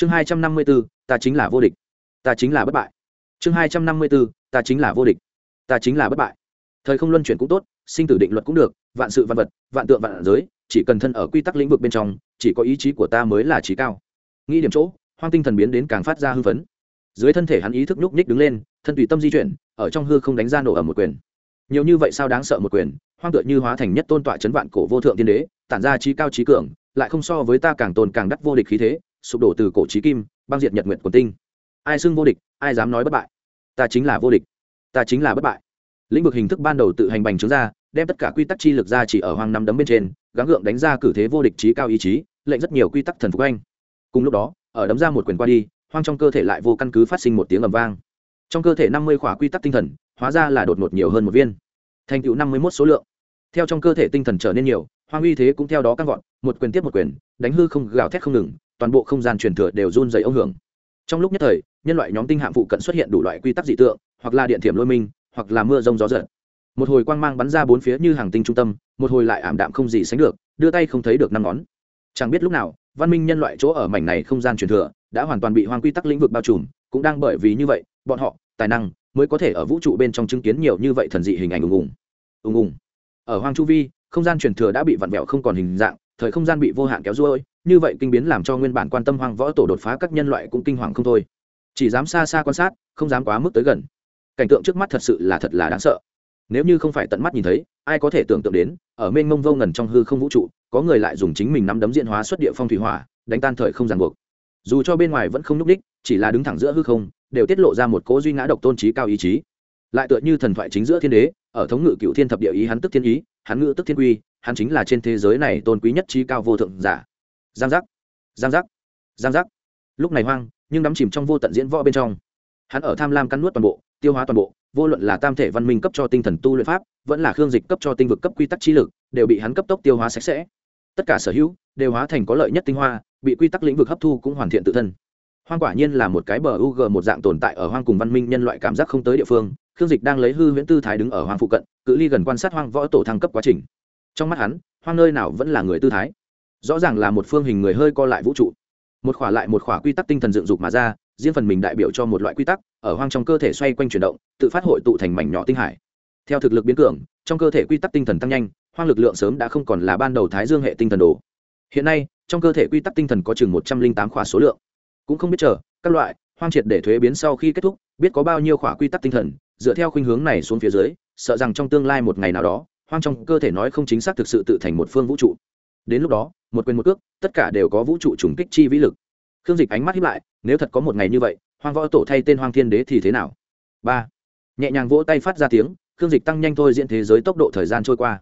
chương hai trăm năm mươi b ố ta chính là vô địch. Ta chính là bất bại. Chương hai trăm năm mươi b ố ta chính là vô địch. Ta chính là bất bại. Thời không luân chuyển cũng tốt, sinh tử định luật cũng được, vạn sự vạn vật, vạn tượng vạn giới, chỉ cần thân ở quy tắc lĩnh vực bên trong, chỉ có ý chí của ta mới là trí cao. Nghĩ điểm chỗ, hoang tinh thần biến đến càng phát ra hư vấn dưới thân thể hắn ý thức nhúc nhích đứng lên, thân tùy tâm di chuyển, ở trong hư không đánh ra nổ ở một quyền. Nhiều như vậy sao đáng sợ một quyền, hoang tựa như hóa thành nhất tôn tọa chấn vạn cổ vô thượng tiên đế, tản ra trí cao trí cường, lại không so với ta càng tồn càng đắc vô địch khí thế sụp đổ từ cổ trí kim, băng diệt nhật nguyện quần tinh. Ai xưng vô địch, ai dám nói bất bại. Ta chính là vô địch. Ta chính là bất bại. Lĩnh vực hình thức ban đầu tự hành bành trướng ra, đem tất cả quy tắc chi lực ra chỉ ở hoang năm đấm bên trên, gắng gượng đánh ra cử thế vô địch trí cao ý chí, lệnh rất nhiều quy tắc thần phục anh. Cùng lúc đó, ở đấm ra một quyền qua đi, hoang trong cơ thể lại vô căn cứ phát sinh một tiếng ầm vang. Trong cơ thể năm mươi khỏa quy tắc tinh thần, hóa ra là đột ngột nhiều hơn một viên. Thành tựu năm mươi một số lượng. Theo trong cơ thể tinh thần trở nên nhiều, hoang uy thế cũng theo đó căng gọn, một quyền tiếp một quyền, đánh hư không gào thét không ngừng toàn bộ không gian truyền thừa đều run dày ông hưởng. Trong lúc nhất thời, nhân loại nhóm tinh hạm phụ cận xuất hiện đủ loại quy tắc dị tượng, hoặc là điện thiểm lôi minh, hoặc là mưa rông gió giật. Một hồi quang mang bắn ra bốn phía như hàng tinh trung tâm, một hồi lại ảm đạm không gì sánh được, đưa tay không thấy được năm ngón. Chẳng biết lúc nào, văn minh nhân loại chỗ ở mảnh này không gian truyền thừa đã hoàn toàn bị hoang quy tắc lĩnh vực bao trùm, cũng đang bởi vì như vậy, bọn họ, tài năng mới có thể ở vũ trụ bên trong chứng kiến nhiều như vậy thần dị hình ảnh ùng ùng. Ùng ùng. Ở hoang chu vi, không gian truyền thừa đã bị vặn vẹo không còn hình dạng, thời không gian bị vô hạn kéo ruôi như vậy kinh biến làm cho nguyên bản quan tâm hoang võ tổ đột phá các nhân loại cũng kinh hoàng không thôi. Chỉ dám xa xa quan sát, không dám quá mức tới gần. Cảnh tượng trước mắt thật sự là thật là đáng sợ. Nếu như không phải tận mắt nhìn thấy, ai có thể tưởng tượng đến, ở mênh mông vô ngần trong hư không vũ trụ, có người lại dùng chính mình nắm đấm diện hóa xuất địa phong thủy hỏa, đánh tan thời không ràng buộc. Dù cho bên ngoài vẫn không nhúc đích chỉ là đứng thẳng giữa hư không, đều tiết lộ ra một cố duy ngã độc tôn trí cao ý chí. Lại tựa như thần thoại chính giữa thiên đế, ở thống ngự cựu thiên thập địa ý hắn tức thiên ý, hắn ngự tức thiên quy, hắn chính là trên thế giới này tôn quý nhất trí cao vô thượng giả giang giác. Giang giác. Giang giác. Lúc này hoang, nhưng đắm chìm trong vô tận diễn võ bên trong. Hắn ở tham lam cắn nuốt toàn bộ, tiêu hóa toàn bộ, vô luận là tam thể văn minh cấp cho tinh thần tu luyện pháp, vẫn là khương dịch cấp cho tinh vực cấp quy tắc trí lực, đều bị hắn cấp tốc tiêu hóa sạch sẽ. Tất cả sở hữu, đều hóa thành có lợi nhất tinh hoa, bị quy tắc lĩnh vực hấp thu cũng hoàn thiện tự thân. Hoang quả nhiên là một cái bờ u g một dạng tồn tại ở hoang cùng văn minh nhân loại cảm giác không tới địa phương, khương dịch đang lấy hư huyễn tư thái đứng ở hoang phụ cận, cự ly gần quan sát hoang võ tổ thăng cấp quá trình. Trong mắt hắn, hoang nơi nào vẫn là người tư thái rõ ràng là một phương hình người hơi co lại vũ trụ. Một khỏa lại một khỏa quy tắc tinh thần dựng dục mà ra, riêng phần mình đại biểu cho một loại quy tắc, ở hoang trong cơ thể xoay quanh chuyển động, tự phát hội tụ thành mảnh nhỏ tinh hải. Theo thực lực biến cường, trong cơ thể quy tắc tinh thần tăng nhanh, hoang lực lượng sớm đã không còn là ban đầu thái dương hệ tinh thần đồ. Hiện nay, trong cơ thể quy tắc tinh thần có chừng một trăm linh tám khỏa số lượng. Cũng không biết chờ, các loại, hoang triệt để thuế biến sau khi kết thúc, biết có bao nhiêu khỏa quy tắc tinh thần, dựa theo khuynh hướng này xuống phía dưới, sợ rằng trong tương lai một ngày nào đó, hoang trong cơ thể nói không chính xác thực sự tự thành một phương vũ trụ. Đến lúc đó một quyền một cước, tất cả đều có vũ trụ trùng kích chi vĩ lực. Khương dịch ánh mắt hiếp lại, nếu thật có một ngày như vậy, hoang võ tổ thay tên hoang thiên đế thì thế nào? Ba. Nhẹ nhàng vỗ tay phát ra tiếng, khương dịch tăng nhanh thôi diễn thế giới tốc độ thời gian trôi qua.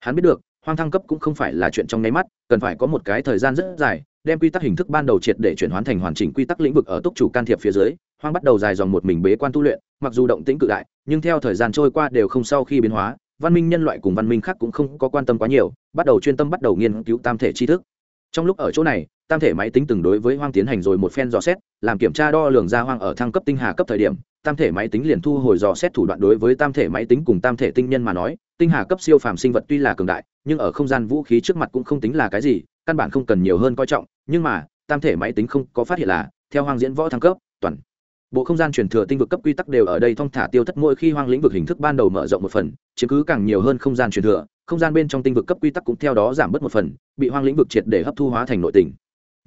Hắn biết được, hoang thăng cấp cũng không phải là chuyện trong nháy mắt, cần phải có một cái thời gian rất dài, đem quy tắc hình thức ban đầu triệt để chuyển hóa thành hoàn chỉnh quy tắc lĩnh vực ở túc chủ can thiệp phía dưới, hoang bắt đầu dài dòng một mình bế quan tu luyện, mặc dù động tĩnh cự đại, nhưng theo thời gian trôi qua đều không sau khi biến hóa văn minh nhân loại cùng văn minh khác cũng không có quan tâm quá nhiều, bắt đầu chuyên tâm bắt đầu nghiên cứu tam thể tri thức. Trong lúc ở chỗ này, tam thể máy tính từng đối với hoang tiến hành rồi một phen dò xét, làm kiểm tra đo lường ra hoang ở thăng cấp tinh hà cấp thời điểm, tam thể máy tính liền thu hồi dò xét thủ đoạn đối với tam thể máy tính cùng tam thể tinh nhân mà nói, tinh hà cấp siêu phàm sinh vật tuy là cường đại, nhưng ở không gian vũ khí trước mặt cũng không tính là cái gì, căn bản không cần nhiều hơn coi trọng, nhưng mà, tam thể máy tính không có phát hiện là, theo hoang diễn võ thăng cấp, toàn bộ không gian truyền thừa tinh vực cấp quy tắc đều ở đây thong thả tiêu thất mỗi khi hoang lĩnh vực hình thức ban đầu mở rộng một phần, chiếm cứ càng nhiều hơn không gian truyền thừa, không gian bên trong tinh vực cấp quy tắc cũng theo đó giảm bớt một phần, bị hoang lĩnh vực triệt để hấp thu hóa thành nội tình.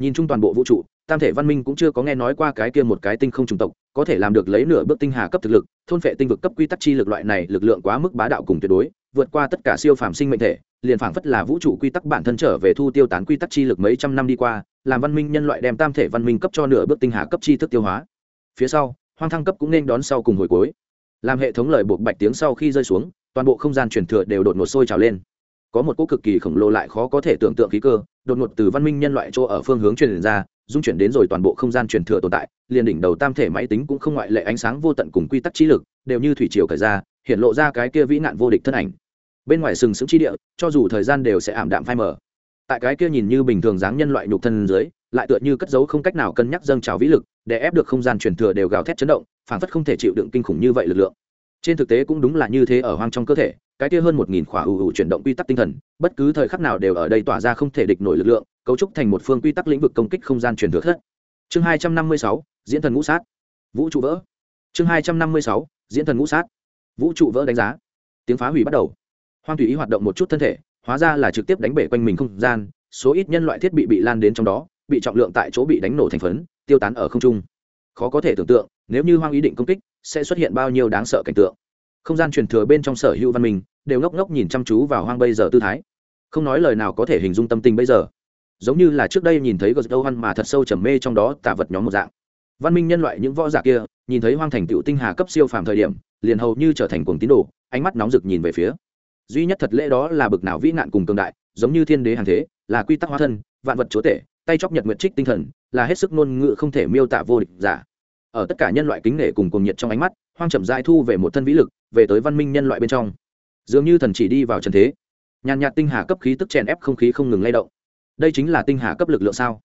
Nhìn chung toàn bộ vũ trụ, tam thể văn minh cũng chưa có nghe nói qua cái kia một cái tinh không trùng tộc, có thể làm được lấy nửa bước tinh hà cấp thực lực, thôn phệ tinh vực cấp quy tắc chi lực loại này lực lượng quá mức bá đạo cùng tuyệt đối, vượt qua tất cả siêu phàm sinh mệnh thể, liền phảng phất là vũ trụ quy tắc bản thân trở về thu tiêu tán quy tắc chi lực mấy trăm năm đi qua, làm văn minh nhân loại đem tam thể văn minh cấp cho nửa bước tinh hà cấp chi thức tiêu hóa phía sau, hoang thăng cấp cũng nên đón sau cùng hồi cuối. Làm hệ thống lời buộc bạch tiếng sau khi rơi xuống, toàn bộ không gian truyền thừa đều đột ngột sôi trào lên. Có một cỗ cực kỳ khổng lồ lại khó có thể tưởng tượng khí cơ, đột ngột từ văn minh nhân loại chỗ ở phương hướng truyền ra, dung chuyển đến rồi toàn bộ không gian truyền thừa tồn tại, liền đỉnh đầu tam thể máy tính cũng không ngoại lệ ánh sáng vô tận cùng quy tắc trí lực, đều như thủy triều cởi ra, hiện lộ ra cái kia vĩ nạn vô địch thân ảnh. Bên ngoài sừng sững chi địa, cho dù thời gian đều sẽ ảm đạm phai mờ. Tại cái kia nhìn như bình thường dáng nhân loại nhục thân dưới, lại tựa như cất giấu không cách nào cân nhắc dâng trào vĩ lực để ép được không gian truyền thừa đều gào thét chấn động, phảng phất không thể chịu đựng kinh khủng như vậy lực lượng. Trên thực tế cũng đúng là như thế ở hoang trong cơ thể, cái kia hơn một nghìn khỏa ủ ủ chuyển động quy tắc tinh thần, bất cứ thời khắc nào đều ở đây tỏa ra không thể địch nổi lực lượng, cấu trúc thành một phương quy tắc lĩnh vực công kích không gian truyền thừa thất. Chương hai trăm năm mươi sáu, diễn thần ngũ sát. Vũ trụ vỡ. Chương hai trăm năm mươi sáu, diễn thần ngũ sát. Vũ trụ vỡ đánh giá. Tiếng phá hủy bắt đầu. Hoang tùy ý hoạt động một chút thân thể, hóa ra là trực tiếp đánh bể quanh mình không gian, số ít nhân loại thiết bị bị lan đến trong đó, bị trọng lượng tại chỗ bị đánh nổ thành phấn tiêu tán ở không trung. Khó có thể tưởng tượng, nếu như hoang ý định công kích, sẽ xuất hiện bao nhiêu đáng sợ cảnh tượng. Không gian truyền thừa bên trong sở hữu văn minh, đều ngốc ngốc nhìn chăm chú vào hoang bây giờ tư thái. Không nói lời nào có thể hình dung tâm tình bây giờ. Giống như là trước đây nhìn thấy gờ dâu hoan mà thật sâu trầm mê trong đó tả vật nhóm một dạng. Văn minh nhân loại những võ giả kia, nhìn thấy hoang thành tựu tinh hà cấp siêu phàm thời điểm, liền hầu như trở thành cuồng tín đồ, ánh mắt nóng rực nhìn về phía. Duy nhất thật lễ đó là bực nào vĩ nạn cùng cường đại, giống như thiên đế hàng thế, là quy tắc hóa thân, vạn vật chúa tể tay chóc nhật nguyện trích tinh thần, là hết sức ngôn ngữ không thể miêu tả vô địch giả. Ở tất cả nhân loại kính nể cùng cùng nhiệt trong ánh mắt, hoang chậm dại thu về một thân vĩ lực, về tới văn minh nhân loại bên trong. Dường như thần chỉ đi vào trần thế. Nhàn nhạt tinh hà cấp khí tức chèn ép không khí không ngừng lay động. Đây chính là tinh hà cấp lực lượng sao?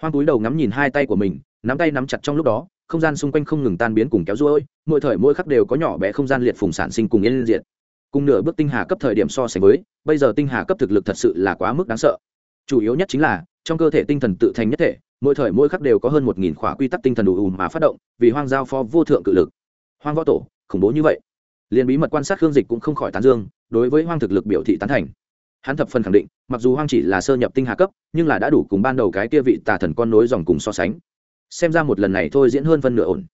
Hoang túi đầu ngắm nhìn hai tay của mình, nắm tay nắm chặt trong lúc đó, không gian xung quanh không ngừng tan biến cùng kéo ruôi, mỗi thời mỗi khắc đều có nhỏ bé không gian liệt phùng sản sinh cùng yên diện cùng nửa bước tinh hà cấp thời điểm so sánh với, bây giờ tinh hà cấp thực lực thật sự là quá mức đáng sợ. Chủ yếu nhất chính là trong cơ thể tinh thần tự thành nhất thể, mỗi thời mỗi khắc đều có hơn một nghìn khỏa quy tắc tinh thần đủ ùm mà phát động, vì hoang giao phó vô thượng cự lực. Hoang võ tổ, khủng bố như vậy. Liền bí mật quan sát khương dịch cũng không khỏi tán dương, đối với hoang thực lực biểu thị tán thành. Hắn thập phần khẳng định, mặc dù hoang chỉ là sơ nhập tinh hà cấp, nhưng là đã đủ cùng ban đầu cái kia vị tà thần con nối dòng cùng so sánh. Xem ra một lần này thôi diễn hơn phân nửa ổn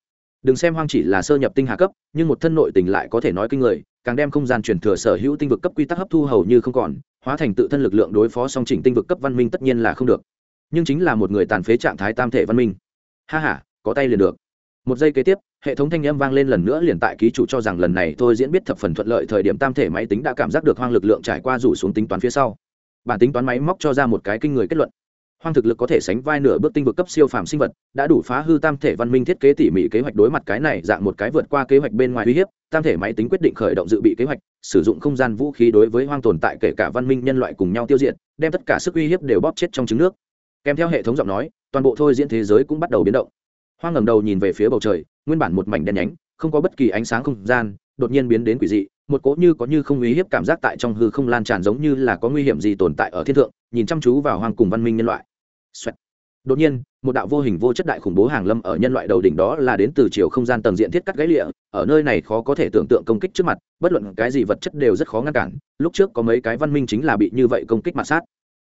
đừng xem hoang chỉ là sơ nhập tinh hà cấp, nhưng một thân nội tình lại có thể nói kinh người, càng đem không gian truyền thừa sở hữu tinh vực cấp quy tắc hấp thu hầu như không còn, hóa thành tự thân lực lượng đối phó song chỉnh tinh vực cấp văn minh tất nhiên là không được. Nhưng chính là một người tàn phế trạng thái tam thể văn minh. Ha h a có tay liền được. Một giây kế tiếp, hệ thống thanh âm vang lên lần nữa liền tại ký chủ cho rằng lần này tôi diễn biết thập phần thuận lợi thời điểm tam thể máy tính đã cảm giác được hoang lực lượng trải qua rủ xuống tính toán phía sau. Bản tính toán máy móc cho ra một cái kinh người kết luận hoang thực lực có thể sánh vai nửa bước tinh vực cấp siêu phàm sinh vật, đã đủ phá hư tam thể văn minh thiết kế tỉ mỉ kế hoạch đối mặt cái này dạng một cái vượt qua kế hoạch bên ngoài uy hiếp, tam thể máy tính quyết định khởi động dự bị kế hoạch, sử dụng không gian vũ khí đối với hoang tồn tại kể cả văn minh nhân loại cùng nhau tiêu diệt, đem tất cả sức uy hiếp đều bóp chết trong trứng nước. Kèm theo hệ thống giọng nói, toàn bộ thôi diễn thế giới cũng bắt đầu biến động. Hoang ngẩng đầu nhìn về phía bầu trời, nguyên bản một mảnh đen nhánh, không có bất kỳ ánh sáng không gian, đột nhiên biến đến quỷ dị, một cỗ như có như không uy hiếp cảm giác tại trong hư không lan tràn giống như là có nguy hiểm gì tồn tại ở thiên thượng, nhìn chăm chú vào hoang cùng văn minh nhân loại. Xoẹt. đột nhiên, một đạo vô hình vô chất đại khủng bố hàng lâm ở nhân loại đầu đỉnh đó là đến từ chiều không gian tầng diện thiết cắt gãy lịa, ở nơi này khó có thể tưởng tượng công kích trước mặt, bất luận cái gì vật chất đều rất khó ngăn cản, lúc trước có mấy cái văn minh chính là bị như vậy công kích mà sát.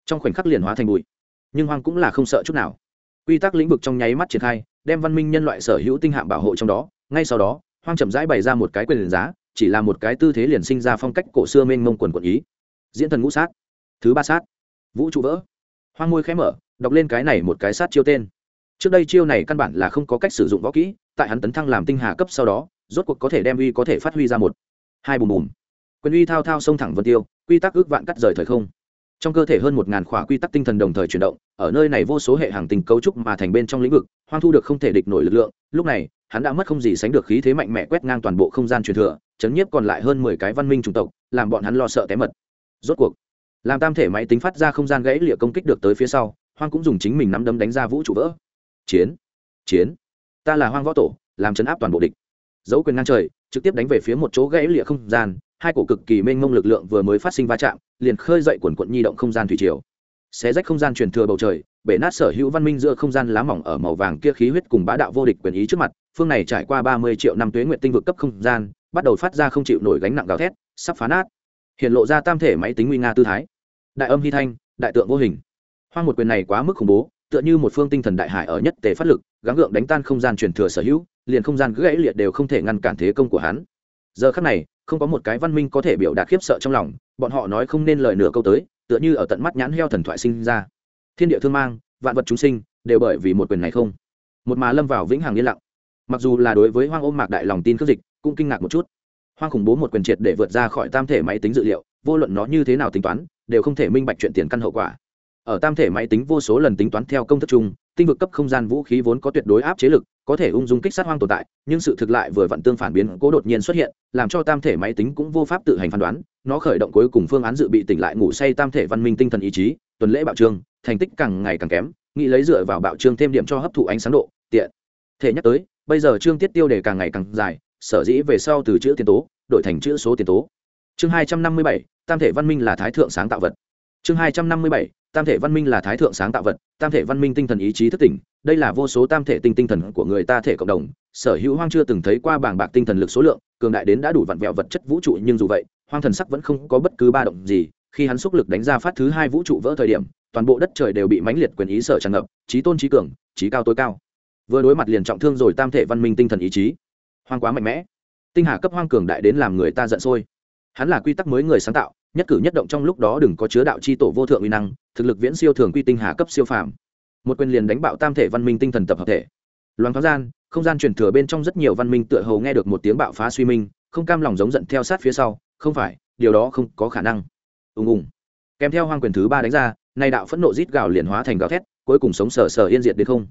Trong khoảnh khắc liền hóa thành bụi, nhưng hoang cũng là không sợ chút nào. Quy tắc lĩnh vực trong nháy mắt triển khai, đem văn minh nhân loại sở hữu tinh hạng bảo hộ trong đó, ngay sau đó, hoang chậm rãi bày ra một cái quyền giá, chỉ là một cái tư thế liền sinh ra phong cách cổ xưa mênh mông quần quần ý. Diễn thần ngũ sát. Thứ ba sát. Vũ trụ vỡ. Hoang môi khẽ mở đọc lên cái này một cái sát chiêu tên. Trước đây chiêu này căn bản là không có cách sử dụng võ kỹ, tại hắn tấn thăng làm tinh hà cấp sau đó, rốt cuộc có thể đem uy có thể phát huy ra một. Hai bùm bùm. Quyền uy thao thao sông thẳng vân tiêu, quy tắc ước vạn cắt rời thời không. Trong cơ thể hơn một ngàn khỏa quy tắc tinh thần đồng thời chuyển động, ở nơi này vô số hệ hàng tình cấu trúc mà thành bên trong lĩnh vực, hoang thu được không thể địch nổi lực lượng, lúc này, hắn đã mất không gì sánh được khí thế mạnh mẽ quét ngang toàn bộ không gian truyền thừa, chấn nhiếp còn lại hơn mười cái văn minh chủng tộc, làm bọn hắn lo sợ té mật. Rốt cuộc, làm tam thể máy tính phát ra không gian gãy lịa công kích được tới phía sau hoang cũng dùng chính mình nắm đấm đánh ra vũ trụ vỡ. Chiến chiến. Ta là hoang võ tổ, làm chấn áp toàn bộ địch. Dấu quyền ngang trời, trực tiếp đánh về phía một chỗ gãy lịa không gian, hai cổ cực kỳ mênh mông lực lượng vừa mới phát sinh va chạm, liền khơi dậy quần quận nhi động không gian thủy triều. Xé rách không gian truyền thừa bầu trời, bể nát sở hữu văn minh giữa không gian lá mỏng ở màu vàng kia khí huyết cùng bá đạo vô địch quyền ý trước mặt, phương này trải qua ba mươi triệu năm tuế nguyện tinh vực cấp không gian, bắt đầu phát ra không chịu nổi gánh nặng gào thét, sắp phá nát. Hiện lộ ra tam thể máy tính nguy nga tư thái. Đại âm hy thanh, đại tượng vô hình hoang một quyền này quá mức khủng bố, tựa như một phương tinh thần đại hải ở nhất tề phát lực, gắng gượng đánh tan không gian truyền thừa sở hữu, liền không gian gãy liệt đều không thể ngăn cản thế công của hắn. Giờ khắc này, không có một cái văn minh có thể biểu đạt khiếp sợ trong lòng, bọn họ nói không nên lời nửa câu tới, tựa như ở tận mắt nhãn heo thần thoại sinh ra. Thiên địa thương mang, vạn vật chúng sinh, đều bởi vì một quyền này không. Một mà lâm vào vĩnh hằng yên lặng. Mặc dù là đối với hoang ôm mạc đại lòng tin cướp dịch, cũng kinh ngạc một chút. Hoang khủng bố một quyền triệt để vượt ra khỏi tam thể máy tính dự liệu, vô luận nó như thế nào tính toán, đều không thể minh bạch chuyện tiền căn hậu quả ở tam thể máy tính vô số lần tính toán theo công thức chung, tinh vực cấp không gian vũ khí vốn có tuyệt đối áp chế lực, có thể ung dung kích sát hoang tồn tại, nhưng sự thực lại vừa vặn tương phản biến, cố đột nhiên xuất hiện, làm cho tam thể máy tính cũng vô pháp tự hành phán đoán, nó khởi động cuối cùng phương án dự bị tỉnh lại ngủ say tam thể văn minh tinh thần ý chí, tuần lễ bạo trương, thành tích càng ngày càng kém, nghĩ lấy dựa vào bạo trương thêm điểm cho hấp thụ ánh sáng độ, tiện. Thể nhắc tới, bây giờ trương tiết tiêu đề càng ngày càng dài, sở dĩ về sau từ chữ tiền tố, đổi thành chữ số tiền tố. Chương hai trăm năm mươi bảy, tam thể văn minh là thái thượng sáng tạo vật. Chương hai trăm năm mươi bảy tam thể văn minh là thái thượng sáng tạo vật, tam thể văn minh tinh thần ý chí thức tỉnh, đây là vô số tam thể tinh tinh thần của người ta thể cộng đồng. Sở hữu hoang chưa từng thấy qua bảng bạc tinh thần lực số lượng, cường đại đến đã đủ vặn vẹo vật chất vũ trụ, nhưng dù vậy, hoang thần sắc vẫn không có bất cứ ba động gì. Khi hắn xúc lực đánh ra phát thứ hai vũ trụ vỡ thời điểm, toàn bộ đất trời đều bị mãnh liệt quyền ý sở tràn ngập, trí tôn trí cường, trí cao tối cao. Vừa đối mặt liền trọng thương rồi tam thể văn minh tinh thần ý chí. Hoang quá mạnh mẽ. Tinh hà cấp hoang cường đại đến làm người ta giận sôi. Hắn là quy tắc mới người sáng tạo nhất cử nhất động trong lúc đó đừng có chứa đạo c h i tổ vô thượng uy năng, thực lực viễn siêu thường quy tinh hà cấp siêu phàm. Một quyền liền đánh bạo tam thể văn minh tinh thần tập hợp thể. Loáng thoáng gian, không gian truyền thừa bên trong rất nhiều văn minh tựa hầu nghe được một tiếng bạo phá suy minh, không cam lòng giống giận theo sát phía sau, không phải, điều đó không có khả năng. Ùng ùng. Kèm theo hoang quyền thứ ba đánh ra, nay đạo phẫn nộ rít gào liền hóa thành gào thét, cuối cùng sống sờ sờ yên diệt đến không.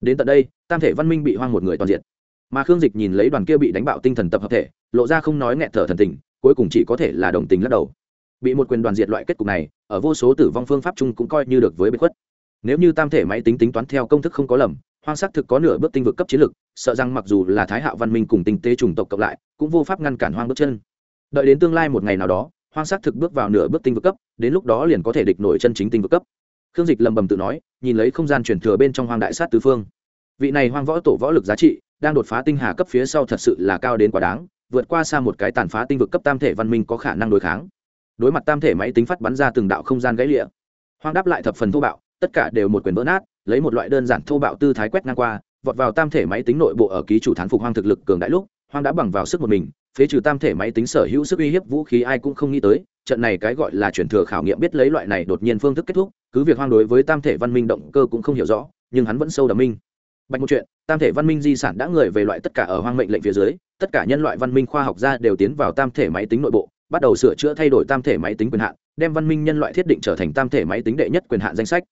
Đến tận đây, tam thể văn minh bị hoang một người toàn diện mà khương dịch nhìn lấy đoàn kia bị đánh bạo tinh thần tập hợp thể, lộ ra không nói nghẹn thở thần tình, cuối cùng chỉ có thể là đồng tình lắc đầu bị một quyền đoàn diệt loại kết cục này, ở vô số tử vong phương pháp chung cũng coi như được với bất khuất. Nếu như tam thể máy tính tính toán theo công thức không có lầm, hoang sắc thực có nửa bước tinh vực cấp chiến lược, sợ rằng mặc dù là thái hạo văn minh cùng tinh tế chủng tộc cộng lại, cũng vô pháp ngăn cản hoang bước chân. Đợi đến tương lai một ngày nào đó, hoang sắc thực bước vào nửa bước tinh vực cấp, đến lúc đó liền có thể địch nổi chân chính tinh vực cấp. Khương dịch lầm bầm tự nói, nhìn lấy không gian chuyển thừa bên trong hoang đại sát tứ phương. Vị này hoang võ tổ võ lực giá trị, đang đột phá tinh hà cấp phía sau thật sự là cao đến quá đáng, vượt qua xa một cái tàn phá tinh vực cấp tam thể văn minh có khả năng đối kháng đối mặt tam thể máy tính phát bắn ra từng đạo không gian gãy lịa. Hoang đáp lại thập phần thô bạo, tất cả đều một quyền vỡ nát, lấy một loại đơn giản thô bạo tư thái quét ngang qua, vọt vào tam thể máy tính nội bộ ở ký chủ thán phục hoang thực lực cường đại lúc, hoang đã bằng vào sức một mình, phế trừ tam thể máy tính sở hữu sức uy hiếp vũ khí ai cũng không nghĩ tới, trận này cái gọi là chuyển thừa khảo nghiệm biết lấy loại này đột nhiên phương thức kết thúc, cứ việc hoang đối với tam thể văn minh động cơ cũng không hiểu rõ, nhưng hắn vẫn sâu đậm minh. Bạch một chuyện, tam thể văn minh di sản đã người về loại tất cả ở hoang mệnh lệnh phía dưới, tất cả nhân loại văn minh khoa học gia đều tiến vào tam thể máy tính nội bộ bắt đầu sửa chữa thay đổi tam thể máy tính quyền hạn, đem văn minh nhân loại thiết định trở thành tam thể máy tính đệ nhất quyền hạn danh sách.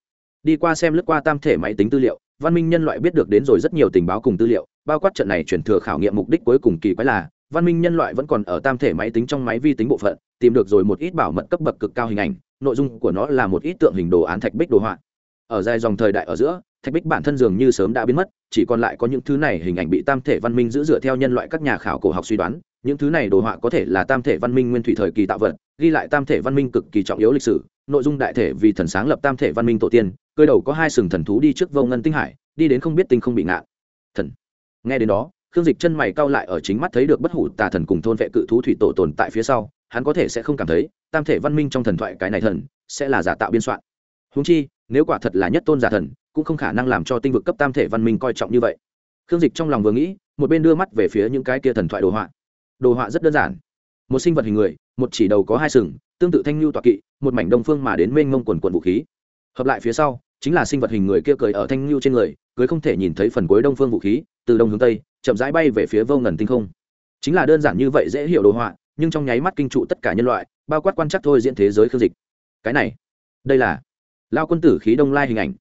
Đi qua xem lướt qua tam thể máy tính tư liệu, văn minh nhân loại biết được đến rồi rất nhiều tình báo cùng tư liệu, bao quát trận này chuyển thừa khảo nghiệm mục đích cuối cùng kỳ quái là, văn minh nhân loại vẫn còn ở tam thể máy tính trong máy vi tính bộ phận, tìm được rồi một ít bảo mật cấp bậc cực cao hình ảnh, nội dung của nó là một ít tượng hình đồ án thạch bích đồ họa. Ở dài dòng thời đại ở giữa thạch bích bản thân dường như sớm đã biến mất, chỉ còn lại có những thứ này hình ảnh bị tam thể văn minh giữ dựa theo nhân loại các nhà khảo cổ học suy đoán. Những thứ này đồ họa có thể là tam thể văn minh nguyên thủy thời kỳ tạo vật, ghi lại tam thể văn minh cực kỳ trọng yếu lịch sử, nội dung đại thể vì thần sáng lập tam thể văn minh tổ tiên cơi đầu có hai sừng thần thú đi trước vô ngân tinh hải, đi đến không biết tinh không bị ngạn thần. Nghe đến đó, khương dịch chân mày cau lại ở chính mắt thấy được bất hủ tà thần cùng thôn vệ cự thú thủy tổ tồn tại phía sau, hắn có thể sẽ không cảm thấy, tam thể văn minh trong thần thoại cái này thần, sẽ là giả tạo biên soạn. Húng chi nếu quả thật là nhất tôn giả thần, cũng không khả năng làm cho tinh vực cấp tam thể văn minh coi trọng như vậy. Khương dịch trong lòng vừa nghĩ, một bên đưa mắt về phía những cái kia thần thoại đồ họa. Đồ họa rất đơn giản. Một sinh vật hình người, một chỉ đầu có hai sừng, tương tự thanh lưu tọa kỵ, một mảnh đông phương mà đến mênh mông quần quần vũ khí. Hợp lại phía sau, chính là sinh vật hình người kia cười ở thanh lưu trên người cưới không thể nhìn thấy phần cuối đông phương vũ khí, từ đông hướng tây, chậm rãi bay về phía vô ngần tinh không. Chính là đơn giản như vậy dễ hiểu đồ họa, nhưng trong nháy mắt kinh trụ tất cả nhân loại, bao quát quan chắc thôi diễn thế giới khương dịch. Cái này, đây là lao quân tử khí đông lai hình ảnh.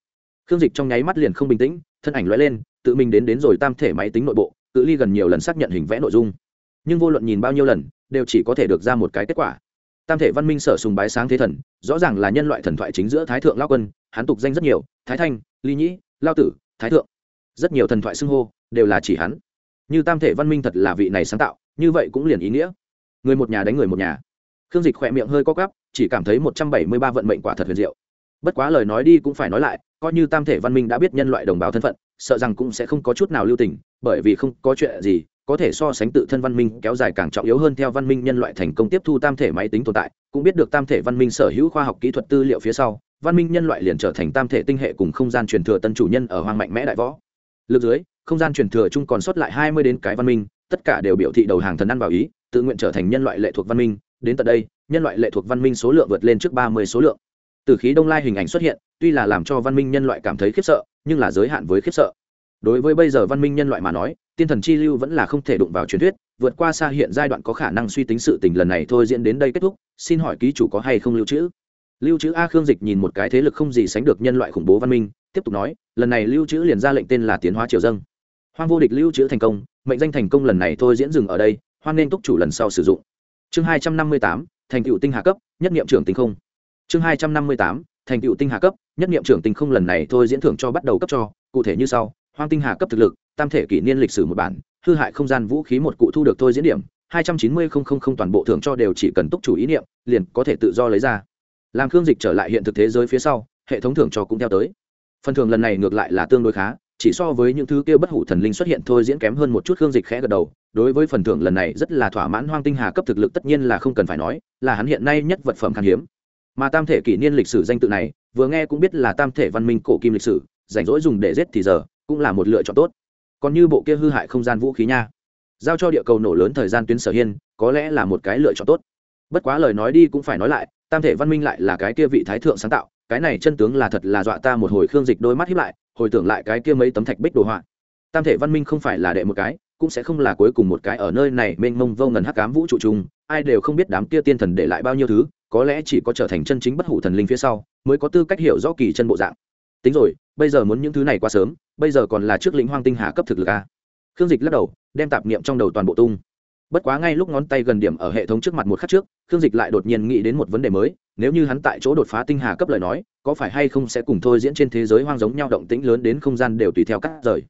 Khương dịch trong nháy mắt liền không bình tĩnh, thân ảnh lóe lên, tự mình đến đến rồi tam thể máy tính nội bộ tự ly gần nhiều lần xác nhận hình vẽ nội dung. Nhưng vô luận nhìn bao nhiêu lần, đều chỉ có thể được ra một cái kết quả. Tam thể văn minh sở sùng bái sáng thế thần, rõ ràng là nhân loại thần thoại chính giữa thái thượng lao quân, hắn tục danh rất nhiều, thái thanh, ly nhĩ, lao tử, thái thượng. Rất nhiều thần thoại xưng hô, đều là chỉ hắn. Như tam thể văn minh thật là vị này sáng tạo, như vậy cũng liền ý nghĩa. Người một nhà đánh người một nhà. Khương dịch khỏe miệng hơi co cắp chỉ cảm thấy một trăm bảy mươi ba vận mệnh quả thật huyền diệu bất quá lời nói đi cũng phải nói lại, coi như tam thể văn minh đã biết nhân loại đồng bào thân phận, sợ rằng cũng sẽ không có chút nào lưu tình, bởi vì không có chuyện gì có thể so sánh tự thân văn minh kéo dài càng trọng yếu hơn theo văn minh nhân loại thành công tiếp thu tam thể máy tính tồn tại, cũng biết được tam thể văn minh sở hữu khoa học kỹ thuật tư liệu phía sau, văn minh nhân loại liền trở thành tam thể tinh hệ cùng không gian truyền thừa tân chủ nhân ở hoang mạnh mẽ đại võ. Lực dưới, không gian truyền thừa chung còn sót lại hai mươi đến cái văn minh, tất cả đều biểu thị đầu hàng thần ăn bảo ý, tự nguyện trở thành nhân loại lệ thuộc văn minh. Đến tận đây, nhân loại lệ thuộc văn minh số lượng vượt lên trước ba mươi số lượng từ khí đông lai hình ảnh xuất hiện, tuy là làm cho văn minh nhân loại cảm thấy khiếp sợ, nhưng là giới hạn với khiếp sợ. Đối với bây giờ văn minh nhân loại mà nói, tiên thần chi lưu vẫn là không thể đụng vào truyền thuyết, vượt qua xa hiện giai đoạn có khả năng suy tính sự tình lần này thôi diễn đến đây kết thúc, xin hỏi ký chủ có hay không lưu trữ? Lưu trữ a khương dịch nhìn một cái thế lực không gì sánh được nhân loại khủng bố văn minh, tiếp tục nói, lần này lưu trữ liền ra lệnh tên là tiến hóa triều dâng hoang vô địch lưu trữ thành công, mệnh danh thành công lần này thôi diễn dừng ở đây, hoan nên túc chủ lần sau sử dụng. Chương hai trăm năm mươi tám, thành tựu tinh hạ cấp, nhất nghiệm trưởng tinh không chương hai trăm năm mươi tám, thành tựu tinh hạ cấp, nhất nghiệm trưởng tinh không lần này thôi diễn thưởng cho bắt đầu cấp cho, cụ thể như sau, hoang tinh hạ cấp thực lực, tam thể kỷ niên lịch sử một bản, hư hại không gian vũ khí một cụ thu được thôi diễn điểm, hai trăm chín mươi toàn bộ thưởng cho đều chỉ cần túc chủ ý niệm, liền có thể tự do lấy ra. Làm khương dịch trở lại hiện thực thế giới phía sau, hệ thống thưởng cho cũng theo tới. Phần thưởng lần này ngược lại là tương đối khá, chỉ so với những thứ kia bất hủ thần linh xuất hiện thôi diễn kém hơn một chút khương dịch khẽ gật đầu, đối với phần thưởng lần này rất là thỏa mãn hoang tinh hà cấp thực lực tất nhiên là không cần phải nói, là hắn hiện nay nhất vật phẩm khan hiếm mà tam thể kỷ niên lịch sử danh tự này, vừa nghe cũng biết là tam thể văn minh cổ kim lịch sử, rảnh rỗi dùng để giết thì giờ, cũng là một lựa chọn tốt. Còn như bộ kia hư hại không gian vũ khí nha. Giao cho địa cầu nổ lớn thời gian tuyến sở hiên, có lẽ là một cái lựa chọn tốt. Bất quá lời nói đi cũng phải nói lại, tam thể văn minh lại là cái kia vị thái thượng sáng tạo, cái này chân tướng là thật là dọa ta một hồi khương dịch đôi mắt hiếp lại, hồi tưởng lại cái kia mấy tấm thạch bích đồ họa. Tam thể văn minh không phải là đệ một cái, cũng sẽ không là cuối cùng một cái ở nơi này mênh mông vô ngần hắc cám vũ trụ chung, ai đều không biết đám kia tiên thần để lại bao nhiêu thứ có lẽ chỉ có trở thành chân chính bất hủ thần linh phía sau, mới có tư cách hiểu rõ kỳ chân bộ dạng. Tính rồi, bây giờ muốn những thứ này quá sớm, bây giờ còn là trước lĩnh hoang tinh hà cấp thực lực a. Khương dịch lắc đầu, đem tạp niệm trong đầu toàn bộ tung. Bất quá ngay lúc ngón tay gần điểm ở hệ thống trước mặt một khắc trước, khương dịch lại đột nhiên nghĩ đến một vấn đề mới, nếu như hắn tại chỗ đột phá tinh hà cấp lời nói, có phải hay không sẽ cùng thôi diễn trên thế giới hoang giống nhau động tĩnh lớn đến không gian đều tùy theo cắt rời.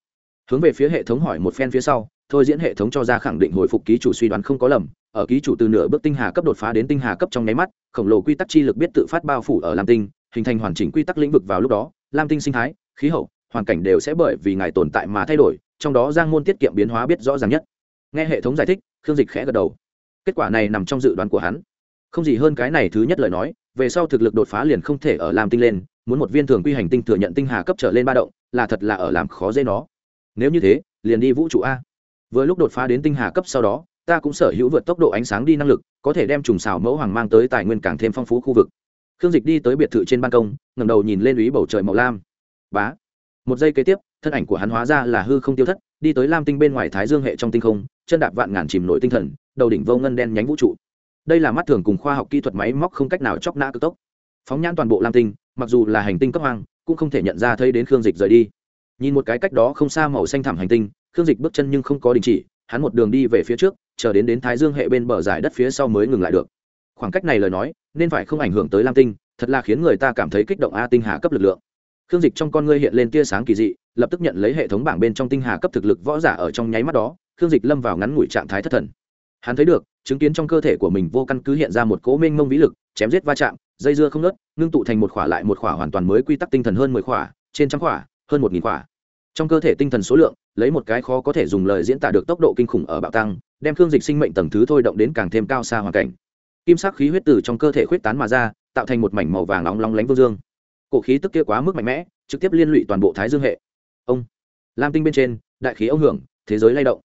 Hướng về phía hệ thống hỏi một phen phía sau thôi diễn hệ thống cho ra khẳng định hồi phục ký chủ suy đoán không có lầm, ở ký chủ từ nửa bước tinh hà cấp đột phá đến tinh hà cấp trong nháy mắt, khổng lồ quy tắc chi lực biết tự phát bao phủ ở lam tinh, hình thành hoàn chỉnh quy tắc lĩnh vực vào lúc đó, lam tinh sinh thái, khí hậu, hoàn cảnh đều sẽ bởi vì ngài tồn tại mà thay đổi, trong đó giang môn tiết kiệm biến hóa biết rõ ràng nhất. Nghe hệ thống giải thích, khương dịch khẽ gật đầu. Kết quả này nằm trong dự đoán của hắn. Không gì hơn cái này thứ nhất lời nói, về sau thực lực đột phá liền không thể ở làm tinh lên, muốn một viên thường quy hành tinh thừa nhận tinh hà cấp trở lên ba động, là thật là ở làm khó dễ nó. Nếu như thế, liền đi vũ trụ a vừa lúc đột phá đến tinh hà cấp sau đó, ta cũng sở hữu vượt tốc độ ánh sáng đi năng lực, có thể đem trùng xào mẫu hoàng mang tới tài nguyên càng thêm phong phú khu vực. Khương dịch đi tới biệt thự trên ban công ngầm đầu nhìn lên úy bầu trời màu lam. Bá. Một giây kế tiếp, thân ảnh của hắn hóa ra là hư không tiêu thất, đi tới lam tinh bên ngoài thái dương hệ trong tinh không, chân đạp vạn ngàn chìm nổi tinh thần, đầu đỉnh vô ngân đen nhánh vũ trụ. Đây là mắt thường cùng khoa học kỹ thuật máy móc không cách nào chóc nã cực tốc. Phóng nhãn toàn bộ lam tinh, mặc dù là hành tinh cấp hoang, cũng không thể nhận ra thấy đến khương dịch rời đi nhìn một cái cách đó không xa màu xanh thẳm hành tinh, khương dịch bước chân nhưng không có đình chỉ, hắn một đường đi về phía trước, chờ đến đến thái dương hệ bên bờ giải đất phía sau mới ngừng lại được. Khoảng cách này lời nói, nên phải không ảnh hưởng tới lam tinh, thật là khiến người ta cảm thấy kích động a tinh hà cấp lực lượng. Khương dịch trong con ngươi hiện lên tia sáng kỳ dị, lập tức nhận lấy hệ thống bảng bên trong tinh hà cấp thực lực võ giả ở trong nháy mắt đó, khương dịch lâm vào ngắn ngủi trạng thái thất thần. Hắn thấy được, chứng kiến trong cơ thể của mình vô căn cứ hiện ra một cố mênh mông vĩ lực, chém giết va chạm, dây dưa không nớt ngưng tụ thành một khỏa lại một khỏa hoàn toàn mới quy tắc tinh thần hơn mười khỏa, trên trăm khỏa hơn một nghìn quả. trong cơ thể tinh thần số lượng, lấy một cái khó có thể dùng lời diễn tả được tốc độ kinh khủng ở bạo tăng, đem khương dịch sinh mệnh tầng thứ thôi động đến càng thêm cao xa hoàn cảnh. Kim sắc khí huyết từ trong cơ thể khuyết tán mà ra, tạo thành một mảnh màu vàng nóng lóng lánh vương dương. Cổ khí tức kia quá mức mạnh mẽ, trực tiếp liên lụy toàn bộ thái dương hệ. Ông. Lam tinh bên trên, đại khí ông hưởng, thế giới lay động.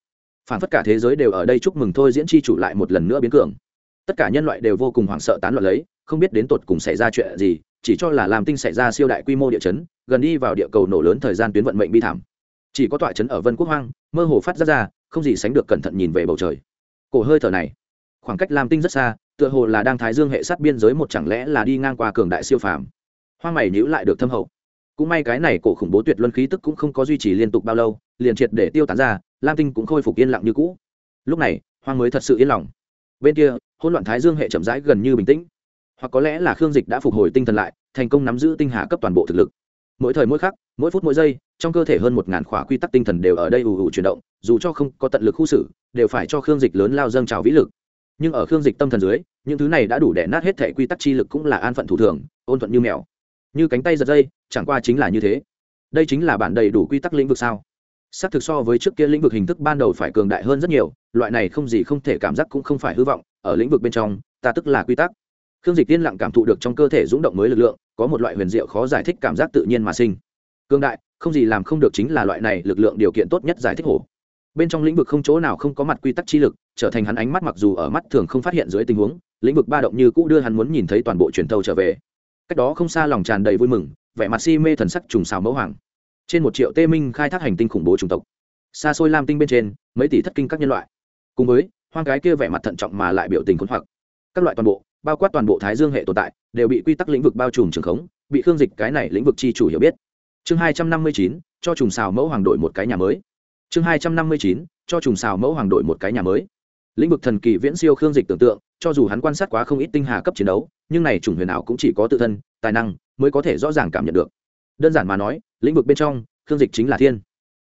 Phản phất cả thế giới đều ở đây chúc mừng thôi diễn chi chủ lại một lần nữa biến cường. Tất cả nhân loại đều vô cùng hoảng sợ tán loạn lấy, không biết đến tột cùng xảy ra chuyện gì, chỉ cho là làm tinh xảy ra siêu đại quy mô địa chấn gần đi vào địa cầu nổ lớn thời gian tuyến vận mệnh bi thảm. Chỉ có tọa chấn ở vân quốc hoang, mơ hồ phát ra ra, không gì sánh được cẩn thận nhìn về bầu trời. Cổ hơi thở này, khoảng cách lam tinh rất xa, tựa hồ là đang thái dương hệ sát biên giới một chẳng lẽ là đi ngang qua cường đại siêu phàm. Hoang mày nhữ lại được thâm hậu. Cũng may cái này cổ khủng bố tuyệt luân khí tức cũng không có duy trì liên tục bao lâu, liền triệt để tiêu tán ra, lam tinh cũng khôi phục yên lặng như cũ. Lúc này, hoang mới thật sự yên lòng. Bên kia, hỗn loạn thái dương hệ chậm rãi gần như bình tĩnh. Hoặc có lẽ là khương dịch đã phục hồi tinh thần lại, thành công nắm giữ tinh hà cấp toàn bộ thực lực mỗi thời mỗi khắc, mỗi phút mỗi giây, trong cơ thể hơn một ngàn khỏa quy tắc tinh thần đều ở đây ù ù chuyển động, dù cho không có tận lực khu xử, đều phải cho khương dịch lớn lao dâng trào vĩ lực. Nhưng ở khương dịch tâm thần dưới, những thứ này đã đủ để nát hết thể quy tắc chi lực cũng là an phận thủ thường, ôn thuận như mèo. Như cánh tay giật dây, chẳng qua chính là như thế. Đây chính là bản đầy đủ quy tắc lĩnh vực sao? Xác thực so với trước kia lĩnh vực hình thức ban đầu phải cường đại hơn rất nhiều, loại này không gì không thể cảm giác cũng không phải hư vọng, ở lĩnh vực bên trong, ta tức là quy tắc khương dịch tiên lặng cảm thụ được trong cơ thể rúng động mới lực lượng, có một loại huyền diệu khó giải thích cảm giác tự nhiên mà sinh. Cương đại, không gì làm không được chính là loại này lực lượng điều kiện tốt nhất giải thích hổ. Bên trong lĩnh vực không chỗ nào không có mặt quy tắc chi lực, trở thành hắn ánh mắt mặc dù ở mắt thường không phát hiện dưới tình huống, lĩnh vực ba động như cũ đưa hắn muốn nhìn thấy toàn bộ truyền thâu trở về. Cách đó không xa lòng tràn đầy vui mừng, vẻ mặt si mê thần sắc trùng xào mẫu hoàng. Trên một triệu tê minh khai thác hành tinh khủng bố chủng tộc. Xa xôi lam tinh bên trên, mấy tỷ thất kinh các nhân loại. Cùng với, hoang cái kia vẻ mặt thận trọng mà lại biểu tình khốn hoặc. Các loại toàn bộ bao quát toàn bộ thái dương hệ tồn tại, đều bị quy tắc lĩnh vực bao trùm trường khống, bị khương dịch cái này lĩnh vực chi chủ hiểu biết. Chương hai trăm năm mươi chín, cho trùng xào mẫu hoàng đội một cái nhà mới. Chương hai trăm năm mươi chín, cho trùng xào mẫu hoàng đội một cái nhà mới. Lĩnh vực thần kỳ viễn siêu khương dịch tưởng tượng, cho dù hắn quan sát quá không ít tinh hà cấp chiến đấu, nhưng này chủng huyền ảo cũng chỉ có tự thân, tài năng mới có thể rõ ràng cảm nhận được. Đơn giản mà nói, lĩnh vực bên trong, khương dịch chính là thiên.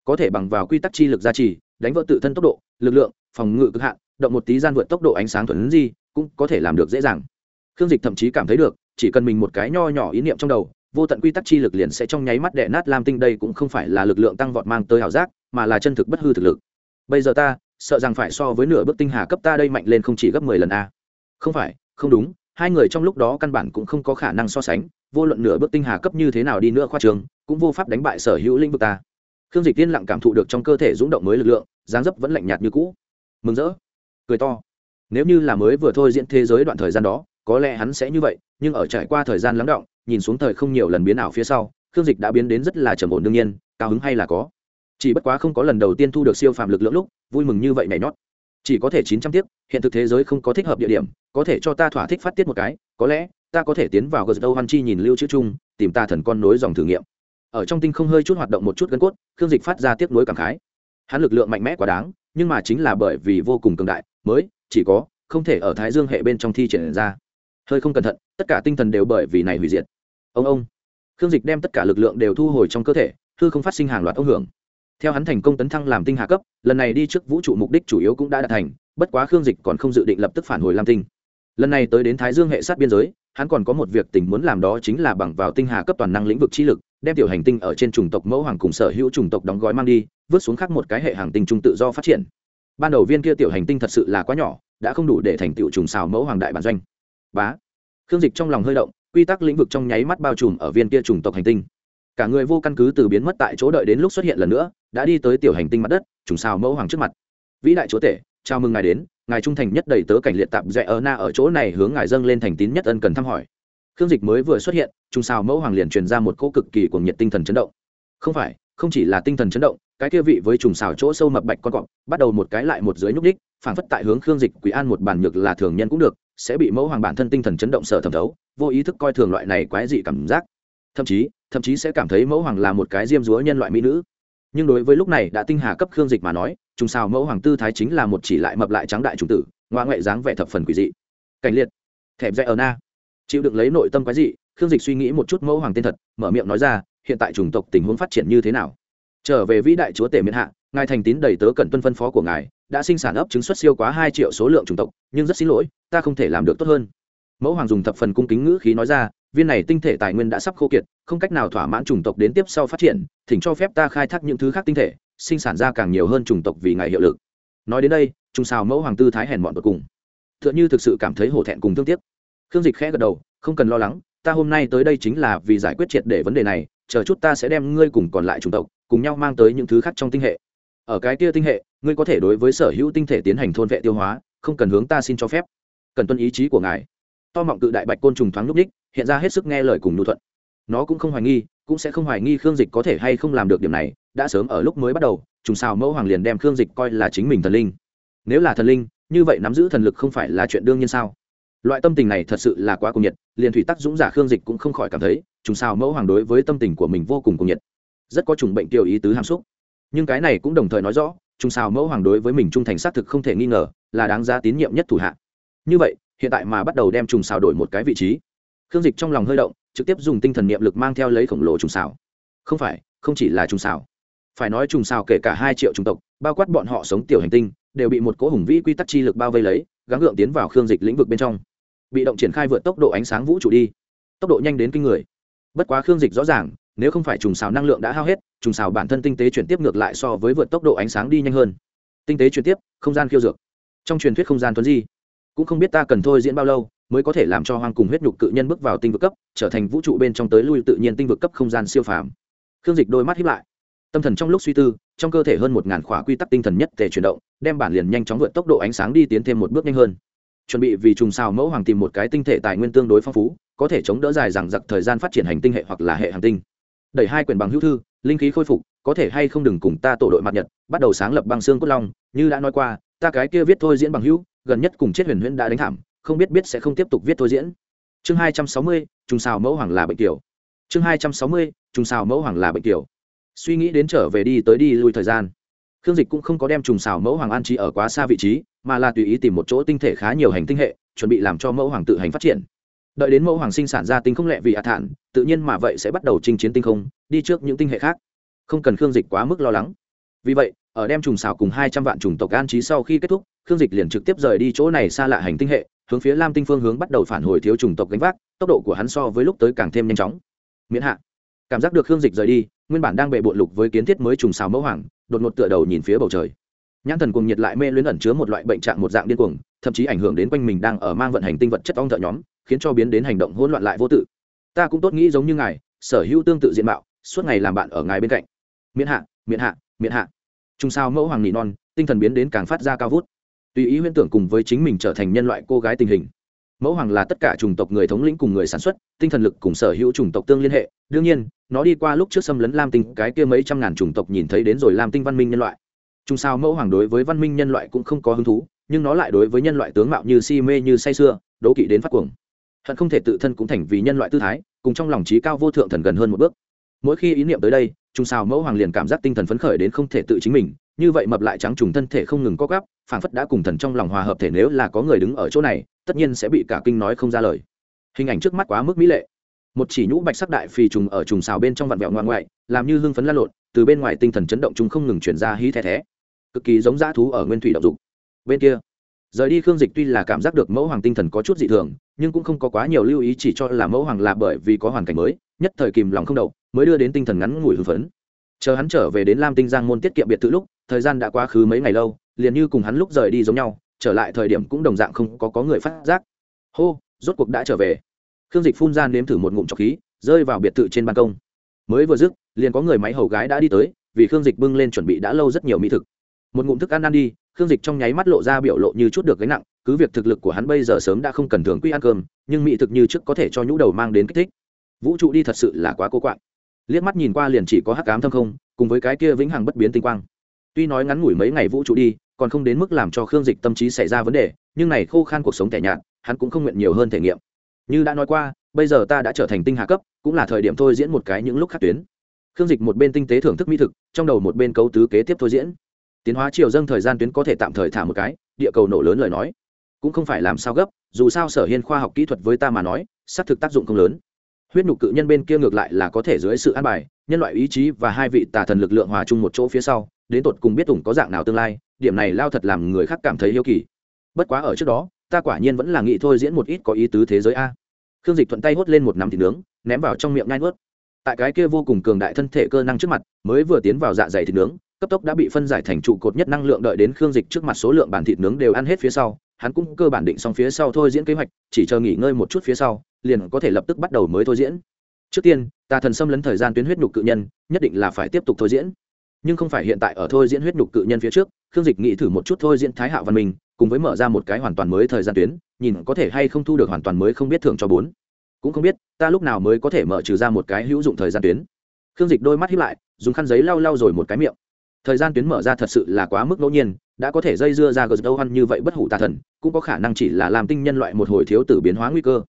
Có thể bằng vào quy tắc chi lực gia trì, đánh vỡ tự thân tốc độ, lực lượng, phòng ngự cực hạn, động một tí gian vượt tốc độ ánh sáng thuần gì cũng có thể làm được dễ dàng. Khương dịch thậm chí cảm thấy được, chỉ cần mình một cái nho nhỏ ý niệm trong đầu, vô tận quy tắc chi lực liền sẽ trong nháy mắt đè nát lam tinh, đây cũng không phải là lực lượng tăng vọt mang tới ảo giác, mà là chân thực bất hư thực lực. Bây giờ ta, sợ rằng phải so với nửa bước tinh hà cấp ta đây mạnh lên không chỉ gấp mười lần a. Không phải, không đúng, hai người trong lúc đó căn bản cũng không có khả năng so sánh, vô luận nửa bước tinh hà cấp như thế nào đi nữa khoa trường, cũng vô pháp đánh bại sở hữu lĩnh vực ta. Khương dịch tiên lặng cảm thụ được trong cơ thể rúng động mới lực lượng, dáng dấp vẫn lạnh nhạt như cũ. Mừng rỡ. Cười to nếu như là mới vừa thôi diễn thế giới đoạn thời gian đó, có lẽ hắn sẽ như vậy, nhưng ở trải qua thời gian lắng động, nhìn xuống thời không nhiều lần biến ảo phía sau, khương dịch đã biến đến rất là trầm ổn đương nhiên, cao hứng hay là có. Chỉ bất quá không có lần đầu tiên thu được siêu phàm lực lượng lúc, vui mừng như vậy nhảy nhót. Chỉ có thể chín trăm tiếc hiện thực thế giới không có thích hợp địa điểm, có thể cho ta thỏa thích phát tiết một cái, có lẽ, ta có thể tiến vào gờ dâu hoan chi nhìn lưu chữ chung, tìm ta thần con nối dòng thử nghiệm. Ở trong tinh không hơi chút hoạt động một chút gân cốt, khương dịch phát ra tiếc nối cảm khái. Hắn lực lượng mạnh mẽ quá đáng, nhưng mà chính là bởi vì vô cùng cường đại, mới chỉ có, không thể ở thái dương hệ bên trong thi triển ra. Hơi không cẩn thận, tất cả tinh thần đều bởi vì này hủy diệt. Ông ông. Khương dịch đem tất cả lực lượng đều thu hồi trong cơ thể thư không phát sinh hàng loạt ông hưởng. Theo hắn thành công tấn thăng làm tinh hạ cấp, lần này đi trước vũ trụ mục đích chủ yếu cũng đã đạt thành, bất quá khương dịch còn không dự định lập tức phản hồi lam tinh. Lần này tới đến thái dương hệ sát biên giới, hắn còn có một việc tình muốn làm đó chính là bằng vào tinh hà cấp toàn năng lĩnh vực chi lực, đem tiểu hành tinh ở trên chủng tộc mẫu hoàng cùng sở hữu chủng tộc đóng gói mang đi vớt xuống khác một cái hệ hàng tinh trung tự do phát triển ban đầu viên kia tiểu hành tinh thật sự là quá nhỏ, đã không đủ để thành tựu trùng xào mẫu hoàng đại bản doanh. Bá. Khương dịch trong lòng hơi động, quy tắc lĩnh vực trong nháy mắt bao trùm ở viên kia trùng tộc hành tinh. Cả người vô căn cứ từ biến mất tại chỗ đợi đến lúc xuất hiện lần nữa, đã đi tới tiểu hành tinh mặt đất, trùng xào mẫu hoàng trước mặt. Vĩ đại chúa tể, chào mừng ngài đến, ngài trung thành nhất đầy tớ cảnh liệt tạp dạy ở na ở chỗ này hướng ngài dâng lên thành tín nhất ân cần thăm hỏi. Khương dịch mới vừa xuất hiện, trùng xào mẫu hoàng liền truyền ra một cỗ cực kỳ cuồng nhiệt tinh thần chấn động. Không phải, không chỉ là tinh thần chấn động cái kia vị với trùng xào chỗ sâu mập bạch con cọp, bắt đầu một cái lại một dưới nhúc đích phản phất tại hướng khương dịch quý an một bản nhược là thường nhân cũng được, sẽ bị mẫu hoàng bản thân tinh thần chấn động sợ thẩm thấu, vô ý thức coi thường loại này quái dị cảm giác. Thậm chí thậm chí sẽ cảm thấy mẫu hoàng là một cái diêm dúa nhân loại mỹ nữ. Nhưng đối với lúc này đã tinh hà cấp khương dịch mà nói, trùng xào mẫu hoàng tư thái chính là một chỉ lại mập lại trắng đại trùng tử, ngoa ngoại dáng vẻ thập phần quỷ dị. Cảnh liệt. Thẹp dạy ở na. Chịu đựng lấy nội tâm quái dị, khương dịch suy nghĩ một chút mẫu hoàng tên thật, mở miệng nói ra, hiện tại chủng tộc tình huống phát triển như thế nào? Trở về vĩ đại chúa tể miền hạ, ngài thành tín đầy tớ cận tuân phân phó của ngài, đã sinh sản ấp chứng xuất siêu quá hai triệu số lượng chủng tộc, nhưng rất xin lỗi, ta không thể làm được tốt hơn. Mẫu hoàng dùng thập phần cung kính ngữ khí nói ra, viên này tinh thể tài nguyên đã sắp khô kiệt, không cách nào thỏa mãn chủng tộc đến tiếp sau phát triển, thỉnh cho phép ta khai thác những thứ khác tinh thể, sinh sản ra càng nhiều hơn chủng tộc vì ngài hiệu lực. Nói đến đây trung xào mẫu hoàng tư thái hèn mọn tột cùng. T h ư ợ n h ư thực sự cảm thấy hổ thẹn cùng thương tiếc. Khương dịch khẽ gật đầu, không cần lo lắng, ta hôm nay tới đây chính là vì giải quyết triệt để vấn đề này, chờ chút ta sẽ đem ngươi cùng còn lại chủng tộc cùng nhau mang tới những thứ khác trong tinh hệ. Ở cái kia tinh hệ, ngươi có thể đối với sở hữu tinh thể tiến hành thôn vệ tiêu hóa, không cần hướng ta xin cho phép. Cần tuân ý chí của ngài. To mọng cự đại bạch côn trùng thoáng lúc ních hiện ra hết sức nghe lời cùng nhu thuận. Nó cũng không hoài nghi, cũng sẽ không hoài nghi khương dịch có thể hay không làm được điểm này, đã sớm ở lúc mới bắt đầu, trùng xào mẫu hoàng liền đem khương dịch coi là chính mình thần linh. Nếu là thần linh, như vậy nắm giữ thần lực không phải là chuyện đương nhiên sao? Loại tâm tình này thật sự là quá cuồng nhiệt, liền thủy tắc dũng giả khương dịch cũng không khỏi cảm thấy, trùng xào mẫu hoàng đối với tâm tình của mình vô cùng cuồng nhiệt rất có trùng bệnh tiêu ý tứ hàm xúc. Nhưng cái này cũng đồng thời nói rõ, trùng xào mẫu hoàng đối với mình trung thành xác thực không thể nghi ngờ, là đáng giá tín nhiệm nhất thủ hạ. Như vậy, hiện tại mà bắt đầu đem trùng xào đổi một cái vị trí. Khương dịch trong lòng hơi động, trực tiếp dùng tinh thần niệm lực mang theo lấy khổng lồ trùng xào. Không phải, không chỉ là trùng xào. Phải nói trùng xào kể cả hai triệu chủng tộc, bao quát bọn họ sống tiểu hành tinh, đều bị một cỗ hùng vĩ quy tắc chi lực bao vây lấy, gắng gượng tiến vào khương dịch lĩnh vực bên trong. Bị động triển khai vượt tốc độ ánh sáng vũ trụ đi. Tốc độ nhanh đến kinh người. Bất quá khương dịch rõ ràng nếu không phải trùng xào năng lượng đã hao hết, trùng xào bản thân tinh tế chuyển tiếp ngược lại so với vượt tốc độ ánh sáng đi nhanh hơn. Tinh tế chuyển tiếp, không gian khiêu dược. Trong truyền thuyết không gian tuấn di, cũng không biết ta cần thôi diễn bao lâu mới có thể làm cho hoang cùng huyết nhục cự nhân bước vào tinh vực cấp, trở thành vũ trụ bên trong tới lui tự nhiên tinh vực cấp không gian siêu phàm. Khương dịch đôi mắt hiếp lại. Tâm thần trong lúc suy tư, trong cơ thể hơn một ngàn khóa quy tắc tinh thần nhất thể chuyển động, đem bản liền nhanh chóng vượt tốc độ ánh sáng đi tiến thêm một bước nhanh hơn. Chuẩn bị vì trùng xào mẫu hoàng tìm một cái tinh thể tài nguyên tương đối phong phú, có thể chống đỡ dài rằng giặc thời gian phát triển hành tinh hệ hoặc là hệ hành tinh đẩy hai quyển bằng hữu thư, linh khí khôi phục, có thể hay không đừng cùng ta tổ đội mặt nhật, bắt đầu sáng lập băng xương cốt long, như đã nói qua, ta cái kia viết thôi diễn bằng hữu, gần nhất cùng chết huyền huyễn đã đánh thảm, không biết biết sẽ không tiếp tục viết thôi diễn. Chương hai trăm sáu mươi, trùng xào mẫu hoàng là bệnh tiểu. Chương hai trăm sáu mươi, trùng xào mẫu hoàng là bệnh tiểu. Suy nghĩ đến trở về đi tới đi lui thời gian. Khương dịch cũng không có đem trùng xào mẫu hoàng an trí ở quá xa vị trí, mà là tùy ý tìm một chỗ tinh thể khá nhiều hành tinh hệ, chuẩn bị làm cho mẫu hoàng tự hành phát triển đợi đến mẫu hoàng sinh sản ra tinh không lệ vì hạ thản, tự nhiên mà vậy sẽ bắt đầu chinh chiến tinh không, đi trước những tinh hệ khác. Không cần khương dịch quá mức lo lắng. Vì vậy, ở đem trùng xào cùng hai trăm vạn trùng tộc an trí sau khi kết thúc, khương dịch liền trực tiếp rời đi chỗ này xa lạ hành tinh hệ, hướng phía lam tinh phương hướng bắt đầu phản hồi thiếu trùng tộc gánh vác, tốc độ của hắn so với lúc tới càng thêm nhanh chóng. Miễn hạ. Cảm giác được khương dịch rời đi, nguyên bản đang bệ bộn lục với kiến thiết mới trùng xào mẫu hoàng, đột ngột tựa đầu nhìn phía bầu trời. Nhãn thần cùng nhiệt lại mê luyến ẩn chứa một loại bệnh trạng một dạng điên cuồng, thậm chí ảnh hưởng đến quanh mình đang ở mang vận hành tinh vật chất ong thợ nhóm khiến cho biến đến hành động hỗn loạn lại vô tự. Ta cũng tốt nghĩ giống như ngài, sở hữu tương tự diện mạo, suốt ngày làm bạn ở ngài bên cạnh. Miễn hạ miễn hạ miễn hạ. Chung sao mẫu hoàng nỉ non, tinh thần biến đến càng phát ra cao vút. Tùy ý huyễn tưởng cùng với chính mình trở thành nhân loại cô gái tình hình. Mẫu hoàng là tất cả chủng tộc người thống lĩnh cùng người sản xuất, tinh thần lực cùng sở hữu chủng tộc tương liên hệ. Đương nhiên, nó đi qua lúc trước xâm lấn lam tinh, cái kia mấy trăm ngàn chủng tộc nhìn thấy đến rồi lam tinh văn minh nhân loại. Chung sao mẫu hoàng đối với văn minh nhân loại cũng không có hứng thú, nhưng nó lại đối với nhân loại tướng mạo như si mê như say sưa, đố kỵ đến phát cuồng hận không thể tự thân cũng thành vì nhân loại tư thái, cùng trong lòng trí cao vô thượng thần gần hơn một bước. Mỗi khi ý niệm tới đây, trùng sao mẫu hoàng liền cảm giác tinh thần phấn khởi đến không thể tự chính mình, như vậy mập lại trắng trùng thân thể không ngừng co gắp phảng phất đã cùng thần trong lòng hòa hợp thể nếu là có người đứng ở chỗ này, tất nhiên sẽ bị cả kinh nói không ra lời. Hình ảnh trước mắt quá mức mỹ lệ. Một chỉ nhũ bạch sắc đại phì trùng ở trùng xào bên trong vạn vẹo ngoan ngoại, làm như hưng phấn lan lộn, từ bên ngoài tinh thần chấn động chúng không ngừng chuyển ra hí the thé. Cực kỳ giống dã thú ở nguyên thủy động dục. Bên kia rời đi khương dịch tuy là cảm giác được mẫu hoàng tinh thần có chút dị thường nhưng cũng không có quá nhiều lưu ý chỉ cho là mẫu hoàng là bởi vì có hoàn cảnh mới nhất thời kìm lòng không đậu mới đưa đến tinh thần ngắn ngủi hưng phấn. Chờ hắn trở về đến lam tinh giang môn tiết kiệm biệt thự lúc thời gian đã quá khứ mấy ngày lâu liền như cùng hắn lúc rời đi giống nhau trở lại thời điểm cũng đồng dạng không có, có người phát giác. Hô rốt cuộc đã trở về. Khương dịch phun ra nếm thử một ngụm trọc khí rơi vào biệt thự trên ban công. Mới vừa dứt liền có người máy hầu gái đã đi tới vì khương dịch bưng lên chuẩn bị đã lâu rất nhiều mỹ thực một ngụm thức ăn ăn đi, khương dịch trong nháy mắt lộ ra biểu lộ như chút được gánh nặng, cứ việc thực lực của hắn bây giờ sớm đã không cần thường quy ăn cơm, nhưng mỹ thực như trước có thể cho nhũ đầu mang đến kích thích. Vũ trụ đi thật sự là quá cô quạng. Liếc mắt nhìn qua liền chỉ có hắc cám thâm không, cùng với cái kia vĩnh hằng bất biến tinh quang. Tuy nói ngắn ngủi mấy ngày vũ trụ đi, còn không đến mức làm cho khương dịch tâm trí xảy ra vấn đề, nhưng này khô khan cuộc sống tẻ nhạt, hắn cũng không nguyện nhiều hơn thể nghiệm. Như đã nói qua, bây giờ ta đã trở thành tinh hạ cấp, cũng là thời điểm thôi diễn một cái những lúc khác tuyến. Khương dịch một bên tinh tế thưởng thức mỹ thực, trong đầu một bên cấu tứ kế tiếp thôi diễn tiến hóa chiều dâng thời gian tuyến có thể tạm thời thả một cái, địa cầu nổ lớn lời nói. Cũng không phải làm sao gấp, dù sao sở hiên khoa học kỹ thuật với ta mà nói, xác thực tác dụng không lớn. Huyết nhục cự nhân bên kia ngược lại là có thể dưới sự an bài, nhân loại ý chí và hai vị tà thần lực lượng hòa chung một chỗ phía sau, đến tột cùng biết ủng có dạng nào tương lai, điểm này lao thật làm người khác cảm thấy yêu kỳ. Bất quá ở trước đó, ta quả nhiên vẫn là nghĩ thôi diễn một ít có ý tứ thế giới a. Khương dịch thuận tay hốt lên một nắm thịt nướng, ném vào trong miệng ngai nuốt. Tại cái kia vô cùng cường đại thân thể cơ năng trước mặt, mới vừa tiến vào dạ dày thịt nướng cấp tốc đã bị phân giải thành trụ cột nhất năng lượng đợi đến khương dịch trước mặt số lượng bản thịt nướng đều ăn hết phía sau, hắn cũng cơ bản định xong phía sau thôi diễn kế hoạch, chỉ chờ nghỉ ngơi một chút phía sau, liền có thể lập tức bắt đầu mới thôi diễn. Trước tiên, tà thần xâm lấn thời gian tuyến huyết nhục cự nhân, nhất định là phải tiếp tục thôi diễn. Nhưng không phải hiện tại ở thôi diễn huyết nhục cự nhân phía trước, khương dịch nghĩ thử một chút thôi diễn thái hạo văn minh, cùng với mở ra một cái hoàn toàn mới thời gian tuyến, nhìn có thể hay không thu được hoàn toàn mới không biết thưởng cho bốn. Cũng không biết, ta lúc nào mới có thể mở trừ ra một cái hữu dụng thời gian tuyến. Khương dịch đôi mắt hiếp lại, dùng khăn giấy lau lau rồi một cái miệng thời gian tuyến mở ra thật sự là quá mức ngẫu nhiên, đã có thể dây dưa ra gờ đâu ăn như vậy bất hủ tà thần, cũng có khả năng chỉ là làm tinh nhân loại một hồi thiếu tử biến hóa nguy cơ.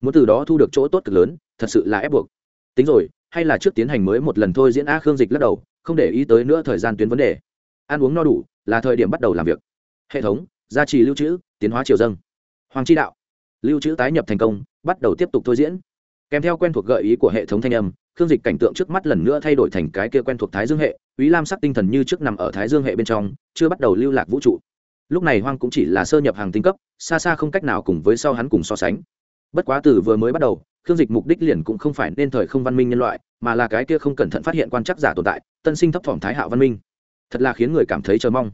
Muốn từ đó thu được chỗ tốt cực lớn, thật sự là ép buộc. Tính rồi, hay là trước tiến hành mới một lần thôi diễn a khương dịch lắc đầu, không để ý tới nữa thời gian tuyến vấn đề. Ăn uống no đủ, là thời điểm bắt đầu làm việc. Hệ thống, gia trì lưu trữ, tiến hóa triều dâng. Hoàng chi đạo. Lưu trữ tái nhập thành công, bắt đầu tiếp tục thôi diễn. Kèm theo quen thuộc gợi ý của hệ thống thanh âm khương dịch cảnh tượng trước mắt lần nữa thay đổi thành cái kia quen thuộc thái dương hệ ý lam sắc tinh thần như trước nằm ở thái dương hệ bên trong, chưa bắt đầu lưu lạc vũ trụ. Lúc này hoang cũng chỉ là sơ nhập hàng tinh cấp, xa xa không cách nào cùng với sau hắn cùng so sánh. Bất quá từ vừa mới bắt đầu, khương dịch mục đích liền cũng không phải nên thời không văn minh nhân loại, mà là cái kia không cẩn thận phát hiện quan chắc giả tồn tại, tân sinh thấp thỏm thái hạo văn minh. Thật là khiến người cảm thấy chờ mong.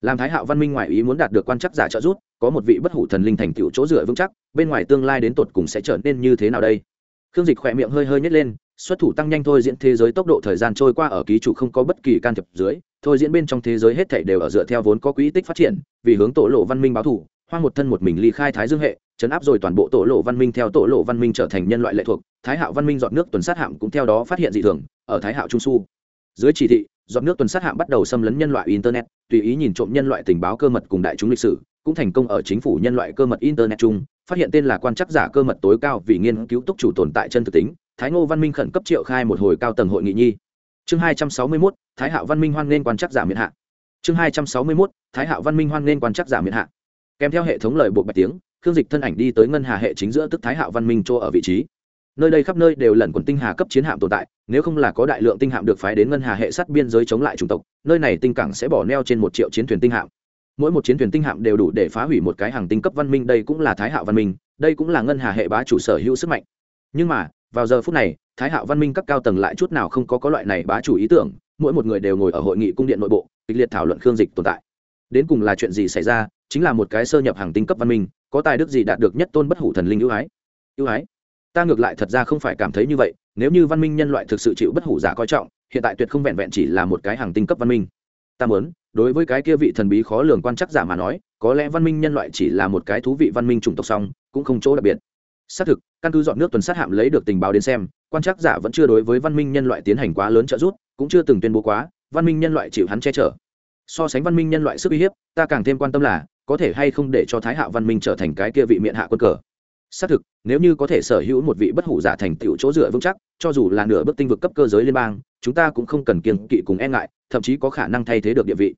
Làm thái hạo văn minh ngoại ý muốn đạt được quan chắc giả trợ giúp, có một vị bất hủ thần linh thành tựu chỗ dựa vững chắc, bên ngoài tương lai đến tột cùng sẽ trở nên như thế nào đây? Khương dịch khỏe miệng hơi hơi nhét lên xuất thủ tăng nhanh thôi, diễn thế giới tốc độ thời gian trôi qua ở ký chủ không có bất kỳ can thiệp dưới, thôi diễn bên trong thế giới hết thảy đều ở dựa theo vốn có quỹ tích phát triển, vì hướng tổ lộ văn minh báo thủ, hoang một thân một mình ly khai thái dương hệ, chấn áp rồi toàn bộ tổ lộ văn minh theo tổ lộ văn minh trở thành nhân loại lệ thuộc, thái hạo văn minh dọn nước tuần sát hạm cũng theo đó phát hiện dị thường, ở thái hạo trung su. Dưới chỉ thị dọn nước tuần sát hạm bắt đầu xâm lấn nhân loại internet, tùy ý nhìn trộm nhân loại tình báo cơ mật cùng đại chúng lịch sử, cũng thành công ở chính phủ nhân loại cơ mật internet chung, phát hiện tên là quan chắc giả cơ mật tối cao vì nghiên cứu túc chủ tồn tại chân thực tính thái ngô văn minh khẩn cấp triệu khai một hồi cao tầng hội nghị nhi. Chương hai trăm sáu mươi mốt, thái hạo văn minh hoan nghênh quan chắc giả miền hạ. Chương hai trăm sáu mươi mốt, thái hạo văn minh hoan nghênh quan chắc giả miền hạ. Kèm theo hệ thống lời buộc bạch tiếng, khương dịch thân ảnh đi tới ngân hà hệ chính giữa tức thái hạo văn minh chỗ ở vị trí. Nơi đây khắp nơi đều lẩn quần tinh hà cấp chiến hạm tồn tại, nếu không là có đại lượng tinh hạm được phái đến ngân hà hệ sát biên giới chống lại chủng tộc, nơi này tinh cảng sẽ bỏ neo trên một triệu chiến thuyền tinh hạm. Mỗi một chiến thuyền tinh hạm đều đủ để phá hủy một cái hàng tinh cấp văn minh, đây cũng là thái hạo văn minh, đây cũng là ngân hà hệ bá chủ sở hữu sức mạnh. Nhưng mà vào giờ phút này, thái hạo văn minh các cao tầng lại chút nào không có có loại này bá chủ ý tưởng, mỗi một người đều ngồi ở hội nghị cung điện nội bộ, kịch liệt thảo luận khương dịch tồn tại. Đến cùng là chuyện gì xảy ra, chính là một cái sơ nhập hàng tinh cấp văn minh, có tài đức gì đạt được nhất tôn bất hủ thần linh ưu ái? Ưu ái? Ta ngược lại thật ra không phải cảm thấy như vậy, nếu như văn minh nhân loại thực sự chịu bất hủ giả coi trọng, hiện tại tuyệt không vẹn vẹn chỉ là một cái hàng tinh cấp văn minh. Ta muốn, đối với cái kia vị thần bí khó lường quan chắc giả mà nói, có lẽ văn minh nhân loại chỉ là một cái thú vị văn minh chủng tộc song, cũng không chỗ đặc biệt. Xác thực căn cứ dọn nước tuần sát hạm lấy được tình báo đến xem, quan chắc giả vẫn chưa đối với văn minh nhân loại tiến hành quá lớn trợ giúp, cũng chưa từng tuyên bố quá, văn minh nhân loại chịu hắn che chở. So sánh văn minh nhân loại sức uy hiếp, ta càng thêm quan tâm là, có thể hay không để cho thái hạ văn minh trở thành cái kia vị miệng hạ quân cờ. Xác thực, nếu như có thể sở hữu một vị bất hủ giả thành tựu chỗ dựa vững chắc, cho dù là nửa bước tinh vực cấp cơ giới liên bang, chúng ta cũng không cần kiên kỵ cùng e ngại, thậm chí có khả năng thay thế được địa vị.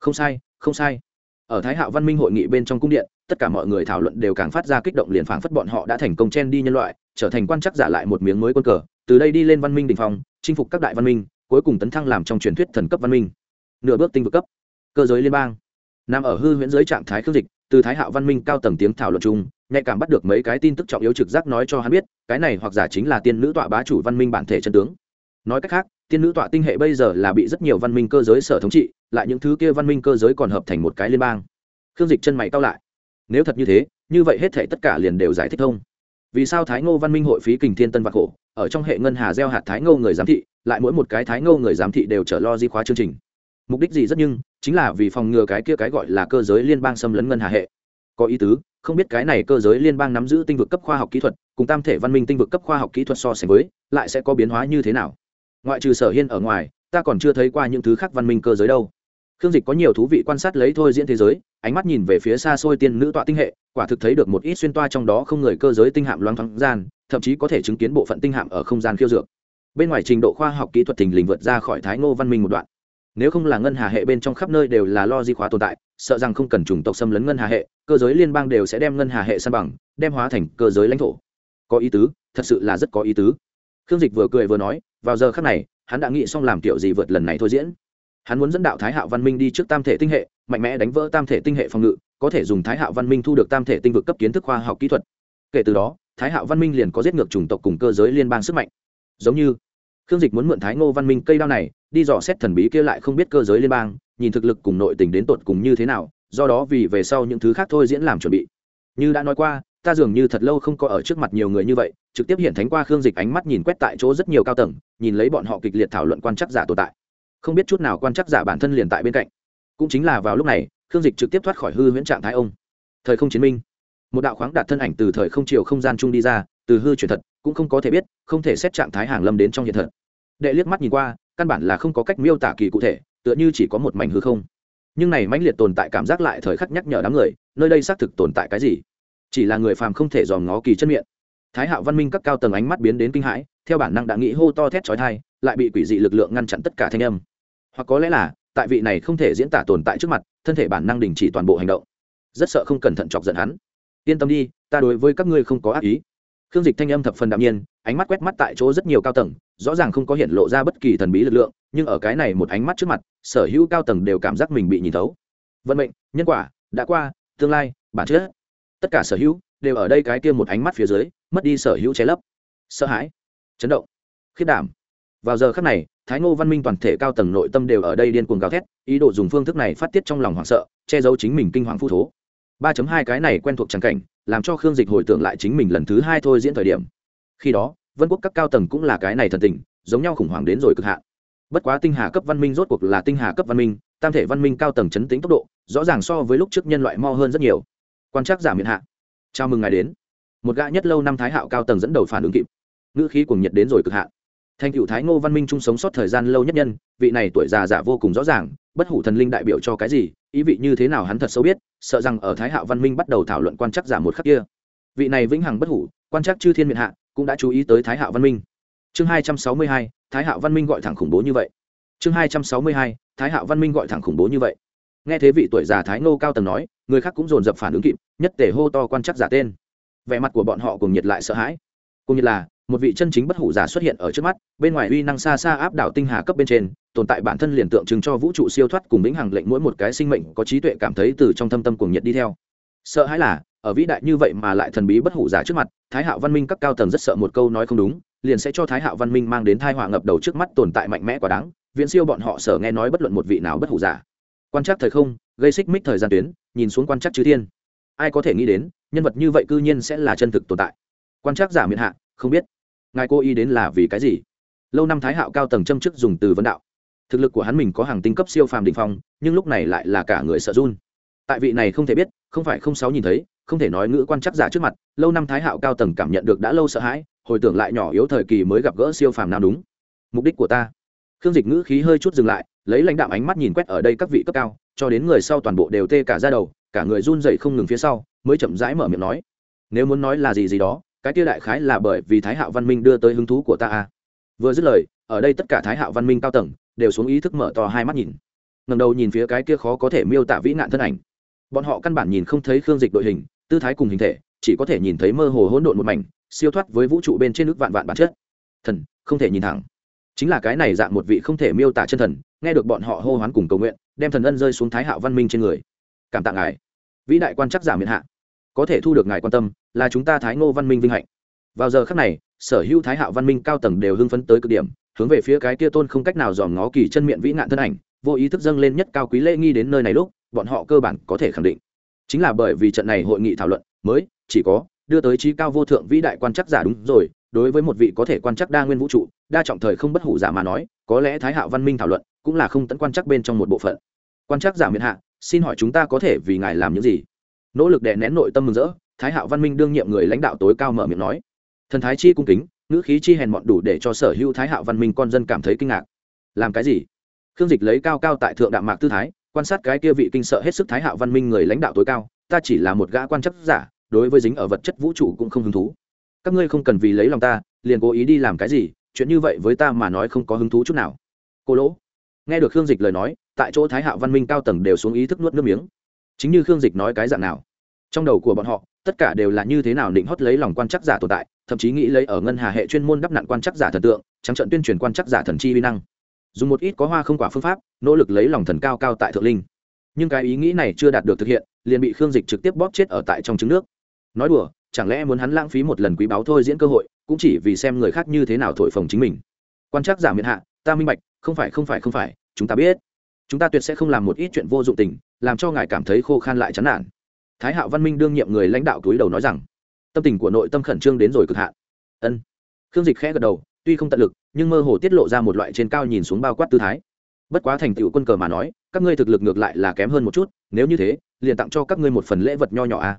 Không sai không sai ở thái hạo văn minh hội nghị bên trong cung điện, tất cả mọi người thảo luận đều càng phát ra kích động liền phảng phất bọn họ đã thành công chen đi nhân loại, trở thành quan chắc giả lại một miếng mới quân cờ, từ đây đi lên văn minh đình phong, chinh phục các đại văn minh, cuối cùng tấn thăng làm trong truyền thuyết thần cấp văn minh. Nửa bước tinh vực cấp, cơ giới liên bang. Nằm ở hư huyễn giới trạng thái khương dịch, từ thái hạo văn minh cao tầng tiếng thảo luận chung, nhạy cảm bắt được mấy cái tin tức trọng yếu trực giác nói cho hắn biết, cái này hoặc giả chính là tiên nữ tọa bá chủ văn minh bản thể chân tướng. Nói cách khác tiên nữ tọa tinh hệ bây giờ là bị rất nhiều văn minh cơ giới sở thống trị, lại những thứ kia văn minh cơ giới còn hợp thành một cái liên bang. Khương dịch chân mày cao lại. Nếu thật như thế, như vậy hết thể tất cả liền đều giải thích thông vì sao thái ngô văn minh hội phí kình thiên tân vạc hổ ở trong hệ ngân hà gieo hạt thái ngô người giám thị, lại mỗi một cái thái ngô người giám thị đều trở lo di khóa chương trình? Mục đích gì rất nhưng, chính là vì phòng ngừa cái kia cái gọi là cơ giới liên bang xâm lấn ngân hà hệ. Có ý tứ, không biết cái này cơ giới liên bang nắm giữ tinh vực cấp khoa học kỹ thuật, cùng tam thể văn minh tinh vực cấp khoa học kỹ thuật so sánh với, lại sẽ có biến hóa như thế nào? Ngoại trừ sở hiên ở ngoài, ta còn chưa thấy qua những thứ khác văn minh cơ giới đâu. Khương dịch có nhiều thú vị quan sát lấy thôi diễn thế giới, ánh mắt nhìn về phía xa xôi tiên nữ tọa tinh hệ, quả thực thấy được một ít xuyên toa trong đó không người cơ giới tinh hạm loang thoáng gian, thậm chí có thể chứng kiến bộ phận tinh hạm ở không gian khiêu dược. Bên ngoài trình độ khoa học kỹ thuật thình lình vượt ra khỏi thái ngô văn minh một đoạn. Nếu không là ngân hà hệ bên trong khắp nơi đều là lo di khóa tồn tại, sợ rằng không cần chủng tộc xâm lấn ngân hà hệ, cơ giới liên bang đều sẽ đem ngân hà hệ san bằng, đem hóa thành cơ giới lãnh thổ. Có ý tứ, thật sự là rất có ý tứ khương dịch vừa cười vừa nói, vào giờ khắc này, hắn đã nghĩ xong làm kiểu gì vượt lần này thôi diễn. Hắn muốn dẫn đạo thái hạo văn minh đi trước tam thể tinh hệ, mạnh mẽ đánh vỡ tam thể tinh hệ phòng ngự, có thể dùng thái hạo văn minh thu được tam thể tinh vực cấp kiến thức khoa học kỹ thuật. Kể từ đó, thái hạo văn minh liền có giết ngược chủng tộc cùng cơ giới liên bang sức mạnh. Giống như, khương dịch muốn mượn thái ngô văn minh cây đao này, đi dò xét thần bí kia lại không biết cơ giới liên bang, nhìn thực lực cùng nội tình đến tột cùng như thế nào, do đó vì về sau những thứ khác thôi diễn làm chuẩn bị. Như đã nói qua ta dường như thật lâu không có ở trước mặt nhiều người như vậy, trực tiếp hiện thánh qua khương dịch ánh mắt nhìn quét tại chỗ rất nhiều cao tầng, nhìn lấy bọn họ kịch liệt thảo luận quan chắc giả tồn tại. Không biết chút nào quan chắc giả bản thân liền tại bên cạnh. Cũng chính là vào lúc này, khương dịch trực tiếp thoát khỏi hư huyễn trạng thái ông. Thời không chiến minh. Một đạo khoáng đạt thân ảnh từ thời không chiều không gian chung đi ra, từ hư chuyển thật, cũng không có thể biết, không thể xét trạng thái hàng lâm đến trong hiện thật. Đệ liếc mắt nhìn qua, căn bản là không có cách miêu tả kỳ cụ thể, tựa như chỉ có một mảnh hư không. Nhưng này mãnh liệt tồn tại cảm giác lại thời khắc nhắc nhở đám người, nơi đây xác thực tồn tại cái gì? Chỉ là người phàm không thể dòm ngó kỳ chân miệng. Thái hạo văn minh các cao tầng ánh mắt biến đến kinh hãi, theo bản năng đã nghĩ hô to thét trói thai lại bị quỷ dị lực lượng ngăn chặn tất cả thanh âm. Hoặc có lẽ là, tại vị này không thể diễn tả tồn tại trước mặt, thân thể bản năng đình chỉ toàn bộ hành động. Rất sợ không cẩn thận chọc giận hắn. Yên tâm đi, ta đối với các ngươi không có ác ý. Khương dịch thanh âm thập phần đạm nhiên, ánh mắt quét mắt tại chỗ rất nhiều cao tầng, rõ ràng không có hiện lộ ra bất kỳ thần bí lực lượng, nhưng ở cái này một ánh mắt trước mặt, sở hữu cao tầng đều cảm giác mình bị nhìn thấu. Vận mệnh, nhân quả, đã qua, tương lai, bản chất tất cả sở hữu đều ở đây cái kia một ánh mắt phía dưới, mất đi sở hữu che lấp. Sợ hãi, chấn động khiết đảm. Vào giờ khắc này, thái ngô văn minh toàn thể cao tầng nội tâm đều ở đây điên cuồng gào thét, ý đồ dùng phương thức này phát tiết trong lòng hoảng sợ, che giấu chính mình kinh hoàng phu thố. Ba hai cái này quen thuộc trắng cảnh, làm cho khương dịch hồi tưởng lại chính mình lần thứ hai thôi diễn thời điểm. Khi đó, vân quốc các cao tầng cũng là cái này thần tình, giống nhau khủng hoảng đến rồi cực hạn. Bất quá tinh hà cấp văn minh rốt cuộc là tinh hà cấp văn minh, tam thể văn minh cao tầng chấn tính tốc độ, rõ ràng so với lúc trước nhân loại mo hơn rất nhiều quan trắc giả miệng hạ. Chào mừng ngài đến. Một gã nhất lâu năm thái hạo cao tầng dẫn đầu phản ứng kịp. Ngữ khí cùng nhiệt đến rồi cực hạn. Thành cựu thái ngô văn minh chung sống sót thời gian lâu nhất nhân, vị này tuổi già giả vô cùng rõ ràng, bất hủ thần linh đại biểu cho cái gì, ý vị như thế nào hắn thật sâu biết, sợ rằng ở thái hạo văn minh bắt đầu thảo luận quan Trắc giả một khắc kia. Vị này vĩnh hằng bất hủ, quan Trắc chư thiên miệng hạ, cũng đã chú ý tới thái hạo văn minh. Chương hai trăm sáu mươi hai, thái hạo văn minh gọi thẳng khủng bố như vậy. Chương hai trăm sáu mươi hai, thái hạo văn minh gọi thẳng khủng bố như vậy nghe thế vị tuổi già thái ngô cao tầng nói, người khác cũng dồn dập phản ứng kịp, nhất tể hô to quan chắc giả tên. Vẻ mặt của bọn họ cùng nhiệt lại sợ hãi. Cùng nhiệt là, một vị chân chính bất hủ giả xuất hiện ở trước mắt, bên ngoài uy năng xa xa áp đảo tinh hà cấp bên trên, tồn tại bản thân liền tượng trưng cho vũ trụ siêu thoát cùng lĩnh hằng lệnh mỗi một cái sinh mệnh có trí tuệ cảm thấy từ trong thâm tâm cuồng nhiệt đi theo. Sợ hãi là, ở vĩ đại như vậy mà lại thần bí bất hủ giả trước mặt, thái hạo văn minh các cao tầng rất sợ một câu nói không đúng, liền sẽ cho thái hạo văn minh mang đến thai họa ngập đầu trước mắt tồn tại mạnh mẽ quá đáng, viễn siêu bọn họ sở nghe nói bất luận một vị nào bất hủ giả quan trắc thời không, gây xích mích thời gian tuyến, nhìn xuống quan trắc chư thiên. Ai có thể nghĩ đến, nhân vật như vậy cư nhiên sẽ là chân thực tồn tại. Quan trắc giả miệng hạ, không biết. Ngài cô y đến là vì cái gì? Lâu năm thái hạo cao tầng châm chức dùng từ vấn đạo. Thực lực của hắn mình có hàng tinh cấp siêu phàm đình phong, nhưng lúc này lại là cả người sợ run. Tại vị này không thể biết, không phải không sáu nhìn thấy, không thể nói ngữ quan chắc giả trước mặt, lâu năm thái hạo cao tầng cảm nhận được đã lâu sợ hãi, hồi tưởng lại nhỏ yếu thời kỳ mới gặp gỡ siêu phàm nào đúng. Mục đích của ta khương dịch ngữ khí hơi chút dừng lại, lấy lãnh đạo ánh mắt nhìn quét ở đây các vị cấp cao, cho đến người sau toàn bộ đều tê cả ra đầu, cả người run dậy không ngừng phía sau, mới chậm rãi mở miệng nói, nếu muốn nói là gì gì đó, cái kia đại khái là bởi vì thái hạo văn minh đưa tới hứng thú của ta a vừa dứt lời, ở đây tất cả thái hạo văn minh cao tầng đều xuống ý thức mở to hai mắt nhìn ngầm đầu nhìn phía cái kia khó có thể miêu tả vĩ nạn thân ảnh. Bọn họ căn bản nhìn không thấy khương dịch đội hình, tư thái cùng hình thể, chỉ có thể nhìn thấy mơ hồ hỗn độn một mảnh, siêu thoát với vũ trụ bên trên nước vạn vạn bản chất. Thần, không thể nhìn thẳng chính là cái này dạng một vị không thể miêu tả chân thần, nghe được bọn họ hô hoán cùng cầu nguyện, đem thần ân rơi xuống thái hạo văn minh trên người. Cảm tạ ngài. Vĩ đại quan chắc giả miền hạ. Có thể thu được ngài quan tâm, là chúng ta thái ngô văn minh vinh hạnh. Vào giờ khắc này, sở hữu thái hạo văn minh cao tầng đều hưng phấn tới cực điểm, hướng về phía cái kia tôn không cách nào dòm ngó kỳ chân miệng vĩ nạn thân ảnh, vô ý thức dâng lên nhất cao quý lễ nghi đến nơi này lúc, bọn họ cơ bản có thể khẳng định. Chính là bởi vì trận này hội nghị thảo luận, mới, chỉ có, đưa tới trí cao vô thượng vĩ đại quan chắc giả đúng rồi đối với một vị có thể quan chắc đa nguyên vũ trụ, đa trọng thời không bất hủ giả mà nói, có lẽ thái hạo văn minh thảo luận cũng là không tận quan chắc bên trong một bộ phận. Quan chắc giả miền hạ, xin hỏi chúng ta có thể vì ngài làm những gì? Nỗ lực đè nén nội tâm mừng rỡ, thái hạo văn minh đương nhiệm người lãnh đạo tối cao mở miệng nói. Thần thái chi cung kính, ngữ khí chi hèn mọn đủ để cho sở hữu thái hạo văn minh con dân cảm thấy kinh ngạc. Làm cái gì? Khương dịch lấy cao cao tại thượng đạm mạc tư thái, quan sát cái kia vị kinh sợ hết sức thái hạo văn minh người lãnh đạo tối cao, ta chỉ là một gã quan chắc giả, đối với dính ở vật chất vũ trụ cũng không hứng thú các ngươi không cần vì lấy lòng ta, liền cố ý đi làm cái gì, chuyện như vậy với ta mà nói không có hứng thú chút nào. Cô lỗ, nghe được khương dịch lời nói, tại chỗ thái hạo văn minh cao tầng đều xuống ý thức nuốt nước miếng. Chính như khương dịch nói cái dạng nào? Trong đầu của bọn họ, tất cả đều là như thế nào định hót lấy lòng quan chắc giả tồn tại, thậm chí nghĩ lấy ở ngân hà hệ chuyên môn đắp nặn quan chắc giả thần tượng, trắng trận tuyên truyền quan chắc giả thần chi vi năng. Dùng một ít có hoa không quả phương pháp, nỗ lực lấy lòng thần cao cao tại thượng linh. Nhưng cái ý nghĩ này chưa đạt được thực hiện, liền bị khương dịch trực tiếp bóp chết ở tại trong trứng nước. Nói đùa chẳng lẽ muốn hắn lãng phí một lần quý báu thôi diễn cơ hội, cũng chỉ vì xem người khác như thế nào thổi phồng chính mình. Quan trắc giả miệng hạ, ta minh bạch, không phải không phải không phải, chúng ta biết. Chúng ta tuyệt sẽ không làm một ít chuyện vô dụng tình, làm cho ngài cảm thấy khô khan lại chán nản. Thái hạo văn minh đương nhiệm người lãnh đạo túi đầu nói rằng, tâm tình của nội tâm khẩn trương đến rồi cực hạn. Ân. Khương dịch khẽ gật đầu, tuy không tận lực, nhưng mơ hồ tiết lộ ra một loại trên cao nhìn xuống bao quát tư thái. Bất quá thành tựu quân cờ mà nói, các ngươi thực lực ngược lại là kém hơn một chút, nếu như thế, liền tặng cho các ngươi một phần lễ vật nho nhỏ a. À.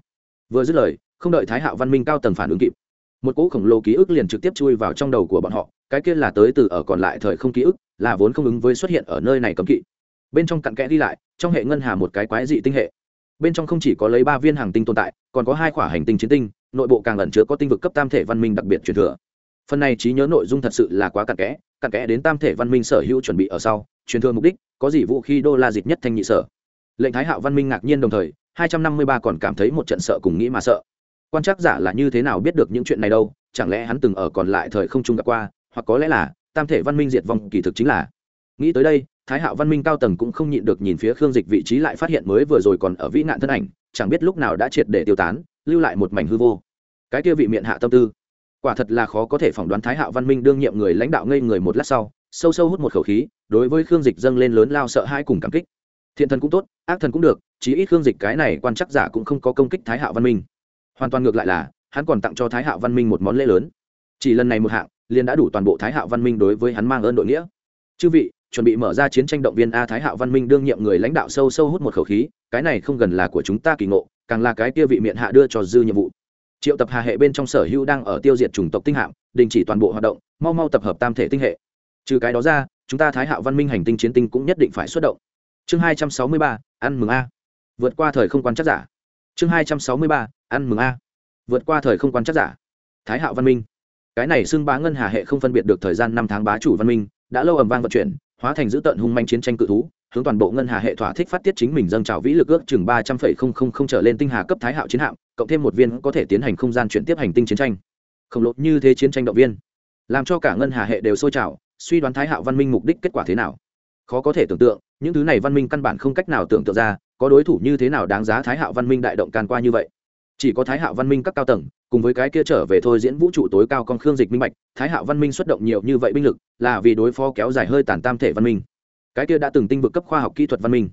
vừa dứt lời không đợi thái hạo văn minh cao tầng phản ứng kịp, một cỗ khổng lồ ký ức liền trực tiếp chui vào trong đầu của bọn họ, cái kia là tới từ ở còn lại thời không ký ức, là vốn không ứng với xuất hiện ở nơi này cấm kỵ. Bên trong cặn kẽ đi lại, trong hệ ngân hà một cái quái dị tinh hệ. Bên trong không chỉ có lấy ba viên hàng tinh tồn tại, còn có hai quả hành tinh chiến tinh, nội bộ càng ẩn chứa có tinh vực cấp tam thể văn minh đặc biệt truyền thừa. Phần này trí nhớ nội dung thật sự là quá cặn kẽ cặn kẽ đến tam thể văn minh sở hữu chuẩn bị ở sau, truyền thừa mục đích, có gì vũ khí đô la dịch nhất thanh nhị sở. Lệnh thái hạo văn minh ngạc nhiên đồng thời, hai trăm năm mươi ba còn cảm thấy một trận sợ cùng nghĩ mà sợ quan trắc giả là như thế nào biết được những chuyện này đâu, chẳng lẽ hắn từng ở còn lại thời không trung gặp qua, hoặc có lẽ là, tam thể văn minh diệt vong kỳ thực chính là. Nghĩ tới đây, thái hạo văn minh cao tầng cũng không nhịn được nhìn phía khương dịch vị trí lại phát hiện mới vừa rồi còn ở vĩ nạn thân ảnh, chẳng biết lúc nào đã triệt để tiêu tán, lưu lại một mảnh hư vô. Cái kia vị miệng hạ tâm tư. Quả thật là khó có thể phỏng đoán thái hạo văn minh đương nhiệm người lãnh đạo ngây người một lát sau, sâu sâu hút một khẩu khí, đối với khương dịch dâng lên lớn lao sợ hãi cùng cảm kích. Thiện thần cũng tốt, ác thần cũng được, chí ít khương dịch cái này quan chắc giả cũng không có công kích thái hạo văn minh hoàn toàn ngược lại là, hắn còn tặng cho thái hạo văn minh một món lễ lớn. Chỉ lần này một hạng, liền đã đủ toàn bộ thái hạo văn minh đối với hắn mang ơn đội nghĩa. Chư vị, chuẩn bị mở ra chiến tranh động viên a thái hạo văn minh đương nhiệm người lãnh đạo sâu sâu hút một khẩu khí, cái này không gần là của chúng ta kỳ ngộ, càng là cái kia vị miệng hạ đưa cho dư nhiệm vụ. Triệu tập hà hệ bên trong sở hữu đang ở tiêu diệt chủng tộc tinh hạm, đình chỉ toàn bộ hoạt động, mau mau tập hợp tam thể tinh hệ. Trừ cái đó ra, chúng ta thái hạo văn minh hành tinh chiến tinh cũng nhất định phải xuất động. Chương hai trăm sáu mươi ba, ăn mừng a. Vượt qua thời không quan chắc giả. Chương hai trăm sáu mươi ba ăn mừng a. Vượt qua thời không quan chắc giả. Thái hạo văn minh. Cái này xưng bá ngân hà hệ không phân biệt được thời gian năm tháng bá chủ văn minh, đã lâu ầm vang vận chuyển, hóa thành dữ tợn hung manh chiến tranh cự thú, hướng toàn bộ ngân hà hệ thỏa thích phát tiết chính mình dâng trào vĩ lực ước chừng ba trăm phẩy không không không trở lên tinh hà cấp thái hạo chiến hạm, cộng thêm một viên có thể tiến hành không gian chuyển tiếp hành tinh chiến tranh. Khổng lồ như thế chiến tranh động viên, làm cho cả ngân hà hệ đều sôi trào, suy đoán thái hạo văn minh mục đích kết quả thế nào. Khó có thể tưởng tượng, những thứ này văn minh căn bản không cách nào tưởng tượng ra, có đối thủ như thế nào đáng giá thái hạo văn minh đại động can qua như vậy chỉ có thái hạo văn minh các cao tầng, cùng với cái kia trở về thôi diễn vũ trụ tối cao con khương dịch minh bạch, thái hạo văn minh xuất động nhiều như vậy binh lực, là vì đối phó kéo dài hơi tàn tam thể văn minh. Cái kia đã từng tinh vực cấp khoa học kỹ thuật văn minh.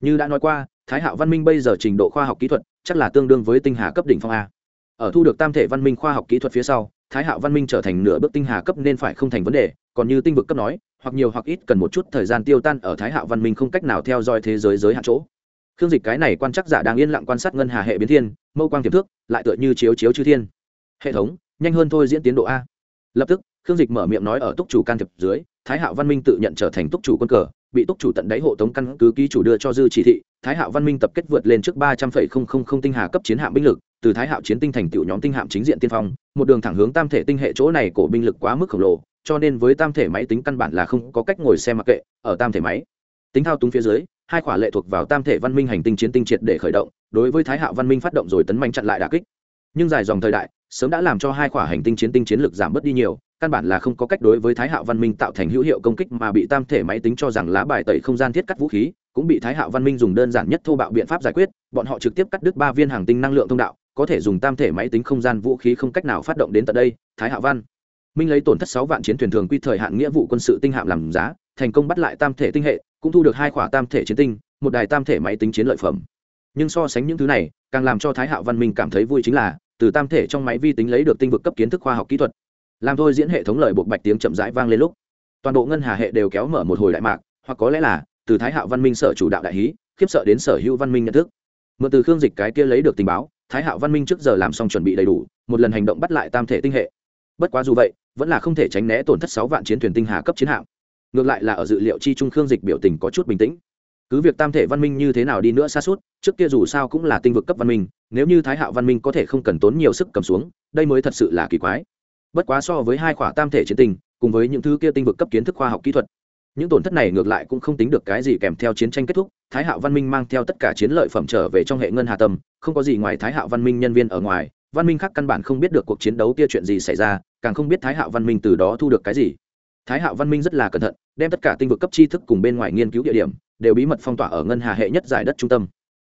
Như đã nói qua, thái hạo văn minh bây giờ trình độ khoa học kỹ thuật, chắc là tương đương với tinh hà cấp đỉnh phong a. Ở thu được tam thể văn minh khoa học kỹ thuật phía sau, thái hạo văn minh trở thành nửa bước tinh hà cấp nên phải không thành vấn đề, còn như tinh vực cấp nói, hoặc nhiều hoặc ít cần một chút thời gian tiêu tan ở thái hạo văn minh không cách nào theo dõi thế giới giới hạn chỗ khương dịch cái này quan chắc giả đang yên lặng quan sát ngân hà hệ biến thiên, mâu quang tiềm thước lại tựa như chiếu chiếu chư thiên. Hệ thống, nhanh hơn thôi diễn tiến độ a. Lập tức, khương dịch mở miệng nói ở túc chủ can thiệp dưới, thái hạo văn minh tự nhận trở thành túc chủ quân cờ, bị túc chủ tận đáy hộ tống căn cứ ký chủ đưa cho dư chỉ thị, thái hạo văn minh tập kết vượt lên trước ba trăm phẩy không không không tinh hà cấp chiến hạm binh lực, từ thái hạo chiến tinh thành tựu nhóm tinh hạm chính diện tiên phong, một đường thẳng hướng tam thể tinh hệ chỗ này cổ binh lực quá mức khổng lồ, cho nên với tam thể máy tính căn bản là không có cách ngồi xem mặc kệ, ở tam thể máy. Tính thao túng phía dưới hai khỏa lệ thuộc vào tam thể văn minh hành tinh chiến tinh triệt để khởi động, đối với thái hạo văn minh phát động rồi tấn mạnh chặn lại đà kích. Nhưng dài dòng thời đại, sớm đã làm cho hai khỏa hành tinh chiến tinh chiến lược giảm bớt đi nhiều, căn bản là không có cách đối với thái hạo văn minh tạo thành hữu hiệu công kích mà bị tam thể máy tính cho rằng lá bài tẩy không gian thiết cắt vũ khí, cũng bị thái hạo văn minh dùng đơn giản nhất thô bạo biện pháp giải quyết, bọn họ trực tiếp cắt đứt ba viên hàng tinh năng lượng thông đạo, có thể dùng tam thể máy tính không gian vũ khí không cách nào phát động đến tận đây, thái hạo văn. Minh lấy tổn thất sáu vạn chiến thuyền thường quy thời hạn nghĩa vụ quân sự tinh hạm làm giá thành công bắt lại tam thể tinh hệ, cũng thu được hai khỏa tam thể chiến tinh, một đài tam thể máy tính chiến lợi phẩm. Nhưng so sánh những thứ này, càng làm cho thái hạo văn minh cảm thấy vui chính là, từ tam thể trong máy vi tính lấy được tinh vực cấp kiến thức khoa học kỹ thuật. Làm thôi diễn hệ thống lời buộc bạch tiếng chậm rãi vang lên lúc. Toàn bộ ngân hà hệ đều kéo mở một hồi đại mạc, hoặc có lẽ là, từ thái hạo văn minh sở chủ đạo đại hí, khiếp sợ đến sở hữu văn minh nhận thức. Mượn từ khương dịch cái kia lấy được tình báo, thái hạo văn minh trước giờ làm xong chuẩn bị đầy đủ, một lần hành động bắt lại tam thể tinh hệ. Bất quá dù vậy, vẫn là không thể tránh né tổn thất sáu vạn chiến thuyền tinh hà cấp chiến hạm ngược lại là ở dự liệu chi trung khương dịch biểu tình có chút bình tĩnh. Cứ việc tam thể văn minh như thế nào đi nữa xa suốt trước kia dù sao cũng là tinh vực cấp văn minh nếu như thái hạo văn minh có thể không cần tốn nhiều sức cầm xuống đây mới thật sự là kỳ quái. Bất quá so với hai khỏa tam thể chiến tình, cùng với những thứ kia tinh vực cấp kiến thức khoa học kỹ thuật những tổn thất này ngược lại cũng không tính được cái gì kèm theo chiến tranh kết thúc thái hạo văn minh mang theo tất cả chiến lợi phẩm trở về trong hệ ngân hà tâm không có gì ngoài thái hạo văn minh nhân viên ở ngoài văn minh khác căn bản không biết được cuộc chiến đấu kia chuyện gì xảy ra càng không biết thái hạo văn minh từ đó thu được cái gì thái hạo văn minh rất là cẩn thận, đem tất cả tinh vực cấp tri thức cùng bên ngoài nghiên cứu địa điểm đều bí mật phong tỏa ở ngân hà hệ nhất giải đất trung tâm.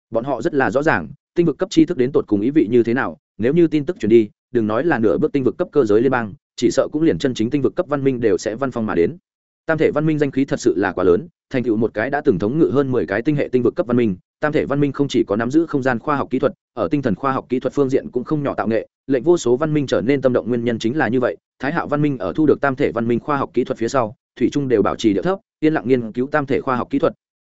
Bọn họ rất là rõ ràng, tinh vực cấp tri thức đến tột cùng ý vị như thế nào, nếu như tin tức truyền đi, đừng nói là nửa bước tinh vực cấp cơ giới liên bang, chỉ sợ cũng liền chân chính tinh vực cấp văn minh đều sẽ văn phong mà đến. Tam thể văn minh danh khí thật sự là quá lớn, thành tựu một cái đã từng thống ngự hơn mười cái tinh hệ tinh vực cấp văn minh, tam thể văn minh không chỉ có nắm giữ không gian khoa học kỹ thuật ở tinh thần khoa học kỹ thuật phương diện cũng không nhỏ tạo nghệ, lệnh vô số văn minh trở nên tâm động nguyên nhân chính là như vậy, thái hạo văn minh ở thu được tam thể văn minh khoa học kỹ thuật phía sau, thủy trung đều bảo trì địa thấp, yên lặng nghiên cứu tam thể khoa học kỹ thuật.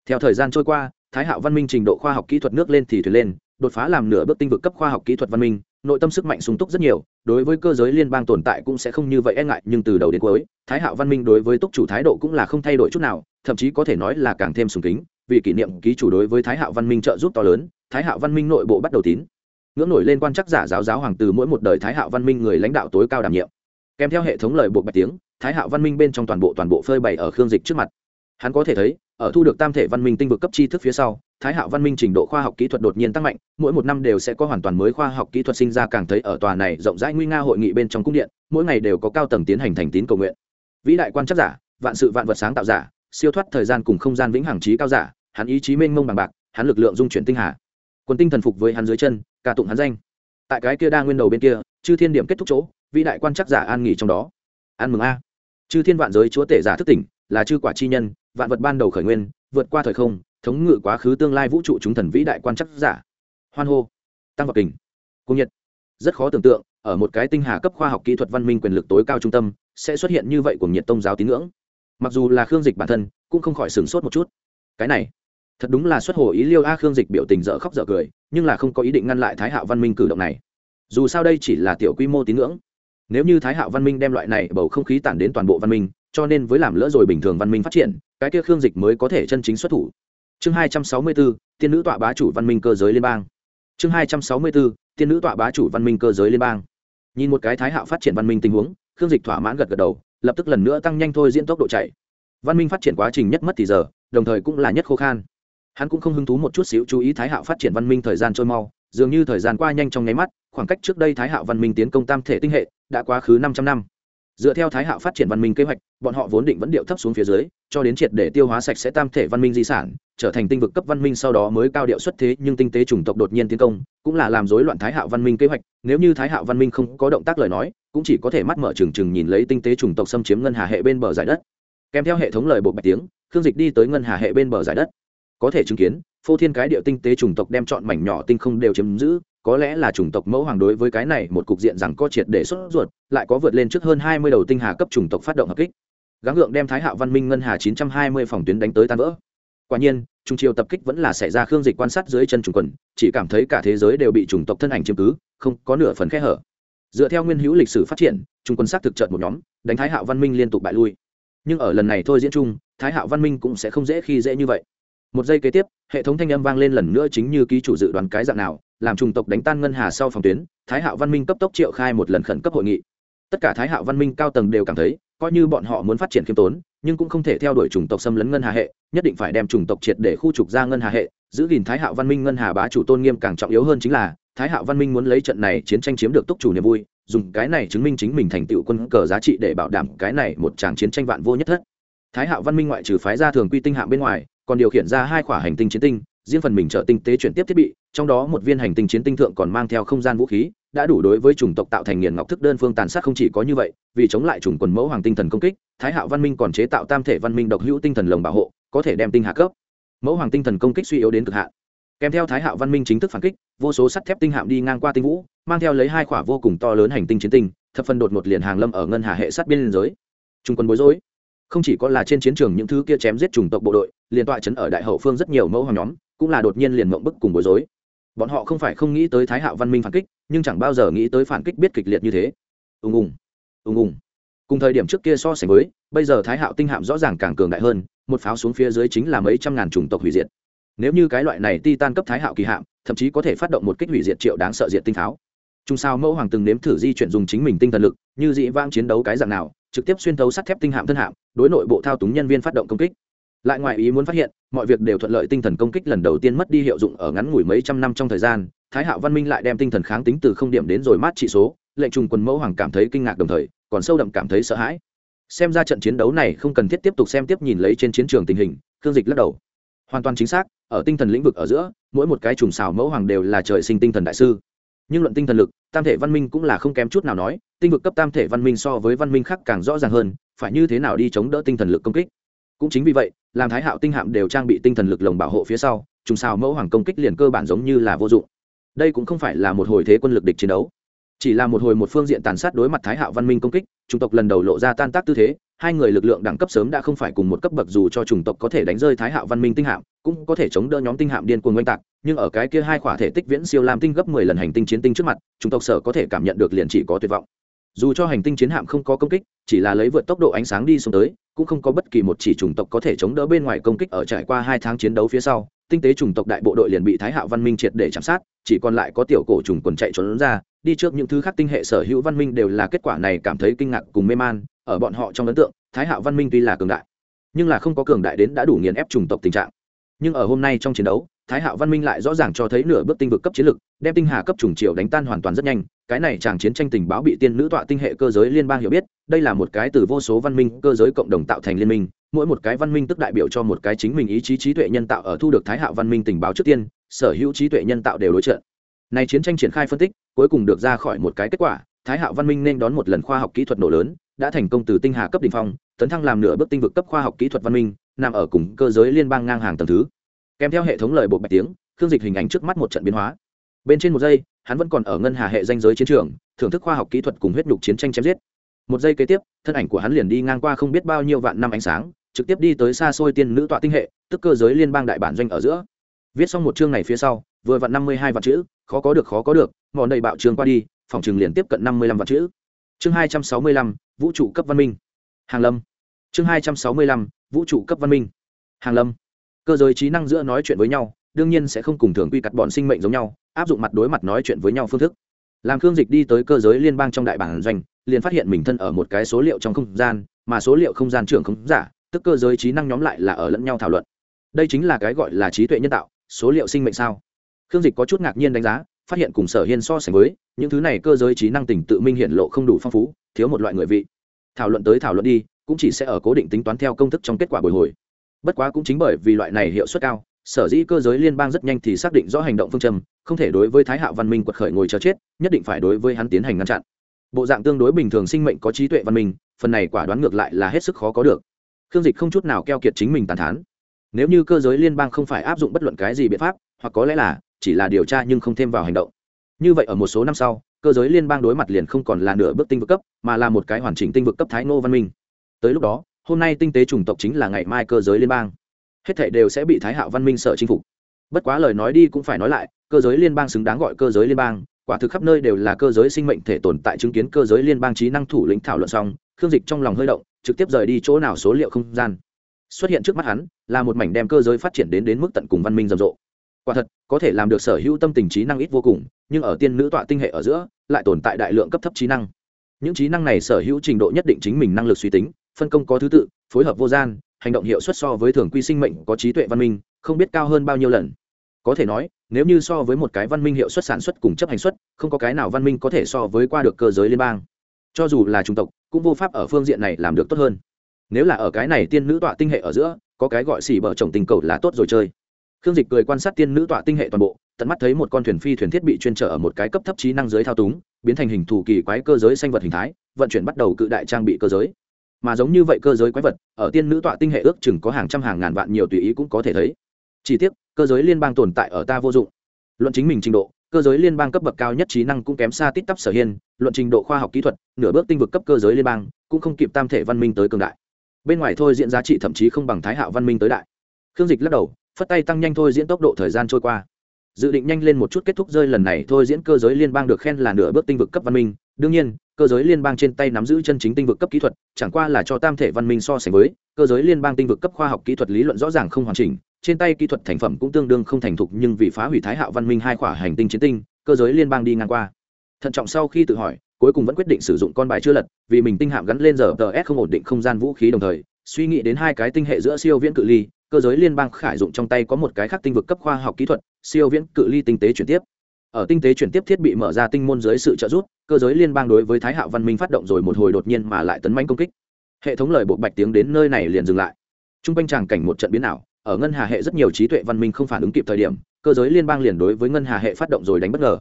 Theo thời gian trôi qua, thái hạo văn minh trình độ khoa học kỹ thuật nước lên thì thuyền lên, đột phá làm nửa bước tinh vực cấp khoa học kỹ thuật văn minh, nội tâm sức mạnh sung túc rất nhiều, đối với cơ giới liên bang tồn tại cũng sẽ không như vậy e ngại, nhưng từ đầu đến cuối, thái hạo văn minh đối với túc chủ thái độ cũng là không thay đổi chút nào, thậm chí có thể nói là càng thêm sùng kính vì kỷ niệm ký chủ đối với thái hạo văn minh trợ giúp to lớn, thái hạo văn minh nội bộ bắt đầu tín. Ngưỡng nổi lên quan chắc giả giáo giáo hoàng từ mỗi một đời thái hạo văn minh người lãnh đạo tối cao đảm nhiệm. Kèm theo hệ thống lời buộc bạch tiếng, thái hạo văn minh bên trong toàn bộ toàn bộ phơi bày ở khương dịch trước mặt. Hắn có thể thấy, ở thu được tam thể văn minh tinh vực cấp tri thức phía sau, thái hạo văn minh trình độ khoa học kỹ thuật đột nhiên tăng mạnh, mỗi một năm đều sẽ có hoàn toàn mới khoa học kỹ thuật sinh ra càng thấy ở tòa này rộng rãi nguy nga hội nghị bên trong cung điện, mỗi ngày đều có cao tầng tiến hành thành tín cầu nguyện. Vĩ đại quan chắc giả, vạn sự vạn vật sáng tạo giả, siêu thoát thời gian cùng không gian vĩnh hằng trí cao giả hắn ý chí mênh mông bằng bạc, hắn lực lượng dung chuyển tinh hà. Quân tinh thần phục với hắn dưới chân ca tụng hắn danh. Tại cái kia đa nguyên đầu bên kia, chư thiên điểm kết thúc chỗ, vĩ đại quan chắc giả an nghỉ trong đó. An mừng a. Chư thiên vạn giới chúa tể giả thức tỉnh, là chư quả chi nhân, vạn vật ban đầu khởi nguyên, vượt qua thời không, thống ngự quá khứ tương lai vũ trụ chúng thần vĩ đại quan chắc giả. Hoan hô. Tăng vật kình. Cung nhiệt. Rất khó tưởng tượng, ở một cái tinh hà cấp khoa học kỹ thuật văn minh quyền lực tối cao trung tâm, sẽ xuất hiện như vậy của nhiệt tông giáo tín ngưỡng. Mặc dù là khương dịch bản thân, cũng không khỏi sửng sốt một chút. Cái này thật đúng là xuất hồ ý liêu a khương dịch biểu tình dở khóc dở cười, nhưng là không có ý định ngăn lại thái hạo văn minh cử động này. Dù sao đây chỉ là tiểu quy mô tín ngưỡng. Nếu như thái hạo văn minh đem loại này bầu không khí tản đến toàn bộ văn minh, cho nên với làm lỡ rồi bình thường văn minh phát triển, cái kia khương dịch mới có thể chân chính xuất thủ. Chương hai trăm sáu mươi bốn tiên nữ tọa bá chủ văn minh cơ giới liên bang. Chương hai trăm sáu mươi bốn tiên nữ tọa bá chủ văn minh cơ giới liên bang. Nhìn một cái thái hạo phát triển văn minh tình huống, khương dịch thỏa mãn gật gật đầu, lập tức lần nữa tăng nhanh thôi diễn tốc độ chạy. Văn minh phát triển quá trình nhất mất thì giờ, đồng thời cũng là nhất khô khan hắn cũng không hứng thú một chút xíu chú ý thái hạo phát triển văn minh thời gian trôi mau, dường như thời gian qua nhanh trong nháy mắt, khoảng cách trước đây thái hạo văn minh tiến công tam thể tinh hệ đã quá khứ 500 năm. Dựa theo thái hạo phát triển văn minh kế hoạch, bọn họ vốn định vẫn điệu thấp xuống phía dưới, cho đến triệt để tiêu hóa sạch sẽ tam thể văn minh di sản, trở thành tinh vực cấp văn minh sau đó mới cao điệu xuất thế, nhưng tinh tế chủng tộc đột nhiên tiến công, cũng là làm rối loạn thái hạo văn minh kế hoạch, nếu như thái hạo văn minh không có động tác lời nói, cũng chỉ có thể mắt mở trừng trừng nhìn lấy tinh tế chủng tộc xâm chiếm ngân hà hệ bên bờ giải đất. Kèm theo hệ thống lời bộ bạch tiếng, khương dịch đi tới ngân hà hệ bên bờ giải đất có thể chứng kiến, phô thiên cái địa tinh tế chủng tộc đem chọn mảnh nhỏ tinh không đều chiếm giữ, có lẽ là chủng tộc mẫu hoàng đối với cái này một cục diện rằng có triệt để xuất ruột, lại có vượt lên trước hơn hai mươi đầu tinh hà cấp chủng tộc phát động hợp kích. Gắng gượng đem thái hạo văn minh ngân hà chín trăm hai mươi phòng tuyến đánh tới tan vỡ. Quả nhiên, trung triều tập kích vẫn là xảy ra khương dịch quan sát dưới chân trùng quần, chỉ cảm thấy cả thế giới đều bị chủng tộc thân ảnh chiếm cứ, không có nửa phần khe hở. Dựa theo nguyên hữu lịch sử phát triển trung quân xác thực trợt một nhóm, đánh thái hạo văn minh liên tục bại lui. Nhưng ở lần này thôi diễn chung, thái hạo văn minh cũng sẽ không dễ khi dễ như vậy một giây kế tiếp, hệ thống thanh âm vang lên lần nữa chính như ký chủ dự đoán cái dạng nào, làm trùng tộc đánh tan ngân hà sau phòng tuyến, thái hạo văn minh cấp tốc triệu khai một lần khẩn cấp hội nghị. Tất cả thái hạo văn minh cao tầng đều cảm thấy, coi như bọn họ muốn phát triển khiêm tốn, nhưng cũng không thể theo đuổi chủng tộc xâm lấn ngân hà hệ, nhất định phải đem chủng tộc triệt để khu trục ra ngân hà hệ, giữ gìn thái hạo văn minh ngân hà bá chủ tôn nghiêm càng trọng yếu hơn chính là, thái hạo văn minh muốn lấy trận này chiến tranh chiếm được túc chủ niềm vui, dùng cái này chứng minh chính mình thành tựu quân cờ giá trị để bảo đảm cái này một tràng chiến tranh vạn vô nhất thất. Thái hạo văn minh ngoại trừ phái ra thường quy tinh hạng bên ngoài còn điều khiển ra hai quả hành tinh chiến tinh, riêng phần mình trợ tinh tế chuyển tiếp thiết bị, trong đó một viên hành tinh chiến tinh thượng còn mang theo không gian vũ khí, đã đủ đối với chủng tộc tạo thành nghiền ngọc thức đơn phương tàn sát không chỉ có như vậy, vì chống lại chủng quần mẫu hoàng tinh thần công kích, thái hạo văn minh còn chế tạo tam thể văn minh độc hữu tinh thần lồng bảo hộ, có thể đem tinh hạ cấp. Mẫu hoàng tinh thần công kích suy yếu đến cực hạn. Kèm theo thái hạo văn minh chính thức phản kích, vô số sắt thép tinh hạm đi ngang qua tinh vũ, mang theo lấy hai quả vô cùng to lớn hành tinh chiến tinh, thập phần đột một liền hàng lâm ở ngân hà hệ sát biên giới. Trung quân bối rối không chỉ có là trên chiến trường những thứ kia chém giết chủng tộc bộ đội, liền tọa chấn ở đại hậu phương rất nhiều mẫu hoàng nhóm, cũng là đột nhiên liền mộng bức cùng bối rối. Bọn họ không phải không nghĩ tới thái hạo văn minh phản kích, nhưng chẳng bao giờ nghĩ tới phản kích biết kịch liệt như thế. Ùng ùng ùng ùng. Cùng thời điểm trước kia so sánh với, bây giờ thái hạo tinh hạm rõ ràng càng cường đại hơn, một pháo xuống phía dưới chính là mấy trăm ngàn chủng tộc hủy diệt. Nếu như cái loại này ti tan cấp thái hạo kỳ hạm, thậm chí có thể phát động một kích hủy diệt triệu đáng sợ diệt tinh pháo. Chung sao mẫu hoàng từng nếm thử di chuyển dùng chính mình tinh thần lực, như dị vang chiến đấu cái dạng nào trực tiếp xuyên thấu sắt thép tinh hạm thân hạm, đối nội bộ thao túng nhân viên phát động công kích. Lại ngoài ý muốn phát hiện, mọi việc đều thuận lợi tinh thần công kích lần đầu tiên mất đi hiệu dụng ở ngắn ngủi mấy trăm năm trong thời gian, thái hạo văn minh lại đem tinh thần kháng tính từ không điểm đến rồi mát trị số, lệnh trùng quân mẫu hoàng cảm thấy kinh ngạc đồng thời, còn sâu đậm cảm thấy sợ hãi. Xem ra trận chiến đấu này không cần thiết tiếp tục xem tiếp nhìn lấy trên chiến trường tình hình cương dịch lắc đầu. Hoàn toàn chính xác, ở tinh thần lĩnh vực ở giữa, mỗi một cái trùng xào mẫu hoàng đều là trời sinh tinh thần đại sư nhưng luận tinh thần lực, tam thể văn minh cũng là không kém chút nào nói, tinh vực cấp tam thể văn minh so với văn minh khác càng rõ ràng hơn, phải như thế nào đi chống đỡ tinh thần lực công kích? Cũng chính vì vậy, làm thái hạo tinh hạm đều trang bị tinh thần lực lồng bảo hộ phía sau, trùng sao mẫu hoàng công kích liền cơ bản giống như là vô dụng. Đây cũng không phải là một hồi thế quân lực địch chiến đấu, chỉ là một hồi một phương diện tàn sát đối mặt thái hạo văn minh công kích, chủng tộc lần đầu lộ ra tan tác tư thế hai người lực lượng đẳng cấp sớm đã không phải cùng một cấp bậc dù cho chủng tộc có thể đánh rơi thái hạo văn minh tinh hạm, cũng có thể chống đỡ nhóm tinh hạm điên cuồng oanh tạc, nhưng ở cái kia hai khỏa thể tích viễn siêu lam tinh gấp mười lần hành tinh chiến tinh trước mặt, chủng tộc sở có thể cảm nhận được liền chỉ có tuyệt vọng. Dù cho hành tinh chiến hạm không có công kích, chỉ là lấy vượt tốc độ ánh sáng đi xuống tới, cũng không có bất kỳ một chỉ chủng tộc có thể chống đỡ bên ngoài công kích ở trải qua hai tháng chiến đấu phía sau, tinh tế chủng tộc đại bộ đội liền bị thái hạo văn minh triệt để chạm sát, chỉ còn lại có tiểu cổ trùng quần chạy trốn ra, đi trước những thứ khác tinh hệ sở hữu văn minh đều là kết quả này cảm thấy kinh ngạc cùng mê man ở bọn họ trong ấn tượng, thái hạo văn minh tuy là cường đại, nhưng là không có cường đại đến đã đủ nghiền ép chủng tộc tình trạng. Nhưng ở hôm nay trong chiến đấu, thái hạo văn minh lại rõ ràng cho thấy nửa bước tinh vực cấp chiến lực, đem tinh hà cấp chủng triều đánh tan hoàn toàn rất nhanh, cái này chàng chiến tranh tình báo bị tiên nữ tọa tinh hệ cơ giới liên bang hiểu biết, đây là một cái từ vô số văn minh, cơ giới cộng đồng tạo thành liên minh, mỗi một cái văn minh tức đại biểu cho một cái chính mình ý chí trí tuệ nhân tạo ở thu được thái hạo văn minh tình báo trước tiên, sở hữu trí tuệ nhân tạo đều đối trận. Này chiến tranh triển khai phân tích, cuối cùng được ra khỏi một cái kết quả, thái hạo văn minh nên đón một lần khoa học kỹ thuật nổ lớn đã thành công từ tinh hà cấp đ ỉ n h phong, tấn thăng làm nửa bước tinh vực cấp khoa học kỹ thuật văn minh, nằm ở cùng cơ giới liên bang ngang hàng tầng thứ. Kèm theo hệ thống lời bộ bạch tiếng, khương dịch hình ảnh trước mắt một trận biến hóa. Bên trên một giây, hắn vẫn còn ở ngân hà hệ danh giới chiến trường, thưởng thức khoa học kỹ thuật cùng huyết nhục chiến tranh chém giết. Một giây kế tiếp, thân ảnh của hắn liền đi ngang qua không biết bao nhiêu vạn năm ánh sáng, trực tiếp đi tới xa xôi tiên nữ tọa tinh hệ, tức cơ giới liên bang đại bản doanh ở giữa. Viết xong một chương này phía sau, vừa vặn năm mươi hai vạn chữ, khó có được, khó có được mòn đầy bạo trường qua đi, phòng trường liền tiếp cận năm mươi lăm vạn chữ chương hai trăm sáu mươi lăm, vũ trụ cấp văn minh. Hàng lâm. Chương hai trăm sáu mươi lăm, vũ trụ cấp văn minh. Hàng lâm. Cơ giới trí năng giữa nói chuyện với nhau, đương nhiên sẽ không cùng thường quy cắt bọn sinh mệnh giống nhau, áp dụng mặt đối mặt nói chuyện với nhau phương thức. Làm khương dịch đi tới cơ giới liên bang trong đại bản doanh, liền phát hiện mình thân ở một cái số liệu trong không gian, mà số liệu không gian trưởng không giả, tức cơ giới trí năng nhóm lại là ở lẫn nhau thảo luận. Đây chính là cái gọi là trí tuệ nhân tạo, số liệu sinh mệnh sao. Khương dịch có chút ngạc nhiên đánh giá, phát hiện cùng sở hiên so sánh với những thứ này cơ giới trí năng tỉnh tự minh hiện lộ không đủ phong phú, thiếu một loại người vị. Thảo luận tới thảo luận đi, cũng chỉ sẽ ở cố định tính toán theo công thức trong kết quả bồi hồi. Bất quá cũng chính bởi vì loại này hiệu suất cao, sở dĩ cơ giới liên bang rất nhanh thì xác định rõ hành động phương châm, không thể đối với thái hạo văn minh quật khởi ngồi chờ chết, nhất định phải đối với hắn tiến hành ngăn chặn. Bộ dạng tương đối bình thường sinh mệnh có trí tuệ văn minh, phần này quả đoán ngược lại là hết sức khó có được. Khương dịch không chút nào keo kiệt chính mình tàn thán. Nếu như cơ giới liên bang không phải áp dụng bất luận cái gì biện pháp, hoặc có lẽ là chỉ là điều tra nhưng không thêm vào hành động như vậy ở một số năm sau, cơ giới liên bang đối mặt liền không còn là nửa bước tinh vực cấp, mà là một cái hoàn chỉnh tinh vực cấp thái ngô văn minh. Tới lúc đó, hôm nay tinh tế chủng tộc chính là ngày mai cơ giới liên bang. Hết thảy đều sẽ bị thái hạo văn minh sợ chinh phục. Bất quá lời nói đi cũng phải nói lại, cơ giới liên bang xứng đáng gọi cơ giới liên bang, quả thực khắp nơi đều là cơ giới sinh mệnh thể tồn tại chứng kiến cơ giới liên bang trí năng thủ lĩnh thảo luận xong, khương dịch trong lòng hơi động, trực tiếp rời đi chỗ nào số liệu không gian. Xuất hiện trước mắt hắn, là một mảnh đem cơ giới phát triển đến đến mức tận cùng văn minh rầm rộ quả thật, có thể làm được sở hữu tâm tình trí năng ít vô cùng, nhưng ở tiên nữ tọa tinh hệ ở giữa, lại tồn tại đại lượng cấp thấp trí năng. Những trí năng này sở hữu trình độ nhất định chính mình năng lực suy tính, phân công có thứ tự, phối hợp vô gian, hành động hiệu suất so với thường quy sinh mệnh có trí tuệ văn minh, không biết cao hơn bao nhiêu lần. Có thể nói, nếu như so với một cái văn minh hiệu suất sản xuất cùng chấp hành suất, không có cái nào văn minh có thể so với qua được cơ giới liên bang. Cho dù là chủng tộc, cũng vô pháp ở phương diện này làm được tốt hơn. Nếu là ở cái này tiên nữ tọa tinh hệ ở giữa, có cái gọi xỉ bờ chồng tình cầu là tốt rồi chơi khương dịch cười quan sát tiên nữ tọa tinh hệ toàn bộ, tận mắt thấy một con thuyền phi thuyền thiết bị chuyên trở ở một cái cấp thấp trí năng giới thao túng, biến thành hình thù kỳ quái cơ giới sinh vật hình thái, vận chuyển bắt đầu cự đại trang bị cơ giới. Mà giống như vậy cơ giới quái vật, ở tiên nữ tọa tinh hệ ước chừng có hàng trăm hàng ngàn vạn nhiều tùy ý cũng có thể thấy. Chỉ tiếc, cơ giới liên bang tồn tại ở ta vô dụng. Luận chính mình trình độ, cơ giới liên bang cấp bậc cao nhất trí năng cũng kém xa tít tắp sở hiên, luận trình độ khoa học kỹ thuật, nửa bước tinh vực cấp cơ giới liên bang, cũng không kịp tam thể văn minh tới cường đại. Bên ngoài thôi diễn giá trị thậm chí không bằng thái hạo văn minh tới đại. Khương dịch lắc đầu phất tay tăng nhanh thôi diễn tốc độ thời gian trôi qua. Dự định nhanh lên một chút kết thúc rơi lần này thôi diễn cơ giới liên bang được khen là nửa bước tinh vực cấp văn minh. Đương nhiên, cơ giới liên bang trên tay nắm giữ chân chính tinh vực cấp kỹ thuật, chẳng qua là cho tam thể văn minh so sánh với, cơ giới liên bang tinh vực cấp khoa học kỹ thuật lý luận rõ ràng không hoàn chỉnh, trên tay kỹ thuật thành phẩm cũng tương đương không thành thục nhưng vì phá hủy thái hạo văn minh hai khỏa hành tinh chiến tinh, cơ giới liên bang đi ngang qua. Thận trọng sau khi tự hỏi, cuối cùng vẫn quyết định sử dụng con bài chưa lật, vì mình tinh hạm gắn lên giờ tờ s không ổn định không gian vũ khí đồng thời, suy nghĩ đến hai cái tinh hệ giữa siêu viễn cự ly cơ giới liên bang khải dụng trong tay có một cái khác tinh vực cấp khoa học kỹ thuật, siêu viễn cự ly tinh tế chuyển tiếp. Ở tinh tế chuyển tiếp thiết bị mở ra tinh môn dưới sự trợ giúp, cơ giới liên bang đối với thái hạo văn minh phát động rồi một hồi đột nhiên mà lại tấn manh công kích. Hệ thống lời buộc bạch tiếng đến nơi này liền dừng lại. T r u n g quanh tràng cảnh một trận biến ảo, ở ngân hà hệ rất nhiều trí tuệ văn minh không phản ứng kịp thời điểm, cơ giới liên bang liền đối với ngân hà hệ phát động rồi đánh bất ngờ.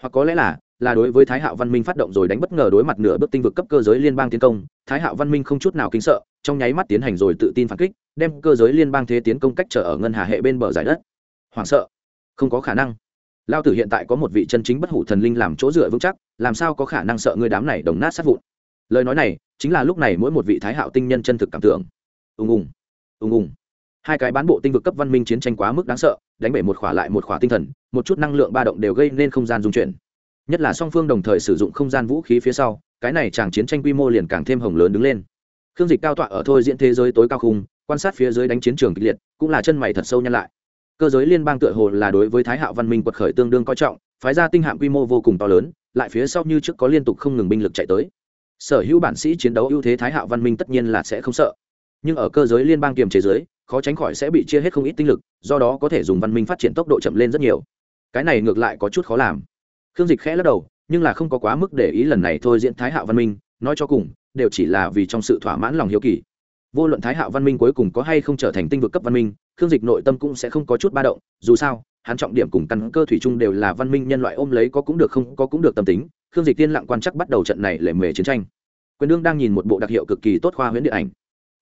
Hoặc có lẽ là là đối với thái hạo văn minh phát động rồi đánh bất ngờ đối mặt nửa bước tinh vực cấp cơ giới liên bang tiến công, thái hạo văn minh không chút nào kính sợ, trong nháy mắt tiến hành rồi tự tin phản kích đem cơ giới liên bang thế tiến công cách trở ở ngân hà hệ bên bờ giải đất. Hoảng sợ. Không có khả năng. Lao tử hiện tại có một vị chân chính bất hủ thần linh làm chỗ dựa vững chắc, làm sao có khả năng sợ người đám này đồng nát sát vụn? Lời nói này chính là lúc này mỗi một vị thái hạo tinh nhân chân thực cảm tưởng. Ùng ùng. Ùng ùng. Hai cái bán bộ tinh vực cấp văn minh chiến tranh quá mức đáng sợ, đánh bể một khỏa lại một khỏa tinh thần, một chút năng lượng ba động đều gây nên không gian dung chuyển. Nhất là song phương đồng thời sử dụng không gian vũ khí phía sau, cái này chàng chiến tranh quy mô liền càng thêm hồng lớn đứng lên. Khương dịch cao tọa ở thôi diễn thế giới tối cao khung quan sát phía dưới đánh chiến trường kịch liệt, cũng là chân mày thật sâu nhăn lại. Cơ giới liên bang tựa hồ là đối với thái hạo văn minh quật khởi tương đương coi trọng, phái ra tinh hạm quy mô vô cùng to lớn, lại phía sau như trước có liên tục không ngừng binh lực chạy tới. Sở hữu bản sĩ chiến đấu ưu thế thái hạo văn minh tất nhiên là sẽ không sợ. Nhưng ở cơ giới liên bang kiềm chế giới khó tránh khỏi sẽ bị chia hết không ít tinh lực, do đó có thể dùng văn minh phát triển tốc độ chậm lên rất nhiều. Cái này ngược lại có chút khó làm. Khương dịch khẽ lắc đầu, nhưng là không có quá mức để ý lần này thôi diễn thái hạo văn minh, nói cho cùng, đều chỉ là vì trong sự thỏa mãn lòng hiếu kỳ vô luận thái hạo văn minh cuối cùng có hay không trở thành tinh vực cấp văn minh, khương dịch nội tâm cũng sẽ không có chút ba động, dù sao, hắn trọng điểm cùng căn cơ thủy chung đều là văn minh nhân loại ôm lấy có cũng được không, có cũng được tâm tính, khương dịch tiên lặng quan chắc bắt đầu trận này lề mề chiến tranh. Quyền đương đang nhìn một bộ đặc hiệu cực kỳ tốt khoa huyễn điện ảnh.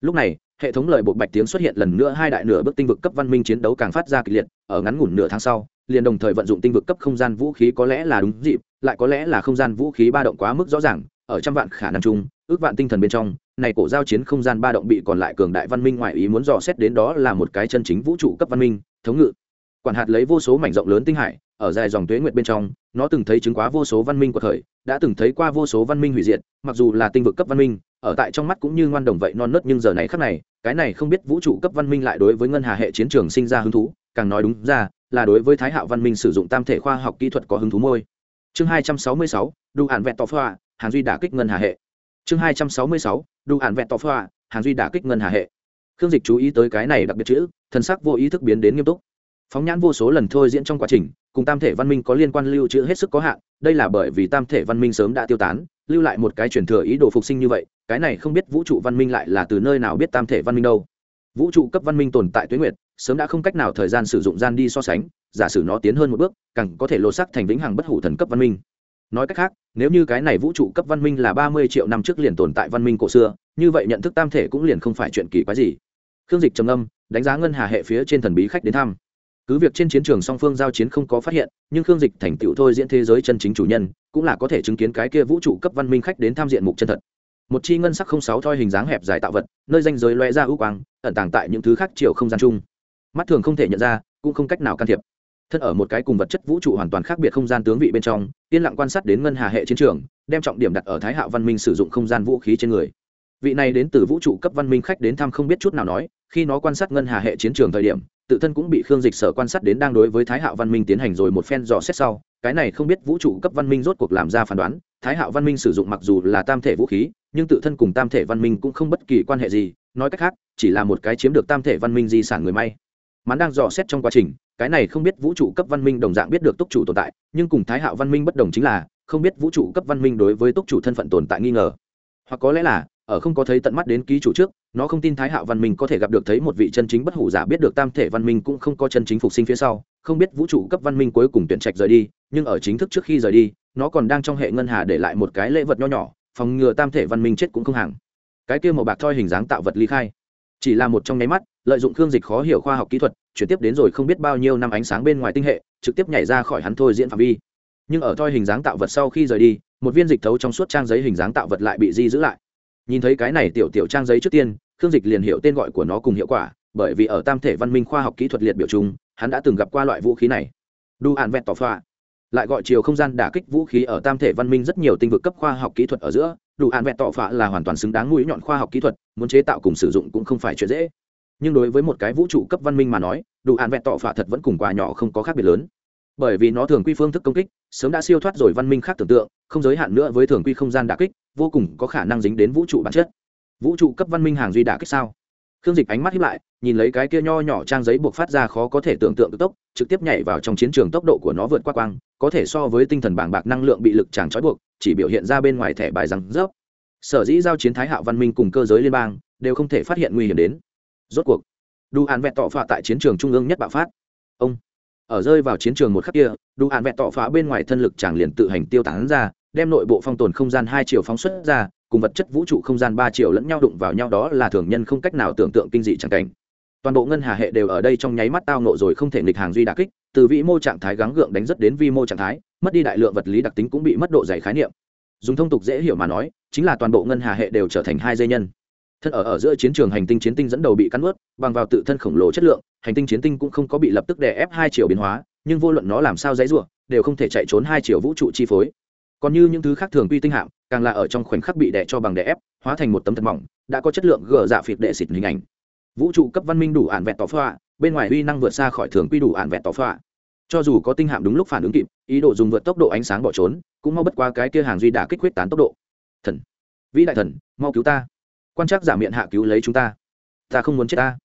Lúc này, hệ thống lời bộ bạch tiếng xuất hiện lần nữa hai đại nửa bước tinh vực cấp văn minh chiến đấu càng phát ra kịch liệt, ở ngắn ngủn nửa tháng sau, liền đồng thời vận dụng tinh vực cấp không gian vũ khí có lẽ là đúng dịp, lại có lẽ là không gian vũ khí ba động quá mức rõ ràng, ở trăm vạn khả năng chung, ước vạn tinh thần bên trong này cổ giao chiến không gian ba động bị còn lại cường đại văn minh ngoại ý muốn dò xét đến đó là một cái chân chính vũ trụ cấp văn minh, thống ngự. Quản hạt lấy vô số mảnh rộng lớn tinh hải, ở dài dòng tuế nguyệt bên trong, nó từng thấy chứng quá vô số văn minh của thời đã từng thấy qua vô số văn minh hủy diệt, mặc dù là tinh vực cấp văn minh, ở tại trong mắt cũng như ngoan đồng vậy non nớt nhưng giờ này khắc này, cái này không biết vũ trụ cấp văn minh lại đối với ngân hà hệ chiến trường sinh ra hứng thú, càng nói đúng ra, là đối với thái hạo văn minh sử dụng tam thể khoa học kỹ thuật có hứng thú môi. Chương hai trăm sáu mươi sáu đủ hạn vẹn tỏ pha hàng duy đả kích ngân hà hệ. Chương hai trăm sáu mươi sáu đủ hạn vẹn tỏ pha hàng duy đả kích ngân hà hệ. Khương dịch chú ý tới cái này đặc biệt chữ thần sắc vô ý thức biến đến nghiêm túc. Phóng nhãn vô số lần thôi diễn trong quá trình, cùng tam thể văn minh có liên quan lưu trữ hết sức có hạn, đây là bởi vì tam thể văn minh sớm đã tiêu tán, lưu lại một cái truyền thừa ý đồ phục sinh như vậy, cái này không biết vũ trụ văn minh lại là từ nơi nào biết tam thể văn minh đâu. Vũ trụ cấp văn minh tồn tại tuyến nguyệt, sớm đã không cách nào thời gian sử dụng gian đi so sánh, giả sử nó tiến hơn một bước, càng có thể lột sắc thành vĩnh hằng bất hủ thần cấp văn minh nói cách khác, nếu như cái này vũ trụ cấp văn minh là ba mươi triệu năm trước liền tồn tại văn minh cổ xưa, như vậy nhận thức tam thể cũng liền không phải chuyện kỳ quái gì. Khương dịch trầm âm đánh giá ngân hà hệ phía trên thần bí khách đến thăm. Cứ việc trên chiến trường song phương giao chiến không có phát hiện, nhưng khương dịch thành tựu thôi diễn thế giới chân chính chủ nhân, cũng là có thể chứng kiến cái kia vũ trụ cấp văn minh khách đến tham diện mục chân thật. Một chi ngân sắc không sáu thoi hình dáng hẹp dài tạo vật, nơi danh giới loe ra ưu quang, ẩn tàng tại những thứ khác chiều không gian chung. Mắt thường không thể nhận ra, cũng không cách nào can thiệp thân ở một cái cùng vật chất vũ trụ hoàn toàn khác biệt không gian tướng vị bên trong, yên lặng quan sát đến ngân hà hệ chiến trường, đem trọng điểm đặt ở thái hạo văn minh sử dụng không gian vũ khí trên người. Vị này đến từ vũ trụ cấp văn minh khách đến thăm không biết chút nào nói, khi nó quan sát ngân hà hệ chiến trường thời điểm, tự thân cũng bị khương dịch sở quan sát đến đang đối với thái hạo văn minh tiến hành rồi một phen dò xét sau, cái này không biết vũ trụ cấp văn minh rốt cuộc làm ra phán đoán, thái hạo văn minh sử dụng mặc dù là tam thể vũ khí, nhưng tự thân cùng tam thể văn minh cũng không bất kỳ quan hệ gì, nói cách khác, chỉ là một cái chiếm được tam thể văn minh di sản người may. Mắn đang dò xét trong quá trình cái này không biết vũ trụ cấp văn minh đồng dạng biết được túc chủ tồn tại, nhưng cùng thái hạo văn minh bất đồng chính là, không biết vũ trụ cấp văn minh đối với túc chủ thân phận tồn tại nghi ngờ. Hoặc có lẽ là, ở không có thấy tận mắt đến ký chủ trước, nó không tin thái hạo văn minh có thể gặp được thấy một vị chân chính bất hủ giả biết được tam thể văn minh cũng không có chân chính phục sinh phía sau, không biết vũ trụ cấp văn minh cuối cùng tuyển trạch rời đi, nhưng ở chính thức trước khi rời đi, nó còn đang trong hệ ngân hà để lại một cái lễ vật nho nhỏ, phòng ngừa tam thể văn minh chết cũng không hàng cái kia màu bạc thoi hình dáng tạo vật ly khai, chỉ là một trong nháy mắt, lợi dụng khương dịch khó hiểu khoa học kỹ thuật chuyển tiếp đến rồi không biết bao nhiêu năm ánh sáng bên ngoài tinh hệ, trực tiếp nhảy ra khỏi hắn thôi diễn phạm vi. Nhưng ở thoi hình dáng tạo vật sau khi rời đi, một viên dịch thấu trong suốt trang giấy hình dáng tạo vật lại bị di giữ lại. Nhìn thấy cái này tiểu tiểu trang giấy trước tiên, khương dịch liền hiểu tên gọi của nó cùng hiệu quả, bởi vì ở tam thể văn minh khoa học kỹ thuật liệt biểu chung, hắn đã từng gặp qua loại vũ khí này. Đu hạn vẹn tỏ pha lại gọi chiều không gian đả kích vũ khí ở tam thể văn minh rất nhiều tinh vực cấp khoa học kỹ thuật ở giữa đủ hạn vẹn tỏ phạ là hoàn toàn xứng đáng mũi nhọn khoa học kỹ thuật, muốn chế tạo cùng sử dụng cũng không phải chuyện dễ nhưng đối với một cái vũ trụ cấp văn minh mà nói, đủ hạn vẹn tọ phạ thật vẫn cùng quà nhỏ không có khác biệt lớn. Bởi vì nó thường quy phương thức công kích, sớm đã siêu thoát rồi văn minh khác tưởng tượng, không giới hạn nữa với thường quy không gian đả kích, vô cùng có khả năng dính đến vũ trụ bản chất. Vũ trụ cấp văn minh hàng duy đả kích sao? Khương dịch ánh mắt hiếp lại, nhìn lấy cái kia nho nhỏ trang giấy buộc phát ra khó có thể tưởng tượng tốc, trực tiếp nhảy vào trong chiến trường tốc độ của nó vượt qua quang, có thể so với tinh thần bảng bạc năng lượng bị lực tràng trói buộc, chỉ biểu hiện ra bên ngoài thẻ bài rằng rớp. Sở dĩ giao chiến thái hạo văn minh cùng cơ giới liên bang, đều không thể phát hiện nguy hiểm đến rốt cuộc đủ hạn vẹn tọ phạ tại chiến trường trung ương nhất bạo phát. Ông, ở rơi vào chiến trường một khắc kia đủ hạn vẹn tọ phạ bên ngoài thân lực chàng liền tự hành tiêu tán ra, đem nội bộ phong tồn không gian hai chiều phóng xuất ra, cùng vật chất vũ trụ không gian ba chiều lẫn nhau đụng vào nhau, đó là thường nhân không cách nào tưởng tượng kinh dị chẳng cảnh. Toàn bộ ngân hà hệ đều ở đây trong nháy mắt tao nộ rồi không thể nghịch hàng duy đà kích, từ vĩ mô trạng thái gắng gượng đánh rất đến vi mô trạng thái, mất đi đại lượng vật lý đặc tính cũng bị mất độ dày khái niệm. Dùng thông tục dễ hiểu mà nói, chính là toàn bộ ngân hà hệ đều trở thành hai dây nhân thân ở ở giữa chiến trường hành tinh chiến tinh dẫn đầu bị cắn ướt bằng vào tự thân khổng lồ chất lượng, hành tinh chiến tinh cũng không có bị lập tức đè ép hai chiều biến hóa, nhưng vô luận nó làm sao dãy ruộng đều không thể chạy trốn hai chiều vũ trụ chi phối. Còn như những thứ khác thường quy tinh hạm, càng là ở trong khoảnh khắc bị đè cho bằng đè ép, hóa thành một tấm thật mỏng, đã có chất lượng gờ dạ phịt đệ xịt hình ảnh. Vũ trụ cấp văn minh đủ ản vẹn tỏ phạ bên ngoài uy năng vượt xa khỏi thường quy đủ ản vẹn tỏ phạ cho dù có tinh hạm đúng lúc phản ứng kịp, ý đồ dùng vượt tốc độ ánh sáng bỏ trốn, cũng mau bất qua cái kia hàng duy đà kích quyết tán tốc độ. Thần. Vĩ đại thần, mau cứu ta quan trắc giả miệng hạ cứu lấy chúng ta. Ta không muốn chết ta.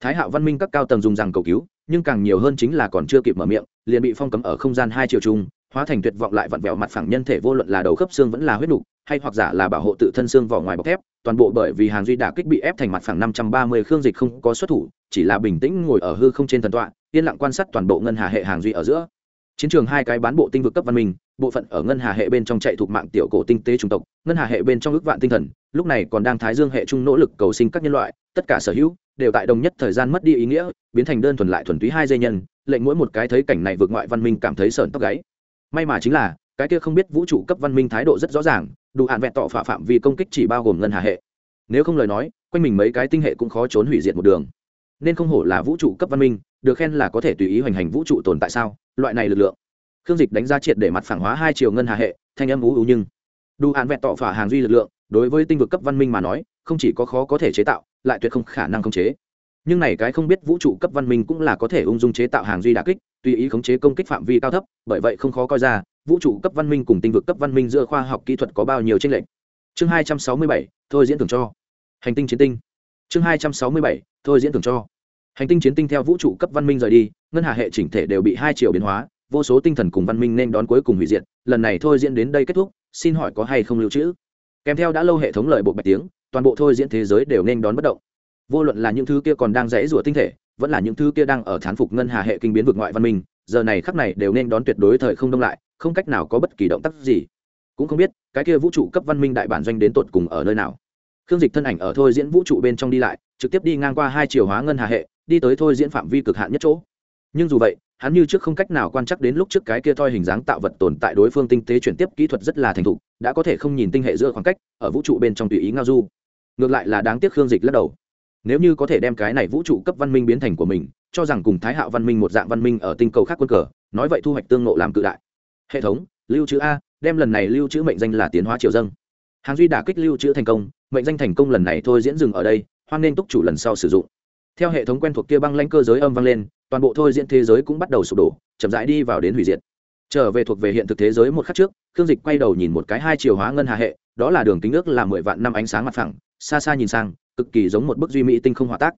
Thái hạo văn minh các cao tầng dùng rằng cầu cứu, nhưng càng nhiều hơn chính là còn chưa kịp mở miệng, liền bị phong cấm ở không gian hai triệu chung hóa thành tuyệt vọng lại vặn vẹo mặt phẳng nhân thể vô luận là đầu khớp xương vẫn là huyết nục, hay hoặc giả là bảo hộ tự thân xương vỏ ngoài bọc thép, toàn bộ bởi vì hàng duy đả kích bị ép thành mặt phẳng năm trăm ba mươi khương dịch không có xuất thủ, chỉ là bình tĩnh ngồi ở hư không trên thần tọa, yên lặng quan sát toàn bộ ngân hà hệ hàng duy ở giữa chiến trường hai cái bán bộ tinh vực cấp văn minh, bộ phận ở ngân hà hệ bên trong chạy thuộc mạng tiểu cổ tinh tế trung tộc, ngân hà hệ bên trong ước vạn tinh thần, lúc này còn đang thái dương hệ chung nỗ lực cầu sinh các nhân loại, tất cả sở hữu đều tại đồng nhất thời gian mất đi ý nghĩa, biến thành đơn thuần lại thuần túy hai dây nhân, lệnh mỗi một cái thấy cảnh này vượt ngoại văn minh cảm thấy sợn tóc gáy. May mà chính là, cái kia không biết vũ trụ cấp văn minh thái độ rất rõ ràng, đủ hạn vẹn tọ phạm phạm vì công kích chỉ bao gồm ngân hà hệ. Nếu không lời nói, quanh mình mấy cái tinh hệ cũng khó trốn hủy diệt một đường nên không hổ là vũ trụ cấp văn minh, được khen là có thể tùy ý hoành hành vũ trụ tồn tại sao? Loại này lực lượng. Khương dịch đánh giá triệt để mặt phản hóa hai chiều ngân hà hệ, thanh âm ú ú nhưng. Đủ hạn vẹn tọ phả hàng duy lực lượng, đối với tinh vực cấp văn minh mà nói, không chỉ có khó có thể chế tạo, lại tuyệt không khả năng khống chế. Nhưng này cái không biết vũ trụ cấp văn minh cũng là có thể ung dung chế tạo hàng duy đà kích, tùy ý khống chế công kích phạm vi cao thấp, bởi vậy không khó coi ra, vũ trụ cấp văn minh cùng tinh vực cấp văn minh giữa khoa học kỹ thuật có bao nhiêu tranh lệch. Chương hai trăm sáu mươi bảy, thôi diễn tưởng cho. Hành tinh chiến tinh. Chương hai trăm sáu mươi bảy thôi diễn tưởng cho. Hành tinh chiến tinh theo vũ trụ cấp văn minh rời đi, ngân hà hệ chỉnh thể đều bị hai chiều biến hóa, vô số tinh thần cùng văn minh nên đón cuối cùng hủy diệt, lần này thôi diễn đến đây kết thúc, xin hỏi có hay không lưu trữ? Kèm theo đã lâu hệ thống lợi bộ bạch tiếng, toàn bộ thôi diễn thế giới đều nên đón bất động. Vô luận là những thứ kia còn đang rẽ rủa tinh thể, vẫn là những thứ kia đang ở thán phục ngân hà hệ kinh biến vực ngoại văn minh, giờ này khắc này đều nên đón tuyệt đối thời không đông lại, không cách nào có bất kỳ động tác gì. Cũng không biết, cái kia vũ trụ cấp văn minh đại bản doanh đến tột cùng ở nơi nào khương dịch thân ảnh ở thôi diễn vũ trụ bên trong đi lại, trực tiếp đi ngang qua hai chiều hóa ngân hà hệ, đi tới thôi diễn phạm vi cực hạn nhất chỗ. Nhưng dù vậy, hắn như trước không cách nào quan chắc đến lúc trước cái kia thoi hình dáng tạo vật tồn tại đối phương tinh tế chuyển tiếp kỹ thuật rất là thành thục, đã có thể không nhìn tinh hệ giữa khoảng cách, ở vũ trụ bên trong tùy ý ngao du. Ngược lại là đáng tiếc khương dịch lắc đầu. Nếu như có thể đem cái này vũ trụ cấp văn minh biến thành của mình, cho rằng cùng thái hạo văn minh một dạng văn minh ở tinh cầu khác quân cờ, nói vậy thu hoạch tương nộ làm cự đại. Hệ thống, lưu trữ a, đem lần này lưu trữ mệnh danh là tiến hóa triều dâng hàng duy đả kích lưu trữ thành công mệnh danh thành công lần này thôi diễn dừng ở đây, hoan nên túc chủ lần sau sử dụng. Theo hệ thống quen thuộc kia băng lanh cơ giới âm vang lên, toàn bộ thôi diễn thế giới cũng bắt đầu sụp đổ, chậm rãi đi vào đến hủy diệt. Trở về thuộc về hiện thực thế giới một khắc trước, khương dịch quay đầu nhìn một cái hai chiều hóa ngân hà hệ, đó là đường kính ước là mười vạn năm ánh sáng mặt phẳng, xa xa nhìn sang, cực kỳ giống một bức duy mỹ tinh không hỏa tác.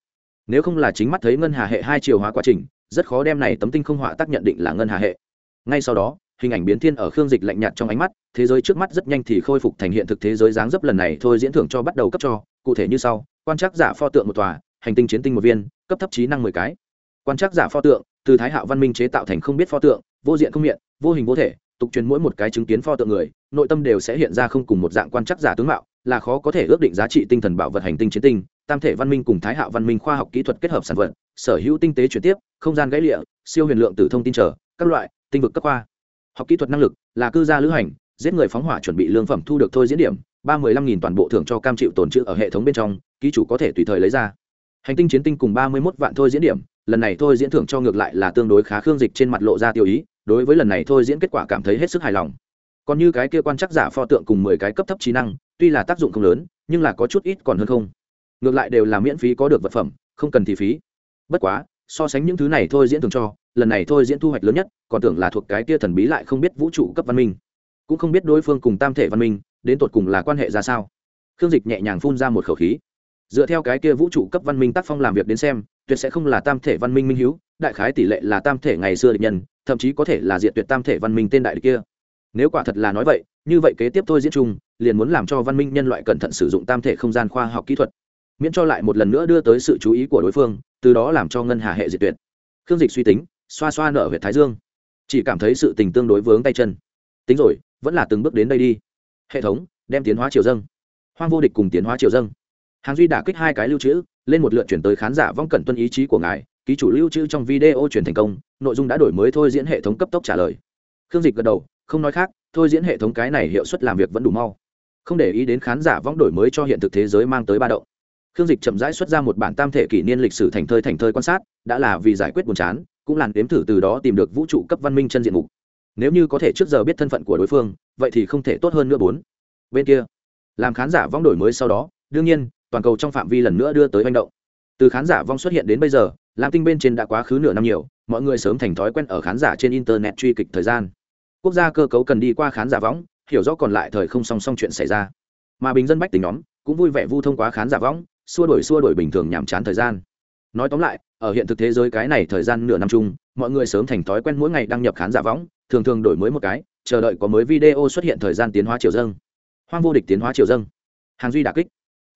Nếu không là chính mắt thấy ngân hà hệ hai chiều hóa quá trình, rất khó đem này tấm tinh không hỏa tác nhận định là ngân hà hệ. Ngay sau đó hình ảnh biến thiên ở khương dịch lạnh nhạt trong ánh mắt, thế giới trước mắt rất nhanh thì khôi phục thành hiện thực thế giới dáng dấp lần này thôi diễn thưởng cho bắt đầu cấp cho, cụ thể như sau, quan trắc giả pho tượng một tòa, hành tinh chiến tinh một viên, cấp thấp trí năng mười cái. Quan trắc giả pho tượng, từ thái hạo văn minh chế tạo thành không biết pho tượng, vô diện không miệng, vô hình vô thể, tục truyền mỗi một cái chứng kiến pho tượng người, nội tâm đều sẽ hiện ra không cùng một dạng quan trắc giả tướng mạo, là khó có thể ước định giá trị tinh thần bảo vật hành tinh chiến tinh, tam thể văn minh cùng thái hạo văn minh khoa học kỹ thuật kết hợp sản vật, sở hữu tinh tế chuyển tiếp, không gian gãy lịa, siêu huyền lượng từ thông tin trở, các loại, tinh vực cấp khoa học kỹ thuật năng lực, là cư gia lữ hành, giết người phóng hỏa chuẩn bị lương phẩm thu được thôi diễn điểm, ba mươi lăm nghìn toàn bộ thưởng cho cam chịu tồn trữ ở hệ thống bên trong, ký chủ có thể tùy thời lấy ra. Hành tinh chiến tinh cùng ba mươi mốt vạn thôi diễn điểm, lần này thôi diễn thưởng cho ngược lại là tương đối khá khương dịch trên mặt lộ ra tiêu ý, đối với lần này thôi diễn kết quả cảm thấy hết sức hài lòng. Còn như cái kia quan chắc giả pho tượng cùng mười cái cấp thấp trí năng, tuy là tác dụng không lớn, nhưng là có chút ít còn hơn không. Ngược lại đều là miễn phí có được vật phẩm, không cần thì phí. Bất quá so sánh những thứ này thôi diễn thường cho, lần này thôi diễn thu hoạch lớn nhất, còn tưởng là thuộc cái kia thần bí lại không biết vũ trụ cấp văn minh. Cũng không biết đối phương cùng tam thể văn minh, đến tột cùng là quan hệ ra sao. Khương dịch nhẹ nhàng phun ra một khẩu khí. Dựa theo cái kia vũ trụ cấp văn minh tác phong làm việc đến xem, tuyệt sẽ không là tam thể văn minh minh hữu, đại khái tỷ lệ là tam thể ngày xưa địch nhân, thậm chí có thể là diện tuyệt tam thể văn minh tên đại địch kia. Nếu quả thật là nói vậy, như vậy kế tiếp thôi diễn chung, liền muốn làm cho văn minh nhân loại cẩn thận sử dụng tam thể không gian khoa học kỹ thuật, miễn cho lại một lần nữa đưa tới sự chú ý của đối phương từ đó làm cho ngân hà hệ diệt tuyệt. Khương dịch suy tính, xoa xoa nợ huyện thái dương. Chỉ cảm thấy sự tình tương đối vướng tay chân. Tính rồi, vẫn là từng bước đến đây đi. Hệ thống, đem tiến hóa triều dâng. Hoang vô địch cùng tiến hóa triều dâng. Hàng duy đả kích hai cái lưu trữ, lên một lượt chuyển tới khán giả vong cẩn tuân ý chí của ngài, ký chủ lưu trữ trong video truyền thành công, nội dung đã đổi mới thôi diễn hệ thống cấp tốc trả lời. Khương dịch gật đầu, không nói khác, thôi diễn hệ thống cái này hiệu suất làm việc vẫn đủ mau. Không để ý đến khán giả vong đổi mới cho hiện thực thế giới mang tới ba động khương dịch chậm rãi xuất ra một bản tam thể kỷ niên lịch sử thành thơi thành thơi quan sát, đã là vì giải quyết buồn chán, cũng làn đếm thử từ đó tìm được vũ trụ cấp văn minh chân diện mục. Nếu như có thể trước giờ biết thân phận của đối phương, vậy thì không thể tốt hơn nữa bốn. Bên kia, làm khán giả vong đổi mới sau đó, đương nhiên, toàn cầu trong phạm vi lần nữa đưa tới manh động. Từ khán giả vong xuất hiện đến bây giờ, lam tinh bên trên đã quá khứ nửa năm nhiều, mọi người sớm thành thói quen ở khán giả trên internet truy kịch thời gian. Quốc gia cơ cấu cần đi qua khán giả võng hiểu rõ còn lại thời không song song chuyện xảy ra. Mà bình dân bách tình nhóm, cũng vui vẻ vu thông qua khán giả võng xua đổi xua đổi bình thường nhàm chán thời gian. Nói tóm lại, ở hiện thực thế giới cái này thời gian nửa năm chung, mọi người sớm thành thói quen mỗi ngày đăng nhập khán giả võng, thường thường đổi mới một cái, chờ đợi có mới video xuất hiện thời gian tiến hóa triều dâng. Hoang vô địch tiến hóa triều dâng. Hàng duy đà kích.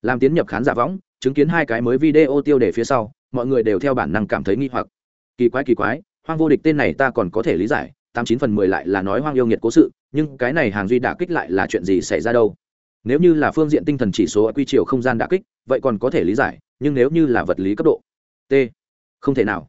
Làm tiến nhập khán giả võng, chứng kiến hai cái mới video tiêu đề phía sau, mọi người đều theo bản năng cảm thấy nghi hoặc. Kỳ quái kỳ quái, hoang vô địch tên này ta còn có thể lý giải, tám chín phần mười lại là nói hoang yêu nghiệt cố sự, nhưng cái này hàng duy đả kích lại là chuyện gì xảy ra đâu? Nếu như là phương diện tinh thần chỉ số quy chiều không gian đả kích, vậy còn có thể lý giải, nhưng nếu như là vật lý cấp độ, t, không thể nào.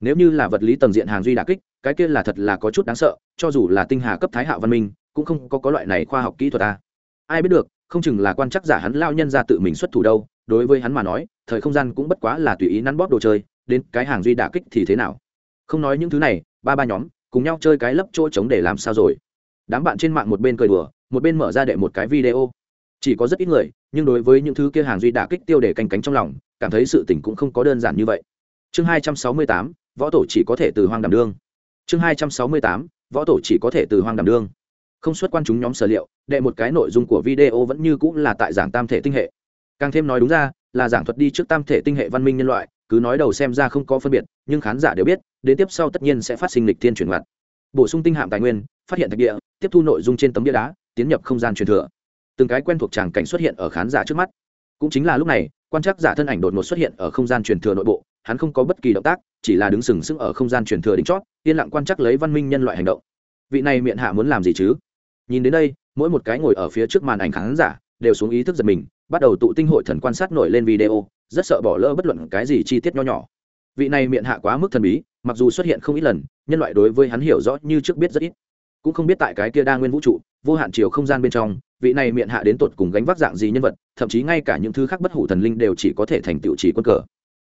Nếu như là vật lý tầng diện hàng duy đả kích, cái kia là thật là có chút đáng sợ, cho dù là tinh hà cấp thái hạo văn minh, cũng không có có loại này khoa học kỹ thuật ta à. ai biết được, không chừng là quan chắc giả hắn lao nhân ra tự mình xuất thủ đâu, đối với hắn mà nói, thời không gian cũng bất quá là tùy ý nắn bóp đồ chơi, đến cái hàng duy đả kích thì thế nào? Không nói những thứ này, ba ba nhóm, cùng nhau chơi cái lấp chỗ trống để làm sao rồi. Đám bạn trên mạng một bên cười đùa, một bên mở ra đệ một cái video chỉ có rất ít người, nhưng đối với những thứ kia hàng duy đả kích tiêu để canh cánh trong lòng, cảm thấy sự tình cũng không có đơn giản như vậy. Chương hai trăm sáu mươi tám, võ tổ chỉ có thể từ hoang đảm đương. Chương hai trăm sáu mươi tám, võ tổ chỉ có thể từ hoang đảm đương. Không xuất quan chúng nhóm sở liệu, đệ một cái nội dung của video vẫn như cũng là tại giảng tam thể tinh hệ. Càng thêm nói đúng ra, là giảng thuật đi trước tam thể tinh hệ văn minh nhân loại, cứ nói đầu xem ra không có phân biệt, nhưng khán giả đều biết, đến tiếp sau tất nhiên sẽ phát sinh lịch thiên chuyển mặt bổ sung tinh hạm tài nguyên, phát hiện thạch địa, tiếp thu nội dung trên tấm bia đá, tiến nhập không gian truyền thừa từng cái quen thuộc tràng cảnh xuất hiện ở khán giả trước mắt. Cũng chính là lúc này, quan trắc giả thân ảnh đột ngột xuất hiện ở không gian truyền thừa nội bộ, hắn không có bất kỳ động tác, chỉ là đứng sừng sững ở không gian truyền thừa đỉnh chót, yên lặng quan trắc lấy văn minh nhân loại hành động. Vị này miệng hạ muốn làm gì chứ? Nhìn đến đây, mỗi một cái ngồi ở phía trước màn ảnh khán giả đều xuống ý thức giật mình, bắt đầu tụ tinh hội thần quan sát nổi lên video, rất sợ bỏ lỡ bất luận cái gì chi tiết nho nhỏ. Vị này miệng hạ quá mức thần bí, mặc dù xuất hiện không ít lần, nhân loại đối với hắn hiểu rõ như trước biết rất ít cũng không biết tại cái kia đa nguyên vũ trụ, vô hạn chiều không gian bên trong, vị này miệng hạ đến tột cùng gánh vác dạng gì nhân vật, thậm chí ngay cả những thứ khác bất hủ thần linh đều chỉ có thể thành tựu chỉ quân cờ.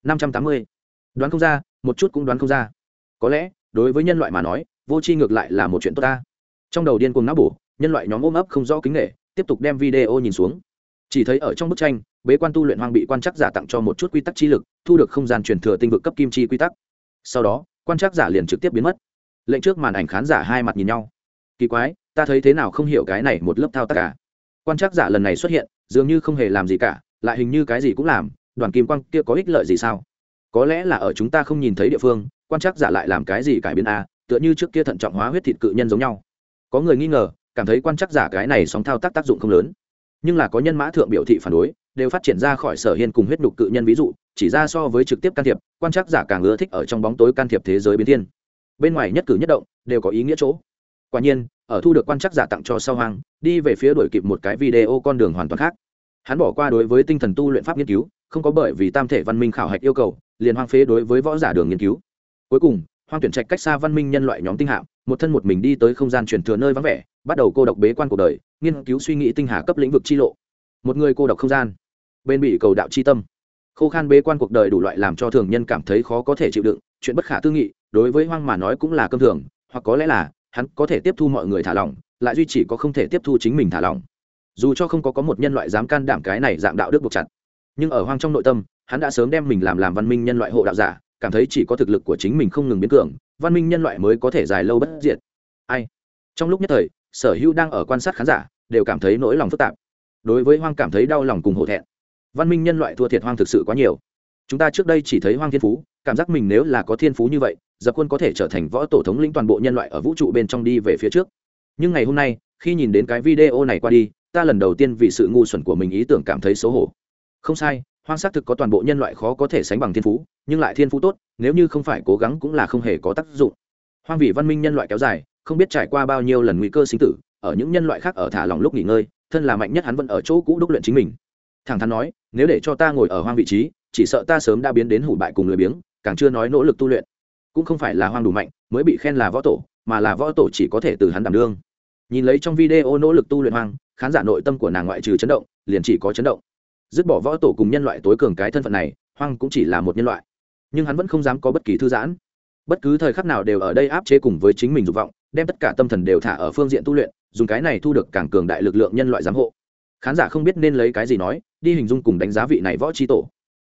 Năm trăm tám mươi. Đoán không ra, một chút cũng đoán không ra. Có lẽ, đối với nhân loại mà nói, vô tri ngược lại là một chuyện tốt ta. Trong đầu điên cuồng não bổ, nhân loại nhóm ôm ấp không rõ kính nghệ tiếp tục đem video nhìn xuống. Chỉ thấy ở trong bức tranh, bế quan tu luyện hoang bị quan trắc giả tặng cho một chút quy tắc chi lực, thu được không gian truyền thừa tinh vực cấp kim chi quy tắc. Sau đó, quan trắc giả liền trực tiếp biến mất. Lệnh trước màn ảnh khán giả hai mặt nhìn nhau kỳ quái, ta thấy thế nào không hiểu cái này một lớp thao tác cả. Quan trắc giả lần này xuất hiện, dường như không hề làm gì cả, lại hình như cái gì cũng làm, đoàn kim quang kia có ích lợi gì sao? Có lẽ là ở chúng ta không nhìn thấy địa phương, quan trắc giả lại làm cái gì cải biến a, tựa như trước kia thận trọng hóa huyết thịt cự nhân giống nhau. Có người nghi ngờ, cảm thấy quan trắc giả cái này sóng thao tác tác dụng không lớn. Nhưng là có nhân mã thượng biểu thị phản đối, đều phát triển ra khỏi sở hiên cùng huyết nhục cự nhân ví dụ, chỉ ra so với trực tiếp can thiệp, quan trắc giả càng ưa thích ở trong bóng tối can thiệp thế giới biến thiên. Bên ngoài nhất cử nhất động, đều có ý nghĩa chỗ quả nhiên, ở thu được quan trắc giả tặng cho sau hoang, đi về phía đổi kịp một cái video con đường hoàn toàn khác. Hắn bỏ qua đối với tinh thần tu luyện pháp nghiên cứu, không có bởi vì tam thể văn minh khảo hạch yêu cầu, liền hoang phế đối với võ giả đường nghiên cứu. Cuối cùng, hoang tuyển trạch cách xa văn minh nhân loại nhóm tinh hạm một thân một mình đi tới không gian truyền thừa nơi vắng vẻ, bắt đầu cô độc bế quan cuộc đời, nghiên cứu suy nghĩ tinh hà cấp lĩnh vực chi lộ. Một người cô độc không gian, bên bị cầu đạo chi tâm. Khô khan bế quan cuộc đời đủ loại làm cho thường nhân cảm thấy khó có thể chịu đựng, chuyện bất khả tư nghị, đối với hoang mà nói cũng là cơm thường, hoặc có lẽ là hắn có thể tiếp thu mọi người thả lỏng, lại duy chỉ có không thể tiếp thu chính mình thả lỏng. Dù cho không có có một nhân loại dám can đảm cái này dạng đạo đức buộc chặt, nhưng ở hoang trong nội tâm, hắn đã sớm đem mình làm làm văn minh nhân loại hộ đạo giả, cảm thấy chỉ có thực lực của chính mình không ngừng biến cường, văn minh nhân loại mới có thể dài lâu bất diệt. Ai? Trong lúc nhất thời, sở hữu đang ở quan sát khán giả đều cảm thấy nỗi lòng phức tạp. Đối với hoang cảm thấy đau lòng cùng hổ thẹn. Văn minh nhân loại thua thiệt hoang thực sự quá nhiều. Chúng ta trước đây chỉ thấy hoang thiên phú, cảm giác mình nếu là có thiên phú như vậy dập quân có thể trở thành võ tổ thống lĩnh toàn bộ nhân loại ở vũ trụ bên trong đi về phía trước. Nhưng ngày hôm nay, khi nhìn đến cái video này qua đi, ta lần đầu tiên vì sự ngu xuẩn của mình ý tưởng cảm thấy xấu hổ. Không sai, hoang xác thực có toàn bộ nhân loại khó có thể sánh bằng thiên phú, nhưng lại thiên phú tốt, nếu như không phải cố gắng cũng là không hề có tác dụng. Hoang vị văn minh nhân loại kéo dài, không biết trải qua bao nhiêu lần nguy cơ sinh tử, ở những nhân loại khác ở thả lòng lúc nghỉ ngơi, thân là mạnh nhất hắn vẫn ở chỗ cũ đúc luyện chính mình. Thẳng thắn nói, nếu để cho ta ngồi ở hoang vị trí, chỉ sợ ta sớm đã biến đến hủ bại cùng lười biếng, càng chưa nói nỗ lực tu luyện cũng không phải là hoang đủ mạnh, mới bị khen là võ tổ, mà là võ tổ chỉ có thể từ hắn đảm đương. Nhìn lấy trong video nỗ lực tu luyện hoang, khán giả nội tâm của nàng ngoại trừ chấn động, liền chỉ có chấn động. Dứt bỏ võ tổ cùng nhân loại tối cường cái thân phận này, hoang cũng chỉ là một nhân loại. Nhưng hắn vẫn không dám có bất kỳ thư giãn. Bất cứ thời khắc nào đều ở đây áp chế cùng với chính mình dục vọng, đem tất cả tâm thần đều thả ở phương diện tu luyện, dùng cái này thu được càng cường đại lực lượng nhân loại giám hộ. Khán giả không biết nên lấy cái gì nói, đi hình dung cùng đánh giá vị này võ tri tổ.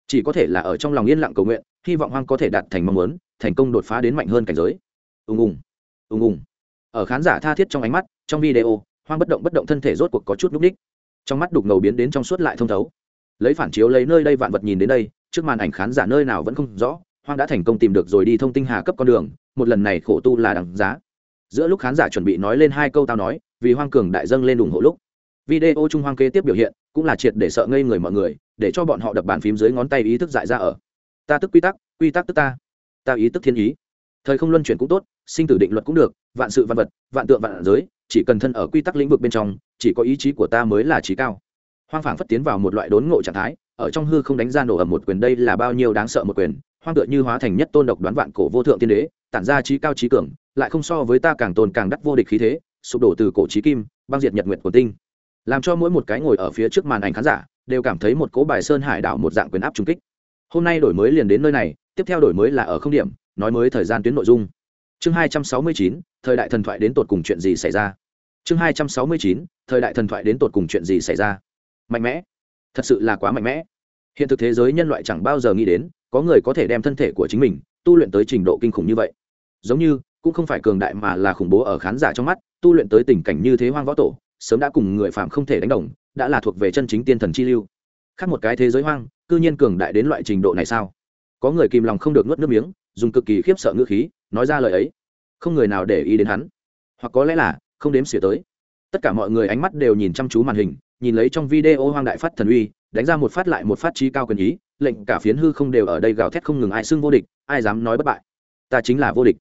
Chỉ có thể là ở trong lòng yên lặng cầu nguyện, hy vọng hoang có thể đạt thành mong muốn thành công đột phá đến mạnh hơn cảnh giới. Ùng ùng ùng ùng. Ở khán giả tha thiết trong ánh mắt, trong video, hoang bất động bất động thân thể rốt cuộc có chút núp ních trong mắt đục ngầu biến đến trong suốt lại thông thấu. Lấy phản chiếu lấy nơi đây vạn vật nhìn đến đây, trước màn ảnh khán giả nơi nào vẫn không rõ, hoang đã thành công tìm được rồi đi thông tinh hà cấp con đường, một lần này khổ tu là đằng giá. Giữa lúc khán giả chuẩn bị nói lên hai câu tao nói, vì hoang cường đại dâng lên ủng hộ lúc, video trung hoang kế tiếp biểu hiện, cũng là triệt để sợ ngây người mọi người, để cho bọn họ đập bàn phím dưới ngón tay ý thức dại ra ở. Ta tức quy tắc quy tắc tức ta ta ý tức thiên ý. Thời không luân chuyển cũng tốt, sinh tử định luật cũng được, vạn sự văn vật, vạn tượng vạn giới, chỉ cần thân ở quy tắc lĩnh vực bên trong, chỉ có ý chí của ta mới là trí cao. Hoang phảng phất tiến vào một loại đốn ngộ trạng thái, ở trong hư không đánh ra nổ ầm một quyền đây là bao nhiêu đáng sợ một quyền, hoang tựa như hóa thành nhất tôn độc đoán vạn cổ vô thượng tiên đế, tản ra trí cao trí cường, lại không so với ta càng tồn càng đắt vô địch khí thế, sụp đổ từ cổ trí kim, băng diệt nhật nguyệt của tinh. Làm cho mỗi một cái ngồi ở phía trước màn ảnh khán giả, đều cảm thấy một cố bài sơn hải đảo một dạng quyền áp trung kích. Hôm nay đổi mới liền đến nơi này tiếp theo đổi mới là ở không điểm, nói mới thời gian tuyến nội dung. Chương hai trăm sáu mươi chín, thời đại thần thoại đến tột cùng chuyện gì xảy ra? Chương hai trăm sáu mươi chín, thời đại thần thoại đến tột cùng chuyện gì xảy ra? Mạnh mẽ. Thật sự là quá mạnh mẽ. Hiện thực thế giới nhân loại chẳng bao giờ nghĩ đến, có người có thể đem thân thể của chính mình tu luyện tới trình độ kinh khủng như vậy. Giống như, cũng không phải cường đại mà là khủng bố ở khán giả trong mắt, tu luyện tới tình cảnh như thế hoang võ tổ, sớm đã cùng người phạm không thể đánh đồng, đã là thuộc về chân chính tiên thần chi lưu. Khác một cái thế giới hoang, cư nhiên cường đại đến loại trình độ này sao? Có người kìm lòng không được nuốt nước miếng, dùng cực kỳ khiếp sợ ngữ khí, nói ra lời ấy. Không người nào để ý đến hắn. Hoặc có lẽ là, không đếm xỉa tới. Tất cả mọi người ánh mắt đều nhìn chăm chú màn hình, nhìn lấy trong video hoang đại phát thần uy, đánh ra một phát lại một phát trí cao quyền ý, lệnh cả phiến hư không đều ở đây gào thét không ngừng ai xưng vô địch, ai dám nói bất bại. Ta chính là vô địch.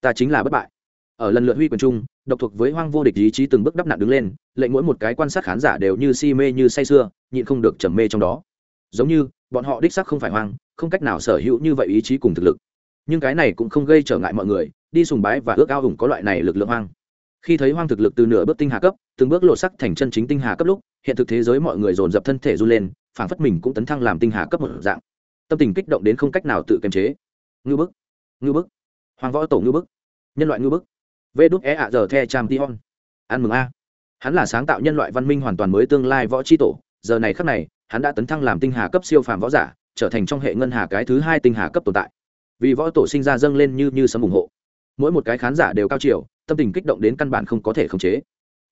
Ta chính là bất bại. Ở lần lượt huy quyền trung độc thuộc với hoang vô địch ý chí từng bước đắp nặn đứng lên, lệnh mỗi một cái quan sát khán giả đều như si mê như say sưa, nhịn không được trầm mê trong đó. Giống như, bọn họ đích sắc không phải hoang không cách nào sở hữu như vậy ý chí cùng thực lực. Nhưng cái này cũng không gây trở ngại mọi người, đi sùng bái và ước ao hùng có loại này lực lượng hoang. Khi thấy hoang thực lực từ nửa bước tinh hà cấp, từng bước lộ sắc thành chân chính tinh hà cấp lúc, hiện thực thế giới mọi người dồn dập thân thể run lên, phảng phất mình cũng tấn thăng làm tinh hà cấp một dạng. Tâm tình kích động đến không cách nào tự kiềm chế. Ngư bức ngư bức, hoàng võ tổ ngư bức, nhân loại ngư bức. Vê đúc e ạ giờ the tram tion ăn mừng a. Hắn là sáng tạo nhân loại văn minh hoàn toàn mới tương lai võ tri tổ, giờ này khắc này, hắn đã tấn thăng làm tinh hà cấp siêu phàm võ giả trở thành trong hệ ngân hà cái thứ hai tinh hà cấp tồn tại. Vì võ tổ sinh ra dâng lên như như sấm ủng hộ. Mỗi một cái khán giả đều cao chiều, tâm tình kích động đến căn bản không có thể khống chế.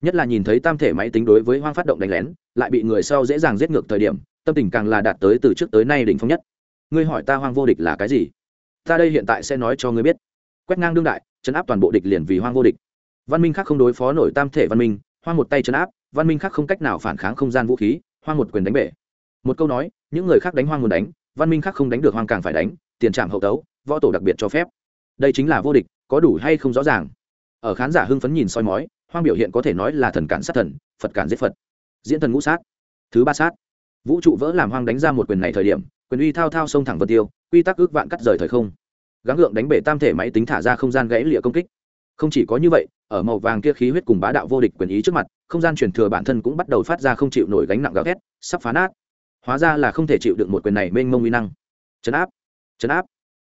Nhất là nhìn thấy tam thể máy tính đối với hoang phát động đánh lén, lại bị người sau dễ dàng giết ngược thời điểm, tâm tình càng là đạt tới từ trước tới nay đỉnh phong nhất. Ngươi hỏi ta hoang vô địch là cái gì? Ta đây hiện tại sẽ nói cho ngươi biết. Quét ngang đương đại, chấn áp toàn bộ địch liền vì hoang vô địch. Văn minh khác không đối phó nổi tam thể văn minh, hoang một tay chấn áp, văn minh khác không cách nào phản kháng không gian vũ khí, hoang một quyền đánh bể một câu nói, những người khác đánh hoang muốn đánh, văn minh khác không đánh được hoang càng phải đánh, tiền trạm hậu tấu, võ tổ đặc biệt cho phép. Đây chính là vô địch, có đủ hay không rõ ràng. Ở khán giả hưng phấn nhìn soi mói, hoang biểu hiện có thể nói là thần cản sát thần, phật cản giết phật. Diễn thần ngũ sát. Thứ ba sát. Vũ trụ vỡ làm hoang đánh ra một quyền này thời điểm, quyền uy thao thao sông thẳng vân tiêu, quy tắc ước vạn cắt rời thời không. Gắng gượng đánh bể tam thể máy tính thả ra không gian gãy lịa công kích. Không chỉ có như vậy, ở màu vàng kia khí huyết cùng bá đạo vô địch quyền ý trước mặt, không gian truyền thừa bản thân cũng bắt đầu phát ra không chịu nổi gánh nặng gào thét, sắp phá nát hóa ra là không thể chịu được một quyền này mênh mông uy năng. Chấn áp chấn áp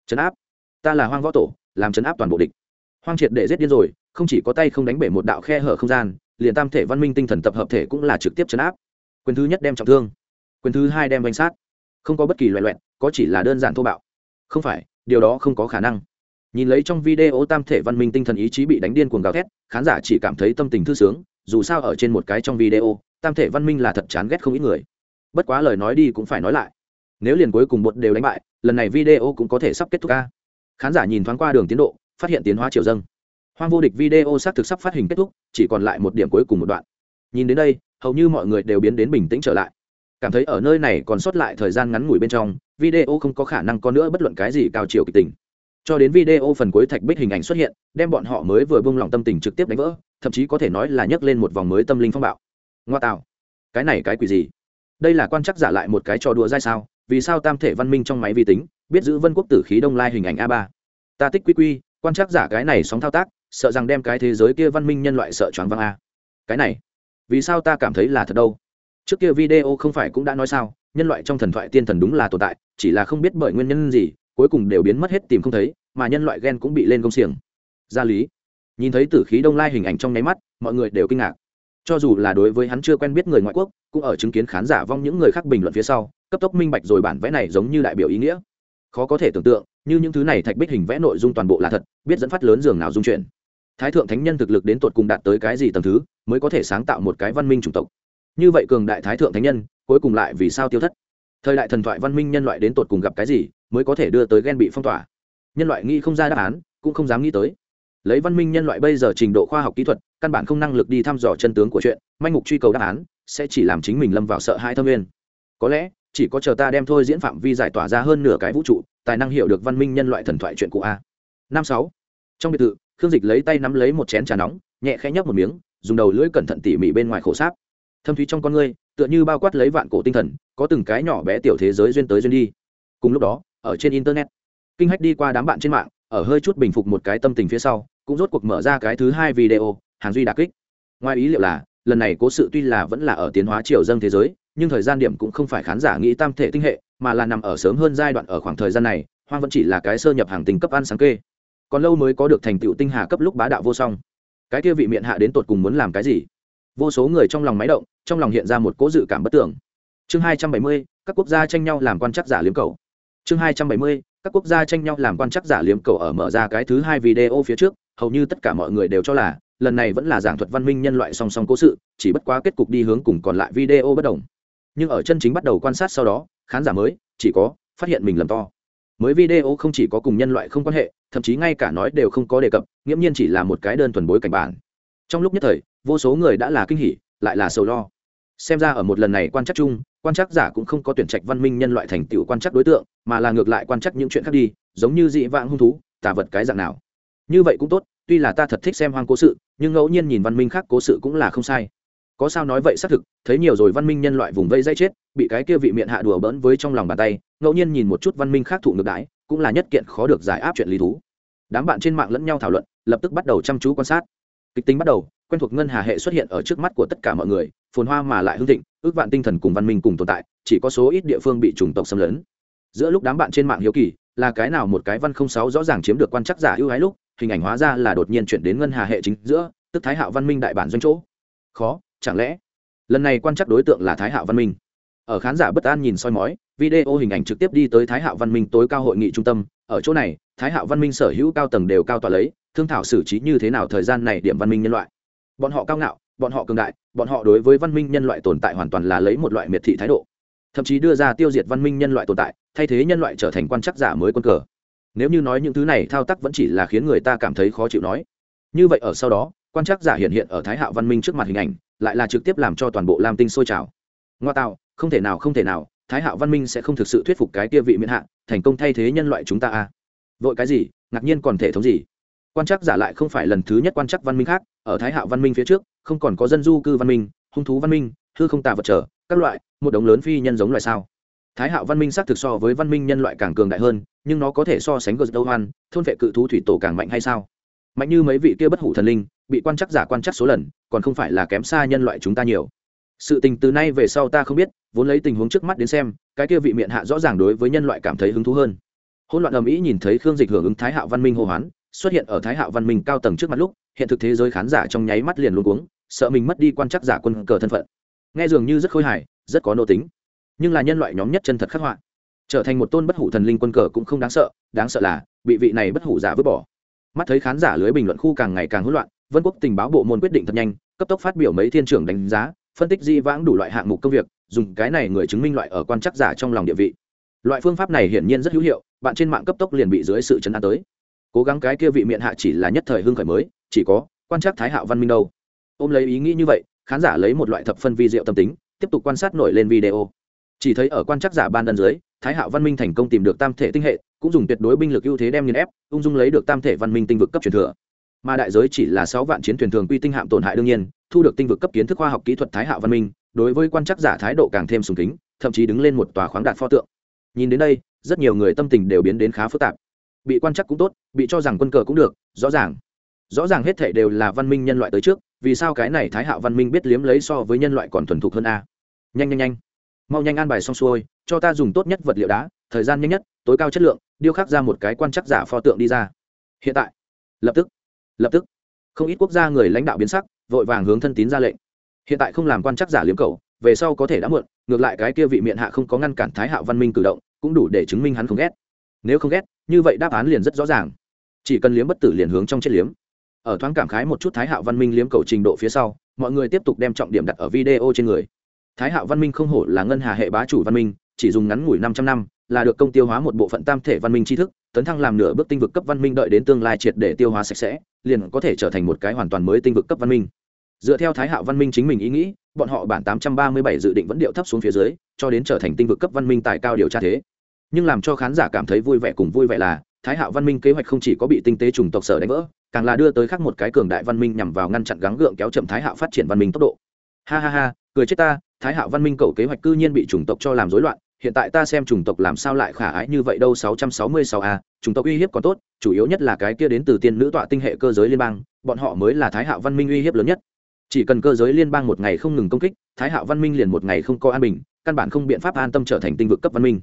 chấn áp. Ta là hoang võ tổ, làm chấn áp toàn bộ địch. Hoang triệt để giết điên rồi, không chỉ có tay không đánh bể một đạo khe hở không gian, liền tam thể văn minh tinh thần tập hợp thể cũng là trực tiếp chấn áp. Quyền thứ nhất đem trọng thương, quyền thứ hai đem danh sát. Không có bất kỳ loại loẹn có chỉ là đơn giản thô bạo. Không phải, điều đó không có khả năng. Nhìn lấy trong video tam thể văn minh tinh thần ý chí bị đánh điên cuồng gào thét, khán giả chỉ cảm thấy tâm tình thư sướng, dù sao ở trên một cái trong video, tam thể văn minh là thật chán ghét không ít người bất quá lời nói đi cũng phải nói lại. Nếu liền cuối cùng bột đều đánh bại, lần này video cũng có thể sắp kết thúc ca. Khán giả nhìn thoáng qua đường tiến độ, phát hiện tiến hóa chiều dâng. Hoang vô địch video xác thực sắp phát hình kết thúc, chỉ còn lại một điểm cuối cùng một đoạn. Nhìn đến đây, hầu như mọi người đều biến đến bình tĩnh trở lại. Cảm thấy ở nơi này còn sót lại thời gian ngắn ngủi bên trong, video không có khả năng có nữa bất luận cái gì cao chiều kịch tình. Cho đến video phần cuối thạch bích hình ảnh xuất hiện, đem bọn họ mới vừa bung lòng tâm tình trực tiếp đánh vỡ, thậm chí có thể nói là nhấc lên một vòng mới tâm linh phong bạo. Ngoa tạo. Cái này cái quỷ gì? Đây là quan chắc giả lại một cái trò đùa dai sao? Vì sao tam thể văn minh trong máy vi tính, biết giữ vân quốc tử khí đông lai hình ảnh a ba? Ta tích quy quy, quan chắc giả cái này sóng thao tác, sợ rằng đem cái thế giới kia văn minh nhân loại sợ choáng văng a. Cái này, vì sao ta cảm thấy là thật đâu? Trước kia video không phải cũng đã nói sao, nhân loại trong thần thoại tiên thần đúng là tồn tại, chỉ là không biết bởi nguyên nhân gì, cuối cùng đều biến mất hết tìm không thấy, mà nhân loại ghen cũng bị lên công xiềng. Gia lý, nhìn thấy tử khí đông lai hình ảnh trong nháy mắt, mọi người đều kinh ngạc cho dù là đối với hắn chưa quen biết người ngoại quốc, cũng ở chứng kiến khán giả vong những người khác bình luận phía sau, cấp tốc minh bạch rồi bản vẽ này giống như đại biểu ý nghĩa. Khó có thể tưởng tượng, như những thứ này thạch bích hình vẽ nội dung toàn bộ là thật, biết dẫn phát lớn dường nào dung chuyển thái thượng thánh nhân thực lực đến tột cùng đạt tới cái gì tầm thứ, mới có thể sáng tạo một cái văn minh chủng tộc. Như vậy cường đại thái thượng thánh nhân, cuối cùng lại vì sao tiêu thất? Thời đại thần thoại văn minh nhân loại đến tột cùng gặp cái gì, mới có thể đưa tới ghen bị phong tỏa? Nhân loại nghĩ không ra đáp án, cũng không dám nghĩ tới lấy văn minh nhân loại bây giờ trình độ khoa học kỹ thuật, căn bản không năng lực đi thăm dò chân tướng của chuyện, manh mục truy cầu đáp án, sẽ chỉ làm chính mình lâm vào sợ hãi thâm nguyên. Có lẽ, chỉ có chờ ta đem thôi diễn phạm vi giải tỏa ra hơn nửa cái vũ trụ, tài năng hiểu được văn minh nhân loại thần thoại chuyện cụ a. Năm sáu. Trong biệt thự, khương dịch lấy tay nắm lấy một chén trà nóng, nhẹ khẽ nhấp một miếng, dùng đầu lưỡi cẩn thận tỉ mỉ bên ngoài khổ sáp. Thâm thúy trong con ngươi, tựa như bao quát lấy vạn cổ tinh thần, có từng cái nhỏ bé tiểu thế giới duyên tới duyên đi. Cùng lúc đó, ở trên internet, kinh hách đi qua đám bạn trên mạng ở hơi chút bình phục một cái tâm tình phía sau, cũng rốt cuộc mở ra cái thứ hai video, hàng duy đà kích. Ngoài ý liệu là, lần này cố sự tuy là vẫn là ở tiến hóa triều dân thế giới, nhưng thời gian điểm cũng không phải khán giả nghĩ tam thể tinh hệ, mà là nằm ở sớm hơn giai đoạn ở khoảng thời gian này, hoang vẫn chỉ là cái sơ nhập hàng tình cấp ăn sáng kê. Còn lâu mới có được thành tựu tinh hà cấp lúc bá đạo vô song. Cái kia vị miệng hạ đến tột cùng muốn làm cái gì? Vô số người trong lòng máy động, trong lòng hiện ra một cố dự cảm bất tưởng. Chương hai trăm bảy mươi, các quốc gia tranh nhau làm quan chắc giả liếm cầu. Chương hai trăm bảy mươi các quốc gia tranh nhau làm quan chắc giả liếm cầu ở mở ra cái thứ hai video phía trước, hầu như tất cả mọi người đều cho là, lần này vẫn là giảng thuật văn minh nhân loại song song cố sự, chỉ bất quá kết cục đi hướng cùng còn lại video bất đồng. Nhưng ở chân chính bắt đầu quan sát sau đó, khán giả mới, chỉ có, phát hiện mình lầm to. Mới video không chỉ có cùng nhân loại không quan hệ, thậm chí ngay cả nói đều không có đề cập, nghiễm nhiên chỉ là một cái đơn thuần bối cảnh bản. Trong lúc nhất thời, vô số người đã là kinh hỉ, lại là sầu lo. Xem ra ở một lần này quan chắc chung quan chắc giả cũng không có tuyển trạch văn minh nhân loại thành tựu quan chắc đối tượng, mà là ngược lại quan chắc những chuyện khác đi, giống như dị vãng hung thú tả vật cái dạng nào. Như vậy cũng tốt, tuy là ta thật thích xem hoang cố sự, nhưng ngẫu nhiên nhìn văn minh khác cố sự cũng là không sai. Có sao nói vậy xác thực, thấy nhiều rồi văn minh nhân loại vùng vây dây chết, bị cái kia vị miệng hạ đùa bỡn với trong lòng bàn tay, ngẫu nhiên nhìn một chút văn minh khác thụ ngược đãi, cũng là nhất kiện khó được giải áp chuyện lý thú. Đám bạn trên mạng lẫn nhau thảo luận, lập tức bắt đầu chăm chú quan sát. Kịch tính bắt đầu, quen thuộc ngân hà hệ xuất hiện ở trước mắt của tất cả mọi người, phồn hoa mà lại hưng thịnh ước vạn tinh thần cùng văn minh cùng tồn tại, chỉ có số ít địa phương bị chủng tộc xâm lấn. Giữa lúc đám bạn trên mạng hiếu kỳ, là cái nào một cái văn không sáu rõ ràng chiếm được quan chắc giả ưu ái lúc, hình ảnh hóa ra là đột nhiên chuyển đến ngân hà hệ chính giữa, tức thái hạo văn minh đại bản doanh chỗ. Khó, chẳng lẽ? Lần này quan chắc đối tượng là thái hạo văn minh. Ở khán giả bất an nhìn soi mói, video hình ảnh trực tiếp đi tới thái hạo văn minh tối cao hội nghị trung tâm. Ở chỗ này, thái hạo văn minh sở hữu cao tầng đều cao tọa lấy, thương thảo xử trí như thế nào thời gian này điểm văn minh nhân loại. Bọn họ cao ngạo bọn họ cường đại, bọn họ đối với văn minh nhân loại tồn tại hoàn toàn là lấy một loại miệt thị thái độ. Thậm chí đưa ra tiêu diệt văn minh nhân loại tồn tại, thay thế nhân loại trở thành quan chắc giả mới quân cờ. Nếu như nói những thứ này thao tác vẫn chỉ là khiến người ta cảm thấy khó chịu nói. Như vậy ở sau đó, quan chắc giả hiện hiện ở thái hạo văn minh trước mặt hình ảnh, lại là trực tiếp làm cho toàn bộ lam tinh sôi trào. Ngoa tạo, không thể nào, không thể nào, thái hạo văn minh sẽ không thực sự thuyết phục cái kia vị miễn hạ, thành công thay thế nhân loại chúng ta à vội cái gì, ngạc nhiên còn thể thống gì? Quan chắc giả lại không phải lần thứ nhất quan chắc văn minh khác, ở thái hạo văn minh phía trước không còn có dân du cư văn minh, hung thú văn minh, hư không tà vật trở, các loại, một đống lớn phi nhân giống loài sao. Thái hạo văn minh xác thực so với văn minh nhân loại càng cường đại hơn, nhưng nó có thể so sánh gờ đâu hoan, thôn vệ cự thú thủy tổ càng mạnh hay sao? Mạnh như mấy vị kia bất hủ thần linh, bị quan chắc giả quan chắc số lần, còn không phải là kém xa nhân loại chúng ta nhiều. Sự tình từ nay về sau ta không biết, vốn lấy tình huống trước mắt đến xem, cái kia vị miệng hạ rõ ràng đối với nhân loại cảm thấy hứng thú hơn. Hỗn loạn ầm ĩ nhìn thấy khương dịch hưởng ứng thái hạo văn minh hô hoán, xuất hiện ở thái hạo văn minh cao tầng trước mặt lúc, hiện thực thế giới khán giả trong nháy mắt liền luôn cuống sợ mình mất đi quan chắc giả quân cờ thân phận. Nghe dường như rất khôi hài, rất có nô tính. Nhưng là nhân loại nhóm nhất chân thật khắc họa. Trở thành một tôn bất hủ thần linh quân cờ cũng không đáng sợ đáng sợ là bị vị này bất hủ giả vứt bỏ. Mắt thấy khán giả lưới bình luận khu càng ngày càng hỗn loạn, vân quốc tình báo bộ môn quyết định thật nhanh, cấp tốc phát biểu mấy thiên trưởng đánh giá, phân tích di vãng đủ loại hạng mục công việc, dùng cái này người chứng minh loại ở quan chắc giả trong lòng địa vị. Loại phương pháp này hiển nhiên rất hữu hiệu, bạn trên mạng cấp tốc liền bị dưới sự chấn an tới. Cố gắng cái kia vị miệng hạ chỉ là nhất thời hưng khởi mới, chỉ có quan trắc thái hạo văn minh đâu ôm lấy ý nghĩ như vậy, khán giả lấy một loại thập phân vi diệu tâm tính, tiếp tục quan sát nổi lên video. Chỉ thấy ở quan chắc giả ban đ dưới, thái hạo văn minh thành công tìm được tam thể tinh hệ, cũng dùng tuyệt đối binh lực ưu thế đem nghiên ép, ung dung lấy được tam thể văn minh tinh vực cấp truyền thừa. Mà đại giới chỉ là sáu vạn chiến thuyền thường quy tinh hạm tổn hại đương nhiên, thu được tinh vực cấp kiến thức khoa học kỹ thuật thái hạo văn minh, đối với quan chắc giả thái độ càng thêm sùng kính, thậm chí đứng lên một tòa khoáng đạt pho tượng. Nhìn đến đây, rất nhiều người tâm tình đều biến đến khá phức tạp. Bị quan chắc cũng tốt, bị cho rằng quân cờ cũng được, rõ ràng. Rõ ràng hết thể đều là văn minh nhân loại tới trước vì sao cái này thái hạo văn minh biết liếm lấy so với nhân loại còn thuần thục hơn a? Nhanh nhanh nhanh. Mau nhanh an bài xong xuôi, cho ta dùng tốt nhất vật liệu đá, thời gian nhanh nhất, tối cao chất lượng, điêu khắc ra một cái quan chắc giả pho tượng đi ra. Hiện tại. Lập tức. Lập tức. Không ít quốc gia người lãnh đạo biến sắc, vội vàng hướng thân tín ra lệnh. Hiện tại không làm quan chắc giả liếm cầu, về sau có thể đã muộn, ngược lại cái kia vị miệng hạ không có ngăn cản thái hạo văn minh cử động, cũng đủ để chứng minh hắn không ghét. Nếu không ghét, như vậy đáp án liền rất rõ ràng. Chỉ cần liếm bất tử liền hướng trong chết liếm ở thoáng cảm khái một chút thái hạo văn minh liếm cầu trình độ phía sau, mọi người tiếp tục đem trọng điểm đặt ở video trên người. Thái hạo văn minh không hổ là ngân hà hệ bá chủ văn minh, chỉ dùng ngắn ngủi năm trăm năm là được công tiêu hóa một bộ phận tam thể văn minh tri thức, tấn thăng làm nửa bước tinh vực cấp văn minh đợi đến tương lai triệt để tiêu hóa sạch sẽ, liền có thể trở thành một cái hoàn toàn mới tinh vực cấp văn minh. Dựa theo thái hạo văn minh chính mình ý nghĩ, bọn họ bản tám trăm ba mươi bảy dự định vẫn điệu thấp xuống phía dưới, cho đến trở thành tinh vực cấp văn minh tài cao điều tra thế. Nhưng làm cho khán giả cảm thấy vui vẻ cùng vui vẻ là, thái hạo văn minh kế hoạch không chỉ có bị tinh tế chủng tộc sở đánh vỡ càng là đưa tới khác một cái cường đại văn minh nhằm vào ngăn chặn gắng gượng kéo chậm thái hạo phát triển văn minh tốc độ. Ha ha ha, cười chết ta, thái hạo văn minh cầu kế hoạch cư nhiên bị chủng tộc cho làm rối loạn, hiện tại ta xem chủng tộc làm sao lại khả ái như vậy đâu 666 a à, chủng tộc uy hiếp còn tốt, chủ yếu nhất là cái kia đến từ tiên nữ tọa tinh hệ cơ giới liên bang, bọn họ mới là thái hạo văn minh uy hiếp lớn nhất. Chỉ cần cơ giới liên bang một ngày không ngừng công kích, thái hạo văn minh liền một ngày không có an bình, căn bản không biện pháp an tâm trở thành tinh vực cấp văn minh.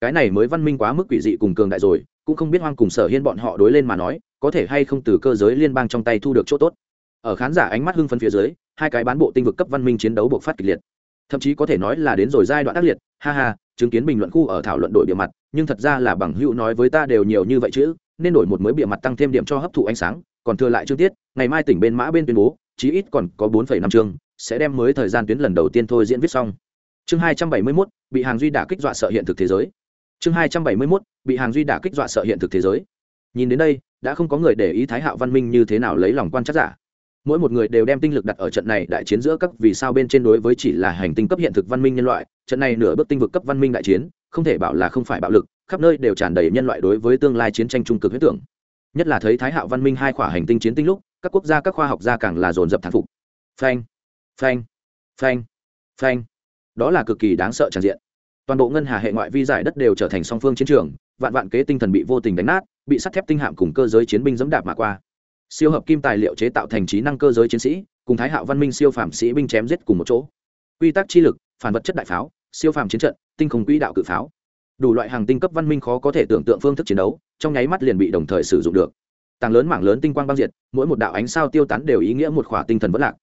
Cái này mới văn minh quá mức quỷ dị cùng cường đại rồi, cũng không biết hoang cùng sở hiên bọn họ đối lên mà nói có thể hay không từ cơ giới liên bang trong tay thu được chỗ tốt. Ở khán giả ánh mắt hưng phân phía dưới hai cái bán bộ tinh vực cấp văn minh chiến đấu buộc phát kịch liệt. Thậm chí có thể nói là đến rồi giai đoạn ác liệt. Ha ha chứng kiến bình luận khu ở thảo luận đổi địa mặt nhưng thật ra là bằng hữu nói với ta đều nhiều như vậy chứ nên đổi một mới bịa mặt tăng thêm điểm cho hấp thụ ánh sáng. Còn thừa lại chương tiết ngày mai tỉnh bên mã bên tuyên bố chí ít còn có bốn năm chương sẽ đem mới thời gian tuyến lần đầu tiên thôi diễn viết xong. Chương hai trăm bảy mươi 271, bị hàng duy đả kích dọa sợ hiện thực thế giới. Chương hai trăm bảy mươi 271, bị hàng duy đả kích dọa sợ hiện thực thế giới. Nhìn đến đây đã không có người để ý thái hạo văn minh như thế nào lấy lòng quan chắc giả. Mỗi một người đều đem tinh lực đặt ở trận này đại chiến giữa các vì sao bên trên đối với chỉ là hành tinh cấp hiện thực văn minh nhân loại, trận này nửa bước tinh vực cấp văn minh đại chiến, không thể bảo là không phải bạo lực, khắp nơi đều tràn đầy nhân loại đối với tương lai chiến tranh trung cực huyết tưởng. Nhất là thấy thái hạo văn minh hai khỏa hành tinh chiến tinh lúc, các quốc gia, các khoa học gia càng là dồn dập thán phục. Phanh phanh phanh phanh. Đó là cực kỳ đáng sợ tràn diện. Toàn bộ ngân hà hệ ngoại vi giải đất đều trở thành song phương chiến trường vạn vạn kế tinh thần bị vô tình đánh nát, bị sắt thép tinh hạm cùng cơ giới chiến binh dẫm đạp mà qua. Siêu hợp kim tài liệu chế tạo thành trí năng cơ giới chiến sĩ, cùng thái hạo văn minh siêu phàm sĩ binh chém giết cùng một chỗ. Quy tắc chi lực, phản vật chất đại pháo, siêu phàm chiến trận, tinh không quỹ đạo cự pháo. Đủ loại hàng tinh cấp văn minh khó có thể tưởng tượng phương thức chiến đấu, trong nháy mắt liền bị đồng thời sử dụng được. Tàng lớn mảng lớn tinh quang băng diệt, mỗi một đạo ánh sao tiêu tán đều ý nghĩa một khỏa tinh thần vỡ lạc.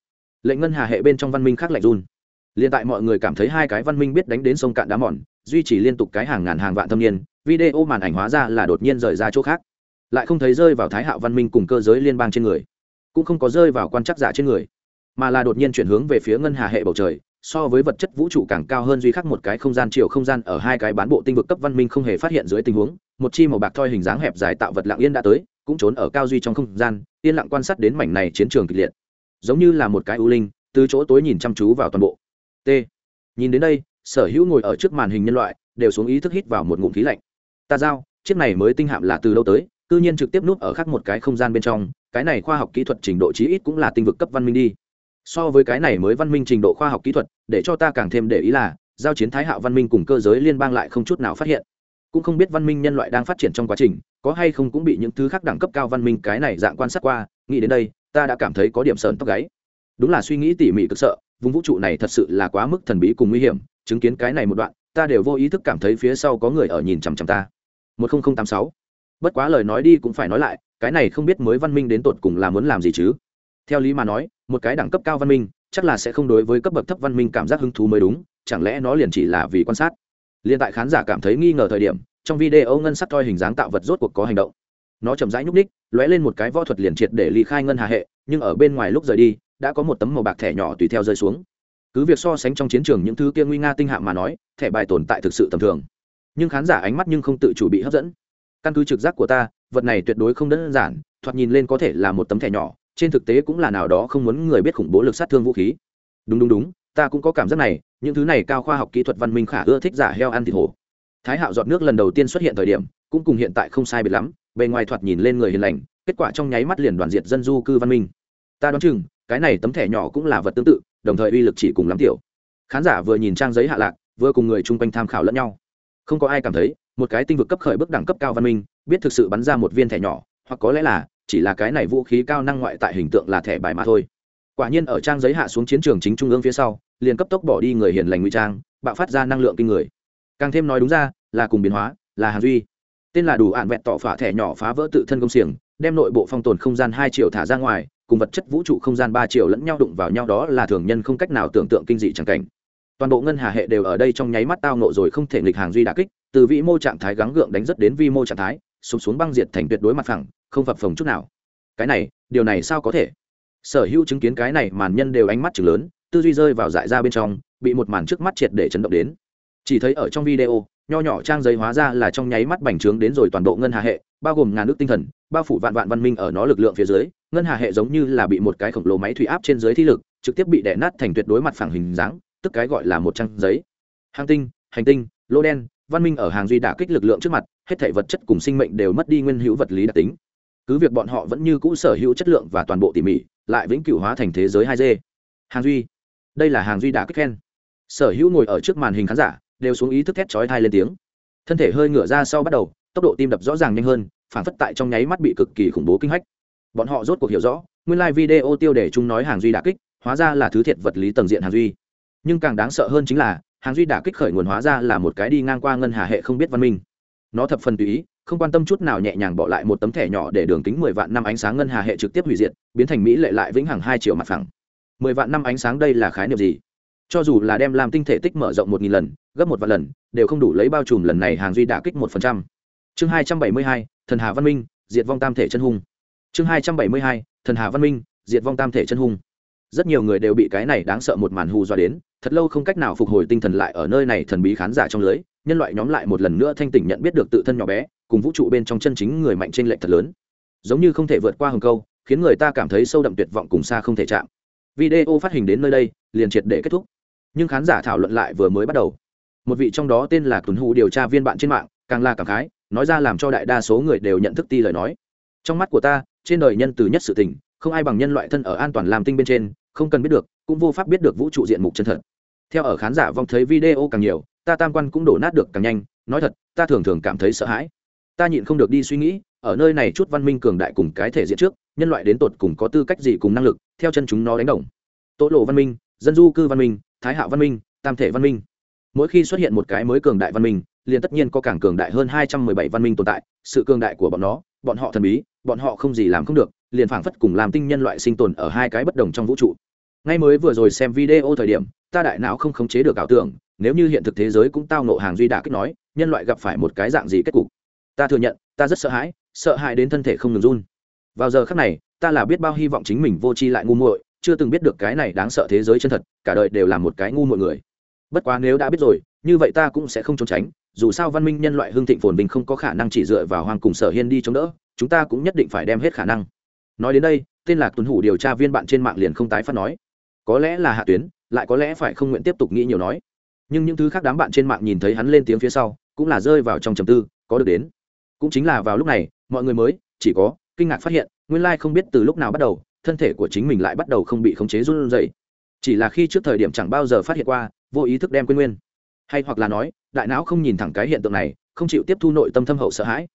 Lệnh ngân hà hệ bên trong văn minh khác lạnh run. Liền tại mọi người cảm thấy hai cái văn minh biết đánh đến sông cạn đá mòn, duy trì liên tục cái hàng ngàn hàng vạn thâm niên video màn ảnh hóa ra là đột nhiên rời ra chỗ khác. Lại không thấy rơi vào thái hạo văn minh cùng cơ giới liên bang trên người, cũng không có rơi vào quan chắc giả trên người, mà là đột nhiên chuyển hướng về phía ngân hà hệ bầu trời, so với vật chất vũ trụ càng cao hơn duy khắc một cái không gian chiều không gian ở hai cái bán bộ tinh vực cấp văn minh không hề phát hiện dưới tình huống, một chi màu bạc thoi hình dáng hẹp dài tạo vật lặng yên đã tới, cũng trốn ở cao duy trong không gian, yên lặng quan sát đến mảnh này chiến trường kịch liệt. Giống như là một cái ưu linh, từ chỗ tối nhìn chăm chú vào toàn bộ. T. Nhìn đến đây, sở hữu ngồi ở trước màn hình nhân loại đều xuống ý thức hít vào một ngụm khí lạnh ta giao, chiếc này mới tinh hạm là từ lâu tới, cư nhiên trực tiếp núp ở khác một cái không gian bên trong, cái này khoa học kỹ thuật trình độ chí ít cũng là tinh vực cấp văn minh đi. So với cái này mới văn minh trình độ khoa học kỹ thuật, để cho ta càng thêm để ý là, giao chiến thái hạo văn minh cùng cơ giới liên bang lại không chút nào phát hiện. Cũng không biết văn minh nhân loại đang phát triển trong quá trình, có hay không cũng bị những thứ khác đẳng cấp cao văn minh cái này dạng quan sát qua, nghĩ đến đây, ta đã cảm thấy có điểm sờn tóc gáy. Đúng là suy nghĩ tỉ mỉ cực sợ, vùng vũ trụ này thật sự là quá mức thần bí cùng nguy hiểm, chứng kiến cái này một đoạn ta đều vô ý thức cảm thấy phía sau có người ở nhìn chằm chằm ta. Một nghìn tám sáu. Bất quá lời nói đi cũng phải nói lại, cái này không biết mới văn minh đến tột cùng là muốn làm gì chứ? Theo lý mà nói, một cái đẳng cấp cao văn minh, chắc là sẽ không đối với cấp bậc thấp văn minh cảm giác hứng thú mới đúng, chẳng lẽ nó liền chỉ là vì quan sát? Liền tại khán giả cảm thấy nghi ngờ thời điểm, trong video ngân sắc thoi hình dáng tạo vật rốt cuộc có hành động. Nó chậm rãi nhúc ních lóe lên một cái võ thuật liền triệt để ly khai ngân hà hệ, nhưng ở bên ngoài lúc rời đi, đã có một tấm màu bạc thẻ nhỏ tùy theo rơi xuống cứ việc so sánh trong chiến trường những thứ kia nguy nga tinh hạng mà nói, thẻ bài tồn tại thực sự tầm thường. Nhưng khán giả ánh mắt nhưng không tự chủ bị hấp dẫn. Căn cứ trực giác của ta, vật này tuyệt đối không đơn giản, thoạt nhìn lên có thể là một tấm thẻ nhỏ, trên thực tế cũng là nào đó không muốn người biết khủng bố lực sát thương vũ khí. Đúng đúng đúng, ta cũng có cảm giác này, những thứ này cao khoa học kỹ thuật văn minh khả ưa thích giả heo ăn thịt hổ. Thái hạo giọt nước lần đầu tiên xuất hiện thời điểm, cũng cùng hiện tại không sai biệt lắm, bề ngoài thoạt nhìn lên người hiền lành, kết quả trong nháy mắt liền đoàn diệt dân du cư văn minh. Ta đoán chừng cái này tấm thẻ nhỏ cũng là vật tương tự, đồng thời uy lực chỉ cùng lắm tiểu. Khán giả vừa nhìn trang giấy hạ lạc, vừa cùng người chung quanh tham khảo lẫn nhau. Không có ai cảm thấy, một cái tinh vực cấp khởi bước đẳng cấp cao văn minh, biết thực sự bắn ra một viên thẻ nhỏ, hoặc có lẽ là, chỉ là cái này vũ khí cao năng ngoại tại hình tượng là thẻ bài mà thôi. Quả nhiên ở trang giấy hạ xuống chiến trường chính trung ương phía sau, liền cấp tốc bỏ đi người hiền lành ngụy trang, bạo phát ra năng lượng kinh người. Càng thêm nói đúng ra, là cùng biến hóa, là hàn duy. Tên là đủ ạn vẹn tỏ phả thẻ nhỏ phá vỡ tự thân công xiềng, đem nội bộ phong tồn không gian hai triệu thả ra ngoài cùng vật chất vũ trụ không gian ba triệu lẫn nhau đụng vào nhau đó là thường nhân không cách nào tưởng tượng kinh dị chẳng cảnh. Toàn bộ ngân hà hệ đều ở đây trong nháy mắt tao nộ rồi không thể nghịch hàng duy đà kích, từ vĩ mô trạng thái gắng gượng đánh rất đến vi mô trạng thái, sụp xuống băng diệt thành tuyệt đối mặt phẳng, không phập phồng chút nào. Cái này, điều này sao có thể? Sở hữu chứng kiến cái này màn nhân đều ánh mắt chừng lớn, tư duy rơi vào dại ra bên trong, bị một màn trước mắt triệt để chấn động đến. Chỉ thấy ở trong video nho nhỏ trang giấy hóa ra là trong nháy mắt bành trướng đến rồi toàn bộ ngân hà hệ, bao gồm ngàn nước tinh thần, bao phủ vạn vạn văn minh ở nó lực lượng phía dưới. Ngân hà hệ giống như là bị một cái khổng lồ máy thủy áp trên dưới thi lực, trực tiếp bị đẻ nát thành tuyệt đối mặt phẳng hình dáng, tức cái gọi là một trang giấy. Hàng tinh, hành tinh, lô đen, văn minh ở hàng duy đả kích lực lượng trước mặt, hết thể vật chất cùng sinh mệnh đều mất đi nguyên hữu vật lý đặc tính. Cứ việc bọn họ vẫn như cũ sở hữu chất lượng và toàn bộ tỉ mỉ, lại vĩnh cửu hóa thành thế giới hai d. Hàng duy. Đây là hàng duy đả kích khen sở hữu ngồi ở trước màn hình khán giả đều xuống ý thức thét chói thai lên tiếng. Thân thể hơi ngửa ra sau bắt đầu, tốc độ tim đập rõ ràng nhanh hơn, phản phất tại trong nháy mắt bị cực kỳ khủng bố kinh hách. Bọn họ rốt cuộc hiểu rõ, nguyên lai、like、video tiêu đề chúng nói hàng duy đả kích, hóa ra là thứ thiệt vật lý tầng diện hàng duy. Nhưng càng đáng sợ hơn chính là, hàng duy đả kích khởi nguồn hóa ra là một cái đi ngang qua ngân hà hệ không biết văn minh. Nó thập phần tùy ý, không quan tâm chút nào nhẹ nhàng bỏ lại một tấm thẻ nhỏ để đường kính mười vạn năm ánh sáng ngân hà hệ trực tiếp hủy diệt, biến thành mỹ lệ lại vĩnh hằng hai triệu mặt phẳng. Mười vạn năm ánh sáng đây là khái niệm gì? Cho dù là đem làm tinh thể tích mở rộng một nghìn lần, gấp một vạn lần, đều không đủ lấy bao trùm lần này hàng duy đả kích một phần trăm. Chương hai trăm bảy mươi hai, thần hà văn minh, diệt vong tam thể chân hung. Chương hai trăm bảy mươi hai, thần hà văn minh, diệt vong tam thể chân hung. Rất nhiều người đều bị cái này đáng sợ một màn hù dọa đến, thật lâu không cách nào phục hồi tinh thần lại ở nơi này thần bí khán giả trong lưới, nhân loại nhóm lại một lần nữa thanh tỉnh nhận biết được tự thân nhỏ bé, cùng vũ trụ bên trong chân chính người mạnh trên lệnh thật lớn. Giống như không thể vượt qua hầm câu, khiến người ta cảm thấy sâu đậm tuyệt vọng cùng xa không thể chạm. Video phát hình đến nơi đây, liền triệt để kết thúc nhưng khán giả thảo luận lại vừa mới bắt đầu. Một vị trong đó tên là tuần hữu điều tra viên bạn trên mạng, càng là cảm khái, nói ra làm cho đại đa số người đều nhận thức ti lời nói. Trong mắt của ta, trên đời nhân từ nhất sự tình, không ai bằng nhân loại thân ở an toàn làm tinh bên trên, không cần biết được, cũng vô pháp biết được vũ trụ diện mục chân thật. Theo ở khán giả vong thấy video càng nhiều, ta tam quan cũng đổ nát được càng nhanh, nói thật, ta thường thường cảm thấy sợ hãi. Ta nhịn không được đi suy nghĩ, ở nơi này chút văn minh cường đại cùng cái thể diện trước, nhân loại đến tột cùng có tư cách gì cùng năng lực, theo chân chúng nó đánh đồng. Tố lộ văn minh, dân du cư văn minh thái hạo văn minh, tam thể văn minh. Mỗi khi xuất hiện một cái mới cường đại văn minh, liền tất nhiên có càng cường đại hơn hai trăm mười bảy văn minh tồn tại. Sự cường đại của bọn nó, bọn họ thần bí, bọn họ không gì làm không được, liền phảng phất cùng làm tinh nhân loại sinh tồn ở hai cái bất đồng trong vũ trụ. Ngay mới vừa rồi xem video thời điểm, ta đại não không khống chế được ảo tưởng, nếu như hiện thực thế giới cũng tao nộ hàng duy đà kích nói, nhân loại gặp phải một cái dạng gì kết cục? Ta thừa nhận, ta rất sợ hãi sợ hãi đến thân thể không ngừng run. Vào giờ khắc này, ta là biết bao hy vọng chính mình vô tri lại ngu muội chưa từng biết được cái này đáng sợ thế giới chân thật, cả đời đều là một cái ngu mọi người. Bất quá nếu đã biết rồi, như vậy ta cũng sẽ không trốn tránh, dù sao văn minh nhân loại hương thịnh phồn bình không có khả năng chỉ dựa vào hoàng cùng sở hiên đi chống đỡ, chúng ta cũng nhất định phải đem hết khả năng. Nói đến đây, tên là tuấn hủ điều tra viên bạn trên mạng liền không tái phát nói, có lẽ là hạ tuyến, lại có lẽ phải không nguyện tiếp tục nghĩ nhiều nói. Nhưng những thứ khác đám bạn trên mạng nhìn thấy hắn lên tiếng phía sau, cũng là rơi vào trong trầm tư, có được đến. Cũng chính là vào lúc này, mọi người mới, chỉ có, kinh ngạc phát hiện, nguyên lai không biết từ lúc nào bắt đầu thân thể của chính mình lại bắt đầu không bị khống chế run rẩy. Chỉ là khi trước thời điểm chẳng bao giờ phát hiện qua, vô ý thức đem quên nguyên. Hay hoặc là nói, đại não không nhìn thẳng cái hiện tượng này, không chịu tiếp thu nội tâm thâm hậu sợ hãi.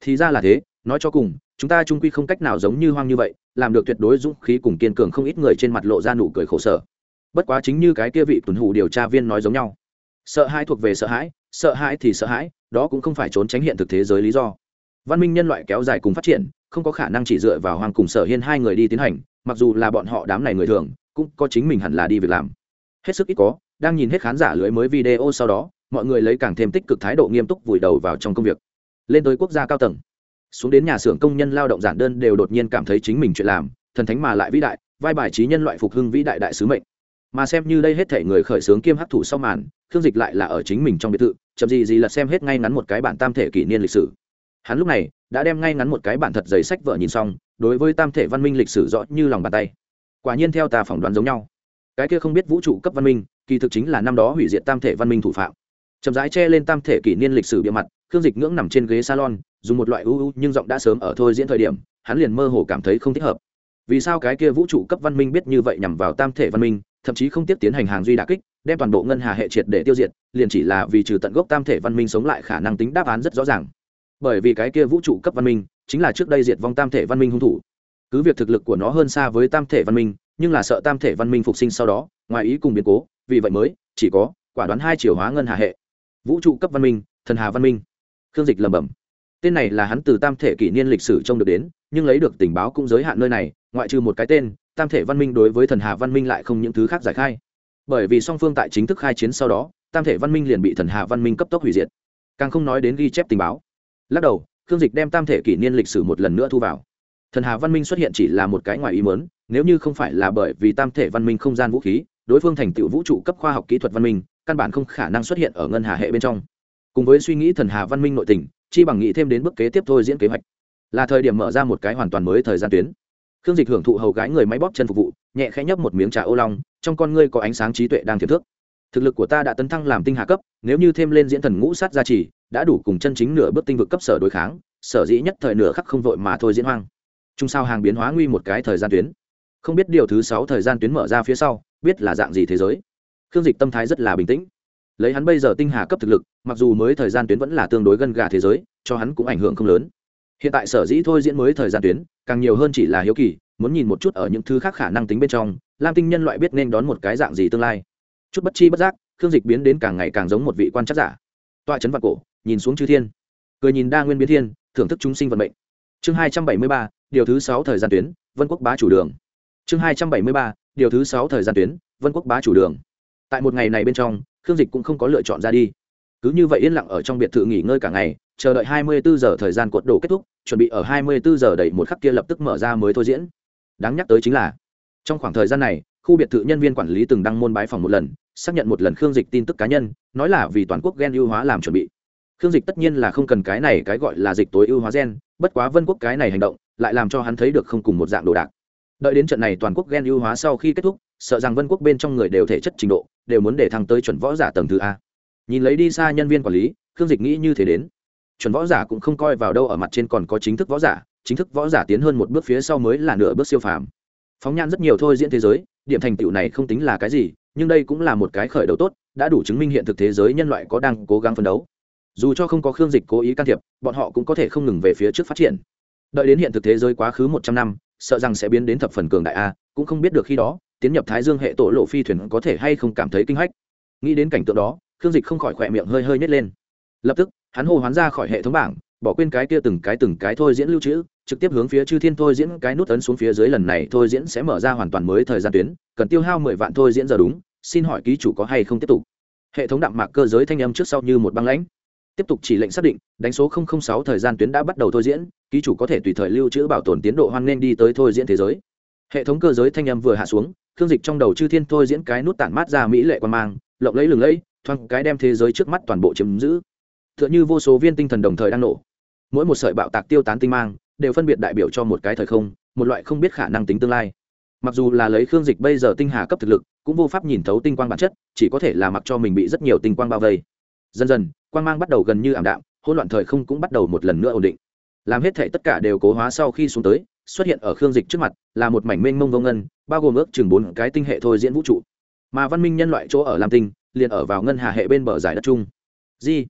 Thì ra là thế, nói cho cùng, chúng ta trung quy không cách nào giống như hoang như vậy, làm được tuyệt đối dũng khí cùng kiên cường không ít người trên mặt lộ ra nụ cười khổ sở. Bất quá chính như cái kia vị tuần hủ điều tra viên nói giống nhau. Sợ hãi thuộc về sợ hãi sợ hãi thì sợ hãi, đó cũng không phải trốn tránh hiện thực thế giới lý do văn minh nhân loại kéo dài cùng phát triển, không có khả năng chỉ dựa vào hoàng cùng sở hiên hai người đi tiến hành, mặc dù là bọn họ đám này người thường, cũng có chính mình hẳn là đi việc làm. Hết sức ít có, đang nhìn hết khán giả lưới mới video sau đó, mọi người lấy càng thêm tích cực thái độ nghiêm túc vùi đầu vào trong công việc. Lên tới quốc gia cao tầng. Xuống đến nhà xưởng công nhân lao động giản đơn đều đột nhiên cảm thấy chính mình chuyện làm, thần thánh mà lại vĩ đại, vai bài trí nhân loại phục hưng vĩ đại đại sứ mệnh. Mà xem như đây hết thể người khởi xướng kiêm hắc thủ sau màn, khương dịch lại là ở chính mình trong biệt thự, chậm gì gì là xem hết ngay ngắn một cái bản tam thể kỷ niên lịch sử hắn lúc này đã đem ngay ngắn một cái bản thật giấy sách vợ nhìn xong, đối với tam thể văn minh lịch sử rõ như lòng bàn tay. Quả nhiên theo ta phỏng đoán giống nhau. Cái kia không biết vũ trụ cấp văn minh, kỳ thực chính là năm đó hủy diệt tam thể văn minh thủ phạm. Chậm rãi che lên tam thể kỷ niên lịch sử bịa mặt, khương dịch ngưỡng nằm trên ghế salon, dùng một loại ưu ưu nhưng giọng đã sớm ở thôi diễn thời điểm, hắn liền mơ hồ cảm thấy không thích hợp. Vì sao cái kia vũ trụ cấp văn minh biết như vậy nhằm vào tam thể văn minh, thậm chí không tiếp tiến hành hàng duy đà kích, đem toàn bộ ngân hà hệ triệt để tiêu diệt, liền chỉ là vì trừ tận gốc tam thể văn minh sống lại khả năng tính đáp án rất rõ ràng bởi vì cái kia vũ trụ cấp văn minh chính là trước đây diệt vong tam thể văn minh hung thủ. Cứ việc thực lực của nó hơn xa với tam thể văn minh, nhưng là sợ tam thể văn minh phục sinh sau đó, ngoài ý cùng biến cố, vì vậy mới chỉ có quả đoán hai chiều hóa ngân hà hệ. Vũ trụ cấp văn minh, thần hà văn minh. Khương dịch lẩm bẩm. Tên này là hắn từ tam thể kỷ niên lịch sử trông được đến, nhưng lấy được tình báo cũng giới hạn nơi này, ngoại trừ một cái tên, tam thể văn minh đối với thần hà văn minh lại không những thứ khác giải khai. Bởi vì song phương tại chính thức khai chiến sau đó, tam thể văn minh liền bị thần hà văn minh cấp tốc hủy diệt. Càng không nói đến ghi chép tình báo lắc đầu, khương dịch đem tam thể kỷ niên lịch sử một lần nữa thu vào. Thần hà văn minh xuất hiện chỉ là một cái ngoài ý mớn nếu như không phải là bởi vì tam thể văn minh không gian vũ khí, đối phương thành tựu vũ trụ cấp khoa học kỹ thuật văn minh, căn bản không khả năng xuất hiện ở ngân hà hệ bên trong. Cùng với suy nghĩ thần hà văn minh nội tình, chi bằng nghĩ thêm đến bước kế tiếp thôi diễn kế hoạch. Là thời điểm mở ra một cái hoàn toàn mới thời gian tuyến. Khương dịch hưởng thụ hầu gái người máy bóp chân phục vụ, nhẹ khẽ nhấp một miếng trà ô long, trong con ngươi có ánh sáng trí tuệ đang thiệp thước thực lực của ta đã tấn thăng làm tinh hạ cấp, nếu như thêm lên diễn thần ngũ sát gia trì đã đủ cùng chân chính nửa bước tinh vực cấp sở đối kháng, sở dĩ nhất thời nửa khắc không vội mà thôi diễn hoang. Trung sao hàng biến hóa nguy một cái thời gian tuyến. Không biết điều thứ sáu thời gian tuyến mở ra phía sau, biết là dạng gì thế giới. Khương dịch tâm thái rất là bình tĩnh. Lấy hắn bây giờ tinh hà cấp thực lực, mặc dù mới thời gian tuyến vẫn là tương đối gần gà thế giới, cho hắn cũng ảnh hưởng không lớn. Hiện tại sở dĩ thôi diễn mới thời gian tuyến, càng nhiều hơn chỉ là hiếu kỳ, muốn nhìn một chút ở những thứ khác khả năng tính bên trong, lam tinh nhân loại biết nên đón một cái dạng gì tương lai. Chút bất chi bất giác, khương dịch biến đến càng ngày càng giống một vị quan chắc giả. Tọa chấn vạn cổ nhìn xuống chư thiên. Cười nhìn đa nguyên biến thiên, thưởng thức chúng sinh vận mệnh. Chương hai trăm bảy mươi ba, điều thứ sáu thời gian tuyến, vân quốc bá chủ đường. Chương hai trăm bảy mươi ba, điều thứ sáu thời gian tuyến, vân quốc bá chủ đường. Tại một ngày này bên trong, khương dịch cũng không có lựa chọn ra đi. Cứ như vậy yên lặng ở trong biệt thự nghỉ ngơi cả ngày, chờ đợi hai mươi bốn giờ thời gian cuộn đổ kết thúc, chuẩn bị ở hai mươi bốn giờ đầy một khắc kia lập tức mở ra mới thôi diễn. Đáng nhắc tới chính là, trong khoảng thời gian này, khu biệt thự nhân viên quản lý từng đăng môn bái phòng một lần, xác nhận một lần khương dịch tin tức cá nhân, nói là vì toàn quốc gen ưu hóa làm chuẩn bị khương dịch tất nhiên là không cần cái này cái gọi là dịch tối ưu hóa gen, bất quá vân quốc cái này hành động, lại làm cho hắn thấy được không cùng một dạng đồ đạc. Đợi đến trận này toàn quốc gen ưu hóa sau khi kết thúc, sợ rằng vân quốc bên trong người đều thể chất trình độ, đều muốn để thăng tới chuẩn võ giả tầng thứ a. Nhìn lấy đi xa nhân viên quản lý, khương dịch nghĩ như thế đến. Chuẩn võ giả cũng không coi vào đâu ở mặt trên còn có chính thức võ giả, chính thức võ giả tiến hơn một bước phía sau mới là nửa bước siêu phàm. Phóng nhan rất nhiều thôi diễn thế giới, điểm thành tựu này không tính là cái gì, nhưng đây cũng là một cái khởi đầu tốt, đã đủ chứng minh hiện thực thế giới nhân loại có đang cố gắng phấn đấu dù cho không có khương dịch cố ý can thiệp, bọn họ cũng có thể không ngừng về phía trước phát triển. Đợi đến hiện thực thế giới quá khứ một trăm năm, sợ rằng sẽ biến đến thập phần cường đại a, cũng không biết được khi đó, tiến nhập thái dương hệ tổ lộ phi thuyền có thể hay không cảm thấy kinh hách. Nghĩ đến cảnh tượng đó, khương dịch không khỏi khỏe miệng hơi hơi nhét lên. Lập tức, hắn hô hoán ra khỏi hệ thống bảng, bỏ quên cái kia từng cái từng cái thôi diễn lưu trữ, trực tiếp hướng phía chư thiên thôi diễn cái nút ấn xuống phía dưới lần này thôi diễn sẽ mở ra hoàn toàn mới thời gian tuyến, cần tiêu hao mười vạn thôi diễn giờ đúng, xin hỏi ký chủ có hay không tiếp tục? Hệ thống đạm mạc cơ giới thanh âm trước sau như một băng lãnh tiếp tục chỉ lệnh xác định, đánh số 006 thời gian tuyến đã bắt đầu thôi diễn, ký chủ có thể tùy thời lưu trữ bảo tồn tiến độ hoan nghênh đi tới thôi diễn thế giới. Hệ thống cơ giới thanh âm vừa hạ xuống, thương dịch trong đầu chư thiên thôi diễn cái nút tản mát ra mỹ lệ quan mang, lộng lấy lừng lẫy, thoáng cái đem thế giới trước mắt toàn bộ chiếm giữ. T h ư ợ n h ư vô số viên tinh thần đồng thời đang nổ. Mỗi một sợi bạo tạc tiêu tán tinh mang, đều phân biệt đại biểu cho một cái thời không, một loại không biết khả năng tính tương lai. Mặc dù là lấy khương dịch bây giờ tinh hà cấp thực lực, cũng vô pháp nhìn thấu tinh quang bản chất, chỉ có thể là mặc cho mình bị rất nhiều tinh quang bao vây. Dần dần quang mang bắt đầu gần như ảm đạm, hỗn loạn thời không cũng bắt đầu một lần nữa ổn định. Làm hết thể tất cả đều cố hóa sau khi xuống tới, xuất hiện ở khương dịch trước mặt, là một mảnh mênh mông vô ngân, bao gồm ước chừng bốn cái tinh hệ thôi diễn vũ trụ. Mà văn minh nhân loại chỗ ở lam tinh, liền ở vào ngân hà hệ bên bờ giải đất chung. Di,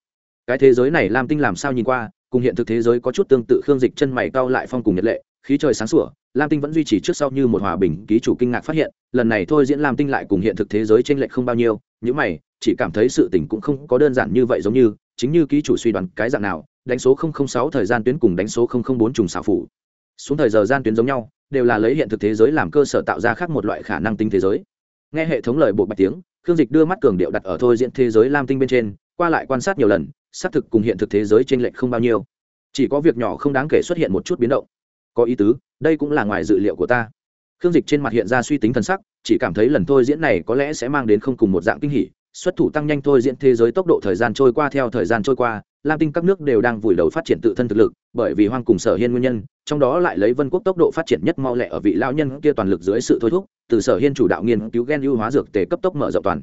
cái thế giới này lam tinh làm sao nhìn qua, cùng hiện thực thế giới có chút tương tự, khương dịch chân mày cao lại phong cùng nhật lệ, khí trời sáng sủa, lam tinh vẫn duy trì trước sau như một hòa bình ký chủ kinh ngạc phát hiện, lần này thôi diễn lam tinh lại cùng hiện thực thế giới t r ê n lệch không bao nhiêu những mày chỉ cảm thấy sự tình cũng không có đơn giản như vậy giống như, chính như ký chủ suy đoán cái dạng nào, đánh số 006 thời gian tuyến cùng đánh số 004 trùng xảo phủ. Xuống thời giờ gian tuyến giống nhau, đều là lấy hiện thực thế giới làm cơ sở tạo ra khác một loại khả năng tinh thế giới. Nghe hệ thống lời bộ bạch tiếng, khương dịch đưa mắt cường điệu đặt ở thôi diễn thế giới lam tinh bên trên, qua lại quan sát nhiều lần, xác thực cùng hiện thực thế giới t r ê n lệch không bao nhiêu. Chỉ có việc nhỏ không đáng kể xuất hiện một chút biến động. Có ý tứ, đây cũng là ngoài dự liệu của ta. Khương dịch trên mặt hiện ra suy tính t sắc, chỉ cảm thấy lần thôi diễn này có lẽ sẽ mang đến không cùng một dạng kinh hỉ xuất thủ tăng nhanh thôi, diễn thế giới tốc độ thời gian trôi qua, theo thời gian trôi qua, lam tinh các nước đều đang vùi đầu phát triển tự thân thực lực, bởi vì hoang cùng sở hiên nguyên nhân, trong đó lại lấy vân quốc tốc độ phát triển nhất mau lẹ ở vị lao nhân kia toàn lực dưới sự thôi thúc, từ sở hiên chủ đạo nghiên cứu gen ưu hóa dược tề cấp tốc mở rộng toàn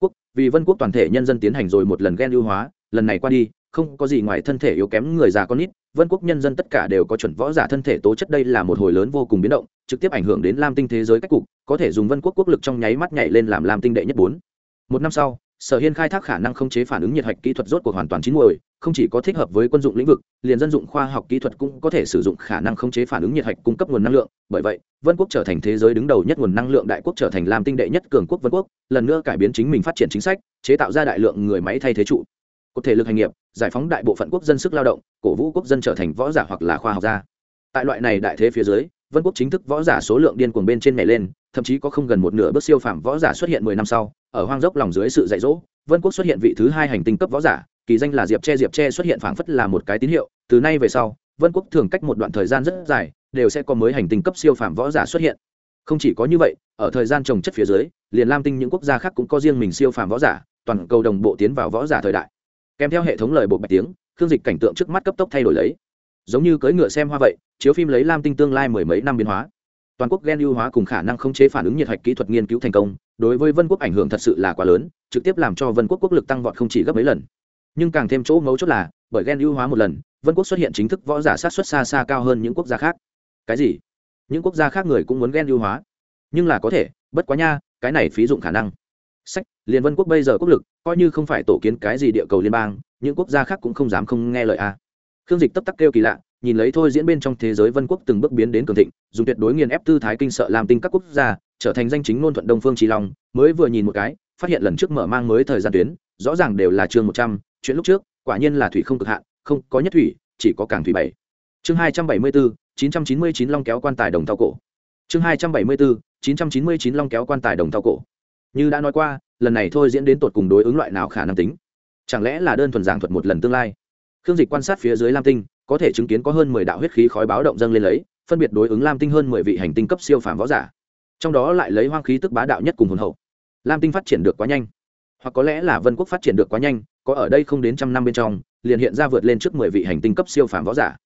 quốc. Vì vân quốc toàn thể nhân dân tiến hành rồi một lần gen ưu hóa, lần này qua đi, không có gì ngoài thân thể yếu kém người già con nít, vân quốc nhân dân tất cả đều có chuẩn võ giả thân thể tố chất, đây là một hồi lớn vô cùng biến động, trực tiếp ảnh hưởng đến lam tinh thế giới cách cục, có thể dùng vân quốc quốc lực trong nháy mắt nhảy lên làm lam tinh đệ nhất bốn một năm sau, sở hiên khai thác khả năng không chế phản ứng nhiệt hạch kỹ thuật rốt cuộc hoàn toàn chín muồi, không chỉ có thích hợp với quân dụng lĩnh vực, liền dân dụng khoa học kỹ thuật cũng có thể sử dụng khả năng không chế phản ứng nhiệt hạch cung cấp nguồn năng lượng. Bởi vậy, vân quốc trở thành thế giới đứng đầu nhất nguồn năng lượng đại quốc trở thành làm tinh đệ nhất cường quốc vân quốc, lần nữa cải biến chính mình phát triển chính sách, chế tạo ra đại lượng người máy thay thế trụ. Có thể lực hành nghiệp, giải phóng đại bộ phận quốc dân sức lao động, cổ vũ quốc dân trở thành võ giả hoặc là khoa học gia. Tại loại này đại thế phía dưới, vân quốc chính thức võ giả số lượng điên cuồng bên trên nhảy lên, thậm chí có không gần một nửa bước siêu phạm võ giả xuất hiện mười năm sau ở hoang dốc lòng dưới sự dạy dỗ, vân quốc xuất hiện vị thứ hai hành tinh cấp võ giả, kỳ danh là diệp che diệp che xuất hiện phảng phất là một cái tín hiệu, từ nay về sau, vân quốc thường cách một đoạn thời gian rất dài, đều sẽ có mới hành tinh cấp siêu phạm võ giả xuất hiện. Không chỉ có như vậy, ở thời gian trồng chất phía dưới, liền lam tinh những quốc gia khác cũng có riêng mình siêu phạm võ giả, toàn cầu đồng bộ tiến vào võ giả thời đại. Kèm theo hệ thống lời bộ bạch tiếng thương dịch cảnh tượng trước mắt cấp tốc thay đổi lấy. Giống như cưỡi ngựa xem hoa vậy, chiếu phim lấy lam tinh tương lai mười mấy năm biến hóa. Toàn quốc gen ưu hóa cùng khả năng khống chế phản ứng nhiệt hạch kỹ thuật nghiên cứu thành công đối với vân quốc ảnh hưởng thật sự là quá lớn, trực tiếp làm cho vân quốc quốc lực tăng vọt không chỉ gấp mấy lần. Nhưng càng thêm chỗ mấu chốt là, bởi gen ưu hóa một lần, vân quốc xuất hiện chính thức võ giả sát xuất xa xa cao hơn những quốc gia khác. Cái gì? Những quốc gia khác người cũng muốn gen ưu hóa. Nhưng là có thể, bất quá nha, cái này phí dụng khả năng. Sách, liền vân quốc bây giờ quốc lực, coi như không phải tổ kiến cái gì địa cầu liên bang, những quốc gia khác cũng không dám không nghe lời a khương dịch tấp tắc kêu kỳ lạ, nhìn lấy thôi diễn bên trong thế giới vân quốc từng bước biến đến cường thịnh, dùng tuyệt đối nghiền ép tư thái kinh sợ làm tinh các quốc gia trở thành danh chính ngôn thuận đông phương trí long, mới vừa nhìn một cái, phát hiện lần trước mở mang mới thời gian tuyến, rõ ràng đều là chương một trăm, chuyện lúc trước, quả nhiên là thủy không cực hạn, không, có nhất thủy, chỉ có cảng thủy bảy. Chương hai trăm bảy mươi bốn chín trăm chín mươi chín long kéo quan tài đồng thao cổ. Chương hai trăm bảy mươi bốn chín trăm chín mươi chín long kéo quan tài đồng thao cổ. Như đã nói qua, lần này thôi diễn đến tột cùng đối ứng loại nào khả năng tính? Chẳng lẽ là đơn thuần giảng thuật một lần tương lai? Khương dịch quan sát phía dưới lam tinh, có thể chứng kiến có hơn mười đạo huyết khí khói báo động dâng lên lấy, phân biệt đối ứng lam tinh hơn mười vị hành tinh cấp siêu phàm võ giả trong đó lại lấy hoang khí tức bá đạo nhất cùng hồn hậu. Lam tinh phát triển được quá nhanh. Hoặc có lẽ là vân quốc phát triển được quá nhanh, có ở đây không đến trăm năm bên trong, liền hiện ra vượt lên trước mười vị hành tinh cấp siêu phàm võ giả.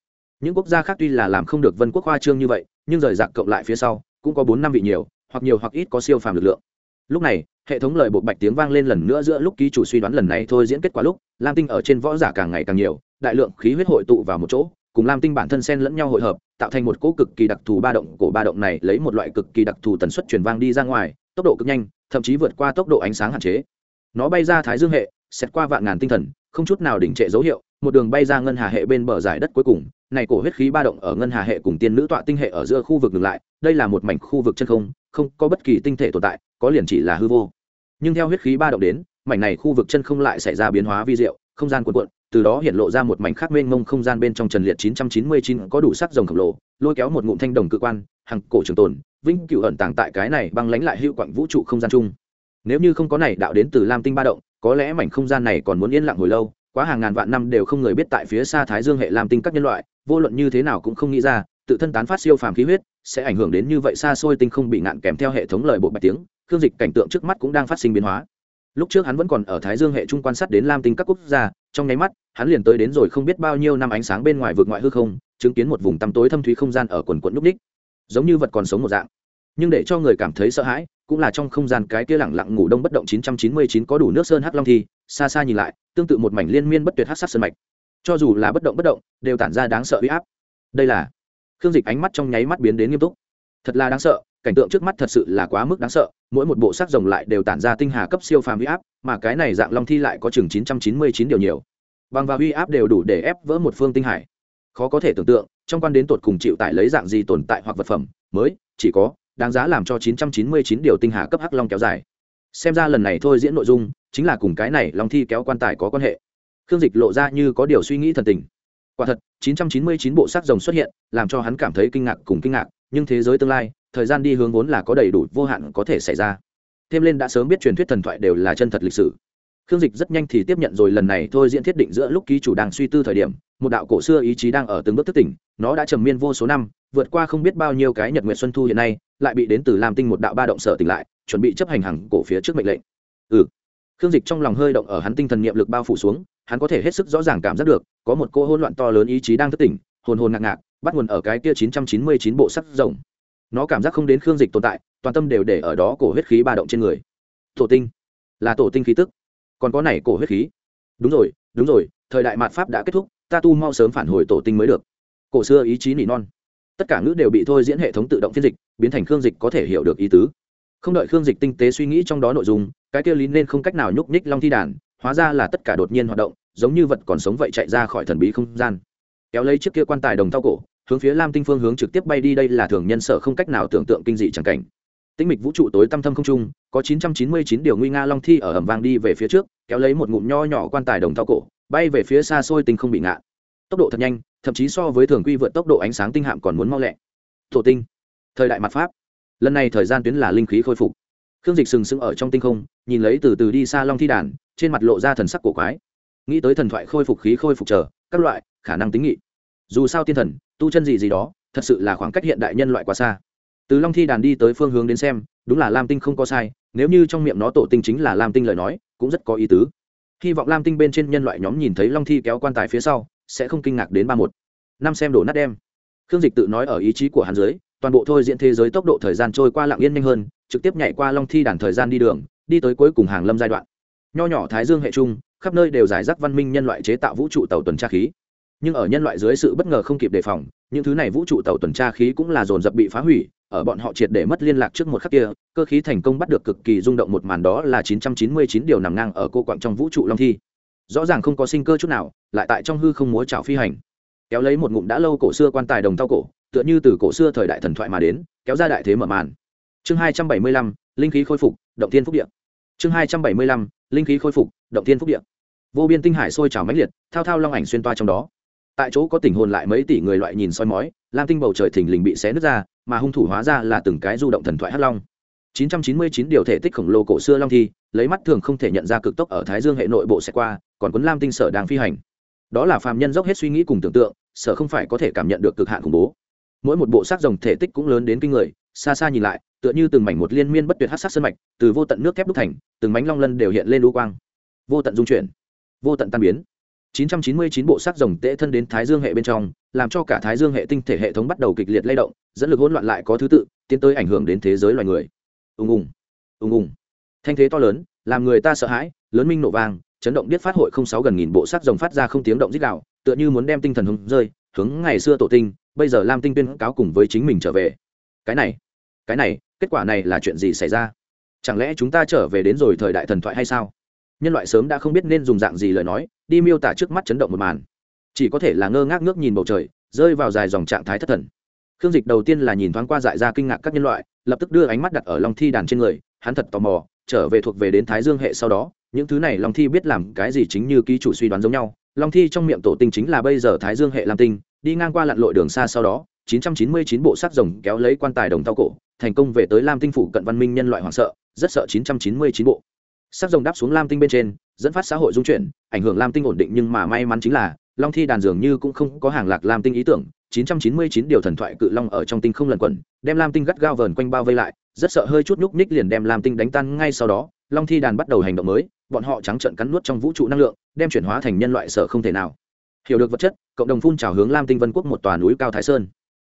Những quốc gia khác tuy là làm không được vân quốc hoa trương như vậy, nhưng rời rạc cộng lại phía sau, cũng có bốn năm vị nhiều, hoặc nhiều hoặc ít có siêu phàm lực lượng. Lúc này, hệ thống lời bộ bạch tiếng vang lên lần nữa giữa lúc ký chủ suy đoán lần này thôi diễn kết quả lúc, lam tinh ở trên võ giả càng ngày càng nhiều, đại lượng khí huyết hội tụ vào một chỗ cùng lam tinh bản thân sen lẫn nhau hội hợp, tạo thành một cỗ cực kỳ đặc thù ba động. Cổ ba động này lấy một loại cực kỳ đặc thù tần suất truyền vang đi ra ngoài, tốc độ cực nhanh, thậm chí vượt qua tốc độ ánh sáng hạn chế. Nó bay ra thái dương hệ, xét qua vạn ngàn tinh thần, không chút nào đỉnh trệ dấu hiệu, một đường bay ra ngân hà hệ bên bờ giải đất cuối cùng. Này cổ huyết khí ba động ở ngân hà hệ cùng tiên nữ tọa tinh hệ ở giữa khu vực ngừng lại, đây là một mảnh khu vực chân không không có bất kỳ tinh thể tồn tại, có liền chỉ là hư vô. Nhưng theo huyết khí ba động đến, mảnh này khu vực chân không lại xảy ra biến hóa vi diệu, không gian cuộn cuộn từ đó hiện lộ ra một mảnh khác mênh mông không gian bên trong trần liệt 999 có đủ sắc rồng khổng lồ, lôi kéo một ngụm thanh đồng cự quan, hàng cổ trường tồn, vĩnh cửu ẩn tàng tại cái này băng lãnh lại hữu quặng vũ trụ không gian chung. Nếu như không có này đạo đến từ lam tinh ba động, có lẽ mảnh không gian này còn muốn yên lặng hồi lâu, quá hàng ngàn vạn năm đều không người biết tại phía xa thái dương hệ lam tinh các nhân loại, vô luận như thế nào cũng không nghĩ ra, tự thân tán phát siêu phàm khí huyết, sẽ ảnh hưởng đến như vậy xa xôi tinh không bị ngạn kèm theo hệ thống lời bộ bạch tiếng cương dịch cảnh tượng trước mắt cũng đang phát sinh biến hóa lúc trước hắn vẫn còn ở thái dương hệ trung quan sát đến lam tinh các quốc gia, trong nháy mắt, hắn liền tới đến rồi không biết bao nhiêu năm ánh sáng bên ngoài vượt ngoại hư không, chứng kiến một vùng tăm tối thâm thúy không gian ở quần quận núp ních giống như vật còn sống một dạng. Nhưng để cho người cảm thấy sợ hãi, cũng là trong không gian cái kia lẳng lặng ngủ đông bất động 999 có đủ nước sơn hắc long thi, xa xa nhìn lại, tương tự một mảnh liên miên bất tuyệt hắc sắc sơn mạch. Cho dù là bất động bất động, đều tản ra đáng sợ uy áp. Đây là khương dịch ánh mắt trong nháy mắt biến đến nghiêm túc. Thật là đáng sợ cảnh tượng trước mắt thật sự là quá mức đáng sợ, mỗi một bộ sắc rồng lại đều tản ra tinh hà cấp siêu phàm huy áp, mà cái này dạng long thi lại có chừng 999 điều nhiều. Bằng và huy áp đều đủ để ép vỡ một phương tinh hải. Khó có thể tưởng tượng, trong quan đến tột cùng chịu tải lấy dạng gì tồn tại hoặc vật phẩm, mới, chỉ có, đáng giá làm cho 999 điều tinh hà cấp hắc long kéo dài. Xem ra lần này thôi diễn nội dung, chính là cùng cái này long thi kéo quan tài có quan hệ. Khương dịch lộ ra như có điều suy nghĩ thần tình. Quả thật 999 bộ sắc rồng xuất hiện, làm cho hắn cảm thấy kinh ngạc cùng kinh ngạc, nhưng thế giới tương lai thời gian đi hướng vốn là có đầy đủ, vô hạn có thể xảy ra. Thêm lên đã sớm biết truyền thuyết thần thoại đều là chân thật lịch sử. Khương dịch rất nhanh thì tiếp nhận rồi lần này thôi diễn thiết định giữa lúc ký chủ đang suy tư thời điểm, một đạo cổ xưa ý chí đang ở từng bước thức tỉnh, nó đã trầm miên vô số năm, vượt qua không biết bao nhiêu cái nhật nguyện xuân thu hiện nay, lại bị đến từ làm tinh một đạo ba động sở tỉnh lại, chuẩn bị chấp hành hàng cổ phía trước mệnh lệnh. Ừ. Khương dịch trong lòng hơi động ở hắn tinh thần niệm lực bao phủ xuống, hắn có thể hết sức rõ ràng cảm giác được, có một cô hỗn loạn to lớn ý chí đang thức tỉnh, hồn hồn ngạc ngạc, bắt nguồn ở cái kia chín trăm chín mươi chín bộ sắc rồng nó cảm giác không đến khương dịch tồn tại, toàn tâm đều để ở đó cổ huyết khí ba động trên người. Tổ tinh. Là tổ tinh khí tức. Còn có này cổ huyết khí. Đúng rồi đúng rồi, thời đại mạt pháp đã kết thúc, ta tu mau sớm phản hồi tổ tinh mới được. Cổ xưa ý chí nỉ non. Tất cả ngữ đều bị thôi diễn hệ thống tự động phiên dịch, biến thành khương dịch có thể hiểu được ý tứ. Không đợi khương dịch tinh tế suy nghĩ trong đó nội dung, cái kia lý nên không cách nào nhúc nhích long thi đàn, hóa ra là tất cả đột nhiên hoạt động, giống như vật còn sống vậy chạy ra khỏi thần bí không gian. Kéo lấy chiếc kia quan tài đồng thao cổ hướng phía lam tinh phương hướng trực tiếp bay đi, đây là thường nhân sợ không cách nào tưởng tượng kinh dị chẳng cảnh. Tinh mịch vũ trụ tối tăm thâm không trung có 999 điều nguy nga long thi ở ẩm vang đi về phía trước, kéo lấy một ngụm nho nhỏ quan tài đồng thao cổ, bay về phía xa xôi tinh không bị ngã tốc độ thật nhanh, thậm chí so với thường quy vượt tốc độ ánh sáng tinh hạm còn muốn mau lẹ. Thổ tinh, thời đại mặt pháp. Lần này thời gian tuyến là linh khí khôi phục. Khương dịch sừng sững ở trong tinh không, nhìn lấy từ từ đi xa long thi đàn, trên mặt lộ ra thần sắc cổ quái. Nghĩ tới thần thoại khôi phục khí khôi phục chờ, các loại khả năng tính nghị. Dù sao tiên thần tu chân gì gì đó, thật sự là khoảng cách hiện đại nhân loại quá xa. Từ long thi đàn đi tới phương hướng đến xem, đúng là lam tinh không có sai, nếu như trong miệng nó tổ tinh chính là lam tinh lời nói, cũng rất có ý tứ. Hy vọng lam tinh bên trên nhân loại nhóm nhìn thấy long thi kéo quan tài phía sau, sẽ không kinh ngạc đến ba một. Năm xem đổ nát đem. Khương dịch tự nói ở ý chí của hắn dưới, toàn bộ thôi diễn thế giới tốc độ thời gian trôi qua lặng yên nhanh hơn, trực tiếp nhảy qua long thi đàn thời gian đi đường, đi tới cuối cùng hàng lâm giai đoạn. Nho nhỏ thái dương hệ trung, khắp nơi đều giải rác văn minh nhân loại chế tạo vũ trụ tàu tuần tra khí nhưng ở nhân loại dưới sự bất ngờ không kịp đề phòng những thứ này vũ trụ tàu tuần tra khí cũng là dồn dập bị phá hủy ở bọn họ triệt để mất liên lạc trước một khắc kia cơ khí thành công bắt được cực kỳ rung động một màn đó là 999 điều nằm ngang ở cô quặng trong vũ trụ long thi. Rõ ràng không có sinh cơ chút nào lại tại trong hư không múa chảo phi hành. Kéo lấy một ngụm đã lâu cổ xưa quan tài đồng tao cổ tựa như từ cổ xưa thời đại thần thoại mà đến kéo ra đại thế mở màn. Chương 275, linh khí khôi phục động thiên phúc địa. Chương 275, linh khí khôi phục động thiên phúc địa. Vô biên tinh hải sôi trào mãnh liệt thao thao long ảnh xuyên toa trong đó tại chỗ có tình hồn lại mấy tỷ người loại nhìn soi mói, lam tinh bầu trời thình lình bị xé nứt ra, mà hung thủ hóa ra là từng cái du động thần thoại hắc long. 999 điều thể tích khổng lồ cổ xưa long thi, lấy mắt thường không thể nhận ra cực tốc ở thái dương hệ nội bộ sẽ qua, còn quấn lam tinh sở đang phi hành. Đó là phàm nhân dốc hết suy nghĩ cùng tưởng tượng, sở không phải có thể cảm nhận được cực hạn khủng bố. Mỗi một bộ xác rồng thể tích cũng lớn đến kinh người, xa xa nhìn lại, tựa như từng mảnh một liên miên bất tuyệt hát sắc sân mạch, từ vô tận nước thép đúc thành, từng mảnh long lân đều hiện lên lũ quang. Vô tận dung chuyển, vô tận tan biến. 999 bộ sắc rồng tễ thân đến Thái Dương hệ bên trong, làm cho cả Thái Dương hệ tinh thể hệ thống bắt đầu kịch liệt lay động, dẫn lực hỗn loạn lại có thứ tự, tiến tới ảnh hưởng đến thế giới loài người. Ùng ùng, ùng ùng. Thanh thế to lớn, làm người ta sợ hãi, lớn minh nổ vang, chấn động biết phát hội không sáu gần nghìn bộ sắc rồng phát ra không tiếng động rít gào, tựa như muốn đem tinh thần hùng rơi, hướng ngày xưa tổ tinh, bây giờ Lam Tinh tuyên cáo cùng với chính mình trở về. Cái này, cái này, kết quả này là chuyện gì xảy ra? Chẳng lẽ chúng ta trở về đến rồi thời đại thần thoại hay sao? Nhân loại sớm đã không biết nên dùng dạng gì lời nói, đi miêu tả trước mắt chấn động một màn. Chỉ có thể là ngơ ngác ngước nhìn bầu trời, rơi vào dài dòng trạng thái thất thần. Khương dịch đầu tiên là nhìn thoáng qua dại ra kinh ngạc các nhân loại, lập tức đưa ánh mắt đặt ở long thi đàn trên người, hắn thật tò mò, trở về thuộc về đến thái dương hệ sau đó, những thứ này long thi biết làm cái gì chính như ký chủ suy đoán giống nhau. Long thi trong miệng tổ tinh chính là bây giờ thái dương hệ lam tinh, đi ngang qua lặn lội đường xa sau đó 999 bộ sắc rồng kéo lấy quan tài đồng tao cổ, thành công về tới lam tinh phủ cận văn minh nhân loại hoảng sợ, rất sợ 999 bộ sắc rồng đáp xuống lam tinh bên trên, dẫn phát xã hội dung chuyển, ảnh hưởng lam tinh ổn định nhưng mà may mắn chính là, long thi đàn dường như cũng không có hàng lạc lam tinh ý tưởng 999 điều thần thoại cự long ở trong tinh không lần quẩn, đem lam tinh gắt gao vờn quanh bao vây lại, rất sợ hơi chút nhúc nhích liền đem lam tinh đánh tan ngay sau đó, long thi đàn bắt đầu hành động mới, bọn họ trắng trợn cắn nuốt trong vũ trụ năng lượng, đem chuyển hóa thành nhân loại sợ không thể nào. Hiểu được vật chất, cộng đồng phun trào hướng lam tinh vân quốc một tòa núi cao thái sơn.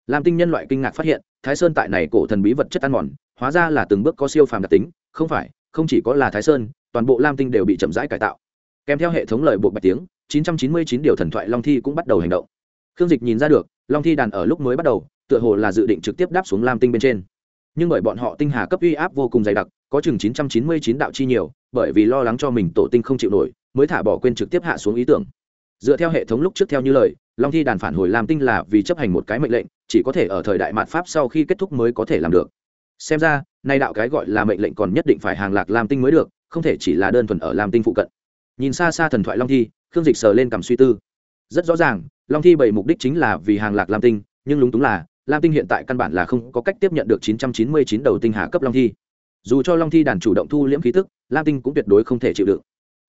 Lam tinh nhân loại kinh ngạc phát hiện, thái sơn tại này cổ thần bí vật chất ăn mòn, hóa ra là từng bước có siêu phàm đặc tính, không phải không chỉ có là thái sơn, toàn bộ lam tinh đều bị chậm rãi cải tạo. Kèm theo hệ thống lời buộc bạch tiếng 999 điều thần thoại long thi cũng bắt đầu hành động. Khương dịch nhìn ra được, long thi đàn ở lúc mới bắt đầu, tựa hồ là dự định trực tiếp đáp xuống lam tinh bên trên. Nhưng bởi bọn họ tinh hà cấp uy áp vô cùng dày đặc, có chừng 999 đạo chi nhiều, bởi vì lo lắng cho mình tổ tinh không chịu nổi, mới thả bỏ quên trực tiếp hạ xuống ý tưởng. Dựa theo hệ thống lúc trước theo như lời, long thi đàn phản hồi lam tinh là vì chấp hành một cái mệnh lệnh, chỉ có thể ở thời đại mạt pháp sau khi kết thúc mới có thể làm được xem ra, nay đạo cái gọi là mệnh lệnh còn nhất định phải hàng lạc lam tinh mới được, không thể chỉ là đơn thuần ở lam tinh phụ cận. Nhìn xa xa thần thoại long thi, khương dịch sờ lên cầm suy tư. Rất rõ ràng, long thi bảy mục đích chính là vì hàng lạc lam tinh, nhưng lúng túng là, lam tinh hiện tại căn bản là không có cách tiếp nhận được 999 đầu tinh hạ cấp long thi. Dù cho long thi đàn chủ động thu liễm khí tức, lam tinh cũng tuyệt đối không thể chịu đựng.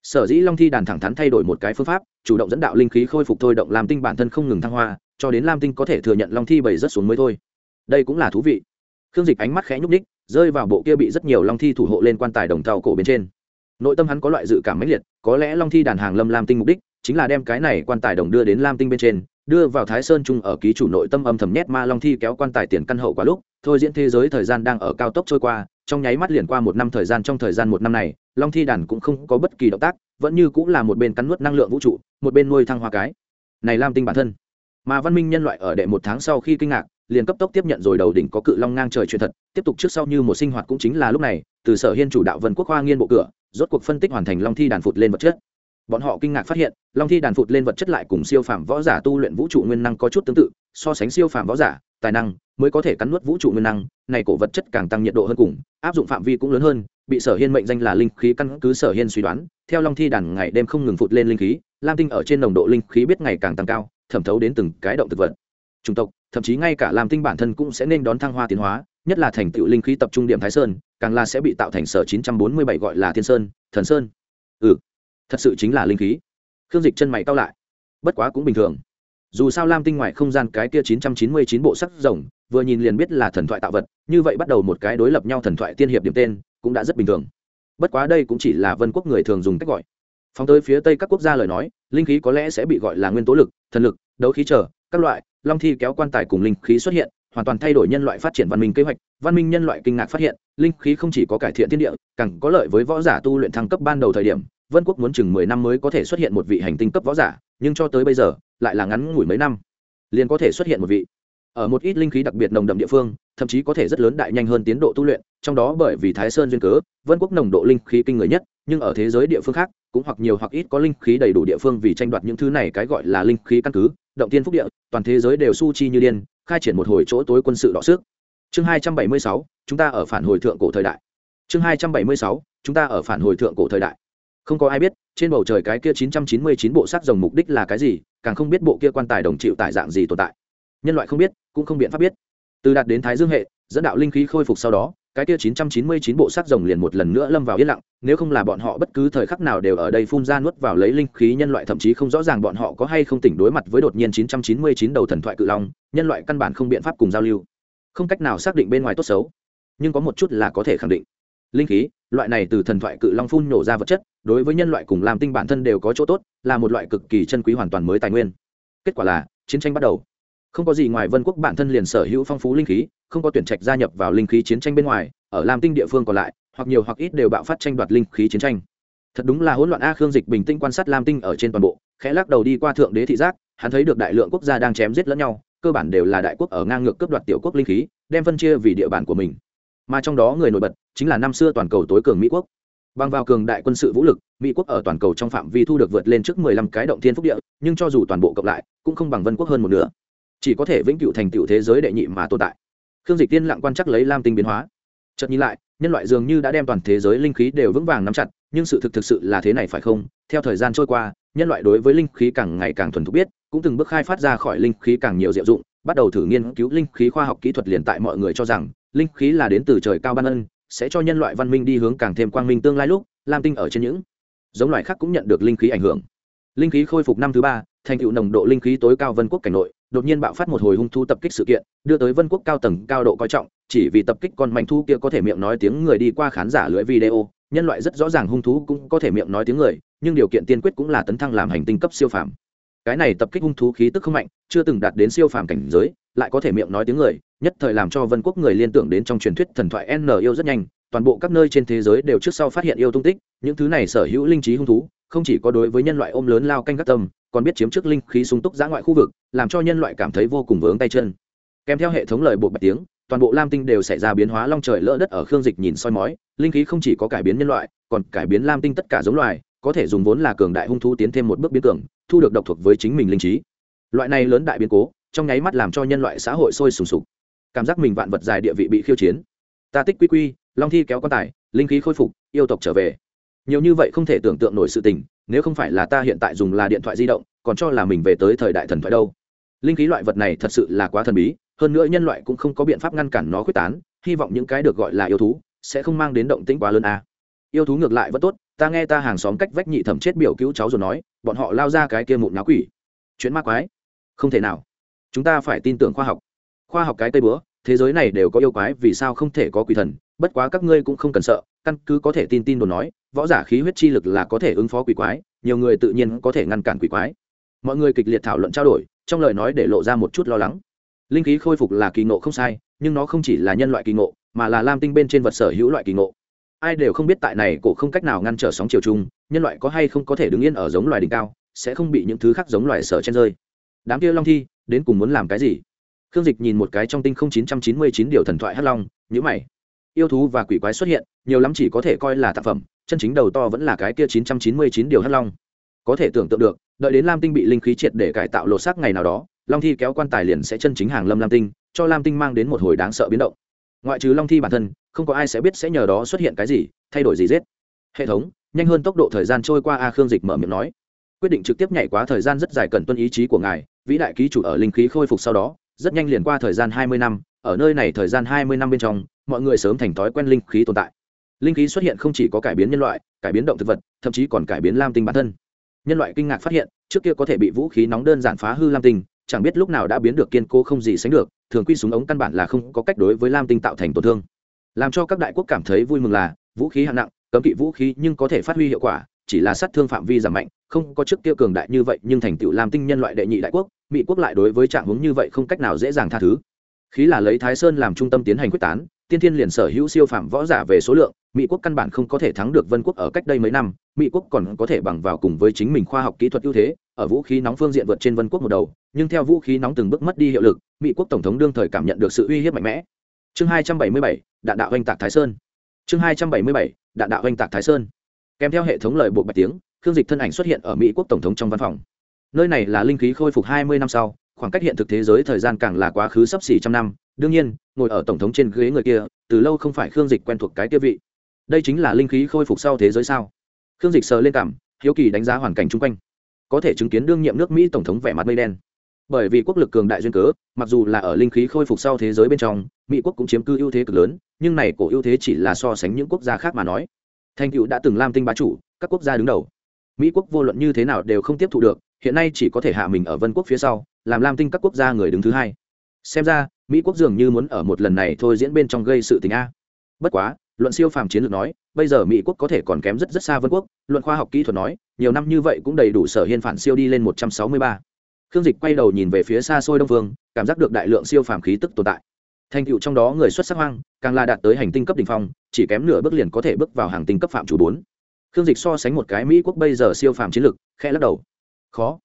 Sở dĩ long thi đàn thẳng thắn thay đổi một cái phương pháp, chủ động dẫn đạo linh khí khôi phục thôi động lam tinh bản thân không ngừng thăng hoa, cho đến lam tinh có thể thừa nhận long thi bảy rất xuống mới thôi. Đây cũng là thú vị khương dịch ánh mắt khẽ nhúc ních rơi vào bộ kia bị rất nhiều long thi thủ hộ lên quan tài đồng tàu cổ bên trên. Nội tâm hắn có loại dự cảm mãnh liệt, có lẽ long thi đàn hàng lâm lam tinh mục đích chính là đem cái này quan tài đồng đưa đến lam tinh bên trên, đưa vào thái sơn trung ở ký chủ nội tâm âm thầm nhét ma long thi kéo quan tài tiền căn hậu quá lúc, thôi diễn thế giới thời gian đang ở cao tốc trôi qua, trong nháy mắt liền qua một năm thời gian, trong thời gian một năm này, long thi đàn cũng không có bất kỳ động tác, vẫn như cũng là một bên cắn nuốt năng lượng vũ trụ, một bên nuôi thăng hoa cái. Này lam tinh bản thân, mà văn minh nhân loại ở đệ một tháng sau khi kinh ngạc liền cấp tốc tiếp nhận rồi đầu đỉnh có cự long ngang trời truyền thật, tiếp tục trước sau như một sinh hoạt cũng chính là lúc này, từ sở hiên chủ đạo vân quốc hoa nghiên bộ cửa, rốt cuộc phân tích hoàn thành long thi đàn phụt lên vật chất. Bọn họ kinh ngạc phát hiện, long thi đàn phụt lên vật chất lại cùng siêu phàm võ giả tu luyện vũ trụ nguyên năng có chút tương tự, so sánh siêu phàm võ giả, tài năng mới có thể cắn nuốt vũ trụ nguyên năng, này cổ vật chất càng tăng nhiệt độ hơn cùng, áp dụng phạm vi cũng lớn hơn, bị sở hiên mệnh danh là linh khí căn cứ sở hiên suy đoán, theo long thi đàn ngày đêm không ngừng phụt lên linh khí, lam tinh ở trên nồng độ linh khí biết ngày càng tăng cao, thẩm thấu đến từng cái động thực vật. Chủng tộc thậm chí ngay cả làm tinh bản thân cũng sẽ nên đón thăng hoa tiến hóa, nhất là thành tựu linh khí tập trung điểm thái sơn, càng là sẽ bị tạo thành sở 947 gọi là thiên sơn, thần sơn. Ừ thật sự chính là linh khí. Khương dịch chân mày cao lại. Bất quá cũng bình thường. Dù sao lam tinh ngoài không gian cái kia 999 bộ sắc rồng, vừa nhìn liền biết là thần thoại tạo vật, như vậy bắt đầu một cái đối lập nhau thần thoại tiên hiệp điểm tên, cũng đã rất bình thường. Bất quá đây cũng chỉ là vân quốc người thường dùng cách gọi. Phóng tới phía tây các quốc gia lời nói, linh khí có lẽ sẽ bị gọi là nguyên tố lực, thần lực, đấu khí trở các loại long thi kéo quan tài cùng linh khí xuất hiện, hoàn toàn thay đổi nhân loại phát triển văn minh kế hoạch. Văn minh nhân loại kinh ngạc phát hiện, linh khí không chỉ có cải thiện thiên địa, càng có lợi với võ giả tu luyện thăng cấp ban đầu thời điểm. Vân quốc muốn chừng mười năm mới có thể xuất hiện một vị hành tinh cấp võ giả, nhưng cho tới bây giờ, lại là ngắn ngủi mấy năm, liền có thể xuất hiện một vị. Ở một ít linh khí đặc biệt nồng đậm địa phương, thậm chí có thể rất lớn đại nhanh hơn tiến độ tu luyện, trong đó bởi vì thái sơn duyên cớ, vân quốc nồng độ linh khí kinh người nhất, nhưng ở thế giới địa phương khác, cũng hoặc nhiều hoặc ít có linh khí đầy đủ địa phương vì tranh đoạt những thứ này cái gọi là linh khí căn cứ động tiên phúc địa, toàn thế giới đều su chi như điên, khai triển một hồi chỗ tối quân sự đọ sức. Chương hai trăm bảy mươi sáu, chúng ta ở phản hồi thượng cổ thời đại. Chương hai trăm bảy mươi sáu, chúng ta ở phản hồi thượng cổ thời đại. Không có ai biết, trên bầu trời cái kia chín trăm chín mươi chín bộ sắc rồng mục đích là cái gì, càng không biết bộ kia quan tài đồng chịu tại dạng gì tồn tại. Nhân loại không biết, cũng không biện pháp biết. Từ đạt đến thái dương hệ, dẫn đạo linh khí khôi phục sau đó cái kia 999 bộ sắc rồng liền một lần nữa lâm vào yên lặng, nếu không là bọn họ bất cứ thời khắc nào đều ở đây phun ra nuốt vào lấy linh khí nhân loại thậm chí không rõ ràng bọn họ có hay không tỉnh đối mặt với đột nhiên 999 đầu thần thoại cự long, nhân loại căn bản không biện pháp cùng giao lưu. Không cách nào xác định bên ngoài tốt xấu, nhưng có một chút là có thể khẳng định. Linh khí loại này từ thần thoại cự long phun nổ ra vật chất đối với nhân loại cùng làm tinh bản thân đều có chỗ tốt là một loại cực kỳ chân quý hoàn toàn mới tài nguyên kết quả là chiến tranh bắt đầu không có gì ngoài vân quốc bản thân liền sở hữu phong phú linh khí, không có tuyển trạch gia nhập vào linh khí chiến tranh bên ngoài, ở lam tinh địa phương còn lại, hoặc nhiều hoặc ít đều bạo phát tranh đoạt linh khí chiến tranh. Thật đúng là hỗn loạn a khương dịch bình tĩnh quan sát lam tinh ở trên toàn bộ, khẽ lắc đầu đi qua thượng đế thị giác, hắn thấy được đại lượng quốc gia đang chém giết lẫn nhau, cơ bản đều là đại quốc ở ngang ngược cướp đoạt tiểu quốc linh khí, đem phân chia vì địa bàn của mình. Mà trong đó người nổi bật, chính là năm xưa toàn cầu tối cường mỹ quốc. Bằng vào cường đại quân sự vũ lực, mỹ quốc ở toàn cầu trong phạm vi thu được vượt lên trước 15 cái động thiên phúc địa, nhưng cho dù toàn bộ cộng lại, cũng không bằng vân quốc hơn một nửa chỉ có thể vĩnh cửu thành tựu thế giới đệ nhị mà tồn tại. Khương dịch tiên lặng quan chắc lấy lam tinh biến hóa. Chợt nhìn lại, nhân loại dường như đã đem toàn thế giới linh khí đều vững vàng nắm chặt, nhưng sự thực thực sự là thế này phải không? Theo thời gian trôi qua, nhân loại đối với linh khí càng ngày càng thuần thục biết, cũng từng bước khai phát ra khỏi linh khí càng nhiều diệu dụng, bắt đầu thử nghiên cứu linh khí khoa học kỹ thuật liền tại mọi người cho rằng, linh khí là đến từ trời cao ban ân, sẽ cho nhân loại văn minh đi hướng càng thêm quang minh tương lai lúc, lam tinh ở trên những giống loại khác cũng nhận được linh khí ảnh hưởng. Linh khí khôi phục năm thứ ba, thành tựu nồng độ linh khí tối cao vân quốc cảnh nội đột nhiên bạo phát một hồi hung thú tập kích sự kiện, đưa tới vân quốc cao tầng cao độ coi trọng, chỉ vì tập kích con manh thu kia có thể miệng nói tiếng người đi qua khán giả lưỡi video, nhân loại rất rõ ràng hung thú cũng có thể miệng nói tiếng người, nhưng điều kiện tiên quyết cũng là tấn thăng làm hành tinh cấp siêu phàm. Cái này tập kích hung thú khí tức không mạnh, chưa từng đạt đến siêu phàm cảnh giới, lại có thể miệng nói tiếng người, nhất thời làm cho vân quốc người liên tưởng đến trong truyền thuyết thần thoại n yêu rất nhanh, toàn bộ các nơi trên thế giới đều trước sau phát hiện yêu tung tích, những thứ này sở hữu linh trí hung thú, không chỉ có đối với nhân loại ôm lớn lao canh các tâm còn biết chiếm trước linh khí sung túc giã ngoại khu vực, làm cho nhân loại cảm thấy vô cùng vướng tay chân. Kèm theo hệ thống lời buộc bạch tiếng, toàn bộ lam tinh đều xảy ra biến hóa long trời lỡ đất ở khương dịch nhìn soi mói, linh khí không chỉ có cải biến nhân loại, còn cải biến lam tinh tất cả giống loài, có thể dùng vốn là cường đại hung thú tiến thêm một bước biến cường, thu được độc thuộc với chính mình linh trí. Loại này lớn đại biến cố, trong nháy mắt làm cho nhân loại xã hội sôi sùng sục. Cảm giác mình vạn vật dài địa vị bị khiêu chiến. Ta tích quy quy, long thi kéo quan tài, linh khí khôi phục, yêu tộc trở về. Nhiều như vậy không thể tưởng tượng nổi sự tình nếu không phải là ta hiện tại dùng là điện thoại di động, còn cho là mình về tới thời đại thần thoại đâu. Linh khí loại vật này thật sự là quá thần bí, hơn nữa nhân loại cũng không có biện pháp ngăn cản nó quyết tán, hy vọng những cái được gọi là yêu thú sẽ không mang đến động tĩnh quá lớn à. yêu thú ngược lại vẫn tốt, ta nghe ta hàng xóm cách vách nhị thẩm chết biểu cứu cháu rồi nói, bọn họ lao ra cái kia mụn náo quỷ. Chuyện ma quái? Không thể nào. Chúng ta phải tin tưởng khoa học. Khoa học cái cây bữa thế giới này đều có yêu quái, vì sao không thể có quỷ thần? Bất quá các ngươi cũng không cần sợ căn cứ có thể tin tin đồn nói, võ giả khí huyết chi lực là có thể ứng phó quỷ quái, nhiều người tự nhiên có thể ngăn cản quỷ quái. Mọi người kịch liệt thảo luận trao đổi, trong lời nói để lộ ra một chút lo lắng. Linh khí khôi phục là kỳ ngộ không sai, nhưng nó không chỉ là nhân loại kỳ ngộ, mà là lam tinh bên trên vật sở hữu loại kỳ ngộ. Ai đều không biết tại này cổ không cách nào ngăn trở sóng chiều chung nhân loại có hay không có thể đứng yên ở giống loài đỉnh cao, sẽ không bị những thứ khác giống loài sở chen rơi. Đám kia long thi, đến cùng muốn làm cái gì? Khương dịch nhìn một cái trong tinh không chín trăm chín mươi chín điều thần thoại hắc long nhữ mày yêu thú và quỷ quái xuất hiện, nhiều lắm chỉ có thể coi là tác phẩm, chân chính đầu to vẫn là cái kia chín trăm chín mươi chín điều hắc long. Có thể tưởng tượng được, đợi đến lam tinh bị linh khí triệt để cải tạo lột xác ngày nào đó, long thi kéo quan tài liền sẽ chân chính hàng lâm lam tinh, cho lam tinh mang đến một hồi đáng sợ biến động. Ngoại trừ long thi bản thân, không có ai sẽ biết sẽ nhờ đó xuất hiện cái gì, thay đổi gì giết. Hệ thống, nhanh hơn tốc độ thời gian trôi qua a khương dịch mở miệng nói. Quyết định trực tiếp nhảy quá thời gian rất dài cần tuân ý chí của ngài, vĩ đại ký chủ ở linh khí khôi phục sau đó, rất nhanh liền qua thời gian hai mươi năm, ở nơi này thời gian hai mươi năm bên trong mọi người sớm thành thói quen linh khí tồn tại. Linh khí xuất hiện không chỉ có cải biến nhân loại, cải biến động thực vật, thậm chí còn cải biến lam tinh bản thân. Nhân loại kinh ngạc phát hiện, trước kia có thể bị vũ khí nóng đơn giản phá hư lam tinh, chẳng biết lúc nào đã biến được kiên cố không gì sánh được, thường quy súng ống căn bản là không có cách đối với lam tinh tạo thành tổn thương. Làm cho các đại quốc cảm thấy vui mừng là, vũ khí hạng nặng, cấm kỵ vũ khí nhưng có thể phát huy hiệu quả, chỉ là sát thương phạm vi giảm mạnh, không có trước kia cường đại như vậy nhưng thành tựu lam tinh nhân loại đệ nhị đại quốc, mỹ quốc lại đối với trạng hướng như vậy không cách nào dễ dàng tha thứ. Khí là lấy thái sơn làm trung tâm tiến hành quyết tán tiên thiên liền sở hữu siêu phạm võ giả về số lượng, mỹ quốc căn bản không có thể thắng được vân quốc ở cách đây mấy năm, mỹ quốc còn có thể bằng vào cùng với chính mình khoa học kỹ thuật ưu thế, ở vũ khí nóng phương diện vượt trên vân quốc một đầu, nhưng theo vũ khí nóng từng bước mất đi hiệu lực, mỹ quốc tổng thống đương thời cảm nhận được sự uy hiếp mạnh mẽ. Chương hai trăm bảy mươi bảy, đạn đạo oanh tạc thái sơn. Chương hai trăm bảy mươi bảy, đạn đạo oanh tạc thái sơn. Kèm theo hệ thống lời bộ bạch tiếng, khương dịch thân ảnh xuất hiện ở mỹ quốc tổng thống trong văn phòng. Nơi này là linh khí khôi phục hai mươi năm sau khoảng cách hiện thực thế giới thời gian càng là quá khứ sắp xỉ trăm năm. Đương nhiên, ngồi ở tổng thống trên ghế người kia, từ lâu không phải khương dịch quen thuộc cái kia vị. Đây chính là linh khí khôi phục sau thế giới sao? Khương dịch sờ lên cảm, hiếu kỳ đánh giá hoàn cảnh chung quanh. Có thể chứng kiến đương nhiệm nước mỹ tổng thống vẻ mặt mây đen. Bởi vì quốc lực cường đại duyên cớ, mặc dù là ở linh khí khôi phục sau thế giới bên trong, mỹ quốc cũng chiếm cư ưu thế cực lớn, nhưng này cổ ưu thế chỉ là so sánh những quốc gia khác mà nói. Thành cựu đã từng lam tinh bá chủ, các quốc gia đứng đầu. Mỹ quốc vô luận như thế nào đều không tiếp thu được hiện nay chỉ có thể hạ mình ở vân quốc phía sau, làm lam tinh các quốc gia người đứng thứ hai. Xem ra, mỹ quốc dường như muốn ở một lần này thôi diễn bên trong gây sự tình a. Bất quá, luận siêu phàm chiến lược nói, bây giờ mỹ quốc có thể còn kém rất rất xa vân quốc, luận khoa học kỹ thuật nói, nhiều năm như vậy cũng đầy đủ sở hiên phản siêu đi lên một trăm sáu mươi ba. Khương dịch quay đầu nhìn về phía xa xôi đông phương cảm giác được đại lượng siêu phàm khí tức tồn tại. Thành tựu trong đó người xuất sắc hoang, càng là đạt tới hành tinh cấp đ ỉ n h phong, chỉ kém nửa bước liền có thể bước vào hàng tinh cấp phạm chủ bốn. Khương dịch so sánh một cái mỹ quốc bây giờ siêu phàm chiến lược khe lắc đầu khó.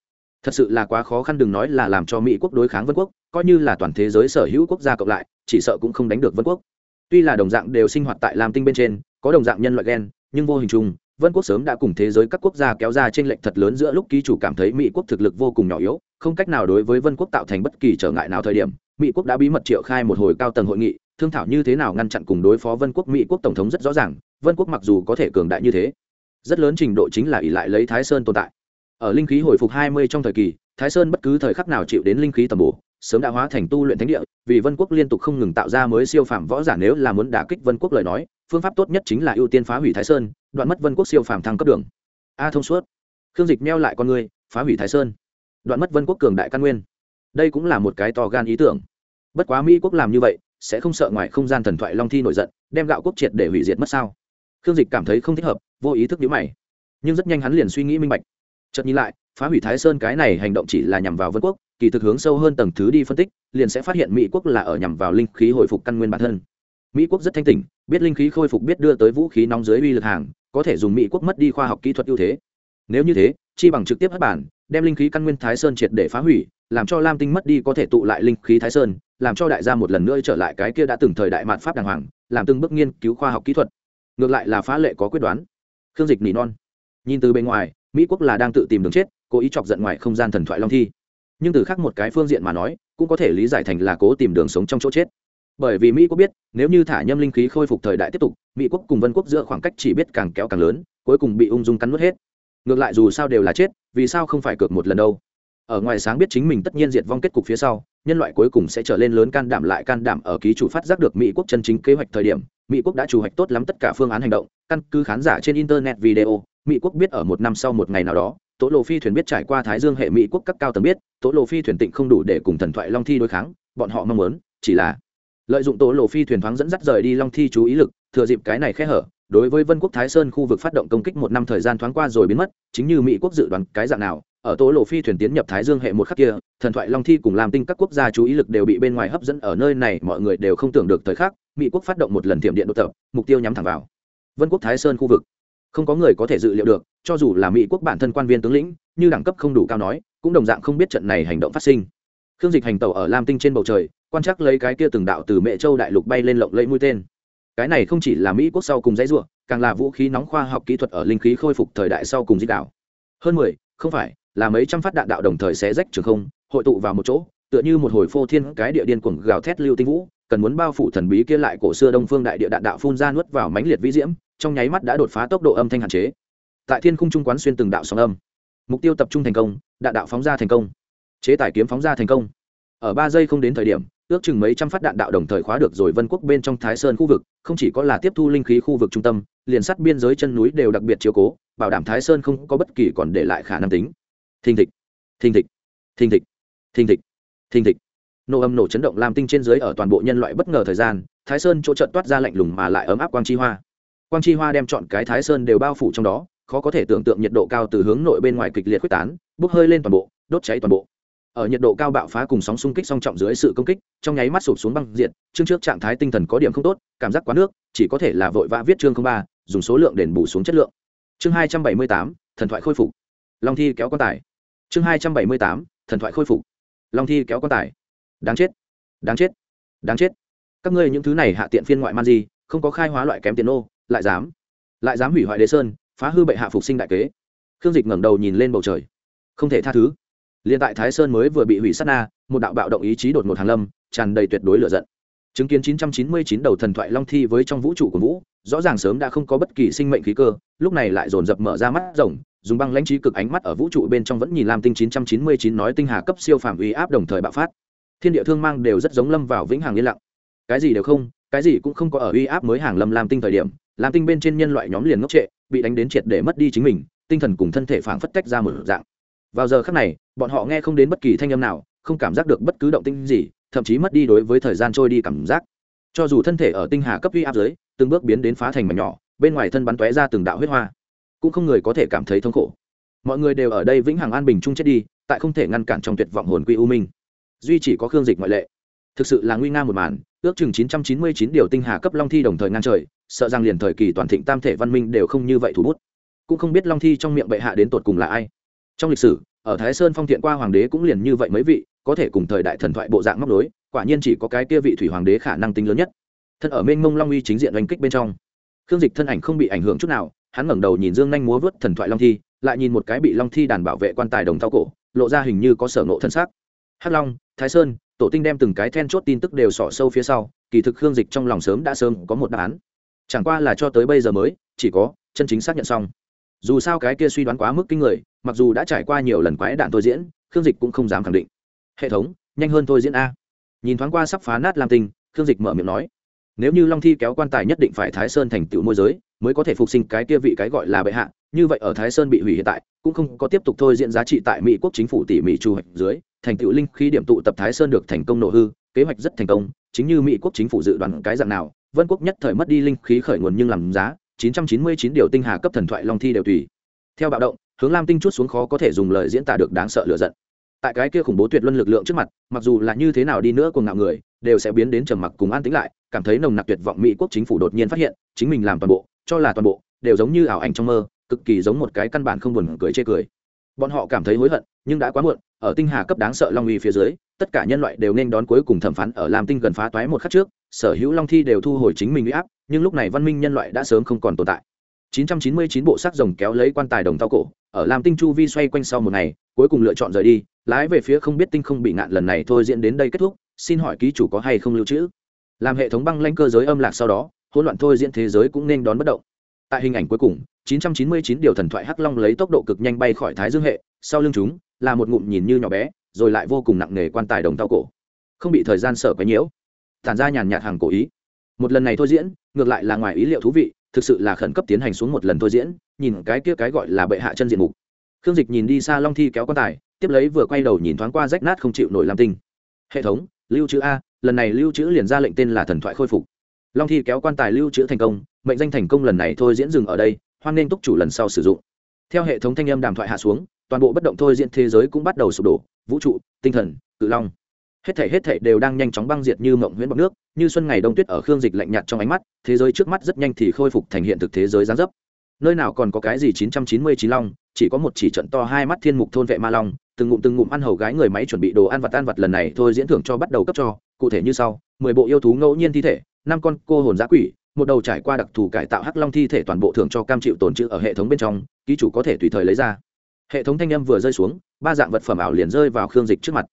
Thật sự là quá khó khăn đừng nói là làm cho mỹ quốc đối kháng vân quốc, coi như là toàn thế giới sở hữu quốc gia cộng lại, chỉ sợ cũng không đánh được vân quốc. Tuy là đồng dạng đều sinh hoạt tại lam tinh bên trên, có đồng dạng nhân loại gen, nhưng vô hình chung, vân quốc sớm đã cùng thế giới các quốc gia kéo ra trên lệnh thật lớn giữa lúc ký chủ cảm thấy mỹ quốc thực lực vô cùng nhỏ yếu, không cách nào đối với vân quốc tạo thành bất kỳ trở ngại nào thời điểm, mỹ quốc đã bí mật triệu khai một hồi cao tầng hội nghị, thương thảo như thế nào ngăn chặn cùng đối phó vân quốc mỹ quốc tổng thống rất rõ ràng, vân quốc mặc dù có thể cường đại như thế, rất lớn trình độ chính là ỷ lại lấy thái sơn tồn tại ở linh khí hồi phục hai mươi trong thời kỳ, thái sơn bất cứ thời khắc nào chịu đến linh khí tầm bổ, sớm đã hóa thành tu luyện thánh địa, vì vân quốc liên tục không ngừng tạo ra mới siêu phàm võ giả nếu là muốn đả kích vân quốc lời nói, phương pháp tốt nhất chính là ưu tiên phá hủy thái sơn, đoạn mất vân quốc siêu phàm thăng cấp đường. A thông suốt. Khương dịch meo lại con người, phá hủy thái sơn. Đoạn mất vân quốc cường đại căn nguyên. Đây cũng là một cái to gan ý tưởng. Bất quá mỹ quốc làm như vậy, sẽ không sợ ngoài không gian thần thoại long thi nổi giận, đem gạo quốc triệt để hủy diệt mất sao? Khương dịch cảm thấy không thích hợp, vô ý thức nhữ mày. Nhưng rất nhanh hắn liền suy nghĩ minh bạch chợt nhìn lại, phá hủy thái sơn cái này hành động chỉ là nhằm vào vân quốc, kỳ thực hướng sâu hơn tầng thứ đi phân tích, liền sẽ phát hiện mỹ quốc là ở nhằm vào linh khí hồi phục căn nguyên bản thân. Mỹ quốc rất thanh tỉnh, biết linh khí khôi phục biết đưa tới vũ khí nóng dưới uy lực hàng, có thể dùng mỹ quốc mất đi khoa học kỹ thuật ưu thế. Nếu như thế, chi bằng trực tiếp hất bản, đem linh khí căn nguyên thái sơn triệt để phá hủy, làm cho lam tinh mất đi có thể tụ lại linh khí thái sơn, làm cho đại gia một lần nữa trở lại cái kia đã từng thời đại mạn pháp đàng hoàng, làm từng bước nghiên cứu khoa học kỹ thuật. Ngược lại là phá lệ có quyết đoán. Khương dịch nỉ non. Nhìn từ bên ngoài mỹ quốc là đang tự tìm đường chết, cố ý chọc giận ngoài không gian thần thoại long thi. Nhưng từ khác một cái phương diện mà nói, cũng có thể lý giải thành là cố tìm đường sống trong chỗ chết. Bởi vì mỹ quốc biết, nếu như thả nhâm linh khí khôi phục thời đại tiếp tục, mỹ quốc cùng vân quốc giữa khoảng cách chỉ biết càng kéo càng lớn, cuối cùng bị ung dung cắn nuốt hết. Ngược lại dù sao đều là chết, vì sao không phải cược một lần đâu? Ở ngoài sáng biết chính mình tất nhiên diệt vong kết cục phía sau, nhân loại cuối cùng sẽ trở lên lớn can đảm lại can đảm ở ký chủ phát giác được mỹ quốc chân chính kế hoạch thời điểm. Mỹ quốc đã chủ hoạch tốt lắm tất cả phương án hành động, căn cứ khán giả trên internet video mỹ quốc biết ở một năm sau một ngày nào đó, tố lộ phi thuyền biết trải qua thái dương hệ mỹ quốc các cao tầng biết, tố lộ phi thuyền tịnh không đủ để cùng thần thoại long thi đối kháng, bọn họ mong muốn, chỉ là lợi dụng tố lộ phi thuyền thoáng dẫn dắt rời đi long thi chú ý lực, thừa dịp cái này khẽ hở, đối với vân quốc thái sơn khu vực phát động công kích một năm thời gian thoáng qua rồi biến mất, chính như mỹ quốc dự đoán cái dạng nào, ở tố lộ phi thuyền tiến nhập thái dương hệ một khắc kia, thần thoại long thi cùng làm tinh các quốc gia chú ý lực đều bị bên ngoài hấp dẫn ở nơi này, mọi người đều không tưởng được thời khắc, mỹ quốc phát động một lần tiệm điện đột tập, mục tiêu nhắm thẳng vào vân quốc thái sơn khu vực không có người có thể dự liệu được, cho dù là mỹ quốc bản thân quan viên tướng lĩnh, như đẳng cấp không đủ cao nói, cũng đồng dạng không biết trận này hành động phát sinh. Khương dịch hành tàu ở lam tinh trên bầu trời, quan trắc lấy cái kia từng đạo từ mẹ châu đại lục bay lên lộng lẫy mũi tên. Cái này không chỉ là mỹ quốc sau cùng dãy ruộng càng là vũ khí nóng khoa học kỹ thuật ở linh khí khôi phục thời đại sau cùng di đảo hơn mười, không phải, là mấy trăm phát đạn đạo đồng thời xé rách trường không, hội tụ vào một chỗ, tựa như một hồi phô thiên cái địa điên cuồng gào thét lưu tinh vũ, cần muốn bao phủ thần bí kia lại cổ xưa đông phương đại địa đạn đạo phun ra nuốt vào mãnh liệt vĩ diễm trong nháy mắt đã đột phá tốc độ âm thanh hạn chế. Tại thiên khung trung quán xuyên từng đạo sóng âm, mục tiêu tập trung thành công, đạn đạo phóng ra thành công. Chế tải kiếm phóng ra thành công. Ở ba giây không đến thời điểm, ước chừng mấy trăm phát đạn đạo đồng thời khóa được rồi vân quốc bên trong thái sơn khu vực, không chỉ có là tiếp thu linh khí khu vực trung tâm, liền sát biên giới chân núi đều đặc biệt chiếu cố, bảo đảm thái sơn không có bất kỳ còn để lại khả năng tính. Thình thịch thình thịch thình thịch thình thịch thình thịch. Nổ âm nổ chấn động làm tinh trên dưới ở toàn bộ nhân loại bất ngờ thời gian, thái sơn chỗ trận toát ra lạnh lùng mà lại ấm áp quang chi hoa quang chi hoa đem chọn cái thái sơn đều bao phủ trong đó, khó có thể tưởng tượng nhiệt độ cao từ hướng nội bên ngoài kịch liệt quyết tán, bốc hơi lên toàn bộ, đốt cháy toàn bộ. Ở nhiệt độ cao bạo phá cùng sóng xung kích song trọng dưới sự công kích, trong nháy mắt sụp xuống băng diện chương trước trạng thái tinh thần có điểm không tốt, cảm giác quá nước, chỉ có thể là vội vã viết chương ba, dùng số lượng đền bù xuống chất lượng. Chương hai trăm bảy mươi tám, thần thoại khôi phục. Long thi kéo quan tài. Chương hai trăm bảy mươi tám, thần thoại khôi phục. Long thi kéo quan tài. Đáng chết. Đáng chết. Đáng chết. Các ngươi những thứ này hạ tiện phiên ngoại man gì không có khai hóa loại kém tiền ô lại dám lại dám hủy hoại đế sơn, phá hư bệ hạ phục sinh đại kế. Khương dịch ngẩng đầu nhìn lên bầu trời. Không thể tha thứ. Liên tại thái sơn mới vừa bị hủy sát na, một đạo bạo động ý chí đột ngột hàng lâm, tràn đầy tuyệt đối lửa giận. Chứng kiến 999 đầu thần thoại long thi với trong vũ trụ của vũ, rõ ràng sớm đã không có bất kỳ sinh mệnh khí cơ, lúc này lại dồn dập mở ra mắt rồng, dùng băng lãnh trí cực ánh mắt ở vũ trụ bên trong vẫn nhìn lam tinh 999 nói tinh hà cấp siêu phàm uy áp đồng thời bạo phát. Thiên địa thương mang đều rất giống lâm vào vĩnh hằng yên lặng. Cái gì đều không, cái gì cũng không có ở uy áp mới hàng lâm lam tinh thời điểm lam tinh bên trên nhân loại nhóm liền ngốc trệ, bị đánh đến triệt để mất đi chính mình, tinh thần cùng thân thể phảng phất tách ra một dạng. Vào giờ khắc này, bọn họ nghe không đến bất kỳ thanh âm nào, không cảm giác được bất cứ động tinh gì, thậm chí mất đi đối với thời gian trôi đi cảm giác. Cho dù thân thể ở tinh hà cấp uy áp giới từng bước biến đến phá thành mảnh nhỏ, bên ngoài thân bắn tóe ra từng đạo huyết hoa, cũng không người có thể cảm thấy thống khổ. Mọi người đều ở đây vĩnh hằng an bình chung chết đi, tại không thể ngăn cản trong tuyệt vọng hồn quy u minh. Duy chỉ có khương dịch ngoại lệ. Thực sự là nguy nga một màn ước chừng 999 điều tinh hà cấp long thi đồng thời ngang trời sợ rằng liền thời kỳ toàn thịnh tam thể văn minh đều không như vậy thủ bút. Cũng không biết long thi trong miệng bệ hạ đến tột cùng là ai. Trong lịch sử ở thái sơn phong thiện qua hoàng đế cũng liền như vậy mấy vị có thể cùng thời đại thần thoại bộ dạng móc nối, quả nhiên chỉ có cái kia vị thủy hoàng đế khả năng tính lớn nhất. Thân ở mênh mông long uy chính diện oanh kích bên trong. Khương dịch thân ảnh không bị ảnh hưởng chút nào hắn ngẩng đầu nhìn dương nhanh múa vớt thần thoại long thi lại nhìn một cái bị long thi đàn bảo vệ quan tài đồng thao cổ lộ ra hình như có sở ngộ thân xác. Hắc long thái sơn tổ tinh đem từng cái then chốt tin tức đều sỏ sâu phía sau, kỳ thực khương dịch trong lòng sớm đã sớm có một đáp án. Chẳng qua là cho tới bây giờ mới, chỉ có chân chính xác nhận xong. Dù sao cái kia suy đoán quá mức kinh người, mặc dù đã trải qua nhiều lần quái đạn tôi diễn, khương dịch cũng không dám khẳng định. Hệ thống, nhanh hơn thôi diễn a. Nhìn thoáng qua sắp phá nát lam tinh, khương dịch mở miệng nói, nếu như long thi kéo quan tài nhất định phải thái sơn thành tựu môi giới, mới có thể phục sinh cái kia vị cái gọi là bệ hạ, như vậy ở thái sơn bị hủy hiện tại, cũng không có tiếp tục thôi diễn giá trị tại mỹ quốc chính phủ tỉ mỉ chu hoạch dưới thành tựu linh khi điểm tụ tập thái sơn được thành công nổ hư, kế hoạch rất thành công, chính như mỹ quốc chính phủ dự đoán cái dạng nào, vân quốc nhất thời mất đi linh khí khởi nguồn nhưng làm giá 999 điều tinh hà cấp thần thoại long thi đều tùy. Theo bạo động, hướng lam tinh chút xuống khó có thể dùng lời diễn tả được đáng sợ lựa giận. Tại cái kia khủng bố tuyệt luân lực lượng trước mặt, mặc dù là như thế nào đi nữa cùng ngạo người, đều sẽ biến đến trầm mặc cùng an tĩnh lại, cảm thấy nồng nặc tuyệt vọng mỹ quốc chính phủ đột nhiên phát hiện, chính mình làm toàn bộ, cho là toàn bộ, đều giống như ảo ảnh trong mơ, cực kỳ giống một cái căn bản không buồn cười chê cười. Bọn họ cảm thấy hối hận, nhưng đã quá muộn ở tinh hà cấp đáng sợ long uy phía dưới, tất cả nhân loại đều nên đón cuối cùng thẩm phán ở lam tinh gần phá toái một khắc trước, sở hữu long thi đều thu hồi chính mình uy áp, nhưng lúc này văn minh nhân loại đã sớm không còn tồn tại. 999 bộ sắc rồng kéo lấy quan tài đồng tao cổ, ở lam tinh chu vi xoay quanh sau một ngày, cuối cùng lựa chọn rời đi, lái về phía không biết tinh không bị ngạn lần này thôi diễn đến đây kết thúc, xin hỏi ký chủ có hay không lưu trữ? Làm hệ thống băng lanh cơ giới âm lạc sau đó, hỗn loạn thôi diễn thế giới cũng nên đón bất động. Tại hình ảnh cuối cùng 999 điều thần thoại hắc long lấy tốc độ cực nhanh bay khỏi thái dương hệ, sau lưng chúng là một ngụm nhìn như nhỏ bé, rồi lại vô cùng nặng nề quan tài đồng tao cổ. Không bị thời gian sợ quấy nhiễu. Tản ra nhàn nhạt hàng cổ ý. Một lần này thôi diễn, ngược lại là ngoài ý liệu thú vị, thực sự là khẩn cấp tiến hành xuống một lần thôi diễn, nhìn cái kia cái gọi là bệ hạ chân diện mục. Khương dịch nhìn đi xa long thi kéo quan tài, tiếp lấy vừa quay đầu nhìn thoáng qua rách nát không chịu nổi lam tinh. Hệ thống, lưu trữ a, lần này lưu trữ liền ra lệnh tên là thần thoại khôi phục. Long thi kéo quan tài lưu trữ thành công, mệnh danh thành công lần này thôi diễn dừng ở đây, hoan nên túc chủ lần sau sử dụng. Theo hệ thống thanh âm đàm thoại hạ xuống toàn bộ bất động thôi diễn thế giới cũng bắt đầu sụp đổ, vũ trụ, tinh thần, cự long. Hết thể hết thể đều đang nhanh chóng băng diệt như mộng huyễn bọc nước, như xuân ngày đông tuyết ở khương dịch lạnh nhạt trong ánh mắt, thế giới trước mắt rất nhanh thì khôi phục thành hiện thực thế giới gián dấp. Nơi nào còn có cái gì chín trăm chín mươi chín long, chỉ có một chỉ trận to hai mắt thiên mục thôn vệ ma long, từng ngụm từng ngụm ăn hầu gái người máy chuẩn bị đồ ăn vặt ăn vặt lần này thôi diễn thưởng cho bắt đầu cấp cho, cụ thể như sau, mười bộ yêu thú ngẫu nhiên thi thể, năm con cô hồn giã quỷ, một đầu trải qua đặc thù cải tạo hắc long thi thể toàn bộ thưởng cho cam chịu tồn trữ ở hệ thống bên trong, ký chủ có thể tùy thời lấy ra hệ thống thanh âm vừa rơi xuống, ba dạng vật phẩm ảo liền rơi vào khương dịch trước mặt.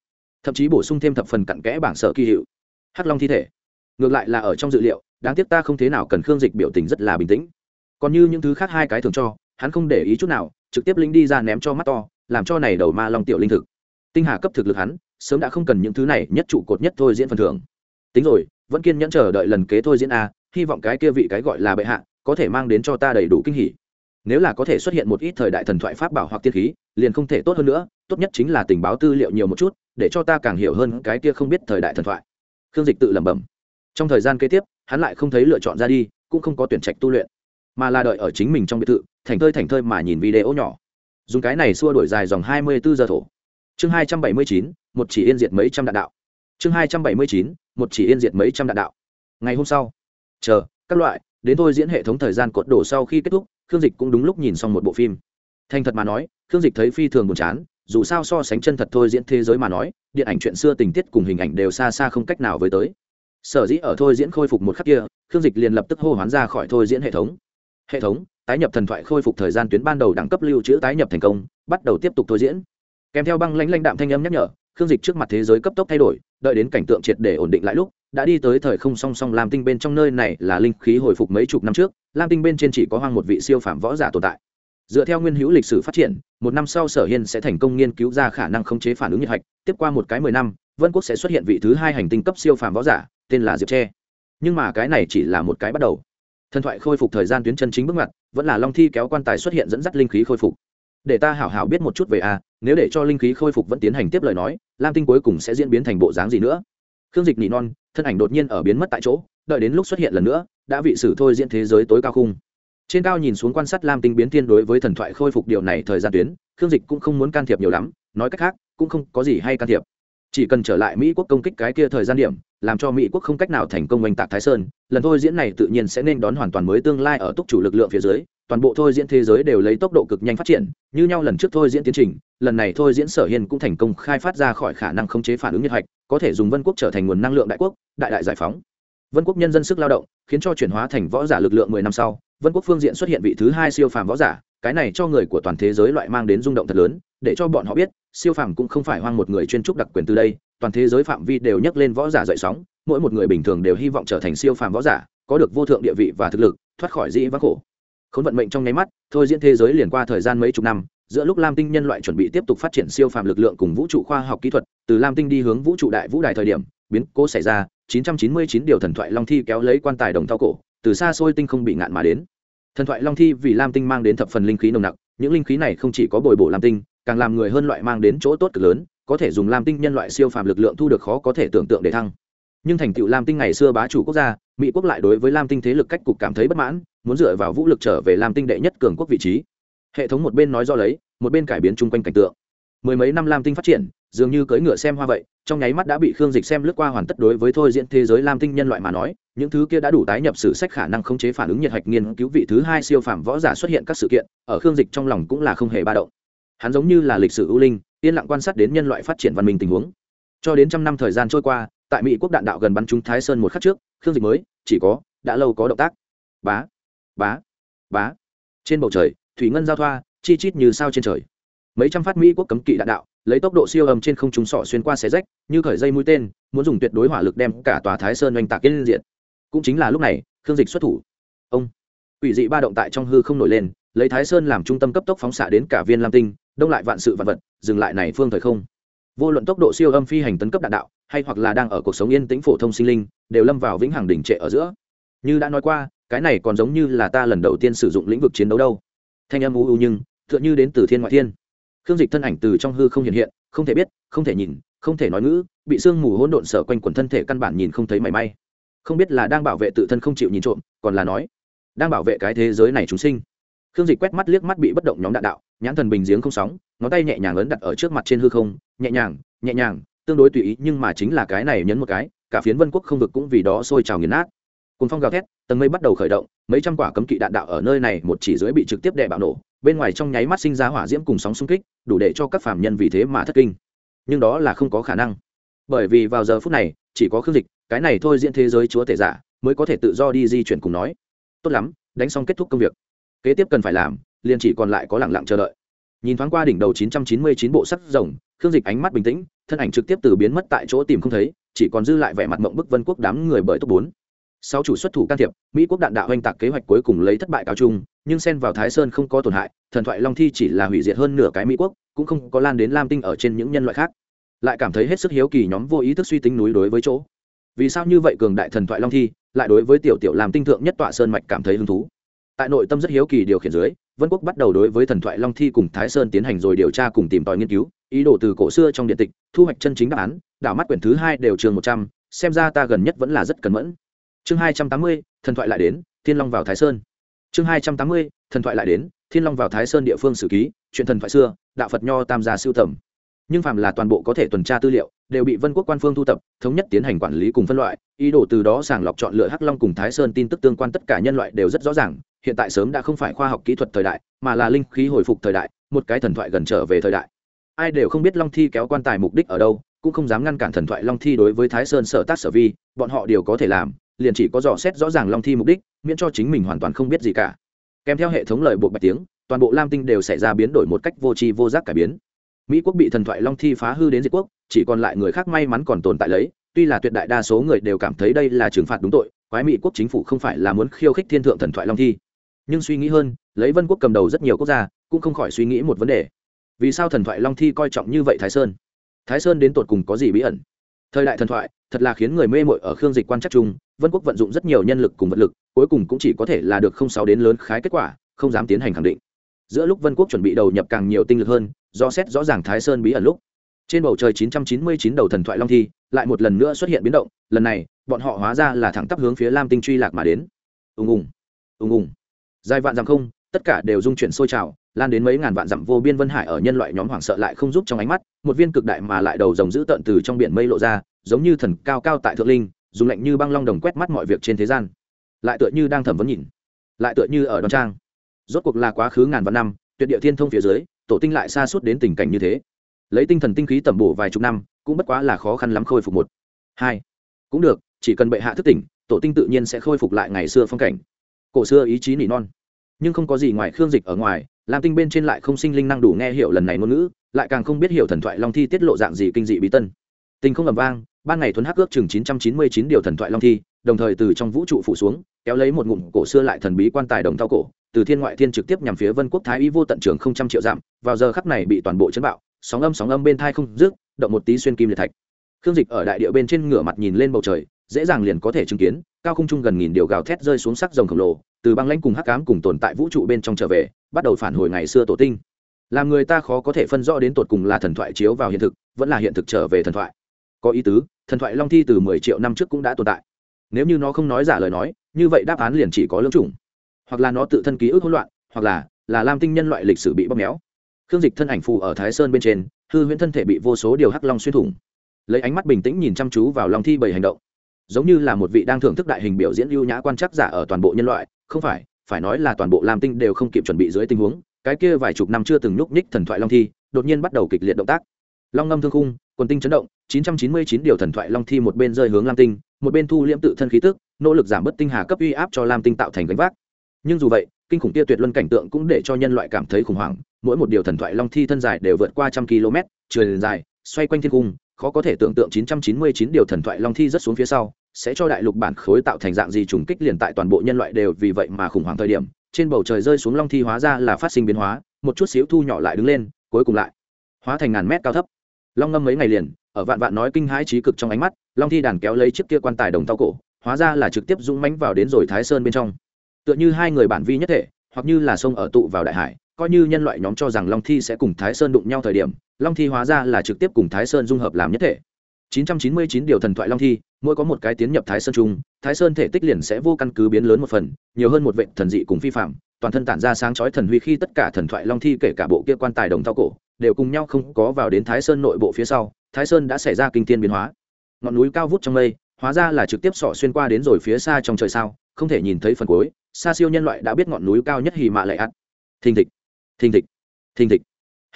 Thậm chí bổ sung thêm thập phần cặn kẽ bảng sợ kỳ hiệu. Hắc long thi thể. Ngược lại là ở trong dự liệu, đáng tiếc ta không thế nào cần khương dịch biểu tình rất là bình tĩnh. Còn như những thứ khác hai cái thường cho, hắn không để ý chút nào, trực tiếp linh đi ra ném cho mắt to, làm cho này đầu ma long tiểu linh thực. Tinh hà cấp thực lực hắn, sớm đã không cần những thứ này, nhất trụ cột nhất thôi diễn phần thưởng. Tính rồi, vẫn kiên nhẫn chờ đợi lần kế thôi diễn a, hy vọng cái kia vị cái gọi là bệ hạ, có thể mang đến cho ta đầy đủ kinh hỉ nếu là có thể xuất hiện một ít thời đại thần thoại pháp bảo hoặc tiên khí, liền không thể tốt hơn nữa, tốt nhất chính là tình báo tư liệu nhiều một chút, để cho ta càng hiểu hơn cái kia không biết thời đại thần thoại. Khương dịch tự lẩm bẩm. Trong thời gian kế tiếp, hắn lại không thấy lựa chọn ra đi, cũng không có tuyển trạch tu luyện, mà là đợi ở chính mình trong biệt thự, thành thơi thành thơi mà nhìn video nhỏ. Dùng cái này xua đổi dài dòng hai mươi bốn giờ thổ. Chương hai trăm bảy mươi chín, một chỉ yên diệt mấy trăm đạn đạo. Chương hai trăm bảy mươi chín, một chỉ yên diệt mấy trăm đạn đạo. Ngày hôm sau, chờ, các loại, đến thôi diễn hệ thống thời gian cột đổ sau khi kết thúc khương dịch cũng đúng lúc nhìn xong một bộ phim. Thành thật mà nói, khương dịch thấy phi thường buồn chán, dù sao so sánh chân thật thôi diễn thế giới mà nói, điện ảnh chuyện xưa tình tiết cùng hình ảnh đều xa xa không cách nào với tới. Sở dĩ ở thôi diễn khôi phục một khắc kia, khương dịch liền lập tức hô hoán ra khỏi thôi diễn hệ thống. Hệ thống, tái nhập thần thoại khôi phục thời gian tuyến ban đầu đẳng cấp lưu trữ tái nhập thành công, bắt đầu tiếp tục thôi diễn. Kèm theo băng lãnh lãnh đạm thanh âm nhắc nhở, khương dịch trước mặt thế giới cấp tốc thay đổi, đợi đến cảnh tượng triệt để ổn định lại lúc, đã đi tới thời không song song làm tinh bên trong nơi này là linh khí hồi phục mấy chục năm trước lam tinh bên trên chỉ có hoang một vị siêu phạm võ giả tồn tại. Dựa theo nguyên hữu lịch sử phát triển, một năm sau sở hiên sẽ thành công nghiên cứu ra khả năng khống chế phản ứng nhiệt hạch, tiếp qua một cái mười năm, vân quốc sẽ xuất hiện vị thứ hai hành tinh cấp siêu phàm võ giả, tên là diệp tre nhưng mà cái này chỉ là một cái bắt đầu. Thần thoại khôi phục thời gian tuyến chân chính bước ngoặt, vẫn là long thi kéo quan tài xuất hiện dẫn dắt linh khí khôi phục. Để ta hảo hảo biết một chút về a, nếu để cho linh khí khôi phục vẫn tiến hành tiếp lời nói, lam tinh cuối cùng sẽ diễn biến thành bộ dáng gì nữa? Khương dịch nỉ non, thân ảnh đột nhiên ở biến mất tại chỗ đợi đến lúc xuất hiện lần nữa, đã vị sử thôi diễn thế giới tối cao khung. Trên cao nhìn xuống quan sát lam tinh biến thiên đối với thần thoại khôi phục điều này thời gian tuyến, khương dịch cũng không muốn can thiệp nhiều lắm, nói cách khác, cũng không có gì hay can thiệp. Chỉ cần trở lại mỹ quốc công kích cái kia thời gian điểm, làm cho mỹ quốc không cách nào thành công oanh tạc thái sơn, lần thôi diễn này tự nhiên sẽ nên đón hoàn toàn mới tương lai ở túc chủ lực lượng phía dưới, toàn bộ thôi diễn thế giới đều lấy tốc độ cực nhanh phát triển, như nhau lần trước thôi diễn tiến trình, lần này thôi diễn sở hiên cũng thành công khai phát ra khỏi khả năng khống chế phản ứng nhiệt hạch, có thể dùng vân quốc trở thành nguồn năng lượng đại quốc, đại đại giải phóng vân quốc nhân dân sức lao động, khiến cho chuyển hóa thành võ giả lực lượng mười năm sau, vân quốc phương diện xuất hiện vị thứ hai siêu phàm võ giả, cái này cho người của toàn thế giới loại mang đến rung động thật lớn, để cho bọn họ biết, siêu phàm cũng không phải hoang một người chuyên trúc đặc quyền từ đây, toàn thế giới phạm vi đều nhấc lên võ giả dậy sóng, mỗi một người bình thường đều hy vọng trở thành siêu phàm võ giả, có được vô thượng địa vị và thực lực, thoát khỏi dĩ vác khổ. Khốn vận mệnh trong nháy mắt, thôi diễn thế giới liền qua thời gian mấy chục năm, giữa lúc lam tinh nhân loại chuẩn bị tiếp tục phát triển siêu phàm lực lượng cùng vũ trụ khoa học kỹ thuật, từ lam tinh đi hướng vũ trụ đại vũ đài thời điểm biến cố xảy ra 999 điều thần thoại long thi kéo lấy quan tài đồng thao cổ, từ xa xôi tinh không bị ngạn mà đến. Thần thoại long thi vì lam tinh mang đến thập phần linh khí nồng nặc, những linh khí này không chỉ có bồi bổ lam tinh, càng làm người hơn loại mang đến chỗ tốt cực lớn, có thể dùng lam tinh nhân loại siêu phàm lực lượng thu được khó có thể tưởng tượng để thăng. Nhưng thành tựu lam tinh ngày xưa bá chủ quốc gia, mỹ quốc lại đối với lam tinh thế lực cách cục cảm thấy bất mãn, muốn dựa vào vũ lực trở về lam tinh đệ nhất cường quốc vị trí. Hệ thống một bên nói do lấy, một bên cải biến chung quanh cảnh tượng mười mấy năm lam tinh phát triển, dường như cưỡi ngựa xem hoa vậy, trong nháy mắt đã bị khương dịch xem lướt qua hoàn tất đối với thôi diễn thế giới lam tinh nhân loại mà nói, những thứ kia đã đủ tái nhập sử sách khả năng khống chế phản ứng nhiệt hạch nghiên cứu vị thứ hai siêu phàm võ giả xuất hiện các sự kiện, ở khương dịch trong lòng cũng là không hề ba động. Hắn giống như là lịch sử ưu linh, yên lặng quan sát đến nhân loại phát triển văn minh tình huống. Cho đến trăm năm thời gian trôi qua, tại mỹ quốc đạn đạo gần bắn trúng thái sơn một khắc trước, khương dịch mới, chỉ có, đã lâu có động tác. Bá bá bá. Trên bầu trời, thủy ngân giao thoa, chi chít như sao trên trời mấy trăm phát mỹ quốc cấm kỵ đạn đạo, lấy tốc độ siêu âm trên không trung sọ xuyên qua xé rách, như khởi dây mũi tên, muốn dùng tuyệt đối hỏa lực đem cả tòa thái sơn oanh tạc lên diện cũng chính là lúc này, khương dịch xuất thủ. Ông, quỷ dị ba động tại trong hư không nổi lên, lấy thái sơn làm trung tâm cấp tốc phóng xạ đến cả viên lam tinh, đông lại vạn sự vạn vật, dừng lại này phương thời không. Vô luận tốc độ siêu âm phi hành tấn cấp đạn đạo, hay hoặc là đang ở cuộc sống yên tĩnh phổ thông sinh linh, đều lâm vào vĩnh hằng đỉnh trệ ở giữa. Như đã nói qua, cái này còn giống như là ta lần đầu tiên sử dụng lĩnh vực chiến đấu đâu. Thanh âm u u nhưng, tựa như đến từ thiên ngoại thiên khương dịch thân ảnh từ trong hư không hiện hiện, không thể biết, không thể nhìn, không thể nói ngữ, bị sương mù hỗn độn sở quanh quần thân thể căn bản nhìn không thấy mảy may. Không biết là đang bảo vệ tự thân không chịu nhìn trộm, còn là nói, đang bảo vệ cái thế giới này chúng sinh. Khương dịch quét mắt liếc mắt bị bất động nhóm đạn đạo, nhãn thần bình giếng không sóng, ngón tay nhẹ nhàng ấn đặt ở trước mặt trên hư không, nhẹ nhàng nhẹ nhàng, tương đối tùy ý, nhưng mà chính là cái này nhấn một cái, cả phiến vân quốc không vực cũng vì đó sôi trào nghiền nát. Cùng phong gào thét, tầng mây bắt đầu khởi động mấy trăm quả cấm kỵ đạn đạo ở nơi này, một chỉ dưới bị trực tiếp đè bạo nổ, bên ngoài trong nháy mắt sinh ra hỏa diễm cùng sóng xung kích, đủ để cho các phạm nhân vì thế mà thất kinh. Nhưng đó là không có khả năng. Bởi vì vào giờ phút này, chỉ có khương dịch, cái này thôi diễn thế giới chúa tể giả, mới có thể tự do đi di chuyển cùng nói, tốt lắm, đánh xong kết thúc công việc. Kế tiếp cần phải làm, liền chỉ còn lại có lẳng lặng chờ đợi. Nhìn thoáng qua đỉnh đầu 999 bộ sắt rồng, khương dịch ánh mắt bình tĩnh, thân ảnh trực tiếp từ biến mất tại chỗ tìm không thấy, chỉ còn dư lại vẻ mặt mộng bức vân quốc đám người bởi top bốn sáu chủ xuất thủ can thiệp, mỹ quốc đạn đạo oanh tạc kế hoạch cuối cùng lấy thất bại cao chung, nhưng xen vào thái sơn không có tổn hại, thần thoại long thi chỉ là hủy diệt hơn nửa cái mỹ quốc, cũng không có lan đến lam tinh ở trên những nhân loại khác. Lại cảm thấy hết sức hiếu kỳ nhóm vô ý thức suy tính núi đối với chỗ. Vì sao như vậy cường đại thần thoại long thi, lại đối với tiểu tiểu làm tinh thượng nhất tọa sơn mạch cảm thấy hứng thú? Tại nội tâm rất hiếu kỳ điều khiển dưới, vân quốc bắt đầu đối với thần thoại long thi cùng thái sơn tiến hành rồi điều tra cùng tìm tòi nghiên cứu, ý đồ từ cổ xưa trong điện tịch, thu hoạch chân chính đáp án, đảo mắt quyển thứ hai đều trường một trăm, xem ra ta gần nhất vẫn là rất cẩn mẫn chương hai trăm tám mươi, thần thoại lại đến, thiên long vào thái sơn. Chương hai trăm tám mươi, thần thoại lại đến, thiên long vào thái sơn địa phương sử ký, chuyện thần thoại xưa, đạo phật nho tam gia siêu tầm. Nhưng phàm là toàn bộ có thể tuần tra tư liệu, đều bị vân quốc quan phương thu tập, thống nhất tiến hành quản lý cùng phân loại. Ý đồ từ đó sàng lọc chọn lựa hắc long cùng thái sơn tin tức tương quan tất cả nhân loại đều rất rõ ràng. Hiện tại sớm đã không phải khoa học kỹ thuật thời đại, mà là linh khí hồi phục thời đại, một cái thần thoại gần trở về thời đại. Ai đều không biết long thi kéo quan tài mục đích ở đâu, cũng không dám ngăn cản thần thoại long thi đối với thái sơn sở tác sở vi, bọn họ đều có thể làm liền chỉ có dò xét rõ ràng long thi mục đích, miễn cho chính mình hoàn toàn không biết gì cả. Kèm theo hệ thống lời bộ bạch tiếng, toàn bộ lam tinh đều xảy ra biến đổi một cách vô tri vô giác cải biến. Mỹ quốc bị thần thoại long thi phá hư đến diệt quốc, chỉ còn lại người khác may mắn còn tồn tại lấy, tuy là tuyệt đại đa số người đều cảm thấy đây là trừng phạt đúng tội, quái mỹ quốc chính phủ không phải là muốn khiêu khích thiên thượng thần thoại long thi. Nhưng suy nghĩ hơn, lấy vân quốc cầm đầu rất nhiều quốc gia, cũng không khỏi suy nghĩ một vấn đề. Vì sao thần thoại long thi coi trọng như vậy thái sơn? Thái sơn đến tột cùng có gì bí ẩn? Thời đại thần thoại, thật là khiến người mê mội ở khương dịch quan chắc chung vân quốc vận dụng rất nhiều nhân lực cùng vật lực, cuối cùng cũng chỉ có thể là được không sáu đến lớn khái kết quả, không dám tiến hành khẳng định. Giữa lúc vân quốc chuẩn bị đầu nhập càng nhiều tinh lực hơn, do xét rõ ràng thái sơn bí ẩn lúc. Trên bầu trời 999 đầu thần thoại long thi, lại một lần nữa xuất hiện biến động, lần này, bọn họ hóa ra là thẳng tắp hướng phía lam tinh truy lạc mà đến. Ùng ùng ùng ùng. Dài vạn dặm không, tất cả đều dung chuyển sôi trào, lan đến mấy ngàn vạn dặm vô biên vân hải ở nhân loại nhóm hoảng sợ lại không giúp trong ánh mắt, một viên cực đại mà lại đầu rồng dữ tợn từ trong biển mây lộ ra, giống như thần cao cao tại thượng linh dùng lạnh như băng long đồng quét mắt mọi việc trên thế gian. Lại tựa như đang thẩm vấn nhìn. Lại tựa như ở đòn trang. Rốt cuộc là quá khứ ngàn vạn năm, tuyệt địa thiên thông phía dưới, tổ tinh lại xa suốt đến tình cảnh như thế. Lấy tinh thần tinh khí tẩm bổ vài chục năm, cũng bất quá là khó khăn lắm khôi phục một. Hai. Cũng được, chỉ cần bệ hạ thức tỉnh, tổ tinh tự nhiên sẽ khôi phục lại ngày xưa phong cảnh. Cổ xưa ý chí nỉ non. Nhưng không có gì ngoài khương dịch ở ngoài, lam tinh bên trên lại không sinh linh năng đủ nghe hiểu lần này ngôn ngữ, lại càng không biết hiểu thần thoại long thi tiết lộ dạng gì kinh dị bí tân. Tình không ầm vang ban ngày thuấn hắc ước chừng chín trăm chín mươi chín điều thần thoại long thi, đồng thời từ trong vũ trụ phủ xuống, kéo lấy một ngụm cổ xưa lại thần bí quan tài đồng thao cổ, từ thiên ngoại thiên trực tiếp nhằm phía vân quốc thái y vô tận trường không trăm triệu dặm, vào giờ khắc này bị toàn bộ chấn bạo, sóng âm sóng âm bên thai không rước động một tí xuyên kim liệt thạch. Khương dịch ở đại địa bên trên ngửa mặt nhìn lên bầu trời, dễ dàng liền có thể chứng kiến, cao không trung gần nghìn điều gào thét rơi xuống sắc rồng khổng lồ, từ băng lãnh cùng hắc cám cùng tồn tại vũ trụ bên trong trở về, bắt đầu phản hồi ngày xưa tổ tinh. Làm người ta khó có thể phân rõ đến tột cùng là thần thoại chiếu vào hiện thực, vẫn là hiện thực trở về thần thoại. Có ý tứ thần thoại long thi từ mười triệu năm trước cũng đã tồn tại. Nếu như nó không nói giả lời nói, như vậy đáp án liền chỉ có lưỡng chủng. Hoặc là nó tự thân ký ức hỗn loạn, hoặc là là lam tinh nhân loại lịch sử bị bóp méo. Khương dịch thân ảnh phù ở thái sơn bên trên, hư huyễn thân thể bị vô số điều hắc long xuyên thủng. Lấy ánh mắt bình tĩnh nhìn chăm chú vào long thi bảy hành động. Giống như là một vị đang thưởng thức đại hình biểu diễn ưu nhã quan chắc giả ở toàn bộ nhân loại, không phải phải nói là toàn bộ lam tinh đều không kịp chuẩn bị dưới tình huống, cái kia vài chục năm chưa từng nhúc nhích thần thoại long thi, đột nhiên bắt đầu kịch liệt động tác. Long ngâm thương khung quần tinh chấn động 999 điều thần thoại long thi một bên rơi hướng lam tinh, một bên thu liễm tự thân khí tức, nỗ lực giảm bớt tinh hà cấp uy áp cho lam tinh tạo thành gánh vác. Nhưng dù vậy, kinh khủng kia tuyệt luân cảnh tượng cũng để cho nhân loại cảm thấy khủng hoảng, mỗi một điều thần thoại long thi thân dài đều vượt qua trăm km truyền dài, xoay quanh thiên cung, khó có thể tưởng tượng 999 điều thần thoại long thi rất xuống phía sau, sẽ cho đại lục bản khối tạo thành dạng gì trùng kích liền tại toàn bộ nhân loại đều vì vậy mà khủng hoảng thời điểm. Trên bầu trời rơi xuống long thi hóa ra là phát sinh biến hóa, một chút xíu thu nhỏ lại đứng lên, cuối cùng lại hóa thành ngàn mét cao thấp long ngâm mấy ngày liền, ở vạn vạn nói kinh hãi trí cực trong ánh mắt, long thi đàn kéo lấy chiếc kia quan tài đồng tao cổ, hóa ra là trực tiếp dũng mánh vào đến rồi thái sơn bên trong. Tựa như hai người bản vi nhất thể, hoặc như là sông ở tụ vào đại hải, coi như nhân loại nhóm cho rằng long thi sẽ cùng thái sơn đụng nhau thời điểm, long thi hóa ra là trực tiếp cùng thái sơn dung hợp làm nhất thể. 999 điều thần thoại long thi, mỗi có một cái tiến nhập thái sơn trung thái sơn thể tích liền sẽ vô căn cứ biến lớn một phần, nhiều hơn một vệ thần dị cùng phi phạm, toàn thân tản ra sáng chói thần huy khi tất cả thần thoại long thi kể cả bộ kia quan tài đồng thao cổ đều cùng nhau không có vào đến thái sơn nội bộ phía sau, thái sơn đã xảy ra kinh thiên biến hóa. Ngọn núi cao vút trong mây, hóa ra là trực tiếp sỏ xuyên qua đến rồi phía xa trong trời sao, không thể nhìn thấy phần cuối, xa siêu nhân loại đã biết ngọn núi cao nhất hì mạ lệ ắt. Thình thịch thình thịch thình thịch.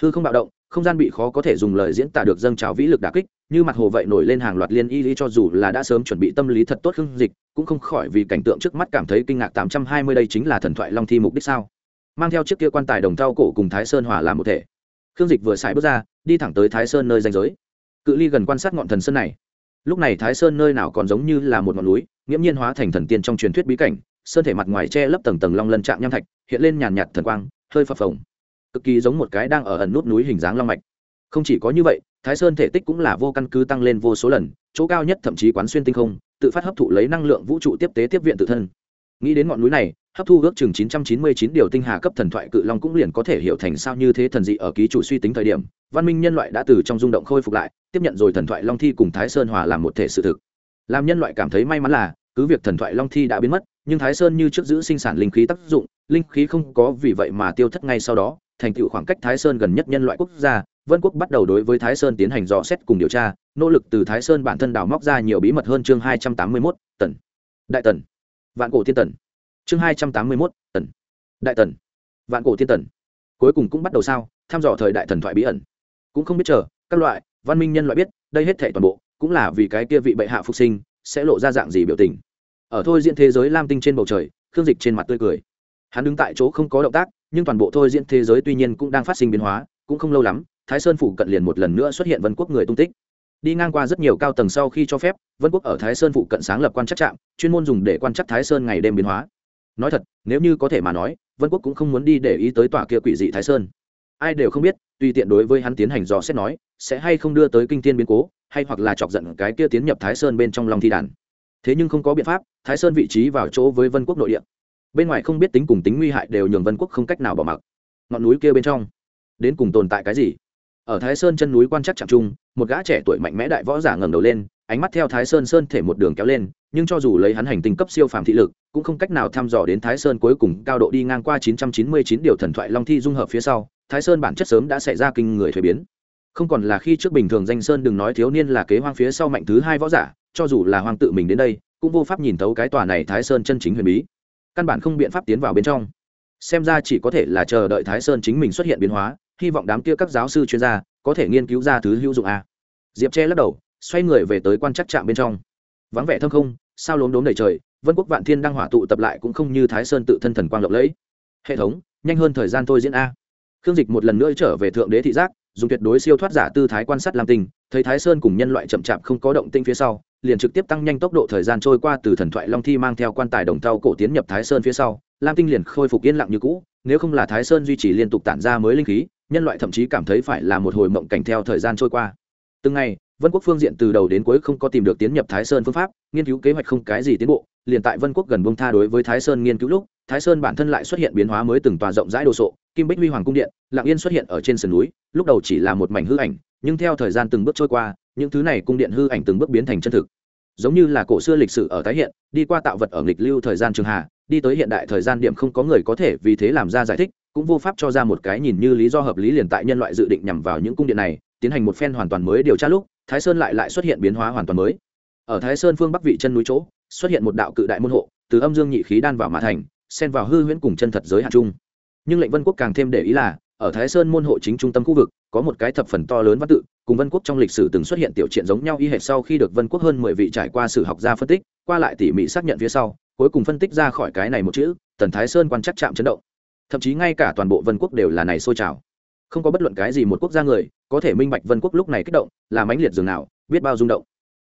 Hư không bạo động, không gian bị khó có thể dùng lời diễn tả được dâng trào vĩ lực đà kích, như mặt hồ vậy nổi lên hàng loạt liên y lý cho dù là đã sớm chuẩn bị tâm lý thật tốt hưng dịch, cũng không khỏi vì cảnh tượng trước mắt cảm thấy kinh ngạc tám trăm hai mươi đây chính là thần thoại long thi mục đích sao? Mang theo chiếc kia quan tài đồng thau cổ cùng thái sơn hòa làm một thể khương dịch vừa xài bước ra, đi thẳng tới thái sơn nơi danh giới. Cự ly gần quan sát ngọn thần sơn này. Lúc này thái sơn nơi nào còn giống như là một ngọn núi, nghiễm nhiên hóa thành thần tiên trong truyền thuyết bí cảnh, sơn thể mặt ngoài che lấp tầng tầng long lân trạng nham thạch, hiện lên nhàn nhạt thần quang, hơi phập phồng. Cực kỳ giống một cái đang ở ẩn nút núi hình dáng long mạch. Không chỉ có như vậy, thái sơn thể tích cũng là vô căn cứ tăng lên vô số lần, chỗ cao nhất thậm chí quán xuyên tinh không, tự phát hấp thụ lấy năng lượng vũ trụ tiếp tế tiếp viện tự thân. Nghĩ đến ngọn núi này hấp thu ước chừng 999 điều tinh hà cấp thần thoại cự long cũng liền có thể hiểu thành sao như thế thần dị ở ký chủ suy tính thời điểm, văn minh nhân loại đã từ trong rung động khôi phục lại, tiếp nhận rồi thần thoại long thi cùng thái sơn hòa làm một thể sự thực. Làm nhân loại cảm thấy may mắn là, cứ việc thần thoại long thi đã biến mất, nhưng thái sơn như trước giữ sinh sản linh khí tác dụng, linh khí không có vì vậy mà tiêu thất ngay sau đó, thành tựu khoảng cách thái sơn gần nhất nhân loại quốc gia, vân quốc bắt đầu đối với thái sơn tiến hành dò xét cùng điều tra, nỗ lực từ thái sơn bản thân đào móc ra nhiều bí mật hơn chương hai trăm tám mươi mốt, tần. Đại tần. Vạn cổ thiên tần chương hai trăm tám mươi mốt, tần. Đại tần. Vạn cổ thiên tần. Cuối cùng cũng bắt đầu sao thăm dò thời đại thần thoại bí ẩn. Cũng không biết chờ, các loại, văn minh nhân loại biết, đây hết thể toàn bộ, cũng là vì cái kia vị bệ hạ phục sinh, sẽ lộ ra dạng gì biểu tình. Ở thôi diễn thế giới lam tinh trên bầu trời, khương dịch trên mặt tươi cười. Hắn đứng tại chỗ không có động tác, nhưng toàn bộ thôi diễn thế giới tuy nhiên cũng đang phát sinh biến hóa, cũng không lâu lắm, thái sơn phủ cận liền một lần nữa xuất hiện vân quốc người tung tích. Đi ngang qua rất nhiều cao tầng sau khi cho phép, vân quốc ở thái sơn phụ cận sáng lập quan chắc trạm, chuyên môn dùng để quan chắc thái sơn ngày đêm biến hóa nói thật, nếu như có thể mà nói, vân quốc cũng không muốn đi để ý tới tòa kia quỷ dị thái sơn. Ai đều không biết, tùy tiện đối với hắn tiến hành dò xét nói, sẽ hay không đưa tới kinh tiên biến cố, hay hoặc là chọc giận cái kia tiến nhập thái sơn bên trong lòng thi đàn. Thế nhưng không có biện pháp, thái sơn vị trí vào chỗ với vân quốc nội địa. Bên ngoài không biết tính cùng tính nguy hại đều nhường vân quốc không cách nào bỏ mặc. Ngọn núi kia bên trong, đến cùng tồn tại cái gì? Ở thái sơn chân núi quan chắc chạm trung một gã trẻ tuổi mạnh mẽ đại võ giả ngẩng đầu lên ánh mắt theo thái sơn sơn thể một đường kéo lên, nhưng cho dù lấy hắn hành tinh cấp siêu phàm thị lực, cũng không cách nào thăm dò đến thái sơn cuối cùng cao độ đi ngang qua 999 điều thần thoại long thi dung hợp phía sau, thái sơn bản chất sớm đã xảy ra kinh người thuế biến. Không còn là khi trước bình thường danh sơn đừng nói thiếu niên là kế hoang phía sau mạnh thứ hai võ giả, cho dù là hoàng tự mình đến đây, cũng vô pháp nhìn thấu cái tòa này thái sơn chân chính huyền bí. Căn bản không biện pháp tiến vào bên trong. Xem ra chỉ có thể là chờ đợi thái sơn chính mình xuất hiện biến hóa, hy vọng đám kia các giáo sư chuyên gia có thể nghiên cứu ra thứ hữu dụng a. Diệp che lắc đầu xoay người về tới quan chắc trạm bên trong. Vắng vẻ thâm không, sao lốm đốm đầy trời, vân quốc vạn thiên đang hỏa tụ tập lại cũng không như thái sơn tự thân thần quang lộng lẫy. Hệ thống, nhanh hơn thời gian thôi diễn a. Khương dịch một lần nữa trở về thượng đế thị giác, dùng tuyệt đối siêu thoát giả tư thái quan sát lam tinh thấy thái sơn cùng nhân loại chậm chạp không có động tinh phía sau, liền trực tiếp tăng nhanh tốc độ thời gian trôi qua từ thần thoại long thi mang theo quan tài đồng tàu cổ tiến nhập thái sơn phía sau, lam tinh liền khôi phục yên lặng như cũ, nếu không là thái sơn duy trì liên tục tản ra mới linh khí, nhân loại thậm chí cảm thấy phải là một hồi mộng cảnh theo thời gian trôi qua. Từng ngày vân quốc phương diện từ đầu đến cuối không có tìm được tiến nhập thái sơn phương pháp, nghiên cứu kế hoạch không cái gì tiến bộ, liền tại vân quốc gần bông tha đối với thái sơn nghiên cứu lúc, thái sơn bản thân lại xuất hiện biến hóa mới từng tòa rộng rãi đồ sộ, kim bích huy hoàng cung điện, lạng yên xuất hiện ở trên sườn núi, lúc đầu chỉ là một mảnh hư ảnh, nhưng theo thời gian từng bước trôi qua, những thứ này cung điện hư ảnh từng bước biến thành chân thực. Giống như là cổ xưa lịch sử ở tái hiện, đi qua tạo vật ở nghịch lưu thời gian trường hà đi tới hiện đại thời gian điểm không có người có thể vì thế làm ra giải thích, cũng vô pháp cho ra một cái nhìn như lý do hợp lý liền tại nhân loại dự định nhằm vào những cung điện này tiến hành một phen hoàn toàn mới điều tra lúc, thái sơn lại lại xuất hiện biến hóa hoàn toàn mới. Ở thái sơn phương bắc vị chân núi chỗ, xuất hiện một đạo cự đại môn hộ, từ âm dương nhị khí đan vào mã thành, xen vào hư huyễn cùng chân thật giới hạn chung. Nhưng lệnh vân quốc càng thêm để ý là, ở thái sơn môn hộ chính trung tâm khu vực, có một cái thập phần to lớn văn tự, cùng vân quốc trong lịch sử từng xuất hiện tiểu triện giống nhau y hệt sau khi được vân quốc hơn mười vị trải qua sử học gia phân tích, qua lại tỉ mỉ xác nhận phía sau, cuối cùng phân tích ra khỏi cái này một chữ, tần thái sơn quan chắc chạm chấn động. Thậm chí ngay cả toàn bộ vân quốc đều là này sôi trào không có bất luận cái gì một quốc gia người có thể minh bạch vân quốc lúc này kích động, là mãnh liệt dường nào, biết bao rung động.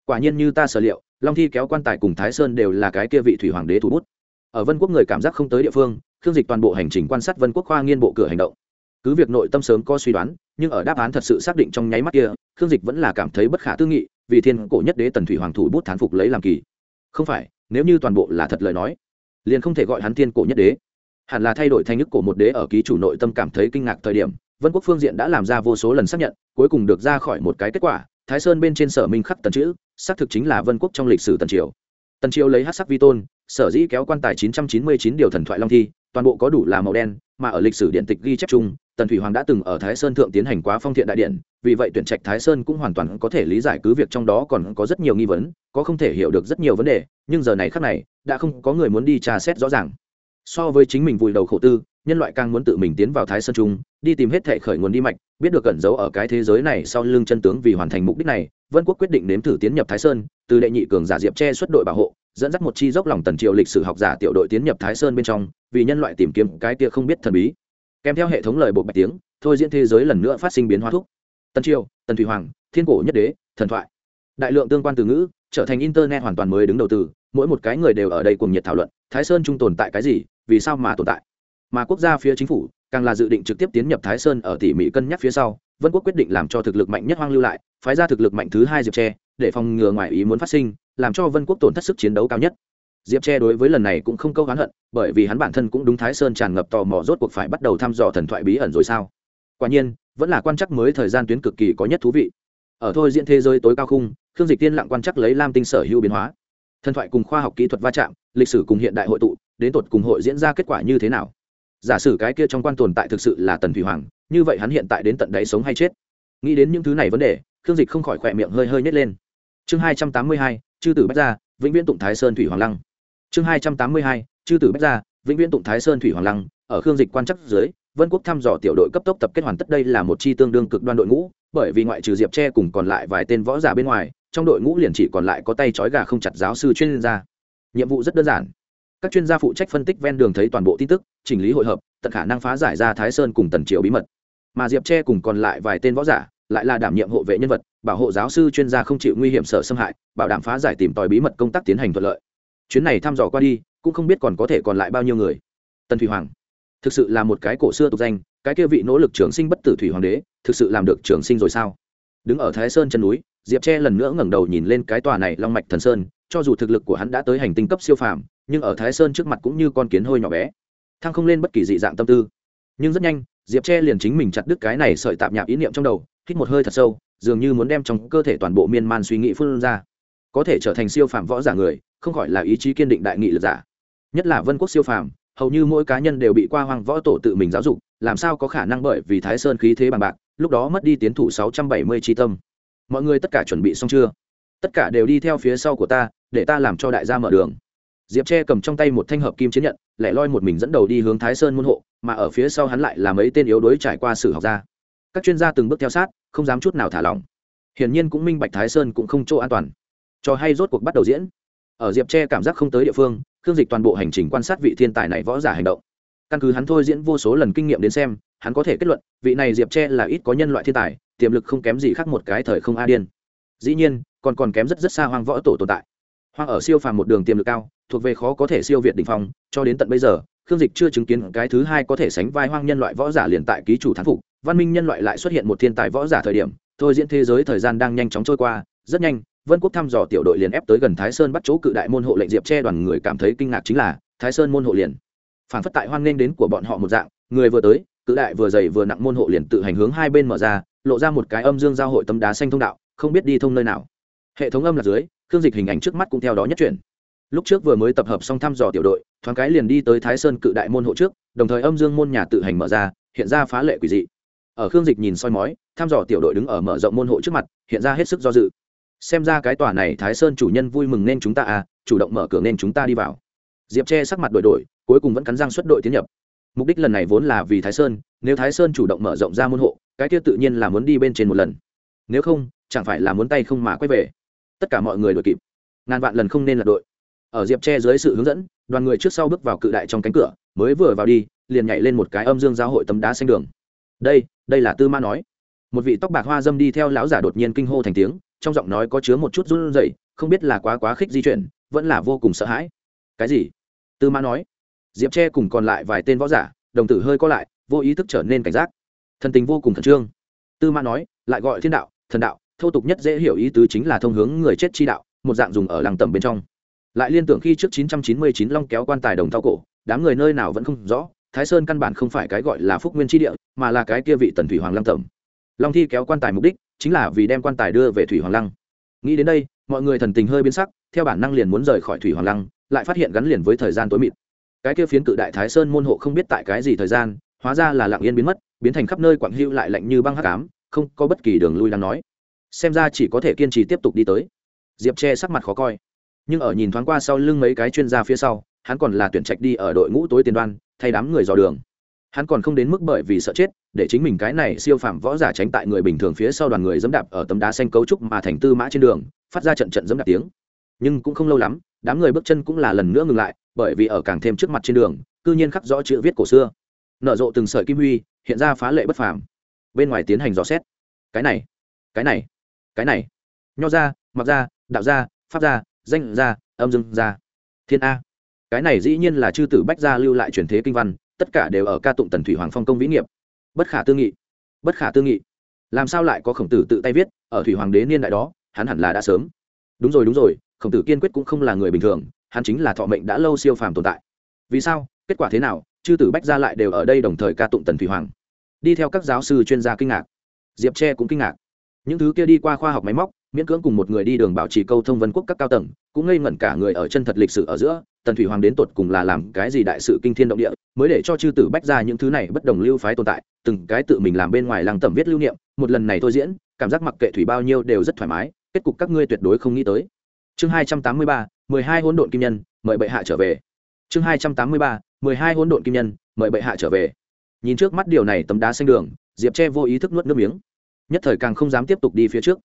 Quả nhiên như ta sở liệu, long thi kéo quan tài cùng thái sơn đều là cái kia vị thủy hoàng đế thủ bút. Ở vân quốc người cảm giác không tới địa phương, khương dịch toàn bộ hành trình quan sát vân quốc khoa nghiên bộ cửa hành động. Cứ việc nội tâm sớm có suy đoán, nhưng ở đáp án thật sự xác định trong nháy mắt kia, khương dịch vẫn là cảm thấy bất khả tư nghị, vì thiên cổ nhất đế tần thủy hoàng thủ bút thán phục lấy làm kỳ. Không phải, nếu như toàn bộ là thật lời nói, liền không thể gọi hắn thiên cổ nhất đế. Hẳn là thay đổi thành nhức của một đế ở ký chủ nội tâm cảm thấy kinh ngạc thời điểm vân quốc phương diện đã làm ra vô số lần xác nhận, cuối cùng được ra khỏi một cái kết quả, thái sơn bên trên sở minh khắc tần chữ, xác thực chính là vân quốc trong lịch sử tần triều. Tần triều lấy hát sắc vi tôn, sở dĩ kéo quan tài 999 điều thần thoại long thi, toàn bộ có đủ là màu đen, mà ở lịch sử điện tịch ghi chép chung, tần thủy hoàng đã từng ở thái sơn thượng tiến hành quá phong thiện đại điện, vì vậy tuyển trạch thái sơn cũng hoàn toàn có thể lý giải cứ việc trong đó còn có rất nhiều nghi vấn, có không thể hiểu được rất nhiều vấn đề, nhưng giờ này khác này, đã không có người muốn đi tra xét rõ ràng. So với chính mình vùi đầu khổ tư nhân loại càng muốn tự mình tiến vào thái sơn trung, đi tìm hết thệ khởi nguồn đi mạch, biết được cẩn giấu ở cái thế giới này sau lưng chân tướng vì hoàn thành mục đích này, vân quốc quyết định nếm thử tiến nhập thái sơn, từ đệ nhị cường giả diệp che xuất đội bảo hộ, dẫn dắt một chi dốc lòng tần triều lịch sử học giả tiểu đội tiến nhập thái sơn bên trong, vì nhân loại tìm kiếm cái kia không biết thần bí. Kèm theo hệ thống lời bộ bạch tiếng, thôi diễn thế giới lần nữa phát sinh biến hóa thúc. Tần triều, tần thủy hoàng, thiên cổ nhất đế, thần thoại. Đại lượng tương quan từ ngữ, trở thành internet hoàn toàn mới đứng đầu từ, mỗi một cái người đều ở đây cùng nhiệt thảo luận, thái sơn trung tồn tại cái gì, vì sao mà tồn tại? Mà quốc gia phía chính phủ càng là dự định trực tiếp tiến nhập thái sơn ở tỉ mỉ cân nhắc phía sau, vân quốc quyết định làm cho thực lực mạnh nhất hoang lưu lại, phái ra thực lực mạnh thứ hai diệp tre để phòng ngừa ngoài ý muốn phát sinh, làm cho vân quốc tổn thất sức chiến đấu cao nhất. Diệp tre đối với lần này cũng không câu hán hận, bởi vì hắn bản thân cũng đúng thái sơn tràn ngập tò mò rốt cuộc phải bắt đầu thăm dò thần thoại bí ẩn rồi sao. Quả nhiên, vẫn là quan chắc mới thời gian tuyến cực kỳ có nhất thú vị. Ở thôi diễn thế giới tối cao khung, khương dịch tiên lặng quan chắc lấy lam tinh sở hữu biến hóa. Thần thoại cùng khoa học kỹ thuật va chạm, lịch sử cùng hiện đại hội tụ, đến tột cùng hội diễn ra kết quả như thế nào? Giả sử cái kia trong quan tồn tại thực sự là tần thủy hoàng, như vậy hắn hiện tại đến tận đáy sống hay chết? Nghĩ đến những thứ này vấn đề, khương dịch không khỏi khỏe miệng hơi hơi nhét lên. Chương hai trăm tám mươi hai, chư tử bách gia, vĩnh viễn tụng thái sơn thủy hoàng lăng. Chương hai trăm tám mươi hai, chư tử bách gia, vĩnh viễn tụng thái sơn thủy hoàng lăng, ở khương dịch quan chắc dưới, vân quốc thăm dò tiểu đội cấp tốc tập kết hoàn tất đây là một chi tương đương cực đoan đội ngũ, bởi vì ngoại trừ diệp tre cùng còn lại vài tên võ giả bên ngoài, trong đội ngũ liền chỉ còn lại có tay trói gà không chặt giáo sư chuyên gia. Nhiệm vụ rất đơn giản các chuyên gia phụ trách phân tích ven đường thấy toàn bộ tin tức, chỉnh lý hội hợp, tận khả năng phá giải ra thái sơn cùng tần triều bí mật. Mà diệp tre cùng còn lại vài tên võ giả, lại là đảm nhiệm hộ vệ nhân vật, bảo hộ giáo sư chuyên gia không chịu nguy hiểm sợ xâm hại, bảo đảm phá giải tìm tòi bí mật công tác tiến hành thuận lợi. Chuyến này thăm dò qua đi, cũng không biết còn có thể còn lại bao nhiêu người. Tần thủy hoàng, thực sự là một cái cổ xưa tục danh, cái kia vị nỗ lực trường sinh bất tử thủy hoàng đế, thực sự làm được trường sinh rồi sao? Đứng ở thái sơn chân núi, diệp tre lần nữa ngẩng đầu nhìn lên cái tòa này long mạch thần sơn, cho dù thực lực của hắn đã tới hành tinh cấp siêu phàm nhưng ở thái sơn trước mặt cũng như con kiến hôi nhỏ bé. Thăng không lên bất kỳ dị dạng tâm tư. Nhưng rất nhanh, diệp tre liền chính mình chặt đứt cái này sợi tạp nhạp ý niệm trong đầu, hít một hơi thật sâu, dường như muốn đem trong cơ thể toàn bộ miên man suy nghĩ phương ra. Có thể trở thành siêu phàm võ giả người, không khỏi là ý chí kiên định đại nghị lực giả. Nhất là vân quốc siêu phàm, hầu như mỗi cá nhân đều bị qua hoàng võ tổ tự mình giáo dục, làm sao có khả năng bởi vì thái sơn khí thế bằng bạc, lúc đó mất đi tiến thủ sáu trăm bảy mươi tri tâm. Mọi người tất cả chuẩn bị xong chưa? Tất cả đều đi theo phía sau của ta, để ta làm cho đại gia mở đường diệp tre cầm trong tay một thanh hợp kim chiến nhận, lẻ loi một mình dẫn đầu đi hướng thái sơn môn hộ, mà ở phía sau hắn lại là mấy tên yếu đuối trải qua sử học ra các chuyên gia từng bước theo sát, không dám chút nào thả lỏng. Hiển nhiên cũng minh bạch thái sơn cũng không chỗ an toàn. Cho hay rốt cuộc bắt đầu diễn. Ở diệp tre cảm giác không tới địa phương, khương dịch toàn bộ hành trình quan sát vị thiên tài này võ giả hành động. Căn cứ hắn thôi diễn vô số lần kinh nghiệm đến xem, hắn có thể kết luận, vị này diệp tre là ít có nhân loại thiên tài, tiềm lực không kém gì khác một cái thời không a điên. Dĩ nhiên, còn còn kém rất rất xa hoang võ tổ tồn tại. Hoang ở siêu phàm một đường tiềm lực cao thuộc về khó có thể siêu việt đỉnh phong, cho đến tận bây giờ, khương dịch chưa chứng kiến cái thứ hai có thể sánh vai hoang nhân loại võ giả liền tại ký chủ thắng phục. Văn minh nhân loại lại xuất hiện một thiên tài võ giả thời điểm, thôi diễn thế giới thời gian đang nhanh chóng trôi qua, rất nhanh, vân quốc thăm dò tiểu đội liền ép tới gần thái sơn bắt chỗ cự đại môn hộ lệnh diệp che đoàn người cảm thấy kinh ngạc chính là, thái sơn môn hộ liền phản phất tại hoang nên đến của bọn họ một dạng, người vừa tới, cự đại vừa dày vừa nặng môn hộ liền tự hành hướng hai bên mở ra, lộ ra một cái âm dương giao hội tấm đá xanh thông đạo, không biết đi thông nơi nào. Hệ thống âm là dưới, khương dịch hình ảnh trước mắt cũng theo đó nhất chuyển lúc trước vừa mới tập hợp xong thăm dò tiểu đội, thoáng cái liền đi tới thái sơn cự đại môn hộ trước, đồng thời âm dương môn nhà tự hành mở ra, hiện ra phá lệ quỷ dị. Ở khương dịch nhìn soi mói, thăm dò tiểu đội đứng ở mở rộng môn hộ trước mặt, hiện ra hết sức do dự. Xem ra cái tòa này thái sơn chủ nhân vui mừng nên chúng ta à chủ động mở cửa nên chúng ta đi vào. Diệp che sắc mặt đổi đổi, cuối cùng vẫn cắn răng xuất đội tiến nhập. Mục đích lần này vốn là vì thái sơn, nếu thái sơn chủ động mở rộng ra môn hộ, cái kia tự nhiên là muốn đi bên trên một lần. Nếu không, chẳng phải là muốn tay không mà quay về. Tất cả mọi người đội kịp. Ngàn vạn lần không nên là đội ở diệp che dưới sự hướng dẫn, đoàn người trước sau bước vào cự đại trong cánh cửa, mới vừa vào đi, liền nhảy lên một cái âm dương giáo hội tấm đá xanh đường. Đây đây là tư ma nói. Một vị tóc bạc hoa dâm đi theo lão giả đột nhiên kinh hô thành tiếng, trong giọng nói có chứa một chút run rẩy, không biết là quá quá khích di chuyển, vẫn là vô cùng sợ hãi. Cái gì? Tư ma nói. Diệp tre cùng còn lại vài tên võ giả, đồng tử hơi co lại, vô ý thức trở nên cảnh giác. Thần tình vô cùng khẩn trương. Tư ma nói, lại gọi thiên đạo, thần đạo, thô tục nhất dễ hiểu ý tứ chính là thông hướng người chết chi đạo, một dạng dùng ở làng tầm bên trong lại liên tưởng khi trước 999 long kéo quan tài đồng thao cổ, đám người nơi nào vẫn không rõ, thái sơn căn bản không phải cái gọi là phúc nguyên tri địa, mà là cái kia vị tần thủy hoàng lăng tẩm. Long thi kéo quan tài mục đích chính là vì đem quan tài đưa về thủy hoàng lăng. Nghĩ đến đây, mọi người thần tình hơi biến sắc, theo bản năng liền muốn rời khỏi thủy hoàng lăng, lại phát hiện gắn liền với thời gian tối mịt. Cái kia phiến cự đại thái sơn môn hộ không biết tại cái gì thời gian, hóa ra là lặng yên biến mất, biến thành khắp nơi quảng hưu lại lạnh như băng hắc ám, không có bất kỳ đường lui đang nói. Xem ra chỉ có thể kiên trì tiếp tục đi tới. Diệp che sắc mặt khó coi nhưng ở nhìn thoáng qua sau lưng mấy cái chuyên gia phía sau, hắn còn là tuyển trạch đi ở đội ngũ tối tiền đoan, thay đám người dò đường. Hắn còn không đến mức bởi vì sợ chết, để chính mình cái này siêu phạm võ giả tránh tại người bình thường phía sau đoàn người dẫm đạp ở tấm đá xanh cấu trúc mà thành tư mã trên đường, phát ra trận trận dẫm đạp tiếng. Nhưng cũng không lâu lắm, đám người bước chân cũng là lần nữa ngừng lại, bởi vì ở càng thêm trước mặt trên đường, cư nhiên khắc rõ chữ viết cổ xưa. Nở rộ từng sợi kim huy, hiện ra phá lệ bất phàm. Bên ngoài tiến hành dò xét. Cái này cái này cái này. Nho ra, mặc ra, đạo ra, pháp ra danh ra, âm dương ra. Thiên a. Cái này dĩ nhiên là chư tử bách gia lưu lại truyền thế kinh văn, tất cả đều ở ca tụng tần thủy hoàng phong công vĩ nghiệp. Bất khả tư nghị. Bất khả tư nghị. Làm sao lại có khổng tử tự tay viết, ở thủy hoàng đế niên đại đó, hắn hẳn là đã sớm. Đúng rồi đúng rồi, khổng tử kiên quyết cũng không là người bình thường, hắn chính là thọ mệnh đã lâu siêu phàm tồn tại. Vì sao? Kết quả thế nào? Chư tử bách gia lại đều ở đây đồng thời ca tụng tần thủy hoàng. Đi theo các giáo sư chuyên gia kinh ngạc. Diệp tre cũng kinh ngạc. Những thứ kia đi qua khoa học máy móc miễn cưỡng cùng một người đi đường bảo trì câu thông vân quốc các cao tầng, cũng ngây ngẩn cả người ở chân thật lịch sử ở giữa, tần thủy hoàng đến tột cùng là làm cái gì đại sự kinh thiên động địa, mới để cho chư tử bách ra những thứ này bất đồng lưu phái tồn tại, từng cái tự mình làm bên ngoài làng tẩm viết lưu niệm, một lần này tôi diễn, cảm giác mặc kệ thủy bao nhiêu đều rất thoải mái, kết cục các ngươi tuyệt đối không nghĩ tới. Chương hai trăm tám mươi ba, mười hai hỗn độn kim nhân, mời bệ hạ trở về. Chương hai trăm tám mươi ba, mười hai hỗn độn kim nhân, mời bệ hạ trở về. Nhìn trước mắt điều này tấm đá xanh đường, diệp tre vô ý thức nuốt nước miếng. Nhất thời càng không dám tiếp tục đi phía trước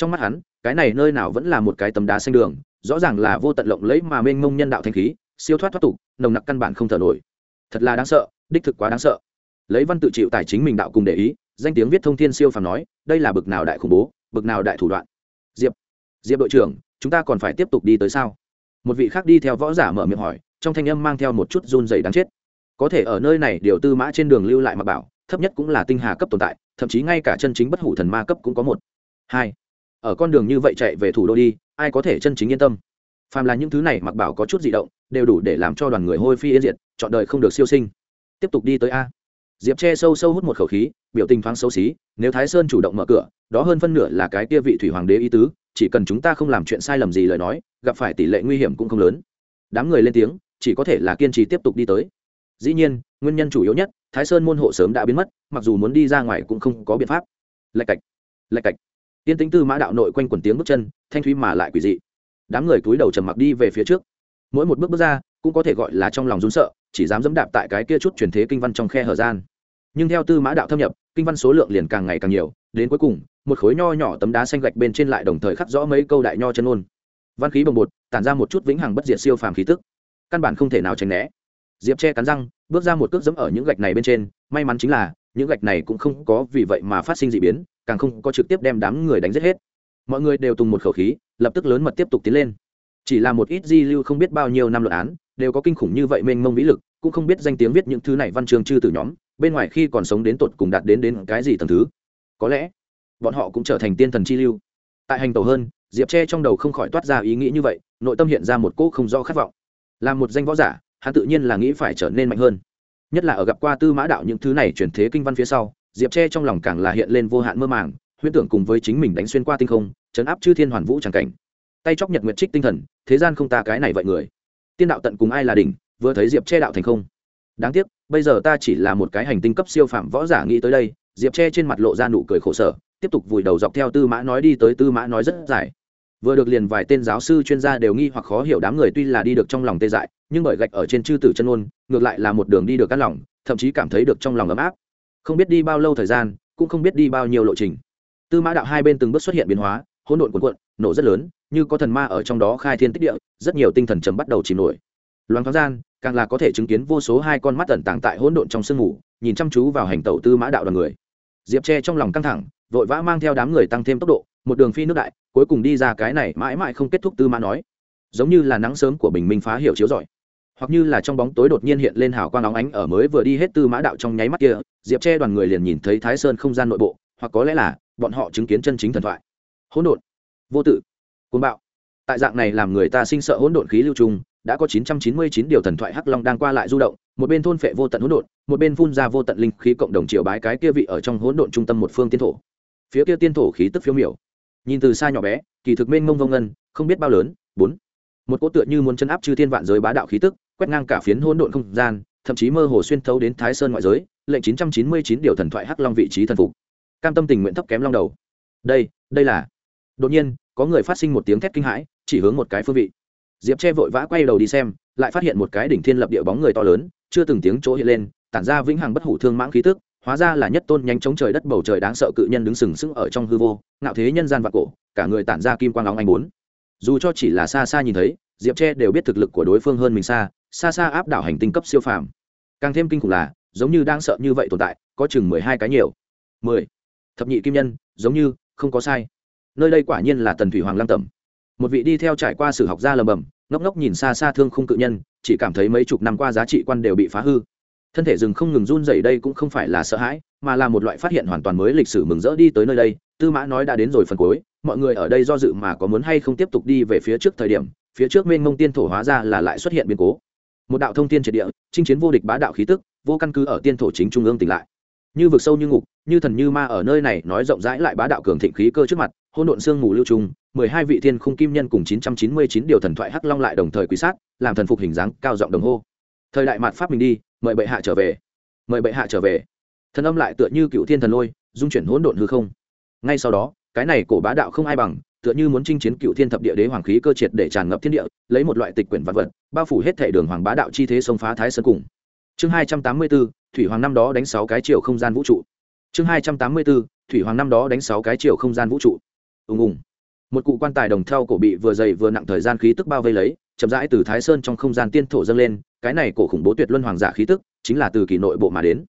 trong mắt hắn, cái này nơi nào vẫn là một cái tấm đá xanh đường, rõ ràng là vô tận lộng lẫy mà mênh mông nhân đạo thanh khí, siêu thoát thoát tục, nồng nặc căn bản không thở nổi. Thật là đáng sợ, đích thực quá đáng sợ. Lấy văn tự chịu tài chính mình đạo cùng để ý, danh tiếng viết thông thiên siêu phàm nói, đây là bực nào đại khủng bố, bực nào đại thủ đoạn. Diệp diệp đội trưởng, chúng ta còn phải tiếp tục đi tới sao? Một vị khác đi theo võ giả mở miệng hỏi, trong thanh âm mang theo một chút run dày đáng chết. Có thể ở nơi này, điều tư mã trên đường lưu lại mà bảo, thấp nhất cũng là tinh hà cấp tồn tại, thậm chí ngay cả chân chính bất hủ thần ma cấp cũng có một. Hai ở con đường như vậy chạy về thủ đô đi, ai có thể chân chính yên tâm. Phàm là những thứ này mặc bảo có chút di động, đều đủ để làm cho đoàn người hôi phi yên diệt, chọn đời không được siêu sinh. Tiếp tục đi tới a. Diệp che sâu sâu hút một khẩu khí, biểu tình thoáng xấu xí, nếu thái sơn chủ động mở cửa, đó hơn phân nửa là cái kia vị thủy hoàng đế ý tứ, chỉ cần chúng ta không làm chuyện sai lầm gì lời nói, gặp phải tỷ lệ nguy hiểm cũng không lớn. Đám người lên tiếng, chỉ có thể là kiên trì tiếp tục đi tới. Dĩ nhiên, nguyên nhân chủ yếu nhất, thái sơn môn hộ sớm đã biến mất, mặc dù muốn đi ra ngoài cũng không có biện pháp. Lạch cạch lạch cạch tiên tính tư mã đạo nội quanh quần tiếng bước chân, thanh thúy mà lại quỷ dị. Đám người cúi đầu trầm mặc đi về phía trước. Mỗi một bước bước ra, cũng có thể gọi là trong lòng run sợ, chỉ dám dẫm đạp tại cái kia chút truyền thế kinh văn trong khe hở gian. Nhưng theo tư mã đạo thâm nhập, kinh văn số lượng liền càng ngày càng nhiều, đến cuối cùng, một khối nho nhỏ tấm đá xanh gạch bên trên lại đồng thời khắc rõ mấy câu đại nho chân ôn văn khí bồng bột, tản ra một chút vĩnh hằng bất diệt siêu phàm khí tức. Căn bản không thể nào tránh né. Diệp che cắn răng, bước ra một cước dẫm ở những gạch này bên trên, may mắn chính là, những gạch này cũng không có vì vậy mà phát sinh d ị biến càng không có trực tiếp đem đám người đánh giết hết. Mọi người đều tùng một khẩu khí, lập tức lớn mật tiếp tục tiến lên. Chỉ là một ít di lưu không biết bao nhiêu năm luận án, đều có kinh khủng như vậy mênh mông vĩ lực, cũng không biết danh tiếng viết những thứ này văn chương chư từ nhóm, bên ngoài khi còn sống đến tột cùng đạt đến đến cái gì tầng thứ. Có lẽ, bọn họ cũng trở thành tiên thần chi lưu. Tại hành tàu hơn, diệp tre trong đầu không khỏi toát ra ý nghĩ như vậy, nội tâm hiện ra một cỗ không do khát vọng. Là một danh võ giả, hắn tự nhiên là nghĩ phải trở nên mạnh hơn. Nhất là ở gặp qua tư mã đạo những thứ này chuyển thế kinh văn phía sau diệp tre trong lòng càng là hiện lên vô hạn mơ màng, huyễn tưởng cùng với chính mình đánh xuyên qua tinh không, chấn áp chư thiên hoàn vũ tràng cảnh. Tay chóc nhật nguyệt trích tinh thần, thế gian không ta cái này vậy người. Tiên đạo tận cùng ai là đỉnh, vừa thấy diệp che đạo thành không. Đáng tiếc, bây giờ ta chỉ là một cái hành tinh cấp siêu phạm võ giả nghĩ tới đây, diệp che trên mặt lộ ra nụ cười khổ sở, tiếp tục vùi đầu dọc theo tư mã nói đi tới tư mã nói rất dài. Vừa được liền vài tên giáo sư chuyên gia đều nghi hoặc khó hiểu đám người tuy là đi được trong lòng tê dại, nhưng bởi gạch ở trên chư tử chân ôn, ngược lại là một đường đi được cắt lòng, thậm chí cảm thấy được trong lòng ấm áp không biết đi bao lâu thời gian, cũng không biết đi bao nhiêu lộ trình. Tư mã đạo hai bên từng bước xuất hiện biến hóa, hỗn độn cuộn cuộn, nổ rất lớn, như có thần ma ở trong đó khai thiên tích địa, rất nhiều tinh thần trầm bắt đầu chìm nổi. Loáng thoáng gian, càng là có thể chứng kiến vô số hai con mắt tẩn tàng tại hỗn độn trong sương mù, nhìn chăm chú vào hành tẩu tư mã đạo đoàn người. Diệp tre trong lòng căng thẳng, vội vã mang theo đám người tăng thêm tốc độ, một đường phi nước đại, cuối cùng đi ra cái này mãi mãi không kết thúc tư mã nói. Giống như là nắng sớm của bình minh phá hiệu chiếu rọi hoặc như là trong bóng tối đột nhiên hiện lên hào quang óng ánh ở mới vừa đi hết tư mã đạo trong nháy mắt kia, diệp che đoàn người liền nhìn thấy thái sơn không gian nội bộ, hoặc có lẽ là bọn họ chứng kiến chân chính thần thoại. Hỗn độn, vô tự côn bạo. Tại dạng này làm người ta sinh sợ hỗn độn khí lưu trung đã có 999 điều thần thoại hắc long đang qua lại du động, một bên thôn phệ vô tận hỗn độn, một bên phun ra vô tận linh khí cộng đồng triều bái cái kia vị ở trong hỗn độn trung tâm một phương tiên thổ. Phía kia tiên thổ khí tức phiêu miểu. Nhìn từ xa nhỏ bé, kỳ thực mênh mông vông ngân, không biết bao lớn, bốn. Một cỗ tựa như muốn chân áp chư thiên vạn giới bá đạo khí tức quét ngang cả phiến hỗn độn không gian, thậm chí mơ hồ xuyên thấu đến thái sơn ngoại giới, lệnh 999 điều thần thoại hắc long vị trí thần phục. Cam tâm tình nguyện thấp kém long đầu. Đây đây là. Đột nhiên, có người phát sinh một tiếng thét kinh hãi, chỉ hướng một cái phương vị. Diệp che vội vã quay đầu đi xem, lại phát hiện một cái đỉnh thiên lập địa bóng người to lớn, chưa từng tiếng chỗ hiện lên, tản ra vĩnh hằng bất hủ thương mãng khí tức, hóa ra là nhất tôn nhanh chống trời đất bầu trời đáng sợ cự nhân đứng sừng sững ở trong hư vô, ngạo thế nhân gian và cổ, cả người tản ra kim quang óng anh bốn. Dù cho chỉ là xa xa nhìn thấy, diệp che đều biết thực lực của đối phương hơn mình xa xa xa áp đảo hành tinh cấp siêu phàm. Càng thêm kinh khủng là, giống như đang sợ như vậy tồn tại, có chừng mười hai cái nhiều. Mười. Thập nhị kim nhân, giống như, không có sai. Nơi đây quả nhiên là tần thủy hoàng lăng tẩm. Một vị đi theo trải qua sử học gia lầm bầm, ngốc ngốc nhìn xa xa thương khung cự nhân, chỉ cảm thấy mấy chục năm qua giá trị quan đều bị phá hư. Thân thể rừng không ngừng run dày đây cũng không phải là sợ hãi, mà là một loại phát hiện hoàn toàn mới lịch sử mừng rỡ đi tới nơi đây, tư mã nói đã đến rồi phần cuối, mọi người ở đây do dự mà có muốn hay không tiếp tục đi về phía trước thời điểm, phía trước mênh mông tiên thổ hóa ra là lại xuất hiện biến cố một đạo thông tiên triệt địa, chinh chiến vô địch bá đạo khí tức, vô căn cứ ở tiên thổ chính trung ương tỉnh lại. Như vực sâu như ngục, như thần như ma ở nơi này nói rộng rãi lại bá đạo cường thịnh khí cơ trước mặt hôn độn sương mù lưu trung mười hai vị thiên khung kim nhân cùng chín trăm chín mươi chín điều thần thoại hắc long lại đồng thời quý sát, làm thần phục hình dáng cao giọng đồng hô. Thời đại mạt pháp mình đi, mời bệ hạ trở về. Mời bệ hạ trở về. Thần âm lại tựa như cựu thiên thần lôi, dung chuyển hỗn độn hư không. Ngay sau đó, cái này cổ bá đạo không ai bằng tựa như muốn chinh chiến cựu thiên thập địa đế hoàng khí cơ triệt để tràn ngập thiên địa, lấy một loại tịch quyển vật vật, bao phủ hết thể đường hoàng bá đạo chi thế sông phá thái sơn cùng. Chương hai trăm tám mươi bốn, thủy hoàng năm đó đánh sáu cái chiều không gian vũ trụ. Chương hai trăm tám mươi bốn, thủy hoàng năm đó đánh sáu cái chiều không gian vũ trụ. Ùng ùng. Một cụ quan tài đồng theo cổ bị vừa dày vừa nặng thời gian khí tức bao vây lấy, chậm rãi từ thái sơn trong không gian tiên thổ dâng lên, cái này cổ khủng bố tuyệt luân hoàng giả khí tức, chính là từ kỳ nội bộ mà đến.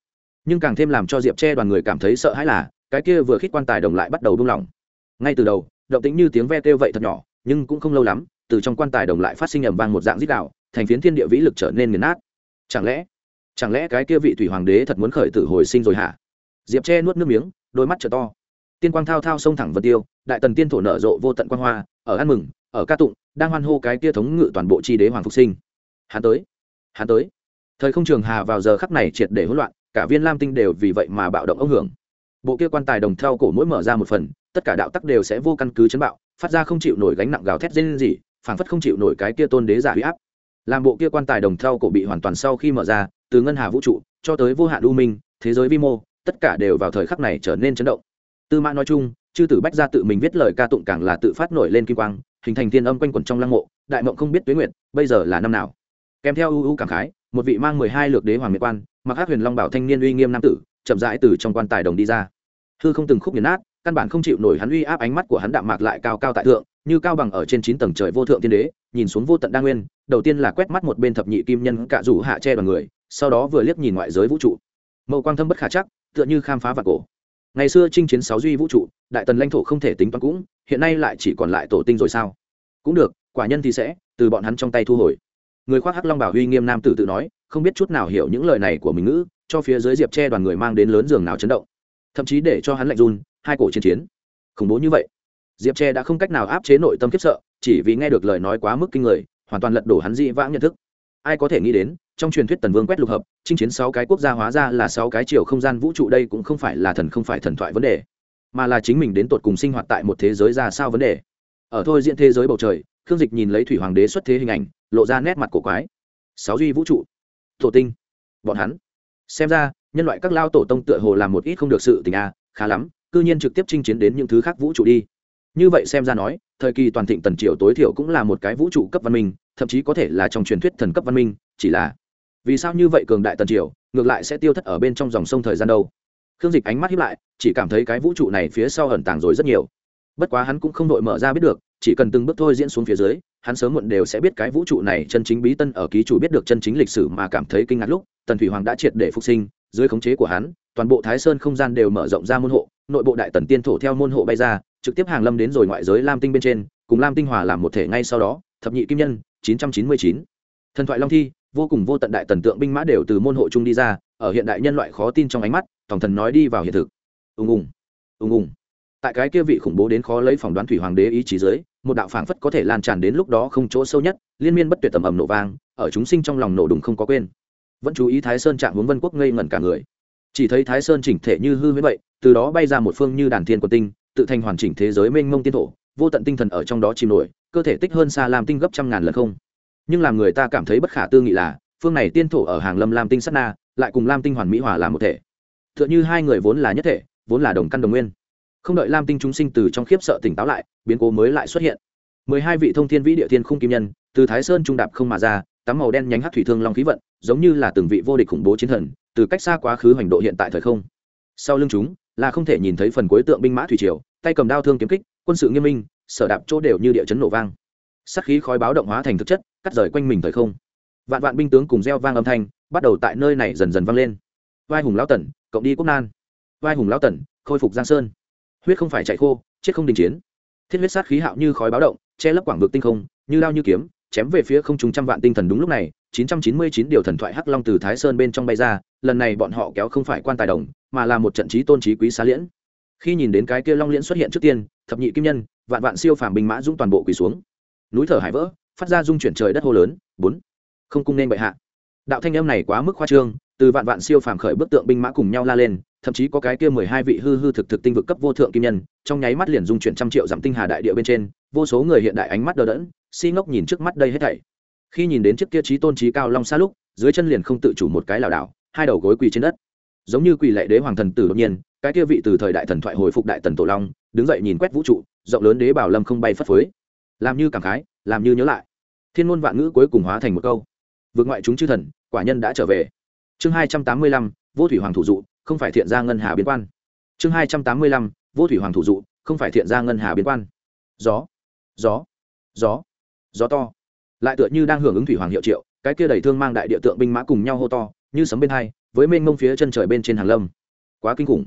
Nhưng càng thêm làm cho diệp tre đoàn người cảm thấy sợ hãi là, cái kia vừa khít quan tài đồng lại bắt đầu buông lỏng. Ngay từ đầu động tính như tiếng ve kêu vậy thật nhỏ, nhưng cũng không lâu lắm, từ trong quan tài đồng lại phát sinh ầm vang một dạng dít đạo thành phiến thiên địa vĩ lực trở nên nghiền nát. Chẳng lẽ chẳng lẽ cái kia vị thủy hoàng đế thật muốn khởi tử hồi sinh rồi hả? Diệp tre nuốt nước miếng, đôi mắt trở to. Tiên quang thao thao xông thẳng vật tiêu, đại tần tiên thổ nở rộ vô tận quang hoa, ở ăn mừng, ở ca tụng, đang hoan hô cái kia thống ngự toàn bộ chi đế hoàng phục sinh. Hắn tới hắn tới. Thời không trường hà vào giờ khắc này triệt để hỗn loạn, cả viên lam tinh đều vì vậy mà bạo động ông hưởng. Bộ kia quan tài đồng theo cổ mỗi mở ra một phần tất cả đạo tắc đều sẽ vô căn cứ chấn bạo, phát ra không chịu nổi gánh nặng gào thét lên gì phảng phất không chịu nổi cái kia tôn đế giả huy áp. Làm bộ kia quan tài đồng theo cổ bị hoàn toàn sau khi mở ra, từ ngân hà vũ trụ cho tới vô hạn u minh, thế giới vi mô, tất cả đều vào thời khắc này trở nên chấn động. Tư mã nói chung, chư tử bách gia tự mình viết lời ca tụng càng là tự phát nổi lên kim quang, hình thành thiên âm quanh quẩn trong lăng mộ, đại mộng không biết tuyến nguyện bây giờ là năm nào. Kèm theo ưu ưu cảm khái, một vị mang mười hai lược đế hoàng miệt quan, mặc hát huyền long bảo thanh niên uy nghiêm nam tử, chậm rãi từ trong quan tài đồng đi ra. Hư không từng khúc nghiền nát căn bản không chịu nổi hắn uy áp ánh mắt của hắn đạm mạc lại cao cao tại thượng, như cao bằng ở trên chín tầng trời vô thượng tiên đế, nhìn xuống vô tận đa nguyên, đầu tiên là quét mắt một bên thập nhị kim nhân cạ rủ hạ che đoàn người, sau đó vừa liếc nhìn ngoại giới vũ trụ. Mậu quang thâm bất khả chắc, tựa như khám phá vạn cổ. Ngày xưa chinh chiến sáu duy vũ trụ, đại tần lãnh thổ không thể tính toán cũng, hiện nay lại chỉ còn lại tổ tinh rồi sao? Cũng được, quả nhân thì sẽ, từ bọn hắn trong tay thu hồi. Người khoác hắc long bảo huy nghiêm nam tử tự nói, không biết chút nào hiểu những lời này của mình ngữ, cho phía dưới diệp che đoàn người mang đến lớn giường nào chấn động. Thậm chí để cho hắn lạnh run hai cổ chiến chiến. Khủng bố như vậy. Diệp tre đã không cách nào áp chế nội tâm khiếp sợ chỉ vì nghe được lời nói quá mức kinh người hoàn toàn lật đổ hắn dị vãng nhận thức. Ai có thể nghĩ đến trong truyền thuyết tần vương quét lục hợp chinh chiến sáu cái quốc gia hóa ra là sáu cái chiều không gian vũ trụ đây cũng không phải là thần không phải thần thoại vấn đề mà là chính mình đến tột cùng sinh hoạt tại một thế giới ra sao vấn đề. Ở thôi diện thế giới bầu trời khương dịch nhìn lấy thủy hoàng đế xuất thế hình ảnh lộ ra nét mặt cổ quái. Sáu duy vũ trụ. Tổ tinh. Bọn hắn. Xem ra nhân loại các lao tổ tông tựa hồ làm một ít không được sự tình a à, khá lắm cư nhiên trực tiếp chinh chiến đến những thứ khác vũ trụ đi. Như vậy xem ra nói, thời kỳ toàn thịnh tần triều tối thiểu cũng là một cái vũ trụ cấp văn minh, thậm chí có thể là trong truyền thuyết thần cấp văn minh, chỉ là vì sao như vậy cường đại tần triều, ngược lại sẽ tiêu thất ở bên trong dòng sông thời gian đâu? Khương dịch ánh mắt hiếp lại, chỉ cảm thấy cái vũ trụ này phía sau ẩn tàng rồi rất nhiều. Bất quá hắn cũng không đội mở ra biết được, chỉ cần từng bước thôi diễn xuống phía dưới, hắn sớm muộn đều sẽ biết cái vũ trụ này chân chính bí tân ở ký chủ biết được chân chính lịch sử mà cảm thấy kinh ngạc lúc, tần thủy hoàng đã triệt để phục sinh, dưới khống chế của hắn, toàn bộ thái sơn không gian đều mở rộng ra môn hộ nội bộ đại tần tiên thổ theo môn hộ bay ra, trực tiếp hàng lâm đến rồi ngoại giới lam tinh bên trên, cùng lam tinh hòa làm một thể ngay sau đó, thập nhị kim nhân 999. thần thoại long thi, vô cùng vô tận đại tần tượng binh mã đều từ môn hộ trung đi ra, ở hiện đại nhân loại khó tin trong ánh mắt tổng thần nói đi vào hiện thực. Ùng ùng ùng ùng. Tại cái kia vị khủng bố đến khó lấy phỏng đoán thủy hoàng đế ý chí dưới, một đạo phảng phất có thể lan tràn đến lúc đó không chỗ sâu nhất, liên miên bất tuyệt tầm ầm nổ vang, ở chúng sinh trong lòng nổ đùng không có quên. Vẫn chú ý thái sơn trạng hướng vân quốc ngây ngẩn cả người chỉ thấy thái sơn chỉnh thể như hư với vậy, từ đó bay ra một phương như đàn thiên của tinh, tự thành hoàn chỉnh thế giới mênh mông tiên thổ, vô tận tinh thần ở trong đó chìm nổi, cơ thể tích hơn xa làm tinh gấp trăm ngàn lần không. Nhưng làm người ta cảm thấy bất khả tư nghị là, phương này tiên thổ ở hàng lâm lam tinh sắt na, lại cùng lam tinh hoàn mỹ hòa làm một thể. T h ư ợ n h ư hai người vốn là nhất thể, vốn là đồng căn đồng nguyên. Không đợi lam tinh chúng sinh từ trong khiếp sợ tỉnh táo lại, biến cố mới lại xuất hiện. Mười hai vị thông thiên vĩ địa thiên khung kim nhân, từ thái sơn trung đạp không mà ra tắm màu đen nhánh hát thủy thương long khí vận, giống như là từng vị vô địch khủng bố chiến thần, từ cách xa quá khứ hành độ hiện tại thời không. Sau lưng chúng, là không thể nhìn thấy phần cuối tượng binh mã thủy triều, tay cầm đao thương kiếm kích, quân sự nghiêm minh, sở đạp chỗ đều như địa chấn nổ vang. Sắc khí khói báo động hóa thành thực chất, cắt rời quanh mình thời không. Vạn vạn binh tướng cùng gieo vang âm thanh, bắt đầu tại nơi này dần dần vang lên. Vai hùng lão tần, cộng đi quốc nan. Vai hùng lão tần, khôi phục giang sơn. Huyết không phải chạy khô, chết không đình chiến. Thiết huyết sát khí hạo như khói báo động, che lấp quảng vực tinh không, như lao như kiếm chém về phía không trung trăm vạn tinh thần đúng lúc này 999 điều thần thoại hắc long từ thái sơn bên trong bay ra, lần này bọn họ kéo không phải quan tài đồng, mà là một trận trí tôn trí quý xá liễn. Khi nhìn đến cái kia long liễn xuất hiện trước tiên, thập nhị kim nhân, vạn vạn siêu phàm binh mã dũng toàn bộ quỳ xuống. Núi thở hải vỡ, phát ra dung chuyển trời đất hô lớn, bốn. Không cung nên bệ hạ. Đạo thanh âm này quá mức khoa trương, từ vạn vạn siêu phàm khởi bức tượng binh mã cùng nhau la lên, thậm chí có cái kia mười hai vị hư hư thực thực tinh vực cấp vô thượng kim nhân, trong nháy mắt liền dung chuyển trăm triệu giảm tinh hà đại địa bên trên, vô số người hiện đại ánh mắt đờ đẫn si ngốc nhìn trước mắt đây hết thảy. Khi nhìn đến chiếc kia trí tôn trí cao long xa lúc, dưới chân liền không tự chủ một cái lảo đảo, hai đầu gối quỳ trên đất. Giống như quỳ lệ đế hoàng thần tử đột nhiên, cái kia vị từ thời đại thần thoại hồi phục đại tần tổ long, đứng dậy nhìn quét vũ trụ, rộng lớn đế bảo lâm không bay phất phới. Làm như cảm khái, làm như nhớ lại. Thiên ngôn vạn ngữ cuối cùng hóa thành một câu. Vượt ngoại chúng chư thần, quả nhân đã trở về. Chương hai trăm tám mươi lăm, vô thủy hoàng thủ dụ, không phải thiện gia ngân hà biến quan. Chương hai trăm tám mươi lăm, vô thủy hoàng thủ dụ, không phải thiện gia ngân hà biến quan. Gió. Gió. Gió gió to. Lại tựa như đang hưởng ứng thủy hoàng hiệu triệu, cái kia đầy thương mang đại địa tượng binh mã cùng nhau hô to, như sấm bên hai, với mênh mông phía chân trời bên trên hàng lâm. Quá kinh khủng.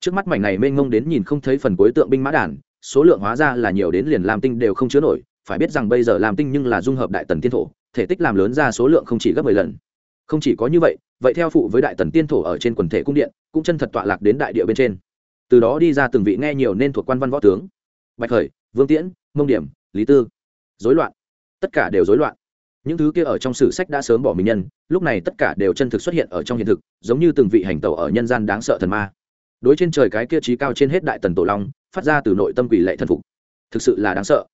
Trước mắt mảnh này mênh mông đến nhìn không thấy phần cuối tượng binh mã đàn, số lượng hóa ra là nhiều đến liền làm tinh đều không chứa nổi, phải biết rằng bây giờ làm tinh nhưng là dung hợp đại tần tiên thổ, thể tích làm lớn ra số lượng không chỉ gấp mười lần. Không chỉ có như vậy vậy theo phụ với đại tần tiên thổ ở trên quần thể cung điện, cũng chân thật tọa lạc đến đại địa bên trên. Từ đó đi ra từng vị nghe nhiều nên thuộc quan văn võ tướng. Bạch khởi, vương tiễn, mông điểm, lý tư. Dối loạn tất cả đều rối loạn. Những thứ kia ở trong sử sách đã sớm bỏ mình nhân, lúc này tất cả đều chân thực xuất hiện ở trong hiện thực, giống như từng vị hành tẩu ở nhân gian đáng sợ thần ma. Đối trên trời cái kia trí cao trên hết đại tần tổ long, phát ra từ nội tâm quỷ lệ thần phục. Thực sự là đáng sợ.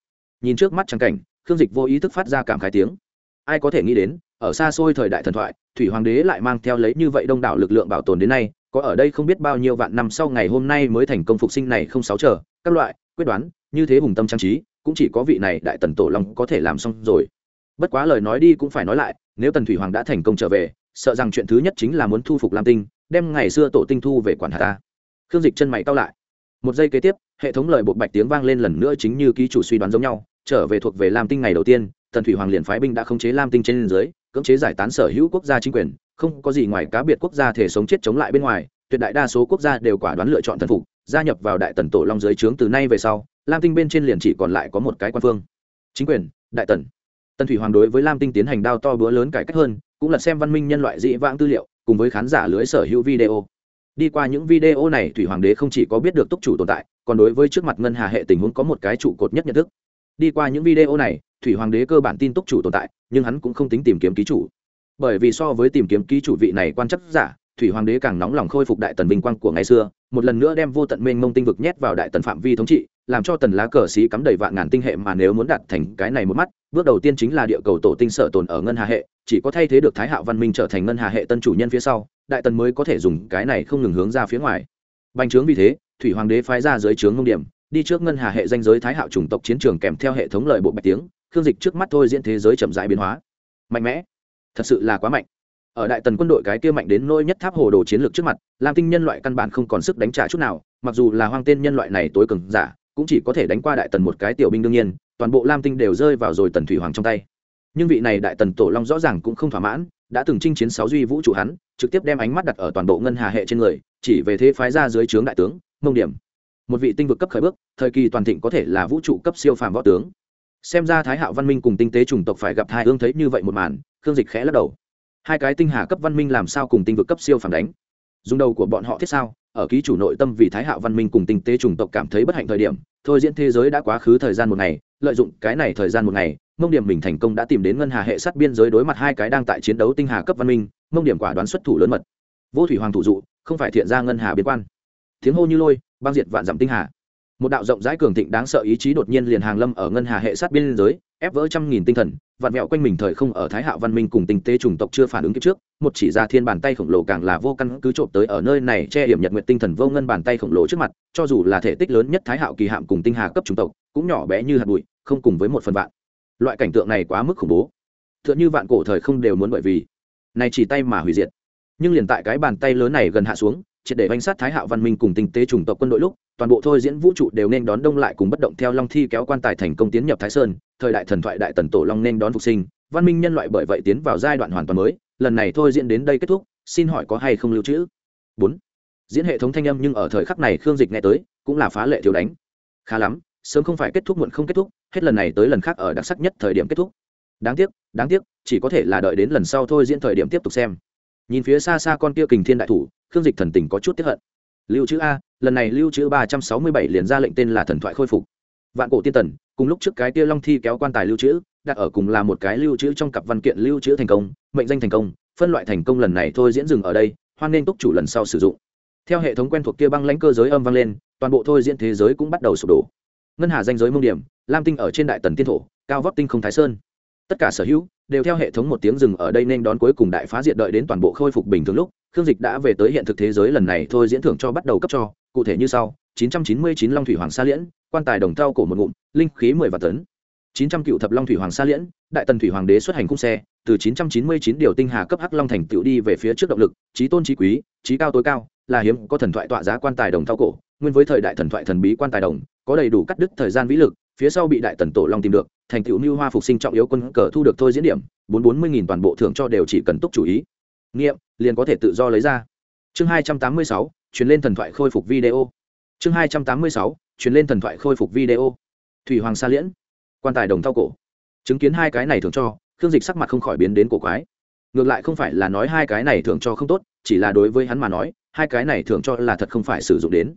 Nhìn trước mắt trắng cảnh, khương dịch vô ý thức phát ra cảm khái tiếng. Ai có thể nghĩ đến, ở xa xôi thời đại thần thoại, thủy hoàng đế lại mang theo lấy như vậy đông đảo lực lượng bảo tồn đến nay, có ở đây không biết bao nhiêu vạn năm sau ngày hôm nay mới thành công phục sinh này không sáu chờ các loại, quyết đoán, như thế hùng tâm trang trí cũng chỉ có vị này đại tần tổ long có thể làm xong rồi. Bất quá lời nói đi cũng phải nói lại, nếu tần thủy hoàng đã thành công trở về, sợ rằng chuyện thứ nhất chính là muốn thu phục lam tinh, đem ngày xưa tổ tinh thu về quản hạt ta. Khương dịch chân mày cao lại. Một giây kế tiếp, hệ thống lời bộ bạch tiếng vang lên lần nữa chính như ký chủ suy đoán giống nhau, trở về thuộc về lam tinh ngày đầu tiên, tần thủy hoàng liền phái binh đã khống chế lam tinh trên dưới, cưỡng chế giải tán sở hữu quốc gia chính quyền, không có gì ngoài cá biệt quốc gia thể sống chết chống lại bên ngoài, tuyệt đại đa số quốc gia đều quả đoán lựa chọn thần phục, gia nhập vào đại tần tổ long dưới trướng từ nay về sau lam tinh bên trên liền chỉ còn lại có một cái quan phương. Chính quyền, đại tần. Tần thủy hoàng đối với lam tinh tiến hành đao to búa lớn cải cách hơn, cũng là xem văn minh nhân loại dĩ vãng tư liệu, cùng với khán giả lưới sở hữu video. Đi qua những video này, thủy hoàng đế không chỉ có biết được túc chủ tồn tại, còn đối với trước mặt ngân hà hệ tình huống có một cái trụ cột nhất nhận thức. Đi qua những video này, thủy hoàng đế cơ bản tin túc chủ tồn tại, nhưng hắn cũng không tính tìm kiếm ký chủ. Bởi vì so với tìm kiếm ký chủ vị này quan chắc giả, thủy hoàng đế càng nóng lòng khôi phục đại tần vinh quang của ngày xưa, một lần nữa đem vô tận mênh mông tinh vực nhét vào đại tần phạm vi thống trị làm cho tần lá cờ xí cắm đầy vạn ngàn tinh hệ mà nếu muốn đạt thành cái này một mắt, bước đầu tiên chính là địa cầu tổ tinh sở tồn ở ngân hà hệ, chỉ có thay thế được thái hạo văn minh trở thành ngân hà hệ tân chủ nhân phía sau, đại tần mới có thể dùng cái này không ngừng hướng ra phía ngoài. Bành trướng vì thế, thủy hoàng đế phái ra dưới trướng ngông điểm, đi trước ngân hà hệ danh giới thái hạo chủng tộc chiến trường kèm theo hệ thống lời bộ bạch tiếng, khương dịch trước mắt thôi diễn thế giới chậm rãi biến hóa. Mạnh mẽ. Thật sự là quá mạnh. Ở đại tần quân đội cái kia mạnh đến nỗi nhất tháp hồ đồ chiến lược trước mặt, lam tinh nhân loại căn bản không còn sức đánh trả chút nào, mặc dù là hoang tên nhân loại này tối cường giả cũng chỉ có thể đánh qua đại tần một cái tiểu binh đương nhiên, toàn bộ lam tinh đều rơi vào rồi tần thủy hoàng trong tay. Nhưng vị này đại tần tổ long rõ ràng cũng không thỏa mãn, đã từng chinh chiến sáu duy vũ trụ hắn, trực tiếp đem ánh mắt đặt ở toàn bộ ngân hà hệ trên người, chỉ về thế phái ra dưới trướng đại tướng, mông điểm. Một vị tinh vực cấp khởi bước, thời kỳ toàn thịnh có thể là vũ trụ cấp siêu phàm võ tướng. Xem ra thái hạo văn minh cùng tinh tế chủng tộc phải gặp hai hương thấy như vậy một màn, khương dịch khẽ lắc đầu. Hai cái tinh hà cấp văn minh làm sao cùng tinh vực cấp siêu phàm đánh? Dùng đầu của bọn họ thiết sao? Ở ký chủ nội tâm vì thái hạo văn minh cùng tinh tế chủng tộc cảm thấy bất hạnh thời điểm, thôi diễn thế giới đã quá khứ thời gian một ngày, lợi dụng cái này thời gian một ngày, mông điểm mình thành công đã tìm đến ngân hà hệ sát biên giới đối mặt hai cái đang tại chiến đấu tinh hà cấp văn minh, mông điểm quả đoán xuất thủ lớn mật. Vô thủy hoàng thủ dụ, không phải thiện ra ngân hà biên quan. Tiếng hô như lôi, băng diệt vạn dặm tinh hà. Một đạo rộng rãi cường thịnh đáng sợ ý chí đột nhiên liền hàng lâm ở ngân hà hệ sát biên giới ép vỡ trăm nghìn tinh thần vạn mẹo quanh mình thời không ở thái hạo văn minh cùng tinh tế chủng tộc chưa phản ứng kịp trước, một chỉ ra thiên bàn tay khổng lồ càng là vô căn cứ trộm tới ở nơi này che hiểm nhật nguyện tinh thần vô ngân bàn tay khổng lồ trước mặt, cho dù là thể tích lớn nhất thái hạo kỳ hạm cùng tinh hà cấp chủng tộc, cũng nhỏ bé như hạt bụi, không cùng với một phần vạn. Loại cảnh tượng này quá mức khủng bố. T h ư ợ n h ư vạn cổ thời không đều muốn bởi vì này chỉ tay mà hủy diệt. Nhưng liền tại cái bàn tay lớn này gần hạ xuống, triệt để bánh sát thái hạo văn minh cùng tinh tế chủng tộc quân đội lúc toàn bộ thôi diễn vũ trụ đều nên đón đông lại cùng bất động theo long thi kéo quan tài thành công tiến nhập thái sơn, thời đại thần thoại đại tần tổ long nên đón phục sinh, văn minh nhân loại bởi vậy tiến vào giai đoạn hoàn toàn mới, lần này thôi diễn đến đây kết thúc, xin hỏi có hay không lưu trữ? Bốn. Diễn hệ thống thanh âm nhưng ở thời khắc này khương dịch nghe tới, cũng là phá lệ thiếu đánh. Khá lắm, sớm không phải kết thúc muộn không kết thúc, hết lần này tới lần khác ở đặc sắc nhất thời điểm kết thúc. Đáng tiếc đáng tiếc, chỉ có thể là đợi đến lần sau thôi diễn thời điểm tiếp tục xem. Nhìn phía xa xa con kia kình thiên đại thủ, khương dịch thần tình có chút tiếp hận. Lưu trữ a lần này lưu trữ ba trăm sáu mươi bảy liền ra lệnh tên là thần thoại khôi phục. Vạn cổ tiên tần, cùng lúc trước cái kia long thi kéo quan tài lưu trữ, đặt ở cùng là một cái lưu trữ trong cặp văn kiện lưu trữ thành công, mệnh danh thành công, phân loại thành công lần này thôi diễn dừng ở đây, hoan nên túc chủ lần sau sử dụng. Theo hệ thống quen thuộc kia băng lãnh cơ giới âm vang lên, toàn bộ thôi diễn thế giới cũng bắt đầu sụp đổ. Ngân hà danh giới mông điểm, lam tinh ở trên đại tần tiên thổ, cao vóc tinh không thái sơn. Tất cả sở hữu đều theo hệ thống một tiếng rừng ở đây nên đón cuối cùng đại phá diệt đợi đến toàn bộ khôi phục bình thường lúc, khương dịch đã về tới hiện thực thế giới lần này thôi diễn thưởng cho bắt đầu cấp cho cụ thể như sau 999 long thủy hoàng sa liễn, quan tài đồng thau cổ một ngụm, linh khí 10 vạn tấn. 900 cựu thập long thủy hoàng sa liễn, đại tần thủy hoàng đế xuất hành cung xe, từ 999 điều tinh hà cấp hắc long thành tựu đi về phía trước động lực trí tôn trí quý trí cao tối cao, là hiếm, có thần thoại tọa giá quan tài đồng thau cổ, nguyên với thời đại thần thoại thần bí quan tài đồng, có đầy đủ cắt đứt thời gian vĩ lực, phía sau bị đại tần tổ long tìm được, thành tựu như hoa phục sinh trọng yếu quân cờ thu được thôi diễn điểm, bốn bốn mươi nghìn toàn bộ thưởng cho đều chỉ cần túc chủ ý. Nghiệm, liền có thể tự do lấy ra. Chương hai trăm tám mươi sáu chuyển lên thần thoại khôi phục video. Chương hai trăm tám mươi sáu chuyển lên thần thoại khôi phục video. Thủy hoàng sa liễn. Quan tài đồng thao cổ. Chứng kiến hai cái này thường cho, khương dịch sắc mặt không khỏi biến đến cổ quái. Ngược lại không phải là nói hai cái này thường cho không tốt, chỉ là đối với hắn mà nói, hai cái này thường cho là thật không phải sử dụng đến.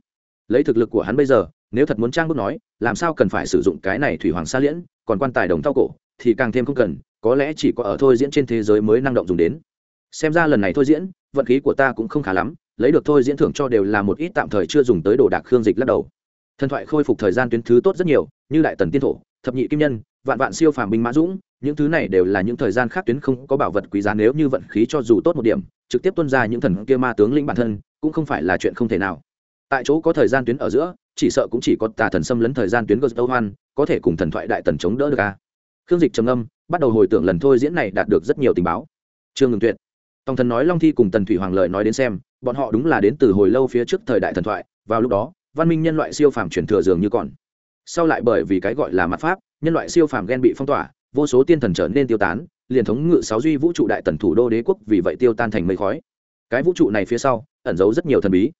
Lấy thực lực của hắn bây giờ, nếu thật muốn trang bức nói, làm sao cần phải sử dụng cái này thủy hoàng sa liễn, còn quan tài đồng thao cổ, thì càng thêm không cần, có lẽ chỉ có ở thôi diễn trên thế giới mới năng động dùng đến. Xem ra lần này thôi diễn, vận khí của ta cũng không khá lắm lấy được thôi diễn thưởng cho đều là một ít tạm thời chưa dùng tới đồ đạc khương dịch lắc đầu. Thần thoại khôi phục thời gian tuyến thứ tốt rất nhiều, như đại tần tiên thổ, thập nhị kim nhân, vạn vạn siêu phàm binh mã dũng, những thứ này đều là những thời gian khác tuyến không có bảo vật quý giá, nếu như vận khí cho dù tốt một điểm, trực tiếp tuân ra những thần kia ma tướng lĩnh bản thân, cũng không phải là chuyện không thể nào. Tại chỗ có thời gian tuyến ở giữa, chỉ sợ cũng chỉ có tà thần xâm lấn thời gian tuyến gờ hoan có thể cùng thần thoại đại tần chống đỡ được a khương dịch trầm âm bắt đầu hồi tưởng lần thôi diễn này đạt được rất nhiều tình báo. Trương ngừng tuyệt. Tòng thần nói long thi cùng tần thủy hoàng lợi nói đến xem bọn họ đúng là đến từ hồi lâu phía trước thời đại thần thoại, vào lúc đó, văn minh nhân loại siêu phàm truyền thừa dường như còn. Sau lại bởi vì cái gọi là mặt pháp, nhân loại siêu phàm ghen bị phong tỏa, vô số tiên thần trở nên tiêu tán, liền thống ngự sáu duy vũ trụ đại tần thủ đô đế quốc vì vậy tiêu tan thành mây khói. Cái vũ trụ này phía sau, ẩn giấu rất nhiều thần bí.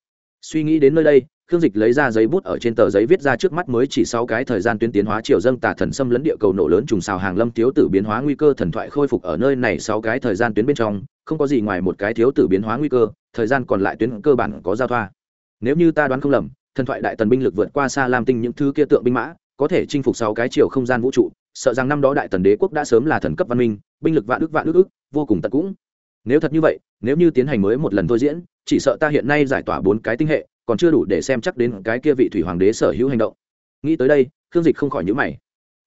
Suy nghĩ đến nơi đây, khương dịch lấy ra giấy bút ở trên tờ giấy viết ra trước mắt mới chỉ sau cái thời gian tuyến tiến hóa triều dâng tà thần xâm lấn địa cầu nổ lớn trùng xào hàng lâm thiếu tử biến hóa nguy cơ thần thoại khôi phục ở nơi này sau cái thời gian tuyến bên trong không có gì ngoài một cái thiếu tử biến hóa nguy cơ, thời gian còn lại tuyến cơ bản có giao thoa. Nếu như ta đoán không lầm, thần thoại đại tần binh lực vượt qua xa lam tinh những thứ kia tượng binh mã, có thể chinh phục sáu cái chiều không gian vũ trụ, sợ rằng năm đó đại tần đế quốc đã sớm là thần cấp văn minh, binh lực vạn ước vạn ước ước, vô cùng tận cũng. Nếu thật như vậy, nếu như tiến hành mới một lần thôi diễn, chỉ sợ ta hiện nay giải tỏa bốn cái tinh hệ, còn chưa đủ để xem chắc đến cái kia vị thủy hoàng đế sở hữu hành động. Nghĩ tới đây, khương dịch không khỏi nhữ mày.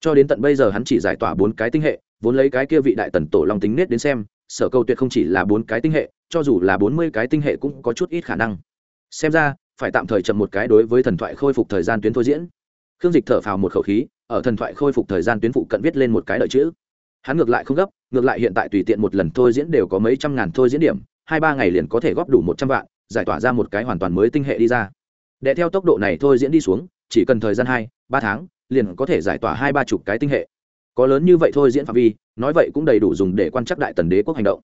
Cho đến tận bây giờ hắn chỉ giải tỏa bốn cái tinh hệ, vốn lấy cái kia vị đại tần tổ long tính nết đến xem sở câu tuyệt không chỉ là bốn cái tinh hệ, cho dù là bốn mươi cái tinh hệ cũng có chút ít khả năng. Xem ra, phải tạm thời chậm một cái đối với thần thoại khôi phục thời gian tuyến thôi diễn. Khương dịch thở phào một khẩu khí, ở thần thoại khôi phục thời gian tuyến phụ cận viết lên một cái đợi chữ. Hắn ngược lại không gấp, ngược lại hiện tại tùy tiện một lần thôi diễn đều có mấy trăm ngàn thôi diễn điểm, hai ba ngày liền có thể góp đủ một trăm vạn, giải tỏa ra một cái hoàn toàn mới tinh hệ đi ra. Để theo tốc độ này thôi diễn đi xuống, chỉ cần thời gian hai, ba tháng, liền có thể giải tỏa hai ba chục cái tinh hệ. Có lớn như vậy thôi diễn phạm vi nói vậy cũng đầy đủ dùng để quan trắc đại tần đế quốc hành động.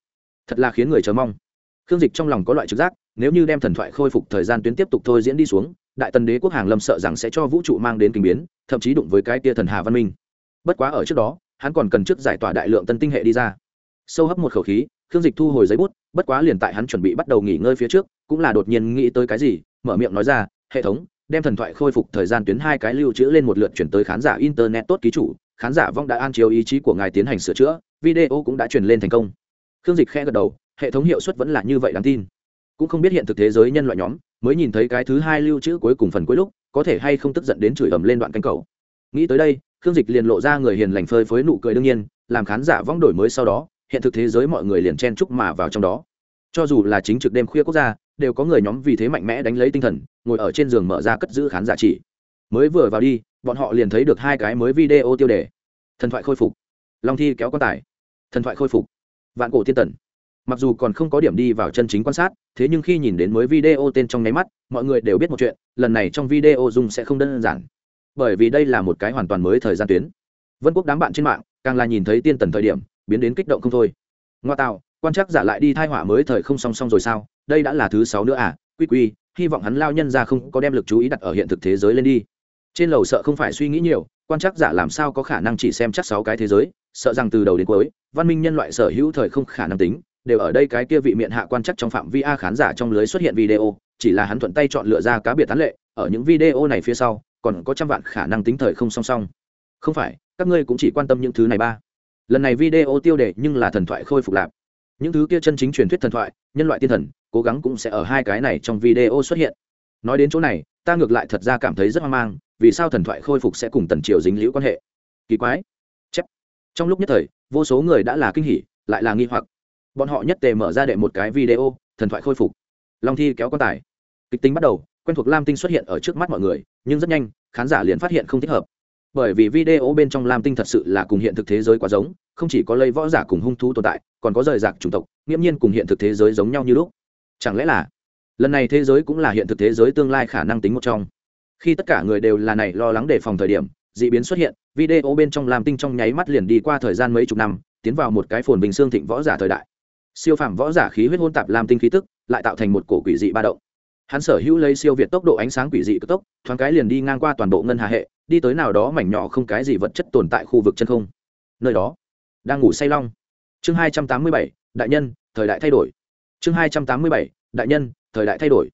Thật là khiến người chờ mong. Khương dịch trong lòng có loại trực giác, nếu như đem thần thoại khôi phục thời gian tuyến tiếp tục thôi diễn đi xuống, đại tần đế quốc hàng lâm sợ rằng sẽ cho vũ trụ mang đến kinh biến, thậm chí đụng với cái tia thần hà văn minh. Bất quá ở trước đó, hắn còn cần trước giải tỏa đại lượng tân tinh hệ đi ra. Sâu hấp một khẩu khí, khương dịch thu hồi giấy bút, bất quá liền tại hắn chuẩn bị bắt đầu nghỉ ngơi phía trước, cũng là đột nhiên nghĩ tới cái gì, mở miệng nói ra, hệ thống, đem thần thoại khôi phục thời gian tuyến hai cái lưu trữ lên một lượt chuyển tới khán giả internet tốt ký chủ khán giả vong đã an chiếu ý chí của ngài tiến hành sửa chữa, video cũng đã truyền lên thành công. Khương dịch khẽ gật đầu, hệ thống hiệu suất vẫn là như vậy đáng tin. Cũng không biết hiện thực thế giới nhân loại nhóm, mới nhìn thấy cái thứ hai lưu trữ cuối cùng phần cuối lúc, có thể hay không tức giận đến chửi ầm lên đoạn cánh cầu. Nghĩ tới đây, khương dịch liền lộ ra người hiền lành phơi phới nụ cười đương nhiên, làm khán giả vong đổi mới sau đó, hiện thực thế giới mọi người liền chen chúc mà vào trong đó. Cho dù là chính trực đêm khuya quốc gia, đều có người nhóm vì thế mạnh mẽ đánh lấy tinh thần, ngồi ở trên giường mở ra cất giữ khán giả chỉ mới vừa vào đi, bọn họ liền thấy được hai cái mới video tiêu đề. Thần thoại khôi phục. Long thi kéo quan tài. Thần thoại khôi phục. Vạn cổ thiên tần. Mặc dù còn không có điểm đi vào chân chính quan sát, thế nhưng khi nhìn đến mới video tên trong nháy mắt, mọi người đều biết một chuyện, lần này trong video dung sẽ không đơn giản. Bởi vì đây là một cái hoàn toàn mới thời gian tuyến. Vân quốc đám bạn trên mạng, càng là nhìn thấy tiên tần thời điểm, biến đến kích động không thôi. Ngoa tạo, quan chắc giả lại đi thai họa mới thời không song song rồi sao? Đây đã là thứ sáu nữa à? Quy quy, hy vọng hắn lao nhân ra không có đem lực chú ý đặt ở hiện thực thế giới lên đi trên lầu sợ không phải suy nghĩ nhiều, quan chắc giả làm sao có khả năng chỉ xem chắc sáu cái thế giới, sợ rằng từ đầu đến cuối, văn minh nhân loại sở hữu thời không khả năng tính, đều ở đây cái kia vị miệng hạ quan chắc trong phạm vi a khán giả trong lưới xuất hiện video, chỉ là hắn thuận tay chọn lựa ra cá biệt tán lệ, ở những video này phía sau, còn có trăm vạn khả năng tính thời không song song. Không phải, các ngươi cũng chỉ quan tâm những thứ này ba. Lần này video tiêu đề nhưng là thần thoại khôi phục lạp những thứ kia chân chính truyền thuyết thần thoại, nhân loại tiên thần, cố gắng cũng sẽ ở hai cái này trong video xuất hiện. Nói đến chỗ này ta ngược lại thật ra cảm thấy rất hoang mang, vì sao thần thoại khôi phục sẽ cùng tần triều dính liễu quan hệ? Kỳ quái. Chép. Trong lúc nhất thời, vô số người đã là kinh hỉ, lại là nghi hoặc. Bọn họ nhất tề mở ra đệ một cái video, thần thoại khôi phục. Long thi kéo quan tài. Kịch tính bắt đầu, quen thuộc lam tinh xuất hiện ở trước mắt mọi người, nhưng rất nhanh, khán giả liền phát hiện không thích hợp. Bởi vì video bên trong lam tinh thật sự là cùng hiện thực thế giới quá giống, không chỉ có lây võ giả cùng hung thú tồn tại, còn có rời rạc chủng tộc, nghiễm nhiên cùng hiện thực thế giới giống nhau như lúc. Chẳng lẽ là lần này thế giới cũng là hiện thực thế giới tương lai khả năng tính một trong. Khi tất cả người đều là này lo lắng đề phòng thời điểm d ị biến xuất hiện, video bên trong làm tinh trong nháy mắt liền đi qua thời gian mấy chục năm, tiến vào một cái phồn bình xương thịnh võ giả thời đại. Siêu phàm võ giả khí huyết hôn tạp làm tinh khí tức, lại tạo thành một cổ quỷ dị ba động. Hắn sở hữu lấy siêu việt tốc độ ánh sáng quỷ dị cực tốc, thoáng cái liền đi ngang qua toàn bộ ngân hà hệ, đi tới nào đó mảnh nhỏ không cái gì vật chất tồn tại khu vực chân không. Nơi đó, đang ngủ say long. Chương hai trăm tám mươi bảy, đại nhân, thời đại thay đổi. Chương hai trăm tám mươi bảy, đại nhân thời đại thay đổi.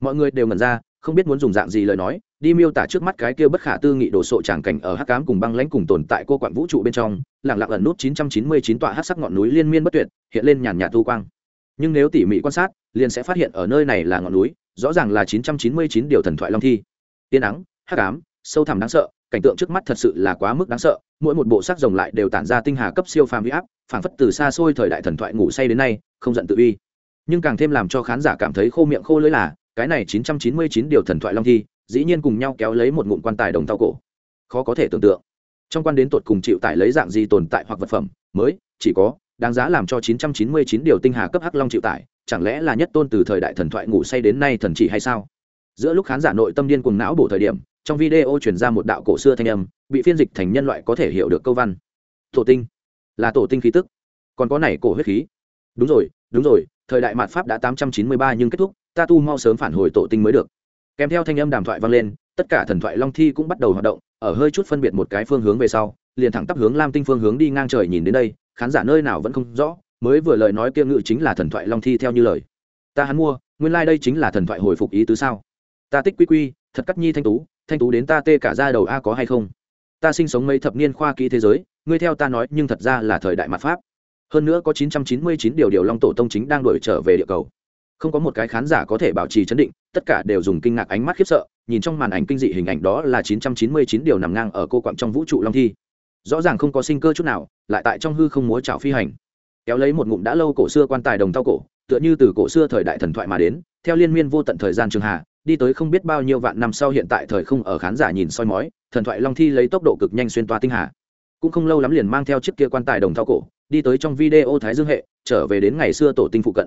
Mọi người đều ngẩn ra, không biết muốn dùng dạng gì lời nói, đi miêu tả trước mắt cái kia bất khả tư nghị đồ sộ tràng cảnh ở hắc cám cùng băng lãnh cùng tồn tại cô quặng vũ trụ bên trong lẳng lặng ẩn nút 999 tọa hắc sắc ngọn núi liên miên bất tuyệt, hiện lên nhàn nhạt thu quang. Nhưng nếu tỉ mỉ quan sát, liền sẽ phát hiện ở nơi này là ngọn núi, rõ ràng là 999 điều thần thoại long thi. Tiên ắng hắc ám, sâu thẳm đáng sợ, cảnh tượng trước mắt thật sự là quá mức đáng sợ, mỗi một bộ sắc rồng lại đều tản ra tinh hà cấp siêu phàm huy áp, phảng phất từ xa xôi thời đại thần thoại ngủ say đến nay, không giận tự uy nhưng càng thêm làm cho khán giả cảm thấy khô miệng khô lưỡi là, cái này 999 điều thần thoại long thi, dĩ nhiên cùng nhau kéo lấy một ngụm quan tài đồng tao cổ. Khó có thể tưởng tượng. Trong quan đến tột cùng chịu tại lấy dạng gì tồn tại hoặc vật phẩm, mới, chỉ có, đáng giá làm cho 999 điều tinh hà cấp hắc long chịu tải, chẳng lẽ là nhất tôn từ thời đại thần thoại ngủ say đến nay thần chỉ hay sao? Giữa lúc khán giả nội tâm điên cuồng não bổ thời điểm, trong video truyền ra một đạo cổ xưa thanh âm, bị phiên dịch thành nhân loại có thể hiểu được câu văn. Tổ tinh. Là tổ tinh khí tức. Còn có này cổ huyết khí. Đúng rồi đúng rồi, thời đại mạt pháp đã 893 nhưng kết thúc, ta tu mau sớm phản hồi tổ tinh mới được. Kèm theo thanh âm đàm thoại vang lên, tất cả thần thoại long thi cũng bắt đầu hoạt động, ở hơi chút phân biệt một cái phương hướng về sau, liền thẳng tắp hướng lam tinh phương hướng đi ngang trời nhìn đến đây, khán giả nơi nào vẫn không rõ, mới vừa lời nói kia ngự chính là thần thoại long thi theo như lời. Ta hắn mua, nguyên lai、like、đây chính là thần thoại hồi phục ý tứ sao? Ta tích quy quy, thật cắt nhi thanh tú thanh tú đến ta tê cả ra đầu a có hay không? Ta sinh sống mấy thập niên khoa kỹ thế giới, ngươi theo ta nói nhưng thật ra là thời đại mặt pháp hơn nữa có 999 điều điều long tổ tông chính đang đuổi trở về địa cầu. Không có một cái khán giả có thể bảo trì chấn định, tất cả đều dùng kinh ngạc ánh mắt khiếp sợ, nhìn trong màn ảnh kinh dị hình ảnh đó là 999 điều nằm ngang ở cô quặng trong vũ trụ long thi. Rõ ràng không có sinh cơ chút nào, lại tại trong hư không múa trào phi hành. Kéo lấy một ngụm đã lâu cổ xưa quan tài đồng tao cổ, tựa như từ cổ xưa thời đại thần thoại mà đến, theo liên miên vô tận thời gian trường hà đi tới không biết bao nhiêu vạn năm sau hiện tại thời không ở khán giả nhìn soi mói, thần thoại long thi lấy tốc độ cực nhanh xuyên toa tinh hà. Cũng không lâu lắm liền mang theo chiếc kia quan tài đồng thao cổ đi tới trong video thái dương hệ, trở về đến ngày xưa tổ tinh phụ cận.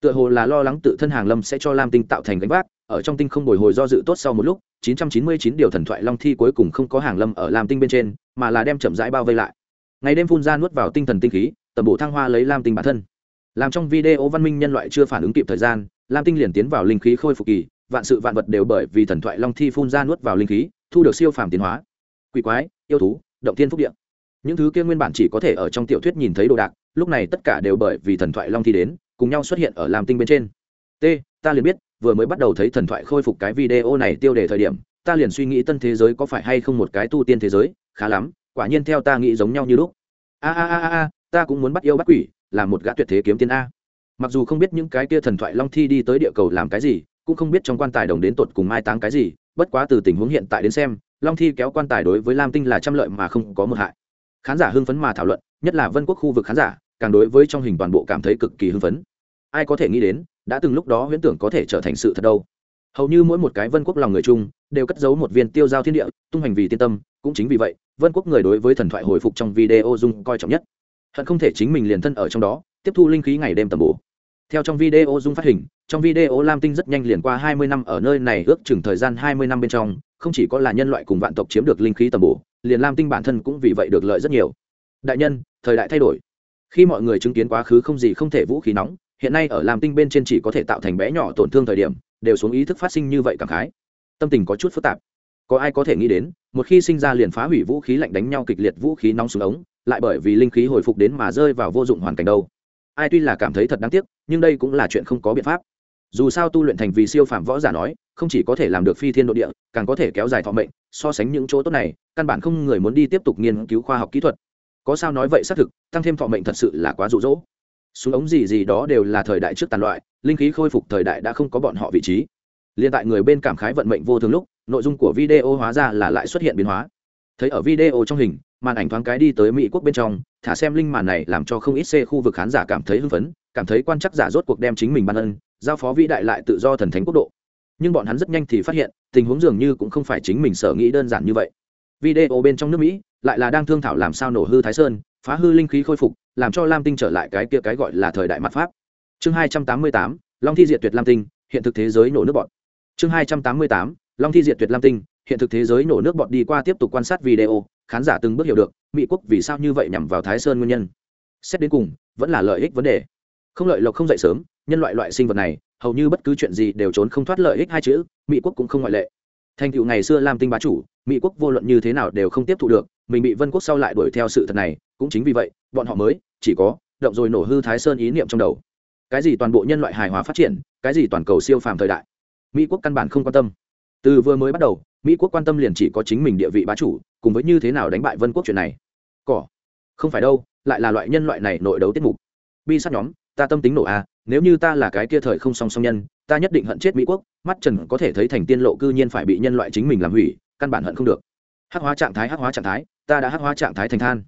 Tựa hồ là lo lắng tự thân hàng lâm sẽ cho lam tinh tạo thành gánh vác, ở trong tinh không bồi hồi do dự tốt sau một lúc 999 điều thần thoại long thi cuối cùng không có hàng lâm ở lam tinh bên trên, mà là đem chậm rãi bao vây lại. Ngày đêm phun ra nuốt vào tinh thần tinh khí, tầm bộ thăng hoa lấy lam tinh bản thân. Làm trong video văn minh nhân loại chưa phản ứng kịp thời gian, lam tinh liền tiến vào linh khí khôi phục kỳ, vạn sự vạn vật đều bởi vì thần thoại long thi phun ra nuốt vào linh khí, thu được siêu phàm tiến hóa. Quỷ quái, yêu thú, động thiên phúc điện những thứ kia nguyên bản chỉ có thể ở trong tiểu thuyết nhìn thấy đồ đạc, lúc này tất cả đều bởi vì thần thoại long thi đến, cùng nhau xuất hiện ở lam tinh bên trên. T, ta liền biết, vừa mới bắt đầu thấy thần thoại khôi phục cái video này tiêu đề thời điểm, ta liền suy nghĩ tân thế giới có phải hay không một cái tu tiên thế giới, khá lắm, quả nhiên theo ta nghĩ giống nhau như lúc. A a a a ta cũng muốn bắt yêu bắt quỷ, là một gã tuyệt thế kiếm tiên a. Mặc dù không biết những cái kia thần thoại long thi đi tới địa cầu làm cái gì, cũng không biết trong quan tài đồng đến tột cùng mai táng cái gì, bất quá từ tình huống hiện tại đến xem, long thi kéo quan tài đối với lam tinh là trăm lợi mà không có một hại khán giả hưng phấn mà thảo luận, nhất là vân quốc khu vực khán giả, càng đối với trong hình toàn bộ cảm thấy cực kỳ hưng phấn. Ai có thể nghĩ đến, đã từng lúc đó huyễn tưởng có thể trở thành sự thật đâu. Hầu như mỗi một cái vân quốc lòng người chung, đều cất giấu một viên tiêu giao thiên địa, tung hành vì tiên tâm, cũng chính vì vậy, vân quốc người đối với thần thoại hồi phục trong video dung coi trọng nhất. Hận không thể chính mình liền thân ở trong đó, tiếp thu linh khí ngày đêm tầm bổ. Theo trong video dung phát hình, trong video lam tinh rất nhanh liền qua hai mươi năm ở nơi này, ước chừng thời gian hai mươi năm bên trong, không chỉ có là nhân loại cùng vạn tộc chiếm được linh khí tầm bổ liền lam tinh bản thân cũng vì vậy được lợi rất nhiều. Đại nhân, thời đại thay đổi. Khi mọi người chứng kiến quá khứ không gì không thể vũ khí nóng, hiện nay ở lam tinh bên trên chỉ có thể tạo thành bé nhỏ tổn thương thời điểm, đều xuống ý thức phát sinh như vậy cảm khái. Tâm tình có chút phức tạp. Có ai có thể nghĩ đến, một khi sinh ra liền phá hủy vũ khí lạnh đánh nhau kịch liệt vũ khí nóng xuống ống, lại bởi vì linh khí hồi phục đến mà rơi vào vô dụng hoàn cảnh đâu. Ai tuy là cảm thấy thật đáng tiếc, nhưng đây cũng là chuyện không có biện pháp. Dù sao tu luyện thành vì siêu phạm võ giả nói, không chỉ có thể làm được phi thiên nội địa, càng có thể kéo dài thọ mệnh so sánh những chỗ tốt này, căn bản không người muốn đi tiếp tục nghiên cứu khoa học kỹ thuật. Có sao nói vậy xác thực, tăng thêm thọ mệnh thật sự là quá rụ rỗ súng ống gì gì đó đều là thời đại trước tàn loại, linh khí khôi phục thời đại đã không có bọn họ vị trí. Liên tại người bên cảm khái vận mệnh vô thường lúc, nội dung của video hóa ra là lại xuất hiện biến hóa. Thấy ở video trong hình, màn ảnh thoáng cái đi tới mỹ quốc bên trong, thả xem linh màn này làm cho không ít xe khu vực khán giả cảm thấy hưng phấn, cảm thấy quan chắc giả rốt cuộc đem chính mình ban ân, giao phó vĩ đại lại tự do thần thánh quốc độ nhưng bọn hắn rất nhanh thì phát hiện, tình huống dường như cũng không phải chính mình sở nghĩ đơn giản như vậy. Video bên trong nước mỹ lại là đang thương thảo làm sao nổ hư thái sơn, phá hư linh khí khôi phục, làm cho lam tinh trở lại cái kia cái gọi là thời đại mặt pháp. Chương hai trăm tám mươi tám, long thi diệt tuyệt lam tinh, hiện thực thế giới nổ nước bọn chương hai trăm tám mươi tám, long thi diệt tuyệt lam tinh, hiện thực thế giới nổ nước bọn đi qua tiếp tục quan sát video, khán giả từng bước hiểu được mỹ quốc vì sao như vậy nhằm vào thái sơn nguyên nhân. Xét đến cùng, vẫn là lợi ích vấn đề. Không lợi lộc không dậy sớm, nhân loại loại sinh vật này hầu như bất cứ chuyện gì đều trốn không thoát lợi ích hai chữ mỹ quốc cũng không ngoại lệ. Thành tựu ngày xưa lam tinh bá chủ mỹ quốc vô luận như thế nào đều không tiếp thu được mình bị vân quốc sau lại đuổi theo sự thật này cũng chính vì vậy bọn họ mới chỉ có động rồi nổ hư thái sơn ý niệm trong đầu. Cái gì toàn bộ nhân loại hài hòa phát triển cái gì toàn cầu siêu phàm thời đại mỹ quốc căn bản không quan tâm. Từ vừa mới bắt đầu mỹ quốc quan tâm liền chỉ có chính mình địa vị bá chủ cùng với như thế nào đánh bại vân quốc chuyện này. Cỏ. Không phải đâu lại là loại nhân loại này nội đấu tiết mục. Bi sát nhóm ta tâm tính nổ a à, nếu như ta là cái kia thời không song song nhân, ta nhất định hận chết mỹ quốc, mắt trần có thể thấy thành tiên lộ cư nhiên phải bị nhân loại chính mình làm hủy, căn bản hận không được. Hắc hóa trạng thái, hắc hóa trạng thái, ta đã hắc hóa trạng thái thành than.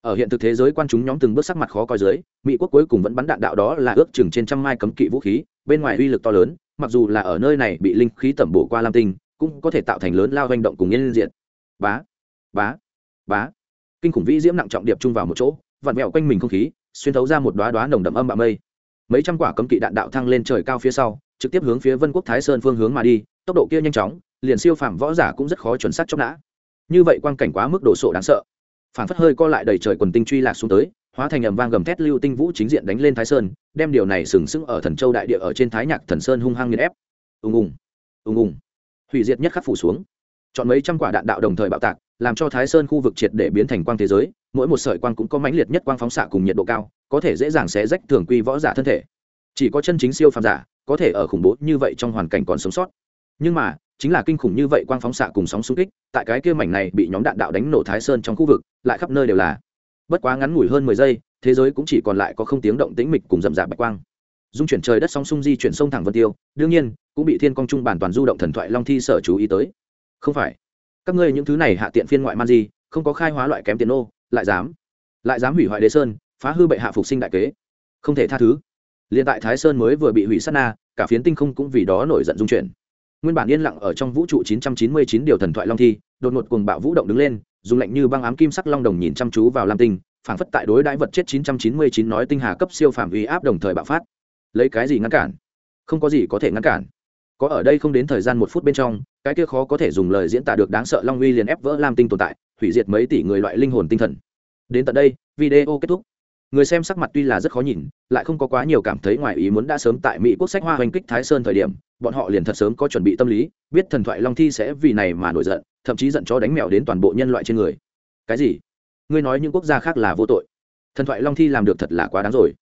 Ở hiện thực thế giới quan chúng nhóm từng bước sắc mặt khó coi dưới, mỹ quốc cuối cùng vẫn bắn đạn đạo đó là ước chừng trên trăm mai cấm kỵ vũ khí, bên ngoài uy lực to lớn, mặc dù là ở nơi này bị linh khí tẩm bổ qua lam tinh, cũng có thể tạo thành lớn lao hành động cùng nhân diện bá bá bá. Kinh khủng vĩ diễm nặng trọng điệp chung vào một chỗ, vặn vẹo quanh mình không khí, xuyên thấu ra một đóa đóa nồng đậm âm bạ mây mấy trăm quả cấm kỵ đạn đạo thăng lên trời cao phía sau, trực tiếp hướng phía vân quốc thái sơn phương hướng mà đi, tốc độ kia nhanh chóng, liền siêu phàm võ giả cũng rất khó chuẩn xác chóc nã như vậy quang cảnh quá mức đồ sộ đáng sợ. Phản phất hơi co lại đầy trời quần tinh truy lạc xuống tới, hóa thành ầm vang gầm thét lưu tinh vũ chính diện đánh lên thái sơn, đem điều này sừng sững ở thần châu đại địa ở trên thái nhạc thần sơn hung hăng nghiền ép. Ùng ùng ùng ùng. Hủy diệt nhất khắc phủ xuống chọn mấy trăm quả đạn đạo đồng thời bạo tạc, làm cho thái sơn khu vực triệt để biến thành quang thế giới, mỗi một sợi quang cũng có mãnh liệt nhất quang phóng xạ cùng nhiệt độ cao, có thể dễ dàng xé rách thường quy võ giả thân thể. Chỉ có chân chính siêu phàm giả, có thể ở khủng bố như vậy trong hoàn cảnh còn sống sót. Nhưng mà, chính là kinh khủng như vậy quang phóng xạ cùng sóng xung kích, tại cái kia mảnh này bị nhóm đạn đạo đánh nổ thái sơn trong khu vực, lại khắp nơi đều là. Bất quá ngắn ngủi hơn mười giây, thế giới cũng chỉ còn lại có không tiếng động tĩnh mịch cùng rậm rạp bạch quang. Dung chuyển trời đất sóng xung di chuyển sông thẳng vân tiêu, đương nhiên, cũng bị thiên công trung bản toàn du động thần thoại long thi sở chú ý tới không phải. Các ngươi những thứ này hạ tiện phiên ngoại man gì không có khai hóa loại kém tiền ô lại dám. Lại dám hủy hoại đế sơn, phá hư bệ hạ phục sinh đại kế. Không thể tha thứ. Liên tại thái sơn mới vừa bị hủy sát na, cả phiến tinh không cũng vì đó nổi giận dung chuyển. Nguyên bản yên lặng ở trong vũ trụ 999 điều thần thoại long thi, đột ngột cuồng bạo vũ động đứng lên, dùng lạnh như băng ám kim sắc long đồng nhìn chăm chú vào lam tinh, phảng phất tại đối đãi vật chết 999 nói tinh hà cấp siêu phàm uy áp đồng thời bạo phát. Lấy cái gì ngăn cản? Không có gì có thể ngăn cản. Có ở đây không đến thời gian một phút bên trong cái kia khó có thể dùng lời diễn tả được đáng sợ long uy liền ép vỡ lam tinh tồn tại, hủy diệt mấy tỷ người loại linh hồn tinh thần. Đến tận đây, video kết thúc. Người xem sắc mặt tuy là rất khó nhìn, lại không có quá nhiều cảm thấy ngoài ý muốn đã sớm tại mỹ quốc sách hoa hoành kích thái sơn thời điểm, bọn họ liền thật sớm có chuẩn bị tâm lý, biết thần thoại long thi sẽ vì này mà nổi giận, thậm chí giận cho đánh mèo đến toàn bộ nhân loại trên người. Cái gì? Ngươi nói những quốc gia khác là vô tội. Thần thoại long thi làm được thật là quá đáng rồi.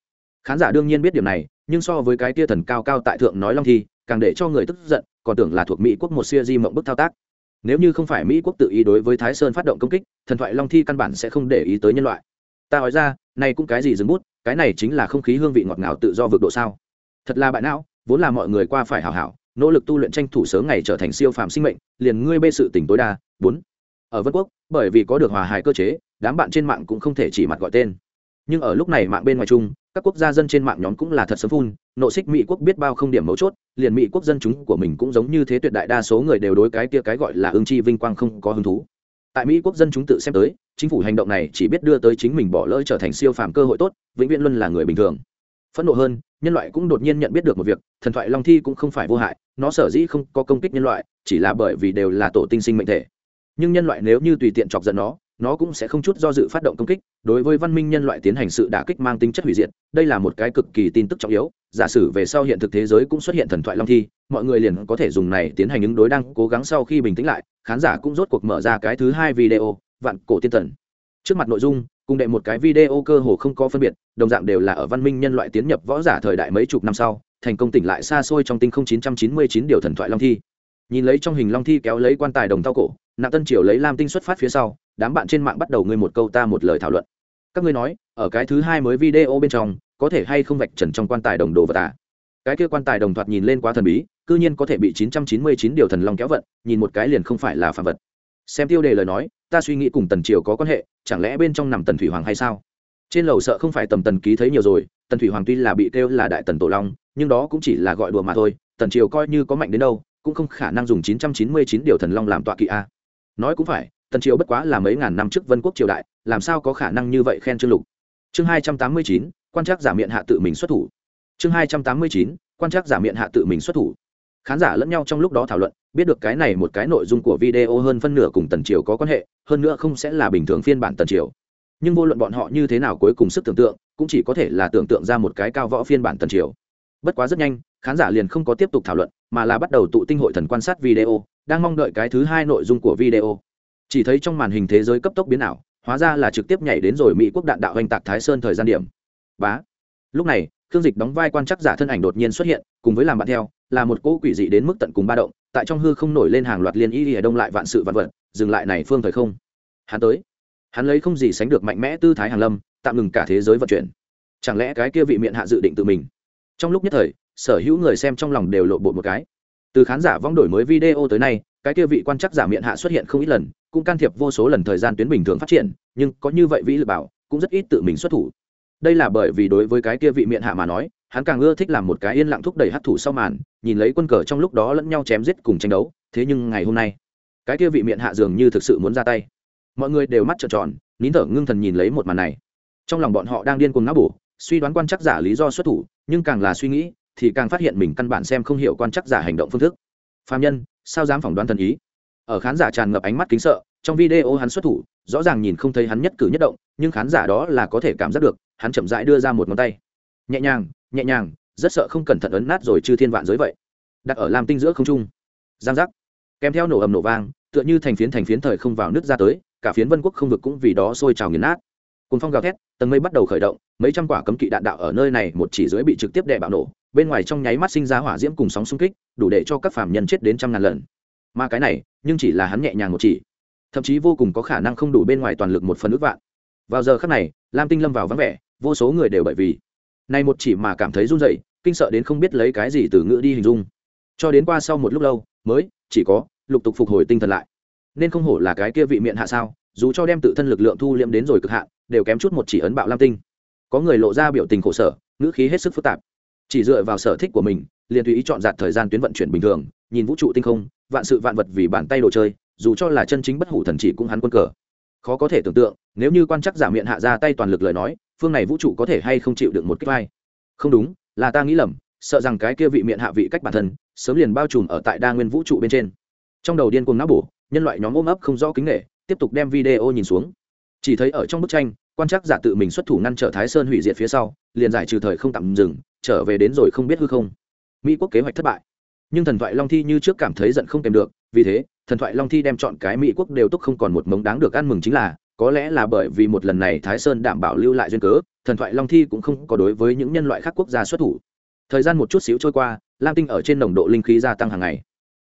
Khán giả đương nhiên biết điểm này nhưng so với cái tia thần cao cao tại thượng nói long thi, càng để cho người tức giận, còn tưởng là thuộc mỹ quốc một siêu di mộng bức thao tác. Nếu như không phải mỹ quốc tự ý đối với thái sơn phát động công kích, thần thoại long thi căn bản sẽ không để ý tới nhân loại. Ta nói ra, này cũng cái gì dừng bút, cái này chính là không khí hương vị ngọt ngào tự do vượt độ sao? Thật là bại não, vốn là mọi người qua phải hảo hảo, nỗ lực tu luyện tranh thủ sớm ngày trở thành siêu phàm sinh mệnh, liền ngươi bê sự tỉnh tối đa, bốn. Ở vân quốc, bởi vì có được hòa hài cơ chế, đám bạn trên mạng cũng không thể chỉ mặt gọi tên. Nhưng ở lúc này mạng bên ngoài chung các quốc gia dân trên mạng nhóm cũng là thật sớm phun, nộ xích mỹ quốc biết bao không điểm mấu chốt, liền mỹ quốc dân chúng của mình cũng giống như thế tuyệt đại đa số người đều đối cái kia cái gọi là ương chi vinh quang không có hứng thú. Tại mỹ quốc dân chúng tự xem tới, chính phủ hành động này chỉ biết đưa tới chính mình bỏ lỡ trở thành siêu phàm cơ hội tốt, vĩnh viễn Luân là người bình thường. Phẫn nộ hơn, nhân loại cũng đột nhiên nhận biết được một việc, thần thoại long thi cũng không phải vô hại, nó sở dĩ không có công kích nhân loại, chỉ là bởi vì đều là tổ tinh sinh mệnh thể. Nhưng nhân loại nếu như tùy tiện chọc giận nó nó cũng sẽ không chút do dự phát động công kích, đối với văn minh nhân loại tiến hành sự đả kích mang tính chất hủy diệt, đây là một cái cực kỳ tin tức trọng yếu, giả sử về sau hiện thực thế giới cũng xuất hiện thần thoại long thi, mọi người liền có thể dùng này tiến hành ứng đối đang cố gắng sau khi bình tĩnh lại, khán giả cũng rốt cuộc mở ra cái thứ hai video, vạn cổ tiên tần trước mặt nội dung, cùng đệ một cái video cơ hồ không có phân biệt, đồng dạng đều là ở văn minh nhân loại tiến nhập võ giả thời đại mấy chục năm sau, thành công tỉnh lại xa xôi trong tinh không 999 điều thần thoại long thi nhìn lấy trong hình long thi kéo lấy quan tài đồng thao cổ, nạp tân triều lấy lam tinh xuất phát phía sau, đám bạn trên mạng bắt đầu ngươi một câu ta một lời thảo luận. Các ngươi nói, ở cái thứ hai mới video bên trong, có thể hay không vạch trần trong quan tài đồng đồ vật à? Cái kia quan tài đồng thoạt nhìn lên quá thần bí, cư nhiên có thể bị 999 điều thần long kéo vận, nhìn một cái liền không phải là phàm vật. Xem tiêu đề lời nói, ta suy nghĩ cùng tần triều có quan hệ, chẳng lẽ bên trong nằm tần thủy hoàng hay sao? Trên lầu sợ không phải tầm tần ký thấy nhiều rồi, tần thủy hoàng tuy là bị kêu là đại tần tổ long, nhưng đó cũng chỉ là gọi đùa mà thôi, tần triều coi như có mạnh đến đâu cũng không khả năng dùng 999 điều thần long làm tọa kỵ a. Nói cũng phải tần triều bất quá là mấy ngàn năm trước vân quốc triều đại làm sao có khả năng như vậy khen trương lục? Chương 289, quan trắc giả miệng hạ tự mình xuất thủ. Chương 289, quan trắc giả miệng hạ tự mình xuất thủ. Khán giả lẫn nhau trong lúc đó thảo luận biết được cái này một cái nội dung của video hơn phân nửa cùng tần triều có quan hệ hơn nữa không sẽ là bình thường phiên bản tần triều. Nhưng vô luận bọn họ như thế nào cuối cùng sức tưởng tượng cũng chỉ có thể là tưởng tượng ra một cái cao võ phiên bản tần triều. Bất quá rất nhanh khán giả liền không có tiếp tục thảo luận mà là bắt đầu tụ tinh hội thần quan sát video, đang mong đợi cái thứ hai nội dung của video. Chỉ thấy trong màn hình thế giới cấp tốc biến ảo, hóa ra là trực tiếp nhảy đến rồi mỹ quốc đạn đạo hành tạc thái sơn thời gian điểm. Bá. Lúc này, khương dịch đóng vai quan chắc giả thân ảnh đột nhiên xuất hiện, cùng với làm bạn theo, là một cỗ quỷ dị đến mức tận cùng ba động, tại trong hư không nổi lên hàng loạt liên y lìa đông lại vạn sự vạn vật, dừng lại này phương thời không. Hắn tới. Hắn lấy không gì sánh được mạnh mẽ tư thái hàng lâm, tạm ngừng cả thế giới vận chuyển. Chẳng lẽ cái kia vị miệng hạ dự định tự mình? Trong lúc nhất thời sở hữu người xem trong lòng đều lộ bộ một cái. Từ khán giả vong đổi mới video tới nay, cái kia vị quan chắc giả miệng hạ xuất hiện không ít lần, cũng can thiệp vô số lần thời gian tuyến bình thường phát triển, nhưng có như vậy vĩ lực bảo, cũng rất ít tự mình xuất thủ. Đây là bởi vì đối với cái kia vị miệng hạ mà nói, hắn càng ưa thích làm một cái yên lặng thúc đẩy hấp thụ sau màn, nhìn lấy quân cờ trong lúc đó lẫn nhau chém giết cùng tranh đấu, thế nhưng ngày hôm nay, cái kia vị miệng hạ dường như thực sự muốn ra tay. Mọi người đều mắt trợn tròn, nín thở ngưng thần nhìn lấy một màn này. Trong lòng bọn họ đang điên cuồng ngáp bổ, suy đoán quan chắc giả lý do xuất thủ, nhưng càng là suy nghĩ thì càng phát hiện mình căn bản xem không hiểu quan chắc giả hành động phương thức. Phạm nhân, sao dám phỏng đoán thần ý? Ở khán giả tràn ngập ánh mắt kính sợ, trong video hắn xuất thủ, rõ ràng nhìn không thấy hắn nhất cử nhất động, nhưng khán giả đó là có thể cảm giác được, hắn chậm rãi đưa ra một ngón tay. Nhẹ nhàng nhẹ nhàng, rất sợ không cẩn thận ấn nát rồi chư thiên vạn giới vậy. Đặt ở làm tinh giữa không trung. Giang giác. Kèm theo nổ ầm nổ vang, tựa như thành phiến thành phiến thời không vào nước ra tới, cả phiến vân quốc không vực cũng vì đó sôi trào nghiền nát. Cùng phong gào thét, tầng mây bắt đầu khởi động, mấy trăm quả cấm kỵ đạn đạo ở nơi này một chỉ dưới bị trực tiếp đè bạo nổ bên ngoài trong nháy mắt sinh ra hỏa diễm cùng sóng xung kích, đủ để cho các phạm nhân chết đến trăm ngàn lần. Mà cái này, nhưng chỉ là hắn nhẹ nhàng một chỉ. Thậm chí vô cùng có khả năng không đủ bên ngoài toàn lực một phần ước vạn. Vào giờ khắc này, lam tinh lâm vào vắng vẻ, vô số người đều bởi vì này một chỉ mà cảm thấy run rẩy, kinh sợ đến không biết lấy cái gì từ ngữ đi hình dung. Cho đến qua sau một lúc lâu, mới chỉ có lục tục phục hồi tinh thần lại. Nên không hổ là cái kia vị miệng hạ sao, dù cho đem tự thân lực lượng thu liễm đến rồi cực hạn, đều kém chút một chỉ ấn bạo lam tinh. Có người lộ ra biểu tình khổ sở, ngữ khí hết sức phức tạp chỉ dựa vào sở thích của mình, liền tùy ý chọn dạt thời gian tuyến vận chuyển bình thường, nhìn vũ trụ tinh không, vạn sự vạn vật vì bàn tay đồ chơi, dù cho là chân chính bất hủ thần chỉ cũng hắn quân cờ. Khó có thể tưởng tượng, nếu như quan chắc giả miệng hạ ra tay toàn lực lời nói, phương này vũ trụ có thể hay không chịu được một cái vai. Không đúng, là ta nghĩ lầm, sợ rằng cái kia vị miệng hạ vị cách bản thân, sớm liền bao trùm ở tại đa nguyên vũ trụ bên trên. Trong đầu điên cuồng não bổ, nhân loại nhóm ôm ấp không rõ kính nghệ tiếp tục đem video nhìn xuống. Chỉ thấy ở trong bức tranh, quan chắc giả tự mình xuất thủ ngăn trở thái sơn hủy diệt phía sau, liền giải trừ thời không tạm dừng trở về đến rồi không biết hư không. Mỹ quốc kế hoạch thất bại. Nhưng thần thoại long thi như trước cảm thấy giận không kèm được, vì thế, thần thoại long thi đem chọn cái mỹ quốc đều túc không còn một mống đáng được ăn mừng chính là, có lẽ là bởi vì một lần này thái sơn đảm bảo lưu lại duyên cớ, thần thoại long thi cũng không có đối với những nhân loại khác quốc gia xuất thủ. Thời gian một chút xíu trôi qua, lam tinh ở trên nồng độ linh khí gia tăng hàng ngày.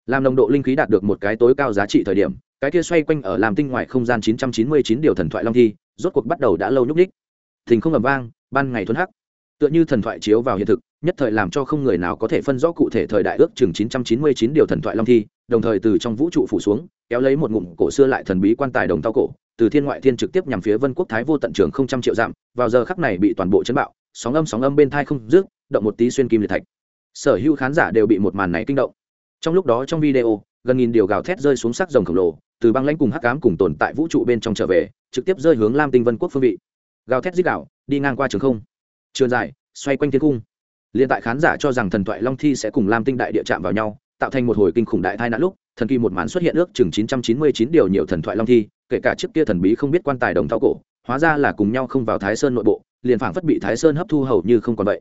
Làm nồng độ linh khí đạt được một cái tối cao giá trị thời điểm, cái kia xoay quanh ở làm tinh ngoài không gian 999 điều thần thoại long thi, rốt cuộc bắt đầu đã lâu nhúc ních thình không ầm vang, ban ngày thuần hắc tựa như thần thoại chiếu vào hiện thực, nhất thời làm cho không người nào có thể phân rõ cụ thể thời đại ước chừng 999 điều thần thoại long thi, đồng thời từ trong vũ trụ phủ xuống, kéo lấy một ngụm cổ xưa lại thần bí quan tài đồng tao cổ, từ thiên ngoại thiên trực tiếp nhằm phía vân quốc thái vô tận trường không trăm triệu dặm, vào giờ khắc này bị toàn bộ chấn bạo, sóng âm sóng âm bên thai không rước động một tí xuyên kim liệt thạch. Sở hữu khán giả đều bị một màn này kinh động. Trong lúc đó trong video, gần nghìn điều gào thét rơi xuống sắc rồng khổng lồ, từ băng lãnh cùng hắc cám cùng tồn tại vũ trụ bên trong trở về, trực tiếp rơi hướng lam tinh vân quốc phương vị. Gào thét dích đạo đi ngang qua trường không trường dài, xoay quanh thiên cung. Liên tại khán giả cho rằng thần thoại long thi sẽ cùng lam tinh đại địa chạm vào nhau, tạo thành một hồi kinh khủng đại tai nạn lúc, thần kỳ một màn xuất hiện ước chừng 999 điều nhiều thần thoại long thi, kể cả trước kia thần bí không biết quan tài đồng thao cổ, hóa ra là cùng nhau không vào thái sơn nội bộ, liền phảng phất bị thái sơn hấp thu hầu như không còn vậy.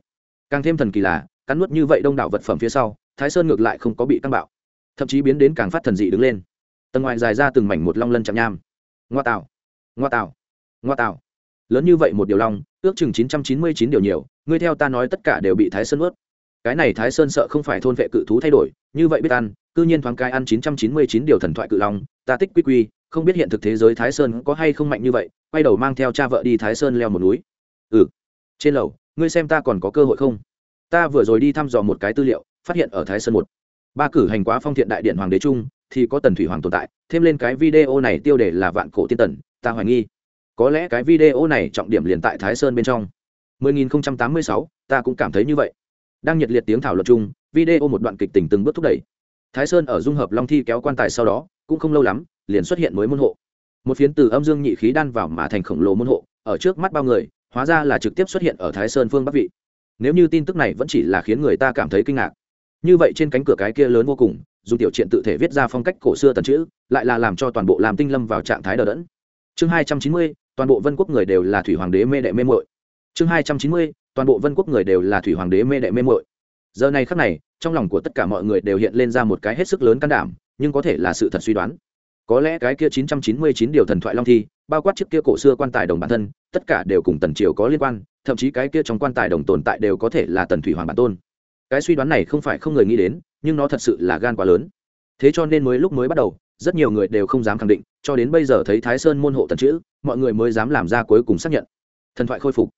Càng thêm thần kỳ là, cắn nuốt như vậy đông đảo vật phẩm phía sau, thái sơn ngược lại không có bị căng bạo. Thậm chí biến đến càng phát thần dị đứng lên. Tầng ngoài dài ra từng mảnh một long lân chạm nham. Ngoa tạo ngoa tạo ngoa tạo lớn như vậy một điều long, ước chừng 999 điều nhiều, ngươi theo ta nói tất cả đều bị thái sơn ướt cái này thái sơn sợ không phải thôn vệ cự thú thay đổi, như vậy biết ăn, cư nhiên thoáng cái ăn 999 điều thần thoại cự long, ta tích quy quy, không biết hiện thực thế giới thái sơn có hay không mạnh như vậy, quay đầu mang theo cha vợ đi thái sơn leo một núi. Ừ. Trên lầu, ngươi xem ta còn có cơ hội không? Ta vừa rồi đi thăm dò một cái tư liệu, phát hiện ở thái sơn một. Ba cử hành quá phong thiện đại điện hoàng đế trung, thì có tần thủy hoàng tồn tại, thêm lên cái video này tiêu đề là vạn cổ tiên tần, ta hoài nghi có lẽ cái video này trọng điểm liền tại thái sơn bên trong. 10.086, ta cũng cảm thấy như vậy. Đang nhiệt liệt tiếng thảo luận chung video một đoạn kịch tình từng bước thúc đẩy. Thái sơn ở dung hợp long thi kéo quan tài sau đó cũng không lâu lắm liền xuất hiện mới môn hộ. Một phiến từ âm dương nhị khí đan vào mà thành khổng lồ môn hộ ở trước mắt bao người hóa ra là trực tiếp xuất hiện ở thái sơn phương bắc vị. Nếu như tin tức này vẫn chỉ là khiến người ta cảm thấy kinh ngạc. Như vậy trên cánh cửa cái kia lớn vô cùng dùng tiểu triện tự thể viết ra phong cách cổ xưa tần chữ lại là làm cho toàn bộ làm tinh lâm vào trạng thái đờ đẫn. Chương hai trăm chín mươi toàn bộ vân quốc người đều là thủy hoàng đế mê đệ mê mội chương hai trăm chín mươi, toàn bộ vân quốc người đều là thủy hoàng đế mê đệ mê mội giờ này khắc này, trong lòng của tất cả mọi người đều hiện lên ra một cái hết sức lớn can đảm, nhưng có thể là sự thật suy đoán. Có lẽ cái kia 999 điều thần thoại long thi, bao quát chiếc kia cổ xưa quan tài đồng bản thân, tất cả đều cùng tần triều có liên quan, thậm chí cái kia trong quan tài đồng tồn tại đều có thể là tần thủy hoàng bản tôn. Cái suy đoán này không phải không người nghĩ đến, nhưng nó thật sự là gan quá lớn. Thế cho nên mới lúc mới bắt đầu rất nhiều người đều không dám khẳng định, cho đến bây giờ thấy thái sơn môn hộ tần chữ, mọi người mới dám làm ra cuối cùng xác nhận. Thần thoại khôi phục.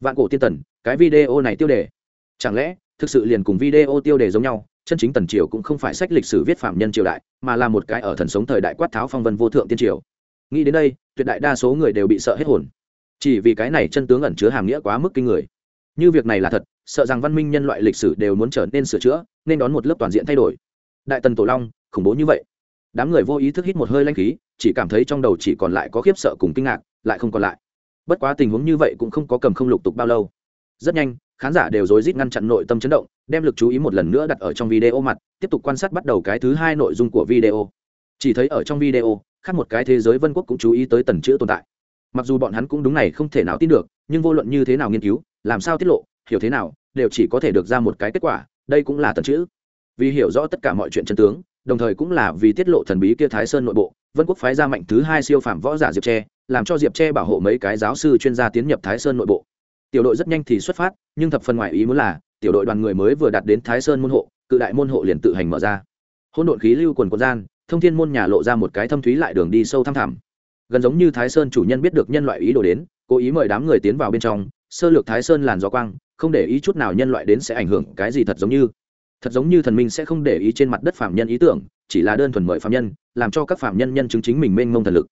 Vạn cổ tiên tần, cái video này tiêu đề. Chẳng lẽ, thực sự liền cùng video tiêu đề giống nhau, chân chính tần triều cũng không phải sách lịch sử viết phạm nhân triều đại, mà là một cái ở thần sống thời đại quát tháo phong vân vô thượng tiên triều. Nghĩ đến đây, tuyệt đại đa số người đều bị sợ hết hồn. Chỉ vì cái này chân tướng ẩn chứa hàm nghĩa quá mức kinh người. Như việc này là thật, sợ rằng văn minh nhân loại lịch sử đều muốn trở nên sửa chữa, nên đón một lớp toàn diện thay đổi. Đại tần tổ long, khủng bố như vậy đám người vô ý thức hít một hơi lanh khí, chỉ cảm thấy trong đầu chỉ còn lại có khiếp sợ cùng kinh ngạc, lại không còn lại. Bất quá tình huống như vậy cũng không có cầm không lục tục bao lâu. Rất nhanh, khán giả đều rối rít ngăn chặn nội tâm chấn động, đem lực chú ý một lần nữa đặt ở trong video mặt, tiếp tục quan sát bắt đầu cái thứ hai nội dung của video. Chỉ thấy ở trong video, khác một cái thế giới vân quốc cũng chú ý tới tần chữ tồn tại. Mặc dù bọn hắn cũng đúng này không thể nào tin được, nhưng vô luận như thế nào nghiên cứu, làm sao tiết lộ, hiểu thế nào, đều chỉ có thể được ra một cái kết quả, đây cũng là tần chữ. Vì hiểu rõ tất cả mọi chuyện chân tướng đồng thời cũng là vì tiết lộ thần bí kia thái sơn nội bộ, vân quốc phái ra mạnh thứ hai siêu phạm võ giả diệp tre, làm cho diệp tre bảo hộ mấy cái giáo sư chuyên gia tiến nhập thái sơn nội bộ. Tiểu đội rất nhanh thì xuất phát, nhưng thập phần ngoại ý muốn là, tiểu đội đoàn người mới vừa đạt đến thái sơn môn hộ, cự đại môn hộ liền tự hành mở ra. Hôn độn khí lưu quần quần gian, thông thiên môn nhà lộ ra một cái thâm thúy lại đường đi sâu thăm thẳm. Gần giống như thái sơn chủ nhân biết được nhân loại ý đồ đến, cố ý mời đám người tiến vào bên trong, sơ lược thái sơn làn gió quang, không để ý chút nào nhân loại đến sẽ ảnh hưởng cái gì thật giống như thật giống như thần minh sẽ không để ý trên mặt đất phạm nhân ý tưởng, chỉ là đơn thuần mời phạm nhân, làm cho các phạm nhân nhân chứng chính mình mênh mông thần lực.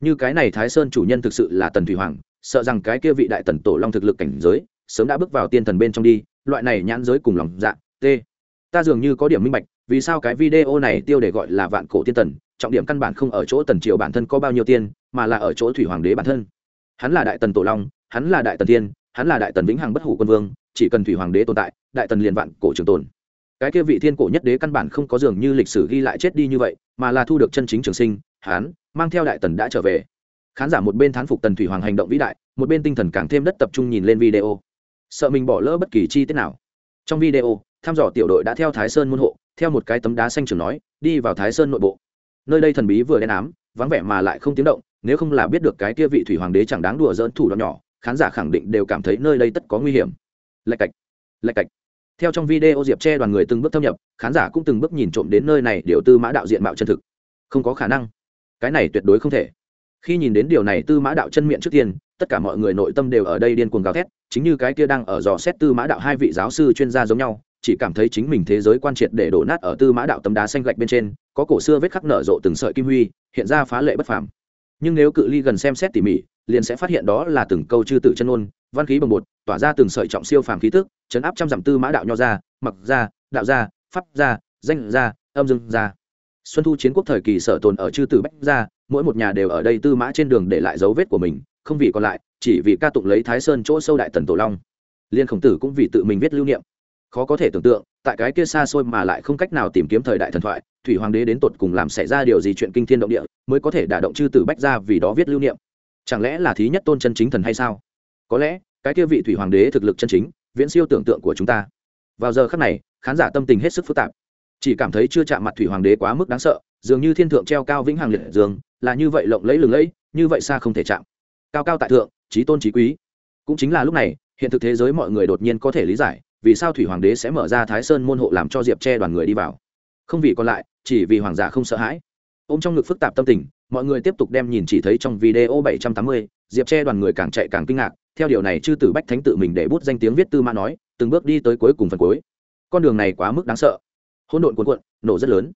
Như cái này thái sơn chủ nhân thực sự là tần thủy hoàng, sợ rằng cái kia vị đại tần tổ long thực lực cảnh giới, sớm đã bước vào tiên thần bên trong đi, loại này nhãn giới cùng lòng dạ t ta dường như có điểm minh bạch, vì sao cái video này tiêu để gọi là vạn cổ tiên tần, trọng điểm căn bản không ở chỗ tần triều bản thân có bao nhiêu tiên, mà là ở chỗ thủy hoàng đế bản thân. Hắn là đại tần tổ long, hắn là đại tần tiên, hắn là đại tần vĩnh hằng bất hủ quân vương, chỉ cần thủy hoàng đế tồn tại, đại tần liền vạn cổ trường tồn cái kia vị thiên cổ nhất đế căn bản không có dường như lịch sử ghi lại chết đi như vậy, mà là thu được chân chính trường sinh, hán, mang theo đại tần đã trở về. Khán giả một bên thán phục tần thủy hoàng hành động vĩ đại, một bên tinh thần càng thêm đất tập trung nhìn lên video. Sợ mình bỏ lỡ bất kỳ chi tiết nào. Trong video, thăm dò tiểu đội đã theo thái sơn môn hộ, theo một cái tấm đá xanh trường nói, đi vào thái sơn nội bộ. Nơi đây thần bí vừa đen ám, vắng vẻ mà lại không tiếng động, nếu không là biết được cái kia vị thủy hoàng đế chẳng đáng đùa dỡn thủ đoạn nhỏ, khán giả khẳng định đều cảm thấy nơi đây tất có nguy hiểm. Lạch cạch lạch cạch theo trong video, diệp che đoàn người từng bước thâm nhập, khán giả cũng từng bước nhìn trộm đến nơi này điều tư mã đạo diện mạo chân thực. Không có khả năng. Cái này tuyệt đối không thể. Khi nhìn đến điều này, tư mã đạo chân miệng trước tiên, tất cả mọi người nội tâm đều ở đây điên cuồng gào thét, chính như cái kia đang ở dò xét tư mã đạo hai vị giáo sư chuyên gia giống nhau, chỉ cảm thấy chính mình thế giới quan triệt để đổ nát ở tư mã đạo tấm đá xanh gạch bên trên, có cổ xưa vết khắc nở rộ từng sợi kim huy, hiện ra phá lệ bất phàm. Nhưng nếu cự ly gần xem xét tỉ mỉ, liền sẽ phát hiện đó là từng câu chư tự chân ôn văn khí bồng bột tỏa ra từng sợi trọng siêu phàm khí tức chấn áp trăm dặm tư mã đạo nho ra mặc ra đạo ra pháp ra danh ra âm dương ra. Xuân thu chiến quốc thời kỳ sở tồn ở chư tử bách gia, mỗi một nhà đều ở đây tư mã trên đường để lại dấu vết của mình không vì còn lại chỉ vì ca tụng lấy thái sơn chỗ sâu đại tần tổ long. Liên khổng tử cũng vì tự mình viết lưu niệm. Khó có thể tưởng tượng tại cái kia xa xôi mà lại không cách nào tìm kiếm thời đại thần thoại thủy hoàng đế đến tột cùng làm xảy ra điều gì chuyện kinh thiên động địa mới có thể đả động chư tử bách gia vì đó viết lưu niệm? Chẳng lẽ là thí nhất tôn chân chính thần hay sao? Có lẽ, cái kia vị thủy hoàng đế thực lực chân chính, viễn siêu tưởng tượng của chúng ta. Vào giờ khắc này, khán giả tâm tình hết sức phức tạp. Chỉ cảm thấy chưa chạm mặt thủy hoàng đế quá mức đáng sợ, dường như thiên thượng treo cao vĩnh hằng liệt dường là như vậy lộng lẫy lừng lẫy, như vậy xa không thể chạm. Cao cao tại thượng trí tôn trí quý. Cũng chính là lúc này, hiện thực thế giới mọi người đột nhiên có thể lý giải, vì sao thủy hoàng đế sẽ mở ra thái sơn môn hộ làm cho diệp che đoàn người đi vào. Không vì còn lại, chỉ vì hoàng giả không sợ hãi. Ô m trong ngực phức tạp tâm tình mọi người tiếp tục đem nhìn chỉ thấy trong video bảy trăm tám mươi, diệp che đoàn người càng chạy càng kinh ngạc, theo điều này chư tử bách thánh tự mình để bút danh tiếng viết tư mã nói, từng bước đi tới cuối cùng phần cuối. Con đường này quá mức đáng sợ. Hỗn độn cuộn cuộn, nổ rất lớn.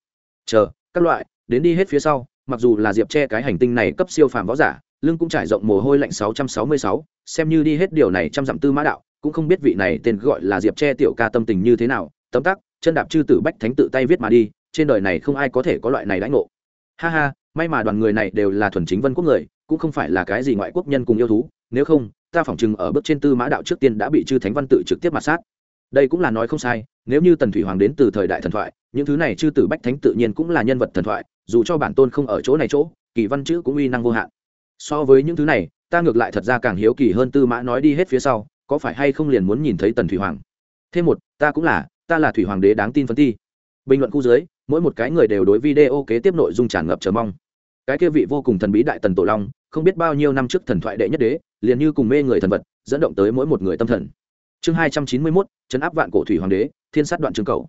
Chờ, các loại, đến đi hết phía sau, mặc dù là diệp che cái hành tinh này cấp siêu phàm võ giả, lưng cũng trải rộng mồ hôi lạnh sáu trăm sáu mươi sáu, xem như đi hết điều này trăm dặm tư mã đạo, cũng không biết vị này tên gọi là diệp che tiểu ca tâm tình như thế nào, tấm tắc, chân đạp chư tử bách thánh tự tay viết mà đi, trên đời này không ai có thể có loại này đãi ngộ. Ha ha may mà đoàn người này đều là thuần chính vân quốc người, cũng không phải là cái gì ngoại quốc nhân cùng yêu thú, nếu không, ta phỏng chừng ở bước trên tư mã đạo trước tiên đã bị chư thánh văn tự trực tiếp mặt sát. Đây cũng là nói không sai, nếu như tần thủy hoàng đến từ thời đại thần thoại, những thứ này chư tử bách thánh tự nhiên cũng là nhân vật thần thoại, dù cho bản tôn không ở chỗ này chỗ, kỳ văn chữ cũng uy năng vô hạn. So với những thứ này, ta ngược lại thật ra càng hiếu kỳ hơn tư mã nói đi hết phía sau, có phải hay không liền muốn nhìn thấy tần thủy hoàng? Thêm một, ta cũng là, ta là thủy hoàng đế đáng tin phân thi bình luận khu dưới, mỗi một cái người đều đối video kế tiếp nội dung tràn ngập chờ mong cái kia vị vô cùng thần bí đại tần tổ long, không biết bao nhiêu năm trước thần thoại đệ nhất đế, liền như cùng mê người thần vật, dẫn động tới mỗi một người tâm thần. Chương hai trăm chín mươi mốt, chấn áp vạn cổ thủy hoàng đế, thiên sát đoạn trường cầu.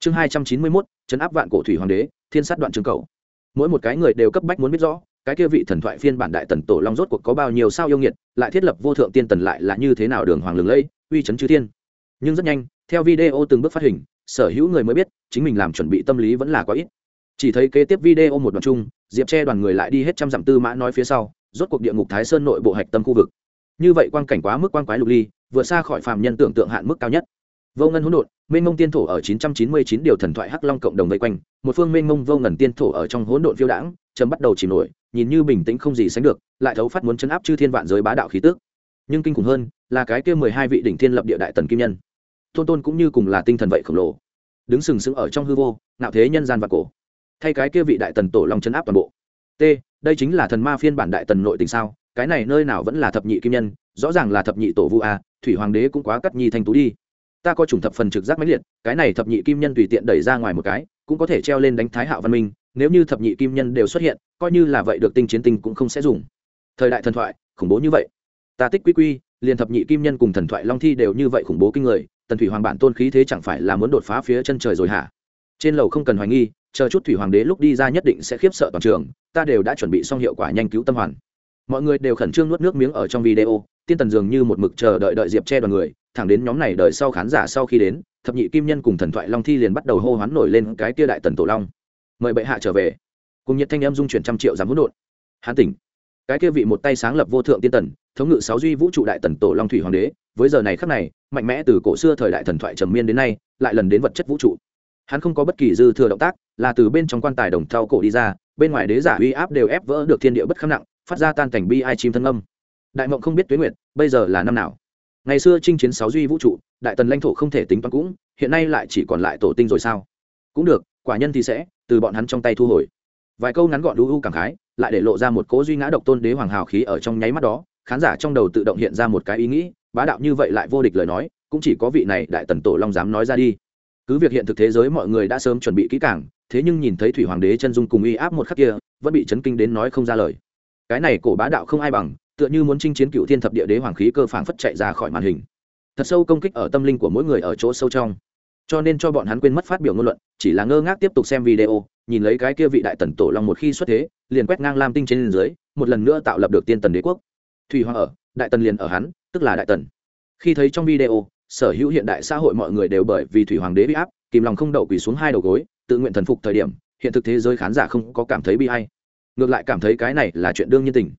Chương hai trăm chín mươi mốt, chấn áp vạn cổ thủy hoàng đế, thiên sát đoạn trường cầu. Mỗi một cái người đều cấp bách muốn biết rõ, cái kia vị thần thoại phiên bản đại tần tổ long rốt cuộc có bao nhiêu sao yêu nghiệt, lại thiết lập vô thượng tiên tần lại là như thế nào đường hoàng lừng lẫy, uy chấn chư thiên. Nhưng rất nhanh, theo video từng bước phát hình, sở hữu người mới biết, chính mình làm chuẩn bị tâm lý vẫn là quá ít. Chỉ thấy kế tiếp video một đoạn chung diệp che đoàn người lại đi hết trăm dặm tư mã nói phía sau, rốt cuộc địa ngục thái sơn nội bộ hạch tâm khu vực. Như vậy quang cảnh quá mức quang quái lục ly, vượt xa khỏi phàm nhân tưởng tượng hạn mức cao nhất. Vô ngân hỗn độn, mênh mông tiên thổ ở 999 điều thần thoại hắc long cộng đồng vây quanh, một phương mênh mông vô ngần tiên thổ ở trong hỗn độn phiêu đãng, chấm bắt đầu chìm nổi, nhìn như bình tĩnh không gì sánh được, lại thấu phát muốn chấn áp chư thiên vạn giới bá đạo khí tức. Nhưng kinh khủng hơn, là cái kia mười hai vị đỉnh thiên lập địa đại tần kim nhân. Tôn tôn cũng như cùng là tinh thần vậy khổng lồ. Đứng sừng sững ở trong hư vô nạo thế nhân gian và cổ thay cái kia vị đại tần tổ long chấn áp toàn bộ. T, đây chính là thần ma phiên bản đại tần nội tình sao? Cái này nơi nào vẫn là thập nhị kim nhân, rõ ràng là thập nhị tổ vu a, thủy hoàng đế cũng quá cắt nhi thanh tú đi. Ta có chủng thập phần trực giác máy liệt, cái này thập nhị kim nhân tùy tiện đẩy ra ngoài một cái, cũng có thể treo lên đánh thái hạo văn minh, nếu như thập nhị kim nhân đều xuất hiện, coi như là vậy được tinh chiến tinh cũng không sẽ dùng. Thời đại thần thoại, khủng bố như vậy. Ta tích quy quy, liền thập nhị kim nhân cùng thần thoại long thi đều như vậy khủng bố kinh người, tần thủy hoàng bản tôn khí thế chẳng phải là muốn đột phá phía chân trời rồi hả? Trên lầu không cần hoài nghi chờ chút thủy hoàng đế lúc đi ra nhất định sẽ khiếp sợ toàn trường, ta đều đã chuẩn bị xong hiệu quả nhanh cứu tâm hoàn. Mọi người đều khẩn trương nuốt nước miếng ở trong video, tiên tần dường như một mực chờ đợi đợi diệp che đoàn người, thẳng đến nhóm này đợi sau khán giả sau khi đến, thập nhị kim nhân cùng thần thoại long thi liền bắt đầu hô hoán nổi lên cái tia đại tần tổ long. Mời bệ hạ trở về. Cùng nhiệt thanh em dung chuyển trăm triệu giảm hỗn độn. Hán tỉnh. Cái kia vị một tay sáng lập vô thượng tiên tần, thống ngự sáu duy vũ trụ đại tần tổ long thủy hoàng đế, với giờ này khắc này, mạnh mẽ từ cổ xưa thời đại thần thoại trầm miên đến nay, lại lần đến vật chất vũ trụ hắn không có bất kỳ dư thừa động tác, là từ bên trong quan tài đồng thau cổ đi ra, bên ngoài đế giả uy áp đều ép vỡ được thiên địa bất kham nặng, phát ra tan cảnh bi ai chim thân âm. Đại mộng không biết tuyến nguyệt, bây giờ là năm nào? Ngày xưa chinh chiến sáu duy vũ trụ, đại tần lãnh thổ không thể tính toán cũng, hiện nay lại chỉ còn lại tổ tinh rồi sao? Cũng được, quả nhân thì sẽ, từ bọn hắn trong tay thu hồi. Vài câu ngắn gọn đu u cảm khái, lại để lộ ra một cố duy ngã độc tôn đế hoàng hào khí ở trong nháy mắt đó, khán giả trong đầu tự động hiện ra một cái ý nghĩ, bá đạo như vậy lại vô địch lời nói, cũng chỉ có vị này đại tần tổ long dám nói ra đi cứ việc hiện thực thế giới mọi người đã sớm chuẩn bị kỹ càng, thế nhưng nhìn thấy thủy hoàng đế chân dung cùng uy áp một khắc kia, vẫn bị chấn kinh đến nói không ra lời. Cái này cổ bá đạo không ai bằng, tựa như muốn chinh chiến cựu thiên thập địa đế hoàng khí cơ phảng phất chạy ra khỏi màn hình. Thật sâu công kích ở tâm linh của mỗi người ở chỗ sâu trong. Cho nên cho bọn hắn quên mất phát biểu ngôn luận, chỉ là ngơ ngác tiếp tục xem video, nhìn lấy cái kia vị đại tần tổ long một khi xuất thế, liền quét ngang lam tinh trên dưới, một lần nữa tạo lập được tiên tần đế quốc. Thủy hoàng ở, đại tần liền ở hắn, tức là đại tần. Khi thấy trong video sở hữu hiện đại xã hội mọi người đều bởi vì thủy hoàng đế bị áp, kìm lòng không đậu quỳ xuống hai đầu gối, tự nguyện thần phục thời điểm, hiện thực thế giới khán giả không có cảm thấy bi hay ngược lại cảm thấy cái này là chuyện đương nhiên tình.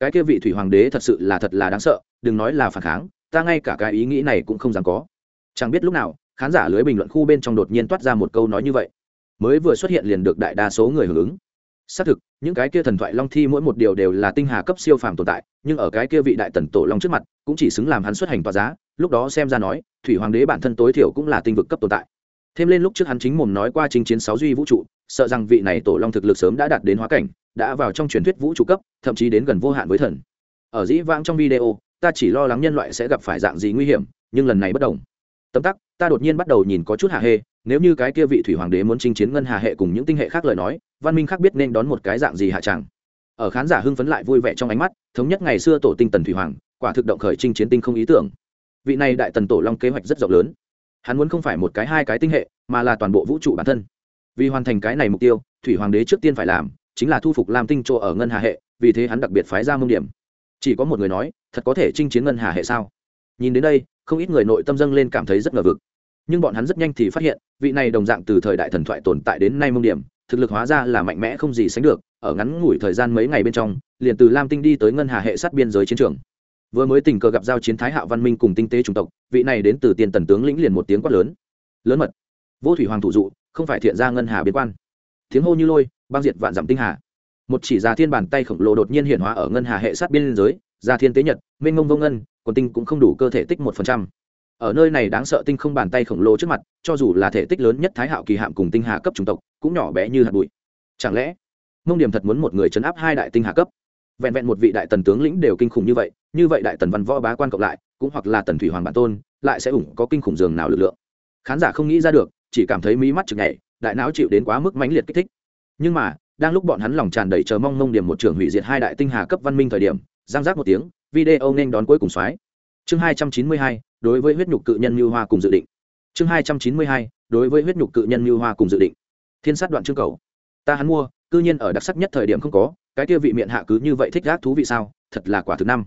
Cái kia vị thủy hoàng đế thật sự là thật là đáng sợ, đừng nói là phản kháng, ta ngay cả cái ý nghĩ này cũng không dám có. Chẳng biết lúc nào, khán giả lưới bình luận khu bên trong đột nhiên toát ra một câu nói như vậy. Mới vừa xuất hiện liền được đại đa số người hưởng ứng xác thực, những cái kia thần thoại long thi mỗi một điều đều là tinh hà cấp siêu phàm tồn tại, nhưng ở cái kia vị đại tần tổ long trước mặt, cũng chỉ xứng làm hắn xuất hành tòa giá, lúc đó xem ra nói, thủy hoàng đế bản thân tối thiểu cũng là tinh vực cấp tồn tại. Thêm lên lúc trước hắn chính mồm nói qua chinh chiến sáu duy vũ trụ, sợ rằng vị này tổ long thực lực sớm đã đạt đến hóa cảnh, đã vào trong truyền thuyết vũ trụ cấp, thậm chí đến gần vô hạn với thần. Ở dĩ vãng trong video, ta chỉ lo lắng nhân loại sẽ gặp phải dạng gì nguy hiểm, nhưng lần này bất đồng. Tấm tắc, ta đột nhiên bắt đầu nhìn có chút hạ hê, nếu như cái kia vị thủy hoàng đế muốn chinh chiến ngân hà hệ cùng những tinh hệ khác lời nói văn minh khác biết nên đón một cái dạng gì hạ tràng ở khán giả hưng phấn lại vui vẻ trong ánh mắt, thống nhất ngày xưa tổ tinh tần thủy hoàng, quả thực động khởi trinh chiến tinh không ý tưởng. Vị này đại tần tổ long kế hoạch rất rộng lớn. Hắn muốn không phải một cái hai cái tinh hệ, mà là toàn bộ vũ trụ bản thân. Vì hoàn thành cái này mục tiêu, thủy hoàng đế trước tiên phải làm, chính là thu phục lam tinh chỗ ở ngân hà hệ, vì thế hắn đặc biệt phái ra mông điểm. Chỉ có một người nói, thật có thể chinh chiến ngân hà hệ sao? Nhìn đến đây, không ít người nội tâm dâng lên cảm thấy rất ngờ vực. Nhưng bọn hắn rất nhanh thì phát hiện, vị này đồng dạng từ thời đại thần thoại tồn tại đến nay mông điểm thực lực hóa ra là mạnh mẽ không gì sánh được, ở ngắn ngủi thời gian mấy ngày bên trong, liền từ lam tinh đi tới ngân hà hệ sát biên giới chiến trường. Vừa mới tình cờ gặp giao chiến thái Hạo văn minh cùng tinh tế chủng tộc, vị này đến từ tiền tần tướng lĩnh liền một tiếng quát lớn. Lớn mật. Vô thủy hoàng thủ dụ, không phải thiện ra ngân hà biên quan. Tiếng hô như lôi, băng diệt vạn dặm tinh hà. Một chỉ ra thiên bàn tay khổng lồ đột nhiên hiện hóa ở ngân hà hệ sát biên giới, ra thiên tế nhật, mênh ngông vô ngân còn tinh cũng không đủ cơ thể tích một phần trăm ở nơi này đáng sợ tinh không bàn tay khổng lồ trước mặt, cho dù là thể tích lớn nhất thái hạo kỳ hạm cùng tinh hà cấp chủng tộc, cũng nhỏ bé như hạt bụi. Chẳng lẽ, mông điểm thật muốn một người chấn áp hai đại tinh hà cấp? Vẹn vẹn một vị đại tần tướng lĩnh đều kinh khủng như vậy như vậy đại tần văn võ bá quan cộng lại, cũng hoặc là tần thủy hoàng bản tôn, lại sẽ ủng có kinh khủng dường nào lực lượng? Khán giả không nghĩ ra được, chỉ cảm thấy mí mắt chực nhảy, đại não chịu đến quá mức mãnh liệt kích thích. Nhưng mà, đang lúc bọn hắn lòng tràn đầy chờ mong mông điểm một trường hủy diệt hai đại tinh hà cấp văn minh thời điểm giang giác một tiếng, video nên đón cuối cùng soái chương hai trăm chín mươi hai đối với huyết nhục cự nhân như hoa cùng dự định. Chương hai trăm chín mươi hai, đối với huyết nhục cự nhân như hoa cùng dự định. Thiên sát đoạn chương cầu. Ta hắn mua, cư nhiên ở đặc sắc nhất thời điểm không có, cái kia vị miệng hạ cứ như vậy thích gác thú vị sao, thật là quả thứ năm.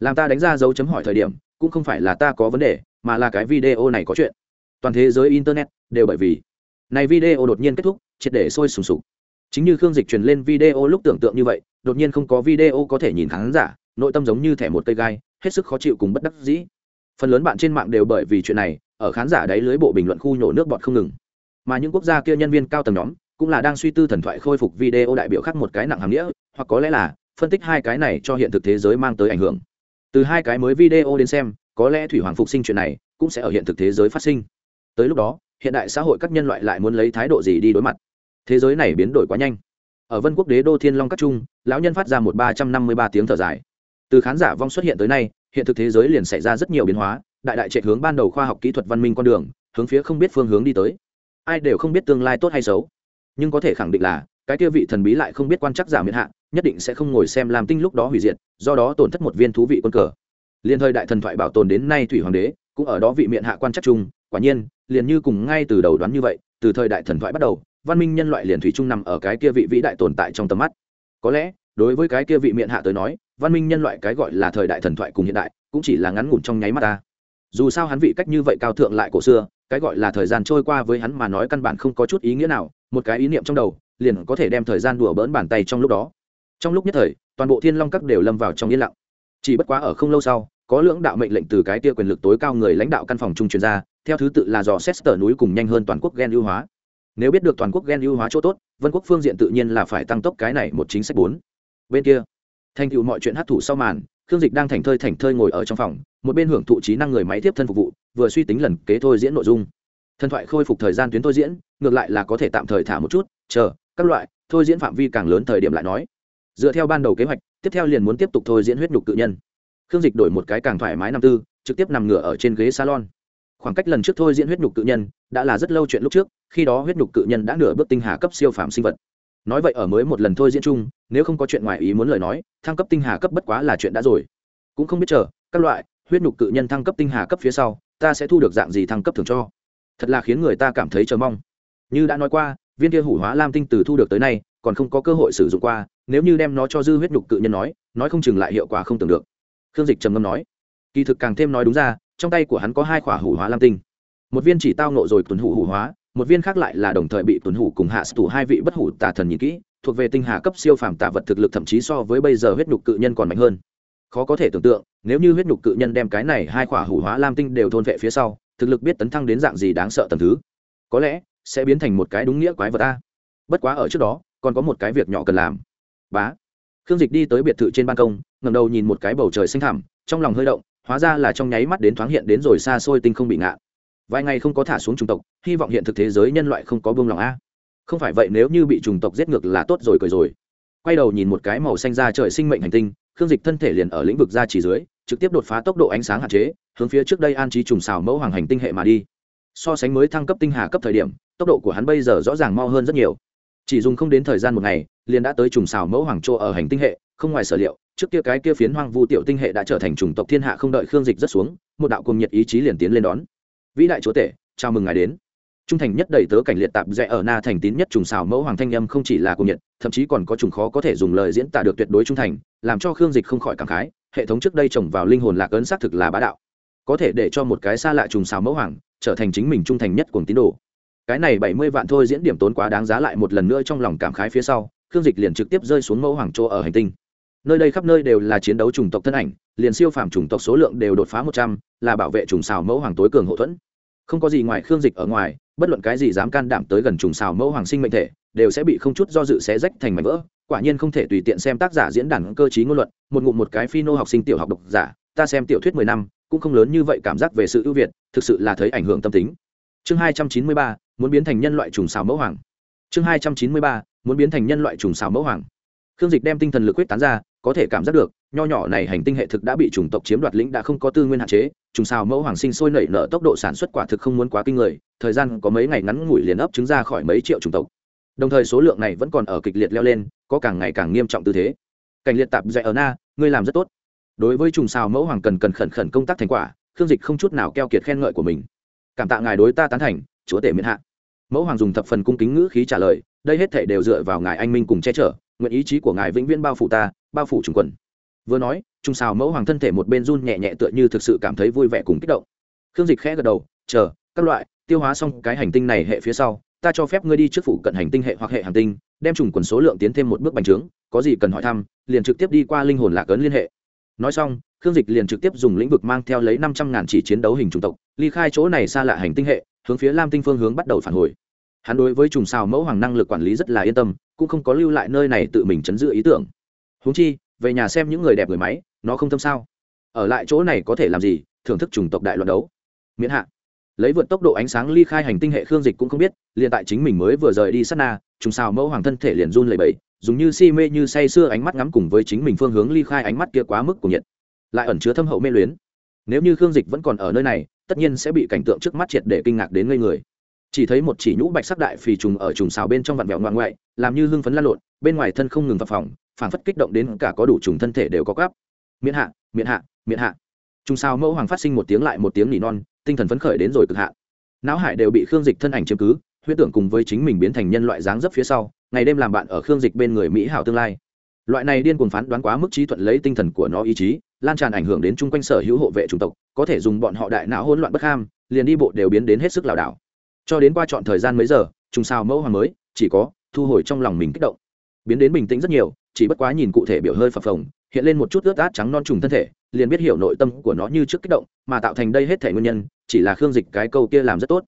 Làm ta đánh ra dấu chấm hỏi thời điểm, cũng không phải là ta có vấn đề, mà là cái video này có chuyện. Toàn thế giới internet đều bởi vì này video đột nhiên kết thúc, triệt để sôi sùng sục. Chính như khương dịch truyền lên video lúc tưởng tượng như vậy, đột nhiên không có video có thể nhìn khán giả, nội tâm giống như thẻ một cây gai, hết sức khó chịu cùng bất đắc dĩ phần lớn bạn trên mạng đều bởi vì chuyện này, ở khán giả đáy lưới bộ bình luận khu nhổ nước bọt không ngừng. Mà những quốc gia kia nhân viên cao tầng nhóm, cũng là đang suy tư thần thoại khôi phục video đại biểu khác một cái nặng hàm nghĩa, hoặc có lẽ là phân tích hai cái này cho hiện thực thế giới mang tới ảnh hưởng. Từ hai cái mới video đến xem, có lẽ thủy hoàng phục sinh chuyện này cũng sẽ ở hiện thực thế giới phát sinh. Tới lúc đó, hiện đại xã hội các nhân loại lại muốn lấy thái độ gì đi đối mặt? Thế giới này biến đổi quá nhanh. Ở vân quốc đế đô thiên long các trung, lão nhân phát ra một ba trăm năm mươi ba tiếng thở dài. Từ khán giả vong xuất hiện tới nay hiện thực thế giới liền xảy ra rất nhiều biến hóa, đại đại chạy hướng ban đầu khoa học kỹ thuật văn minh con đường, hướng phía không biết phương hướng đi tới. Ai đều không biết tương lai tốt hay xấu. Nhưng có thể khẳng định là, cái kia vị thần bí lại không biết quan chắc giả miễn hạ, nhất định sẽ không ngồi xem làm tinh lúc đó hủy diệt, do đó tổn thất một viên thú vị quân cờ. Liên thời đại thần thoại bảo tồn đến nay thủy hoàng đế, cũng ở đó vị miệng hạ quan chắc chung, quả nhiên, liền như cùng ngay từ đầu đoán như vậy, từ thời đại thần thoại bắt đầu, văn minh nhân loại liền thủy chung nằm ở cái kia vị vĩ đại tồn tại trong tầm mắt. Có lẽ, đối với cái kia vị miệng hạ tới nói văn minh nhân loại cái gọi là thời đại thần thoại cùng hiện đại, cũng chỉ là ngắn ngủn trong nháy mắt ta. Dù sao hắn vị cách như vậy cao thượng lại cổ xưa, cái gọi là thời gian trôi qua với hắn mà nói căn bản không có chút ý nghĩa nào, một cái ý niệm trong đầu, liền có thể đem thời gian đùa bỡn bàn tay trong lúc đó. Trong lúc nhất thời, toàn bộ thiên long các đều lâm vào trong yên lặng. Chỉ bất quá ở không lâu sau, có lưỡng đạo mệnh lệnh từ cái tia quyền lực tối cao người lãnh đạo căn phòng trung truyền ra, theo thứ tự là dò xét tờ núi cùng nhanh hơn toàn quốc gen ưu hóa. Nếu biết được toàn quốc gen ưu hóa chỗ tốt, vân quốc phương diện tự nhiên là phải tăng tốc cái này một chính sách bốn. Bên kia thành tựu mọi chuyện hát thủ sau màn, khương dịch đang thành thơi thành thơi ngồi ở trong phòng, một bên hưởng thụ trí năng người máy tiếp thân phục vụ, vừa suy tính lần kế thôi diễn nội dung. Thần thoại khôi phục thời gian tuyến thôi diễn, ngược lại là có thể tạm thời thả một chút, chờ, các loại, thôi diễn phạm vi càng lớn thời điểm lại nói. Dựa theo ban đầu kế hoạch, tiếp theo liền muốn tiếp tục thôi diễn huyết nhục tự nhân. Khương dịch đổi một cái càng thoải mái năm tư, trực tiếp nằm ngửa ở trên ghế salon. Khoảng cách lần trước thôi diễn huyết nhục cự nhân, đã là rất lâu chuyện lúc trước, khi đó huyết nhục cự nhân đã nửa bước tinh hà cấp siêu phàm sinh vật nói vậy ở mới một lần thôi diễn chung, nếu không có chuyện ngoài ý muốn lời nói, thăng cấp tinh hà cấp bất quá là chuyện đã rồi. Cũng không biết chờ, các loại, huyết nhục cự nhân thăng cấp tinh hà cấp phía sau, ta sẽ thu được dạng gì thăng cấp thường cho. Thật là khiến người ta cảm thấy chờ mong. Như đã nói qua, viên kia hủ hóa lam tinh từ thu được tới nay, còn không có cơ hội sử dụng qua, nếu như đem nó cho dư huyết nhục cự nhân nói nói không chừng lại hiệu quả không tưởng được. Khương dịch trầm ngâm nói. Kỳ thực càng thêm nói đúng ra, trong tay của hắn có hai khỏa hủ hóa lam tinh. Một viên chỉ tao nộ rồi tuần hủ hủ hóa một viên khác lại là đồng thời bị tuần hủ cùng hạ tủ hai vị bất hủ tà thần nhìn kỹ, thuộc về tinh hà cấp siêu phàm tà vật thực lực thậm chí so với bây giờ huyết nhục cự nhân còn mạnh hơn. Khó có thể tưởng tượng, nếu như huyết nhục cự nhân đem cái này hai khỏa hủ hóa lam tinh đều thôn vệ phía sau, thực lực biết tấn thăng đến dạng gì đáng sợ tầm thứ. Có lẽ, sẽ biến thành một cái đúng nghĩa quái vật ta. Bất quá ở trước đó, còn có một cái việc nhỏ cần làm. Bá. Khương dịch đi tới biệt thự trên ban công ngầm đầu nhìn một cái bầu trời xanh thẳm, trong lòng hơi động, hóa ra là trong nháy mắt đến thoáng hiện đến rồi xa xôi tinh không bị ngạn vài ngày không có thả xuống chủng tộc, hy vọng hiện thực thế giới nhân loại không có buông lòng a. Không phải vậy, nếu như bị chủng tộc giết ngược là tốt rồi, cười rồi. Quay đầu nhìn một cái màu xanh ra trời sinh mệnh hành tinh, khương dịch thân thể liền ở lĩnh vực ra chỉ dưới, trực tiếp đột phá tốc độ ánh sáng hạn chế, hướng phía trước đây an trí trùng xào mẫu hoàng hành tinh hệ mà đi. So sánh mới thăng cấp tinh hà cấp thời điểm, tốc độ của hắn bây giờ rõ ràng mau hơn rất nhiều. Chỉ dùng không đến thời gian một ngày, liền đã tới trùng xào mẫu hoàng châu ở hành tinh hệ, không ngoài sở liệu, trước kia cái kia phiến hoang vu tiểu tinh hệ đã trở thành chủng tộc thiên hạ không đợi khương dịch rất xuống, một đạo cùng nhiệt ý chí liền tiến lên đón vĩ đại chúa tể, chào mừng ngài đến. Trung thành nhất đầy tớ cảnh liệt tạp rẽ ở na thành tín nhất trùng xào mẫu hoàng thanh âm không chỉ là cùng nhiệt, thậm chí còn có trùng khó có thể dùng lời diễn tả được tuyệt đối trung thành, làm cho khương dịch không khỏi cảm khái, hệ thống trước đây trồng vào linh hồn lạc ấn xác thực là bá đạo. Có thể để cho một cái xa lạ trùng xào mẫu hoàng trở thành chính mình trung thành nhất cùng tín đồ. Cái này bảy mươi vạn thôi diễn điểm tốn quá đáng giá lại một lần nữa trong lòng cảm khái phía sau, khương dịch liền trực tiếp rơi xuống mẫu hoàng chỗ ở hành tinh nơi đây khắp nơi đều là chiến đấu chủng tộc thân ảnh, liền siêu phàm chủng tộc số lượng đều đột phá một trăm, là bảo vệ trùng xào mẫu hoàng tối cường hậu thuẫn. Không có gì ngoài khương dịch ở ngoài, bất luận cái gì dám can đảm tới gần trùng xào mẫu hoàng sinh mệnh thể, đều sẽ bị không chút do dự xé rách thành mảnh vỡ, quả nhiên không thể tùy tiện xem tác giả diễn đàn cơ chí ngôn luận, một ngụm một cái phi nô học sinh tiểu học độc giả, ta xem tiểu thuyết mười năm, cũng không lớn như vậy cảm giác về sự ưu việt, thực sự là thấy ảnh hưởng tâm tính. Chương hai trăm chín mươi ba, muốn biến thành nhân loại trùng xào mẫu hoàng. Chương hai trăm chín mươi ba, muốn biến thành nhân loại trùng xào mẫu hoàng. Khương dịch đem tinh thần lực quyết tán ra có thể cảm giác được, nho nhỏ này hành tinh hệ thực đã bị chủng tộc chiếm đoạt lĩnh đã không có tư nguyên hạn chế, trùng xào mẫu hoàng sinh sôi nảy nở tốc độ sản xuất quả thực không muốn quá kinh người, thời gian có mấy ngày ngắn ngủi liền ấp trứng ra khỏi mấy triệu chủng tộc. Đồng thời số lượng này vẫn còn ở kịch liệt leo lên, có càng ngày càng nghiêm trọng tư thế. Cảnh liệt tạp dạy ở na, ngươi làm rất tốt. Đối với trùng xào mẫu hoàng cần cần khẩn khẩn công tác thành quả, khương dịch không chút nào keo kiệt khen ngợi của mình. Cảm tạ ngài đối ta tán thành, chúa tể miễn hạ. Mẫu hoàng dùng thập phần cung kính ngữ khí trả lời, đây hết thể đều dựa vào ngài anh minh cùng che chở, nguyện ý chí của ngài vĩnh viễn bao phủ ta bao phủ trùng quần. Vừa nói trung xào mẫu hoàng thân thể một bên run nhẹ nhẹ tựa như thực sự cảm thấy vui vẻ cùng kích động. Khương dịch khẽ gật đầu, chờ, các loại, tiêu hóa xong cái hành tinh này hệ phía sau, ta cho phép ngươi đi trước phủ cận hành tinh hệ hoặc hệ hành tinh, đem trùng quần số lượng tiến thêm một bước bành trướng, có gì cần hỏi thăm, liền trực tiếp đi qua linh hồn lạc ấn liên hệ. Nói xong, khương dịch liền trực tiếp dùng lĩnh vực mang theo lấy năm trăm ngàn chỉ chiến đấu hình chủng tộc, ly khai chỗ này xa lạ hành tinh hệ, hướng phía lam tinh phương hướng bắt đầu phản hồi. Hắn đối với trùng sao mẫu hoàng năng lực quản lý rất là yên tâm, cũng không có lưu lại nơi này tự mình chấn giữ ý tưởng húng chi, về nhà xem những người đẹp người máy, nó không thâm sao. Ở lại chỗ này có thể làm gì, thưởng thức chủng tộc đại loạt đấu. Miễn hạ. Lấy vượt tốc độ ánh sáng ly khai hành tinh hệ khương dịch cũng không biết, liền tại chính mình mới vừa rời đi sát na, trùng sao mẫu hoàng thân thể liền run lẩy bẩy, dùng như si mê như say sưa ánh mắt ngắm cùng với chính mình phương hướng ly khai ánh mắt kia quá mức của nhiệt. Lại ẩn chứa thâm hậu mê luyến. Nếu như khương dịch vẫn còn ở nơi này, tất nhiên sẽ bị cảnh tượng trước mắt triệt để kinh ngạc đến ngây người. Chỉ thấy một chỉ nhũ bạch sắc đại phì trùng ở trùng xào bên trong vặn vẹo ngoan ngoại, làm như hưng phấn la lộn, bên ngoài thân không ngừng phập phòng phản phất kích động đến cả có đủ trùng thân thể đều có gáp miễn hạ miễn hạ miễn hạ. Trùng Sao mẫu hoàng phát sinh một tiếng lại một tiếng nỉ non, tinh thần phấn khởi đến rồi cực hạ. Não hải đều bị khương dịch thân ảnh chiếm cứ huyết tưởng cùng với chính mình biến thành nhân loại dáng dấp phía sau, ngày đêm làm bạn ở khương dịch bên người mỹ hảo tương lai. Loại này điên cuồng phán đoán quá mức trí thuận lấy tinh thần của nó ý chí, lan tràn ảnh hưởng đến chung quanh sở hữu hộ vệ chủng tộc, có thể dùng bọn họ đại não hỗn loạn bất ham, liền đi bộ đều biến đến hết sức lảo đảo. Cho đến qua chọn thời gian mấy giờ, trùng sao mẫu hoàng mới, chỉ có thu hồi trong lòng mình kích động. Biến đến bình tĩnh rất nhiều chỉ bất quá nhìn cụ thể biểu hơi phập phồng, hiện lên một chút ướt át trắng non trùng thân thể, liền biết hiểu nội tâm của nó như trước kích động, mà tạo thành đây hết thể nguyên nhân, chỉ là khương dịch cái câu kia làm rất tốt.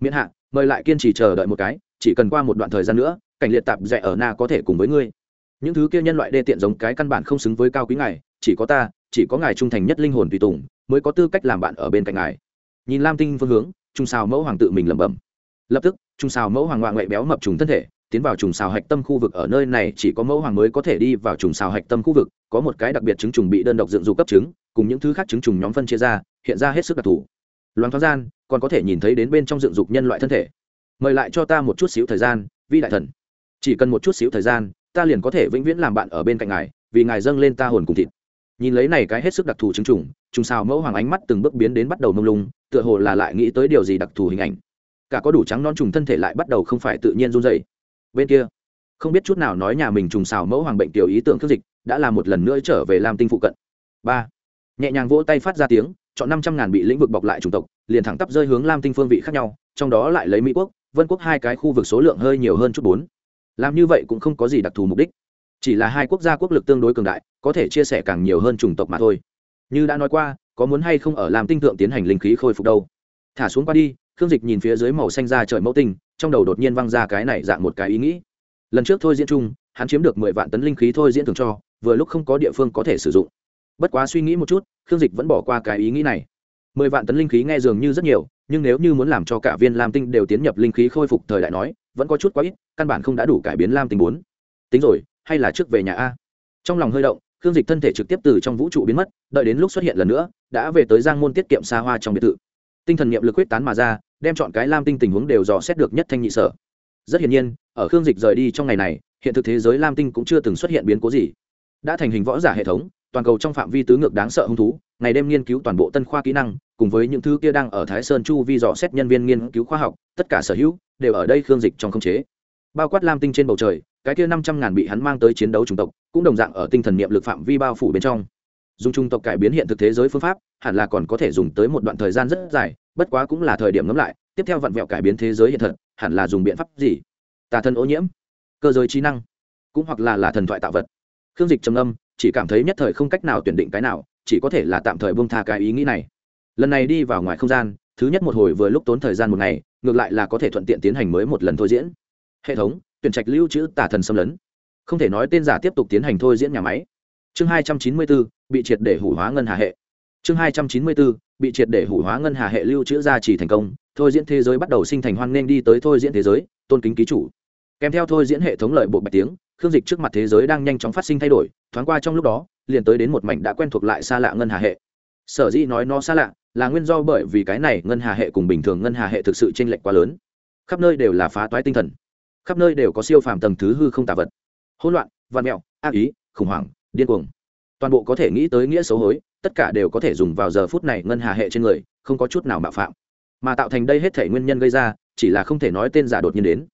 Miễn hạ, mời lại kiên trì chờ đợi một cái, chỉ cần qua một đoạn thời gian nữa, cảnh liệt tạp rẻ ở na có thể cùng với ngươi. Những thứ kia nhân loại đê tiện giống cái căn bản không xứng với cao quý ngài, chỉ có ta, chỉ có ngài trung thành nhất linh hồn tùy tùng, mới có tư cách làm bạn ở bên cạnh ngài. Nhìn lam tinh phương hướng, trung sao mẫu hoàng tự mình lẩm bẩm. Lập tức, trung sao mẫu hoàng ngoại ngoại béo mập trùng thân thể tiến vào trùng xào hạch tâm khu vực ở nơi này chỉ có mẫu hoàng mới có thể đi vào trùng xào hạch tâm khu vực, có một cái đặc biệt trứng trùng bị đơn độc dựng dù cấp trứng, cùng những thứ khác trứng trùng nhóm phân chia ra, hiện ra hết sức đặc thù. Loáng thoáng gian, còn có thể nhìn thấy đến bên trong dựng dục nhân loại thân thể. Mời lại cho ta một chút xíu thời gian, vi đại thần. Chỉ cần một chút xíu thời gian, ta liền có thể vĩnh viễn làm bạn ở bên cạnh ngài, vì ngài dâng lên ta hồn cùng thịt. Nhìn lấy này cái hết sức đặc thù chứng trùng trùng xào mẫu hoàng ánh mắt từng bước biến đến bắt đầu mông lung, tựa hồ là lại nghĩ tới điều gì đặc thù hình ảnh. Cả có đủ trắng non trùng thân thể lại bắt đầu không phải tự nhiên run dày bên kia. Không biết chút nào nói nhà mình trùng xào mẫu hoàng bệnh tiểu ý tưởng khước dịch, đã là một lần nữa trở về làm tinh phụ cận. Ba. Nhẹ nhàng vỗ tay phát ra tiếng, chọn năm trăm ngàn bị lĩnh vực bọc lại chủng tộc, liền thẳng tắp rơi hướng lam tinh phương vị khác nhau, trong đó lại lấy mỹ quốc, vân quốc hai cái khu vực số lượng hơi nhiều hơn chút bốn. Làm như vậy cũng không có gì đặc thù mục đích. Chỉ là hai quốc gia quốc lực tương đối cường đại, có thể chia sẻ càng nhiều hơn chủng tộc mà thôi. Như đã nói qua, có muốn hay không ở làm tinh thượng tiến hành linh khí khôi phục đâu. Thả xuống qua đi khương dịch nhìn phía dưới màu xanh ra trời mẫu tinh trong đầu đột nhiên văng ra cái này dạng một cái ý nghĩ. Lần trước thôi diễn chung, hắn chiếm được mười vạn tấn linh khí thôi diễn thường cho, vừa lúc không có địa phương có thể sử dụng. Bất quá suy nghĩ một chút, khương dịch vẫn bỏ qua cái ý nghĩ này. Mười vạn tấn linh khí nghe dường như rất nhiều, nhưng nếu như muốn làm cho cả viên lam tinh đều tiến nhập linh khí khôi phục thời đại nói, vẫn có chút quá ít, căn bản không đã đủ cải biến lam tinh bốn. Tính rồi, hay là trước về nhà a? Trong lòng hơi động, khương dịch thân thể trực tiếp từ trong vũ trụ biến mất, đợi đến lúc xuất hiện lần nữa, đã về tới giang môn tiết kiệm xa hoa trong biệt thự. Tinh thần niệm lực quyết tán mà ra đem chọn cái lam tinh tình huống đều dò xét được nhất thanh nhị sở. Rất hiển nhiên, ở khương dịch rời đi trong ngày này, hiện thực thế giới lam tinh cũng chưa từng xuất hiện biến cố gì. Đã thành hình võ giả hệ thống, toàn cầu trong phạm vi tứ ngược đáng sợ hung thú, ngày đêm nghiên cứu toàn bộ tân khoa kỹ năng, cùng với những thứ kia đang ở thái sơn chu vi dò xét nhân viên nghiên cứu khoa học, tất cả sở hữu đều ở đây khương dịch trong khống chế. Bao quát lam tinh trên bầu trời, cái kia năm trăm ngàn bị hắn mang tới chiến đấu chủng tộc, cũng đồng dạng ở tinh thần niệm lực phạm vi bao phủ bên trong. Dùng chủng tộc cải biến hiện thực thế giới phương pháp, hẳn là còn có thể dùng tới một đoạn thời gian rất dài bất quá cũng là thời điểm ngẫm lại, tiếp theo vặn vẹo cải biến thế giới hiện thật, hẳn là dùng biện pháp gì? Tà thân ô nhiễm, cơ giới trí năng, cũng hoặc là là thần thoại tạo vật. Khương dịch trầm âm chỉ cảm thấy nhất thời không cách nào tuyển định cái nào, chỉ có thể là tạm thời bông tha cái ý nghĩ này. Lần này đi vào ngoài không gian, thứ nhất một hồi vừa lúc tốn thời gian một ngày, ngược lại là có thể thuận tiện tiến hành mới một lần thôi diễn. Hệ thống, tuyển trạch lưu trữ tà thần xâm lấn. Không thể nói tên giả tiếp tục tiến hành thôi diễn nhà máy. Chương hai trăm chín mươi bốn, bị triệt để hủ hóa ngân hà hệ chương hai trăm chín mươi bốn bị triệt để hủ hóa ngân hà hệ lưu trữ ra chỉ thành công, thôi diễn thế giới bắt đầu sinh thành hoan nghênh đi tới thôi diễn thế giới, tôn kính ký chủ. Kèm theo thôi diễn hệ thống lợi bộ bạch tiếng, khương dịch trước mặt thế giới đang nhanh chóng phát sinh thay đổi, thoáng qua trong lúc đó, liền tới đến một mảnh đã quen thuộc lại xa lạ ngân hà hệ. Sở dĩ nói nó xa lạ, là nguyên do bởi vì cái này ngân hà hệ cùng bình thường ngân hà hệ thực sự t r ê n lệch quá lớn. Khắp nơi đều là phá toái tinh thần. Khắp nơi đều có siêu phàm tầng thứ hư không tà vật. Hỗn loạn văn mẹo, ác ý, khủng hoảng, điên cuồng. Toàn bộ có thể nghĩ tới nghĩa xấu hối tất cả đều có thể dùng vào giờ phút này ngân hà hệ trên người, không có chút nào mạo phạm. Mà tạo thành đây hết thể nguyên nhân gây ra, chỉ là không thể nói tên giả đột nhiên đến.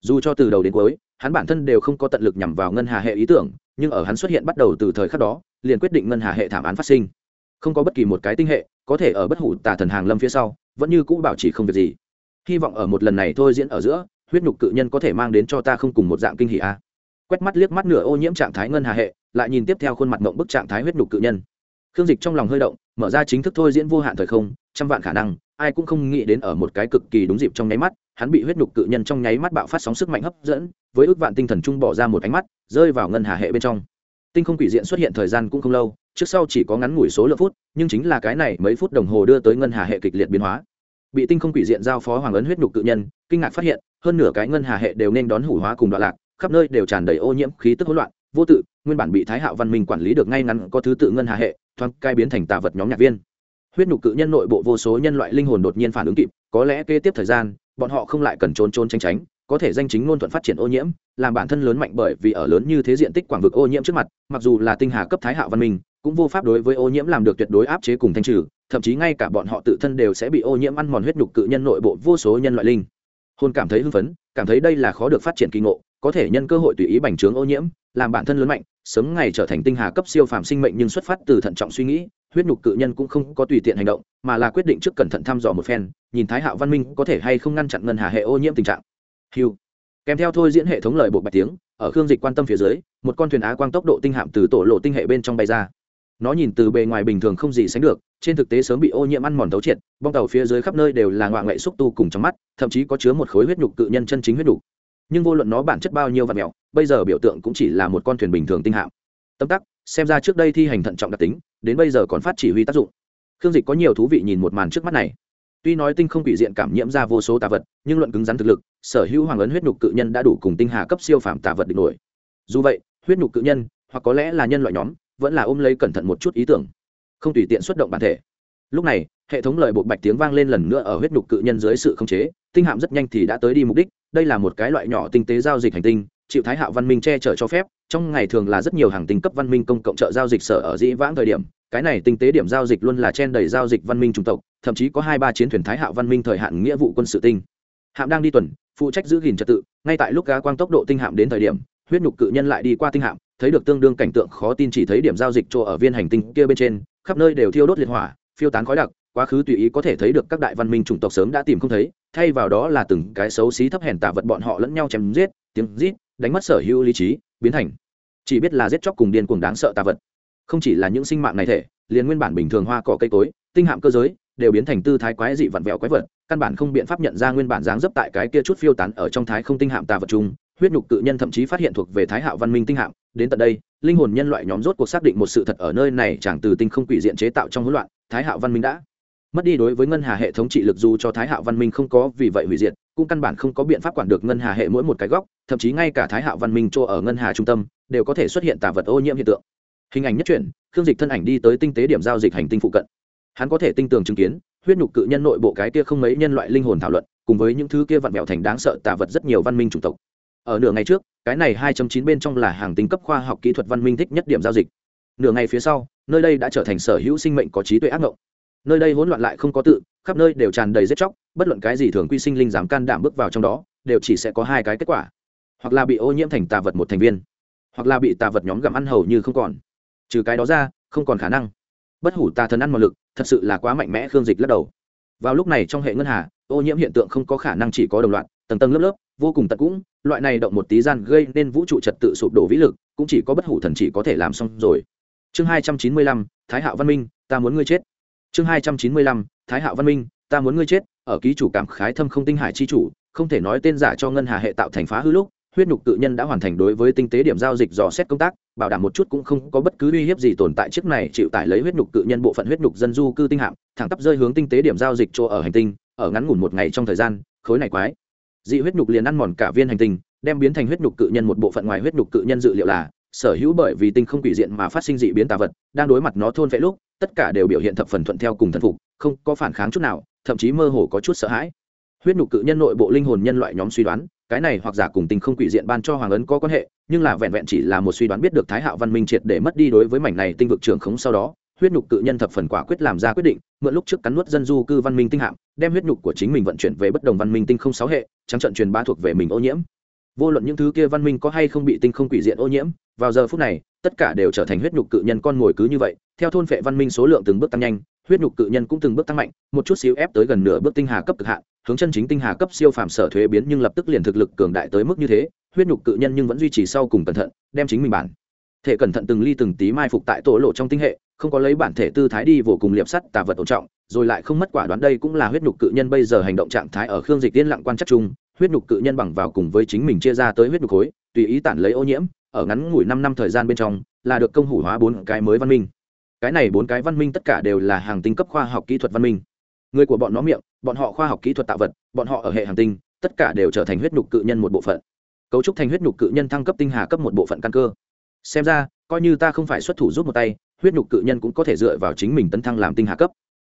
Dù cho từ đầu đến cuối, hắn bản thân đều không có tận lực nhằm vào ngân hà hệ ý tưởng, nhưng ở hắn xuất hiện bắt đầu từ thời khắc đó, liền quyết định ngân hà hệ thảm án phát sinh. Không có bất kỳ một cái tinh hệ, có thể ở bất hủ tà thần hàng lâm phía sau, vẫn như cũ bảo trì không việc gì. Hy vọng ở một lần này thôi diễn ở giữa, huyết nhục cự nhân có thể mang đến cho ta không cùng một dạng kinh hỷ a. Quét mắt liếc mắt nửa ô nhiễm trạng thái ngân hà hệ, lại nhìn tiếp theo khuôn mặt mộng bức trạng thái huyết nhục cự nhân khương dịch trong lòng hơi động, mở ra chính thức thôi diễn vô hạn thời không, trăm vạn khả năng, ai cũng không nghĩ đến ở một cái cực kỳ đúng dịp trong nháy mắt, hắn bị huyết nhục cự nhân trong nháy mắt bạo phát sóng sức mạnh hấp dẫn, với ước vạn tinh thần trung bỏ ra một ánh mắt, rơi vào ngân hà hệ bên trong. Tinh không quỷ diện xuất hiện thời gian cũng không lâu, trước sau chỉ có ngắn ngủi số lượng phút, nhưng chính là cái này mấy phút đồng hồ đưa tới ngân hà hệ kịch liệt biến hóa. Bị tinh không quỷ diện giao phó hoàng ấn huyết nhục cự nhân, kinh ngạc phát hiện, hơn nửa cái ngân hà hệ đều nên đón hủ hóa cùng đoạn lạc, khắp nơi đều tràn đầy ô nhiễm khí tức hỗn loạn, vô tự, nguyên bản bị thái hạo văn minh quản lý được ngay ngắn có thứ tự ngân hà hệ thoáng cai biến thành tà vật nhóm nhạc viên. Huyết nhục cự nhân nội bộ vô số nhân loại linh hồn đột nhiên phản ứng kịp, có lẽ kế tiếp thời gian, bọn họ không lại cần trốn trốn tránh tránh, có thể danh chính ngôn thuận phát triển ô nhiễm, làm bản thân lớn mạnh bởi vì ở lớn như thế diện tích quảng vực ô nhiễm trước mặt, mặc dù là tinh hà cấp thái hạo văn minh, cũng vô pháp đối với ô nhiễm làm được tuyệt đối áp chế cùng thanh trừ, thậm chí ngay cả bọn họ tự thân đều sẽ bị ô nhiễm ăn mòn huyết nhục cự nhân nội bộ vô số nhân loại linh. Hồn cảm thấy hưng phấn, cảm thấy đây là khó được phát triển kỳ ngộ, có thể nhân cơ hội tùy ý bành trướng ô nhiễm, làm bản thân lớn mạnh sớm ngày trở thành tinh hà cấp siêu phàm sinh mệnh nhưng xuất phát từ thận trọng suy nghĩ, huyết nhục cự nhân cũng không có tùy tiện hành động, mà là quyết định trước cẩn thận thăm dò một phen, nhìn thái hạo văn minh có thể hay không ngăn chặn ngân hà hệ ô nhiễm tình trạng. Hiu kèm theo thôi diễn hệ thống lời bộ bạch tiếng, ở khương dịch quan tâm phía dưới, một con thuyền á quang tốc độ tinh hạm từ tổ lộ tinh hệ bên trong bay ra. Nó nhìn từ bề ngoài bình thường không gì sánh được, trên thực tế sớm bị ô nhiễm ăn mòn tấu triệt, bong tàu phía dưới khắp nơi đều là ngoại ngoại xúc tu cùng trong mắt, thậm chí có chứa một khối huyết nhục cự nhân chân chính huyết đủ. nhưng vô luận nó bản chất bao nhiêu và mẹo bây giờ biểu tượng cũng chỉ là một con thuyền bình thường tinh hạm. Tâm tắc, xem ra trước đây thi hành thận trọng đặc tính, đến bây giờ còn phát chỉ huy tác dụng. Khương dịch có nhiều thú vị nhìn một màn trước mắt này. Tuy nói tinh không bị diện cảm nhiễm ra vô số tà vật, nhưng luận cứng rắn thực lực, sở hữu hoàng ấn huyết nhục cự nhân đã đủ cùng tinh hà cấp siêu phàm tà vật địch nổi. Dù vậy, huyết nhục cự nhân, hoặc có lẽ là nhân loại nhóm, vẫn là ôm lấy cẩn thận một chút ý tưởng. Không tùy tiện xuất động bản thể. Lúc này, hệ thống lời bộ bạch tiếng vang lên lần nữa ở huyết nhục cự nhân dưới sự khống chế, tinh hạm rất nhanh thì đã tới đi mục đích, đây là một cái loại nhỏ tinh tế giao dịch hành tinh chịu thái hạo văn minh che chở cho phép, trong ngày thường là rất nhiều hàng tinh cấp văn minh công cộng trợ giao dịch sở ở dĩ vãng thời điểm, cái này tinh tế điểm giao dịch luôn là chen đầy giao dịch văn minh trung tộc, thậm chí có hai ba chiến thuyền thái hạo văn minh thời hạn nghĩa vụ quân sự tinh. Hạm đang đi tuần, phụ trách giữ gìn trật tự, ngay tại lúc gá quang tốc độ tinh hạm đến thời điểm, huyết nhục cự nhân lại đi qua tinh hạm, thấy được tương đương cảnh tượng khó tin chỉ thấy điểm giao dịch chỗ ở viên hành tinh kia bên trên, khắp nơi đều thiêu đốt liệt hỏa, phiêu tán khói đặc, quá khứ tùy ý có thể thấy được các đại văn minh chủng tộc sớm đã tìm không thấy, thay vào đó là từng cái xấu xí thấp hèn tả vật bọn họ lẫn nhau chém giết, tiếng rít đánh mất sở hữu lý trí, biến thành. Chỉ biết là giết chóc cùng điên cuồng đáng sợ tà vật. Không chỉ là những sinh mạng này thể, liền nguyên bản bình thường hoa cỏ cây cối, tinh hạm cơ giới, đều biến thành tư thái quái dị vặn vẹo quái vật, căn bản không biện pháp nhận ra nguyên bản dáng dấp tại cái kia chút phiêu tán ở trong thái không tinh hạm tà vật chung. Huyết nhục tự nhân thậm chí phát hiện thuộc về thái hạo văn minh tinh hạm. Đến tận đây, linh hồn nhân loại nhóm rốt cuộc xác định một sự thật ở nơi này chẳng từ tinh không quỷ diện chế tạo trong hỗn loạn, thái hạo văn minh đã mất đi đối với ngân hà hệ thống trị lực dù cho thái hạo văn minh không có vì vậy hủy diệt cũng căn bản không có biện pháp quản được ngân hà hệ mỗi một cái góc, thậm chí ngay cả thái hạo văn minh chỗ ở ngân hà trung tâm, đều có thể xuất hiện tả vật ô nhiễm hiện tượng. Hình ảnh nhất chuyển, khương dịch thân ảnh đi tới tinh tế điểm giao dịch hành tinh phụ cận. Hắn có thể tinh tường chứng kiến, huyết nhục cự nhân nội bộ cái kia không mấy nhân loại linh hồn thảo luận, cùng với những thứ kia vặn vẹo thành đáng sợ tả vật rất nhiều văn minh chủng tộc. Ở nửa ngày trước, cái này 2.9 bên trong là hàng tinh cấp khoa học kỹ thuật văn minh thích nhất điểm giao dịch. Nửa ngày phía sau, nơi đây đã trở thành sở hữu sinh mệnh có trí tuệ ác ngộng. Nơi đây hỗn loạn lại không có tự khắp nơi đều tràn đầy giết chóc, bất luận cái gì thường quy sinh linh dám can đảm bước vào trong đó, đều chỉ sẽ có hai cái kết quả. Hoặc là bị ô nhiễm thành tà vật một thành viên, hoặc là bị tà vật nhóm gặm ăn hầu như không còn. Trừ cái đó ra, không còn khả năng. Bất hủ tà thần ăn một lực, thật sự là quá mạnh mẽ, khương dịch lắc đầu. Vào lúc này trong hệ ngân hà, ô nhiễm hiện tượng không có khả năng chỉ có đồng loạt, tầng tầng lớp lớp, vô cùng tận cũng, loại này động một tí gian gây nên vũ trụ trật tự sụp đổ vĩ lực, cũng chỉ có bất hủ thần chỉ có thể làm xong rồi. Chương hai trăm chín mươi lăm, thái hạo văn minh, ta muốn ngươi chết. Chương hai trăm chín mươi lăm thái hạo văn minh, ta muốn ngươi chết, ở ký chủ cảm khái thâm không tinh hải chi chủ, không thể nói tên giả cho ngân hà hệ tạo thành phá hư lúc, huyết nhục tự nhân đã hoàn thành đối với tinh tế điểm giao dịch dò xét công tác, bảo đảm một chút cũng không có bất cứ uy hiếp gì tồn tại chiếc này chịu tải lấy huyết nhục tự nhân bộ phận huyết nhục dân du cư tinh hạm, thẳng tắp rơi hướng tinh tế điểm giao dịch chỗ ở hành tinh, ở ngắn ngủn một ngày trong thời gian, khối này quái. Dị huyết nhục liền ăn mòn cả viên hành tinh, đem biến thành huyết nhục cự nhân một bộ phận ngoài huyết nhục cự nhân dự liệu là, sở hữu bởi vì tinh không quỷ diện mà phát sinh dị biến tà vật, đang đối mặt nó thôn vẽ lúc, tất cả đều biểu hiện thập phần thuận theo cùng thần phục không có phản kháng chút nào, thậm chí mơ hồ có chút sợ hãi. Huyết nhục cự nhân nội bộ linh hồn nhân loại nhóm suy đoán, cái này hoặc giả cùng tình không quỷ diện ban cho hoàng ấn có quan hệ, nhưng là vẹn vẹn chỉ là một suy đoán biết được thái hạo văn minh triệt để mất đi đối với mảnh này tinh vực trưởng khống sau đó, huyết nhục cự nhân thập phần quả quyết làm ra quyết định, mượn lúc trước cắn nuốt dân du cư văn minh tinh hạm, đem huyết nhục của chính mình vận chuyển về bất đồng văn minh tinh không sáu hệ, trắng trận truyền ba thuộc về mình ô nhiễm vô luận những thứ kia văn minh có hay không bị tinh không quỷ diện ô nhiễm, vào giờ phút này, tất cả đều trở thành huyết nhục cự nhân con ngồi cứ như vậy. Theo thôn phệ văn minh số lượng từng bước tăng nhanh, huyết nhục cự nhân cũng từng bước tăng mạnh, một chút xíu ép tới gần nửa bước tinh hà cấp cực hạn, hướng chân chính tinh hà cấp siêu phàm sở thuế biến nhưng lập tức liền thực lực cường đại tới mức như thế, huyết nhục cự nhân nhưng vẫn duy trì sau cùng cẩn thận, đem chính mình bản thể cẩn thận từng ly từng tí mai phục tại tổ lộ trong tinh hệ, không có lấy bản thể tư thái đi vô cùng liệp sắt tà vật ổn trọng, rồi lại không mất quả đoán đây cũng là huyết nhục cự nhân bây giờ hành động trạng thái ở khương dịch tiên lặng quan chắc chung huyết nhục cự nhân bằng vào cùng với chính mình chia ra tới huyết nhục khối, tùy ý tản lấy ô nhiễm, ở ngắn ngủi năm năm thời gian bên trong, là được công hủ hóa bốn cái mới văn minh. Cái này bốn cái văn minh tất cả đều là hàng tinh cấp khoa học kỹ thuật văn minh. Người của bọn nó miệng, bọn họ khoa học kỹ thuật tạo vật, bọn họ ở hệ hàng tinh, tất cả đều trở thành huyết nhục cự nhân một bộ phận. Cấu trúc thành huyết nhục cự nhân thăng cấp tinh hà cấp một bộ phận căn cơ. Xem ra, coi như ta không phải xuất thủ giúp một tay, huyết nhục cự nhân cũng có thể dựa vào chính mình tấn thăng làm tinh hà cấp.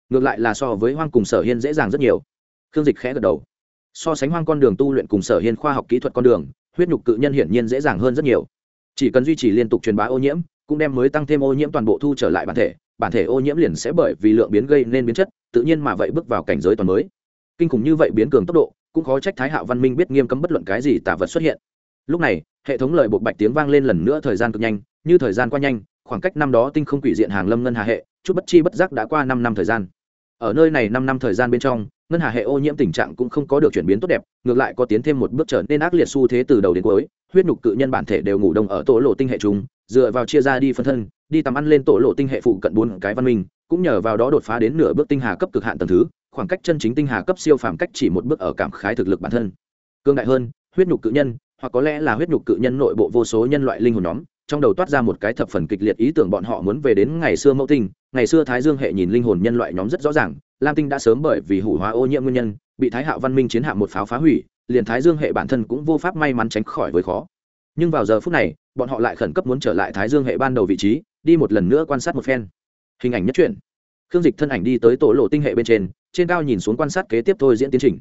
Ngược lại là so với hoang cùng sở hiên dễ dàng rất nhiều. Khương dịch khẽ gật đầu so sánh hoang con đường tu luyện cùng sở hiên khoa học kỹ thuật con đường, huyết nhục cự nhân hiển nhiên dễ dàng hơn rất nhiều. Chỉ cần duy trì liên tục truyền bá ô nhiễm, cũng đem mới tăng thêm ô nhiễm toàn bộ thu trở lại bản thể bản thể ô nhiễm liền sẽ bởi vì lượng biến gây nên biến chất, tự nhiên mà vậy bước vào cảnh giới toàn mới. Kinh khủng như vậy biến cường tốc độ, cũng khó trách thái hạo văn minh biết nghiêm cấm bất luận cái gì tả vật xuất hiện. Lúc này, hệ thống lời bộ bạch tiếng vang lên lần nữa thời gian cực nhanh, như thời gian qua nhanh, khoảng cách năm đó tinh không quỷ diện hàng lâm ngân hà hệ, chút bất chi bất giác đã qua năm năm thời gian ở nơi này năm năm thời gian bên trong, ngân hà hệ ô nhiễm tình trạng cũng không có được chuyển biến tốt đẹp, ngược lại có tiến thêm một bước trở nên ác liệt xu thế từ đầu đến cuối, huyết nhục cự nhân bản thể đều ngủ đông ở tổ lộ tinh hệ chúng, dựa vào chia ra đi phân thân, đi tắm ăn lên tổ lộ tinh hệ phụ cận bốn cái văn minh, cũng nhờ vào đó đột phá đến nửa bước tinh hà cấp cực hạn tầng thứ, khoảng cách chân chính tinh hà cấp siêu phàm cách chỉ một bước ở cảm khái thực lực bản thân. Cương đại hơn, huyết nhục cự nhân, hoặc có lẽ là huyết nhục cự nhân nội bộ vô số nhân loại linh hồn nhóm trong đầu toát ra một cái thập phần kịch liệt ý tưởng bọn họ muốn về đến ngày xưa mẫu tinh. Ngày xưa thái dương hệ nhìn linh hồn nhân loại nhóm rất rõ ràng, lam tinh đã sớm bởi vì hủ hóa ô nhiễm nguyên nhân, bị thái hạo văn minh chiến hạm một pháo phá hủy, liền thái dương hệ bản thân cũng vô pháp may mắn tránh khỏi với khó. Nhưng vào giờ phút này, bọn họ lại khẩn cấp muốn trở lại thái dương hệ ban đầu vị trí, đi một lần nữa quan sát một phen. Hình ảnh nhất truyện. Khương dịch thân ảnh đi tới tổ lộ tinh hệ bên trên trên cao nhìn xuống quan sát kế tiếp thôi diễn tiến trình.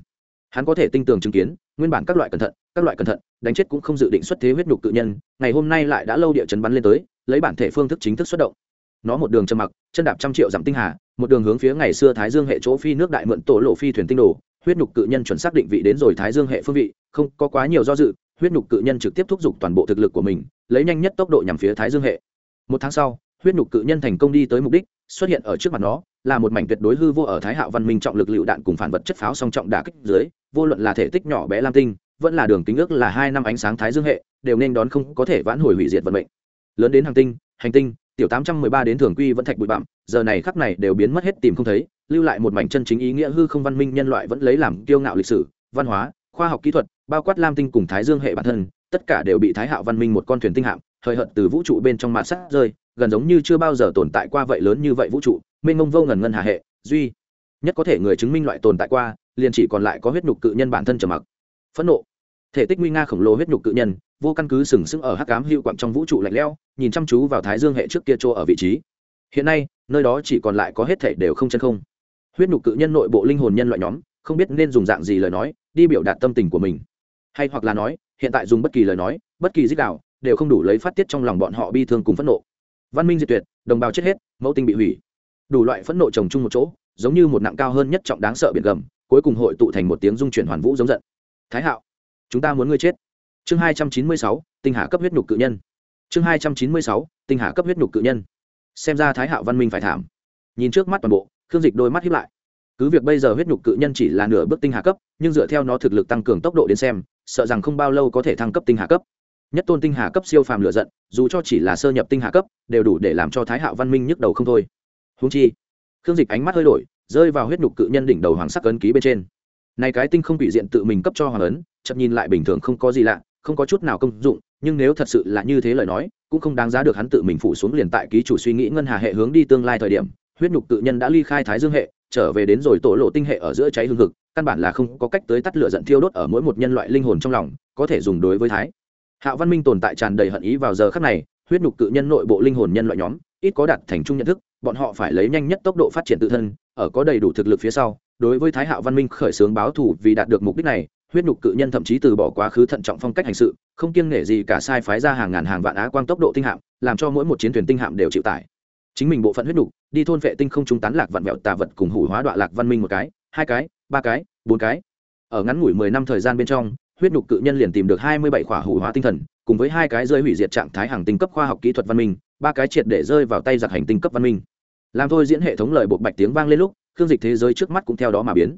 Hắn có thể tinh tường chứng kiến nguyên bản các loại cẩn thận, các loại cẩn thận, đánh chết cũng không dự định xuất thế huyết nhục tự nhân, ngày hôm nay lại đã lâu địa chấn bắn lên tới, lấy bản thể phương thức chính thức xuất động. Nó một đường chân mặc, chân đạp trăm triệu dặm tinh hà, một đường hướng phía ngày xưa thái dương hệ chỗ phi nước đại mượn tổ lộ phi thuyền tinh đồ, huyết nhục cự nhân chuẩn xác định vị đến rồi thái dương hệ phương vị, không có quá nhiều do dự, huyết nhục cự nhân trực tiếp thúc giục toàn bộ thực lực của mình, lấy nhanh nhất tốc độ nhằm phía thái dương hệ. Một tháng sau huyết nhục cự nhân thành công đi tới mục đích, xuất hiện ở trước mặt nó, là một mảnh tuyệt đối hư vô ở thái hạo văn minh trọng lực lựu đạn cùng phản vật chất pháo song trọng đả kích dưới, vô luận là thể tích nhỏ bé lam tinh, vẫn là đường kính ước là hai năm ánh sáng thái dương hệ, đều nên đón không có thể vãn hồi hủy diệt vận mệnh. Lớn đến hành tinh hành tinh, tiểu tám trăm mười ba đến thường quy vẫn thạch bụi bặm, giờ này khắc này đều biến mất hết tìm không thấy, lưu lại một mảnh chân chính ý nghĩa hư không văn minh nhân loại vẫn lấy làm kiêu ngạo lịch sử, văn hóa, khoa học kỹ thuật, bao quát lam tinh cùng thái dương hệ bản thân, tất cả đều bị thái hạo văn minh một con thuyền tinh hạm hời hợt từ vũ trụ bên trong mạt sắt rơi, gần giống như chưa bao giờ tồn tại qua vậy lớn như vậy vũ trụ, mênh mông vô ngần ngân hà hệ, duy nhất có thể người chứng minh loại tồn tại qua, liền chỉ còn lại có huyết nhục cự nhân bản thân trầm mặc. Phẫn nộ. Thể tích nguy nga khổng lồ huyết nhục cự nhân, vô căn cứ sừng sững ở hắc cám hữu quặng trong vũ trụ lạnh lẽo, nhìn chăm chú vào thái dương hệ trước kia chỗ ở vị trí. Hiện nay, nơi đó chỉ còn lại có hết thể đều không chân không. Huyết nhục cự nhân nội bộ linh hồn nhân loại nhóm, không biết nên dùng dạng gì lời nói, đi biểu đạt tâm tình của mình. Hay hoặc là nói, hiện tại dùng bất kỳ lời nói, bất kỳ dích đạo đều không đủ lấy phát tiết trong lòng bọn họ bi thương cùng phẫn nộ. Văn minh diệt tuyệt, đồng bào chết hết, mẫu tinh bị hủy. Đủ loại phẫn nộ chồng chung một chỗ, giống như một nặng cao hơn nhất trọng đáng sợ biển gầm, cuối cùng hội tụ thành một tiếng dung chuyển hoàn vũ giống giận. Thái hạo, chúng ta muốn ngươi chết. Chương hai trăm chín mươi sáu, tinh hà cấp huyết nhục cự nhân. Chương hai trăm chín mươi sáu, tinh hà cấp huyết nhục cự nhân. Xem ra thái hạo văn minh phải thảm. Nhìn trước mắt toàn bộ, khương dịch đôi mắt hiếp lại. Cứ việc bây giờ huyết nhục cự nhân chỉ là nửa bước tinh hà cấp, nhưng dựa theo nó thực lực tăng cường tốc độ đến xem, sợ rằng không bao lâu có thể thăng cấp tinh hà cấp nhất tôn tinh hà cấp siêu phàm lựa giận, dù cho chỉ là sơ nhập tinh hà cấp, đều đủ để làm cho thái hạo văn minh nhức đầu không thôi. Húng chi, khương dịch ánh mắt hơi đổi, rơi vào huyết nhục cự nhân đỉnh đầu hoàng sắc ấn ký bên trên. Này cái tinh không bị diện tự mình cấp cho hoàng ấn, chậm nhìn lại bình thường không có gì lạ, không có chút nào công dụng, nhưng nếu thật sự là như thế lời nói, cũng không đáng giá được hắn tự mình phủ xuống liền tại ký chủ suy nghĩ ngân hà hệ hướng đi tương lai thời điểm, huyết nhục tự nhân đã ly khai thái dương hệ, trở về đến rồi tổ lộ tinh hệ ở giữa cháy hương thực căn bản là không có cách tới tắt lửa giận thiêu đốt ở mỗi một nhân loại linh hồn trong lòng, có thể dùng đối với thái hạ văn minh tồn tại tràn đầy hận ý vào giờ khắc này, huyết nhục cự nhân nội bộ linh hồn nhân loại nhóm, ít có đạt thành chung nhận thức, bọn họ phải lấy nhanh nhất tốc độ phát triển tự thân, ở có đầy đủ thực lực phía sau, đối với thái hạo văn minh khởi xướng báo thù vì đạt được mục đích này, huyết nhục cự nhân thậm chí từ bỏ quá khứ thận trọng phong cách hành sự, không kiêng nể gì cả sai phái ra hàng ngàn hàng vạn á quang tốc độ tinh hạm, làm cho mỗi một chiến thuyền tinh hạm đều chịu tải. Chính mình bộ phận huyết nhục, đi thôn vệ tinh không trung tán lạc vạn vẹo tà vật cùng hủ hóa đoạn lạc văn minh một cái, hai cái, ba cái, bốn cái. Ở ngắn ngủi mười năm thời gian bên trong huyết nhục cự nhân liền tìm được hai mươi bảy khỏa hủ hóa tinh thần, cùng với hai cái rơi hủy diệt trạng thái hàng tinh cấp khoa học kỹ thuật văn minh, ba cái triệt để rơi vào tay giặc hành tinh cấp văn minh. Làm thôi diễn hệ thống lời bộ bạch tiếng vang lên lúc, khương dịch thế giới trước mắt cũng theo đó mà biến.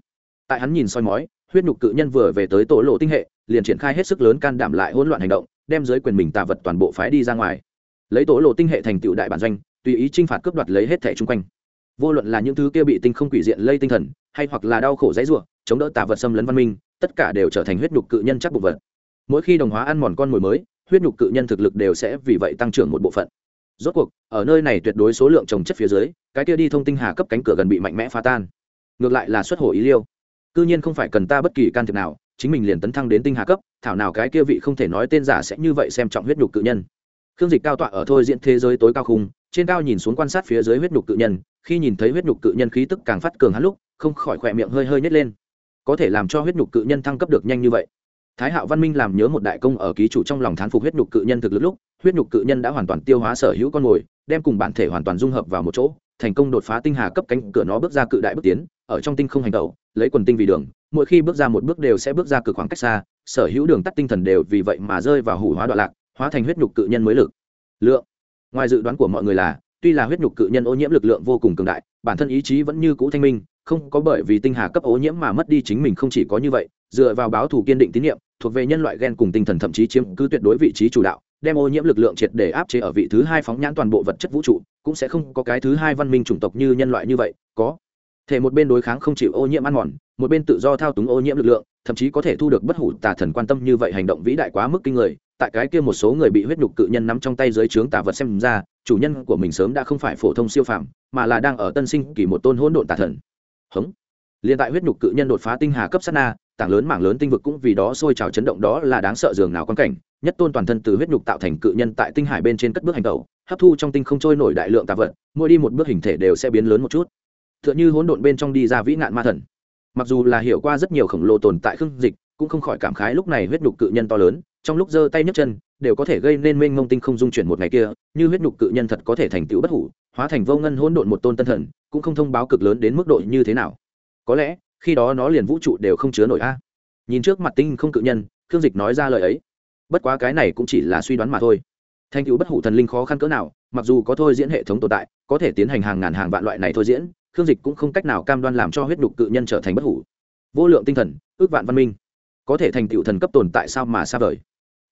Tại hắn nhìn soi mói, huyết nhục cự nhân vừa về tới tổ lộ tinh hệ, liền triển khai hết sức lớn can đảm lại hỗn loạn hành động, đem giới quyền mình tạ vật toàn bộ phái đi ra ngoài. Lấy tổ lộ tinh hệ thành tựu đại bản doanh, tùy ý chinh phạt cướp đoạt lấy hết thẻ chung quanh. Vô luận là những thứ kia bị tinh không quỷ diện lây tinh thần, hay hoặc là đau khổ dãy ruộng chống đỡ tà vật xâm lấn văn minh tất cả đều trở thành huyết nhục cự nhân chắc bụng vật. Mỗi khi đồng hóa ăn mòn con mồi mới, huyết nhục cự nhân thực lực đều sẽ vì vậy tăng trưởng một bộ phận. Rốt cuộc, ở nơi này tuyệt đối số lượng trồng chất phía dưới, cái kia đi thông tinh hà cấp cánh cửa gần bị mạnh mẽ phá tan. Ngược lại là xuất hồ ý liêu. Cư nhiên không phải cần ta bất kỳ can thiệp nào, chính mình liền tấn thăng đến tinh hà cấp, thảo nào cái kia vị không thể nói tên giả sẽ như vậy xem trọng huyết nhục cự nhân. Khương dịch cao tọa ở thôi diễn thế giới tối cao khung, trên cao nhìn xuống quan sát phía dưới huyết nhục cự nhân, khi nhìn thấy huyết nhục cự nhân khí tức càng phát cường hắn lúc, không khỏi khỏe miệng hơi hơi nhét lên có thể làm cho huyết nhục cự nhân thăng cấp được nhanh như vậy. Thái hạo văn minh làm nhớ một đại công ở ký chủ trong lòng thán phục huyết nhục cự nhân thực lực lúc, huyết nhục cự nhân đã hoàn toàn tiêu hóa sở hữu con mồi, đem cùng bản thể hoàn toàn dung hợp vào một chỗ, thành công đột phá tinh hà cấp cánh cửa nó bước ra cự đại bước tiến, ở trong tinh không hành tẩu, lấy quần tinh vì đường, mỗi khi bước ra một bước đều sẽ bước ra cực khoảng cách xa, sở hữu đường tắt tinh thần đều vì vậy mà rơi vào hủ hóa đoạn lạc, hóa thành huyết nhục cự nhân mới lực. Lượng. Ngoài dự đoán của mọi người là, tuy là huyết nhục cự nhân ô nhiễm lực lượng vô cùng cường đại, bản thân ý chí vẫn như cũ thanh minh không có bởi vì tinh hà cấp ô nhiễm mà mất đi chính mình không chỉ có như vậy, dựa vào báo thù kiên định tín nhiệm, thuộc về nhân loại gen cùng tinh thần thậm chí chiếm cứ tuyệt đối vị trí chủ đạo, đem ô nhiễm lực lượng triệt để áp chế ở vị thứ hai phóng nhãn toàn bộ vật chất vũ trụ, cũng sẽ không có cái thứ hai văn minh chủng tộc như nhân loại như vậy, có thể một bên đối kháng không chịu ô nhiễm ăn mòn, một bên tự do thao túng ô nhiễm lực lượng, thậm chí có thể thu được bất hủ tà thần quan tâm như vậy hành động vĩ đại quá mức kinh người, tại cái kia một số người bị huyết nhục cự nhân nắm trong tay dưới trướng tà vật xem ra, chủ nhân của mình sớm đã không phải phổ thông siêu phàm, mà là đang ở tân sinh kỳ một tôn hỗn độn tà thần hống. Liên tại huyết nhục cự nhân đột phá tinh hà cấp sát na, tảng lớn mảng lớn tinh vực cũng vì đó sôi trào chấn động đó là đáng sợ dường nào quan cảnh, nhất tôn toàn thân từ huyết nhục tạo thành cự nhân tại tinh hải bên trên cất bước hành tẩu, hấp thu trong tinh không trôi nổi đại lượng tà vật, mỗi đi một bước hình thể đều sẽ biến lớn một chút. Tựa như hỗn độn bên trong đi ra vĩ nạn ma thần. Mặc dù là hiểu qua rất nhiều khổng lồ tồn tại khương dịch, cũng không khỏi cảm khái lúc này huyết nhục cự nhân to lớn, trong lúc giơ tay nhấc chân, đều có thể gây nên mênh mông tinh không dung chuyển một ngày kia, như huyết nhục cự nhân thật có thể thành tựu bất hủ, hóa thành vô ngân hỗn độn một tôn tân thần cũng không thông báo cực lớn đến mức độ như thế nào. Có lẽ, khi đó nó liền vũ trụ đều không chứa nổi a. Nhìn trước mặt tinh không cự nhân, khương dịch nói ra lời ấy. Bất quá cái này cũng chỉ là suy đoán mà thôi. Thanh cựu bất hủ thần linh khó khăn cỡ nào, mặc dù có thôi diễn hệ thống tồn tại, có thể tiến hành hàng ngàn hàng vạn loại này thôi diễn, khương dịch cũng không cách nào cam đoan làm cho huyết nhục cự nhân trở thành bất hủ. Vô lượng tinh thần, ước vạn văn minh. Có thể thành tựu thần cấp tồn tại sao mà xa vời?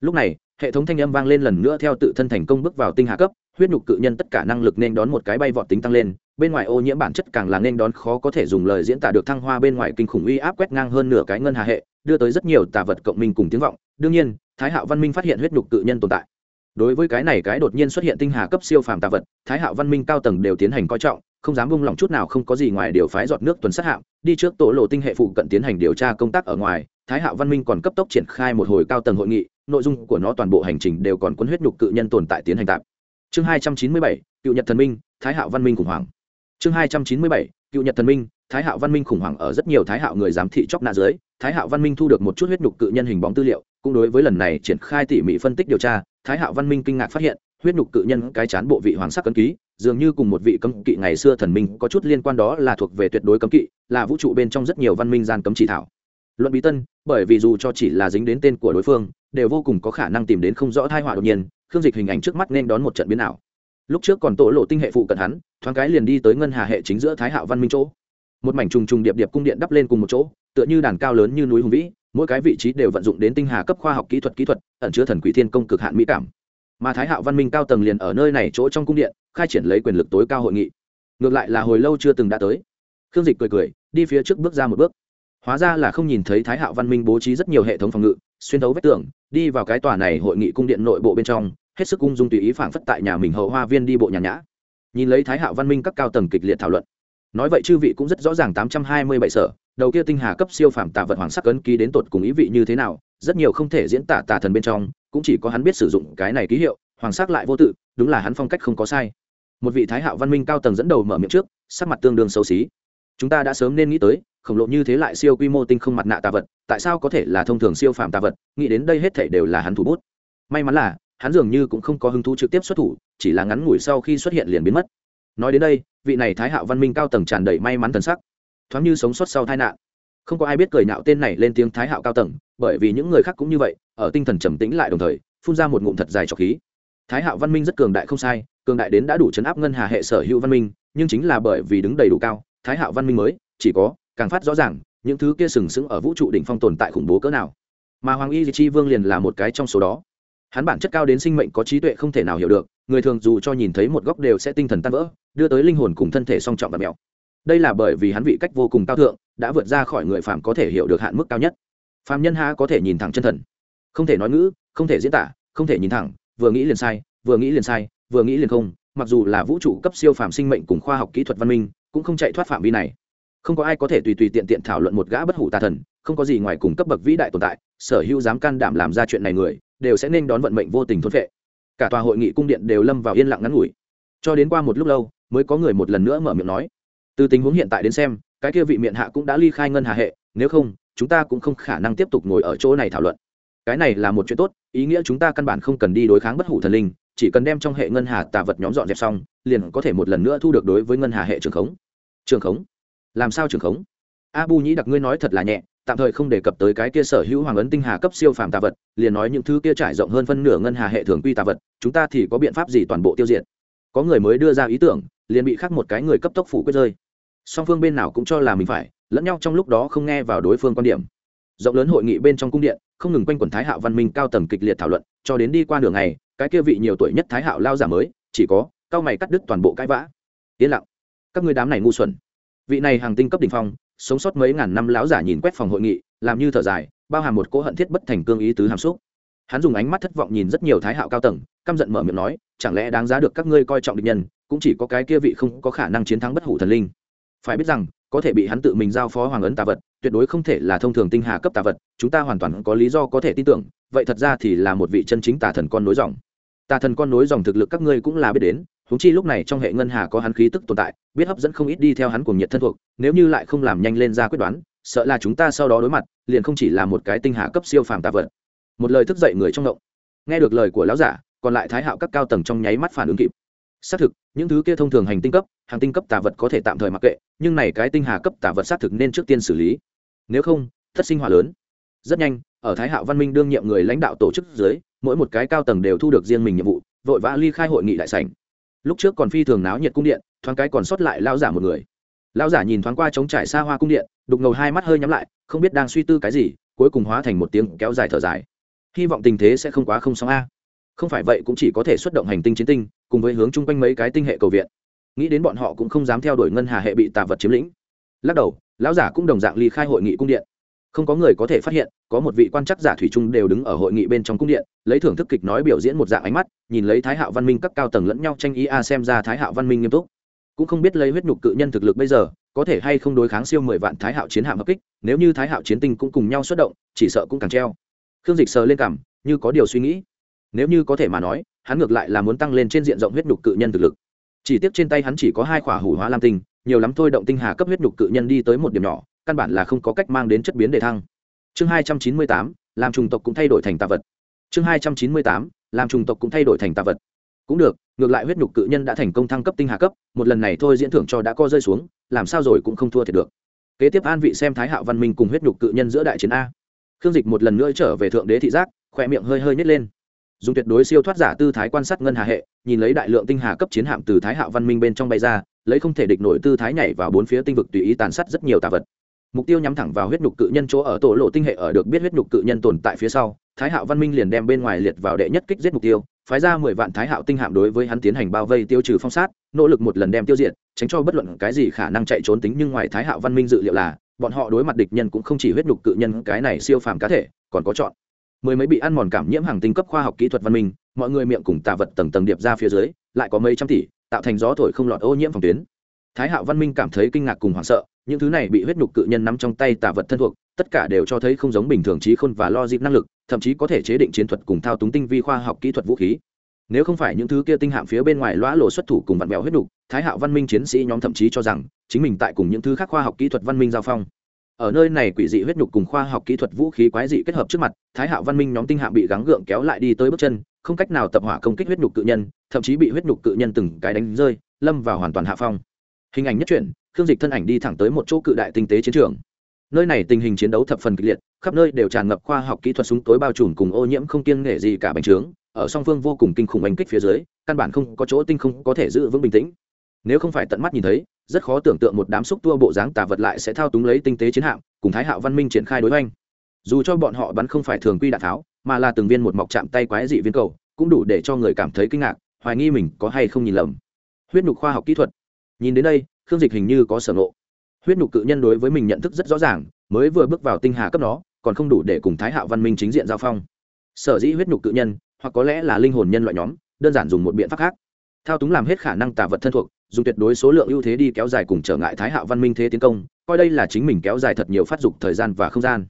Lúc này, hệ thống thanh âm vang lên lần nữa theo tự thân thành công bước vào tinh hạ cấp, huyết nhục cự nhân tất cả năng lực nên đón một cái bay vọt tính tăng lên, bên ngoài ô nhiễm bản chất càng là nên đón khó có thể dùng lời diễn tả được thăng hoa, bên ngoài kinh khủng uy áp quét ngang hơn nửa cái ngân hà hệ, đưa tới rất nhiều tà vật cộng minh cùng tiếng vọng. Đương nhiên, thái hạo văn minh phát hiện huyết nhục cự nhân tồn tại. Đối với cái này cái đột nhiên xuất hiện tinh hà cấp siêu phàm tà vật, thái hạo văn minh cao tầng đều tiến hành coi trọng, không dám bung lòng chút nào, không có gì ngoài điều phái giọt nước tuần sát hạm, đi trước tổ lộ tinh hệ phụ cận tiến hành điều tra công tác ở ngoài. Thái hạo văn minh còn cấp tốc triển khai một hồi cao tầng hội nghị nội dung của nó toàn bộ hành trình đều còn cuốn huyết nhục cự nhân tồn tại tiến hành tạp. Chương hai trăm chín mươi bảy, cựu nhật thần minh, thái hạo văn minh khủng hoảng. Chương hai trăm chín mươi bảy, cựu nhật thần minh, thái hạo văn minh khủng hoảng ở rất nhiều thái hạo người giám thị chóc nạ dưới, thái hạo văn minh thu được một chút huyết nhục cự nhân hình bóng tư liệu, cũng đối với lần này triển khai tỉ mỉ phân tích điều tra, thái hạo văn minh kinh ngạc phát hiện, huyết nhục cự nhân cái chán bộ vị hoàng sắc cấm ký dường như cùng một vị cấm kỵ ngày xưa thần minh có chút liên quan đó là thuộc về tuyệt đối cấm kỵ, là vũ trụ bên trong rất nhiều văn minh gian cấm chỉ thảo. Luận bí tân, bởi vì dù cho chỉ là dính đến tên của đối phương đều vô cùng có khả năng tìm đến không rõ thai họa đột nhiên, khương dịch hình ảnh trước mắt nên đón một trận biến ảo. Lúc trước còn tổ lộ tinh hệ phụ cận hắn, thoáng cái liền đi tới ngân hà hệ chính giữa thái hạo văn minh chỗ. Một mảnh trùng trùng điệp điệp cung điện đắp lên cùng một chỗ, tựa như đàn cao lớn như núi hùng vĩ, mỗi cái vị trí đều vận dụng đến tinh hà cấp khoa học kỹ thuật kỹ thuật, ẩn chứa thần quỷ thiên công cực hạn mỹ cảm. Mà thái hạo văn minh cao tầng liền ở nơi này chỗ trong cung điện, khai triển lấy quyền lực tối cao hội nghị. Ngược lại là hồi lâu chưa từng đã tới. Khương dịch cười cười, đi phía trước bước ra một bước. Hóa ra là không nhìn thấy thái hạo văn minh bố trí rất nhiều hệ thống phòng ngự xuyên thấu vách tường, đi vào cái tòa này hội nghị cung điện nội bộ bên trong, hết sức ung dung tùy ý phảng phất tại nhà mình hậu hoa viên đi bộ nhàn nhã. Nhìn lấy thái hạo văn minh các cao tầng kịch liệt thảo luận. Nói vậy chư vị cũng rất rõ ràng tám trăm hai mươi bảy sở, đầu kia tinh hà cấp siêu phàm tạ vật hoàng sắc ấn ký đến tột cùng ý vị như thế nào, rất nhiều không thể diễn tả tà thần bên trong, cũng chỉ có hắn biết sử dụng cái này ký hiệu, hoàng sắc lại vô tự, đúng là hắn phong cách không có sai. Một vị thái hạo văn minh cao tầng dẫn đầu mở miệng trước, sắc mặt tương đương xấu xí. Chúng ta đã sớm nên nghĩ tới khổng lồ như thế lại siêu quy mô tinh không mặt nạ tà vật, tại sao có thể là thông thường siêu phàm tà vật? Nghĩ đến đây hết thể đều là hắn thủ bút. May mắn là, hắn dường như cũng không có hứng thú trực tiếp xuất thủ, chỉ là ngắn ngủi sau khi xuất hiện liền biến mất. Nói đến đây, vị này thái hạo văn minh cao tầng tràn đầy may mắn thần sắc. Thoáng như sống sót sau tai nạn. Không có ai biết cười nạo tên này lên tiếng thái hạo cao tầng, bởi vì những người khác cũng như vậy, ở tinh thần trầm tĩnh lại đồng thời, phun ra một ngụm thật dài trọc khí. Thái hạo văn minh rất cường đại không sai, cường đại đến đã đủ chấn áp ngân hà hệ sở hữu văn minh, nhưng chính là bởi vì đứng đầy đủ cao, thái hạo văn minh mới, chỉ có càng phát rõ ràng, những thứ kia sừng sững ở vũ trụ đỉnh phong tồn tại khủng bố cỡ nào. Mà hoàng y di chi vương liền là một cái trong số đó. Hắn bản chất cao đến sinh mệnh có trí tuệ không thể nào hiểu được, người thường dù cho nhìn thấy một góc đều sẽ tinh thần tan vỡ, đưa tới linh hồn cùng thân thể song trọng và mèo đây là bởi vì hắn vị cách vô cùng cao thượng, đã vượt ra khỏi người phàm có thể hiểu được hạn mức cao nhất. Phàm nhân ha có thể nhìn thẳng chân thần? Không thể nói ngữ, không thể diễn tả, không thể nhìn thẳng, vừa nghĩ liền sai, vừa nghĩ liền sai, vừa nghĩ liền không, mặc dù là vũ trụ cấp siêu phàm sinh mệnh cùng khoa học kỹ thuật văn minh, cũng không chạy thoát phạm vi này không có ai có thể tùy tùy tiện tiện thảo luận một gã bất hủ tà thần, không có gì ngoài cùng cấp bậc vĩ đại tồn tại, sở hữu dám can đảm làm ra chuyện này người, đều sẽ nên đón vận mệnh vô tình thôn vệ cả tòa hội nghị cung điện đều lâm vào yên lặng ngắn ngủi. Cho đến qua một lúc lâu, mới có người một lần nữa mở miệng nói. Từ tình huống hiện tại đến xem, cái kia vị miệng hạ cũng đã ly khai ngân hà hệ, nếu không, chúng ta cũng không khả năng tiếp tục ngồi ở chỗ này thảo luận. Cái này là một chuyện tốt, ý nghĩa chúng ta căn bản không cần đi đối kháng bất hủ thần linh, chỉ cần đem trong hệ ngân hà tà vật nhóm dọn dẹp xong, liền có thể một lần nữa thu được đối với ngân hà hệ trường khống. Trường khống? Làm sao trường khống? Abu nhĩ đặc ngươi nói thật là nhẹ, tạm thời không đề cập tới cái kia sở hữu hoàng ấn tinh hà cấp siêu phàm tà vật, liền nói những thứ kia trải rộng hơn phân nửa ngân hà hệ thường quy tà vật, chúng ta thì có biện pháp gì toàn bộ tiêu diệt? Có người mới đưa ra ý tưởng, liền bị khác một cái người cấp tốc phủ quyết rơi. Song phương bên nào cũng cho là mình phải, lẫn nhau trong lúc đó không nghe vào đối phương quan điểm. Rộng lớn hội nghị bên trong cung điện, không ngừng quanh quần thái hạo văn minh cao tầng kịch liệt thảo luận, cho đến đi qua đường này cái kia vị nhiều tuổi nhất thái hạo lao giả mới, chỉ có, cao mày cắt đứt toàn bộ cãi vã. Yên lặng. Các người đám này ngu xuẩn vị này hàng tinh cấp đỉnh phong, sống sót mấy ngàn năm lão giả nhìn quét phòng hội nghị, làm như thở dài, bao hàm một cỗ hận thiết bất thành cương ý tứ hàm xúc. Hắn dùng ánh mắt thất vọng nhìn rất nhiều thái hạo cao tầng, căm giận mở miệng nói, chẳng lẽ đáng giá được các ngươi coi trọng địch nhân, cũng chỉ có cái kia vị không có khả năng chiến thắng bất hủ thần linh. Phải biết rằng, có thể bị hắn tự mình giao phó hoàng ấn tà vật, tuyệt đối không thể là thông thường tinh hà cấp tà vật, chúng ta hoàn toàn có lý do có thể tin tưởng, vậy thật ra thì là một vị chân chính tà thần con nối dòng. Tà thần con nối dòng thực lực các ngươi cũng là biết đến huống chi lúc này trong hệ ngân hà có hắn khí tức tồn tại, biết hấp dẫn không ít đi theo hắn cùng nhiệt thân thuộc, nếu như lại không làm nhanh lên ra quyết đoán, sợ là chúng ta sau đó đối mặt, liền không chỉ là một cái tinh hà cấp siêu phàm tà vật. Một lời thức dậy người trong động. Nghe được lời của lão giả, còn lại thái hạo các cao tầng trong nháy mắt phản ứng kịp. Xác thực, những thứ kia thông thường hành tinh cấp, hàng tinh cấp tà vật có thể tạm thời mặc kệ, nhưng này cái tinh hà cấp tà vật xác thực nên trước tiên xử lý. Nếu không, thất sinh hỏa lớn. Rất nhanh, ở thái hạo văn minh đương nhiệm người lãnh đạo tổ chức dưới, mỗi một cái cao tầng đều thu được riêng mình nhiệm vụ, vội vã ly khai hội nghị đại sảnh lúc trước còn phi thường náo nhiệt cung điện, thoáng cái còn sót lại lao giả một người. Lao giả nhìn thoáng qua trống trải xa hoa cung điện, đục ngầu hai mắt hơi nhắm lại, không biết đang suy tư cái gì, cuối cùng hóa thành một tiếng kéo dài thở dài. Hy vọng tình thế sẽ không quá không sóng a. Không phải vậy cũng chỉ có thể xuất động hành tinh chiến tinh, cùng với hướng chung quanh mấy cái tinh hệ cầu viện. Nghĩ đến bọn họ cũng không dám theo đuổi ngân hà hệ bị tà vật chiếm lĩnh. Lắc đầu, lão giả cũng đồng dạng ly khai hội nghị cung điện không có người có thể phát hiện, có một vị quan chắc giả thủy trung đều đứng ở hội nghị bên trong cung điện, lấy thưởng thức kịch nói biểu diễn một dạng ánh mắt, nhìn lấy thái hạo văn minh các cao tầng lẫn nhau tranh ý a xem ra thái hạo văn minh nghiêm túc. Cũng không biết lấy huyết nhục cự nhân thực lực bây giờ, có thể hay không đối kháng siêu mười vạn thái hạo chiến hạm hợp kích, nếu như thái hạo chiến tinh cũng cùng nhau xuất động, chỉ sợ cũng càng treo. Khương dịch sờ lên cảm, như có điều suy nghĩ. Nếu như có thể mà nói, hắn ngược lại là muốn tăng lên trên diện rộng huyết nhục cự nhân thực lực. Chỉ tiếc trên tay hắn chỉ có hai khỏa hủ hóa lam tinh, nhiều lắm thôi động tinh hà cấp huyết nhục cự nhân đi tới một điểm nhỏ căn bản là không có cách mang đến chất biến đề thăng. Chương hai trăm chín mươi tám, làm trùng tộc cũng thay đổi thành tạ vật. Chương hai trăm chín mươi tám, làm trùng tộc cũng thay đổi thành tạ vật. Cũng được, ngược lại huyết nhục cự nhân đã thành công thăng cấp tinh hạ cấp, một lần này thôi diễn thưởng cho đã co rơi xuống, làm sao rồi cũng không thua thiệt được. Kế tiếp an vị xem thái hạo văn minh cùng huyết nhục cự nhân giữa đại chiến a. Khương dịch một lần nữa trở về thượng đế thị giác, khỏe miệng hơi hơi nhét lên. Dùng tuyệt đối siêu thoát giả tư thái quan sát ngân hà hệ, nhìn lấy đại lượng tinh hà cấp chiến hạm từ thái hạo văn minh bên trong bay ra, lấy không thể địch nổi tư thái nhảy vào bốn phía tinh vực tùy ý tàn sát rất nhiều tà vật mục tiêu nhắm thẳng vào huyết nhục cự nhân chỗ ở tổ lộ tinh hệ ở được biết huyết nhục cự nhân tồn tại phía sau, thái hạo văn minh liền đem bên ngoài liệt vào đệ nhất kích giết mục tiêu, phái ra mười vạn thái hạo tinh hạm đối với hắn tiến hành bao vây tiêu trừ phong sát, nỗ lực một lần đem tiêu diệt, tránh cho bất luận cái gì khả năng chạy trốn tính, nhưng ngoài thái hạo văn minh dự liệu là, bọn họ đối mặt địch nhân cũng không chỉ huyết nhục cự nhân, cái này siêu phàm cá thể, còn có chọn. Mười mấy bị ăn mòn cảm nhiễm hàng tinh cấp khoa học kỹ thuật văn minh, mọi người miệng cùng tà vật tầng tầng điệp ra phía dưới, lại có mấy trăm tỷ, tạo thành gió thổi không lọt ô nhiễm phòng tuyến thái hạo văn minh cảm thấy kinh ngạc cùng hoảng sợ, những thứ này bị huyết nhục cự nhân nắm trong tay tà vật thân thuộc, tất cả đều cho thấy không giống bình thường trí khôn và lo dịp năng lực, thậm chí có thể chế định chiến thuật cùng thao túng tinh vi khoa học kỹ thuật vũ khí. Nếu không phải những thứ kia tinh hạm phía bên ngoài lõa lộ xuất thủ cùng vặn vẹo huyết nhục, thái hạo văn minh chiến sĩ nhóm thậm chí cho rằng, chính mình tại cùng những thứ khác khoa học kỹ thuật văn minh giao phong. Ở nơi này quỷ dị huyết nhục cùng khoa học kỹ thuật vũ khí quái dị kết hợp trước mặt, thái hạo văn minh nhóm tinh hạm bị gắng gượng kéo lại đi tới bước chân, không cách nào tập hỏa công kích huyết nhục cự nhân, thậm chí bị huyết nhục cự nhân từng cái đánh rơi, lâm vào hoàn toàn hạ phong hình ảnh nhất truyện khương dịch thân ảnh đi thẳng tới một chỗ cự đại tinh tế chiến trường. Nơi này tình hình chiến đấu thập phần kịch liệt, khắp nơi đều tràn ngập khoa học kỹ thuật súng tối bao trùm cùng ô nhiễm không kiêng nghệ gì cả bành trướng, ở song phương vô cùng kinh khủng đánh kích phía dưới, căn bản không có chỗ tinh không có thể giữ vững bình tĩnh. Nếu không phải tận mắt nhìn thấy, rất khó tưởng tượng một đám xúc tua bộ dáng tà vật lại sẽ thao túng lấy tinh tế chiến hạm, cùng thái hạo văn minh triển khai đối oanh dù cho bọn họ bắn không phải thường quy đạn tháo, mà là từng viên một mọc chạm tay quái dị viên cầu, cũng đủ để cho người cảm thấy kinh ngạc, hoài nghi mình có hay không nhìn lầm. Huyết nhục khoa học kỹ thuật nhìn đến đây khương dịch hình như có sở ngộ. Huyết nhục cự nhân đối với mình nhận thức rất rõ ràng mới vừa bước vào tinh hà cấp nó, còn không đủ để cùng thái hạo văn minh chính diện giao phong. Sở dĩ huyết nhục cự nhân hoặc có lẽ là linh hồn nhân loại nhóm đơn giản dùng một biện pháp khác. Thao túng làm hết khả năng tả vật thân thuộc dùng tuyệt đối số lượng ưu thế đi kéo dài cùng trở ngại thái hạo văn minh thế tiến công coi đây là chính mình kéo dài thật nhiều phát dục thời gian và không gian.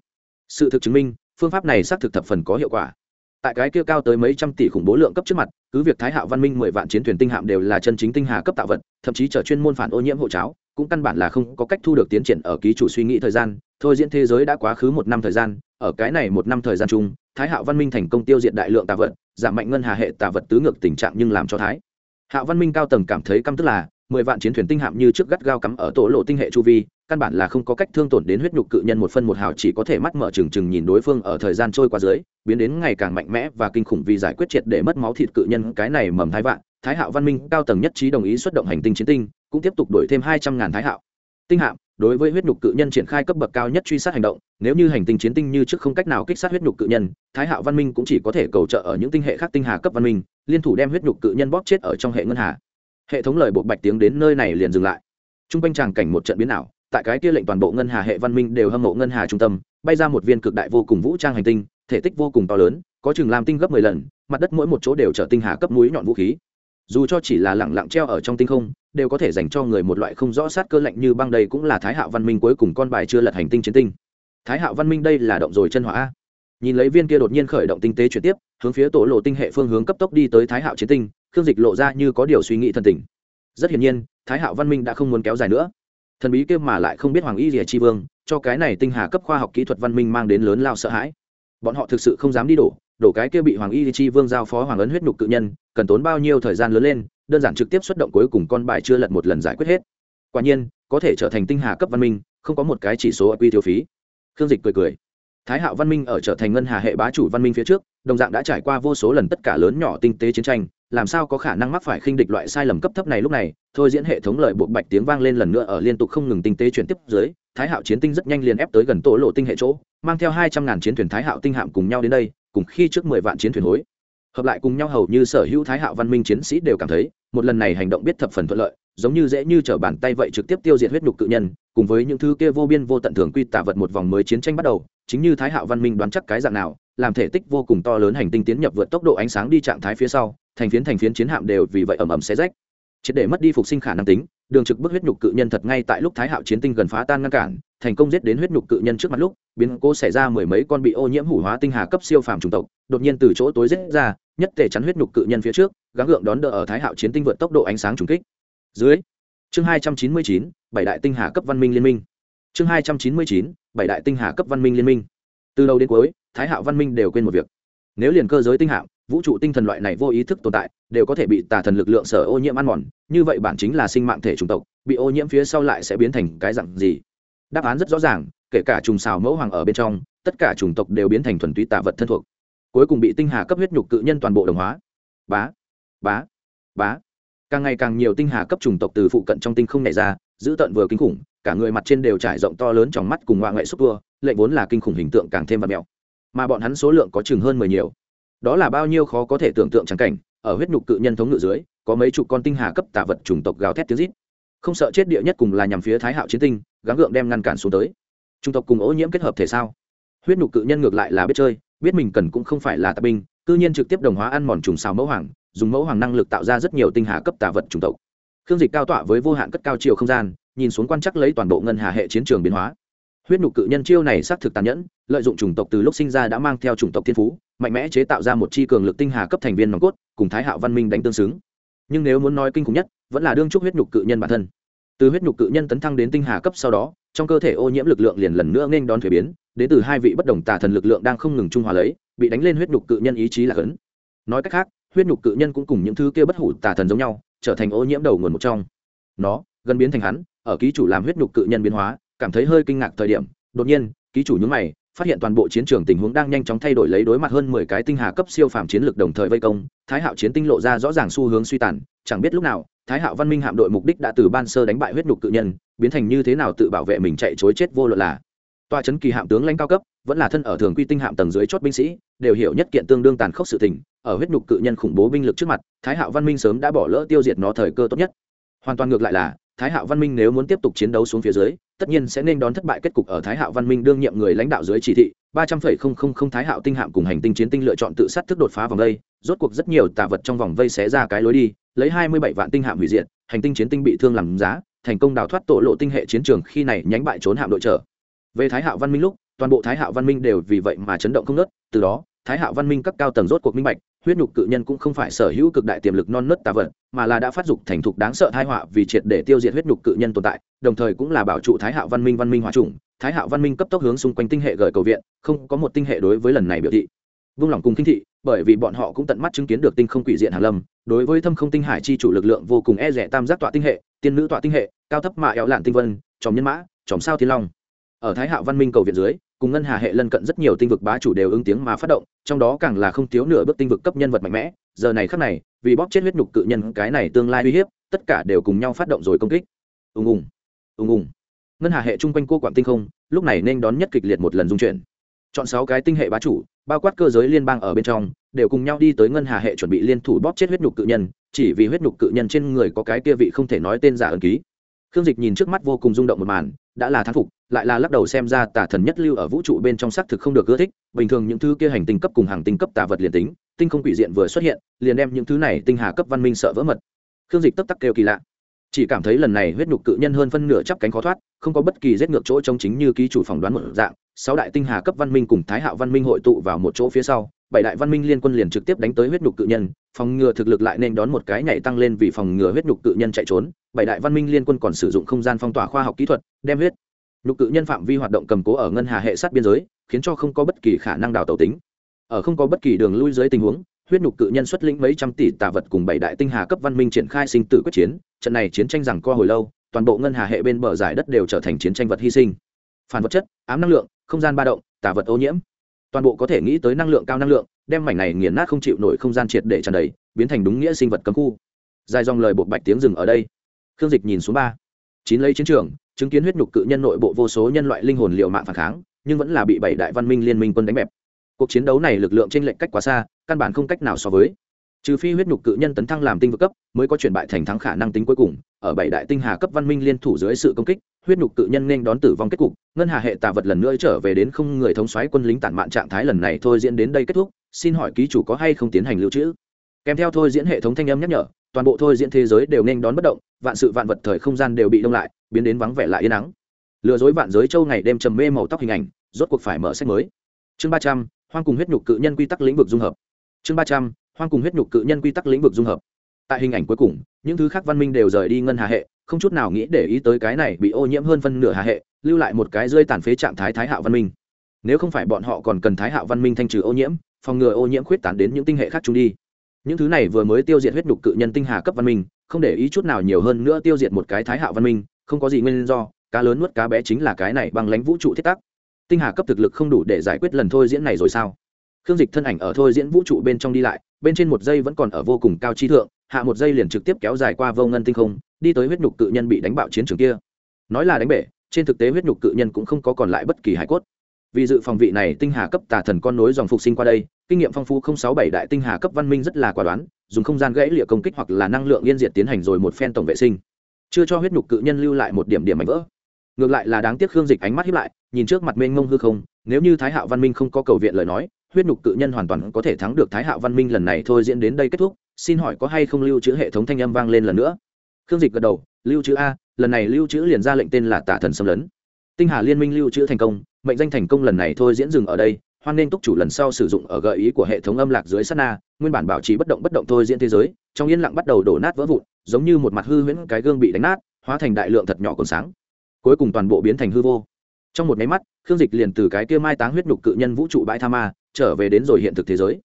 Sự thực chứng minh phương pháp này xác thực thập phần có hiệu quả. Tại cái kia cao tới mấy trăm tỷ khủng bố lượng cấp trước mặt cứ việc thái hạo văn minh mười vạn chiến thuyền tinh hạm đều là chân chính tinh hà cấp tạo vật, thậm chí trở chuyên môn phản ô nhiễm hộ cháo, cũng căn bản là không có cách thu được tiến triển ở ký chủ suy nghĩ thời gian. Thôi diễn thế giới đã quá khứ một năm thời gian, ở cái này một năm thời gian chung, thái hạo văn minh thành công tiêu diệt đại lượng tạ vật, giảm mạnh ngân hà hệ tạ vật tứ ngược tình trạng nhưng làm cho thái hạo văn minh cao tầng cảm thấy căm tức là, mười vạn chiến thuyền tinh hạm như trước gắt gao cắm ở tổ lộ tinh hệ chu vi căn bản là không có cách thương tổn đến huyết nhục cự nhân một phân một hào, chỉ có thể mắt mở trừng trừng nhìn đối phương ở thời gian trôi qua dưới, biến đến ngày càng mạnh mẽ và kinh khủng vì giải quyết triệt để mất máu thịt cự nhân. Cái này mầm thái vạn, thái hạo văn minh cao tầng nhất trí đồng ý xuất động hành tinh chiến tinh, cũng tiếp tục đổi thêm hai trăm ngàn thái hạo. Tinh hạm đối với huyết nhục cự nhân triển khai cấp bậc cao nhất truy sát hành động, nếu như hành tinh chiến tinh như trước không cách nào kích sát huyết nhục cự nhân, thái hạo văn minh cũng chỉ có thể cầu trợ ở những tinh hệ khác tinh hà cấp văn minh, liên thủ đem huyết nhục cự nhân bóp chết ở trong hệ ngân hà. Hệ thống lời buộc bạch tiếng đến nơi này liền dừng lại. T r u n g quanh tràng cảnh một trận biến ảo tại cái kia lệnh toàn bộ ngân hà hệ văn minh đều hâm mộ ngân hà trung tâm, bay ra một viên cực đại vô cùng vũ trang hành tinh, thể tích vô cùng to lớn, có chừng làm tinh gấp mười lần, mặt đất mỗi một chỗ đều trở tinh hà cấp núi nhọn vũ khí. Dù cho chỉ là lẳng lặng treo ở trong tinh không, đều có thể dành cho người một loại không rõ sát cơ lạnh như băng đây cũng là thái hạo văn minh cuối cùng con bài chưa lật hành tinh chiến tinh. Thái hạo văn minh đây là động rồi chân hỏa nhìn lấy viên kia đột nhiên khởi động tinh tế chuyển tiếp, hướng phía tổ lộ tinh hệ phương hướng cấp tốc đi tới thái hạo chiến tinh, khương dịch lộ ra như có điều suy nghĩ thần tình. Rất hiển nhiên, thái hạo văn minh đã không muốn kéo dài nữa thần bí kia mà lại không biết hoàng y rìa tri vương, cho cái này tinh hà cấp khoa học kỹ thuật văn minh mang đến lớn lao sợ hãi. Bọn họ thực sự không dám đi đổ đổ cái kia bị hoàng y chi vương giao phó hoàng ấn huyết nhục cự nhân, cần tốn bao nhiêu thời gian lớn lên, đơn giản trực tiếp xuất động cuối cùng con bài chưa lật một lần giải quyết hết. Quả nhiên, có thể trở thành tinh hà cấp văn minh, không có một cái chỉ số quy tiêu phí. Khương dịch cười cười. Thái hạo văn minh ở trở thành ngân hà hệ bá chủ văn minh phía trước, đồng dạng đã trải qua vô số lần tất cả lớn nhỏ tinh tế chiến tranh làm sao có khả năng mắc phải khinh địch loại sai lầm cấp thấp này lúc này? Thôi diễn hệ thống lợi buộc bạch tiếng vang lên lần nữa ở liên tục không ngừng tinh tế chuyển tiếp dưới, thái hạo chiến tinh rất nhanh liền ép tới gần tổ lộ tinh hệ chỗ, mang theo hai trăm ngàn chiến thuyền thái hạo tinh hạm cùng nhau đến đây, cùng khi trước mười vạn chiến thuyền hối. Hợp lại cùng nhau hầu như sở hữu thái hạo văn minh chiến sĩ đều cảm thấy, một lần này hành động biết thập phần thuận lợi, giống như dễ như trở bàn tay vậy trực tiếp tiêu diệt huyết nhục cự nhân, cùng với những thứ kia vô biên vô tận thường quy tả vật một vòng mới chiến tranh bắt đầu, chính như thái hạo văn minh đoán chắc cái dạng nào làm thể tích vô cùng to lớn hành tinh tiến nhập vượt tốc độ ánh sáng đi trạng thái phía sau, thành phiến thành phiến chiến hạm đều vì vậy ẩm ẩm xé rách. Triệt để mất đi phục sinh khả năng tính, đường trực bức huyết nhục cự nhân thật ngay tại lúc thái hạo chiến tinh gần phá tan ngăn cản, thành công giết đến huyết nhục cự nhân trước mặt lúc, biến cố xảy ra mười mấy con bị ô nhiễm hủ hóa tinh hà cấp siêu phàm chủng tộc, đột nhiên từ chỗ tối giết ra, nhất thể chắn huyết nhục cự nhân phía trước, gắng gượng đón đỡ ở thái hạo chiến tinh vượt tốc độ ánh sáng trùng kích. Dưới, chương hai trăm chín mươi chín, bảy đại tinh hà cấp văn minh liên minh. Chương hai trăm chín mươi chín, bảy đại tinh hà cấp văn minh liên minh từ đầu đến cuối, thái hạo văn minh đều quên một việc. Nếu liền cơ giới tinh hạng vũ trụ tinh thần loại này vô ý thức tồn tại, đều có thể bị tà thần lực lượng sở ô nhiễm ăn mòn, như vậy bản chính là sinh mạng thể chủng tộc, bị ô nhiễm phía sau lại sẽ biến thành cái dặn gì? Đáp án rất rõ ràng, kể cả trùng xào mẫu hoàng ở bên trong, tất cả chủng tộc đều biến thành thuần túy tà vật thân thuộc. Cuối cùng bị tinh hà cấp huyết nhục cự nhân toàn bộ đồng hóa. Bá bá bá. Càng ngày càng nhiều tinh hà cấp chủng tộc từ phụ cận trong tinh không nảy ra giữ tận vừa kinh khủng, cả người mặt trên đều trải rộng to lớn trong mắt cùng ngoại ngoại xúc tua lệnh vốn là kinh khủng hình tượng càng thêm vật mèo mà bọn hắn số lượng có chừng hơn mười nhiều. Đó là bao nhiêu khó có thể tưởng tượng trắng cảnh, ở huyết nhục cự nhân thống ngự dưới, có mấy chục con tinh hà cấp tả vật chủng tộc gào thét tiếng rít. Không sợ chết địa nhất cùng là nhằm phía thái hạo chiến tinh, gắng gượng đem ngăn cản xuống tới. Chủng tộc cùng ô nhiễm kết hợp thể sao? Huyết nhục cự nhân ngược lại là biết chơi, biết mình cần cũng không phải là tạp binh cư nhiên trực tiếp đồng hóa ăn mòn trùng xào mẫu hoàng, dùng mẫu hoàng năng lực tạo ra rất nhiều tinh hà cấp tả vật chủng tộc. Khương dịch cao tọa với vô hạn cất cao chiều không gian, nhìn xuống quan chắc lấy toàn bộ ngân hà hệ chiến trường biến hóa huyết nhục cự nhân chiêu này xác thực tàn nhẫn, lợi dụng chủng tộc từ lúc sinh ra đã mang theo chủng tộc thiên phú, mạnh mẽ chế tạo ra một chi cường lực tinh hà cấp thành viên nòng cốt, cùng thái hạo văn minh đánh tương xứng. Nhưng nếu muốn nói kinh khủng nhất, vẫn là đương trúc huyết nhục cự nhân bản thân. Từ huyết nhục cự nhân tấn thăng đến tinh hà cấp sau đó, trong cơ thể ô nhiễm lực lượng liền lần nữa nên đón thuế biến, đến từ hai vị bất đồng tà thần lực lượng đang không ngừng trung hòa lấy, bị đánh lên huyết nhục cự nhân ý chí là cấn nói cách khác, huyết nhục cự nhân cũng cùng những thứ kia bất hủ tà thần giống nhau, trở thành ô nhiễm đầu nguồn một trong. Nó gần biến thành hắn, ở ký chủ làm huyết nhục cự nhân biến hóa cảm thấy hơi kinh ngạc thời điểm, đột nhiên, ký chủ nhúng mày, phát hiện toàn bộ chiến trường tình huống đang nhanh chóng thay đổi lấy đối mặt hơn mười cái tinh hà cấp siêu phàm chiến lược đồng thời vây công, thái hạo chiến tinh lộ ra rõ ràng xu hướng suy tàn, chẳng biết lúc nào, thái hạo văn minh hạm đội mục đích đã từ ban sơ đánh bại huyết nhục cự nhân, biến thành như thế nào tự bảo vệ mình chạy chối chết vô luận là tòa chấn kỳ hạm tướng lãnh cao cấp, vẫn là thân ở thường quy tinh hạm tầng dưới chót binh sĩ, đều hiểu nhất kiện tương đương tàn khốc sự tình, ở huyết nhục cự nhân khủng bố binh lực trước mặt, thái hạo văn minh sớm đã bỏ lỡ tiêu diệt nó thời cơ tốt nhất. Hoàn toàn ngược lại là, thái hạo văn minh nếu muốn tiếp tục chiến đấu xuống phía dưới tất nhiên sẽ nên đón thất bại kết cục ở thái hạo văn minh đương nhiệm người lãnh đạo dưới chỉ thị. Ba trăm phẩy không không không thái hạo tinh hạm cùng hành tinh chiến tinh lựa chọn tự sát thức đột phá vòng vây rốt cuộc rất nhiều tà vật trong vòng vây xé ra cái lối đi, lấy hai mươi bảy vạn tinh hạm hủy diệt, hành tinh chiến tinh bị thương làm giá, thành công đào thoát tổ lộ tinh hệ chiến trường khi này nhánh bại trốn hạm đội trở. Về thái hạo văn minh lúc, toàn bộ thái hạo văn minh đều vì vậy mà chấn động không nớt từ đó, thái hạo văn minh các cao tầng rốt cuộc minh bạch huyết nhục cự nhân cũng không phải sở hữu cực đại tiềm lực non nớt tà vật, mà là đã phát dục thành thục đáng sợ thái họa vì triệt để tiêu diệt huyết nhục cự nhân tồn tại, đồng thời cũng là bảo trụ thái hạo văn minh văn minh hòa trùng thái hạo văn minh cấp tốc hướng xung quanh tinh hệ gửi cầu viện, không có một tinh hệ đối với lần này biểu thị. Vung lòng cùng kinh thị, bởi vì bọn họ cũng tận mắt chứng kiến được tinh không quỷ diện hàn lâm, đối với thâm không tinh hải chi chủ lực lượng vô cùng e rẻ tam giác tọa tinh hệ, tiên nữ tọa tinh hệ, cao thấp mạ éo lạn tinh vân tròm nhân mã tròm sao thiên long. Ở thái hạo văn minh cầu viện dưới cùng ngân hà hệ lân cận rất nhiều tinh vực bá chủ đều ứng tiếng mà phát động, trong đó càng là không thiếu nửa bước tinh vực cấp nhân vật mạnh mẽ. Giờ này khắc này, vì bóp chết huyết nhục cự nhân, cái này tương lai uy hiếp, tất cả đều cùng nhau phát động rồi công kích. Ùng ùng ùng ùng. Ngân hà hệ chung quanh cô quản tinh không, lúc này nên đón nhất kịch liệt một lần dung chuyển. Chọn sáu cái tinh hệ bá chủ, bao quát cơ giới liên bang ở bên trong, đều cùng nhau đi tới ngân hà hệ chuẩn bị liên thủ bóp chết huyết nhục cự nhân, chỉ vì huyết nhục cự nhân trên người có cái kia vị không thể nói tên giả ẩn ký. Khương dịch nhìn trước mắt vô cùng rung động một màn đã là thán phục, lại là lắc đầu xem ra tà thần nhất lưu ở vũ trụ bên trong xác thực không được ưa thích, bình thường những thứ kia hành tinh cấp cùng hàng tinh cấp tà vật liền tính, tinh không quỷ diện vừa xuất hiện, liền đem những thứ này tinh hà cấp văn minh sợ vỡ mật. Khương dịch tấp tắc kêu kỳ lạ. Chỉ cảm thấy lần này huyết nhục cự nhân hơn phân nửa chắp cánh khó thoát, không có bất kỳ rét ngược chỗ trong chính như ký chủ phỏng đoán một dạng, sáu đại tinh hà cấp văn minh cùng thái hạo văn minh hội tụ vào một chỗ phía sau bảy đại văn minh liên quân liền trực tiếp đánh tới huyết nhục cự nhân, phòng ngừa thực lực lại nên đón một cái nhảy tăng lên vì phòng ngừa huyết nhục cự nhân chạy trốn. Bảy đại văn minh liên quân còn sử dụng không gian phong tỏa khoa học kỹ thuật, đem huyết nhục cự nhân phạm vi hoạt động cầm cố ở ngân hà hệ sát biên giới, khiến cho không có bất kỳ khả năng đào tàu tính. Ở không có bất kỳ đường lui dưới tình huống, huyết nhục cự nhân xuất lĩnh mấy trăm tỷ tạ vật cùng bảy đại tinh hà cấp văn minh triển khai sinh tử quyết chiến. Trận này chiến tranh rằng co hồi lâu, toàn bộ ngân hà hệ bên bờ giải đất đều trở thành chiến tranh vật hy sinh. Phản vật chất, ám năng lượng, không gian ba động tạ vật ô nhiễm toàn bộ có thể nghĩ tới năng lượng cao năng lượng, đem mảnh này nghiền nát không chịu nổi không gian triệt để tràn đầy, biến thành đúng nghĩa sinh vật cấm khu. Dài dòng lời bột bạch tiếng rừng ở đây. Khương dịch nhìn xuống ba. Chín lấy chiến trường, chứng kiến huyết nhục cự nhân nội bộ vô số nhân loại linh hồn liệu mạng phản kháng, nhưng vẫn là bị bảy đại văn minh liên minh quân đánh bẹp. Cuộc chiến đấu này lực lượng trên lệnh cách quá xa, căn bản không cách nào so với. Trừ phi huyết nhục cự nhân tấn thăng làm tinh vực cấp, mới có chuyển bại thành thắng khả năng tính cuối cùng, ở bảy đại tinh hà cấp văn minh liên thủ dưới sự công kích huyết nhục cự nhân nên đón tử vong kết cục, ngân hà hệ tà vật lần nữa trở về đến không người thống xoáy quân lính tản mạn trạng thái lần này thôi diễn đến đây kết thúc, xin hỏi ký chủ có hay không tiến hành lưu trữ? Kèm theo thôi diễn hệ thống thanh âm nhắc nhở, toàn bộ thôi diễn thế giới đều nên đón bất động, vạn sự vạn vật thời không gian đều bị đông lại, biến đến vắng vẻ lại yên nắng lừa dối vạn giới châu ngày đêm trầm mê màu tóc hình ảnh, rốt cuộc phải mở sách mới. Chương ba trăm, hoang cùng huyết nhục cự nhân quy tắc lĩnh vực dung hợp. Chương ba trăm, hoang cùng huyết nhục cự nhân quy tắc lĩnh vực dung hợp. Tại hình ảnh cuối cùng, những thứ khác văn minh đều rời đi ngân hà hệ không chút nào nghĩ để ý tới cái này bị ô nhiễm hơn phân nửa hà hệ, lưu lại một cái rơi tàn phế trạng thái thái hạo văn minh. Nếu không phải bọn họ còn cần thái hạo văn minh thanh trừ ô nhiễm, phòng ngừa ô nhiễm khuyết tán đến những tinh hệ khác chung đi. Những thứ này vừa mới tiêu diệt huyết nhục cự nhân tinh hà cấp văn minh, không để ý chút nào nhiều hơn nữa tiêu diệt một cái thái hạo văn minh, không có gì nguyên do, cá lớn nuốt cá bé chính là cái này bằng lãnh vũ trụ thiết tắc. Tinh hà cấp thực lực không đủ để giải quyết lần thôi diễn này rồi sao? Khương dịch thân ảnh ở thôi diễn vũ trụ bên trong đi lại, bên trên một giây vẫn còn ở vô cùng cao trí thượng, hạ một giây liền trực tiếp kéo dài qua vô ngân tinh không đi tới huyết nhục cự nhân bị đánh bạo chiến trường kia. Nói là đánh bể, trên thực tế huyết nhục cự nhân cũng không có còn lại bất kỳ hải cốt. Vì dự phòng vị này tinh hà cấp tà thần con nối dòng phục sinh qua đây, kinh nghiệm phong phú không sáu bảy đại tinh hà cấp văn minh rất là quả đoán, dùng không gian gãy lịa công kích hoặc là năng lượng yên diệt tiến hành rồi một phen tổng vệ sinh. Chưa cho huyết nhục cự nhân lưu lại một điểm điểm mảnh vỡ. Ngược lại là đáng tiếc khương dịch ánh mắt hiếp lại, nhìn trước mặt mênh mông hư không, nếu như thái hạo văn minh không có cầu viện lời nói, huyết nhục cự nhân hoàn toàn có thể thắng được thái hạo văn minh lần này thôi diễn đến đây kết thúc. Xin hỏi có hay không lưu trữ hệ thống thanh âm vang lên lần nữa? Khương dịch gật đầu, lưu trữ a, lần này lưu trữ liền ra lệnh tên là tả thần xâm lấn. Tinh hà liên minh lưu trữ thành công, mệnh danh thành công lần này thôi diễn dừng ở đây, hoan nên túc chủ lần sau sử dụng ở gợi ý của hệ thống âm lạc dưới sát na, nguyên bản bảo trì bất động bất động thôi diễn thế giới, trong yên lặng bắt đầu đổ nát vỡ vụn, giống như một mặt hư huyễn cái gương bị đánh nát, hóa thành đại lượng thật nhỏ còn sáng. Cuối cùng toàn bộ biến thành hư vô. Trong một máy mắt, khương dịch liền từ cái kia mai táng huyết nhục cự nhân vũ trụ bãi tha ma, trở về đến rồi hiện thực thế giới.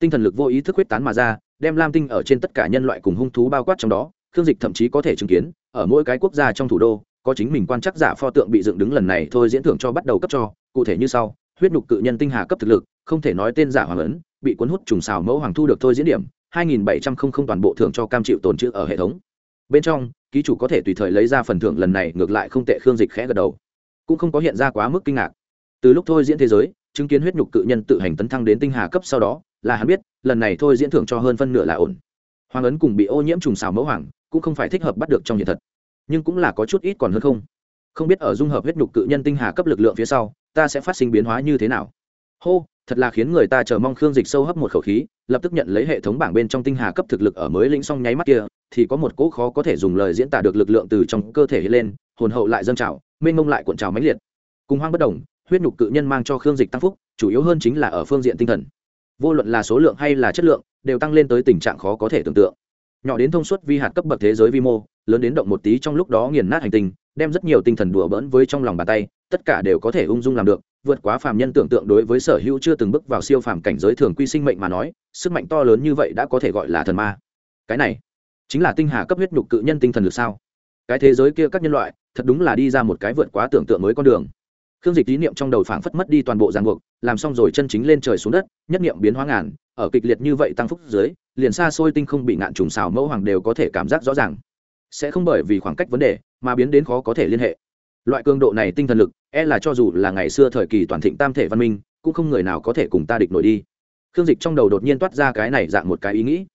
Tinh thần lực vô ý thức huyết tán mà ra, đem lam tinh ở trên tất cả nhân loại cùng hung thú bao quát trong đó khương dịch thậm chí có thể chứng kiến, ở mỗi cái quốc gia trong thủ đô, có chính mình quan chắc giả pho tượng bị dựng đứng lần này thôi diễn thưởng cho bắt đầu cấp cho. Cụ thể như sau, huyết nhục cự nhân tinh hà cấp thực lực, không thể nói tên giả hoàng ấn, bị cuốn hút trùng xào mẫu hoàng thu được thôi diễn điểm 2.700 toàn bộ thưởng cho cam chịu tồn trữ ở hệ thống. Bên trong, ký chủ có thể tùy thời lấy ra phần thưởng lần này, ngược lại không tệ khương dịch khẽ gật đầu. Cũng không có hiện ra quá mức kinh ngạc. Từ lúc thôi diễn thế giới, chứng kiến huyết nhục cự nhân tự hành tấn thăng đến tinh hà cấp sau đó, là hắn biết, lần này thôi diễn thưởng cho hơn phân nửa là ổn. Hoàng ấn cùng bị ô nhiễm trùng xào mẫu hoàng cũng không phải thích hợp bắt được trong hiện thật. Nhưng cũng là có chút ít còn hơn không. Không biết ở dung hợp huyết nhục cự nhân tinh hà cấp lực lượng phía sau, ta sẽ phát sinh biến hóa như thế nào? Hô, thật là khiến người ta chờ mong khương dịch sâu hấp một khẩu khí, lập tức nhận lấy hệ thống bảng bên trong tinh hà cấp thực lực ở mới lĩnh xong nháy mắt kia, thì có một cỗ khó có thể dùng lời diễn tả được lực lượng từ trong cơ thể lên, hồn hậu lại dâng trào, mênh mông lại cuộn trào mãnh liệt. Cùng hoang bất đồng, huyết nhục cự nhân mang cho khương dịch tăng phúc, chủ yếu hơn chính là ở phương diện tinh thần. Vô luận là số lượng hay là chất lượng, đều tăng lên tới tình trạng khó có thể tưởng tượng nhỏ đến thông suốt vi hạt cấp bậc thế giới vi mô, lớn đến động một tí trong lúc đó nghiền nát hành tinh, đem rất nhiều tinh thần đùa bỡn với trong lòng bàn tay, tất cả đều có thể ung dung làm được, vượt quá phàm nhân tưởng tượng đối với sở hữu chưa từng bước vào siêu phàm cảnh giới thường quy sinh mệnh mà nói, sức mạnh to lớn như vậy đã có thể gọi là thần ma. Cái này, chính là tinh hà cấp huyết nhục cự nhân tinh thần được sao? Cái thế giới kia các nhân loại, thật đúng là đi ra một cái vượt quá tưởng tượng mới con đường. Khương dịch ý niệm trong đầu phảng phất mất đi toàn bộ ràng buộc, làm xong rồi chân chính lên trời xuống đất, nhất niệm biến hóa ngàn ở kịch liệt như vậy tăng phúc dưới, liền xa xôi tinh không bị ngạn trùng xào mẫu hoàng đều có thể cảm giác rõ ràng. Sẽ không bởi vì khoảng cách vấn đề mà biến đến khó có thể liên hệ. Loại cường độ này tinh thần lực e là cho dù là ngày xưa thời kỳ toàn thịnh tam thể văn minh, cũng không người nào có thể cùng ta địch nổi đi. Khương dịch trong đầu đột nhiên toát ra cái này dạng một cái ý nghĩ.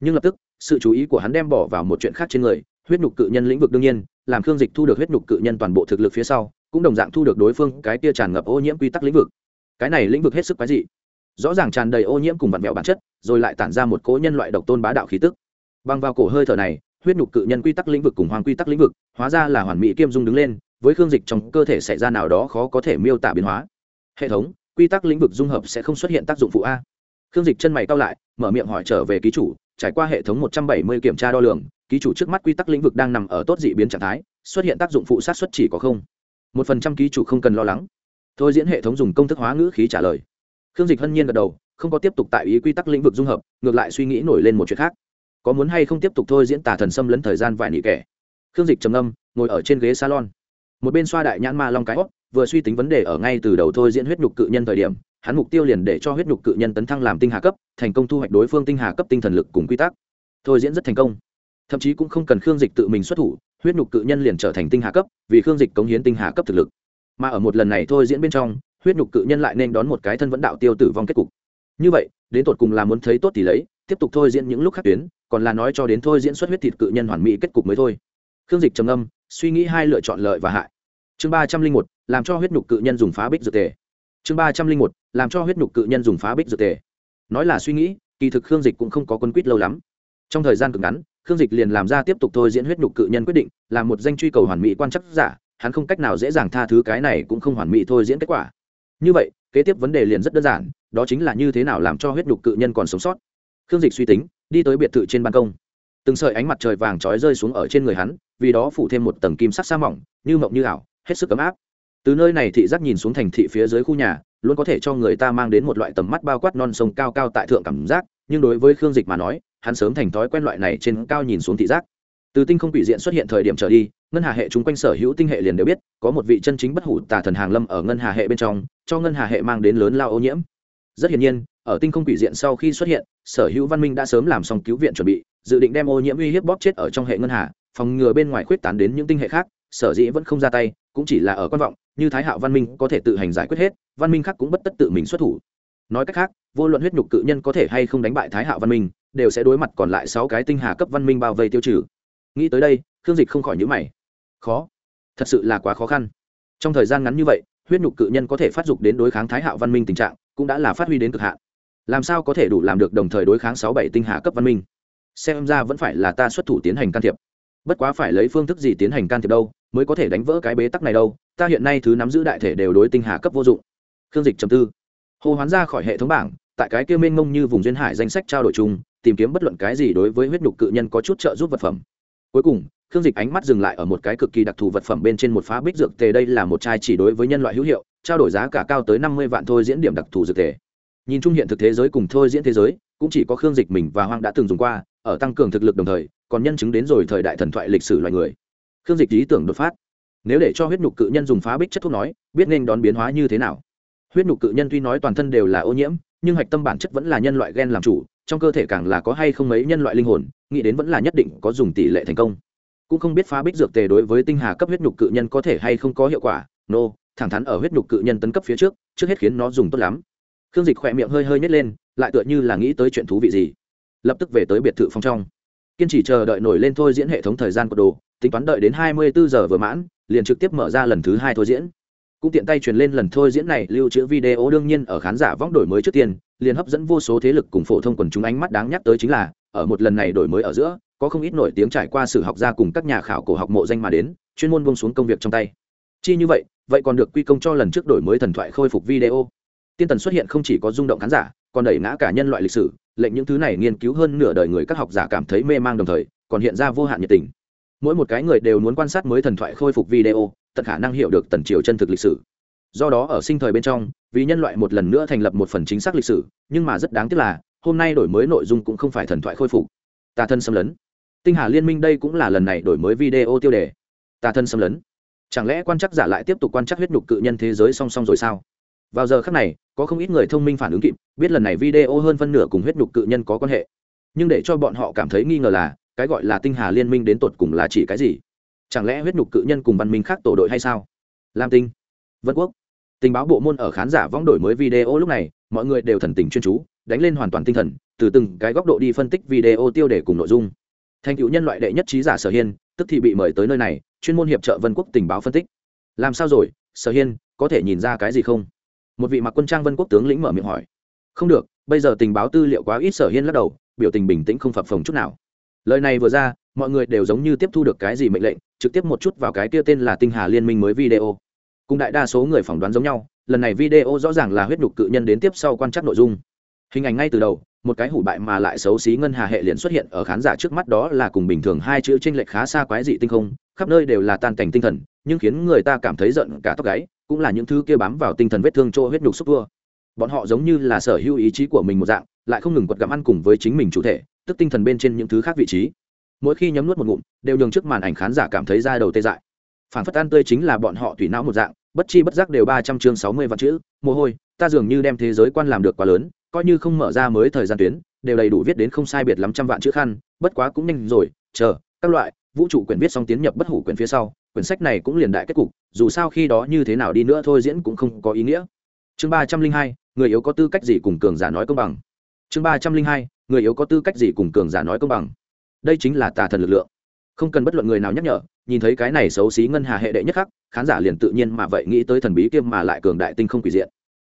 Nhưng lập tức, sự chú ý của hắn đem bỏ vào một chuyện khác trên người, huyết nhục cự nhân lĩnh vực đương nhiên, làm khương dịch thu được huyết nhục cự nhân toàn bộ thực lực phía sau, cũng đồng dạng thu được đối phương cái kia tràn ngập ô nhiễm quy tắc lĩnh vực. Cái này lĩnh vực hết sức quái dị rõ ràng tràn đầy ô nhiễm cùng vặn vẹo bản chất, rồi lại tản ra một cỗ nhân loại độc tôn bá đạo khí tức. Băng vào cổ hơi thở này, huyết nhục cự nhân quy tắc lĩnh vực cùng hoàng quy tắc lĩnh vực, hóa ra là hoàn mỹ kiêm dung đứng lên, với khương dịch trong cơ thể xảy ra nào đó khó có thể miêu tả biến hóa. Hệ thống, quy tắc lĩnh vực dung hợp sẽ không xuất hiện tác dụng phụ a. Khương dịch chân mày cao lại, mở miệng hỏi trở về ký chủ, trải qua hệ thống một trăm bảy mươi kiểm tra đo lường, ký chủ trước mắt quy tắc lĩnh vực đang nằm ở tốt dị biến trạng thái, xuất hiện tác dụng phụ sát xuất chỉ có không. Một phần trăm ký chủ không cần lo lắng. Thôi diễn hệ thống dùng công thức hóa ngữ khí trả lời khương dịch hân nhiên gật đầu, không có tiếp tục tại ý quy tắc lĩnh vực dung hợp, ngược lại suy nghĩ nổi lên một chuyện khác. Có muốn hay không tiếp tục thôi diễn tả thần xâm lấn thời gian vài nị kẻ? Khương dịch trầm âm ngồi ở trên ghế salon. Một bên xoa đại nhãn ma long cái hót vừa suy tính vấn đề ở ngay từ đầu thôi diễn huyết nhục cự nhân thời điểm, hắn mục tiêu liền để cho huyết nhục cự nhân tấn thăng làm tinh hà cấp, thành công thu hoạch đối phương tinh hà cấp tinh thần lực cùng quy tắc. Thôi diễn rất thành công. Thậm chí cũng không cần khương dịch tự mình xuất thủ, huyết nhục cự nhân liền trở thành tinh hà cấp, vì khương dịch cống hiến tinh hà cấp thực lực. Mà ở một lần này thôi diễn bên trong huyết nhục cự nhân lại nên đón một cái thân vẫn đạo tiêu tử vong kết cục. Như vậy, đến tột cùng là muốn thấy tốt thì lấy, tiếp tục thôi diễn những lúc khác tuyến, còn là nói cho đến thôi diễn xuất huyết thịt cự nhân hoàn mỹ kết cục mới thôi. Khương dịch trầm âm suy nghĩ hai lựa chọn lợi và hại. Chương ba trăm linh một, làm cho huyết nhục cự nhân dùng phá bích dược tề. Chương ba trăm linh một, làm cho huyết nhục cự nhân dùng phá bích dược tề. Nói là suy nghĩ, kỳ thực khương dịch cũng không có quân quýt lâu lắm. Trong thời gian cực ngắn, khương dịch liền làm ra tiếp tục thôi diễn huyết nhục cự nhân quyết định là một danh truy cầu hoàn mỹ quan chắc giả, hắn không cách nào dễ dàng tha thứ cái này cũng không hoàn mỹ thôi diễn kết quả như vậy, kế tiếp vấn đề liền rất đơn giản, đó chính là như thế nào làm cho huyết đục cự nhân còn sống sót. Khương dịch suy tính, đi tới biệt thự trên ban công. Từng sợi ánh mặt trời vàng trói rơi xuống ở trên người hắn, vì đó phủ thêm một tầng kim sắc sa mỏng, như mộng như ảo, hết sức ấm áp. Từ nơi này thị giác nhìn xuống thành thị phía dưới khu nhà, luôn có thể cho người ta mang đến một loại tầm mắt bao quát non sông cao cao tại thượng cảm giác, nhưng đối với khương dịch mà nói, hắn sớm thành thói quen loại này trên cao nhìn xuống thị giác từ tinh không quỷ diện xuất hiện thời điểm trở đi, ngân hà hệ chúng quanh sở hữu tinh hệ liền đều biết, có một vị chân chính bất hủ tà thần hàng lâm ở ngân hà hệ bên trong, cho ngân hà hệ mang đến lớn lao ô nhiễm. Rất hiển nhiên, ở tinh không quỷ diện sau khi xuất hiện, sở hữu văn minh đã sớm làm xong cứu viện chuẩn bị, dự định đem ô nhiễm uy hiếp bóp chết ở trong hệ ngân hà, phòng ngừa bên ngoài khuyết tán đến những tinh hệ khác, sở dĩ vẫn không ra tay, cũng chỉ là ở quan vọng, như thái hạo văn minh có thể tự hành giải quyết hết, văn minh khác cũng bất tất tự mình xuất thủ. Nói cách khác, vô luận huyết nhục cự nhân có thể hay không đánh bại thái hạo văn minh, đều sẽ đối mặt còn lại sáu cái tinh hà cấp văn minh bao vây tiêu trừ nghĩ tới đây, khương dịch không khỏi nhữ mày. Khó. Thật sự là quá khó khăn. Trong thời gian ngắn như vậy, huyết nhục cự nhân có thể phát dục đến đối kháng thái hạo văn minh tình trạng, cũng đã là phát huy đến cực hạn. Làm sao có thể đủ làm được đồng thời đối kháng sáu bảy tinh hà cấp văn minh? Xem ra vẫn phải là ta xuất thủ tiến hành can thiệp. Bất quá phải lấy phương thức gì tiến hành can thiệp đâu, mới có thể đánh vỡ cái bế tắc này đâu. Ta hiện nay thứ nắm giữ đại thể đều đối tinh hà cấp vô dụng. Khương dịch trầm tư. Hồ hoán ra khỏi hệ thống bảng, tại cái kia mênh mông như vùng duyên hải danh sách trao đổi chung, tìm kiếm bất luận cái gì đối với huyết nhục cự nhân có chút trợ giúp vật phẩm cuối cùng, khương dịch ánh mắt dừng lại ở một cái cực kỳ đặc thù vật phẩm bên trên một phá bích dược tề đây là một chai chỉ đối với nhân loại hữu hiệu, trao đổi giá cả cao tới năm mươi vạn thôi diễn điểm đặc thù dược tề. Nhìn chung hiện thực thế giới cùng thôi diễn thế giới, cũng chỉ có khương dịch mình và hoang đã từng dùng qua, ở tăng cường thực lực đồng thời, còn nhân chứng đến rồi thời đại thần thoại lịch sử loài người. Khương dịch ý tưởng đột phát. Nếu để cho huyết nhục cự nhân dùng phá bích chất thuốc nói, biết nên đón biến hóa như thế nào? Huyết nhục cự nhân tuy nói toàn thân đều là ô nhiễm nhưng hạch tâm bản chất vẫn là nhân loại gen làm chủ trong cơ thể càng là có hay không mấy nhân loại linh hồn nghĩ đến vẫn là nhất định có dùng tỷ lệ thành công. Cũng không biết phá bích dược tề đối với tinh hà cấp huyết nhục cự nhân có thể hay không có hiệu quả nô、no, thẳng thắn ở huyết nhục cự nhân tấn cấp phía trước trước hết khiến nó dùng tốt lắm. Khương dịch khỏe miệng hơi hơi nhét lên lại tựa như là nghĩ tới chuyện thú vị gì. Lập tức về tới biệt thự phong trong. Kiên trì chờ đợi nổi lên thôi diễn hệ thống thời gian của đồ tính toán đợi đến hai mươi bốn giờ vừa mãn liền trực tiếp mở ra lần thứ hai thôi diễn cũng tiện tay truyền lên lần thôi diễn này, lưu trữ video đương nhiên ở khán giả võng đổi mới trước tiên, liền hấp dẫn vô số thế lực cùng phổ thông quần chúng ánh mắt đáng nhắc tới chính là, ở một lần này đổi mới ở giữa, có không ít nổi tiếng trải qua sử học gia cùng các nhà khảo cổ học mộ danh mà đến, chuyên môn buông xuống công việc trong tay. Chi như vậy vậy còn được quy công cho lần trước đổi mới thần thoại khôi phục video. Tiên tần xuất hiện không chỉ có rung động khán giả, còn đẩy ngã cả nhân loại lịch sử, lệnh những thứ này nghiên cứu hơn nửa đời người các học giả cảm thấy mê mang đồng thời, còn hiện ra vô hạn nhiệt tình. Mỗi một cái người đều muốn quan sát mới thần thoại khôi phục video tận khả năng hiểu được tần triều chân thực lịch sử. Do đó ở sinh thời bên trong, vì nhân loại một lần nữa thành lập một phần chính xác lịch sử, nhưng mà rất đáng tiếc là, hôm nay đổi mới nội dung cũng không phải thần thoại khôi phục. Tà thân xâm lấn. Tinh hà liên minh đây cũng là lần này đổi mới video tiêu đề. Tà thân xâm lấn. Chẳng lẽ quan chắc giả lại tiếp tục quan chắc huyết nhục cự nhân thế giới song song rồi sao? Vào giờ khác này, có không ít người thông minh phản ứng kịp, biết lần này video hơn phân nửa cùng huyết nhục cự nhân có quan hệ. Nhưng để cho bọn họ cảm thấy nghi ngờ là, cái gọi là tinh hà liên minh đến tột cùng là chỉ cái gì? Chẳng lẽ huyết nhục cự nhân cùng văn minh khác tổ đội hay sao? Lam tinh, vân quốc. Tình báo bộ môn ở khán giả vong đổi mới video lúc này, mọi người đều thần tình chuyên chú, đánh lên hoàn toàn tinh thần, từ từng cái góc độ đi phân tích video tiêu đề cùng nội dung. Thành cựu nhân loại đệ nhất trí giả sở hiên, tức thì bị mời tới nơi này, chuyên môn hiệp trợ vân quốc tình báo phân tích. Làm sao rồi, sở hiên, có thể nhìn ra cái gì không? Một vị mặc quân trang vân quốc tướng lĩnh mở miệng hỏi. Không được, bây giờ tình báo tư liệu quá ít sở hiên lắc đầu, biểu tình bình tĩnh không phập phồng chút nào. Lời này vừa ra mọi người đều giống như tiếp thu được cái gì mệnh lệnh, trực tiếp một chút vào cái kia tên là tinh hà liên minh mới video. Cùng đại đa số người phỏng đoán giống nhau, lần này video rõ ràng là huyết nhục cự nhân đến tiếp sau quan trắc nội dung. Hình ảnh ngay từ đầu, một cái hủ bại mà lại xấu xí ngân hà hệ liền xuất hiện ở khán giả trước mắt đó là cùng bình thường hai chữ tranh lệch khá xa quái dị tinh không, khắp nơi đều là tan cảnh tinh thần, nhưng khiến người ta cảm thấy giận cả tóc gáy, cũng là những thứ kia bám vào tinh thần vết thương chỗ huyết nhục xúc vua bọn họ giống như là sở hữu ý chí của mình một dạng, lại không ngừng quật gặm ăn cùng với chính mình chủ thể, tức tinh thần bên trên những thứ khác vị trí mỗi khi nhấm nuốt một ngụm, đều nhường trước màn ảnh khán giả cảm thấy da đầu tê dại. Phản phất ăn tươi chính là bọn họ tùy não một dạng, bất chi bất giác đều ba trăm chương sáu mươi vạn chữ, mồ hôi, ta dường như đem thế giới quan làm được quá lớn, coi như không mở ra mới thời gian tuyến, đều đầy đủ viết đến không sai biệt lắm trăm vạn chữ khăn, bất quá cũng nhanh rồi, chờ, các loại, vũ trụ quyển viết xong tiến nhập bất hủ quyển phía sau, quyển sách này cũng liền đại kết cục, dù sao khi đó như thế nào đi nữa thôi diễn cũng không có ý nghĩa. Chương ba trăm linh hai, người yếu có tư cách gì cùng cường giả nói công bằng? Chương ba trăm linh hai, người yếu có tư cách gì cùng cường giả nói công bằng? Đây chính là tà thần lực lượng. Không cần bất luận người nào nhắc nhở, nhìn thấy cái này xấu xí ngân hà hệ đệ nhất khắc, khán giả liền tự nhiên mà vậy nghĩ tới thần bí kiêm mà lại cường đại tinh không quỷ diện.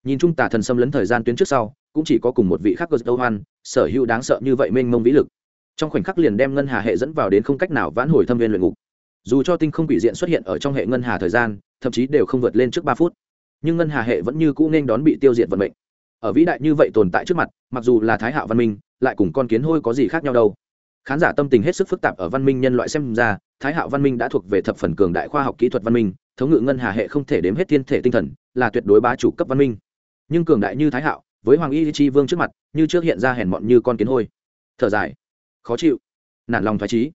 Nhìn chung tà thần xâm lấn thời gian tuyến trước sau, cũng chỉ có cùng một vị khắc cơ dâu hoan, sở hữu đáng sợ như vậy mênh mông vĩ lực. Trong khoảnh khắc liền đem ngân hà hệ dẫn vào đến không cách nào vãn hồi thâm viên luyện ngục. Dù cho tinh không quỷ diện xuất hiện ở trong hệ ngân hà thời gian, thậm chí đều không vượt lên trước ba phút. Nhưng ngân hà hệ vẫn như cũ nên đón bị tiêu diệt vận mệnh. Ở vĩ đại như vậy tồn tại trước mặt, mặc dù là thái hạo văn minh, lại cùng con kiến hôi có gì khác nhau đâu khán giả tâm tình hết sức phức tạp ở văn minh nhân loại xem ra, thái hạo văn minh đã thuộc về thập phần cường đại khoa học kỹ thuật văn minh, thống ngự ngân hà hệ không thể đếm hết thiên thể tinh thần, là tuyệt đối bá chủ cấp văn minh. Nhưng cường đại như thái hạo, với hoàng y chi vương trước mặt, như trước hiện ra hèn mọn như con kiến hôi. Thở dài. Khó chịu. Nản lòng thoái trí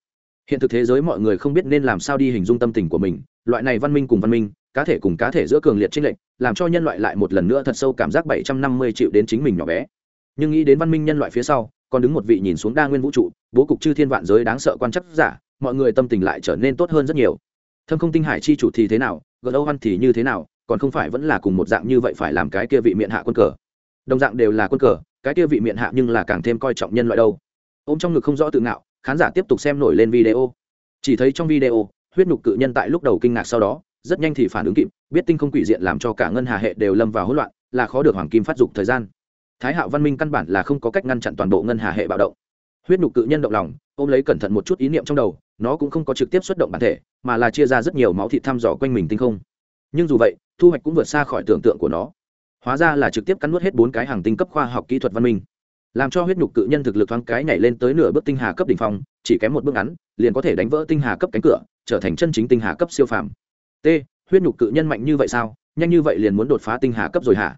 hiện thực thế giới mọi người không biết nên làm sao đi hình dung tâm tình của mình, loại này văn minh cùng văn minh, cá thể cùng cá thể giữa cường liệt tranh lệch, làm cho nhân loại lại một lần nữa thật sâu cảm giác bảy trăm năm mươi triệu đến chính mình nhỏ bé. Nhưng nghĩ đến văn minh nhân loại phía sau còn đứng một vị nhìn xuống đa nguyên vũ trụ, bố cục chư thiên vạn giới đáng sợ quan chắc giả, mọi người tâm tình lại trở nên tốt hơn rất nhiều. Thâm không tinh hải chi chủ thì thế nào gợn âu văn thì như thế nào, còn không phải vẫn là cùng một dạng như vậy phải làm cái kia vị miệng hạ quân cờ. Đồng dạng đều là quân cờ, cái kia vị miệng hạ nhưng là càng thêm coi trọng nhân loại đâu. Ô m trong ngực không rõ tự ngạo, khán giả tiếp tục xem nổi lên video. Chỉ thấy trong video, huyết nhục cự nhân tại lúc đầu kinh ngạc sau đó, rất nhanh thì phản ứng kịp, biết tinh không quỷ diện làm cho cả ngân hà hệ đều lâm vào hỗn loạn, là khó được hoàng kim phát dục thời gian thái hạo văn minh căn bản là không có cách ngăn chặn toàn bộ ngân hà hệ bạo động. Huyết nhục cự nhân động lòng, ôm lấy cẩn thận một chút ý niệm trong đầu, nó cũng không có trực tiếp xuất động bản thể, mà là chia ra rất nhiều máu thịt thăm dò quanh mình tinh không. Nhưng dù vậy, thu hoạch cũng vượt xa khỏi tưởng tượng của nó. Hóa ra là trực tiếp cắn nuốt hết bốn cái hàng tinh cấp khoa học kỹ thuật văn minh. Làm cho huyết nhục cự nhân thực lực thoáng cái nhảy lên tới nửa bước tinh hà cấp đ ỉ n h phong, chỉ kém một bước ngắn, liền có thể đánh vỡ tinh hà cấp cánh cửa, trở thành chân chính tinh hà cấp siêu phàm. T, huyết nhục cự nhân mạnh như vậy sao? Nhanh như vậy liền muốn đột phá tinh hà cấp rồi hả?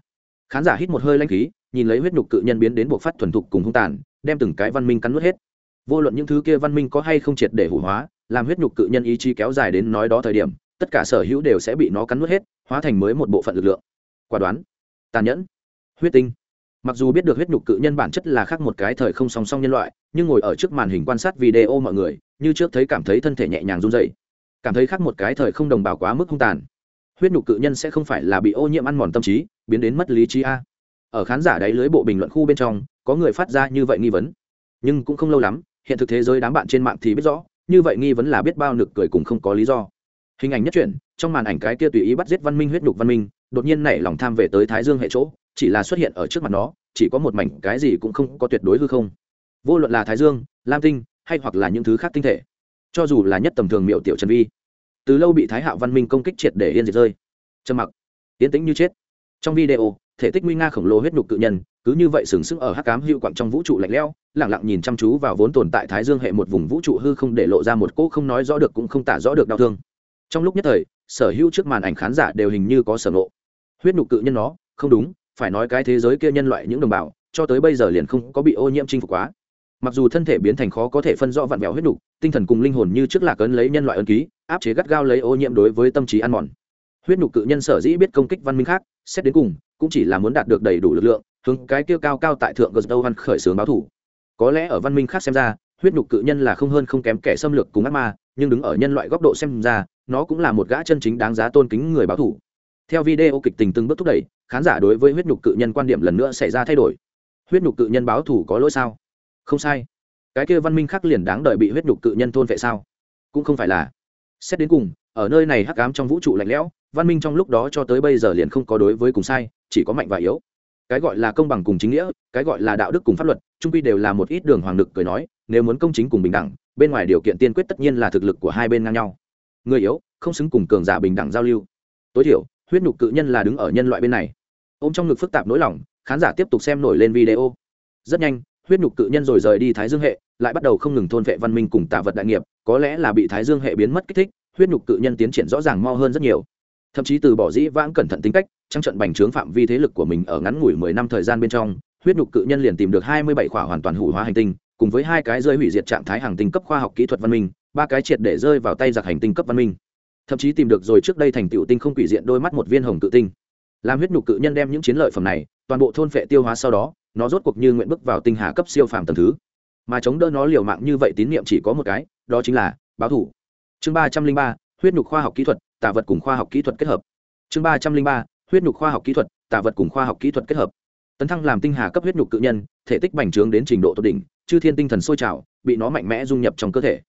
Khán giả hít một hơi lanh khí nhìn lấy huyết nhục cự nhân biến đến buộc phát thuần thục cùng hung tàn, đem từng cái văn minh cắn nuốt hết. Vô luận những thứ kia văn minh có hay không triệt để hủ hóa, làm huyết nhục cự nhân ý chí kéo dài đến nói đó thời điểm, tất cả sở hữu đều sẽ bị nó cắn nuốt hết, hóa thành mới một bộ phận lực lượng. Quả đoán, tàn nhẫn, huyết tinh. Mặc dù biết được huyết nhục cự nhân bản chất là khác một cái thời không song song nhân loại, nhưng ngồi ở trước màn hình quan sát video mọi người, như trước thấy cảm thấy thân thể nhẹ nhàng run dày cảm thấy khác một cái thời không đồng bào quá mức hung tàn. Huyết nhục cự nhân sẽ không phải là bị ô nhiễm ăn mòn tâm trí, biến đến mất lý trí a ở khán giả đáy lưới bộ bình luận khu bên trong, có người phát ra như vậy nghi vấn. Nhưng cũng không lâu lắm, hiện thực thế giới đám bạn trên mạng thì biết rõ, như vậy nghi vấn là biết bao nực cười cùng không có lý do. Hình ảnh nhất truyện, trong màn ảnh cái kia tùy ý bắt giết văn minh huyết nhục văn minh, đột nhiên nảy lòng tham về tới thái dương hệ chỗ, chỉ là xuất hiện ở trước mặt nó, chỉ có một mảnh, cái gì cũng không có tuyệt đối hư không. Vô luận là thái dương, lam tinh, hay hoặc là những thứ khác tinh thể, cho dù là nhất tầm thường miệu tiểu trần vi, từ lâu bị thái hạo văn minh công kích triệt để yên diệt rơi. Trầm mặc. Tiến tĩnh như chết trong video, thể tích nguy nga khổng lồ huyết nhục cự nhân, cứ như vậy sừng sững ở hắc cám hữu quặng trong vũ trụ lạnh lẽo lẳng lặng nhìn chăm chú vào vốn tồn tại thái dương hệ một vùng vũ trụ hư không để lộ ra một cỗ không nói rõ được cũng không tả rõ được đau thương. Trong lúc nhất thời, sở hữu trước màn ảnh khán giả đều hình như có sở ngộ. Huyết nhục cự nhân nó, không đúng, phải nói cái thế giới kia nhân loại những đồng bào, cho tới bây giờ liền không có bị ô nhiễm chinh phục quá. Mặc dù thân thể biến thành khó có thể phân rõ vặn vẹo huyết nhục, tinh thần cùng linh hồn như trước lạc ấn lấy nhân loại ân ký, áp chế gắt gao lấy ô nhiễm đối với tâm trí ăn mòn. Huyết nhục cự nhân sở dĩ biết công kích văn minh khác xét đến cùng, cũng chỉ là muốn đạt được đầy đủ lực lượng, hướng cái kia cao cao tại thượng gờ đâu văn khởi xướng báo thủ. Có lẽ ở văn minh khác xem ra, huyết nhục cự nhân là không hơn không kém kẻ xâm lược cùng ác ma, nhưng đứng ở nhân loại góc độ xem ra, nó cũng là một gã chân chính đáng giá tôn kính người báo thủ. Theo video kịch tình từng bước thúc đẩy, khán giả đối với huyết nhục cự nhân quan điểm lần nữa xảy ra thay đổi. Huyết nhục cự nhân báo thủ có lỗi sao? Không sai. Cái kia văn minh khác liền đáng đợi bị huyết nhục cự nhân thôn vệ sao? Cũng không phải là. Xét đến cùng, ở nơi này hắc ám trong vũ trụ lạnh lẽo văn minh trong lúc đó cho tới bây giờ liền không có đối với cùng sai, chỉ có mạnh và yếu. Cái gọi là công bằng cùng chính nghĩa, cái gọi là đạo đức cùng pháp luật trung quy đều là một ít đường hoàng lực cười nói, nếu muốn công chính cùng bình đẳng, bên ngoài điều kiện tiên quyết tất nhiên là thực lực của hai bên ngang nhau. Người yếu, không xứng cùng cường giả bình đẳng giao lưu. Tối thiểu, huyết nhục cự nhân là đứng ở nhân loại bên này. Ô m trong ngực phức tạp nỗi lòng, khán giả tiếp tục xem nổi lên video. Rất nhanh, huyết nhục cự nhân rồi rời đi thái dương hệ, lại bắt đầu không ngừng thôn vệ văn minh cùng tạ vật đại nghiệp, có lẽ là bị thái dương hệ biến mất kích thích, huyết nhục cự nhân tiến triển rõ ràng mo hơn rất nhiều thậm chí từ bỏ dĩ vãng cẩn thận tính cách trăng trận bành trướng phạm vi thế lực của mình ở ngắn ngủi mười năm thời gian bên trong, huyết nhục cự nhân liền tìm được hai mươi bảy khỏa hoàn toàn hủ hóa hành tinh, cùng với hai cái rơi hủy diệt trạng thái hàng tinh cấp khoa học kỹ thuật văn minh, ba cái triệt để rơi vào tay giặc hành tinh cấp văn minh. Thậm chí tìm được rồi trước đây thành tựu tinh không quỷ diện đôi mắt một viên hồng tự tinh. Làm huyết nhục cự nhân đem những chiến lợi phẩm này, toàn bộ thôn phệ tiêu hóa sau đó, nó rốt cuộc như nguyện bước vào tinh hà cấp siêu phàm tầm thứ. Mà chống đỡ nó liều mạng như vậy tín nhiệm chỉ có một cái, đó chính là báo thủ. Chương ba trăm linh ba, huyết nhục khoa học kỹ thuật tả vật cùng khoa học kỹ thuật kết hợp. Chương ba trăm linh ba, huyết nhục khoa học kỹ thuật, tả vật cùng khoa học kỹ thuật kết hợp. Tấn thăng làm tinh hà cấp huyết nhục cự nhân, thể tích bành trướng đến trình độ tốt đỉnh, chư thiên tinh thần sôi trào, bị nó mạnh mẽ dung nhập trong cơ thể.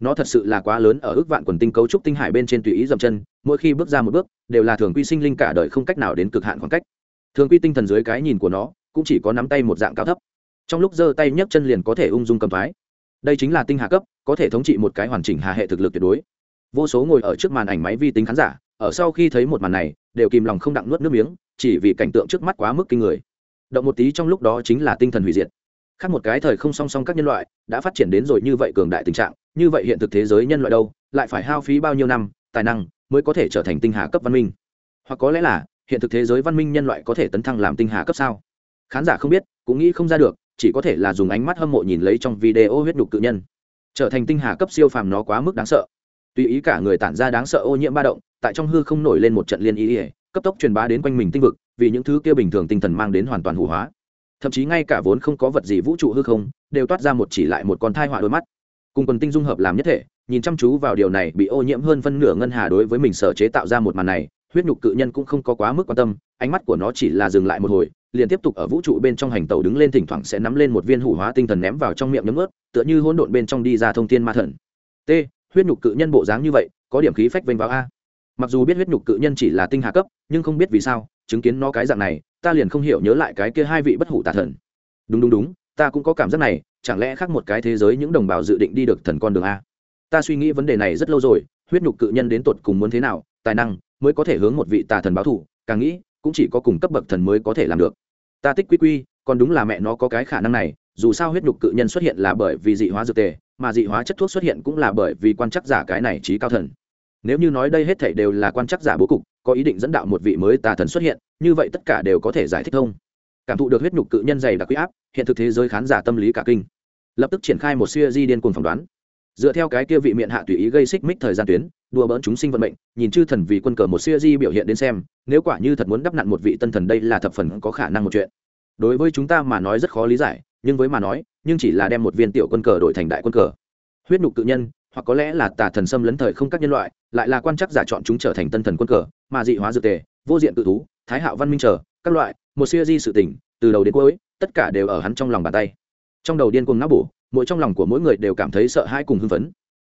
Nó thật sự là quá lớn ở ước vạn quần tinh cấu trúc tinh hải bên trên tùy ý dậm chân, mỗi khi bước ra một bước, đều là thường quy sinh linh cả đời không cách nào đến cực hạn khoảng cách. Thường quy tinh thần dưới cái nhìn của nó, cũng chỉ có nắm tay một dạng cao thấp. Trong lúc giơ tay nhấc chân liền có thể ung dung cầm thoái. Đây chính là tinh hà cấp, có thể thống trị một cái hoàn chỉnh hà hệ thực lực tuyệt đối vô số ngồi ở trước màn ảnh máy vi tính khán giả, ở sau khi thấy một màn này, đều kìm lòng không đặng nuốt nước miếng, chỉ vì cảnh tượng trước mắt quá mức kinh người. Động một tí trong lúc đó chính là tinh thần hủy diệt. Khác một cái thời không song song các nhân loại, đã phát triển đến rồi như vậy cường đại tình trạng, như vậy hiện thực thế giới nhân loại đâu, lại phải hao phí bao nhiêu năm, tài năng mới có thể trở thành tinh hà cấp văn minh? Hoặc có lẽ là, hiện thực thế giới văn minh nhân loại có thể tấn thăng làm tinh hà cấp sao? Khán giả không biết, cũng nghĩ không ra được, chỉ có thể là dùng ánh mắt hâm mộ nhìn lấy trong video huyết đục cự nhân. Trở thành tinh hà cấp siêu phàm nó quá mức đáng sợ tùy ý cả người tản ra đáng sợ ô nhiễm ba động, tại trong hư không nổi lên một trận liên ý ỉa cấp tốc truyền bá đến quanh mình tinh vực, vì những thứ kia bình thường tinh thần mang đến hoàn toàn hủ hóa. Thậm chí ngay cả vốn không có vật gì vũ trụ hư không, đều toát ra một chỉ lại một con thai họa đôi mắt. Cùng quần tinh dung hợp làm nhất thể, nhìn chăm chú vào điều này bị ô nhiễm hơn phân nửa ngân hà đối với mình sở chế tạo ra một màn này, huyết nhục cự nhân cũng không có quá mức quan tâm, ánh mắt của nó chỉ là dừng lại một hồi, liền tiếp tục ở vũ trụ bên trong hành tàu đứng lên thỉnh thoảng sẽ nắm lên một viên hủ hóa tinh thần ném vào trong miệng nhấm ướt, tựa như hỗn độn bên trong đi ra thông tin ma thần. T huyết nhục cự nhân bộ dáng như vậy, có điểm khí phách vênh vào a. Mặc dù biết huyết nhục cự nhân chỉ là tinh hạ cấp, nhưng không biết vì sao, chứng kiến nó cái dạng này, ta liền không hiểu nhớ lại cái kia hai vị bất hủ tà thần. Đúng đúng đúng, ta cũng có cảm giác này, chẳng lẽ khác một cái thế giới những đồng bào dự định đi được thần con đường a? Ta suy nghĩ vấn đề này rất lâu rồi, huyết nhục cự nhân đến tột cùng muốn thế nào, tài năng mới có thể hướng một vị tà thần báo thủ càng nghĩ, cũng chỉ có cùng cấp bậc thần mới có thể làm được. Ta tích quy quy, còn đúng là mẹ nó có cái khả năng này, dù sao huyết nhục cự nhân xuất hiện là bởi vì dị hóa dược tề mà dị hóa chất thuốc xuất hiện cũng là bởi vì quan chắc giả cái này trí cao thần. Nếu như nói đây hết thảy đều là quan chắc giả bố cục, có ý định dẫn đạo một vị mới tà thần xuất hiện, như vậy tất cả đều có thể giải thích thông. Cảm thụ được huyết nhục cự nhân dày đặc huy áp, hiện thực thế giới khán giả tâm lý cả kinh. Lập tức triển khai một siêu di điên cuồng phỏng đoán. Dựa theo cái kia vị miệng hạ tùy ý gây xích mích thời gian tuyến, đùa bỡn chúng sinh vận mệnh, nhìn chư thần vì quân cờ một siêu di biểu hiện đến xem, nếu quả như thật muốn đắp nặn một vị tân thần đây là thập phần có khả năng một chuyện. Đối với chúng ta mà nói rất khó lý giải nhưng với mà nói, nhưng chỉ là đem một viên tiểu quân cờ đổi thành đại quân cờ. Huyết nhục cự nhân, hoặc có lẽ là tà thần xâm lấn thời không các nhân loại, lại là quan chắc giả chọn chúng trở thành tân thần quân cờ, mà dị hóa dược tề, vô diện tự thú, thái hạo văn minh trở các loại, một siêu di sự tỉnh từ đầu đến cuối, tất cả đều ở hắn trong lòng bàn tay. Trong đầu điên cuồng não bổ, mỗi trong lòng của mỗi người đều cảm thấy sợ hãi cùng hưng phấn.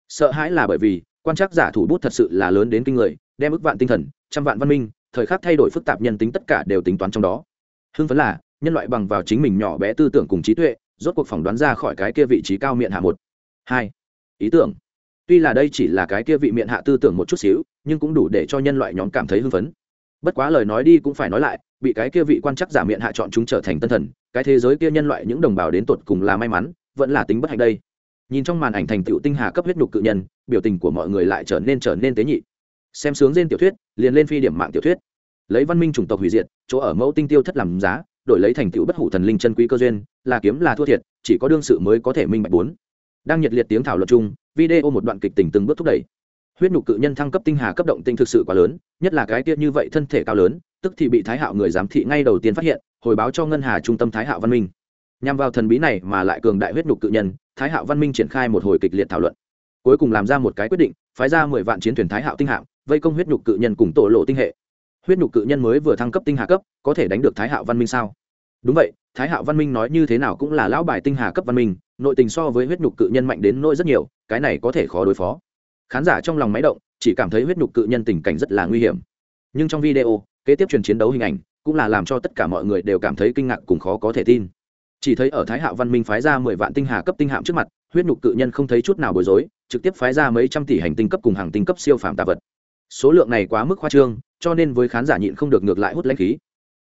Sợ hãi là bởi vì, quan trắc giả thủ bút thật sự là lớn đến kinh người, đem ức vạn tinh thần, trăm vạn văn minh, thời khắc thay đổi phức tạp nhân tính tất cả đều tính toán trong đó. Hưng phấn là nhân loại bằng vào chính mình nhỏ bé tư tưởng cùng trí tuệ, rốt cuộc phỏng đoán ra khỏi cái kia vị trí cao miệng hạ một. Hai, ý tưởng. Tuy là đây chỉ là cái kia vị miệng hạ tư tưởng một chút xíu, nhưng cũng đủ để cho nhân loại nhóm cảm thấy hưng phấn. Bất quá lời nói đi cũng phải nói lại, bị cái kia vị quan chắc giả miệng hạ chọn chúng trở thành tân thần, cái thế giới kia nhân loại những đồng bào đến tột cùng là may mắn, vẫn là tính bất hạnh đây. Nhìn trong màn ảnh thành tựu tinh hà cấp huyết nhục cự nhân, biểu tình của mọi người lại trở nên trở nên tế nhị. Xem sướng trên tiểu thuyết, liền lên phi điểm mạng tiểu thuyết. Lấy văn minh chủng tộc hủy diệt, chỗ ở mẫu tinh tiêu thất làm giá đổi lấy thành tựu bất hủ thần linh chân quý cơ duyên, là kiếm là thua thiệt, chỉ có đương sự mới có thể minh bạch bốn. Đang nhiệt liệt tiếng thảo luận chung, video một đoạn kịch tình từng bước thúc đẩy. Huyết nhục cự nhân thăng cấp tinh hà cấp động tinh thực sự quá lớn, nhất là cái tiết như vậy thân thể cao lớn, tức thì bị thái hạo người giám thị ngay đầu tiên phát hiện, hồi báo cho ngân hà trung tâm thái hạo văn minh. Nhằm vào thần bí này mà lại cường đại huyết nhục cự nhân, thái hạo văn minh triển khai một hồi kịch liệt thảo luận. Cuối cùng làm ra một cái quyết định, phái ra mười vạn chiến thuyền thái hạo tinh hạm, vây công huyết nhục cự nhân cùng tổ lộ tinh hệ. Huyết nhục cự nhân mới vừa thăng cấp tinh hà cấp, có thể đánh được thái hạo văn minh sao? Đúng vậy, thái hạo văn minh nói như thế nào cũng là lão bài tinh hà cấp văn minh, nội tình so với huyết nhục cự nhân mạnh đến nỗi rất nhiều, cái này có thể khó đối phó. Khán giả trong lòng máy động, chỉ cảm thấy huyết nhục cự nhân tình cảnh rất là nguy hiểm. Nhưng trong video, kế tiếp truyền chiến đấu hình ảnh cũng là làm cho tất cả mọi người đều cảm thấy kinh ngạc cùng khó có thể tin. Chỉ thấy ở thái hạo văn minh phái ra mười vạn tinh hà cấp tinh hạm trước mặt, huyết nhục cự nhân không thấy chút nào bối rối, trực tiếp phái ra mấy trăm tỷ hành tinh cấp cùng hàng tinh cấp siêu phàm tạ vật. Số lượng này quá mức khoa trương, cho nên với khán giả nhịn không được ngược lại hút lãnh khí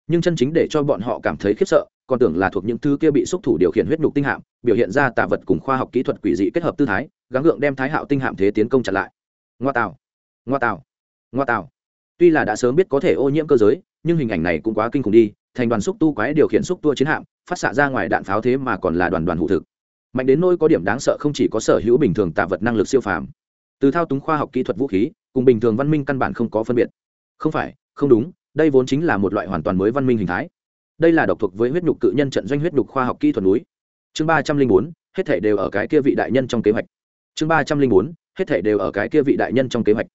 nhưng chân chính để cho bọn họ cảm thấy khiếp sợ, còn tưởng là thuộc những thứ kia bị xúc thủ điều khiển huyết nhục tinh hạm, biểu hiện ra tạ vật cùng khoa học kỹ thuật quỷ dị kết hợp tư thái, gắng gượng đem thái hạo tinh hạm thế tiến công chặn lại. Ngoa tạo ngoa tạo ngoa tạo tuy là đã sớm biết có thể ô nhiễm cơ giới, nhưng hình ảnh này cũng quá kinh khủng đi, thành đoàn xúc tu quái điều khiển xúc tua chiến hạm, phát xạ ra ngoài đạn pháo thế mà còn là đoàn đoàn hụ thực. Mạnh đến nỗi có điểm đáng sợ không chỉ có sở hữu bình thường tạ vật năng lực siêu phàm. Từ thao túng khoa học kỹ thuật vũ khí, cùng bình thường văn minh căn bản không có phân biệt. Không phải, không đúng đây vốn chính là một loại hoàn toàn mới văn minh hình thái. Đây là độc thuộc với huyết nhục cự nhân trận doanh huyết nhục khoa học kỹ thuật núi. Chương ba trăm linh bốn, hết thể đều ở cái kia vị đại nhân trong kế hoạch. Chương ba trăm linh bốn, hết thể đều ở cái kia vị đại nhân trong kế hoạch.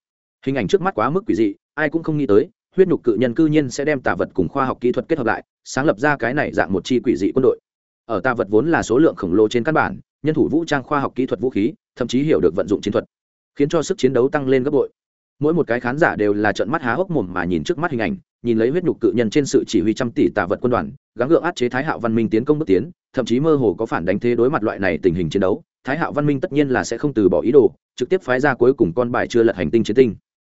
Hình ảnh trước mắt quá mức quỷ dị, ai cũng không nghĩ tới, huyết nhục cự nhân cư nhiên sẽ đem tà vật cùng khoa học kỹ thuật kết hợp lại, sáng lập ra cái này dạng một chi quỷ dị quân đội. Ở tà vật vốn là số lượng khổng lồ trên căn bản, nhân thủ vũ trang khoa học kỹ thuật vũ khí, thậm chí hiểu được vận dụng chiến thuật, khiến cho sức chiến đấu tăng lên gấp bội mỗi một cái khán giả đều là trận mắt há hốc mồm mà nhìn trước mắt hình ảnh, nhìn lấy huyết nhục cự nhân trên sự chỉ huy trăm tỷ tà vật quân đoàn, gắng gượng át chế thái hạo văn minh tiến công bước tiến, thậm chí mơ hồ có phản đánh thế đối mặt loại này tình hình chiến đấu, thái hạo văn minh tất nhiên là sẽ không từ bỏ ý đồ, trực tiếp phái ra cuối cùng con bài chưa lật hành tinh chiến tinh.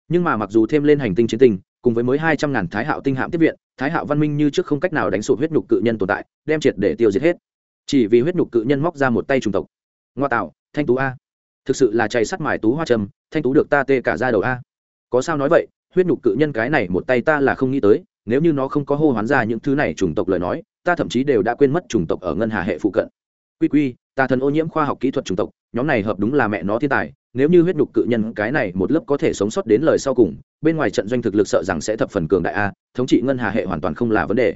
Nhưng mà mặc dù thêm lên hành tinh chiến tinh, cùng với mới hai trăm ngàn thái hạo tinh hạm tiếp viện, thái hạo văn minh như trước không cách nào đánh sụp huyết nhục cự nhân tồn tại, đem triệt để tiêu diệt hết. Chỉ vì huyết nhục cự nhân móc ra một tay trùng tộc. Ngoa tạo, thanh tú a thực sự là chạy sắt mài tú hoa trầm thanh tú được ta tê cả ra đầu a. Có sao nói vậy, huyết nhục cự nhân cái này một tay ta là không nghĩ tới, nếu như nó không có hô hoán ra những thứ này chủng tộc lời nói, ta thậm chí đều đã quên mất chủng tộc ở ngân hà hệ phụ cận. Quy quy, ta thần ô nhiễm khoa học kỹ thuật chủng tộc, nhóm này hợp đúng là mẹ nó thiên tài, nếu như huyết nhục cự nhân cái này một lớp có thể sống sót đến lời sau cùng, bên ngoài trận doanh thực lực sợ rằng sẽ thập phần cường đại a, thống trị ngân hà hệ hoàn toàn không là vấn đề.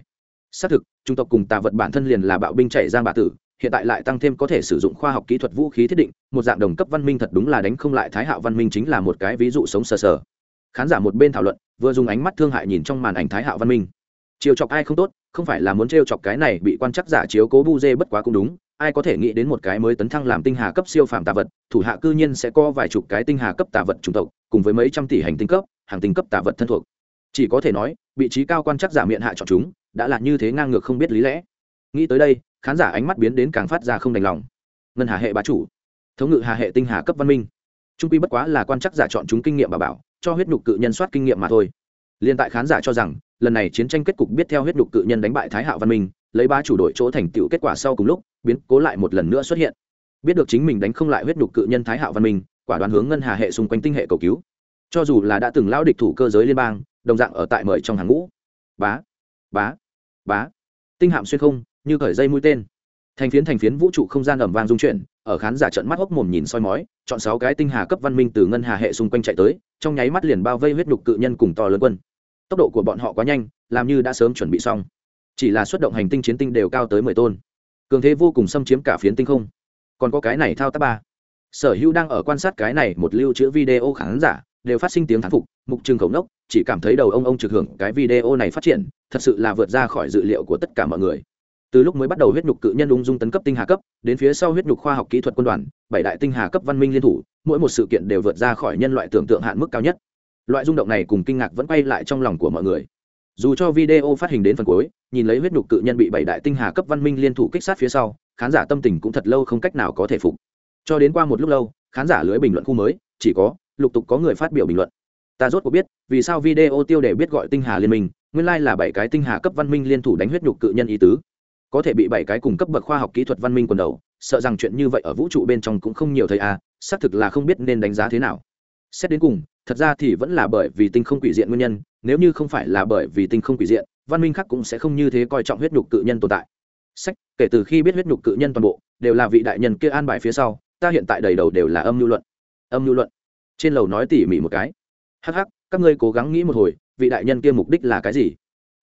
Xác thực, chủng tộc cùng tà vật bản thân liền là bạo binh chạy giang bạ tử hiện tại lại tăng thêm có thể sử dụng khoa học kỹ thuật vũ khí thiết định, một dạng đồng cấp văn minh thật đúng là đánh không lại thái hạo văn minh chính là một cái ví dụ sống sờ sờ. Khán giả một bên thảo luận, vừa dùng ánh mắt thương hại nhìn trong màn ảnh thái hạo văn minh. Chiều chọc ai không tốt, không phải là muốn t chọc cái này bị quan chắc giả chiếu cố bu dê bất quá cũng đúng, ai có thể nghĩ đến một cái mới tấn thăng làm tinh hà cấp siêu phàm tà vật, thủ hạ cư nhiên sẽ có vài chục cái tinh hà cấp tà vật chủng tộc, cùng với mấy trăm tỷ hành tinh cấp, hàng tinh cấp tà vật thân thuộc. Chỉ có thể nói, vị trí cao quan chắc giả miệng hạ chọn chúng, đã là như thế ngang ngược không biết lý lẽ. Nghĩ tới đây khán giả ánh mắt biến đến càng phát ra không đành lòng. Ngân hà hệ bá chủ, thống ngự hà hệ tinh hà cấp văn minh. Trung quy bất quá là quan chắc giả chọn chúng kinh nghiệm bà bảo, cho huyết nhục cự nhân soát kinh nghiệm mà thôi. Liên tại khán giả cho rằng, lần này chiến tranh kết cục biết theo huyết nhục cự nhân đánh bại thái hạo văn minh, lấy ba chủ đội chỗ thành tựu kết quả sau cùng lúc, biến cố lại một lần nữa xuất hiện. Biết được chính mình đánh không lại huyết nhục cự nhân thái hạo văn minh, quả đoán hướng ngân hà hệ xung quanh tinh hệ cầu cứu. Cho dù là đã từng lao địch thủ cơ giới liên bang, đồng dạng ở tại mời trong hàng ngũ. Bá bá bá. Tinh hạm xuyên không như khởi dây mũi tên. Thành phiến thành phiến vũ trụ không gian ẩm vang dung chuyển, ở khán giả trận mắt hốc mồm nhìn soi mói, chọn sáu cái tinh hà cấp văn minh từ ngân hà hệ xung quanh chạy tới, trong nháy mắt liền bao vây huyết nhục cự nhân cùng to lớn quân. Tốc độ của bọn họ quá nhanh, làm như đã sớm chuẩn bị xong. Chỉ là xuất động hành tinh chiến tinh đều cao tới mười tôn. Cường thế vô cùng xâm chiếm cả phiến tinh không. Còn có cái này thao tác ba. Sở hữu đang ở quan sát cái này một lưu trữ video khán giả, đều phát sinh tiếng thán phục, mục trường khẩu nốc chỉ cảm thấy đầu ông ông trực hưởng cái video này phát triển, thật sự là vượt ra khỏi dự liệu của tất cả mọi người từ lúc mới bắt đầu huyết nhục cự nhân ung dung tấn cấp tinh hà cấp, đến phía sau huyết nhục khoa học kỹ thuật quân đoàn, bảy đại tinh hà cấp văn minh liên thủ, mỗi một sự kiện đều vượt ra khỏi nhân loại tưởng tượng hạn mức cao nhất. Loại rung động này cùng kinh ngạc vẫn quay lại trong lòng của mọi người. Dù cho video phát hình đến phần cuối, nhìn lấy huyết nhục cự nhân bị bảy đại tinh hà cấp văn minh liên thủ kích sát phía sau, khán giả tâm tình cũng thật lâu không cách nào có thể phục. Cho đến qua một lúc lâu, khán giả lưới bình luận khu mới, chỉ có lục tục có người phát biểu bình luận. Ta rốt cuộc biết, vì sao video tiêu đề biết gọi tinh hà liên minh, nguyên lai là bảy cái tinh hà cấp văn minh liên thủ đánh huyết nhục cự nhân ý tứ có thể bị bảy cái cùng cấp bậc khoa học kỹ thuật văn minh quần đầu, sợ rằng chuyện như vậy ở vũ trụ bên trong cũng không nhiều thầy à xác thực là không biết nên đánh giá thế nào. Xét đến cùng, thật ra thì vẫn là bởi vì tinh không quỷ diện nguyên nhân, nếu như không phải là bởi vì tinh không quỷ diện, văn minh khác cũng sẽ không như thế coi trọng huyết nhục cự nhân tồn tại. Sách, kể từ khi biết huyết nhục cự nhân toàn bộ, đều là vị đại nhân kia an bài phía sau, ta hiện tại đầy đầu đều là âm lưu luận. Âm lưu luận. Trên lầu nói tỉ mỉ một cái. Hắc hắc, các ngươi cố gắng nghĩ một hồi, vị đại nhân kia mục đích là cái gì?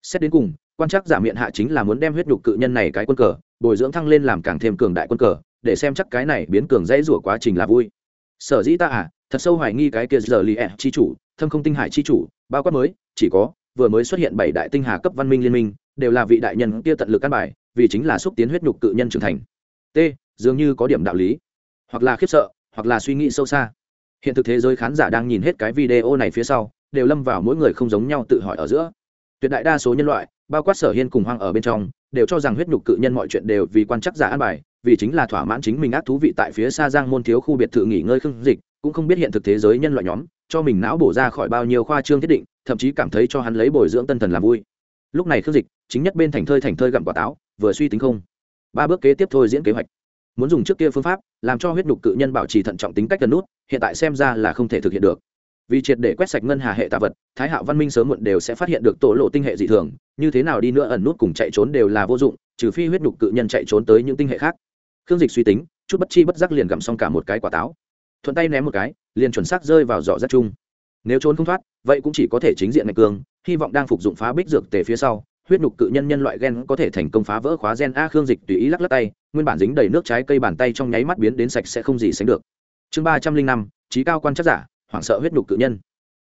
Xét đến cùng quan chắc giả miệng hạ chính là muốn đem huyết nhục cự nhân này cái quân cờ, bồi dưỡng thăng lên làm càng thêm cường đại quân cờ, để xem chắc cái này biến cường dãy rủa quá trình là vui. Sở dĩ ta à thật sâu hoài nghi cái kia giờ li ẹ chi chủ, thâm không tinh hải chi chủ, bao quát mới, chỉ có, vừa mới xuất hiện bảy đại tinh hà cấp văn minh liên minh, đều là vị đại nhân kia tận lực căn bài, vì chính là xúc tiến huyết nhục cự nhân trưởng thành. T, dường như có điểm đạo lý. Hoặc là khiếp sợ, hoặc là suy nghĩ sâu xa. Hiện thực thế giới khán giả đang nhìn hết cái video này phía sau, đều lâm vào mỗi người không giống nhau tự hỏi ở giữa tuyệt đại đa số nhân loại, bao quát sở hiên cùng hoang ở bên trong, đều cho rằng huyết nhục cự nhân mọi chuyện đều vì quan chắc giả an bài, vì chính là thỏa mãn chính mình ác thú vị tại phía xa giang môn thiếu khu biệt thự nghỉ ngơi khương dịch, cũng không biết hiện thực thế giới nhân loại nhóm, cho mình não bổ ra khỏi bao nhiêu khoa trương thiết định, thậm chí cảm thấy cho hắn lấy bồi dưỡng tân thần làm vui. Lúc này khương dịch, chính nhất bên thành thơi thành thơi gặm quả táo, vừa suy tính không. Ba bước kế tiếp thôi diễn kế hoạch. Muốn dùng trước kia phương pháp, làm cho huyết nhục cự nhân bảo trì thận trọng tính cách cần nút, hiện tại xem ra là không thể thực hiện được vì triệt để quét sạch ngân hà hệ tạ vật, thái hạo văn minh sớm muộn đều sẽ phát hiện được tổ lộ tinh hệ dị thường, như thế nào đi nữa ẩn nút cùng chạy trốn đều là vô dụng, trừ phi huyết nhục cự nhân chạy trốn tới những tinh hệ khác. Khương dịch suy tính, chút bất chi bất giác liền gặm xong cả một cái quả táo. Thuận tay ném một cái, liền chuẩn xác rơi vào giỏ rác chung. Nếu trốn không thoát, vậy cũng chỉ có thể chính diện ngạch cương, hy vọng đang phục dụng phá bích dược tề phía sau, huyết nhục cự nhân nhân loại gen có thể thành công phá vỡ khóa gen a khương dịch tùy ý lắc lắc tay, nguyên bản dính đầy nước trái cây bàn tay trong nháy mắt biến đến sạch sẽ không gì sánh được. Chương ba trăm linh năm, trí cao quan chắc giả hoảng sợ huyết nhục cự nhân.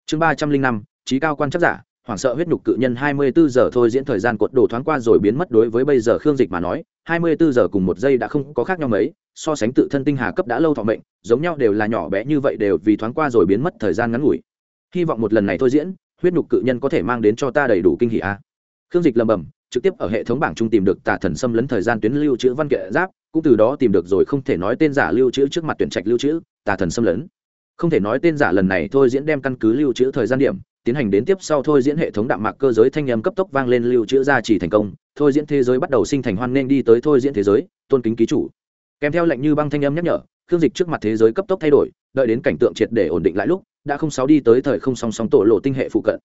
Chương ba trăm linh năm, trí cao quan chắc giả, hoảng sợ huyết nhục cự nhân hai mươi bốn giờ thôi diễn thời gian cột đổ thoáng qua rồi biến mất đối với bây giờ khương dịch mà nói, hai mươi bốn giờ cùng một giây đã không có khác nhau mấy, so sánh tự thân tinh hà cấp đã lâu thọ mệnh, giống nhau đều là nhỏ bé như vậy đều vì thoáng qua rồi biến mất thời gian ngắn ngủi. Hy vọng một lần này thôi diễn, huyết nhục cự nhân có thể mang đến cho ta đầy đủ kinh hỉ a. Khương dịch lầm bầm trực tiếp ở hệ thống bảng trung tìm được tà thần xâm lấn thời gian tuyến lưu trữ văn kiện giáp, cũng từ đó tìm được rồi không thể nói tên giả lưu trữ trước mặt tuyển trạch lưu trữ, tà thần xâm lấn không thể nói tên giả lần này thôi diễn đem căn cứ lưu trữ thời gian điểm, tiến hành đến tiếp sau thôi diễn hệ thống đạm mạc cơ giới thanh âm cấp tốc vang lên lưu trữ ra chỉ thành công, thôi diễn thế giới bắt đầu sinh thành hoan nên đi tới thôi diễn thế giới, tôn kính ký chủ. Kèm theo lệnh như băng thanh âm nhắc nhở, khương dịch trước mặt thế giới cấp tốc thay đổi, đợi đến cảnh tượng triệt để ổn định lại lúc, đã không sáu đi tới thời không song song tổ lộ tinh hệ phụ cận.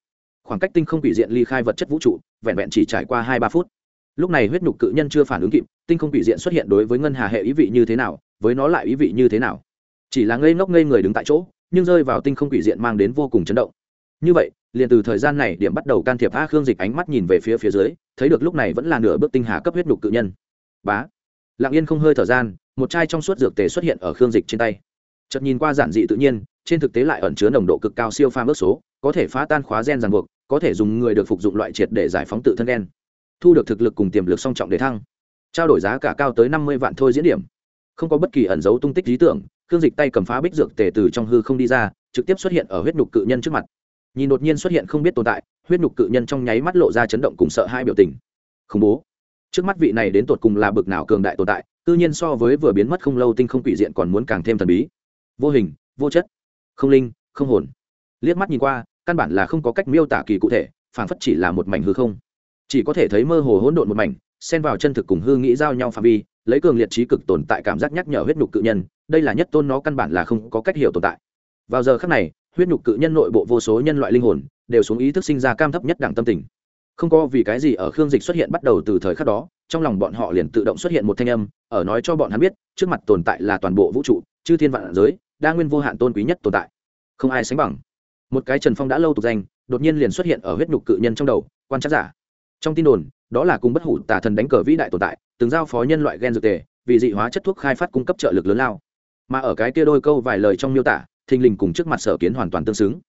Khoảng cách tinh không quỷ diện ly khai vật chất vũ trụ, vẹn vẹn chỉ trải qua hai ba phút. Lúc này huyết nhục cự nhân chưa phản ứng kịp, tinh không quỷ diện xuất hiện đối với ngân hà hệ ý vị như thế nào, với nó lại ý vị như thế nào? Chỉ là ngây ngốc ngây người đứng tại chỗ, nhưng rơi vào tinh không quỷ diện mang đến vô cùng chấn động. Như vậy, liền từ thời gian này điểm bắt đầu can thiệp a khương dịch ánh mắt nhìn về phía phía dưới, thấy được lúc này vẫn là nửa bước tinh hà cấp huyết nhục cự nhân. Bá. Lặng yên không hơi thở gian, một chai trong suốt dược tề xuất hiện ở khương dịch trên tay. Chợt nhìn qua giản dị tự nhiên, trên thực tế lại ẩn chứa nồng độ cực cao siêu pha mức số, có thể phá tan khóa gen ràng buộc, có thể dùng người được phục dụng loại triệt để giải phóng tự thân gen. Thu được thực lực cùng tiềm lực song trọng để thăng. Trao đổi giá cả cao tới năm mươi vạn thôi diễn điểm. Không có bất kỳ ẩn dấu tung tích lý tưởng khương dịch tay cầm phá bích dược tề từ trong hư không đi ra, trực tiếp xuất hiện ở huyết nhục cự nhân trước mặt. Nhìn đột nhiên xuất hiện không biết tồn tại, huyết nhục cự nhân trong nháy mắt lộ ra chấn động cùng sợ hai biểu tình. Khủng bố. Trước mắt vị này đến tột cùng là bực nào cường đại tồn tại tự nhiên so với vừa biến mất không lâu tinh không quỷ diện còn muốn càng thêm thần bí. Vô hình, vô chất. Không linh, không hồn. Liếc mắt nhìn qua, căn bản là không có cách miêu tả kỳ cụ thể, phảng phất chỉ là một mảnh hư không. Chỉ có thể thấy mơ hồ hỗn độn một mảnh, xen vào chân thực cùng hư nghĩ giao nhau phạm vi, lấy cường liệt trí cực tồn tại cảm giác nhắc nhở huyết nhục cự nhân đây là nhất tôn nó căn bản là không có cách hiểu tồn tại. Vào giờ khắc này, huyết nhục cự nhân nội bộ vô số nhân loại linh hồn đều xuống ý thức sinh ra cam thấp nhất đẳng tâm tình. Không có vì cái gì ở khương dịch xuất hiện bắt đầu từ thời khắc đó, trong lòng bọn họ liền tự động xuất hiện một thanh âm, ở nói cho bọn hắn biết, trước mặt tồn tại là toàn bộ vũ trụ, chư thiên vạn giới, đa nguyên vô hạn tôn quý nhất tồn tại. Không ai sánh bằng. Một cái trần phong đã lâu tục danh, đột nhiên liền xuất hiện ở huyết nhục cự nhân trong đầu, quan trắc giả. Trong tin đồn, đó là cùng bất hủ tà thần đánh cờ vĩ đại tồn tại, từng giao phó nhân loại gen dược tề, vì dị hóa chất thuốc khai phát cung cấp trợ lực lớn lao mà ở cái kia đôi câu vài lời trong miêu tả, thình lình cùng trước mặt sở kiến hoàn toàn tương xứng.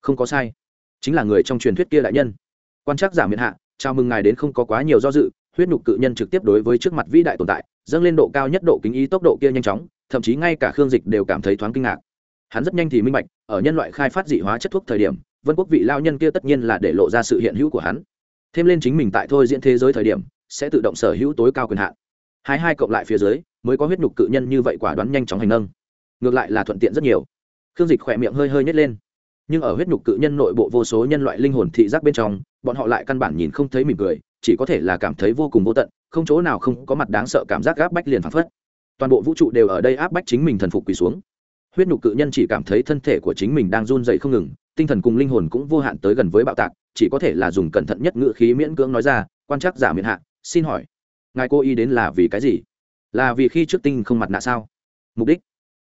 Không có sai. Chính là người trong truyền thuyết kia đại nhân. Quan trắc giả miễn hạ, chào mừng ngài đến không có quá nhiều do dự, huyết nhục cự nhân trực tiếp đối với trước mặt vĩ đại tồn tại, dâng lên độ cao nhất độ kính ý tốc độ kia nhanh chóng, thậm chí ngay cả khương dịch đều cảm thấy thoáng kinh ngạc. Hắn rất nhanh thì minh bạch, ở nhân loại khai phát dị hóa chất thuốc thời điểm, vân quốc vị lao nhân kia tất nhiên là để lộ ra sự hiện hữu của hắn. Thêm lên chính mình tại thôi diễn thế giới thời điểm, sẽ tự động sở hữu tối cao quyền hạn. Hai hai cộng lại phía dưới mới có huyết nhục cự nhân như vậy quả đoán nhanh chóng hành nâng. Ngược lại là thuận tiện rất nhiều. Khương dịch khỏe miệng hơi hơi nhét lên. Nhưng ở huyết nhục cự nhân nội bộ vô số nhân loại linh hồn thị giác bên trong, bọn họ lại căn bản nhìn không thấy mỉm cười, chỉ có thể là cảm thấy vô cùng vô tận, không chỗ nào không có mặt đáng sợ cảm giác gáp bách liền phăng phất. Toàn bộ vũ trụ đều ở đây áp bách chính mình thần phục quỳ xuống. Huyết nhục cự nhân chỉ cảm thấy thân thể của chính mình đang run dậy không ngừng, tinh thần cùng linh hồn cũng vô hạn tới gần với bạo tạc, chỉ có thể là dùng cẩn thận nhất ngữ khí miễn cưỡng nói ra, quan trắc giả miễn hạ, xin hỏi, ngài cô y đến là vì cái gì? Là vì khi trước tinh không mặt nạ sao? Mục đích?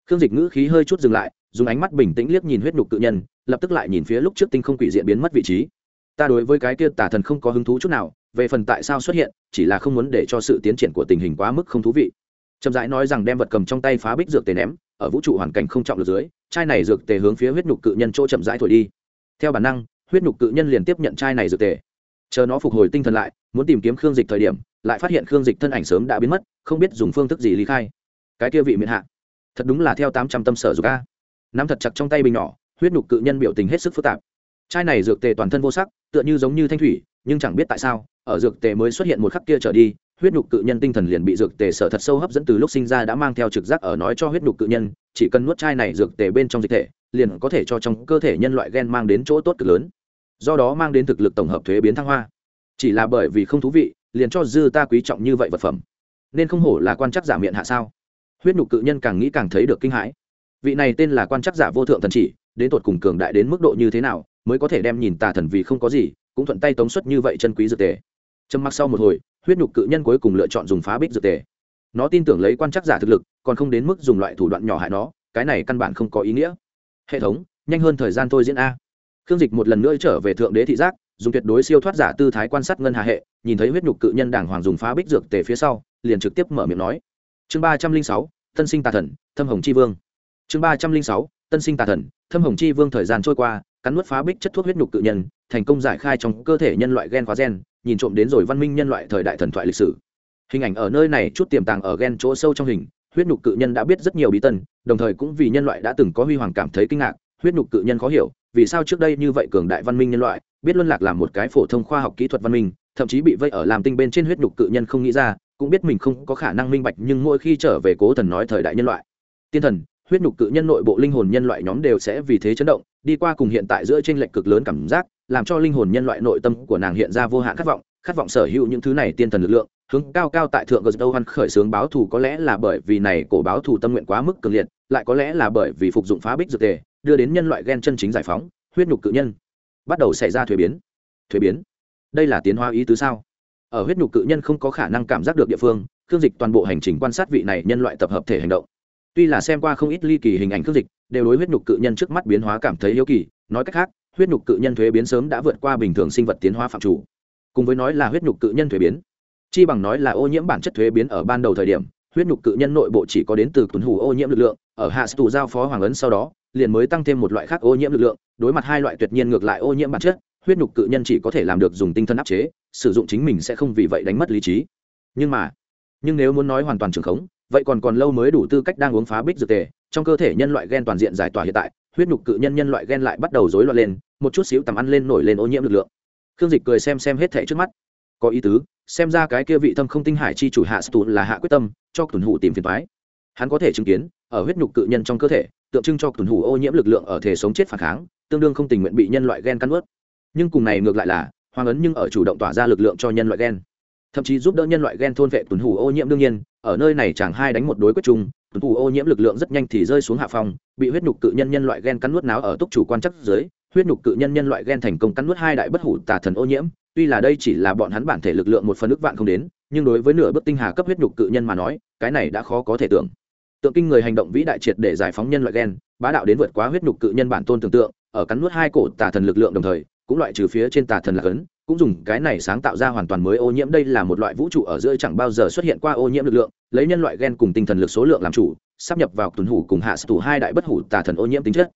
Khương dịch ngữ khí hơi chút dừng lại, dùng ánh mắt bình tĩnh liếc nhìn huyết nhục cự nhân, lập tức lại nhìn phía lúc trước tinh không quỷ diện biến mất vị trí. Ta đối với cái kia tả thần không có hứng thú chút nào, về phần tại sao xuất hiện, chỉ là không muốn để cho sự tiến triển của tình hình quá mức không thú vị. Trầm rãi nói rằng đem vật cầm trong tay phá bích dược tề ném, ở vũ trụ hoàn cảnh không trọng lực dưới, chai này dược tề hướng phía huyết nhục cự nhân chỗ chậm rãi thổi đi. Theo bản năng, huyết nhục cự nhân liền tiếp nhận chai này dược tề. Chờ nó phục hồi tinh thần lại muốn tìm kiếm khương dịch thời điểm, lại phát hiện khương dịch thân ảnh sớm đã biến mất, không biết dùng phương thức gì lý khai. Cái kia vị miền hạ, thật đúng là theo tám trăm tâm sở dục a. Nắm thật chặt trong tay bình nhỏ, huyết nhục cự nhân biểu tình hết sức phức tạp. Chai này dược tề toàn thân vô sắc, tựa như giống như thanh thủy, nhưng chẳng biết tại sao, ở dược tề mới xuất hiện một khắc kia trở đi, huyết nhục cự nhân tinh thần liền bị dược tề sở thật sâu hấp dẫn từ lúc sinh ra đã mang theo trực giác ở nói cho huyết nhục cự nhân, chỉ cần nuốt chai này dược tề bên trong dịch thể, liền có thể cho trong cơ thể nhân loại gen mang đến chỗ tốt cực lớn. Do đó mang đến thực lực tổng hợp thuế biến thăng hoa chỉ là bởi vì không thú vị, liền cho dư ta quý trọng như vậy vật phẩm. Nên không hổ là quan chắc giả miệng hạ sao? Huyết nhục cự nhân càng nghĩ càng thấy được kinh hãi. Vị này tên là quan chắc giả vô thượng thần chỉ, đến tột cùng cường đại đến mức độ như thế nào, mới có thể đem nhìn tà thần vì không có gì, cũng thuận tay tống xuất như vậy chân quý dược tề. Trầm mặc sau một hồi, huyết nhục cự nhân cuối cùng lựa chọn dùng phá bích dược tề. Nó tin tưởng lấy quan chắc giả thực lực, còn không đến mức dùng loại thủ đoạn nhỏ hại nó, cái này căn bản không có ý nghĩa. Hệ thống, nhanh hơn thời gian thôi diễn a. Khương dịch một lần nữa trở về thượng đế thị giác dùng tuyệt đối siêu thoát giả tư thái quan sát ngân hà hệ, nhìn thấy huyết nhục cự nhân đảng hoàng dùng phá bích dược tề phía sau, liền trực tiếp mở miệng nói. Chương ba trăm linh sáu, tân sinh tà thần, thâm hồng c h i vương. Chương ba trăm linh sáu, tân sinh tà thần, thâm hồng c h i vương thời gian trôi qua, cắn nuốt phá bích chất thuốc huyết nhục cự nhân, thành công giải khai trong cơ thể nhân loại gen khóa gen, nhìn trộm đến rồi văn minh nhân loại thời đại thần thoại lịch sử. Hình ảnh ở nơi này chút tiềm tàng ở gen chỗ sâu trong hình, huyết nhục cự nhân đã biết rất nhiều bí tân đồng thời cũng vì nhân loại đã từng có huy hoàng cảm thấy kinh ngạc, huyết nhục cự nhân khó hiểu vì sao trước đây như vậy cường đại văn minh nhân loại, biết luân lạc làm một cái phổ thông khoa học kỹ thuật văn minh, thậm chí bị vây ở làm tinh bên trên huyết nhục cự nhân không nghĩ ra, cũng biết mình không có khả năng minh bạch nhưng mỗi khi trở về cố thần nói thời đại nhân loại. Tiên thần, huyết nhục cự nhân nội bộ linh hồn nhân loại nhóm đều sẽ vì thế chấn động, đi qua cùng hiện tại giữa t r ê n lệch cực lớn cảm giác, làm cho linh hồn nhân loại nội tâm của nàng hiện ra vô hạn khát vọng khát vọng sở hữu những thứ này tiên thần lực lượng, hướng cao cao tại thượng gờ đâu hoan khởi xướng báo thù có lẽ là bởi vì này cổ báo thù tâm nguyện quá mức cường liệt, lại có lẽ là bởi vì phục dụng phá bích dược tề đưa đến nhân loại gen chân chính giải phóng, huyết nhục cự nhân. Bắt đầu xảy ra thuế biến. Thuế biến? Đây là tiến hóa ý tứ sao? Ở huyết nhục cự nhân không có khả năng cảm giác được địa phương, khương dịch toàn bộ hành trình quan sát vị này nhân loại tập hợp thể hành động. Tuy là xem qua không ít ly kỳ hình ảnh khương dịch, đều đối huyết nhục cự nhân trước mắt biến hóa cảm thấy yếu kỳ, nói cách khác, huyết nhục cự nhân thuế biến sớm đã vượt qua bình thường sinh vật tiến hóa phạm chủ. Cùng với nói là huyết nhục cự nhân thuế biến, chi bằng nói là ô nhiễm bản chất thuế biến ở ban đầu thời điểm, huyết nhục cự nhân nội bộ chỉ có đến từ tuần hủ ô nhiễm lực lượng, ở hạ tù giao phó hoàng ấn sau đó liền mới tăng thêm một loại khác ô nhiễm lực lượng, đối mặt hai loại tuyệt nhiên ngược lại ô nhiễm bản chất, huyết nhục cự nhân chỉ có thể làm được dùng tinh thần áp chế, sử dụng chính mình sẽ không vì vậy đánh mất lý trí. Nhưng mà, nhưng nếu muốn nói hoàn toàn trường khống, vậy còn còn lâu mới đủ tư cách đang uống phá bích dược tề, trong cơ thể nhân loại gen toàn diện giải tỏa hiện tại, huyết nhục cự nhân nhân loại gen lại bắt đầu rối loạn lên, một chút xíu tầm ăn lên nổi lên ô nhiễm lực lượng. Khương dịch cười xem xem hết thẻ trước mắt. Có ý tứ, xem ra cái kia vị thâm không tinh hải chi chủ hạ stu là hạ quyết tâm, cho tuần hủ tìm phiền thoái hắn có thể chứng kiến, ở huyết nhục cự nhân trong cơ thể tượng trưng cho tuần hủ ô nhiễm lực lượng ở thể sống chết phản kháng, tương đương không tình nguyện bị nhân loại gen cắn ướt nhưng cùng này ngược lại là, hoàng ấn nhưng ở chủ động tỏa ra lực lượng cho nhân loại gen. Thậm chí giúp đỡ nhân loại gen thôn vệ tuần hủ ô nhiễm đương nhiên, ở nơi này chẳng hai đánh một đối quyết chung tuần hủ ô nhiễm lực lượng rất nhanh thì rơi xuống hạ phòng bị huyết nhục cự nhân nhân loại gen cắn nuốt náo ở túc chủ quan chắc dưới, huyết nhục cự nhân nhân loại gen thành công cắn nuốt hai đại bất hủ tà thần ô nhiễm. Tuy là đây chỉ là bọn hắn bản thể lực lượng một phần ức vạn không đến, nhưng đối với nửa bước tinh hà cấp huyết nhục cự nhân mà nói, cái này đã khó có thể tưởng tượng kinh người hành động vĩ đại triệt để giải phóng nhân loại gen, bá đạo đến vượt quá huyết nhục cự nhân bản tôn tưởng tượng, ở cắn nuốt hai cổ tà thần lực lượng đồng thời, cũng loại trừ phía trên tà thần lạc ấn, cũng dùng cái này sáng tạo ra hoàn toàn mới ô nhiễm. Đây là một loại vũ trụ ở giữa chẳng bao giờ xuất hiện qua ô nhiễm lực lượng, lấy nhân loại gen cùng tinh thần lực số lượng làm chủ sắp nhập vào tuần hủ cùng hạ thủ hai đại bất hủ tà thần ô nhiễm tính chất.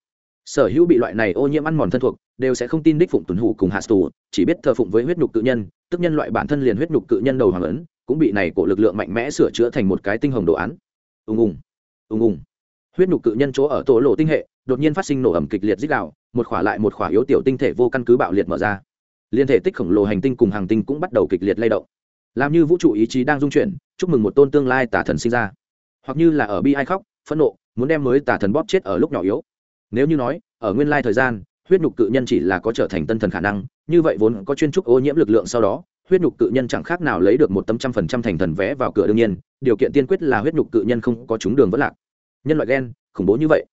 Sở hữu bị loại này ô nhiễm ăn mòn thân thuộc, đều sẽ không tin đích phụng tuần hủ cùng hạ thủ, chỉ biết thờ phụng với huyết nhục cự nhân, tức nhân loại bản thân liền huyết nhục cự nhân đầu hoàng ấn, cũng bị này cổ lực lượng mạnh mẽ sửa chữa thành một cái tinh hồng đồ án. Ùng ùng ùng ùng. Huyết nhục cự nhân chỗ ở tổ lộ tinh hệ, đột nhiên phát sinh nổ ẩm kịch liệt dích đạo một khỏa lại một khỏa yếu tiểu tinh thể vô căn cứ bạo liệt mở ra. Liên thể tích khổng lồ hành tinh cùng hàng tinh cũng bắt đầu kịch liệt lay động. Làm như vũ trụ ý chí đang dung chuyển, chúc mừng một tôn tương lai tà thần sinh ra. Hoặc như là ở bi ai khóc, phẫn nộ, muốn đem mới tà thần bóp chết ở lúc nhỏ yếu. Nếu như nói, ở nguyên lai thời gian, huyết nhục cự nhân chỉ là có trở thành tân thần khả năng, như vậy vốn có chuyên trúc ô nhiễm lực lượng sau đó huyết nhục cự nhân chẳng khác nào lấy được một tấm trăm phần trăm thành thần vé vào cửa đương nhiên, điều kiện tiên quyết là huyết nhục cự nhân không có chúng đường vẫn lạc. Nhân loại gen, khủng bố như vậy.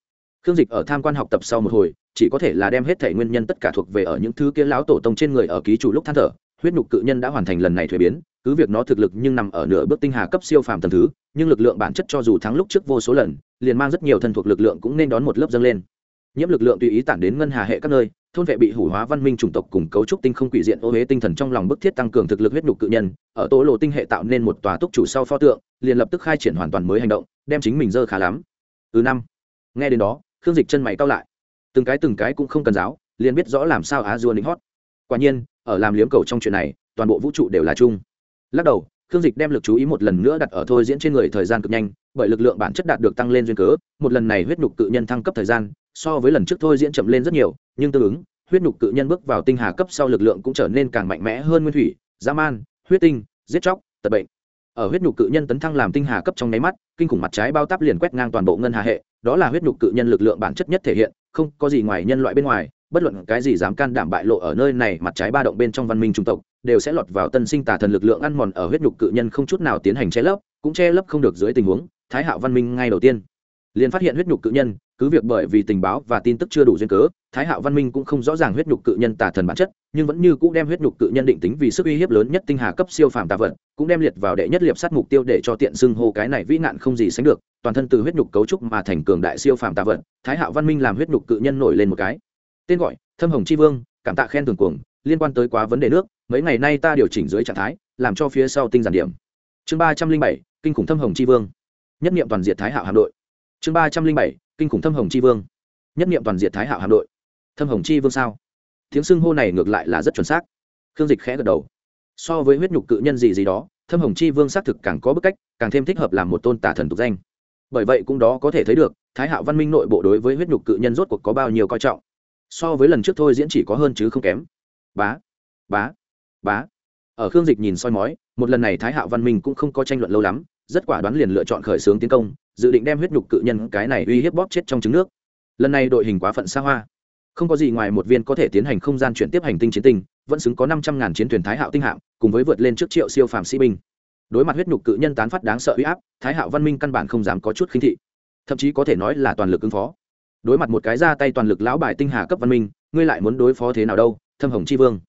Khương dịch ở tham quan học tập sau một hồi, chỉ có thể là đem hết thể nguyên nhân tất cả thuộc về ở những thứ kia lão tổ tông trên người ở ký chủ lúc than thở, huyết nhục cự nhân đã hoàn thành lần này thuế biến, cứ việc nó thực lực nhưng nằm ở nửa bước tinh hà cấp siêu phàm tầm thứ, nhưng lực lượng bản chất cho dù thắng lúc trước vô số lần, liền mang rất nhiều thân thuộc lực lượng cũng nên đón một lớp dâng lên. Nhiễm lực lượng tùy ý tản đến ngân hà hệ các nơi thôn vệ bị hủ hóa văn minh chủng tộc cùng cấu trúc tinh không quỷ diện ô huế tinh thần trong lòng bức thiết tăng cường thực lực huyết nhục cự nhân, ở tố lộ tinh hệ tạo nên một tòa túc chủ sau pho tượng, liền lập tức khai triển hoàn toàn mới hành động, đem chính mình dơ khá lắm. Thứ năm, nghe đến đó, khương dịch chân mày cao lại. Từng cái từng cái cũng không cần giáo, liền biết rõ làm sao á dua lính hót. Quả nhiên, ở làm liếm cầu trong chuyện này, toàn bộ vũ trụ đều là chung. Lắc đầu, khương dịch đem lực chú ý một lần nữa đặt ở thôi diễn trên người thời gian cực nhanh, bởi lực lượng bản chất đạt được tăng lên duyên cớ, một lần này huyết nhục cự nhân thăng cấp thời gian, so với lần trước thôi diễn chậm lên rất nhiều nhưng tương ứng, huyết nhục cự nhân bước vào tinh hà cấp sau lực lượng cũng trở nên càng mạnh mẽ hơn nguyên thủy, dã man, huyết tinh, giết chóc, tật bệnh. Ở huyết nhục cự nhân tấn thăng làm tinh hà cấp trong nháy mắt, kinh khủng mặt trái bao táp liền quét ngang toàn bộ ngân hà hệ, đó là huyết nhục cự nhân lực lượng bản chất nhất thể hiện, không có gì ngoài nhân loại bên ngoài, bất luận cái gì dám can đảm bại lộ ở nơi này, mặt trái ba động bên trong văn minh trung tộc, đều sẽ lọt vào tân sinh tà thần lực lượng ăn mòn ở huyết nhục cự nhân không chút nào tiến hành che lấp, cũng che lấp không được dưới tình huống, thái hạo văn minh ngay đầu tiên liền phát hiện huyết nhục cự nhân, cứ việc bởi vì tình báo và tin tức chưa đủ duyên cớ, thái hạo văn minh cũng không rõ ràng huyết nhục cự nhân tà thần bản chất, nhưng vẫn như cũng đem huyết nhục cự nhân định tính vì sức uy hiếp lớn nhất tinh hà cấp siêu phàm tà vật, cũng đem liệt vào đệ nhất liệp sát mục tiêu để cho tiện xưng hô cái này vĩ nạn không gì sánh được, toàn thân từ huyết nhục cấu trúc mà thành cường đại siêu phàm tà vật, thái hạo văn minh làm huyết nhục cự nhân nổi lên một cái. Tên gọi, thâm hồng tri vương, cảm tạ khen thường cuồng, liên quan tới quá vấn đề nước, mấy ngày nay ta điều chỉnh dưới trạng thái, làm cho phía sau tinh giản điểm. Chương ba trăm linh bảy, kinh khủng thâm hồng tri vương. Nhất niệm toàn diệt thái hạo hạm đội chương ba trăm linh bảy, kinh khủng thâm hồng chi vương. Nhất niệm toàn diệt thái hạo hạm đội. Thâm hồng chi vương sao? Tiếng xưng hô này ngược lại là rất chuẩn xác. Khương dịch khẽ gật đầu. So với huyết nhục cự nhân gì gì đó, thâm hồng chi vương xác thực càng có bức cách, càng thêm thích hợp làm một tôn tả thần tục danh. Bởi vậy cũng đó có thể thấy được, thái hạo văn minh nội bộ đối với huyết nhục cự nhân rốt cuộc có bao nhiêu coi trọng. So với lần trước thôi diễn chỉ có hơn chứ không kém. Bá bá bá. Ở khương dịch nhìn soi mói, một lần này thái hạo văn minh cũng không có tranh luận lâu lắm, rất quả đoán liền lựa chọn khởi xướng tiến công dự định đem huyết nhục cự nhân cái này uy hiếp bóp chết trong trứng nước. Lần này đội hình quá phận xa hoa. Không có gì ngoài một viên có thể tiến hành không gian chuyển tiếp hành tinh chiến tinh, vẫn xứng có năm trăm ngàn chiến thuyền thái hạo tinh hạm, cùng với vượt lên trước triệu siêu phàm sĩ binh. Đối mặt huyết nhục cự nhân tán phát đáng sợ uy áp, thái hạo văn minh căn bản không dám có chút khinh thị. Thậm chí có thể nói là toàn lực ứng phó. Đối mặt một cái ra tay toàn lực lão bài tinh hà cấp văn minh, ngươi lại muốn đối phó thế nào đâu, thâm hồng chi vương.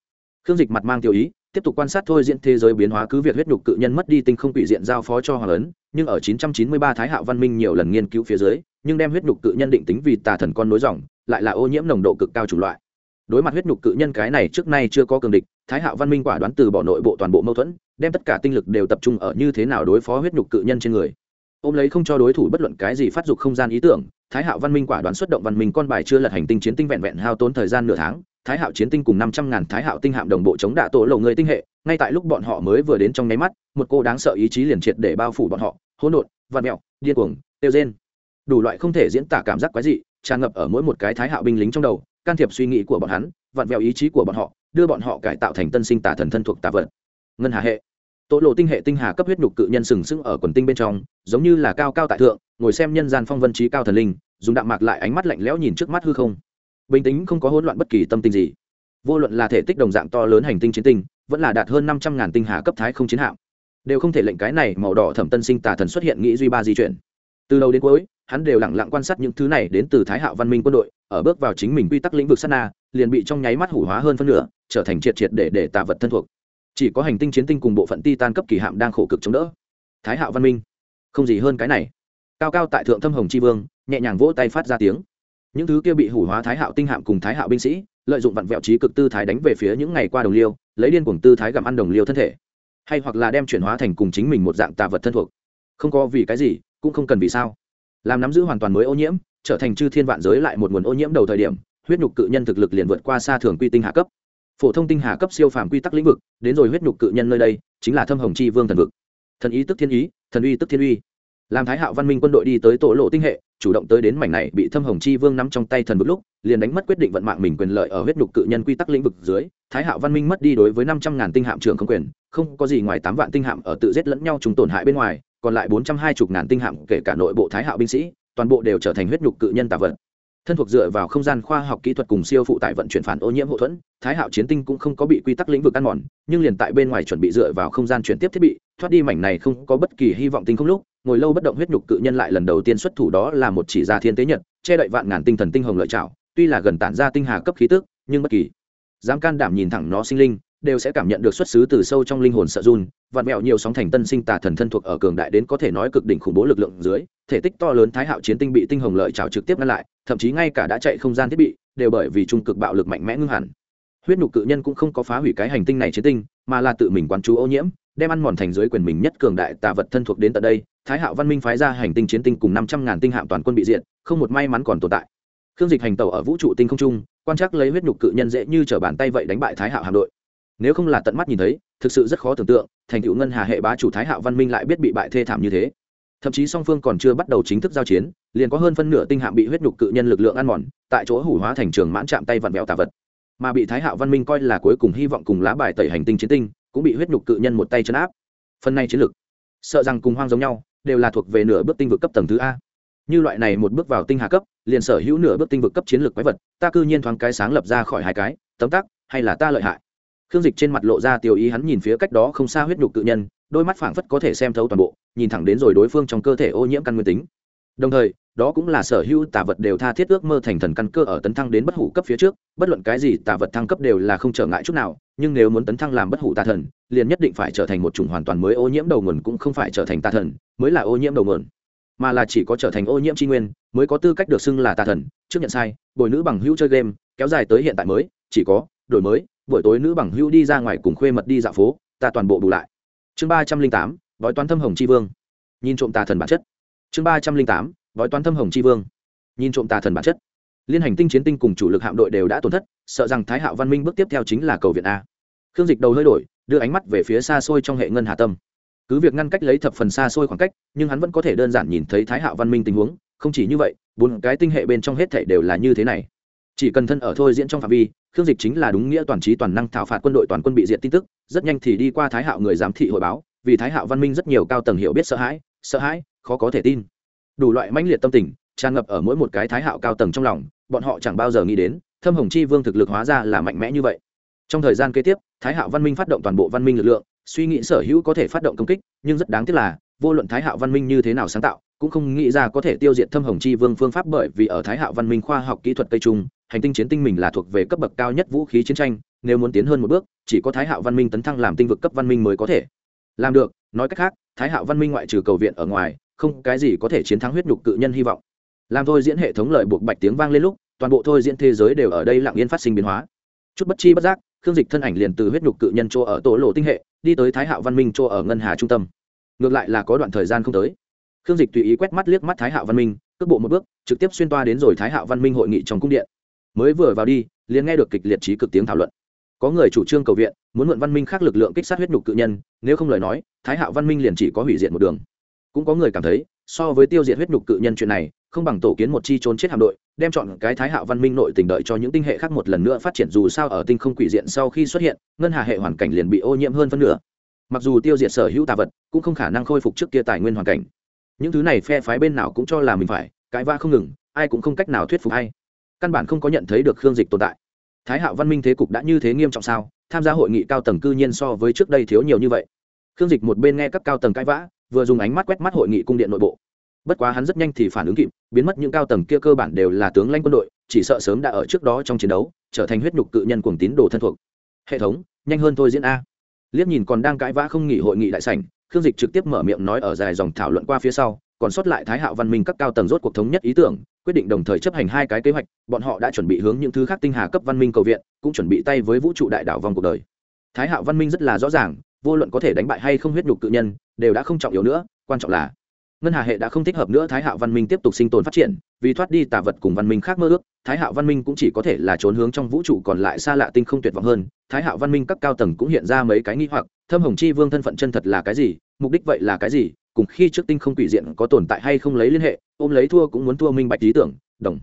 Khương dịch mặt mang tiêu ý, tiếp tục quan sát thôi diễn thế giới biến hóa cứ việc huyết nhục cự nhân mất đi tinh không quỷ diện giao phó cho hoàng lớn nhưng ở 993 thái hạo văn minh nhiều lần nghiên cứu phía dưới, nhưng đem huyết nhục cự nhân định tính vì tà thần con nối dòng, lại là ô nhiễm nồng độ cực cao chủng loại. Đối mặt huyết nhục cự nhân cái này trước nay chưa có cường địch, thái hạo văn minh quả đoán từ bỏ nội bộ toàn bộ mâu thuẫn, đem tất cả tinh lực đều tập trung ở như thế nào đối phó huyết nhục cự nhân trên người. Ôm lấy không cho đối thủ bất luận cái gì phát dục không gian ý tưởng, thái hạo văn minh quả đoán xuất động văn minh con bài chưa lật hành tinh chiến tinh vẹn vẹn hao tốn thời gian nửa tháng, thái hạo chiến tinh cùng năm trăm ngàn thái hạo tinh hạm đồng bộ chống đả tổ lầu người tinh hệ, ngay tại lúc bọn họ mới vừa đến trong nháy mắt, một cô đáng sợ ý chí liền triệt để bao phủ bọn họ hỗn độn vạt mẹo, điên cuồng, tiêu rên. Đủ loại không thể diễn tả cảm giác quái dị, tràn ngập ở mỗi một cái thái hạo binh lính trong đầu, can thiệp suy nghĩ của bọn hắn vặn vẹo ý chí của bọn họ, đưa bọn họ cải tạo thành tân sinh tả thần thân thuộc tà vật. Ngân hà hệ. Tổ lộ tinh hệ tinh hà cấp huyết nhục cự nhân sừng sững ở quần tinh bên trong, giống như là cao cao tại thượng, ngồi xem nhân gian phong vân trí cao thần linh, dùng đạm mạc lại ánh mắt lạnh lẽo nhìn trước mắt hư không. Bình tĩnh không có hỗn loạn bất kỳ tâm tình gì. Vô luận là thể tích đồng dạng to lớn hành tinh chiến tinh, vẫn là đạt hơn năm trăm ngàn tinh hà cấp thái không chiến hạm đều không thể lệnh cái này màu đỏ thẩm tân sinh tà thần xuất hiện nghĩ duy ba di chuyển. Từ đầu đến cuối, hắn đều lẳng lặng quan sát những thứ này đến từ thái hạo văn minh quân đội, ở bước vào chính mình quy tắc lĩnh vực sát na, liền bị trong nháy mắt hủ hóa hơn phân nửa, trở thành triệt triệt để để tà vật thân thuộc. Chỉ có hành tinh chiến tinh cùng bộ phận ti tan cấp kỳ hạm đang khổ cực chống đỡ. Thái hạo văn minh, không gì hơn cái này. Cao cao tại thượng thâm hồng tri vương, nhẹ nhàng vỗ tay phát ra tiếng. Những thứ kia bị hủ hóa thái hạo tinh hạm cùng thái hạo binh sĩ, lợi dụng vặn vẹo trí cực tư thái đánh về phía những ngày qua đồng liêu, lấy điên cuồng tư thái gặm ăn đồng liêu thân thể hay hoặc là đem chuyển hóa thành cùng chính mình một dạng tà vật thân thuộc. Không có vì cái gì, cũng không cần vì sao. Làm nắm giữ hoàn toàn mới ô nhiễm, trở thành chư thiên vạn giới lại một nguồn ô nhiễm đầu thời điểm, huyết nhục cự nhân thực lực liền vượt qua xa thường quy tinh hạ cấp. Phổ thông tinh hà cấp siêu phàm quy tắc lĩnh vực, đến rồi huyết nhục cự nhân nơi đây, chính là thâm hồng chi vương thần vực. Thần ý tức thiên ý, thần uy tức thiên uy làm thái hạo văn minh quân đội đi tới tổ lộ tinh hệ, chủ động tới đến mảnh này bị thâm hồng chi vương nắm trong tay thần vực lúc, liền đánh mất quyết định vận mạng mình quyền lợi ở huyết nhục cự nhân quy tắc lĩnh vực dưới. Thái hạo văn minh mất đi đối với năm trăm ngàn tinh hạm trường không quyền, không có gì ngoài tám vạn tinh hạm ở tự giết lẫn nhau chúng tổn hại bên ngoài, còn lại bốn trăm hai mươi ngàn tinh hạm kể cả nội bộ thái hạo binh sĩ, toàn bộ đều trở thành huyết nhục cự nhân tạ vật. Thân thuộc dựa vào không gian khoa học kỹ thuật cùng siêu phụ tại vận chuyển phản ô nhiễm hậu thuẫn, thái hạo chiến tinh cũng không có bị quy tắc lĩnh vực ăn mòn, nhưng liền tại bên ngoài chuẩn bị dựa vào không gian chuyển tiếp thiết bị, thoát đi mảnh này không có bất kỳ hy vọng tinh không lúc ngồi lâu bất động huyết nhục cự nhân lại lần đầu tiên xuất thủ đó là một chỉ gia thiên tế nhật, che đậy vạn ngàn tinh thần tinh hồng lợi trảo, tuy là gần tản ra tinh hà cấp khí tức, nhưng bất kỳ dám can đảm nhìn thẳng nó sinh linh, đều sẽ cảm nhận được xuất xứ từ sâu trong linh hồn sợ run, vạn mẹo nhiều sóng thành tân sinh tà thần thân thuộc ở cường đại đến có thể nói cực đỉnh khủng bố lực lượng dưới, thể tích to lớn thái hạo chiến tinh bị tinh hồng lợi trào trực tiếp ngăn lại, thậm chí ngay cả đã chạy không gian thiết bị, đều bởi vì trung cực bạo lực mạnh mẽ ngưng hẳn. Huyết nhục cự nhân cũng không có phá hủy cái hành tinh này chiến tinh, mà là tự mình quán chú ô nhiễm, đem ăn mòn thành dưới quyền mình nhất cường đại tà vật thân thuộc đến tận đây thái hạo văn minh phái ra hành tinh chiến tinh cùng năm trăm ngàn tinh hạm toàn quân bị diện không một may mắn còn tồn tại. Khương dịch hành tàu ở vũ trụ tinh không trung, quan trắc lấy huyết nhục cự nhân dễ như t bàn tay vậy đánh bại thái hạo hạm đội. Nếu không là tận mắt nhìn thấy, thực sự rất khó tưởng tượng, thành tựu ngân hà hệ bá chủ thái hạo văn minh lại biết bị bại thê thảm như thế. Thậm chí song phương còn chưa bắt đầu chính thức giao chiến, liền có hơn phân nửa tinh hạm bị huyết nhục cự nhân lực lượng ăn mòn, tại chỗ hủ hóa thành trường mãn chạm tay vặn vẹo tà vật. Mà bị thái hạo văn minh coi là cuối cùng hy vọng cùng lá bài tẩy hành tinh chiến tinh, cũng bị huyết nhục cự nhân một tay chấn áp. Phần này chiến lược, sợ rằng cùng hoang giống nhau đều là thuộc về nửa bước tinh vực cấp tầng thứ a. Như loại này một bước vào tinh hà cấp, liền sở hữu nửa bước tinh vực cấp chiến lược quái vật, ta cư nhiên thoáng cái sáng lập ra khỏi hai cái, tấm tắc, hay là ta lợi hại? Khương dịch trên mặt lộ ra tiêu ý hắn nhìn phía cách đó không xa huyết nhục cự nhân, đôi mắt phảng phất có thể xem thấu toàn bộ, nhìn thẳng đến rồi đối phương trong cơ thể ô nhiễm căn nguyên tính đồng thời, đó cũng là sở hữu tà vật đều tha thiết ước mơ thành thần căn cơ ở tấn thăng đến bất hủ cấp phía trước, bất luận cái gì tà vật thăng cấp đều là không trở ngại chút nào, nhưng nếu muốn tấn thăng làm bất hủ tà thần, liền nhất định phải trở thành một chủng hoàn toàn mới ô nhiễm đầu nguồn cũng không phải trở thành tà thần, mới là ô nhiễm đầu nguồn. Mà là chỉ có trở thành ô nhiễm tri nguyên, mới có tư cách được xưng là tà thần, trước nhận sai, bồi nữ bằng hữu chơi game, kéo dài tới hiện tại mới, chỉ có, đổi mới, buổi tối nữ bằng hữu đi ra ngoài cùng khuê mật đi dạo phố, ta toàn bộ bù lại. Chương ba trăm linh tám, bói toán thâm hồng tri vương. Nhìn trộm tà thần bản chất chương ba trăm linh tám, bói toán thâm hồng tri vương. Nhìn trộm tà thần bản chất. Liên hành tinh chiến tinh cùng chủ lực hạm đội đều đã tổn thất, sợ rằng thái hạo văn minh bước tiếp theo chính là cầu viện a. Khương dịch đầu hơi đổi, đưa ánh mắt về phía xa xôi trong hệ ngân hà tâm. Cứ việc ngăn cách lấy thập phần xa xôi khoảng cách, nhưng hắn vẫn có thể đơn giản nhìn thấy thái hạo văn minh tình huống, không chỉ như vậy, bốn cái tinh hệ bên trong hết thể đều là như thế này. Chỉ cần thân ở thôi diễn trong phạm vi, khương dịch chính là đúng nghĩa toàn trí toàn năng thảo phạt quân đội toàn quân bị diện tin tức, rất nhanh thì đi qua thái hạo người giám thị hội báo, vì thái hạo văn minh rất nhiều cao tầng hiểu biết sợ hãi sợ hãi khó có thể tin. Đủ loại mãnh liệt tâm tình, tràn ngập ở mỗi một cái thái hạo cao tầng trong lòng, bọn họ chẳng bao giờ nghĩ đến, thâm hồng chi vương thực lực hóa ra là mạnh mẽ như vậy. Trong thời gian kế tiếp, thái hạo văn minh phát động toàn bộ văn minh lực lượng, suy nghĩ sở hữu có thể phát động công kích, nhưng rất đáng tiếc là, vô luận thái hạo văn minh như thế nào sáng tạo, cũng không nghĩ ra có thể tiêu diệt thâm hồng chi vương phương pháp bởi vì ở thái hạo văn minh khoa học kỹ thuật tây trung, hành tinh chiến tinh mình là thuộc về cấp bậc cao nhất vũ khí chiến tranh, nếu muốn tiến hơn một bước, chỉ có thái hạo văn minh tấn thăng làm tinh vực cấp văn minh mới có thể. Làm được, nói cách khác, thái hạo văn minh ngoại trừ cầu viện ở ngoài không cái gì có thể chiến thắng huyết nhục cự nhân hy vọng. Làm thôi diễn hệ thống lợi buộc bạch tiếng vang lên lúc, toàn bộ thôi diễn thế giới đều ở đây lặng yên phát sinh biến hóa. Chút bất chi bất giác, khương dịch thân ảnh liền từ huyết nhục cự nhân chỗ ở tổ lộ tinh hệ, đi tới thái hạo văn minh chỗ ở ngân hà trung tâm. Ngược lại là có đoạn thời gian không tới. Khương dịch tùy ý quét mắt liếc mắt thái hạo văn minh, cước bộ một bước, trực tiếp xuyên toa đến rồi thái hạo văn minh hội nghị trong cung điện. Mới vừa vào đi, liền nghe được kịch liệt trí cực tiếng thảo luận. Có người chủ trương cầu viện, muốn mượn văn minh khác lực lượng kích sát huyết nhục cự nhân, nếu không lời nói, thái hạo văn minh liền chỉ có hủy diệt một đường cũng có người cảm thấy, so với tiêu diệt huyết nhục cự nhân chuyện này, không bằng tổ kiến một chi trốn chết hạm đội, đem chọn cái thái hạo văn minh nội tình đợi cho những tinh hệ khác một lần nữa phát triển dù sao ở tinh không quỷ diện sau khi xuất hiện, ngân hà hệ hoàn cảnh liền bị ô nhiễm hơn phân nửa. Mặc dù tiêu diệt sở hữu tà vật, cũng không khả năng khôi phục trước kia tài nguyên hoàn cảnh. Những thứ này phe phái bên nào cũng cho là mình phải, cãi vã không ngừng, ai cũng không cách nào thuyết phục hay căn bản không có nhận thấy được khương dịch tồn tại. Thái hạo văn minh thế cục đã như thế nghiêm trọng sao? Tham gia hội nghị cao tầng cư nhiên so với trước đây thiếu nhiều như vậy. Khương dịch một bên nghe các cao tầng cãi vã vừa dùng ánh mắt quét mắt hội nghị cung điện nội bộ. Bất quá hắn rất nhanh thì phản ứng kịp, biến mất những cao tầng kia cơ bản đều là tướng lãnh quân đội, chỉ sợ sớm đã ở trước đó trong chiến đấu, trở thành huyết nhục cự nhân cuồng tín đồ thân thuộc. Hệ thống, nhanh hơn thôi diễn a. Liếc nhìn còn đang cãi vã không nghỉ hội nghị đại sảnh, khương dịch trực tiếp mở miệng nói ở dài dòng thảo luận qua phía sau, còn sót lại thái hạo văn minh các cao tầng rốt cuộc thống nhất ý tưởng, quyết định đồng thời chấp hành hai cái kế hoạch, bọn họ đã chuẩn bị hướng những thứ khác tinh hà cấp văn minh cầu viện, cũng chuẩn bị tay với vũ trụ đại đảo vòng cuộc đời. Thái hạo văn minh rất là rõ ràng vô luận có thể đánh bại hay không huyết nhục cự nhân, đều đã không trọng yếu nữa, quan trọng là ngân hà hệ đã không thích hợp nữa thái hạo văn minh tiếp tục sinh tồn phát triển, vì thoát đi tả vật cùng văn minh khác mơ ước, thái hạo văn minh cũng chỉ có thể là trốn hướng trong vũ trụ còn lại xa lạ tinh không tuyệt vọng hơn. Thái hạo văn minh các cao tầng cũng hiện ra mấy cái nghi hoặc, thâm hồng chi vương thân phận chân thật là cái gì, mục đích vậy là cái gì, cùng khi trước tinh không quỷ diện có tồn tại hay không lấy liên hệ, ôm lấy thua cũng muốn thua minh bạch lý tưởng, đồng.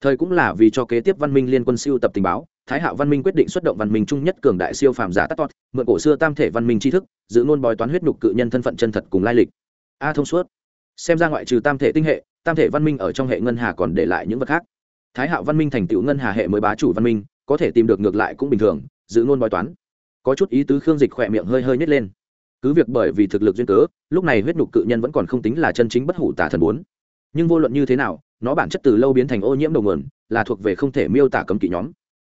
Thời cũng là vì cho kế tiếp văn minh liên quân siêu tập tình báo thái hạo văn minh quyết định xuất động văn minh chung nhất cường đại siêu phàm giả tắt tot mượn cổ xưa tam thể văn minh tri thức, giữ ngôn bói toán huyết nhục cự nhân thân phận chân thật cùng lai lịch. A thông suốt. Xem ra ngoại trừ tam thể tinh hệ, tam thể văn minh ở trong hệ ngân hà còn để lại những vật khác. Thái hạo văn minh thành tựu ngân hà hệ mới bá chủ văn minh, có thể tìm được ngược lại cũng bình thường, giữ ngôn bói toán. Có chút ý tứ khương dịch khỏe miệng hơi hơi nhét lên. Cứ việc bởi vì thực lực duyên cớ, lúc này huyết nhục cự nhân vẫn còn không tính là chân chính bất hủ tả thần bốn. Nhưng vô luận như thế nào, nó bản chất từ lâu biến thành ô nhiễm đầu nguồn, là thuộc về không thể miêu tả cấm kỵ nhóm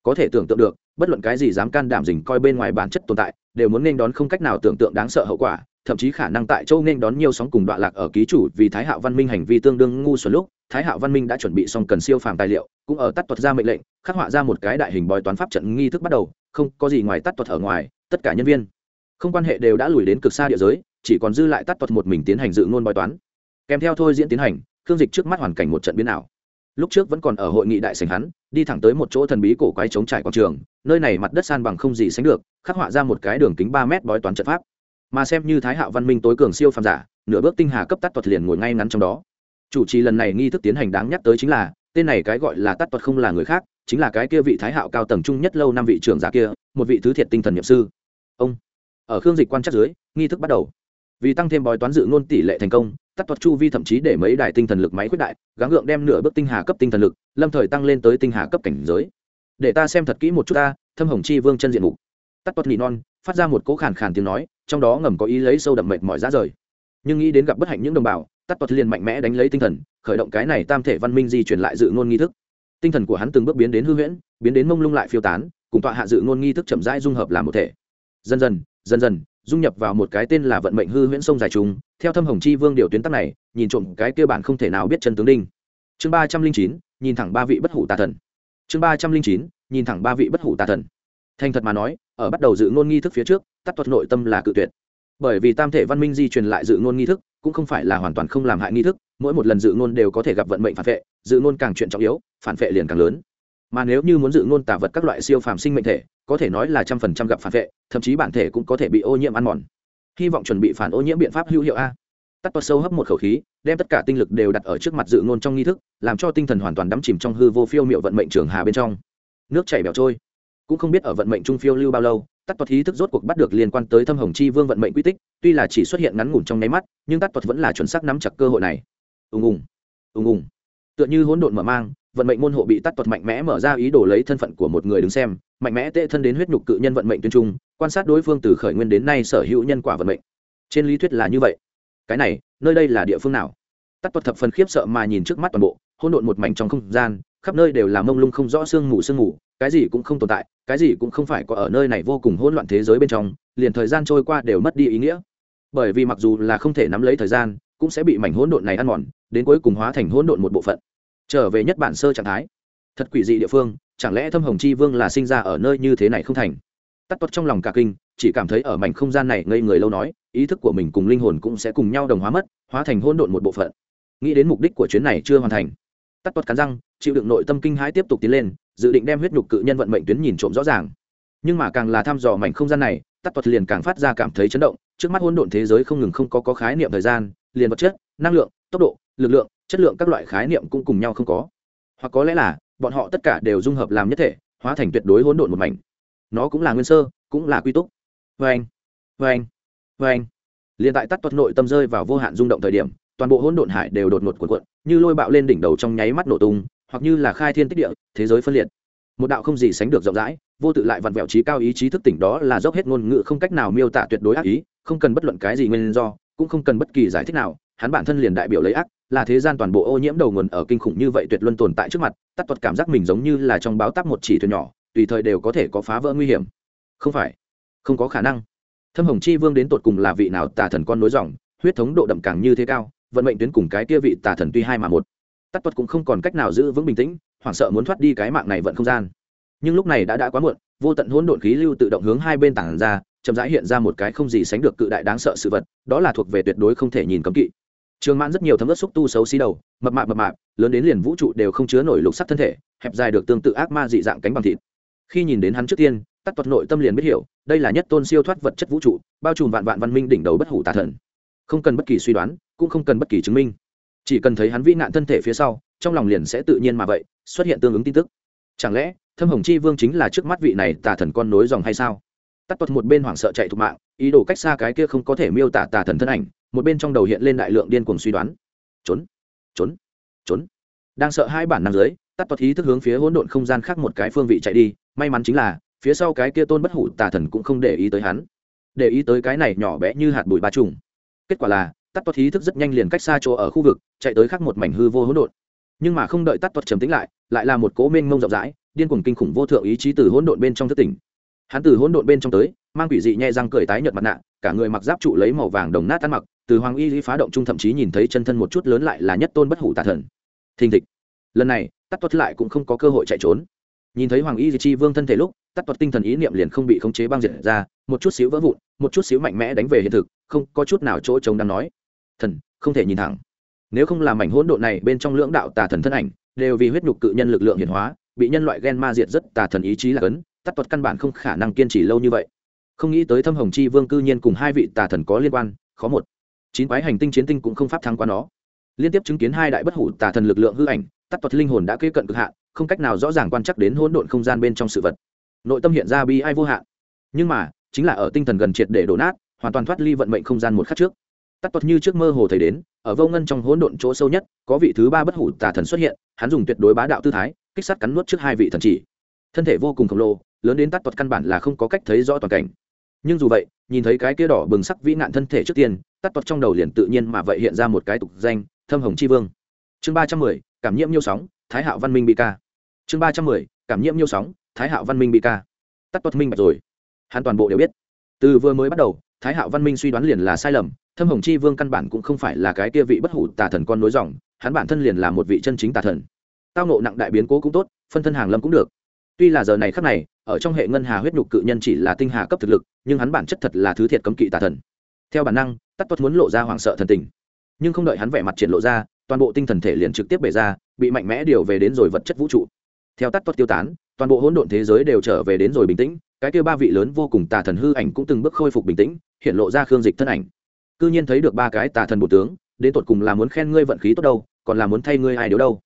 có thể tưởng tượng được, bất luận cái gì dám can đảm dình coi bên ngoài bản chất tồn tại, đều muốn nên đón không cách nào tưởng tượng đáng sợ hậu quả, thậm chí khả năng tại châu nên đón nhiều sóng cùng đoạn lạc ở ký chủ vì thái hạo văn minh hành vi tương đương ngu xuẩn lúc, thái hạo văn minh đã chuẩn bị xong cần siêu phàm tài liệu, cũng ở tắt tuật ra mệnh lệnh, khắc họa ra một cái đại hình bói toán pháp trận nghi thức bắt đầu, không có gì ngoài tắt tuật ở ngoài, tất cả nhân viên, không quan hệ đều đã lùi đến cực xa địa giới, chỉ còn dư lại tắt tuật một mình tiến hành dự ngôn bói toán. Kèm theo thôi diễn tiến hành cương dịch trước mắt hoàn cảnh một trận biến ảo. Lúc trước vẫn còn ở hội nghị đại sành hắn đi thẳng tới một chỗ thần bí cổ quái chống trải quảng trường, nơi này mặt đất san bằng không gì sánh được, khắc họa ra một cái đường kính ba mét bói toán trận pháp. Mà xem như thái hạo văn minh tối cường siêu phàm giả, nửa bước tinh hà cấp tắt tuật liền ngồi ngay ngắn trong đó. Chủ trì lần này nghi thức tiến hành đáng nhắc tới chính là, tên này cái gọi là tắt tuật không là người khác, chính là cái kia vị thái hạo cao tầng trung nhất lâu năm vị trưởng giả kia, một vị thứ thiệt tinh thần nhập sư. Ông, ở khương dịch quan chắc dưới, nghi thức bắt đầu. Vì tăng thêm bói toán dự ngôn tỷ lệ thành công tắt toát chu vi thậm chí để mấy đài tinh thần lực máy quyết đại, gắng gượng đem nửa bước tinh hà cấp tinh thần lực, lâm thời tăng lên tới tinh hà cấp cảnh giới. Để ta xem thật kỹ một chút ta, thâm hồng chi vương chân diện mục. Tắt toát nỉ non, phát ra một cỗ khàn khàn tiếng nói, trong đó ngầm có ý lấy sâu đậm mệt mỏi ra rời. Nhưng nghĩ đến gặp bất hạnh những đồng bào, tắt toát liền mạnh mẽ đánh lấy tinh thần, khởi động cái này tam thể văn minh di chuyển lại dự ngôn nghi thức. Tinh thần của hắn từng bước biến đến hư huyễn, biến đến mông lung lại phiêu tán, cùng tọa hạ dự ngôn nghi thức chậm rãi dung hợp làm một thể. Dần dần dần dần dung nhập vào một cái tên là vận mệnh hư huyễn sông dài trùng. Theo thâm hồng chi vương điều tuyến tắc này, nhìn trộm cái kia bản không thể nào biết chân tướng đinh. Chương ba trăm linh chín, nhìn thẳng ba vị bất hủ tà thần. Chương ba trăm linh chín, nhìn thẳng ba vị bất hủ tà thần. Thành thật mà nói, ở bắt đầu dự ngôn nghi thức phía trước tắt thuật nội tâm là cự tuyệt. Bởi vì tam thể văn minh di truyền lại dự ngôn nghi thức, cũng không phải là hoàn toàn không làm hại nghi thức, mỗi một lần dự ngôn đều có thể gặp vận mệnh phản vệ, dự ngôn càng chuyện trọng yếu, phản vệ liền càng lớn mà nếu như muốn dự ngôn tả vật các loại siêu phàm sinh mệnh thể, có thể nói là trăm phần trăm gặp phản vệ, thậm chí bản thể cũng có thể bị ô nhiễm ăn mòn. Hy vọng chuẩn bị phản ô nhiễm biện pháp hữu hiệu a. Tắt toa sâu hấp một khẩu khí, đem tất cả tinh lực đều đặt ở trước mặt dự ngôn trong nghi thức, làm cho tinh thần hoàn toàn đắm chìm trong hư vô phiêu miệu vận mệnh trường hà bên trong. Nước chảy bẻo trôi. Cũng không biết ở vận mệnh trung phiêu lưu bao lâu, tắt toa ý thức rốt cuộc bắt được liên quan tới thâm hồng chi vương vận mệnh quy tích, tuy là chỉ xuất hiện ngắn ngủn trong nháy mắt, nhưng tắt toa vẫn là chuẩn xác nắm chặt cơ hội này. Ùng ùng ùng ùng. Tựa như hỗn độn mở mang vận mệnh môn hộ bị tắt tuật mạnh mẽ mở ra ý đồ lấy thân phận của một người đứng xem, mạnh mẽ tệ thân đến huyết nhục cự nhân vận mệnh tuyên trung, quan sát đối phương từ khởi nguyên đến nay sở hữu nhân quả vận mệnh. Trên lý thuyết là như vậy. Cái này, nơi đây là địa phương nào? Tắt tuật thập phần khiếp sợ mà nhìn trước mắt toàn bộ, hỗn độn một mảnh trong không gian, khắp nơi đều là mông lung không rõ sương mù sương mù, cái gì cũng không tồn tại, cái gì cũng không phải có ở nơi này vô cùng hỗn loạn thế giới bên trong, liền thời gian trôi qua đều mất đi ý nghĩa. Bởi vì mặc dù là không thể nắm lấy thời gian, cũng sẽ bị mảnh hỗn độn này ăn mòn, đến cuối cùng hóa thành hỗn độn một bộ phận trở về nhất bản sơ trạng thái. Thật quỷ dị địa phương chẳng lẽ thâm hồng chi vương là sinh ra ở nơi như thế này không thành? Tắt tuất trong lòng cả kinh chỉ cảm thấy ở mảnh không gian này ngây người lâu nói ý thức của mình cùng linh hồn cũng sẽ cùng nhau đồng hóa mất hóa thành hôn độn một bộ phận. Nghĩ đến mục đích của chuyến này chưa hoàn thành. Tắt tuất cắn răng chịu đựng nội tâm kinh hãi tiếp tục tiến lên dự định đem huyết nhục cự nhân vận mệnh tuyến nhìn trộm rõ ràng. Nhưng mà càng là thăm dò mảnh không gian này tắt tuất liền càng phát ra cảm thấy chấn động trước mắt hôn độn thế giới không ngừng không có, có khái niệm thời gian liền vật chất năng lượng tốc độ lực lượng chất lượng các loại khái niệm cũng cùng nhau không có. Hoặc có lẽ là, bọn họ tất cả đều dung hợp làm nhất thể, hóa thành tuyệt đối hỗn độn một mảnh. Nó cũng là nguyên sơ, cũng là quy túc. Vâng, vâng, vâng. Vê anh vê anh vê anh liền tại tắt tuật nội tâm rơi vào vô hạn rung động thời điểm, toàn bộ hỗn độn hải đều đột ngột cuộn cuộn, như lôi bạo lên đỉnh đầu trong nháy mắt nổ tung, hoặc như là khai thiên tích địa, thế giới phân liệt. Một đạo không gì sánh được rộng rãi, vô tự lại vặn vẹo trí cao ý chí thức tỉnh đó là dốc hết ngôn ngữ không cách nào miêu tả tuyệt đối ác ý, không cần bất luận cái gì nguyên do, cũng không cần bất kỳ giải thích nào hắn bản thân liền đại biểu lấy ác, là thế gian toàn bộ ô nhiễm đầu nguồn ở kinh khủng như vậy tuyệt luân tồn tại trước mặt, tắt tuật cảm giác mình giống như là trong báo tắp một chỉ thuyền nhỏ, tùy thời đều có thể có phá vỡ nguy hiểm. Không phải, không có khả năng. Thâm hồng chi vương đến tột cùng là vị nào tà thần con nối dòng, huyết thống độ đậm càng như thế cao, vận mệnh tuyến cùng cái kia vị tà thần tuy hai mà một. Tắt tuật cũng không còn cách nào giữ vững bình tĩnh, hoảng sợ muốn thoát đi cái mạng này vận không gian. Nhưng lúc này đã đã quá muộn, vô tận hỗn độn khí lưu tự động hướng hai bên tảng ra, chậm rãi hiện ra một cái không gì sánh được cự đại đáng sợ sự vật, đó là thuộc về tuyệt đối không thể nhìn cấm kỵ trường mãn rất nhiều thấm ớt xúc tu xấu xí đầu, mập mạp mập mạp, lớn đến liền vũ trụ đều không chứa nổi lục sắc thân thể, hẹp dài được tương tự ác ma dị dạng cánh bằng thịt. Khi nhìn đến hắn trước tiên tắt tuật nội tâm liền biết hiểu, đây là nhất tôn siêu thoát vật chất vũ trụ, bao trùm vạn vạn văn minh đỉnh đầu bất hủ tà thần. Không cần bất kỳ suy đoán, cũng không cần bất kỳ chứng minh. Chỉ cần thấy hắn vĩ nạn thân thể phía sau, trong lòng liền sẽ tự nhiên mà vậy, xuất hiện tương ứng tin tức. Chẳng lẽ, thâm hồng chi vương chính là trước mắt vị này tà thần con nối dòng hay sao? Tắt tuật một bên hoảng sợ chạy thục mạng, ý đồ cách xa cái kia không có thể miêu tả tà thần thân ảnh một bên trong đầu hiện lên đại lượng điên cuồng suy đoán. Trốn trốn trốn. Đang sợ hai bản năng dưới, tắt Toát ý thức hướng phía hỗn độn không gian khác một cái phương vị chạy đi. May mắn chính là, phía sau cái kia tôn bất hủ tà thần cũng không để ý tới hắn. Để ý tới cái này nhỏ bé như hạt bụi ba trùng. Kết quả là, tắt Toát ý thức rất nhanh liền cách xa chỗ ở khu vực, chạy tới khác một mảnh hư vô hỗn độn. Nhưng mà không đợi tắt Toát trầm tĩnh lại lại là một cố mênh mông rộng rãi, điên cuồng kinh khủng vô thượng ý chí từ hỗn độn bên trong thất tỉnh. Hắn từ hỗn độn bên trong tới, mang quỷ dị nhẹ răng cười tái nhợt mặt nạ, cả người mặc giáp trụ lấy màu vàng đồng nát ăn mặc từ hoàng y phá động trung thậm chí nhìn thấy chân thân một chút lớn lại là nhất tôn bất hủ tà thần. Thình thịch. Lần này tắt tuật lại cũng không có cơ hội chạy trốn. Nhìn thấy hoàng y Di chi vương thân thể lúc tắt tuật tinh thần ý niệm liền không bị khống chế băng diệt ra, một chút xíu vỡ vụn, một chút xíu mạnh mẽ đánh về hiện thực, không có chút nào chỗ trống đang nói. Thần, không thể nhìn thẳng. Nếu không làm mảnh hỗn độn này bên trong lưỡng đạo tà thần thân ảnh, đều vì huyết nhục cự nhân lực lượng hiển hóa, bị nhân loại gen ma diệt rất tà thần ý chí là cấn tắt tuật căn bản không khả năng kiên trì lâu như vậy. Không nghĩ tới thâm hồng chi vương cư nhiên cùng hai vị tà thần có liên quan, khó một chín quái hành tinh chiến tinh cũng không pháp thắng qua nó. Liên tiếp chứng kiến hai đại bất hủ tà thần lực lượng hư ảnh tắt tuật linh hồn đã kế cận cực hạn, không cách nào rõ ràng quan chắc đến hỗn độn không gian bên trong sự vật. Nội tâm hiện ra bi ai vô hạn. Nhưng mà, chính là ở tinh thần gần triệt để đổ nát, hoàn toàn thoát ly vận mệnh không gian một khắc trước. Tắt tuật như trước mơ hồ thấy đến, ở vô ngân trong hỗn độn chỗ sâu nhất, có vị thứ ba bất hủ tà thần xuất hiện, hắn dùng tuyệt đối bá đạo tư thái, kích sát cắn nuốt trước hai vị thần chỉ. Thân thể vô cùng khổng lồ, lớn đến tắt tuật căn bản là không có cách thấy rõ toàn cảnh. Nhưng dù vậy, nhìn thấy cái kia đỏ bừng sắc vĩ nạn thân thể trước tiên tắt tuật trong đầu liền tự nhiên mà vậy hiện ra một cái tục danh, thâm hồng chi vương. Chương ba trăm mười, cảm nhiễm nhiêu sóng, thái hạo văn minh bị ca. Chương ba trăm mười, cảm nhiễm nhiêu sóng, thái hạo văn minh bị ca. Tắt tuật minh bạch rồi. Hắn toàn bộ đều biết. Từ vừa mới bắt đầu, thái hạo văn minh suy đoán liền là sai lầm, thâm hồng chi vương căn bản cũng không phải là cái kia vị bất hủ tà thần con nối dòng, hắn bản thân liền là một vị chân chính tà thần. Tao nộ nặng đại biến cố cũng tốt, phân thân hàng lâm cũng được. Tuy là giờ này khắc này, ở trong hệ ngân hà huyết nhục cự nhân chỉ là tinh hà cấp thực lực, nhưng hắn bản chất thật là thứ thiệt cấm kỵ tà thần. Theo bản năng tắt tuất muốn lộ ra hoảng sợ thần tình. Nhưng không đợi hắn vẻ mặt triển lộ ra, toàn bộ tinh thần thể liền trực tiếp bể ra, bị mạnh mẽ điều về đến rồi vật chất vũ trụ. Theo tắt tuất tiêu tán, toàn bộ hỗn độn thế giới đều trở về đến rồi bình tĩnh, cái kia ba vị lớn vô cùng tà thần hư ảnh cũng từng bước khôi phục bình tĩnh, hiện lộ ra khương dịch thân ảnh. Cư nhiên thấy được ba cái tà thần bộ tướng, đến tột cùng là muốn khen ngươi vận khí tốt đâu, còn là muốn thay ngươi ai điếu đâu.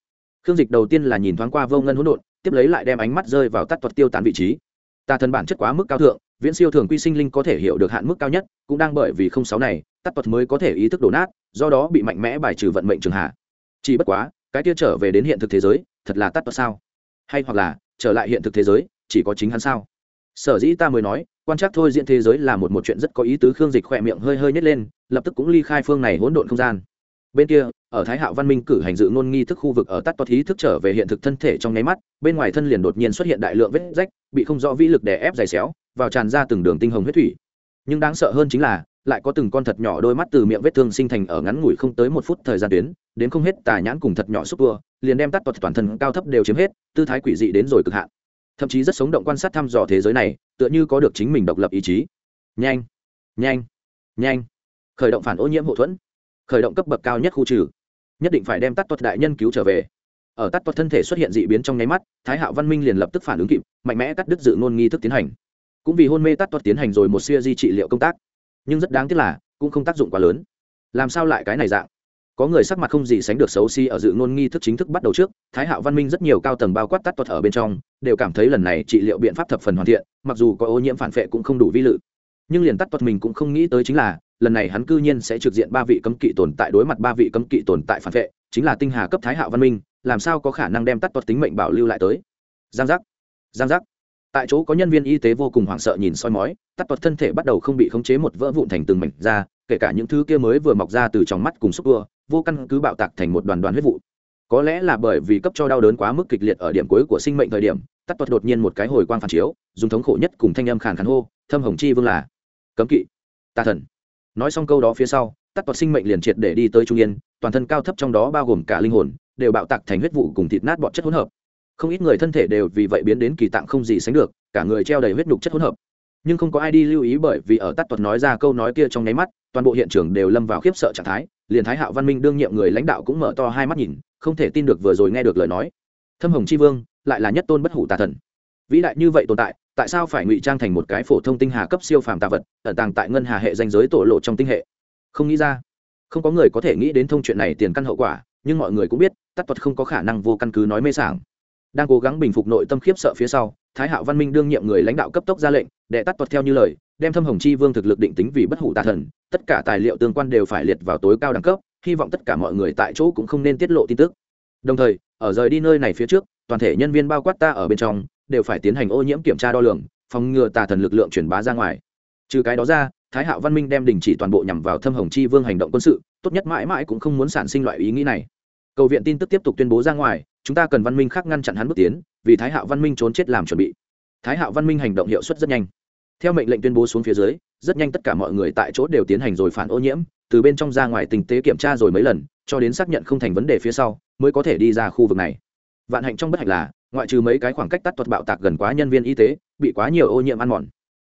Khương dịch đầu tiên là nhìn thoáng qua vô ngân hỗn độn, tiếp lấy lại đem ánh mắt rơi vào tắt tuật tiêu tán vị trí. Tà thần bản chất quá mức cao thượng, viễn siêu thường quy sinh linh có thể hiểu được hạn mức cao nhất, cũng đang bởi vì không sáu này tắt tuật mới có thể ý thức đổ nát, do đó bị mạnh mẽ bài trừ vận mệnh trường hạ. Chỉ bất quá, cái kia trở về đến hiện thực thế giới, thật là tắt tuật sao? Hay hoặc là, trở lại hiện thực thế giới, chỉ có chính hắn sao? Sở dĩ ta mới nói, quan trắc thôi diễn thế giới là một một chuyện rất có ý tứ, khương dịch khỏe miệng hơi hơi nhét lên, lập tức cũng ly khai phương này hỗn độn không gian. Bên kia, ở thái hạo văn minh cử hành dự ngôn nghi thức khu vực ở tắt toát ý thức trở về hiện thực thân thể trong nháy mắt, bên ngoài thân liền đột nhiên xuất hiện đại lượng vết rách, bị không rõ vĩ lực đè ép dày xéo, vào tràn ra từng đường tinh hồng huyết thủy. Nhưng đáng sợ hơn chính là lại có từng con thật nhỏ đôi mắt từ miệng vết thương sinh thành ở ngắn ngủi không tới một phút thời gian tuyến, đến không hết tà nhãn cùng thật nhỏ xúc tua, liền đem tắt toàn toàn thân cao thấp đều chiếm hết, tư thái quỷ dị đến rồi cực hạn. Thậm chí rất sống động quan sát thăm dò thế giới này, tựa như có được chính mình độc lập ý chí. Nhanh nhanh nhanh. Khởi động phản ô nhiễm hậu thuẫn. Khởi động cấp bậc cao nhất khu trừ. Nhất định phải đem tắt tuật đại nhân cứu trở về. Ở tắt tuật thân thể xuất hiện dị biến trong nháy mắt, thái hạo văn minh liền lập tức phản ứng kịp, mạnh mẽ cắt đứt dự ngôn nghi thức tiến hành. Cũng vì hôn mê tắt tuật tiến hành rồi một siêu di trị liệu công tác nhưng rất đáng tiếc là, cũng không tác dụng quá lớn. Làm sao lại cái này dạng? Có người sắc mặt không gì sánh được xấu xí ở dự ngôn nghi thức chính thức bắt đầu trước, thái hạo văn minh rất nhiều cao tầng bao quát tắt tuật ở bên trong, đều cảm thấy lần này trị liệu biện pháp thập phần hoàn thiện, mặc dù có ô nhiễm phản vệ cũng không đủ vi lự. Nhưng liền tắt tuật mình cũng không nghĩ tới chính là, lần này hắn cư nhiên sẽ trực diện ba vị cấm kỵ tồn tại đối mặt ba vị cấm kỵ tồn tại phản vệ chính là tinh hà cấp thái hạo văn minh, làm sao có khả năng đem tắt tuật tính mệnh bảo lưu lại tới? Giang giác! Giang giác! Tại chỗ có nhân viên y tế vô cùng hoảng sợ nhìn soi mói, tắt tuật thân thể bắt đầu không bị khống chế một vỡ vụn thành từng mảnh ra, kể cả những thứ kia mới vừa mọc ra từ trong mắt cùng xúc tua, vô căn cứ bạo tạc thành một đoàn đoàn huyết vụ. Có lẽ là bởi vì cấp cho đau đớn quá mức kịch liệt ở điểm cuối của sinh mệnh thời điểm, tắt tuật đột nhiên một cái hồi quang phản chiếu, dùng thống khổ nhất cùng thanh âm khàn khàn hô, thâm hồng chi vương là cấm kỵ, tà thần. Nói xong câu đó phía sau, tắt tuật sinh mệnh liền triệt để đi tới trung yên, toàn thân cao thấp trong đó bao gồm cả linh hồn, đều bạo tạc thành huyết vụ cùng thịt nát bọt chất hỗn hợp không ít người thân thể đều vì vậy biến đến kỳ tạng không gì sánh được, cả người treo đầy huyết nhục chất hỗn hợp. Nhưng không có ai đi lưu ý bởi vì ở tắt tuật nói ra câu nói kia trong nháy mắt, toàn bộ hiện trường đều lâm vào khiếp sợ trạng thái, liền thái hạo văn minh đương nhiệm người lãnh đạo cũng mở to hai mắt nhìn, không thể tin được vừa rồi nghe được lời nói. Thâm hồng c h i vương, lại là nhất tôn bất hủ tà thần. Vĩ đại như vậy tồn tại tại sao phải ngụy trang thành một cái phổ thông tinh hà cấp siêu phàm tà vật, ẩn tàng tại ngân hà hệ danh giới tổ lộ trong tinh hệ? Không nghĩ ra. Không có người có thể nghĩ đến thông chuyện này tiền căn hậu quả, nhưng mọi người cũng biết tắt tuật không có khả năng vô căn cứ nói mê sảng đang cố gắng bình phục nội tâm khiếp sợ phía sau, thái hạo văn minh đương nhiệm người lãnh đạo cấp tốc ra lệnh, đệ tắt tuật theo như lời, đem thâm hồng chi vương thực lực định tính vì bất hủ tà thần, tất cả tài liệu tương quan đều phải liệt vào tối cao đẳng cấp, hy vọng tất cả mọi người tại chỗ cũng không nên tiết lộ tin tức. Đồng thời, ở rời đi nơi này phía trước, toàn thể nhân viên bao quát ta ở bên trong, đều phải tiến hành ô nhiễm kiểm tra đo lường, phòng ngừa tà thần lực lượng truyền bá ra ngoài. Trừ cái đó ra, thái hạo văn minh đem đình chỉ toàn bộ nhằm vào thâm hồng chi vương hành động quân sự, tốt nhất mãi mãi cũng không muốn sản sinh loại ý nghĩ này. Cầu viện tin tức tiếp tục tuyên bố ra ngoài chúng ta cần văn minh khác ngăn chặn hắn bước tiến, vì thái hạo văn minh trốn chết làm chuẩn bị. Thái hạo văn minh hành động hiệu suất rất nhanh. Theo mệnh lệnh tuyên bố xuống phía dưới, rất nhanh tất cả mọi người tại chỗ đều tiến hành rồi phản ô nhiễm, từ bên trong ra ngoài tình tế kiểm tra rồi mấy lần, cho đến xác nhận không thành vấn đề phía sau, mới có thể đi ra khu vực này. Vạn hạnh trong bất hạnh là, ngoại trừ mấy cái khoảng cách tắt thuật bạo tạc gần quá nhân viên y tế, bị quá nhiều ô nhiễm ăn mòn.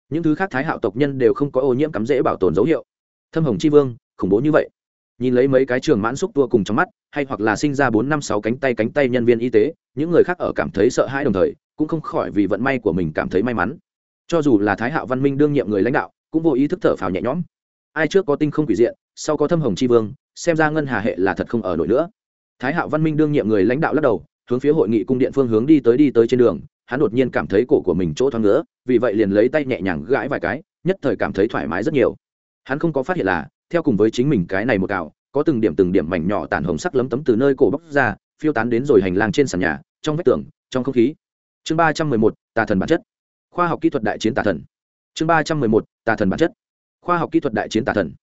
Những thứ khác thái hạo tộc nhân đều không có ô nhiễm cắm dễ bảo tồn dấu hiệu. Thâm hồng chi vương, khủng bố như vậy nhìn lấy mấy cái trường mãn xúc tua cùng trong mắt, hay hoặc là sinh ra bốn năm sáu cánh tay cánh tay nhân viên y tế, những người khác ở cảm thấy sợ hãi đồng thời, cũng không khỏi vì vận may của mình cảm thấy may mắn. Cho dù là thái hạo văn minh đương nhiệm người lãnh đạo, cũng vô ý thức thở phào nhẹ nhõm. Ai trước có tinh không quỷ diện, sau có thâm hồng c h i vương, xem ra ngân hà hệ là thật không ở nổi nữa. Thái hạo văn minh đương nhiệm người lãnh đạo lắc đầu, hướng phía hội nghị cung điện phương hướng đi tới đi tới trên đường, hắn đột nhiên cảm thấy cổ của mình chỗ thoáng nữa vì vậy liền lấy tay nhẹ nhàng gãi vài cái, nhất thời cảm thấy thoải mái rất nhiều. Hắn không có phát hiện là theo cùng với chính mình cái này một cào, có từng điểm từng điểm mảnh nhỏ tản hồng sắc lấm tấm từ nơi cổ bóc ra, phiêu tán đến rồi hành lang trên sàn nhà, trong vách tường, trong không khí. Chương ba trăm mười một, tà thần bản chất. Khoa học kỹ thuật đại chiến tà thần. Chương ba trăm mười một, tà thần bản chất. Khoa học kỹ thuật đại chiến tà thần.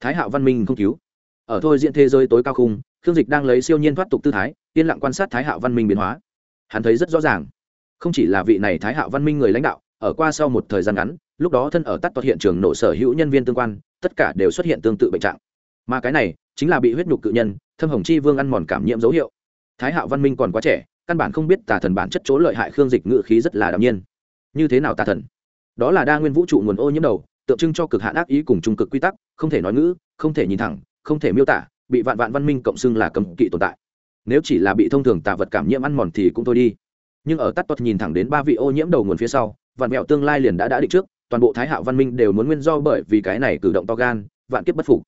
Thái hạo văn minh không cứu. Ở thôi diện thế giới tối cao khung, khương dịch đang lấy siêu nhiên thoát tục tư thái, yên lặng quan sát thái hạo văn minh biến hóa. Hắn thấy rất rõ ràng. Không chỉ là vị này thái hạo văn minh người lãnh đạo, ở qua sau một thời gian ngắn, lúc đó thân ở tắt toàn hiện trường nổ sở hữu nhân viên tương quan tất cả đều xuất hiện tương tự bệnh trạng. Mà cái này chính là bị huyết nhục cự nhân, thâm hồng chi vương ăn mòn cảm nhiễm dấu hiệu. Thái hạo văn minh còn quá trẻ, căn bản không biết tà thần bản chất chỗ lợi hại khương dịch ngự khí rất là đ nhiên. Như thế nào tà thần? Đó là đa nguyên vũ trụ nguồn ô nhiễm đầu, tượng trưng cho cực hạn ác ý cùng trung cực quy tắc, không thể nói ngữ, không thể nhìn thẳng, không thể miêu tả, bị vạn vạn văn minh cộng xưng là cấm kỵ tồn tại. Nếu chỉ là bị thông thường tà vật cảm nhiễm ăn mòn thì cũng thôi đi. Nhưng ở tắt tuật nhìn thẳng đến ba vị ô nhiễm đầu nguồn phía sau, vạn mẹo tương lai liền đã đã định trước toàn bộ thái hạo văn minh đều muốn nguyên do bởi vì cái này cử động to gan, vạn kiếp bất phục.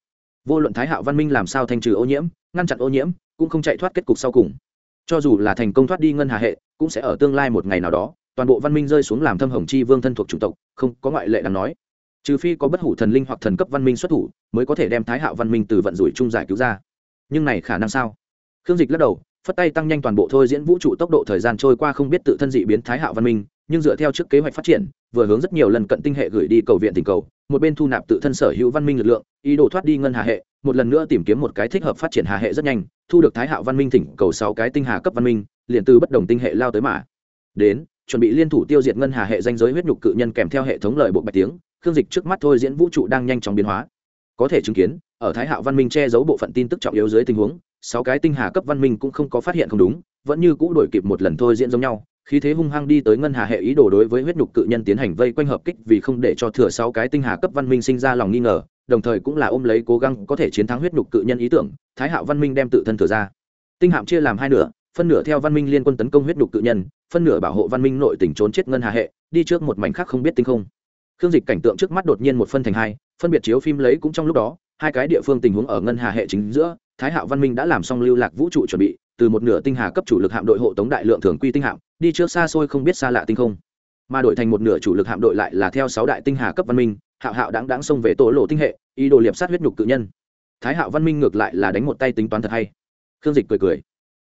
Vô luận thái hạo văn minh làm sao thanh trừ ô nhiễm, ngăn chặn ô nhiễm, cũng không chạy thoát kết cục sau cùng. Cho dù là thành công thoát đi ngân hà hệ, cũng sẽ ở tương lai một ngày nào đó, toàn bộ văn minh rơi xuống làm thâm hồng chi vương thân thuộc chủng tộc, không có ngoại lệ đáng nói. Trừ phi có bất hủ thần linh hoặc thần cấp văn minh xuất thủ, mới có thể đem thái hạo văn minh từ vận rủi chung giải cứu ra. Nhưng này khả năng sao? Khương dịch lắc đầu, phất tay tăng nhanh toàn bộ thôi diễn vũ trụ tốc độ thời gian trôi qua không biết tự thân dị biến thái hạo văn minh nhưng dựa theo trước kế hoạch phát triển, vừa hướng rất nhiều lần cận tinh hệ gửi đi cầu viện tình cầu, một bên thu nạp tự thân sở hữu văn minh lực lượng, ý đồ thoát đi ngân hà hệ, một lần nữa tìm kiếm một cái thích hợp phát triển hà hệ rất nhanh, thu được thái hạo văn minh thỉnh cầu sáu cái tinh hà cấp văn minh, liền từ bất đồng tinh hệ lao tới mà. Đến, chuẩn bị liên thủ tiêu diệt ngân hà hệ danh giới huyết nhục cự nhân kèm theo hệ thống lời bộ bạch tiếng, khương dịch trước mắt thôi diễn vũ trụ đang nhanh chóng biến hóa. Có thể chứng kiến, ở thái hạo văn minh che giấu bộ phận tin tức trọng yếu dưới tình huống, sáu cái tinh hà cấp văn minh cũng không có phát hiện không đúng, vẫn như cũ đổi kịp một lần thôi diễn giống nhau khí thế hung hăng đi tới ngân hà hệ ý đồ đối với huyết nhục cự nhân tiến hành vây quanh hợp kích vì không để cho thừa sáu cái tinh hà cấp văn minh sinh ra lòng nghi ngờ, đồng thời cũng là ôm lấy cố gắng có thể chiến thắng huyết nhục cự nhân ý tưởng, thái hạo văn minh đem tự thân thừa ra. Tinh hạm chia làm hai nửa, phân nửa theo văn minh liên quân tấn công huyết nhục cự nhân, phân nửa bảo hộ văn minh nội tỉnh trốn chết ngân hà hệ, đi trước một mảnh khác không biết tinh không. Khương dịch cảnh tượng trước mắt đột nhiên một phân thành hai, phân biệt chiếu phim lấy cũng trong lúc đó, hai cái địa phương tình huống ở ngân hà hệ chính giữa, thái hạo văn minh đã làm xong lưu lạc vũ trụ chuẩn bị, từ một nửa tinh hà cấp chủ lực hạm đội hộ tống đại lượng thường quy tinh hạm đi trước xa xôi không biết xa lạ tinh không. Mà đổi thành một nửa chủ lực hạm đội lại là theo sáu đại tinh hà cấp văn minh, hạo hạo đáng đáng xông về tổ lộ tinh hệ, ý đồ liệp sát huyết nhục cự nhân. Thái hạo văn minh ngược lại là đánh một tay tính toán thật hay. Khương dịch cười cười.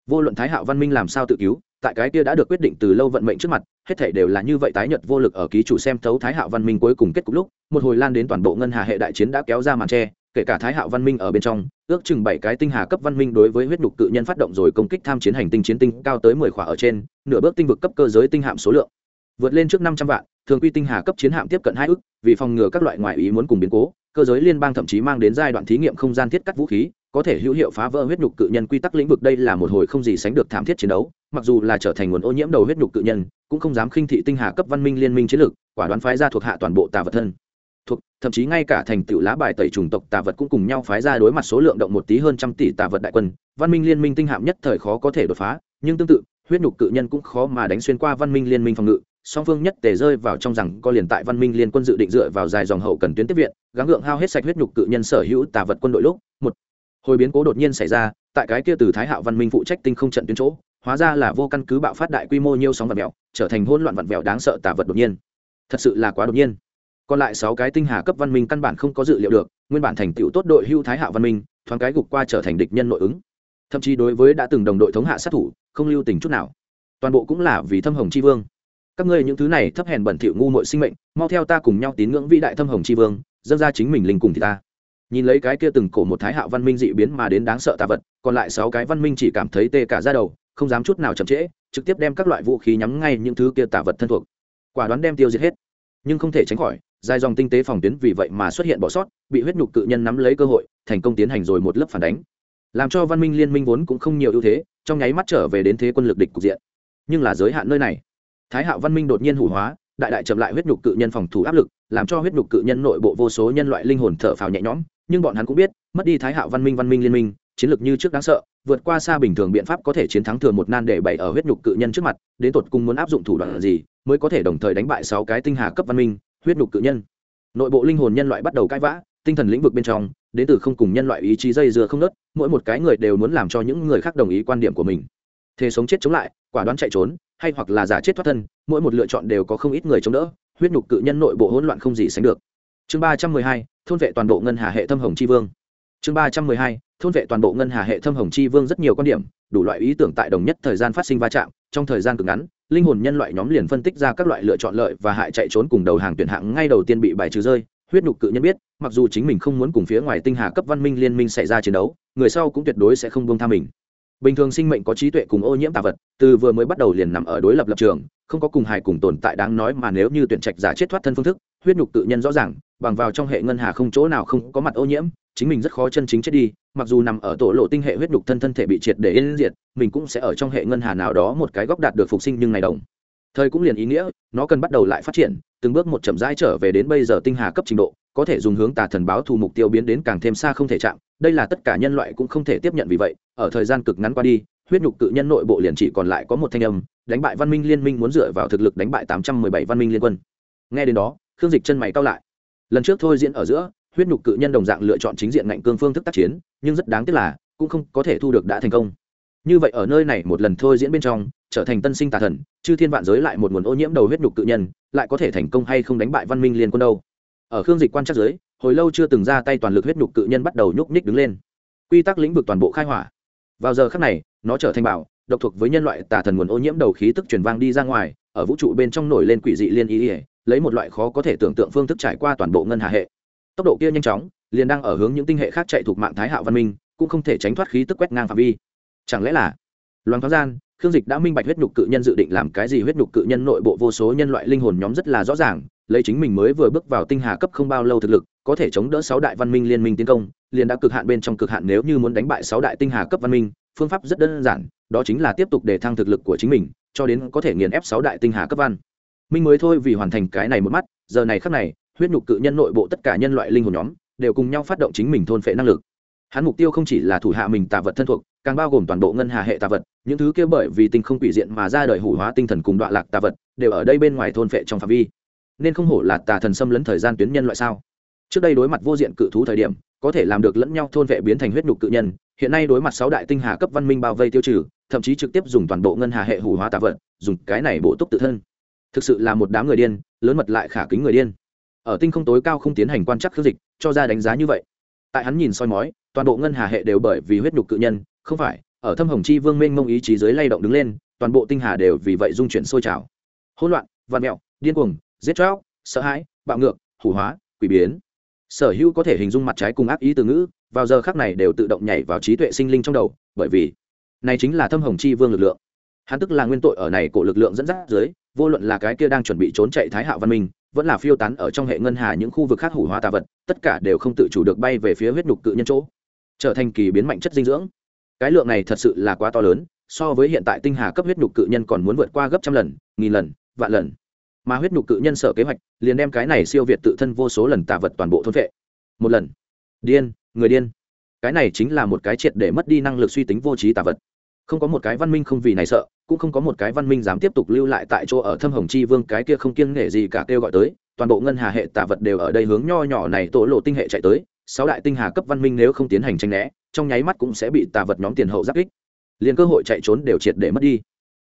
Vô luận thái hạo văn minh làm sao tự cứu, tại cái kia đã được quyết định từ lâu vận mệnh trước mặt, hết thể đều là như vậy tái nhật vô lực ở ký chủ xem thấu thái hạo văn minh cuối cùng kết cục lúc, một hồi lan đến toàn bộ ngân hà hệ đại chiến đã kéo ra màn tre kể cả thái hạo văn minh ở bên trong, ước chừng bảy cái tinh hà cấp văn minh đối với huyết nhục cự nhân phát động rồi công kích tham chiến hành tinh chiến tinh cao tới mười khỏa ở trên, nửa bước tinh vực cấp cơ giới tinh hạm số lượng. Vượt lên trước năm trăm vạn, thường quy tinh hà cấp chiến hạm tiếp cận hai ước, vì phòng ngừa các loại ngoại ý muốn cùng biến cố, cơ giới liên bang thậm chí mang đến giai đoạn thí nghiệm không gian thiết cắt vũ khí, có thể hữu hiệu phá vỡ huyết nhục cự nhân quy tắc lĩnh vực đây là một hồi không gì sánh được thảm thiết chiến đấu, mặc dù là trở thành nguồn ô nhiễm đầu huyết nhục cự nhân, cũng không dám khinh thị tinh hà cấp văn minh liên minh chiến lược, quả đoán phái ra thuộc hạ toàn bộ tà vật thân thậm chí ngay cả thành tựu lá bài tẩy chủng tộc tà vật cũng cùng nhau phái ra đối mặt số lượng động một tí hơn trăm tỷ tà vật đại quân. Văn minh liên minh tinh hạm nhất thời khó có thể đột phá, nhưng tương tự, huyết nhục cự nhân cũng khó mà đánh xuyên qua văn minh liên minh phòng ngự. Song phương nhất tề rơi vào trong rằng có liền tại văn minh liên quân dự định dựa vào dài dòng hậu cần tuyến tiếp viện, gắng gượng hao hết sạch huyết nhục cự nhân sở hữu tà vật quân đội lúc, một hồi biến cố đột nhiên xảy ra, tại cái kia từ thái hạo văn minh phụ trách tinh không trận tuyến chỗ, hóa ra là vô căn cứ bạo phát đại quy mô nhiều sóng vật mèo trở thành hỗn loạn vật mèo đáng sợ tà vật đột nhiên. Thật sự là quá đột nhiên còn lại sáu cái tinh hà cấp văn minh căn bản không có dự liệu được, nguyên bản thành tựu tốt đội hưu thái hạ văn minh, thoáng cái gục qua trở thành địch nhân nội ứng. Thậm chí đối với đã từng đồng đội thống hạ sát thủ, không lưu tình chút nào. Toàn bộ cũng là vì thâm hồng chi vương. Các ngươi những thứ này thấp hèn bẩn thỉu ngu muội sinh mệnh, mau theo ta cùng nhau tín ngưỡng vĩ đại thâm hồng chi vương, dâng ra chính mình linh cùng thì ta. Nhìn lấy cái kia từng cổ một thái hạ văn minh dị biến mà đến đáng sợ tà vật, còn lại sáu cái văn minh chỉ cảm thấy tê cả ra đầu, không dám chút nào chậm trễ, trực tiếp đem các loại vũ khí nhắm ngay những thứ kia tà vật thân thuộc. Quả đoán đem tiêu diệt hết nhưng không thể tránh khỏi, dài dòng tinh tế phòng tuyến vì vậy mà xuất hiện bỏ sót, bị huyết nhục cự nhân nắm lấy cơ hội, thành công tiến hành rồi một lớp phản đánh. Làm cho văn minh liên minh vốn cũng không nhiều ưu thế, trong nháy mắt trở về đến thế quân lực địch cục diện. Nhưng là giới hạn nơi này. Thái hạo văn minh đột nhiên hủ hóa, đại đại chậm lại huyết nhục cự nhân phòng thủ áp lực, làm cho huyết nhục cự nhân nội bộ vô số nhân loại linh hồn thở phào nhẹ nhõm, nhưng bọn hắn cũng biết, mất đi thái hạo văn minh văn minh liên minh chiến lược như trước đáng sợ, vượt qua xa bình thường biện pháp có thể chiến thắng thường một nan để bày ở huyết nhục cự nhân trước mặt, đến tột cùng muốn áp dụng thủ đoạn gì mới có thể đồng thời đánh bại sáu cái tinh hà cấp văn minh, huyết nhục cự nhân. Nội bộ linh hồn nhân loại bắt đầu cãi vã, tinh thần lĩnh vực bên trong, đến từ không cùng nhân loại ý chí dây dưa không nớt mỗi một cái người đều muốn làm cho những người khác đồng ý quan điểm của mình. Thế sống chết chống lại, quả đoán chạy trốn, hay hoặc là giả chết thoát thân, mỗi một lựa chọn đều có không ít người chống đỡ, huyết nhục cự nhân nội bộ hỗn loạn không gì sánh được. Chương ba trăm mười hai, thôn vệ toàn bộ ngân hà hệ thâm hồng chi vương chương ba trăm mười hai, thôn vệ toàn bộ ngân hà hệ thâm hồng chi vương rất nhiều quan điểm, đủ loại ý tưởng tại đồng nhất thời gian phát sinh va chạm, trong thời gian cực ngắn, linh hồn nhân loại nhóm liền phân tích ra các loại lựa chọn lợi và hại chạy trốn cùng đầu hàng tuyển hạng ngay đầu tiên bị bài trừ rơi, huyết nhục cự nhân biết, mặc dù chính mình không muốn cùng phía ngoài tinh hà cấp văn minh liên minh xảy ra chiến đấu, người sau cũng tuyệt đối sẽ không buông tha mình. Bình thường sinh mệnh có trí tuệ cùng ô nhiễm tà vật, từ vừa mới bắt đầu liền nằm ở đối lập lập trường, không có cùng hài cùng tồn tại đáng nói mà nếu như tuyển trạch giả chết thoát thân phương thức, huyết nhục tự nhân rõ ràng bằng vào trong hệ ngân hà không chỗ nào không có mặt ô nhiễm, chính mình rất khó chân chính chết đi, mặc dù nằm ở tổ lộ tinh hệ huyết nhục thân thân thể bị triệt để yên diệt, mình cũng sẽ ở trong hệ ngân hà nào đó một cái góc đạt được phục sinh nhưng ngày đồng. Thời cũng liền ý nghĩa, nó cần bắt đầu lại phát triển, từng bước một chậm rãi trở về đến bây giờ tinh hà cấp trình độ, có thể dùng hướng tà thần báo thù mục tiêu biến đến càng thêm xa không thể chạm, đây là tất cả nhân loại cũng không thể tiếp nhận vì vậy, ở thời gian cực ngắn qua đi, huyết nhục cự nhân nội bộ liền chỉ còn lại có một thanh âm, đánh bại văn minh liên minh muốn dựa vào thực lực đánh bại tám trăm mười bảy văn minh liên quân. Nghe đến đó, khương dịch chân mày cao lại lần trước thôi diễn ở giữa, huyết nhục cự nhân đồng dạng lựa chọn chính diện ngạnh cương phương thức tác chiến, nhưng rất đáng tiếc là, cũng không có thể thu được đã thành công. Như vậy ở nơi này một lần thôi diễn bên trong, trở thành tân sinh tà thần, chư thiên vạn giới lại một nguồn ô nhiễm đầu huyết nhục cự nhân, lại có thể thành công hay không đánh bại văn minh liên quân đâu? Ở khương dịch quan chắc giới hồi lâu chưa từng ra tay toàn lực huyết nhục cự nhân bắt đầu nhúc nhích đứng lên. Quy tắc lĩnh vực toàn bộ khai hỏa. Vào giờ khắc này, nó trở thành bảo, độc thuộc với nhân loại tà thần nguồn ô nhiễm đầu khí tức truyền vang đi ra ngoài, ở vũ trụ bên trong nổi lên quỷ dị liên ý ỉa lấy một loại khó có thể tưởng tượng phương thức trải qua toàn bộ ngân hà hệ. Tốc độ kia nhanh chóng, liền đang ở hướng những tinh hệ khác chạy thuộc mạng thái hạo văn minh, cũng không thể tránh thoát khí tức quét ngang phạm vi. Chẳng lẽ là loan thoáng gian, khương dịch đã minh bạch huyết nhục cự nhân dự định làm cái gì, huyết nhục cự nhân nội bộ vô số nhân loại linh hồn nhóm rất là rõ ràng, lấy chính mình mới vừa bước vào tinh hà cấp không bao lâu thực lực, có thể chống đỡ sáu đại văn minh liên minh tiến công, liền đã cực hạn bên trong cực hạn nếu như muốn đánh bại sáu đại tinh hà cấp văn minh, phương pháp rất đơn giản, đó chính là tiếp tục để thăng thực lực của chính mình, cho đến có thể nghiền ép sáu đại tinh hà cấp văn minh mới thôi vì hoàn thành cái này một mắt, giờ này khắc này, huyết nhục cự nhân nội bộ tất cả nhân loại linh hồn nhóm đều cùng nhau phát động chính mình thôn phệ năng lực. Hắn mục tiêu không chỉ là thủ hạ mình tà vật thân thuộc, càng bao gồm toàn bộ ngân hà hệ tà vật, những thứ kia bởi vì tinh không quỷ diện mà ra đời hủ hóa tinh thần cùng đoạn lạc tà vật, đều ở đây bên ngoài thôn phệ trong phạm vi. Nên không hổ là tà thần xâm lấn thời gian tuyến nhân loại sao? Trước đây đối mặt vô diện cự thú thời điểm, có thể làm được lẫn nhau thôn vệ biến thành huyết nhục cự nhân, hiện nay đối mặt sáu đại tinh hà cấp văn minh bao vây tiêu trừ, thậm chí trực tiếp dùng toàn bộ ngân hà hệ hủ hóa tà vật, dùng cái này bổ túc tự thân thực sự là một đám người điên, lớn mật lại khả kính người điên. Ở tinh không tối cao không tiến hành quan chắc khước dịch, cho ra đánh giá như vậy. Tại hắn nhìn soi mói, toàn bộ ngân hà hệ đều bởi vì huyết nhục cự nhân, không phải, ở thâm hồng chi vương minh mông ý chí dưới lay động đứng lên, toàn bộ tinh hà đều vì vậy dung chuyển sôi trào. Hỗn loạn, vạn mẹo, điên cuồng, giết chóc, sợ hãi, bạo ngược, hủ hóa, quỷ biến. Sở hữu có thể hình dung mặt trái cùng ác ý từ ngữ, vào giờ khác này đều tự động nhảy vào trí tuệ sinh linh trong đầu, bởi vì này chính là thâm hồng chi vương lực lượng hắn tức là nguyên tội ở này của lực lượng dẫn dắt dưới, vô luận là cái kia đang chuẩn bị trốn chạy thái hạo văn minh, vẫn là phiêu tán ở trong hệ ngân hà những khu vực khác hủ hóa tà vật, tất cả đều không tự chủ được bay về phía huyết nhục cự nhân chỗ, trở thành kỳ biến mạnh chất dinh dưỡng. Cái lượng này thật sự là quá to lớn, so với hiện tại tinh hà cấp huyết nhục cự nhân còn muốn vượt qua gấp trăm lần, nghìn lần, vạn lần. Mà huyết nhục cự nhân sở kế hoạch, liền đem cái này siêu việt tự thân vô số lần tà vật toàn bộ thôn vệ. Một lần. Điên, người điên. Cái này chính là một cái triệt để mất đi năng lực suy tính vô trí tà vật. Không có một cái văn minh không vì này sợ cũng không có một cái văn minh dám tiếp tục lưu lại tại chỗ ở thâm hồng chi vương cái kia không kiêng nể gì cả kêu gọi tới, toàn bộ ngân hà hệ tả vật đều ở đây hướng nho nhỏ này tổ lộ tinh hệ chạy tới, sáu đại tinh hà cấp văn minh nếu không tiến hành tranh né, trong nháy mắt cũng sẽ bị tà vật nhóm tiền hậu giáp kích. Liền cơ hội chạy trốn đều triệt để mất đi.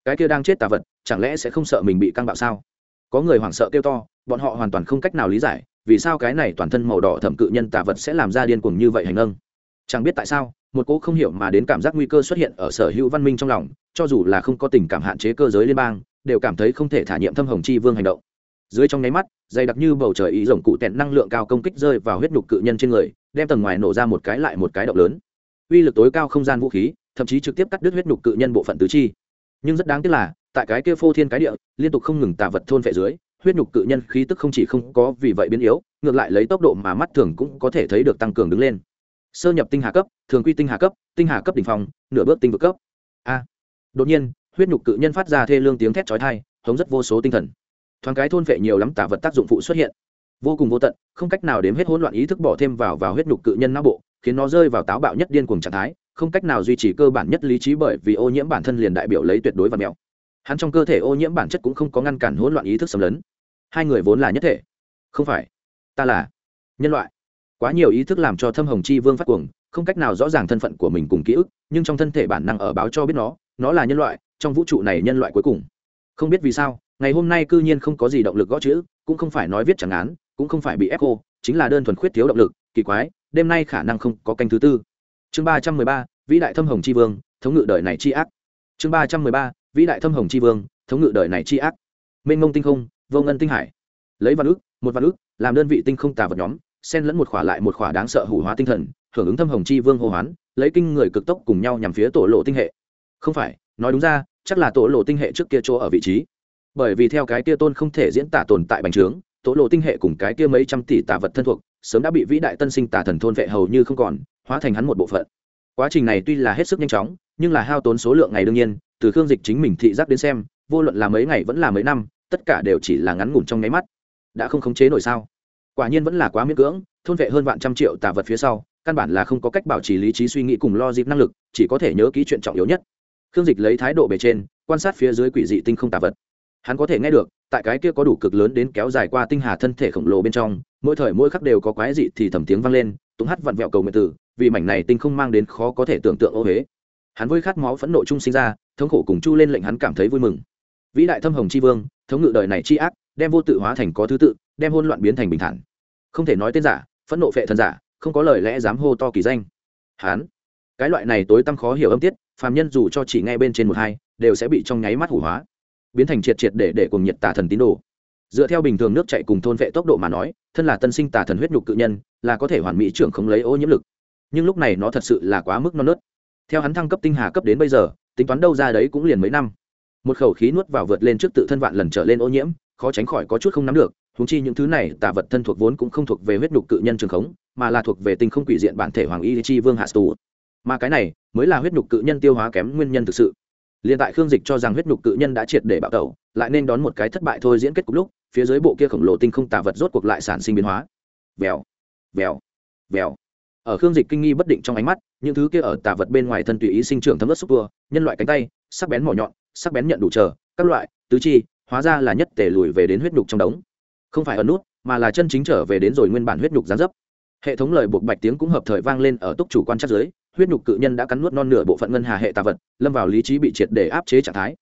Cái kia đang chết tà vật, chẳng lẽ sẽ không sợ mình bị căng bạo sao? Có người hoảng sợ kêu to, bọn họ hoàn toàn không cách nào lý giải, vì sao cái này toàn thân màu đỏ thẩm cự nhân tà vật sẽ làm ra điên cuồng như vậy hành âng chẳng biết tại sao một cỗ không hiểu mà đến cảm giác nguy cơ xuất hiện ở sở hữu văn minh trong lòng, cho dù là không có tình cảm hạn chế cơ giới liên bang, đều cảm thấy không thể thả nhiệm thâm hồng chi vương hành động. Dưới trong nháy mắt, dày đặc như bầu trời ý rồng cụ tẹn năng lượng cao công kích rơi vào huyết nhục cự nhân trên người, đem tầng ngoài nổ ra một cái lại một cái động lớn. Uy lực tối cao không gian vũ khí, thậm chí trực tiếp cắt đứt huyết nhục cự nhân bộ phận tứ chi. Nhưng rất đáng tiếc là, tại cái kia phô thiên cái địa, liên tục không ngừng tà vật thôn vệ dưới, huyết nhục cự nhân khí tức không chỉ không có vì vậy biến yếu, ngược lại lấy tốc độ mà mắt thường cũng có thể thấy được tăng cường đứng lên sơ nhập tinh hà cấp, thường quy tinh hà cấp, tinh hà cấp đ ỉ n h phòng nửa bước tinh vực cấp. A. Đột nhiên, huyết nhục cự nhân phát ra thê lương tiếng thét trói thai hống rất vô số tinh thần. Thoáng cái thôn vệ nhiều lắm tả vật tác dụng phụ xuất hiện. Vô cùng vô tận, không cách nào đếm hết hỗn loạn ý thức bỏ thêm vào vào huyết nhục cự nhân não bộ, khiến nó rơi vào táo bạo nhất điên cuồng trạng thái, không cách nào duy trì cơ bản nhất lý trí bởi vì ô nhiễm bản thân liền đại biểu lấy tuyệt đối và mèo hắn trong cơ thể ô nhiễm bản chất cũng không có ngăn cản hỗn loạn ý thức xâm lấn. Hai người vốn là nhất thể. Không phải, ta là nhân loại quá nhiều ý thức làm cho thâm hồng chi vương phát cuồng, không cách nào rõ ràng thân phận của mình cùng ký ức, nhưng trong thân thể bản năng ở báo cho biết nó nó là nhân loại, trong vũ trụ này nhân loại cuối cùng. Không biết vì sao, ngày hôm nay cư nhiên không có gì động lực gõ chữ, cũng không phải nói viết chẳng án, cũng không phải bị ép cô, chính là đơn thuần khuyết thiếu động lực, kỳ quái, đêm nay khả năng không có canh thứ tư. Chương ba trăm mười ba, vĩ đại thâm hồng c h i vương, thống ngự đời này c h i ác. Chương ba trăm mười ba, vĩ đại thâm hồng c h i vương, thống ngự đời này c h i ác. Mênh mông tinh không, vô ngân tinh hải. Lấy văn ước, một văn ước, làm đơn vị tinh không tà vật nhóm xen lẫn một khỏa lại một khỏa đáng sợ hủ hóa tinh thần, hưởng ứng thâm hồng chi vương hô hoán, lấy kinh người cực tốc cùng nhau nhằm phía tổ lộ tinh hệ. Không phải, nói đúng ra, chắc là tổ lộ tinh hệ trước kia chỗ ở vị trí. Bởi vì theo cái kia tôn không thể diễn tả tồn tại bành trướng, tổ lộ tinh hệ cùng cái kia mấy trăm tỷ tà vật thân thuộc, sớm đã bị vĩ đại tân sinh tà thần thôn vệ hầu như không còn, hóa thành hắn một bộ phận. Quá trình này tuy là hết sức nhanh chóng, nhưng là hao tốn số lượng ngày đương nhiên, từ khương dịch chính mình thị giác đến xem, vô luận là mấy ngày vẫn là mấy năm, tất cả đều chỉ là ngắn ngủn trong nháy mắt. Đã không khống chế nổi sao? Quả nhiên vẫn là quá miễn cưỡng, thôn vệ hơn vạn trăm triệu tà vật phía sau, căn bản là không có cách bảo trì lý trí suy nghĩ cùng lo dịp năng lực, chỉ có thể nhớ ký chuyện trọng yếu nhất. Khương dịch lấy thái độ bề trên, quan sát phía dưới quỷ dị tinh không tà vật. Hắn có thể nghe được, tại cái kia có đủ cực lớn đến kéo dài qua tinh hà thân thể khổng lồ bên trong, mỗi thời mỗi khắc đều có quái dị thì thầm tiếng vang lên, túng hắt vặn vẹo cầu nguyện tử, vì mảnh này tinh không mang đến khó có thể tưởng tượng ô huế hắn với khát máu phẫn nộ chung sinh ra, thống khổ cùng chu lên lệnh hắn cảm thấy vui mừng. Vĩ đại thâm hồng c h i vương, thống ngự đời này c h i ác, đem vô tự hóa thành có thứ tự đem hôn loạn biến thành bình thản. Không thể nói tên giả phẫn nộ phệ thần giả không có lời lẽ dám hô to kỳ danh. Hán, cái loại này tối tăm khó hiểu âm tiết phàm nhân dù cho chỉ nghe bên trên một hai đều sẽ bị trong nháy mắt hủ hóa. Biến thành triệt triệt để để cùng nhiệt tà thần tín đồ. Dựa theo bình thường nước chạy cùng thôn vệ tốc độ mà nói thân là tân sinh tà thần huyết nhục cự nhân là có thể hoàn mỹ trưởng không lấy ô nhiễm lực. Nhưng lúc này nó thật sự là quá mức non nớt. Theo hắn thăng cấp tinh hà cấp đến bây giờ tính toán đâu ra đấy cũng liền mấy năm. Một khẩu khí nuốt vào vượt lên trước tự thân vạn lần trở lên ô nhiễm khó tránh khỏi có chút không nắm được huống chi những thứ này, tà vật thân thuộc vốn cũng không thuộc về huyết nhục cự nhân trường khống, mà là thuộc về tinh không quỷ diện bản thể hoàng y chi vương hạ tù. Mà cái này, mới là huyết nhục cự nhân tiêu hóa kém nguyên nhân thực sự. Liền tại khương dịch cho rằng huyết nhục cự nhân đã triệt để bạo tẩu, lại nên đón một cái thất bại thôi diễn kết cục lúc, phía dưới bộ kia khổng lồ tinh không tà vật rốt cuộc lại sản sinh biến hóa. Vèo vèo vèo. Ở khương dịch kinh nghi bất định trong ánh mắt, những thứ kia ở tà vật bên ngoài thân tùy ý sinh trưởng thấm ớt xúc tua nhân loại cánh tay, sắc bén mỏ nhọn, sắc bén nhận đủ chờ các loại, tứ chi, hóa ra là nhất tể lùi về đến huyết nhục trong đống không phải ẩn nút, mà là chân chính trở về đến rồi nguyên bản huyết nhục gián dấp. Hệ thống lời buộc bạch tiếng cũng hợp thời vang lên ở túc chủ quan chắc giới huyết nhục cự nhân đã cắn nuốt non nửa bộ phận ngân hà hệ tà vật, lâm vào lý trí bị triệt để áp chế trạng thái.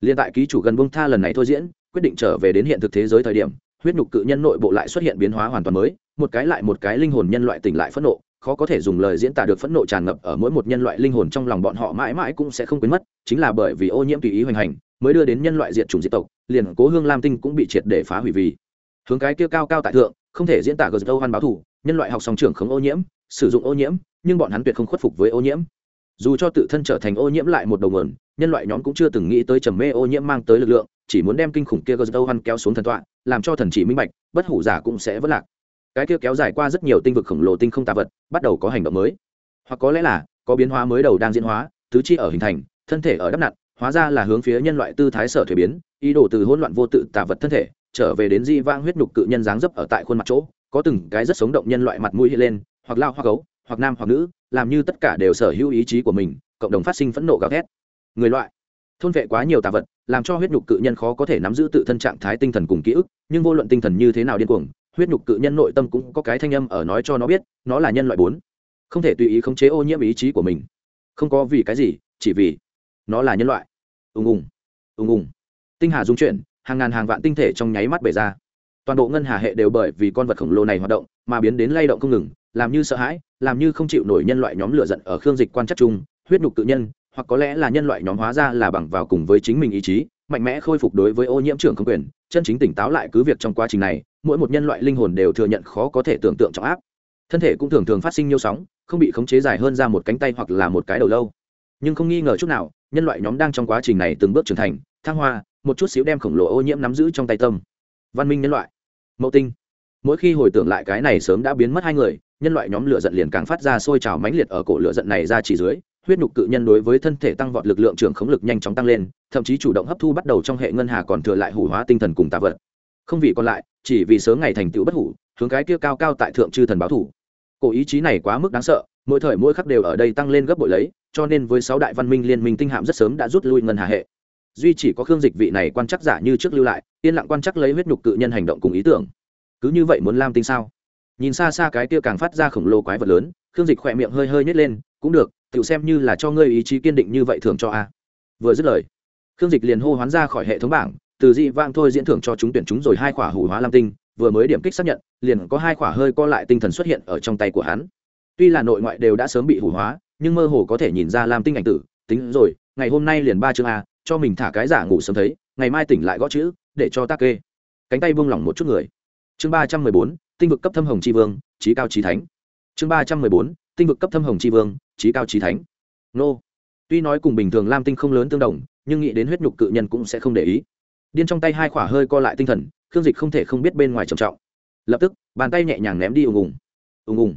Liên tại ký chủ gần bông tha lần này thôi diễn, quyết định trở về đến hiện thực thế giới thời điểm, huyết nhục cự nhân nội bộ lại xuất hiện biến hóa hoàn toàn mới, một cái lại một cái linh hồn nhân loại tỉnh lại phẫn nộ, khó có thể dùng lời diễn tả được phẫn nộ tràn ngập ở mỗi một nhân loại linh hồn trong lòng bọn họ mãi mãi cũng sẽ không quên mất, chính là bởi vì ô nhiễm tùy ý hoành hành, mới đưa đến nhân loại diệt chủng diệt tộc, liền cố hương lam tinh cũng bị triệt để phá hủy vì hướng cái kia cao cao tại thượng, không thể diễn tả gờ dâu hoan báo thủ, nhân loại học song trưởng khống ô nhiễm, sử dụng ô nhiễm, nhưng bọn hắn tuyệt không khuất phục với ô nhiễm. Dù cho tự thân trở thành ô nhiễm lại một đầu nguồn, nhân loại nhóm cũng chưa từng nghĩ tới trầm mê ô nhiễm mang tới lực lượng, chỉ muốn đem kinh khủng kia gờ dâu hoan kéo xuống thần tọa, làm cho thần chỉ minh bạch, bất hủ giả cũng sẽ vất lạc. Cái kia kéo dài qua rất nhiều tinh vực khổng lồ tinh không tà vật, bắt đầu có hành động mới. Hoặc có lẽ là, có biến hóa mới đầu đang diễn hóa, tứ chi ở hình thành, thân thể ở đắp nặn, hóa ra là hướng phía nhân loại tư thái sở thuế biến, ý đồ từ hỗn loạn vô tự tà vật thân thể trở về đến di vang huyết nhục cự nhân dáng dấp ở tại khuôn mặt chỗ, có từng cái rất sống động nhân loại mặt mũi hiện lên, hoặc lao hoặc gấu, hoặc nam hoặc nữ, làm như tất cả đều sở hữu ý chí của mình, cộng đồng phát sinh phẫn nộ gào thét. Người loại, thôn vệ quá nhiều tà vật, làm cho huyết nhục cự nhân khó có thể nắm giữ tự thân trạng thái tinh thần cùng ký ức, nhưng vô luận tinh thần như thế nào điên cuồng, huyết nhục cự nhân nội tâm cũng có cái thanh âm ở nói cho nó biết, nó là nhân loại bốn. Không thể tùy ý khống chế ô nhiễm ý chí của mình. Không có vì cái gì, chỉ vì nó là nhân loại. Ùng ùng ùng ùng. Tinh hà dung chuyển hàng ngàn hàng vạn tinh thể trong nháy mắt bể ra. Toàn bộ ngân hà hệ đều bởi vì con vật khổng lồ này hoạt động mà biến đến lay động không ngừng, làm như sợ hãi, làm như không chịu nổi nhân loại nhóm lửa giận ở khương dịch quan chắc chung, huyết nhục tự nhân, hoặc có lẽ là nhân loại nhóm hóa ra là bằng vào cùng với chính mình ý chí, mạnh mẽ khôi phục đối với ô nhiễm trưởng không quyền, chân chính tỉnh táo lại cứ việc trong quá trình này, mỗi một nhân loại linh hồn đều thừa nhận khó có thể tưởng tượng trọng áp. Thân thể cũng thường thường phát sinh nhiều sóng, không bị khống chế dài hơn ra một cánh tay hoặc là một cái đầu lâu. Nhưng không nghi ngờ chút nào, nhân loại nhóm đang trong quá trình này từng bước trưởng thành, thăng hoa một chút xíu đem khổng lồ ô nhiễm nắm giữ trong tay tâm. Văn minh nhân loại. Mẫu tinh. Mỗi khi hồi tưởng lại cái này sớm đã biến mất hai người, nhân loại nhóm lửa giận liền càng phát ra sôi trào mãnh liệt ở cổ lửa giận này ra chỉ dưới, huyết nhục cự nhân đối với thân thể tăng vọt lực lượng trưởng khống lực nhanh chóng tăng lên, thậm chí chủ động hấp thu bắt đầu trong hệ ngân hà còn thừa lại hủ hóa tinh thần cùng tạ vật. Không vì còn lại, chỉ vì sớm ngày thành tựu bất hủ, hướng cái kia cao cao tại thượng chư thần báo thủ. Cổ ý chí này quá mức đáng sợ, mỗi thời mỗi khắc đều ở đây tăng lên gấp bội lấy, cho nên với sáu đại văn minh liên minh tinh hạm rất sớm đã rút lui ngân hà hệ duy chỉ có khương dịch vị này quan chắc giả như trước lưu lại, yên lặng quan chắc lấy huyết nhục cự nhân hành động cùng ý tưởng. Cứ như vậy muốn lam tinh sao? Nhìn xa xa cái kia càng phát ra khổng lồ quái vật lớn, khương dịch khỏe miệng hơi hơi nhét lên, cũng được tự xem như là cho ngươi ý chí kiên định như vậy thường cho a. Vừa dứt lời, khương dịch liền hô hoán ra khỏi hệ thống bảng, từ dị vang thôi diễn thưởng cho chúng tuyển chúng rồi hai khỏa hủ hóa lam tinh, vừa mới điểm kích xác nhận, liền có hai khỏa hơi co lại tinh thần xuất hiện ở trong tay của hắn. Tuy là nội ngoại đều đã sớm bị hủ hóa, nhưng mơ hồ có thể nhìn ra lam tinh ảnh tử, tính rồi, ngày hôm nay liền ba chương a cho mình thả cái giả ngủ sớm thấy, ngày mai tỉnh lại gõ chữ, để cho ta kê. Cánh tay buông lỏng một chút người. Chương ba trăm mười bốn, tinh vực cấp thâm hồng tri vương trí cao trí thánh. Chương ba trăm mười bốn, tinh vực cấp thâm hồng tri vương trí cao trí thánh. Nô. Tuy nói cùng bình thường lam tinh không lớn tương đồng, nhưng nghĩ đến huyết nhục cự nhân cũng sẽ không để ý. Điên trong tay hai khỏa hơi co lại tinh thần, khương dịch không thể không biết bên ngoài trầm trọng. Lập tức, bàn tay nhẹ nhàng ném đi ùng ùng. Ùng ùng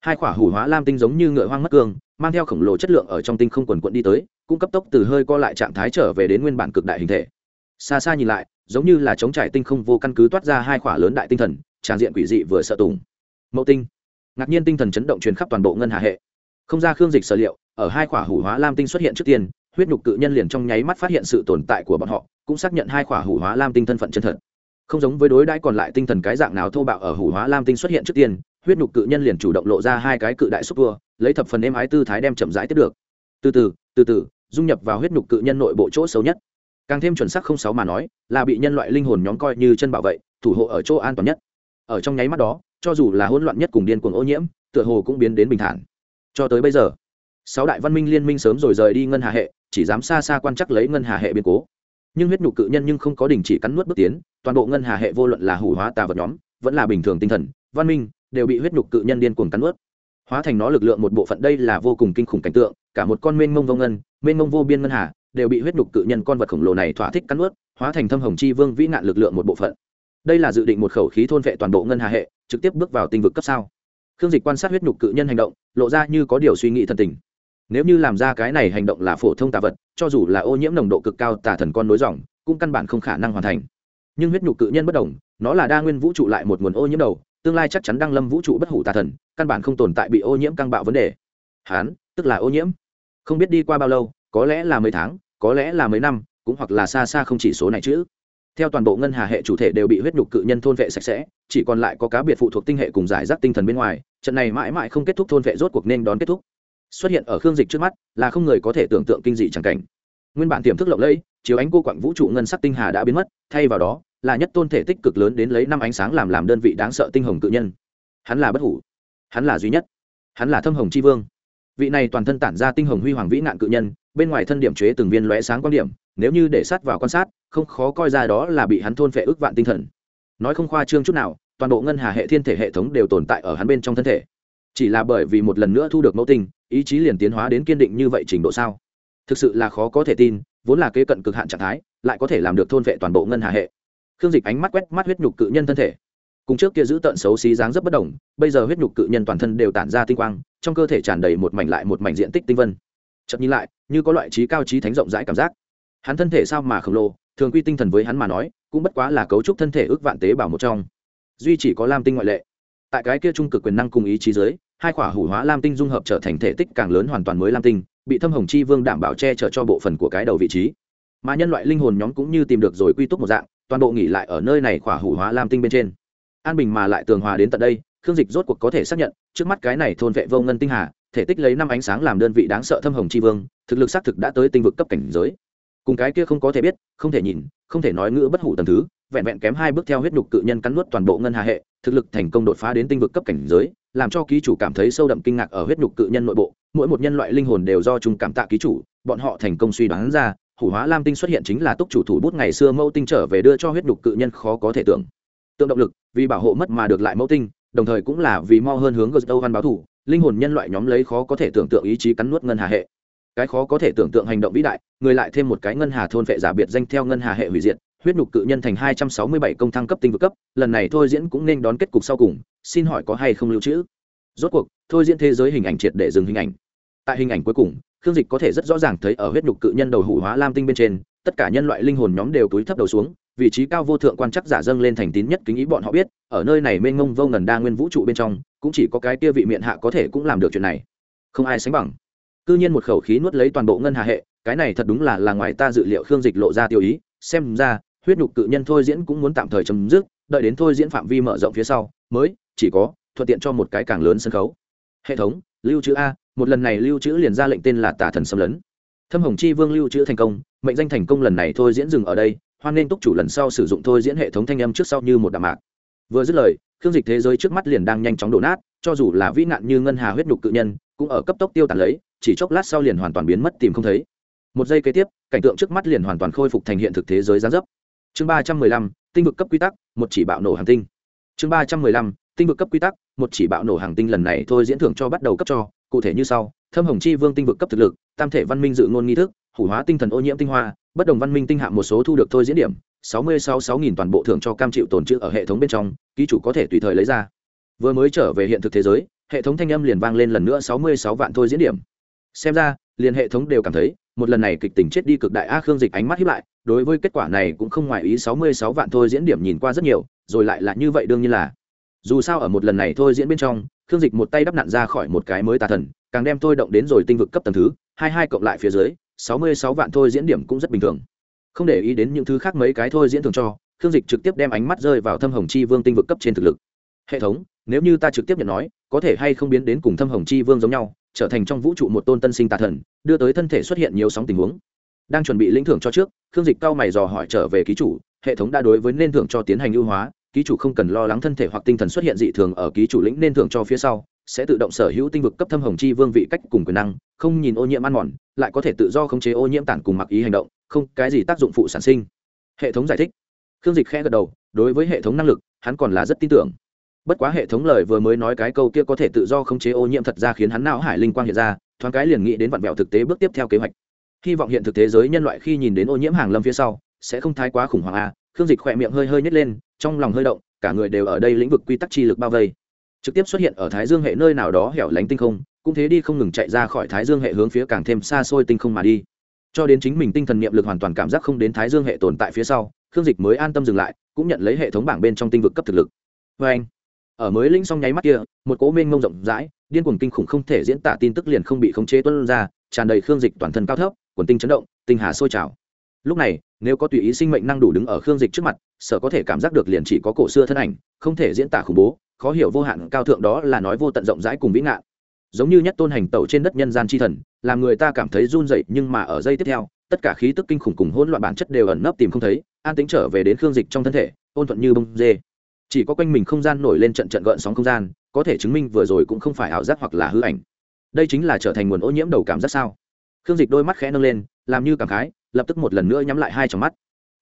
hai khỏa hủ hóa lam tinh giống như ngựa hoang mất cương, mang theo khổng lồ chất lượng ở trong tinh không quần quận đi tới, cũng cấp tốc từ hơi co lại trạng thái trở về đến nguyên bản cực đại hình thể. Xa xa nhìn lại, giống như là chống trải tinh không vô căn cứ toát ra hai khỏa lớn đại tinh thần, tràn diện quỷ dị vừa sợ tùng. Mẫu tinh. Ngạc nhiên tinh thần chấn động truyền khắp toàn bộ ngân hà hệ. Không ra khương dịch sở liệu, ở hai khỏa hủ hóa lam tinh xuất hiện trước tiên, huyết nhục cự nhân liền trong nháy mắt phát hiện sự tồn tại của bọn họ, cũng xác nhận hai khỏa hủ hóa lam tinh thân phận chân thật. Không giống với đối đãi còn lại tinh thần cái dạng nào thô bạo ở hủ hóa lam tinh xuất hiện trước tiên huyết nhục cự nhân liền chủ động lộ ra hai cái cự đại xúc tua, lấy thập phần êm ái tư thái đem chậm rãi tiếp được. Từ từ từ từ, dung nhập vào huyết nhục cự nhân nội bộ chỗ xấu nhất. Càng thêm chuẩn xác không sáu mà nói, là bị nhân loại linh hồn nhóm coi như chân bảo vệ thủ hộ ở chỗ an toàn nhất. Ở trong nháy mắt đó, cho dù là hỗn loạn nhất cùng điên cuồng ô nhiễm, tựa hồ cũng biến đến bình thản. Cho tới bây giờ, sáu đại văn minh liên minh sớm rồi rời đi ngân hà hệ, chỉ dám xa xa quan chắc lấy ngân hà hệ biến cố. Nhưng huyết nhục cự nhân nhưng không có đình chỉ cắn nuốt bước tiến, toàn bộ ngân hà hệ vô luận là hủ hóa tà vật nhóm, vẫn là bình thường tinh thần, văn minh đều bị huyết nhục cự nhân điên cuồng cắn ướt hóa thành nó lực lượng một bộ phận đây là vô cùng kinh khủng cảnh tượng, cả một con mênh mông vô ngân, mênh mông vô biên ngân hà đều bị huyết nhục cự nhân con vật khổng lồ này thỏa thích cắn ướt hóa thành thâm hồng chi vương vĩ nạn lực lượng một bộ phận. Đây là dự định một khẩu khí thôn vệ toàn bộ ngân hà hệ, trực tiếp bước vào tinh vực cấp sao. Khương dịch quan sát huyết nhục cự nhân hành động, lộ ra như có điều suy nghĩ thần tình. Nếu như làm ra cái này hành động là phổ thông tà vật, cho dù là ô nhiễm nồng độ cực cao tà thần con nối dòng, cũng căn bản không khả năng hoàn thành. Nhưng huyết nhục cự nhân bất đồng, nó là đa nguyên vũ trụ lại một nguồn ô nhiễm đầu tương lai chắc chắn đang lâm vũ trụ bất hủ tà thần, căn bản không tồn tại bị ô nhiễm căng bạo vấn đề. Hán, tức là ô nhiễm. Không biết đi qua bao lâu, có lẽ là mấy tháng, có lẽ là mấy năm, cũng hoặc là xa xa không chỉ số này chứ. Theo toàn bộ ngân hà hệ chủ thể đều bị huyết nhục cự nhân thôn vệ sạch sẽ, chỉ còn lại có cá biệt phụ thuộc tinh hệ cùng giải rác tinh thần bên ngoài, trận này mãi mãi không kết thúc thôn vệ rốt cuộc nên đón kết thúc. Xuất hiện ở khương dịch trước mắt, là không người có thể tưởng tượng kinh dị chẳng cảnh nguyên bản tiềm thức lộng lẫy, chiếu ánh cô quặng vũ trụ ngân sắc tinh hà đã biến mất, thay vào đó, là nhất tôn thể tích cực lớn đến lấy năm ánh sáng làm làm đơn vị đáng sợ tinh hồng cự nhân. Hắn là bất hủ. Hắn là duy nhất. Hắn là thâm hồng c h i vương. Vị này toàn thân tản ra tinh hồng huy hoàng vĩ nạn cự nhân, bên ngoài thân điểm chế từng viên lóe sáng quan điểm, nếu như để sát vào quan sát, không khó coi ra đó là bị hắn thôn phệ ước vạn tinh thần. Nói không khoa trương chút nào, toàn bộ ngân hà hệ thiên thể hệ thống đều tồn tại ở hắn bên trong thân thể. Chỉ là bởi vì một lần nữa thu được mẫu tinh, ý chí liền tiến hóa đến kiên định như vậy trình độ sao? Thực sự là khó có thể tin, vốn là kế cận cực hạn trạng thái, lại có thể làm được thôn vệ toàn bộ ngân hà hệ. Khương dịch ánh mắt quét mắt huyết nhục cự nhân thân thể. Cùng trước kia giữ tận xấu xí dáng rất bất đồng, bây giờ huyết nhục cự nhân toàn thân đều tản ra tinh quang, trong cơ thể tràn đầy một mảnh lại một mảnh diện tích tinh vân. Chậm nhìn lại, như có loại trí cao trí thánh rộng rãi cảm giác. Hắn thân thể sao mà khổng lồ, thường quy tinh thần với hắn mà nói, cũng bất quá là cấu trúc thân thể ước vạn tế bào một trong. Duy chỉ có lam tinh ngoại lệ. Tại cái kia trung cực quyền năng cùng ý chí giới, hai quả hủ hóa lam tinh dung hợp trở thành thể tích càng lớn hoàn toàn mới lam tinh bị thâm hồng chi vương đảm bảo che chở cho bộ phận của cái đầu vị trí. Mà nhân loại linh hồn nhóm cũng như tìm được rồi quy túc một dạng, toàn bộ nghỉ lại ở nơi này khỏa hủ hóa lam tinh bên trên. An bình mà lại tường hòa đến tận đây, khương dịch rốt cuộc có thể xác nhận, trước mắt cái này thôn vệ vô ngân tinh hà, thể tích lấy năm ánh sáng làm đơn vị đáng sợ thâm hồng chi vương, thực lực xác thực đã tới tinh vực cấp cảnh giới. Cùng cái kia không có thể biết, không thể nhìn, không thể nói ngữ bất hủ tầm thứ, vẹn vẹn kém hai bước theo huyết nhục cự nhân cắn nuốt toàn bộ ngân hà hệ, thực lực thành công đột phá đến tinh vực cấp cảnh giới, làm cho ký chủ cảm thấy sâu đậm kinh ngạc ở huyết nhục cự nhân nội bộ mỗi một nhân loại linh hồn đều do chúng cảm tạ ký chủ, bọn họ thành công suy đoán ra, hủ hóa lam tinh xuất hiện chính là túc chủ thủ bút ngày xưa mẫu tinh trở về đưa cho huyết đục cự nhân khó có thể tưởng. Tượng động lực, vì bảo hộ mất mà được lại mẫu tinh, đồng thời cũng là vì mo hơn hướng gờ đâu văn báo thủ, linh hồn nhân loại nhóm lấy khó có thể tưởng tượng ý chí cắn nuốt ngân hà hệ. Cái khó có thể tưởng tượng hành động vĩ đại, người lại thêm một cái ngân hà thôn vệ giả biệt danh theo ngân hà hệ hủy diệt, huyết nhục cự nhân thành hai trăm sáu mươi bảy công thăng cấp tinh vực cấp, lần này thôi diễn cũng nên đón kết cục sau cùng, xin hỏi có hay không lưu trữ? Rốt cuộc, thôi diễn thế giới hình ảnh triệt để dừng hình ảnh. Tại hình ảnh cuối cùng, khương dịch có thể rất rõ ràng thấy ở huyết nhục cự nhân đầu hủ hóa lam tinh bên trên, tất cả nhân loại linh hồn nhóm đều túi thấp đầu xuống, vị trí cao vô thượng quan chắc giả dâng lên thành tín nhất kính ý bọn họ biết, ở nơi này mênh mông vô ngần đa nguyên vũ trụ bên trong, cũng chỉ có cái kia vị miệng hạ có thể cũng làm được chuyện này. Không ai sánh bằng. Cư nhiên một khẩu khí nuốt lấy toàn bộ ngân hà hệ, cái này thật đúng là là ngoài ta dự liệu khương dịch lộ ra tiêu ý, xem ra, huyết nhục cự nhân thôi diễn cũng muốn tạm thời chấm dứt, đợi đến thôi diễn phạm vi mở rộng phía sau, mới chỉ có thuận tiện cho một cái càng lớn sân khấu. Hệ thống, lưu trữ a, một lần này lưu trữ liền ra lệnh tên là tà thần xâm lấn. Thâm hồng chi vương lưu trữ thành công, mệnh danh thành công lần này thôi diễn dừng ở đây, hoan nên túc chủ lần sau sử dụng thôi diễn hệ thống thanh âm trước sau như một đạm mạc. Vừa dứt lời, khương dịch thế giới trước mắt liền đang nhanh chóng đổ nát, cho dù là vĩ nạn như ngân hà huyết nhục cự nhân, cũng ở cấp tốc tiêu tàn lấy, chỉ chốc lát sau liền hoàn toàn biến mất tìm không thấy. Một giây kế tiếp, cảnh tượng trước mắt liền hoàn toàn khôi phục thành hiện thực thế giới gián dấp. Chương ba trăm mười lăm, tinh vực cấp quy tắc, một chỉ bạo nổ hàng tinh. Chương ba trăm mười lăm tinh vực cấp quy tắc, một chỉ bạo nổ hàng tinh lần này thôi diễn thưởng cho bắt đầu cấp cho, cụ thể như sau, thâm hồng chi vương tinh vực cấp thực lực, tam thể văn minh dự ngôn nghi thức, hủ hóa tinh thần ô nhiễm tinh hoa, bất đồng văn minh tinh hạng một số thu được thôi diễn điểm, sáu mươi sáu sáu nghìn toàn bộ thưởng cho cam chịu tồn trữ ở hệ thống bên trong, ký chủ có thể tùy thời lấy ra. Vừa mới trở về hiện thực thế giới, hệ thống thanh âm liền vang lên lần nữa sáu mươi sáu vạn thôi diễn điểm. Xem ra, liền hệ thống đều cảm thấy, một lần này kịch tính chết đi cực đại a khương dịch ánh mắt hiếp lại, đối với kết quả này cũng không ngoài ý sáu mươi sáu vạn thôi diễn điểm nhìn qua rất nhiều, rồi lại là như vậy đương nhiên là dù sao ở một lần này thôi diễn bên trong, khương dịch một tay đắp nạn ra khỏi một cái mới tà thần, càng đem thôi động đến rồi tinh vực cấp tầng thứ, hai hai cộng lại phía dưới, sáu mươi sáu vạn thôi diễn điểm cũng rất bình thường. Không để ý đến những thứ khác mấy cái thôi diễn thường cho, khương dịch trực tiếp đem ánh mắt rơi vào thâm hồng chi vương tinh vực cấp trên thực lực. Hệ thống, nếu như ta trực tiếp nhận nói, có thể hay không biến đến cùng thâm hồng chi vương giống nhau, trở thành trong vũ trụ một tôn tân sinh tà thần, đưa tới thân thể xuất hiện nhiều sóng tình huống. Đang chuẩn bị lĩnh thưởng cho trước, khương dịch cao mày dò hỏi trở về ký chủ, hệ thống đã đối với nên thưởng cho tiến hành ưu hóa ký chủ không cần lo lắng thân thể hoặc tinh thần xuất hiện dị thường ở ký chủ lĩnh nên thưởng cho phía sau, sẽ tự động sở hữu tinh vực cấp thâm hồng chi vương vị cách cùng quyền năng, không nhìn ô nhiễm ăn mòn, lại có thể tự do khống chế ô nhiễm tản cùng mặc ý hành động, không cái gì tác dụng phụ sản sinh. Hệ thống giải thích. Khương dịch khẽ gật đầu, đối với hệ thống năng lực, hắn còn là rất tin tưởng. Bất quá hệ thống lời vừa mới nói cái câu kia có thể tự do khống chế ô nhiễm thật ra khiến hắn não hải linh quang hiện ra, thoáng cái liền nghĩ đến vặn vẹo thực tế bước tiếp theo kế hoạch. Hy vọng hiện thực thế giới nhân loại khi nhìn đến ô nhiễm hàng lâm phía sau, sẽ không thái quá khủng hoảng a khương dịch khỏe miệng hơi hơi nhét lên, trong lòng hơi động, cả người đều ở đây lĩnh vực quy tắc chi lực bao vây. Trực tiếp xuất hiện ở thái dương hệ nơi nào đó hẻo lánh tinh không, cũng thế đi không ngừng chạy ra khỏi thái dương hệ hướng phía càng thêm xa xôi tinh không mà đi. Cho đến chính mình tinh thần niệm lực hoàn toàn cảm giác không đến thái dương hệ tồn tại phía sau, khương dịch mới an tâm dừng lại, cũng nhận lấy hệ thống bảng bên trong tinh vực cấp thực lực. Vê anh ở mới linh xong nháy mắt kia, một cố mênh mông rộng rãi, điên cuồng kinh khủng không thể diễn tả tin tức liền không bị khống chế tuân ra, tràn đầy khương dịch toàn thân cao thấp, quần tinh chấn động, tinh hà sôi trào lúc này, nếu có tùy ý sinh mệnh năng đủ đứng ở khương dịch trước mặt, sở có thể cảm giác được liền chỉ có cổ xưa thân ảnh, không thể diễn tả khủng bố, khó hiểu vô hạn cao thượng đó là nói vô tận rộng rãi cùng vĩ ngạn. Giống như nhất tôn hành tẩu trên đất nhân gian chi thần, làm người ta cảm thấy run dậy nhưng mà ở giây tiếp theo, tất cả khí tức kinh khủng cùng hỗn loạn bản chất đều ẩn nấp tìm không thấy, an tính trở về đến khương dịch trong thân thể, ôn thuận như bông dê. Chỉ có quanh mình không gian nổi lên trận trận gợn sóng không gian, có thể chứng minh vừa rồi cũng không phải ảo giác hoặc là hư ảnh. Đây chính là trở thành nguồn ô nhiễm đầu cảm giác sao? Khương dịch đôi mắt khẽ nâng lên, làm như cảm khái lập tức một lần nữa nhắm lại hai trong mắt.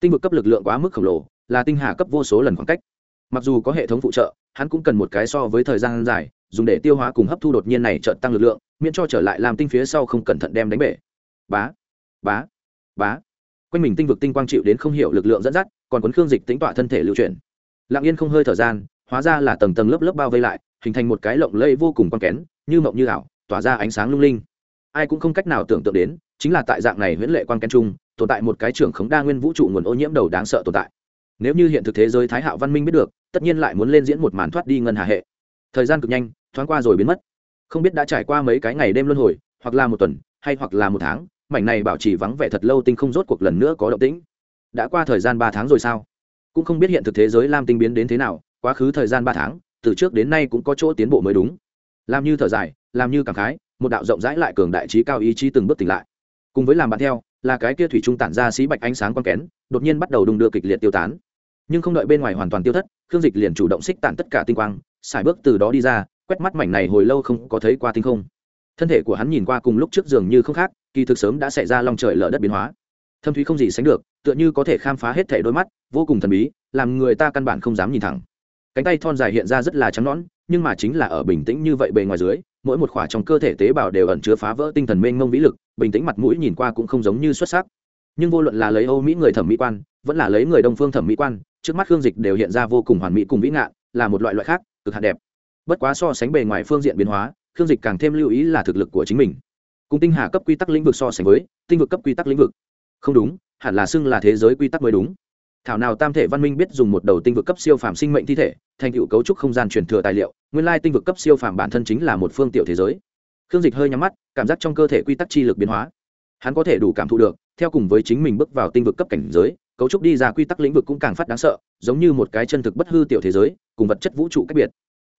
Tinh vực cấp lực lượng quá mức khổng lồ, là tinh hà cấp vô số lần khoảng cách. Mặc dù có hệ thống phụ trợ, hắn cũng cần một cái so với thời gian dài, dùng để tiêu hóa cùng hấp thu đột nhiên này trợn tăng lực lượng, miễn cho trở lại làm tinh phía sau không cẩn thận đem đánh bể. Bá bá bá. Quanh mình tinh vực tinh quang chịu đến không hiểu lực lượng dẫn dắt, còn cuốn khương dịch tính tọa thân thể lưu chuyển. Lặng yên không hơi thời gian, hóa ra là tầng tầng lớp lớp bao vây lại, hình thành một cái lộng lây vô cùng quang kén, như mộng như ảo, tỏa ra ánh sáng lung linh ai cũng không cách nào tưởng tượng đến, chính là tại dạng này huyễn lệ quan kén chung, tồn tại một cái trưởng khống đa nguyên vũ trụ nguồn ô nhiễm đầu đáng sợ tồn tại. Nếu như hiện thực thế giới thái hạo văn minh biết được, tất nhiên lại muốn lên diễn một màn thoát đi ngân hà hệ. Thời gian cực nhanh, thoáng qua rồi biến mất. Không biết đã trải qua mấy cái ngày đêm luân hồi, hoặc là một tuần, hay hoặc là một tháng, mảnh này bảo trì vắng vẻ thật lâu tinh không rốt cuộc lần nữa có động tĩnh. Đã qua thời gian ba tháng rồi sao? Cũng không biết hiện thực thế giới lam tinh biến đến thế nào, quá khứ thời gian ba tháng, từ trước đến nay cũng có chỗ tiến bộ mới đúng. Làm như thở dài, làm như cảm khái một đạo rộng rãi lại cường đại trí cao ý chí từng bước tỉnh lại. Cùng với làm bạn theo, là cái kia thủy trung tản ra xí bạch ánh sáng con kén, đột nhiên bắt đầu đung đưa kịch liệt tiêu tán. Nhưng không đợi bên ngoài hoàn toàn tiêu thất, khương dịch liền chủ động xích tản tất cả tinh quang, xài bước từ đó đi ra, quét mắt mảnh này hồi lâu không có thấy qua tinh không. Thân thể của hắn nhìn qua cùng lúc trước giường như không khác, kỳ thực sớm đã xảy ra lòng trời lở đất biến hóa. Thâm thúy không gì sánh được, tựa như có thể khám phá hết thể đôi mắt, vô cùng thần bí, làm người ta căn bản không dám nhìn thẳng. Cánh tay thon dài hiện ra rất là trắng nõn, nhưng mà chính là ở bình tĩnh như vậy bề ngoài dưới mỗi một khỏa trong cơ thể tế bào đều ẩn chứa phá vỡ tinh thần mênh mông vĩ lực, bình tĩnh mặt mũi nhìn qua cũng không giống như xuất sắc. Nhưng vô luận là lấy âu mỹ người thẩm mỹ quan, vẫn là lấy người đông phương thẩm mỹ quan, trước mắt hương dịch đều hiện ra vô cùng hoàn mỹ cùng vĩ ngạn, là một loại loại khác, cực hạt đẹp. Bất quá so sánh bề ngoài phương diện biến hóa khương dịch càng thêm lưu ý là thực lực của chính mình. Cùng tinh hà cấp quy tắc lĩnh vực so sánh với, tinh vực cấp quy tắc lĩnh vực. Không đúng, hẳn là xưng là thế giới quy tắc mới đúng thảo nào tam thể văn minh biết dùng một đầu tinh vực cấp siêu phàm sinh mệnh thi thể, thành tựu cấu trúc không gian truyền thừa tài liệu, nguyên lai tinh vực cấp siêu phàm bản thân chính là một phương tiểu thế giới. Khương dịch hơi nhắm mắt, cảm giác trong cơ thể quy tắc chi lực biến hóa. Hắn có thể đủ cảm thụ được, theo cùng với chính mình bước vào tinh vực cấp cảnh giới, cấu trúc đi ra quy tắc lĩnh vực cũng càng phát đáng sợ, giống như một cái chân thực bất hư tiểu thế giới, cùng vật chất vũ trụ cách biệt.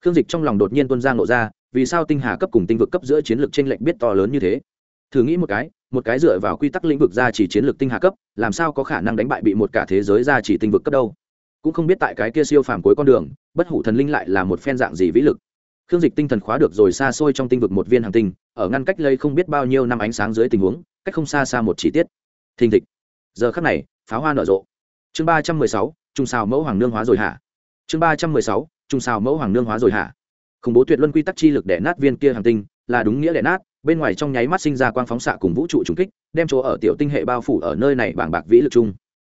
Khương dịch trong lòng đột nhiên tuân ra ngộ ra, vì sao tinh hà cấp cùng tinh vực cấp giữa chiến lược t r ê n lệch biết to lớn như thế? Thử nghĩ một cái một cái dựa vào quy tắc lĩnh vực gia chỉ chiến lược tinh hà cấp, làm sao có khả năng đánh bại bị một cả thế giới gia chỉ tinh vực cấp đâu? Cũng không biết tại cái kia siêu phàm cuối con đường, bất hủ thần linh lại là một phen dạng gì vĩ lực. Khương dịch tinh thần khóa được rồi xa xôi trong tinh vực một viên hàng tinh, ở ngăn cách lây không biết bao nhiêu năm ánh sáng dưới tình huống, cách không xa xa một chi tiết. Thình thịch. Giờ khắc này, pháo hoa nở rộ. Chương ba trăm mười sáu trung sao mẫu hoàng nương hóa rồi hả? Chương ba trăm mười sáu trung sao mẫu hoàng nương hóa rồi hả? Khủng bố tuyệt luân quy tắc chi lực đẻ nát viên kia hàng tinh, là đúng nghĩa đẻ nát bên ngoài trong nháy mắt sinh ra quang phóng xạ cùng vũ trụ trùng kích, đem chỗ ở tiểu tinh hệ bao phủ ở nơi này bảng bạc vĩ lực chung.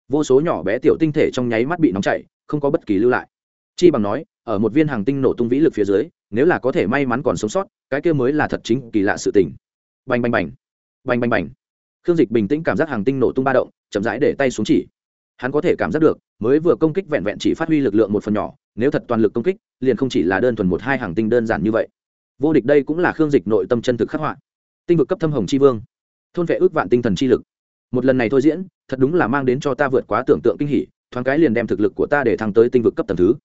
Vô số nhỏ bé tiểu tinh thể trong nháy mắt bị nóng chảy, không có bất kỳ lưu lại. Chi bằng nói, ở một viên hàng tinh nổ tung vĩ lực phía dưới, nếu là có thể may mắn còn sống sót, cái kia mới là thật chính kỳ lạ sự tình. Bành bành bành. Bành bành bành. Khương dịch bình tĩnh cảm giác hàng tinh nổ tung ba động, chậm rãi để tay xuống chỉ. Hắn có thể cảm giác được, mới vừa công kích vẹn vẹn chỉ phát huy lực lượng một phần nhỏ, nếu thật toàn lực công kích, liền không chỉ là đơn thuần một hai hàng tinh đơn giản như vậy vô địch đây cũng là khương dịch nội tâm chân thực khắc họa. Tinh vực cấp thâm hồng c h i vương. Thôn vệ ước vạn tinh thần chi lực. Một lần này thôi diễn, thật đúng là mang đến cho ta vượt quá tưởng tượng kinh hỉ, thoáng cái liền đem thực lực của ta để thăng tới tinh vực cấp tầm thứ.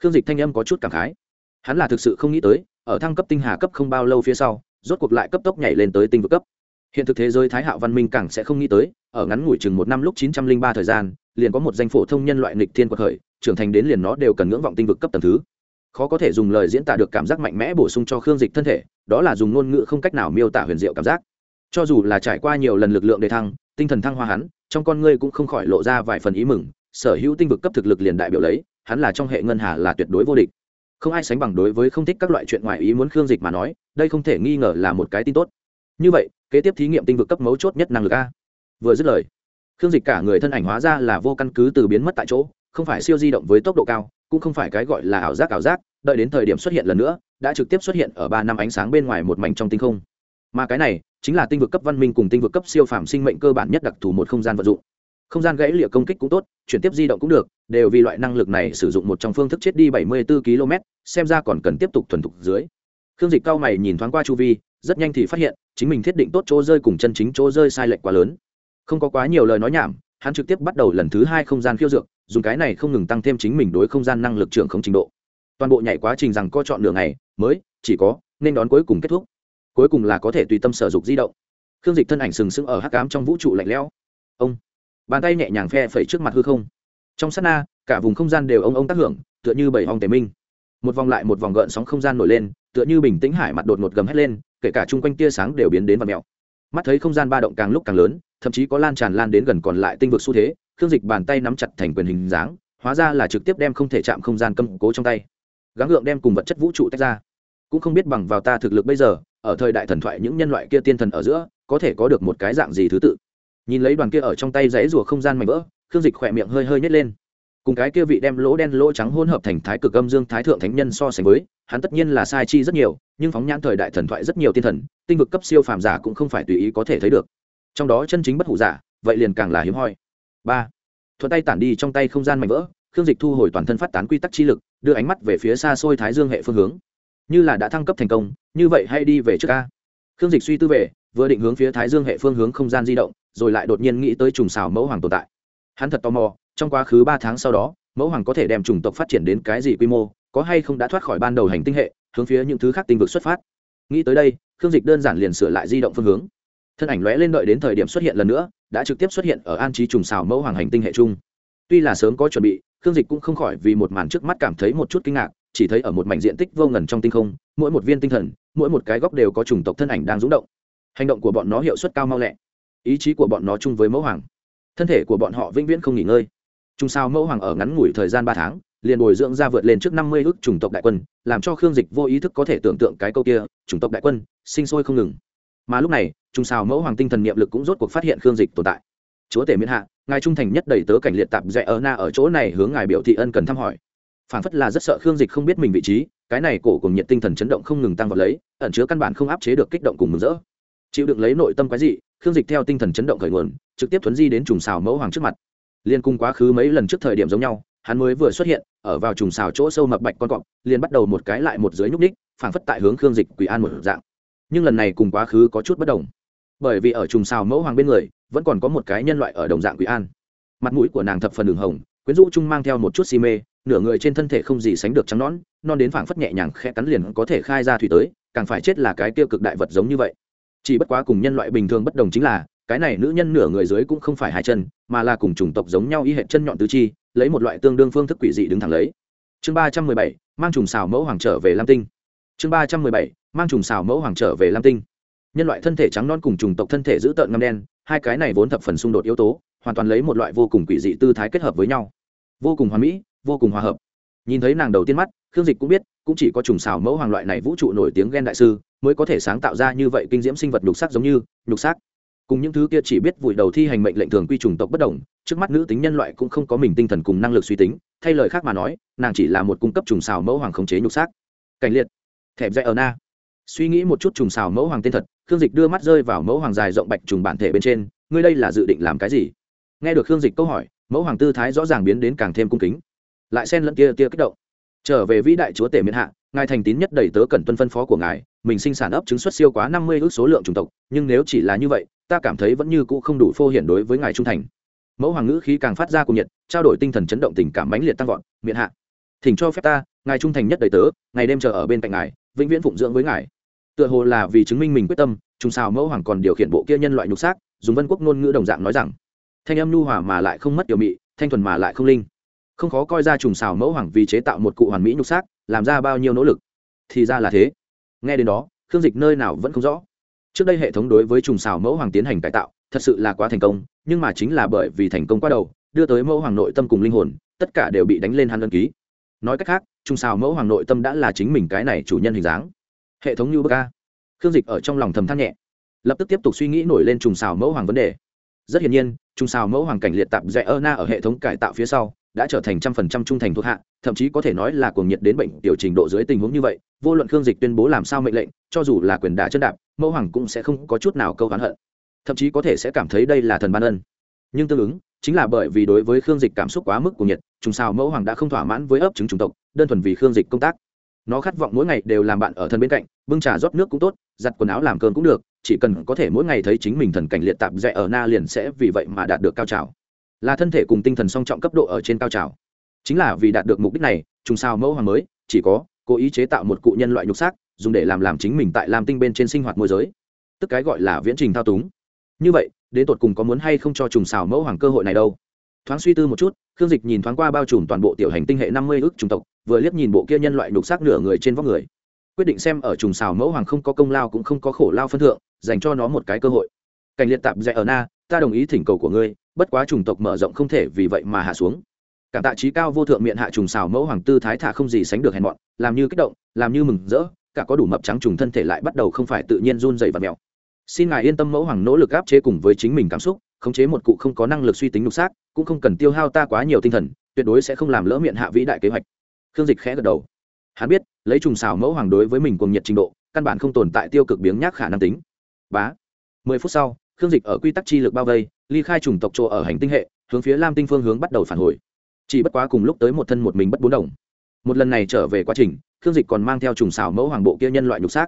Khương dịch thanh âm có chút cảm khái. Hắn là thực sự không nghĩ tới, ở thăng cấp tinh hà cấp không bao lâu phía sau, rốt cuộc lại cấp tốc nhảy lên tới tinh vực cấp. Hiện thực thế giới thái hạo văn minh càng sẽ không nghĩ tới, ở ngắn ngủi chừng một năm lúc chín trăm linh ba thời gian, liền có một danh phổ thông nhân loại nghịch thiên cuộc khởi, trưởng thành đến liền nó đều cần ngưỡng vọng tinh vực cấp tầng thứ khó có thể dùng lời diễn tả được cảm giác mạnh mẽ bổ sung cho khương dịch thân thể, đó là dùng ngôn ngữ không cách nào miêu tả huyền diệu cảm giác. Cho dù là trải qua nhiều lần lực lượng đề thăng, tinh thần thăng hoa hắn, trong con ngươi cũng không khỏi lộ ra vài phần ý mừng, sở hữu tinh vực cấp thực lực liền đại biểu lấy, hắn là trong hệ ngân hà là tuyệt đối vô địch. Không ai sánh bằng đối với không thích các loại chuyện ngoài ý muốn khương dịch mà nói, đây không thể nghi ngờ là một cái tin tốt. Như vậy, kế tiếp thí nghiệm tinh vực cấp mấu chốt nhất năng lực a. Vừa dứt lời, khương dịch cả người thân ảnh hóa ra là vô căn cứ từ biến mất tại chỗ, không phải siêu di động với tốc độ cao cũng không phải cái gọi là ảo giác ảo giác, đợi đến thời điểm xuất hiện lần nữa, đã trực tiếp xuất hiện ở ba năm ánh sáng bên ngoài một mảnh trong tinh không. Mà cái này chính là tinh vực cấp văn minh cùng tinh vực cấp siêu phàm sinh mệnh cơ bản nhất đặc thù một không gian vận dụng. Không gian gãy lịa công kích cũng tốt, chuyển tiếp di động cũng được, đều vì loại năng lực này sử dụng một trong phương thức chết đi bảy mươi 74 km, xem ra còn cần tiếp tục thuần thục dưới. Khương dịch cao mày nhìn thoáng qua chu vi, rất nhanh thì phát hiện, chính mình thiết định tốt chỗ rơi cùng chân chính chỗ rơi sai lệch quá lớn. Không có quá nhiều lời nói nhảm hắn trực tiếp bắt đầu lần thứ hai không gian khiêu dược, dùng cái này không ngừng tăng thêm chính mình đối không gian năng lực trưởng không trình độ. Toàn bộ nhảy quá trình rằng co chọn nửa ngày, mới chỉ có nên đón cuối cùng kết thúc. Cuối cùng là có thể tùy tâm sở dục di động. Khương dịch thân ảnh sừng sững ở hắc ám trong vũ trụ lạnh lẽo. Ông, bàn tay nhẹ nhàng phe phẩy trước mặt hư không. Trong sát na, cả vùng không gian đều ông ông tác hưởng, tựa như bảy hòng tề minh. Một vòng lại một vòng gợn sóng không gian nổi lên, tựa như bình tĩnh hải mặt đột ngột gầm hét lên, kể cả chung quanh tia sáng đều biến đến và mèo. Mắt thấy không gian ba động càng lúc càng lớn thậm chí có lan tràn lan đến gần còn lại tinh vực xu thế, khương dịch bàn tay nắm chặt thành quyền hình dáng, hóa ra là trực tiếp đem không thể chạm không gian cầm cố trong tay. Gắng gượng đem cùng vật chất vũ trụ tách ra. Cũng không biết bằng vào ta thực lực bây giờ, ở thời đại thần thoại những nhân loại kia tiên thần ở giữa, có thể có được một cái dạng gì thứ tự. Nhìn lấy đoàn kia ở trong tay dãy rùa không gian mảnh vỡ, khương dịch khỏe miệng hơi hơi nhét lên. Cùng cái kia vị đem lỗ đen lỗ trắng hỗn hợp thành thái cực âm dương thái thượng thánh nhân so sánh với, hắn tất nhiên là sai chi rất nhiều, nhưng phóng nhãn thời đại thần thoại rất nhiều tiên thần, tinh vực cấp siêu phàm giả cũng không phải tùy ý có thể thấy được trong đó chân chính bất hủ giả, vậy liền càng là hiếm hoi. Ba, thuận tay tản đi trong tay không gian mạnh vỡ, khương dịch thu hồi toàn thân phát tán quy tắc chi lực, đưa ánh mắt về phía xa xôi thái dương hệ phương hướng. Như là đã thăng cấp thành công, như vậy hay đi về trước ca khương dịch suy tư về, vừa định hướng phía thái dương hệ phương hướng không gian di động, rồi lại đột nhiên nghĩ tới trùng xào mẫu hoàng tồn tại. Hắn thật tò mò, trong quá khứ ba tháng sau đó, mẫu hoàng có thể đem chủng tộc phát triển đến cái gì quy mô, có hay không đã thoát khỏi ban đầu hành tinh hệ, hướng phía những thứ khác tinh vực xuất phát. Nghĩ tới đây, khương dịch đơn giản liền sửa lại di động phương hướng thân ảnh lóe lên đợi đến thời điểm xuất hiện lần nữa đã trực tiếp xuất hiện ở an trí trùng xào mẫu hoàng hành tinh hệ Trung. tuy là sớm có chuẩn bị khương dịch cũng không khỏi vì một màn trước mắt cảm thấy một chút kinh ngạc chỉ thấy ở một mảnh diện tích vô ngần trong tinh không mỗi một viên tinh thần mỗi một cái góc đều có chủng tộc thân ảnh đang rúng động hành động của bọn nó hiệu suất cao mau lẹ ý chí của bọn nó chung với mẫu hoàng thân thể của bọn họ vĩnh viễn không nghỉ ngơi Trùng sao mẫu hoàng ở ngắn ngủi thời gian ba tháng, liền bồi dưỡng ra vượt lên trước năm mươi ước chủng tộc đại quân, làm cho Khương Dịch vô ý thức có thể tưởng tượng cái câu kia, chủng tộc đại quân, sinh sôi không ngừng. Mà lúc này, Trung sao mẫu hoàng tinh thần niệm lực cũng rốt cuộc phát hiện Khương Dịch tồn tại. Chúa tể miễn hạ, ngài trung thành nhất đầy tớ cảnh liệt tạp dạy ở na ở chỗ này hướng ngài biểu thị ân cần thăm hỏi. Phản phất là rất sợ Khương Dịch không biết mình vị trí, cái này cổ cùng nhiệt tinh thần chấn động không ngừng tăng vào lấy, ẩn chứa căn bản không áp chế được kích động cùng mừng rỡ. Chịu đựng lấy nội tâm quái dị, Khương Dịch theo tinh thần chấn động khởi nguồn, trực tiếp thuấn di đến trùng xào mẫu hoàng trước mặt liên cung quá khứ mấy lần trước thời điểm giống nhau hắn mới vừa xuất hiện ở vào trùng xào chỗ sâu mập bạch con cọp liền bắt đầu một cái lại một dưới nhúc ních phảng phất tại hướng khương dịch quỷ an một dạng nhưng lần này cùng quá khứ có chút bất đồng. Bởi vì ở trùng xào mẫu hoàng bên người, vẫn còn có một cái nhân loại ở đồng dạng quỷ an. Mặt mũi của nàng thập phần đường hồng, quyến rũ chung mang theo một chút si mê, nửa người trên thân thể không gì sánh được trắng nón non đến phảng phất nhẹ nhàng khẽ cắn liền có thể khai ra thủy tới, càng phải chết là cái tiêu cực đại vật giống như vậy. Chỉ bất quá cùng nhân loại bình thường bất đồng chính là, cái này nữ nhân nửa người dưới cũng không phải hai chân, mà là cùng chủng tộc giống nhau y hệ chân nhọn tứ chi, lấy một loại tương đương phương thức quỷ dị đứng thẳng lấy. Chương ba trăm mười bảy, mang trùng xào mẫu hoàng trở về lam tinh. Chương ba trăm mười bảy mang trùng xào mẫu hoàng trở về lam tinh. Nhân loại thân thể trắng non cùng trùng tộc thân thể giữ tợn ngâm đen, hai cái này vốn thập phần xung đột yếu tố, hoàn toàn lấy một loại vô cùng quỷ dị tư thái kết hợp với nhau. Vô cùng hoàn mỹ, vô cùng hòa hợp. Nhìn thấy nàng đầu tiên mắt, khương dịch cũng biết, cũng chỉ có trùng xào mẫu hoàng loại này vũ trụ nổi tiếng ghen đại sư mới có thể sáng tạo ra như vậy kinh diễm sinh vật nhục sắc giống như, nhục sắc. Cùng những thứ kia chỉ biết vùi đầu thi hành mệnh lệnh thường quy trùng tộc bất đồng, trước mắt nữ tính nhân loại cũng không có mình tinh thần cùng năng lực suy tính, thay lời khác mà nói, nàng chỉ là một cung cấp trùng xào mẫu hoàng khống chế nhục sắc. Cảnh liệt. Thẹp dạy ở na suy nghĩ một chút trùng xào mẫu hoàng tên thật, khương dịch đưa mắt rơi vào mẫu hoàng dài rộng bạch trùng bản thể bên trên, ngươi đây là dự định làm cái gì? Nghe được khương dịch câu hỏi, mẫu hoàng tư thái rõ ràng biến đến càng thêm cung kính. Lại xen lẫn kia tia kích động. Trở về vĩ đại chúa tể miền hạ, ngài thành tín nhất đầy tớ cần tuân phân phó của ngài, mình sinh sản ấp chứng xuất siêu quá năm mươi ước số lượng chủng tộc, nhưng nếu chỉ là như vậy, ta cảm thấy vẫn như cũ không đủ phô hiển đối với ngài trung thành. Mẫu hoàng ngữ khí càng phát ra cùng nhiệt, trao đổi tinh thần chấn động tình cảm mãnh liệt tăng vọt miệng hạ, thỉnh cho phép ta, ngài trung thành nhất đầy tớ, ngày đêm chờ ở bên cạnh ngài, vĩnh viễn phụng dưỡng với ngài tựa hồ là vì chứng minh mình quyết tâm, trùng xào mẫu hoàng còn điều khiển bộ kia nhân loại nhục xác, dùng vân quốc ngôn ngữ đồng dạng nói rằng, thanh âm nhu hòa mà lại không mất điều mị, thanh thuần mà lại không linh. Không khó coi ra trùng xào mẫu hoàng vì chế tạo một cụ hoàn mỹ nhục xác, làm ra bao nhiêu nỗ lực. Thì ra là thế. Nghe đến đó, khương dịch nơi nào vẫn không rõ. Trước đây hệ thống đối với trùng xào mẫu hoàng tiến hành cải tạo, thật sự là quá thành công, nhưng mà chính là bởi vì thành công quá đầu, đưa tới mẫu hoàng nội tâm cùng linh hồn, tất cả đều bị đánh lên hắn đơn ký. Nói cách khác, trùng xào mẫu hoàng nội tâm đã là chính mình cái này chủ nhân hình dáng hệ thống như bơ a. Khương dịch ở trong lòng thầm than nhẹ, lập tức tiếp tục suy nghĩ nổi lên trùng xào mẫu hoàng vấn đề. Rất hiển nhiên, trùng xào mẫu hoàng cảnh liệt tạp dạy ơ na ở hệ thống cải tạo phía sau đã trở thành trăm phần trăm trung thành thuộc hạ, thậm chí có thể nói là cuồng nhiệt đến bệnh tiểu trình độ dưới tình huống như vậy, vô luận khương dịch tuyên bố làm sao mệnh lệnh, cho dù là quyền đả chân đạp, mẫu hoàng cũng sẽ không có chút nào câu hắn hận. Thậm chí có thể sẽ cảm thấy đây là thần ban ân. Nhưng tương ứng, chính là bởi vì đối với khương dịch cảm xúc quá mức cuồng nhiệt, trùng xào mẫu hoàng đã không thỏa mãn với ấp chứng chủng tộc, đơn thuần vì khương dịch công tác nó khát vọng mỗi ngày đều làm bạn ở thân bên cạnh, bưng trà rót nước cũng tốt, giặt quần áo làm cơm cũng được, chỉ cần có thể mỗi ngày thấy chính mình thần cảnh liệt tạp dạy ở na liền sẽ vì vậy mà đạt được cao trào. Là thân thể cùng tinh thần song trọng cấp độ ở trên cao trào. Chính là vì đạt được mục đích này, trùng sao mẫu hoàng mới, chỉ có cố ý chế tạo một cụ nhân loại nhục xác, dùng để làm làm chính mình tại lam tinh bên trên sinh hoạt môi giới. Tức cái gọi là viễn trình thao túng. Như vậy, đến tột cùng có muốn hay không cho trùng xào mẫu hoàng cơ hội này đâu? Thoáng suy tư một chút, khương dịch nhìn thoáng qua bao trùm toàn bộ tiểu hành tinh hệ năm mươi ước chủng tộc vừa liếc nhìn bộ kia nhân loại nhục xác nửa người trên vóc người. Quyết định xem ở trùng xào mẫu hoàng không có công lao cũng không có khổ lao phân thượng, dành cho nó một cái cơ hội. Cảnh liệt tạp dạy ở na, ta đồng ý thỉnh cầu của ngươi, bất quá chủng tộc mở rộng không thể vì vậy mà hạ xuống. Cảm tạ trí cao vô thượng miệng hạ trùng xào mẫu hoàng tư thái thả không gì sánh được hèn mọn, làm như kích động, làm như mừng rỡ, cả có đủ mập trắng trùng thân thể lại bắt đầu không phải tự nhiên run dày và mèo. Xin ngài yên tâm mẫu hoàng nỗ lực áp chế cùng với chính mình cảm xúc, khống chế một cụ không có năng lực suy tính nhục xác, cũng không cần tiêu hao ta quá nhiều tinh thần, tuyệt đối sẽ không làm lỡ miệng hạ vĩ đại kế hoạch khương dịch khẽ gật đầu. Hắn biết, lấy trùng xào mẫu hoàng đối với mình cùng nhiệt trình độ, căn bản không tồn tại tiêu cực biếng nhác khả năng tính. Bá. Mười phút sau, khương dịch ở quy tắc chi lực bao vây, ly khai chủng tộc chỗ ở hành tinh hệ, hướng phía lam tinh phương hướng bắt đầu phản hồi. Chỉ bất quá cùng lúc tới một thân một mình bất bốn đồng. Một lần này trở về quá trình, khương dịch còn mang theo trùng xào mẫu hoàng bộ kia nhân loại nhục xác.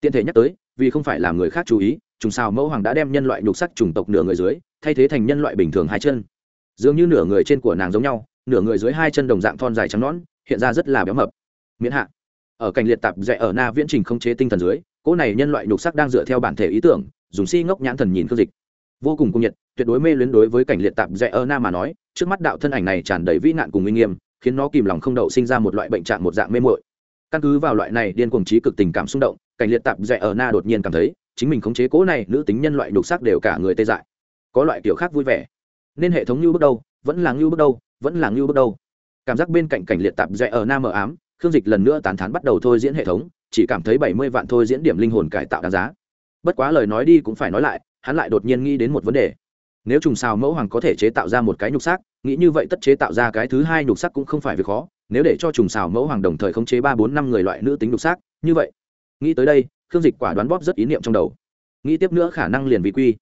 Tiện thể nhắc tới, vì không phải là người khác chú ý, trùng xào mẫu hoàng đã đem nhân loại nhục sắc chủng tộc nửa người dưới, thay thế thành nhân loại bình thường hai chân. Dường như nửa người trên của nàng giống nhau, nửa người dưới hai chân đồng dạng thon dài trắng nõn hiện ra rất là béo mập. Miễn hạ. Ở cảnh liệt tạp dạy ở na viễn trình không chế tinh thần dưới, cỗ này nhân loại nhục sắc đang dựa theo bản thể ý tưởng, dùng si ngốc nhãn thần nhìn khương dịch. Vô cùng cung nhiệt, tuyệt đối mê luyến đối với cảnh liệt tạp dạy ở na mà nói, trước mắt đạo thân ảnh này tràn đầy vĩ nạn cùng uy nghiêm, khiến nó kìm lòng không đậu sinh ra một loại bệnh trạng một dạng mê muội. Căn cứ vào loại này điên cuồng trí cực tình cảm xung động, cảnh liệt tạp dạy ở na đột nhiên cảm thấy, chính mình khống chế cố này nữ tính nhân loại nhục sắc đều cả người tê dại. Có loại kiểu khác vui vẻ. Nên hệ thống như bước đâu vẫn là như bước đâu vẫn là như bước đâu cảm giác bên cạnh cảnh liệt tạp dạy ở nam mờ ám, khương dịch lần nữa tán thán bắt đầu thôi diễn hệ thống, chỉ cảm thấy bảy mươi vạn thôi diễn điểm linh hồn cải tạo đáng giá. Bất quá lời nói đi cũng phải nói lại, hắn lại đột nhiên nghĩ đến một vấn đề. Nếu trùng xào mẫu hoàng có thể chế tạo ra một cái nhục xác nghĩ như vậy tất chế tạo ra cái thứ hai nhục xác cũng không phải việc khó, nếu để cho trùng xào mẫu hoàng đồng thời khống chế ba bốn năm người loại nữ tính nhục xác như vậy. Nghĩ tới đây, khương dịch quả đoán bóp rất ý niệm trong đầu. Nghĩ tiếp nữa khả năng liền vị quy.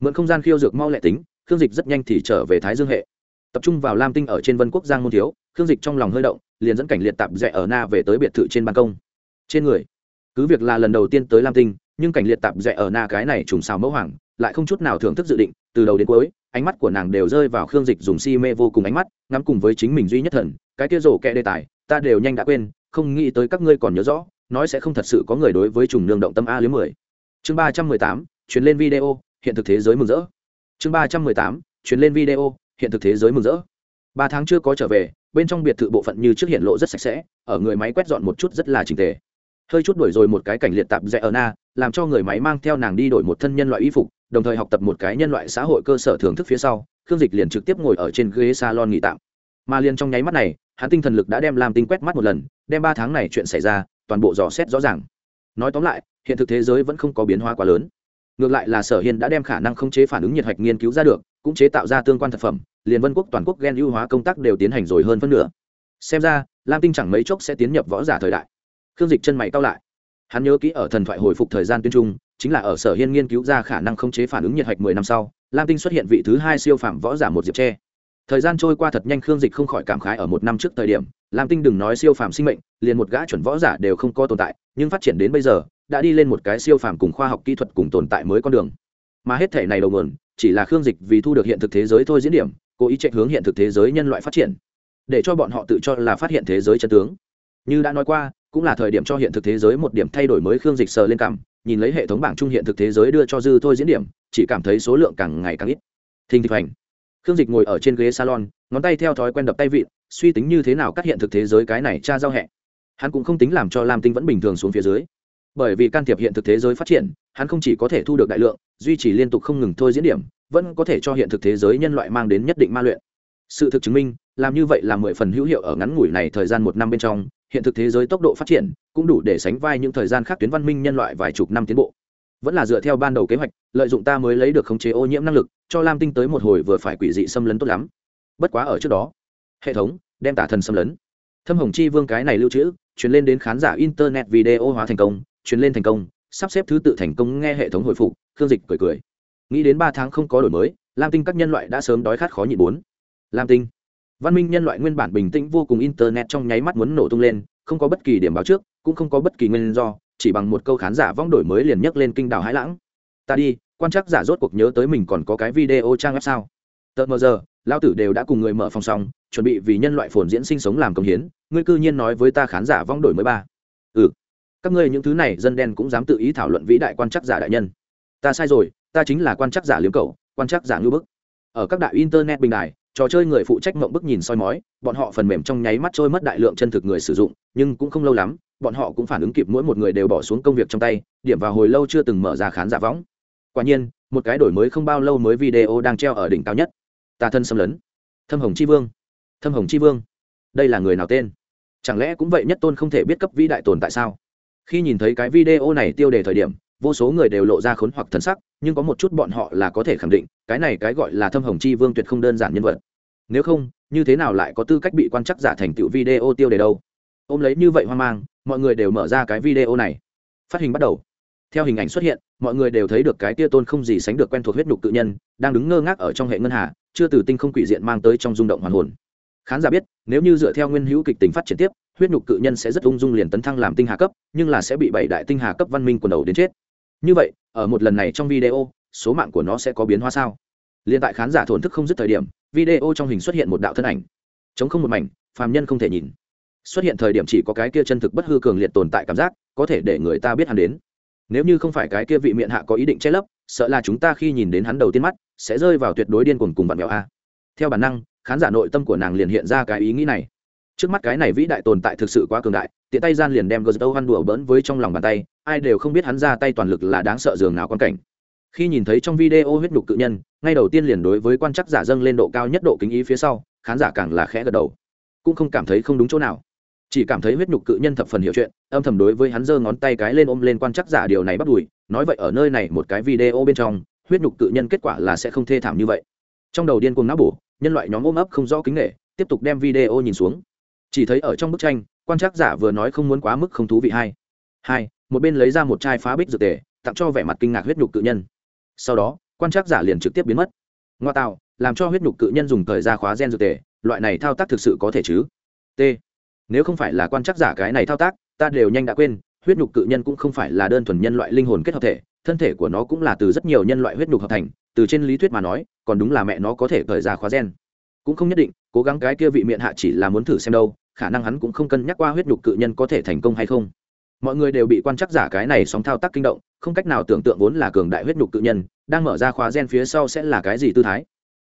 Mượn không gian khiêu dược mau lẹ tính, khương dịch rất nhanh thì trở về thái dương hệ tập trung vào lam tinh ở trên vân quốc giang môn thiếu, khương dịch trong lòng hơi động, liền dẫn cảnh liệt tạp rẽ ở na về tới biệt thự trên ban công. Trên người, cứ việc là lần đầu tiên tới lam tinh, nhưng cảnh liệt tạp rẽ ở na cái này trùng xào mẫu hoàng, lại không chút nào thưởng thức dự định, từ đầu đến cuối, ánh mắt của nàng đều rơi vào khương dịch dùng si mê vô cùng ánh mắt, ngắm cùng với chính mình duy nhất thần, cái kia rổ kẹ đề tài, ta đều nhanh đã quên, không nghĩ tới các ngươi còn nhớ rõ, nói sẽ không thật sự có người đối với trùng nương động tâm a liếm mười. Chương ba trăm mười tám, chuyển lên video, hiện thực thế giới mừng rỡ. Chương ba trăm mười tám, chuyển lên video hiện thực thế giới mừng rỡ. Ba tháng chưa có trở về, bên trong biệt thự bộ phận như trước hiện lộ rất sạch sẽ, ở người máy quét dọn một chút rất là trình tề. Hơi chút đuổi rồi một cái cảnh liệt tạp rẽ ở na, làm cho người máy mang theo nàng đi đổi một thân nhân loại y phục, đồng thời học tập một cái nhân loại xã hội cơ sở thưởng thức phía sau, khương dịch liền trực tiếp ngồi ở trên ghế salon nghỉ tạm. Mà liền trong nháy mắt này, hắn tinh thần lực đã đem làm tinh quét mắt một lần, đem ba tháng này chuyện xảy ra, toàn bộ dò xét rõ ràng. Nói tóm lại, hiện thực thế giới vẫn không có biến hóa quá lớn. Ngược lại là sở hiên đã đem khả năng khống chế phản ứng nhiệt hạch nghiên cứu ra được, cũng chế tạo ra tương quan thực phẩm liền vân quốc toàn quốc ghen ưu hóa công tác đều tiến hành rồi hơn phân nửa. Xem ra, lam tinh chẳng mấy chốc sẽ tiến nhập võ giả thời đại. Khương dịch chân mày cao lại. Hắn nhớ kỹ ở thần thoại hồi phục thời gian tuyên trung, chính là ở sở hiên nghiên cứu ra khả năng không chế phản ứng nhiệt hạch mười năm sau, lam tinh xuất hiện vị thứ hai siêu phạm võ giả một diệp tre. Thời gian trôi qua thật nhanh, khương dịch không khỏi cảm khái ở một năm trước thời điểm, lam tinh đừng nói siêu phàm sinh mệnh, liền một gã chuẩn võ giả đều không có tồn tại, nhưng phát triển đến bây giờ, đã đi lên một cái siêu phàm cùng khoa học kỹ thuật cùng tồn tại mới con đường. Mà hết thể này đầu nguồn, chỉ là khương dịch vì thu được hiện thực thế giới thôi diễn điểm cố ý chạy hướng hiện thực thế giới nhân loại phát triển, để cho bọn họ tự cho là phát hiện thế giới chân tướng. Như đã nói qua, cũng là thời điểm cho hiện thực thế giới một điểm thay đổi mới khương dịch sờ lên cảm, nhìn lấy hệ thống bảng trung hiện thực thế giới đưa cho dư thôi diễn điểm, chỉ cảm thấy số lượng càng ngày càng ít. Thình thịch hành khương dịch ngồi ở trên ghế salon, ngón tay theo thói quen đập tay vịn, suy tính như thế nào cắt hiện thực thế giới cái này cha giao hẹ. Hắn cũng không tính làm cho lam tinh vẫn bình thường xuống phía dưới bởi vì can thiệp hiện thực thế giới phát triển, hắn không chỉ có thể thu được đại lượng, duy trì liên tục không ngừng thôi diễn điểm, vẫn có thể cho hiện thực thế giới nhân loại mang đến nhất định ma luyện. Sự thực chứng minh, làm như vậy là mười phần hữu hiệu ở ngắn ngủi này thời gian một năm bên trong, hiện thực thế giới tốc độ phát triển cũng đủ để sánh vai những thời gian khác tuyến văn minh nhân loại vài chục năm tiến bộ. Vẫn là dựa theo ban đầu kế hoạch, lợi dụng ta mới lấy được khống chế ô nhiễm năng lực, cho lam tinh tới một hồi vừa phải quỷ dị xâm lấn tốt lắm. Bất quá ở trước đó, hệ thống đem tả thần xâm lấn. Thâm hồng chi vương cái này lưu trữ, truyền lên đến khán giả internet video hóa thành công truyền lên thành công, sắp xếp thứ tự thành công nghe hệ thống hồi phục, khương dịch cười cười. Nghĩ đến ba tháng không có đổi mới, lam tinh các nhân loại đã sớm đói khát khó nhịn bốn. Lam tinh. Văn minh nhân loại nguyên bản bình tĩnh vô cùng internet trong nháy mắt muốn nổ tung lên, không có bất kỳ điểm báo trước, cũng không có bất kỳ nguyên do, chỉ bằng một câu khán giả vong đổi mới liền nhấc lên kinh đảo hãi lãng. Ta đi, quan chắc giả rốt cuộc nhớ tới mình còn có cái video trang web sao? Tờ mờ giờ lao tử đều đã cùng người mở phòng xong, chuẩn bị vì nhân loại phồn diễn sinh sống làm công hiến, ngươi cư nhiên nói với ta khán giả vong đổi mới ba. Ừ các ngươi những thứ này, dân đen cũng dám tự ý thảo luận vĩ đại quan chắc giả đại nhân. Ta sai rồi, ta chính là quan chắc giả liếm cầu quan chắc giả ngưu bức. Ở các đại internet bình đài, trò chơi người phụ trách mộng bức nhìn soi mói, bọn họ phần mềm trong nháy mắt trôi mất đại lượng chân thực người sử dụng, nhưng cũng không lâu lắm, bọn họ cũng phản ứng kịp mỗi một người đều bỏ xuống công việc trong tay, điểm vào hồi lâu chưa từng mở ra khán giả võng. Quả nhiên, một cái đổi mới không bao lâu mới video đang treo ở đỉnh cao nhất. Tà thân xâm lấn. Thâm hồng chi vương. Thâm hồng chi vương. Đây là người nào tên? Chẳng lẽ cũng vậy nhất tôn không thể biết cấp vĩ đại tồn tại sao? Khi nhìn thấy cái video này tiêu đề thời điểm, vô số người đều lộ ra khốn hoặc thân sắc, nhưng có một chút bọn họ là có thể khẳng định, cái này cái gọi là thâm hồng chi vương tuyệt không đơn giản nhân vật. Nếu không, như thế nào lại có tư cách bị quan chắc giả thành tựu video tiêu đề đâu? Ôm lấy như vậy hoang mang, mọi người đều mở ra cái video này. Phát hình bắt đầu. Theo hình ảnh xuất hiện, mọi người đều thấy được cái tia tôn không gì sánh được quen thuộc huyết nhục tự nhân, đang đứng ngơ ngác ở trong hệ ngân hà, chưa từ tinh không quỷ diện mang tới trong rung động hoàn hồn khán giả biết, nếu như dựa theo nguyên hữu kịch tính phát triển tiếp, huyết nhục cự nhân sẽ rất ung dung liền tấn thăng làm tinh hà cấp, nhưng là sẽ bị bảy đại tinh hà cấp văn minh quần đầu đến chết. Như vậy, ở một lần này trong video, số mạng của nó sẽ có biến hóa sao? Liên tại khán giả thổn thức không dứt thời điểm, video trong hình xuất hiện một đạo thân ảnh. Chống không một mảnh, phàm nhân không thể nhìn. Xuất hiện thời điểm chỉ có cái kia chân thực bất hư cường liệt tồn tại cảm giác, có thể để người ta biết hắn đến. Nếu như không phải cái kia vị miệng hạ có ý định che lấp, sợ là chúng ta khi nhìn đến hắn đầu tiên mắt, sẽ rơi vào tuyệt đối điên cuồng cùng bạn mèo a. Theo bản năng khán giả nội tâm của nàng liền hiện ra cái ý nghĩ này. Trước mắt cái này vĩ đại tồn tại thực sự quá cường đại, tiện tay gian liền đem gờ dâu hoan đùa bỡn với trong lòng bàn tay, ai đều không biết hắn ra tay toàn lực là đáng sợ dường nào quan cảnh. Khi nhìn thấy trong video huyết nhục cự nhân, ngay đầu tiên liền đối với quan chắc giả dâng lên độ cao nhất độ kính ý phía sau, khán giả càng là khẽ gật đầu. Cũng không cảm thấy không đúng chỗ nào. Chỉ cảm thấy huyết nhục cự nhân thập phần hiểu chuyện, âm thầm đối với hắn giơ ngón tay cái lên ôm lên quan chắc giả điều này bắt đùi, nói vậy ở nơi này một cái video bên trong, huyết nhục cự nhân kết quả là sẽ không thê thảm như vậy. Trong đầu điên cuồng não bổ nhân loại nhóm ôm ấp không rõ kính nghệ tiếp tục đem video nhìn xuống. Chỉ thấy ở trong bức tranh, quan trắc giả vừa nói không muốn quá mức không thú vị hay hai, một bên lấy ra một chai phá bích dược tề, tặng cho vẻ mặt kinh ngạc huyết nhục cự nhân. Sau đó, quan trắc giả liền trực tiếp biến mất. Ngoa tạo, làm cho huyết nhục cự nhân dùng thời ra khóa gen dược tề, loại này thao tác thực sự có thể chứ? T. Nếu không phải là quan trắc giả cái này thao tác, ta đều nhanh đã quên, huyết nhục cự nhân cũng không phải là đơn thuần nhân loại linh hồn kết hợp thể thân thể của nó cũng là từ rất nhiều nhân loại huyết nhục hợp thành, từ trên lý thuyết mà nói, còn đúng là mẹ nó có thể thời ra khóa gen. Cũng không nhất định, cố gắng cái kia vị miệng hạ chỉ là muốn thử xem đâu, khả năng hắn cũng không cân nhắc qua huyết nhục cự nhân có thể thành công hay không. Mọi người đều bị quan chắc giả cái này sóng thao tác kinh động, không cách nào tưởng tượng vốn là cường đại huyết nhục cự nhân, đang mở ra khóa gen phía sau sẽ là cái gì tư thái.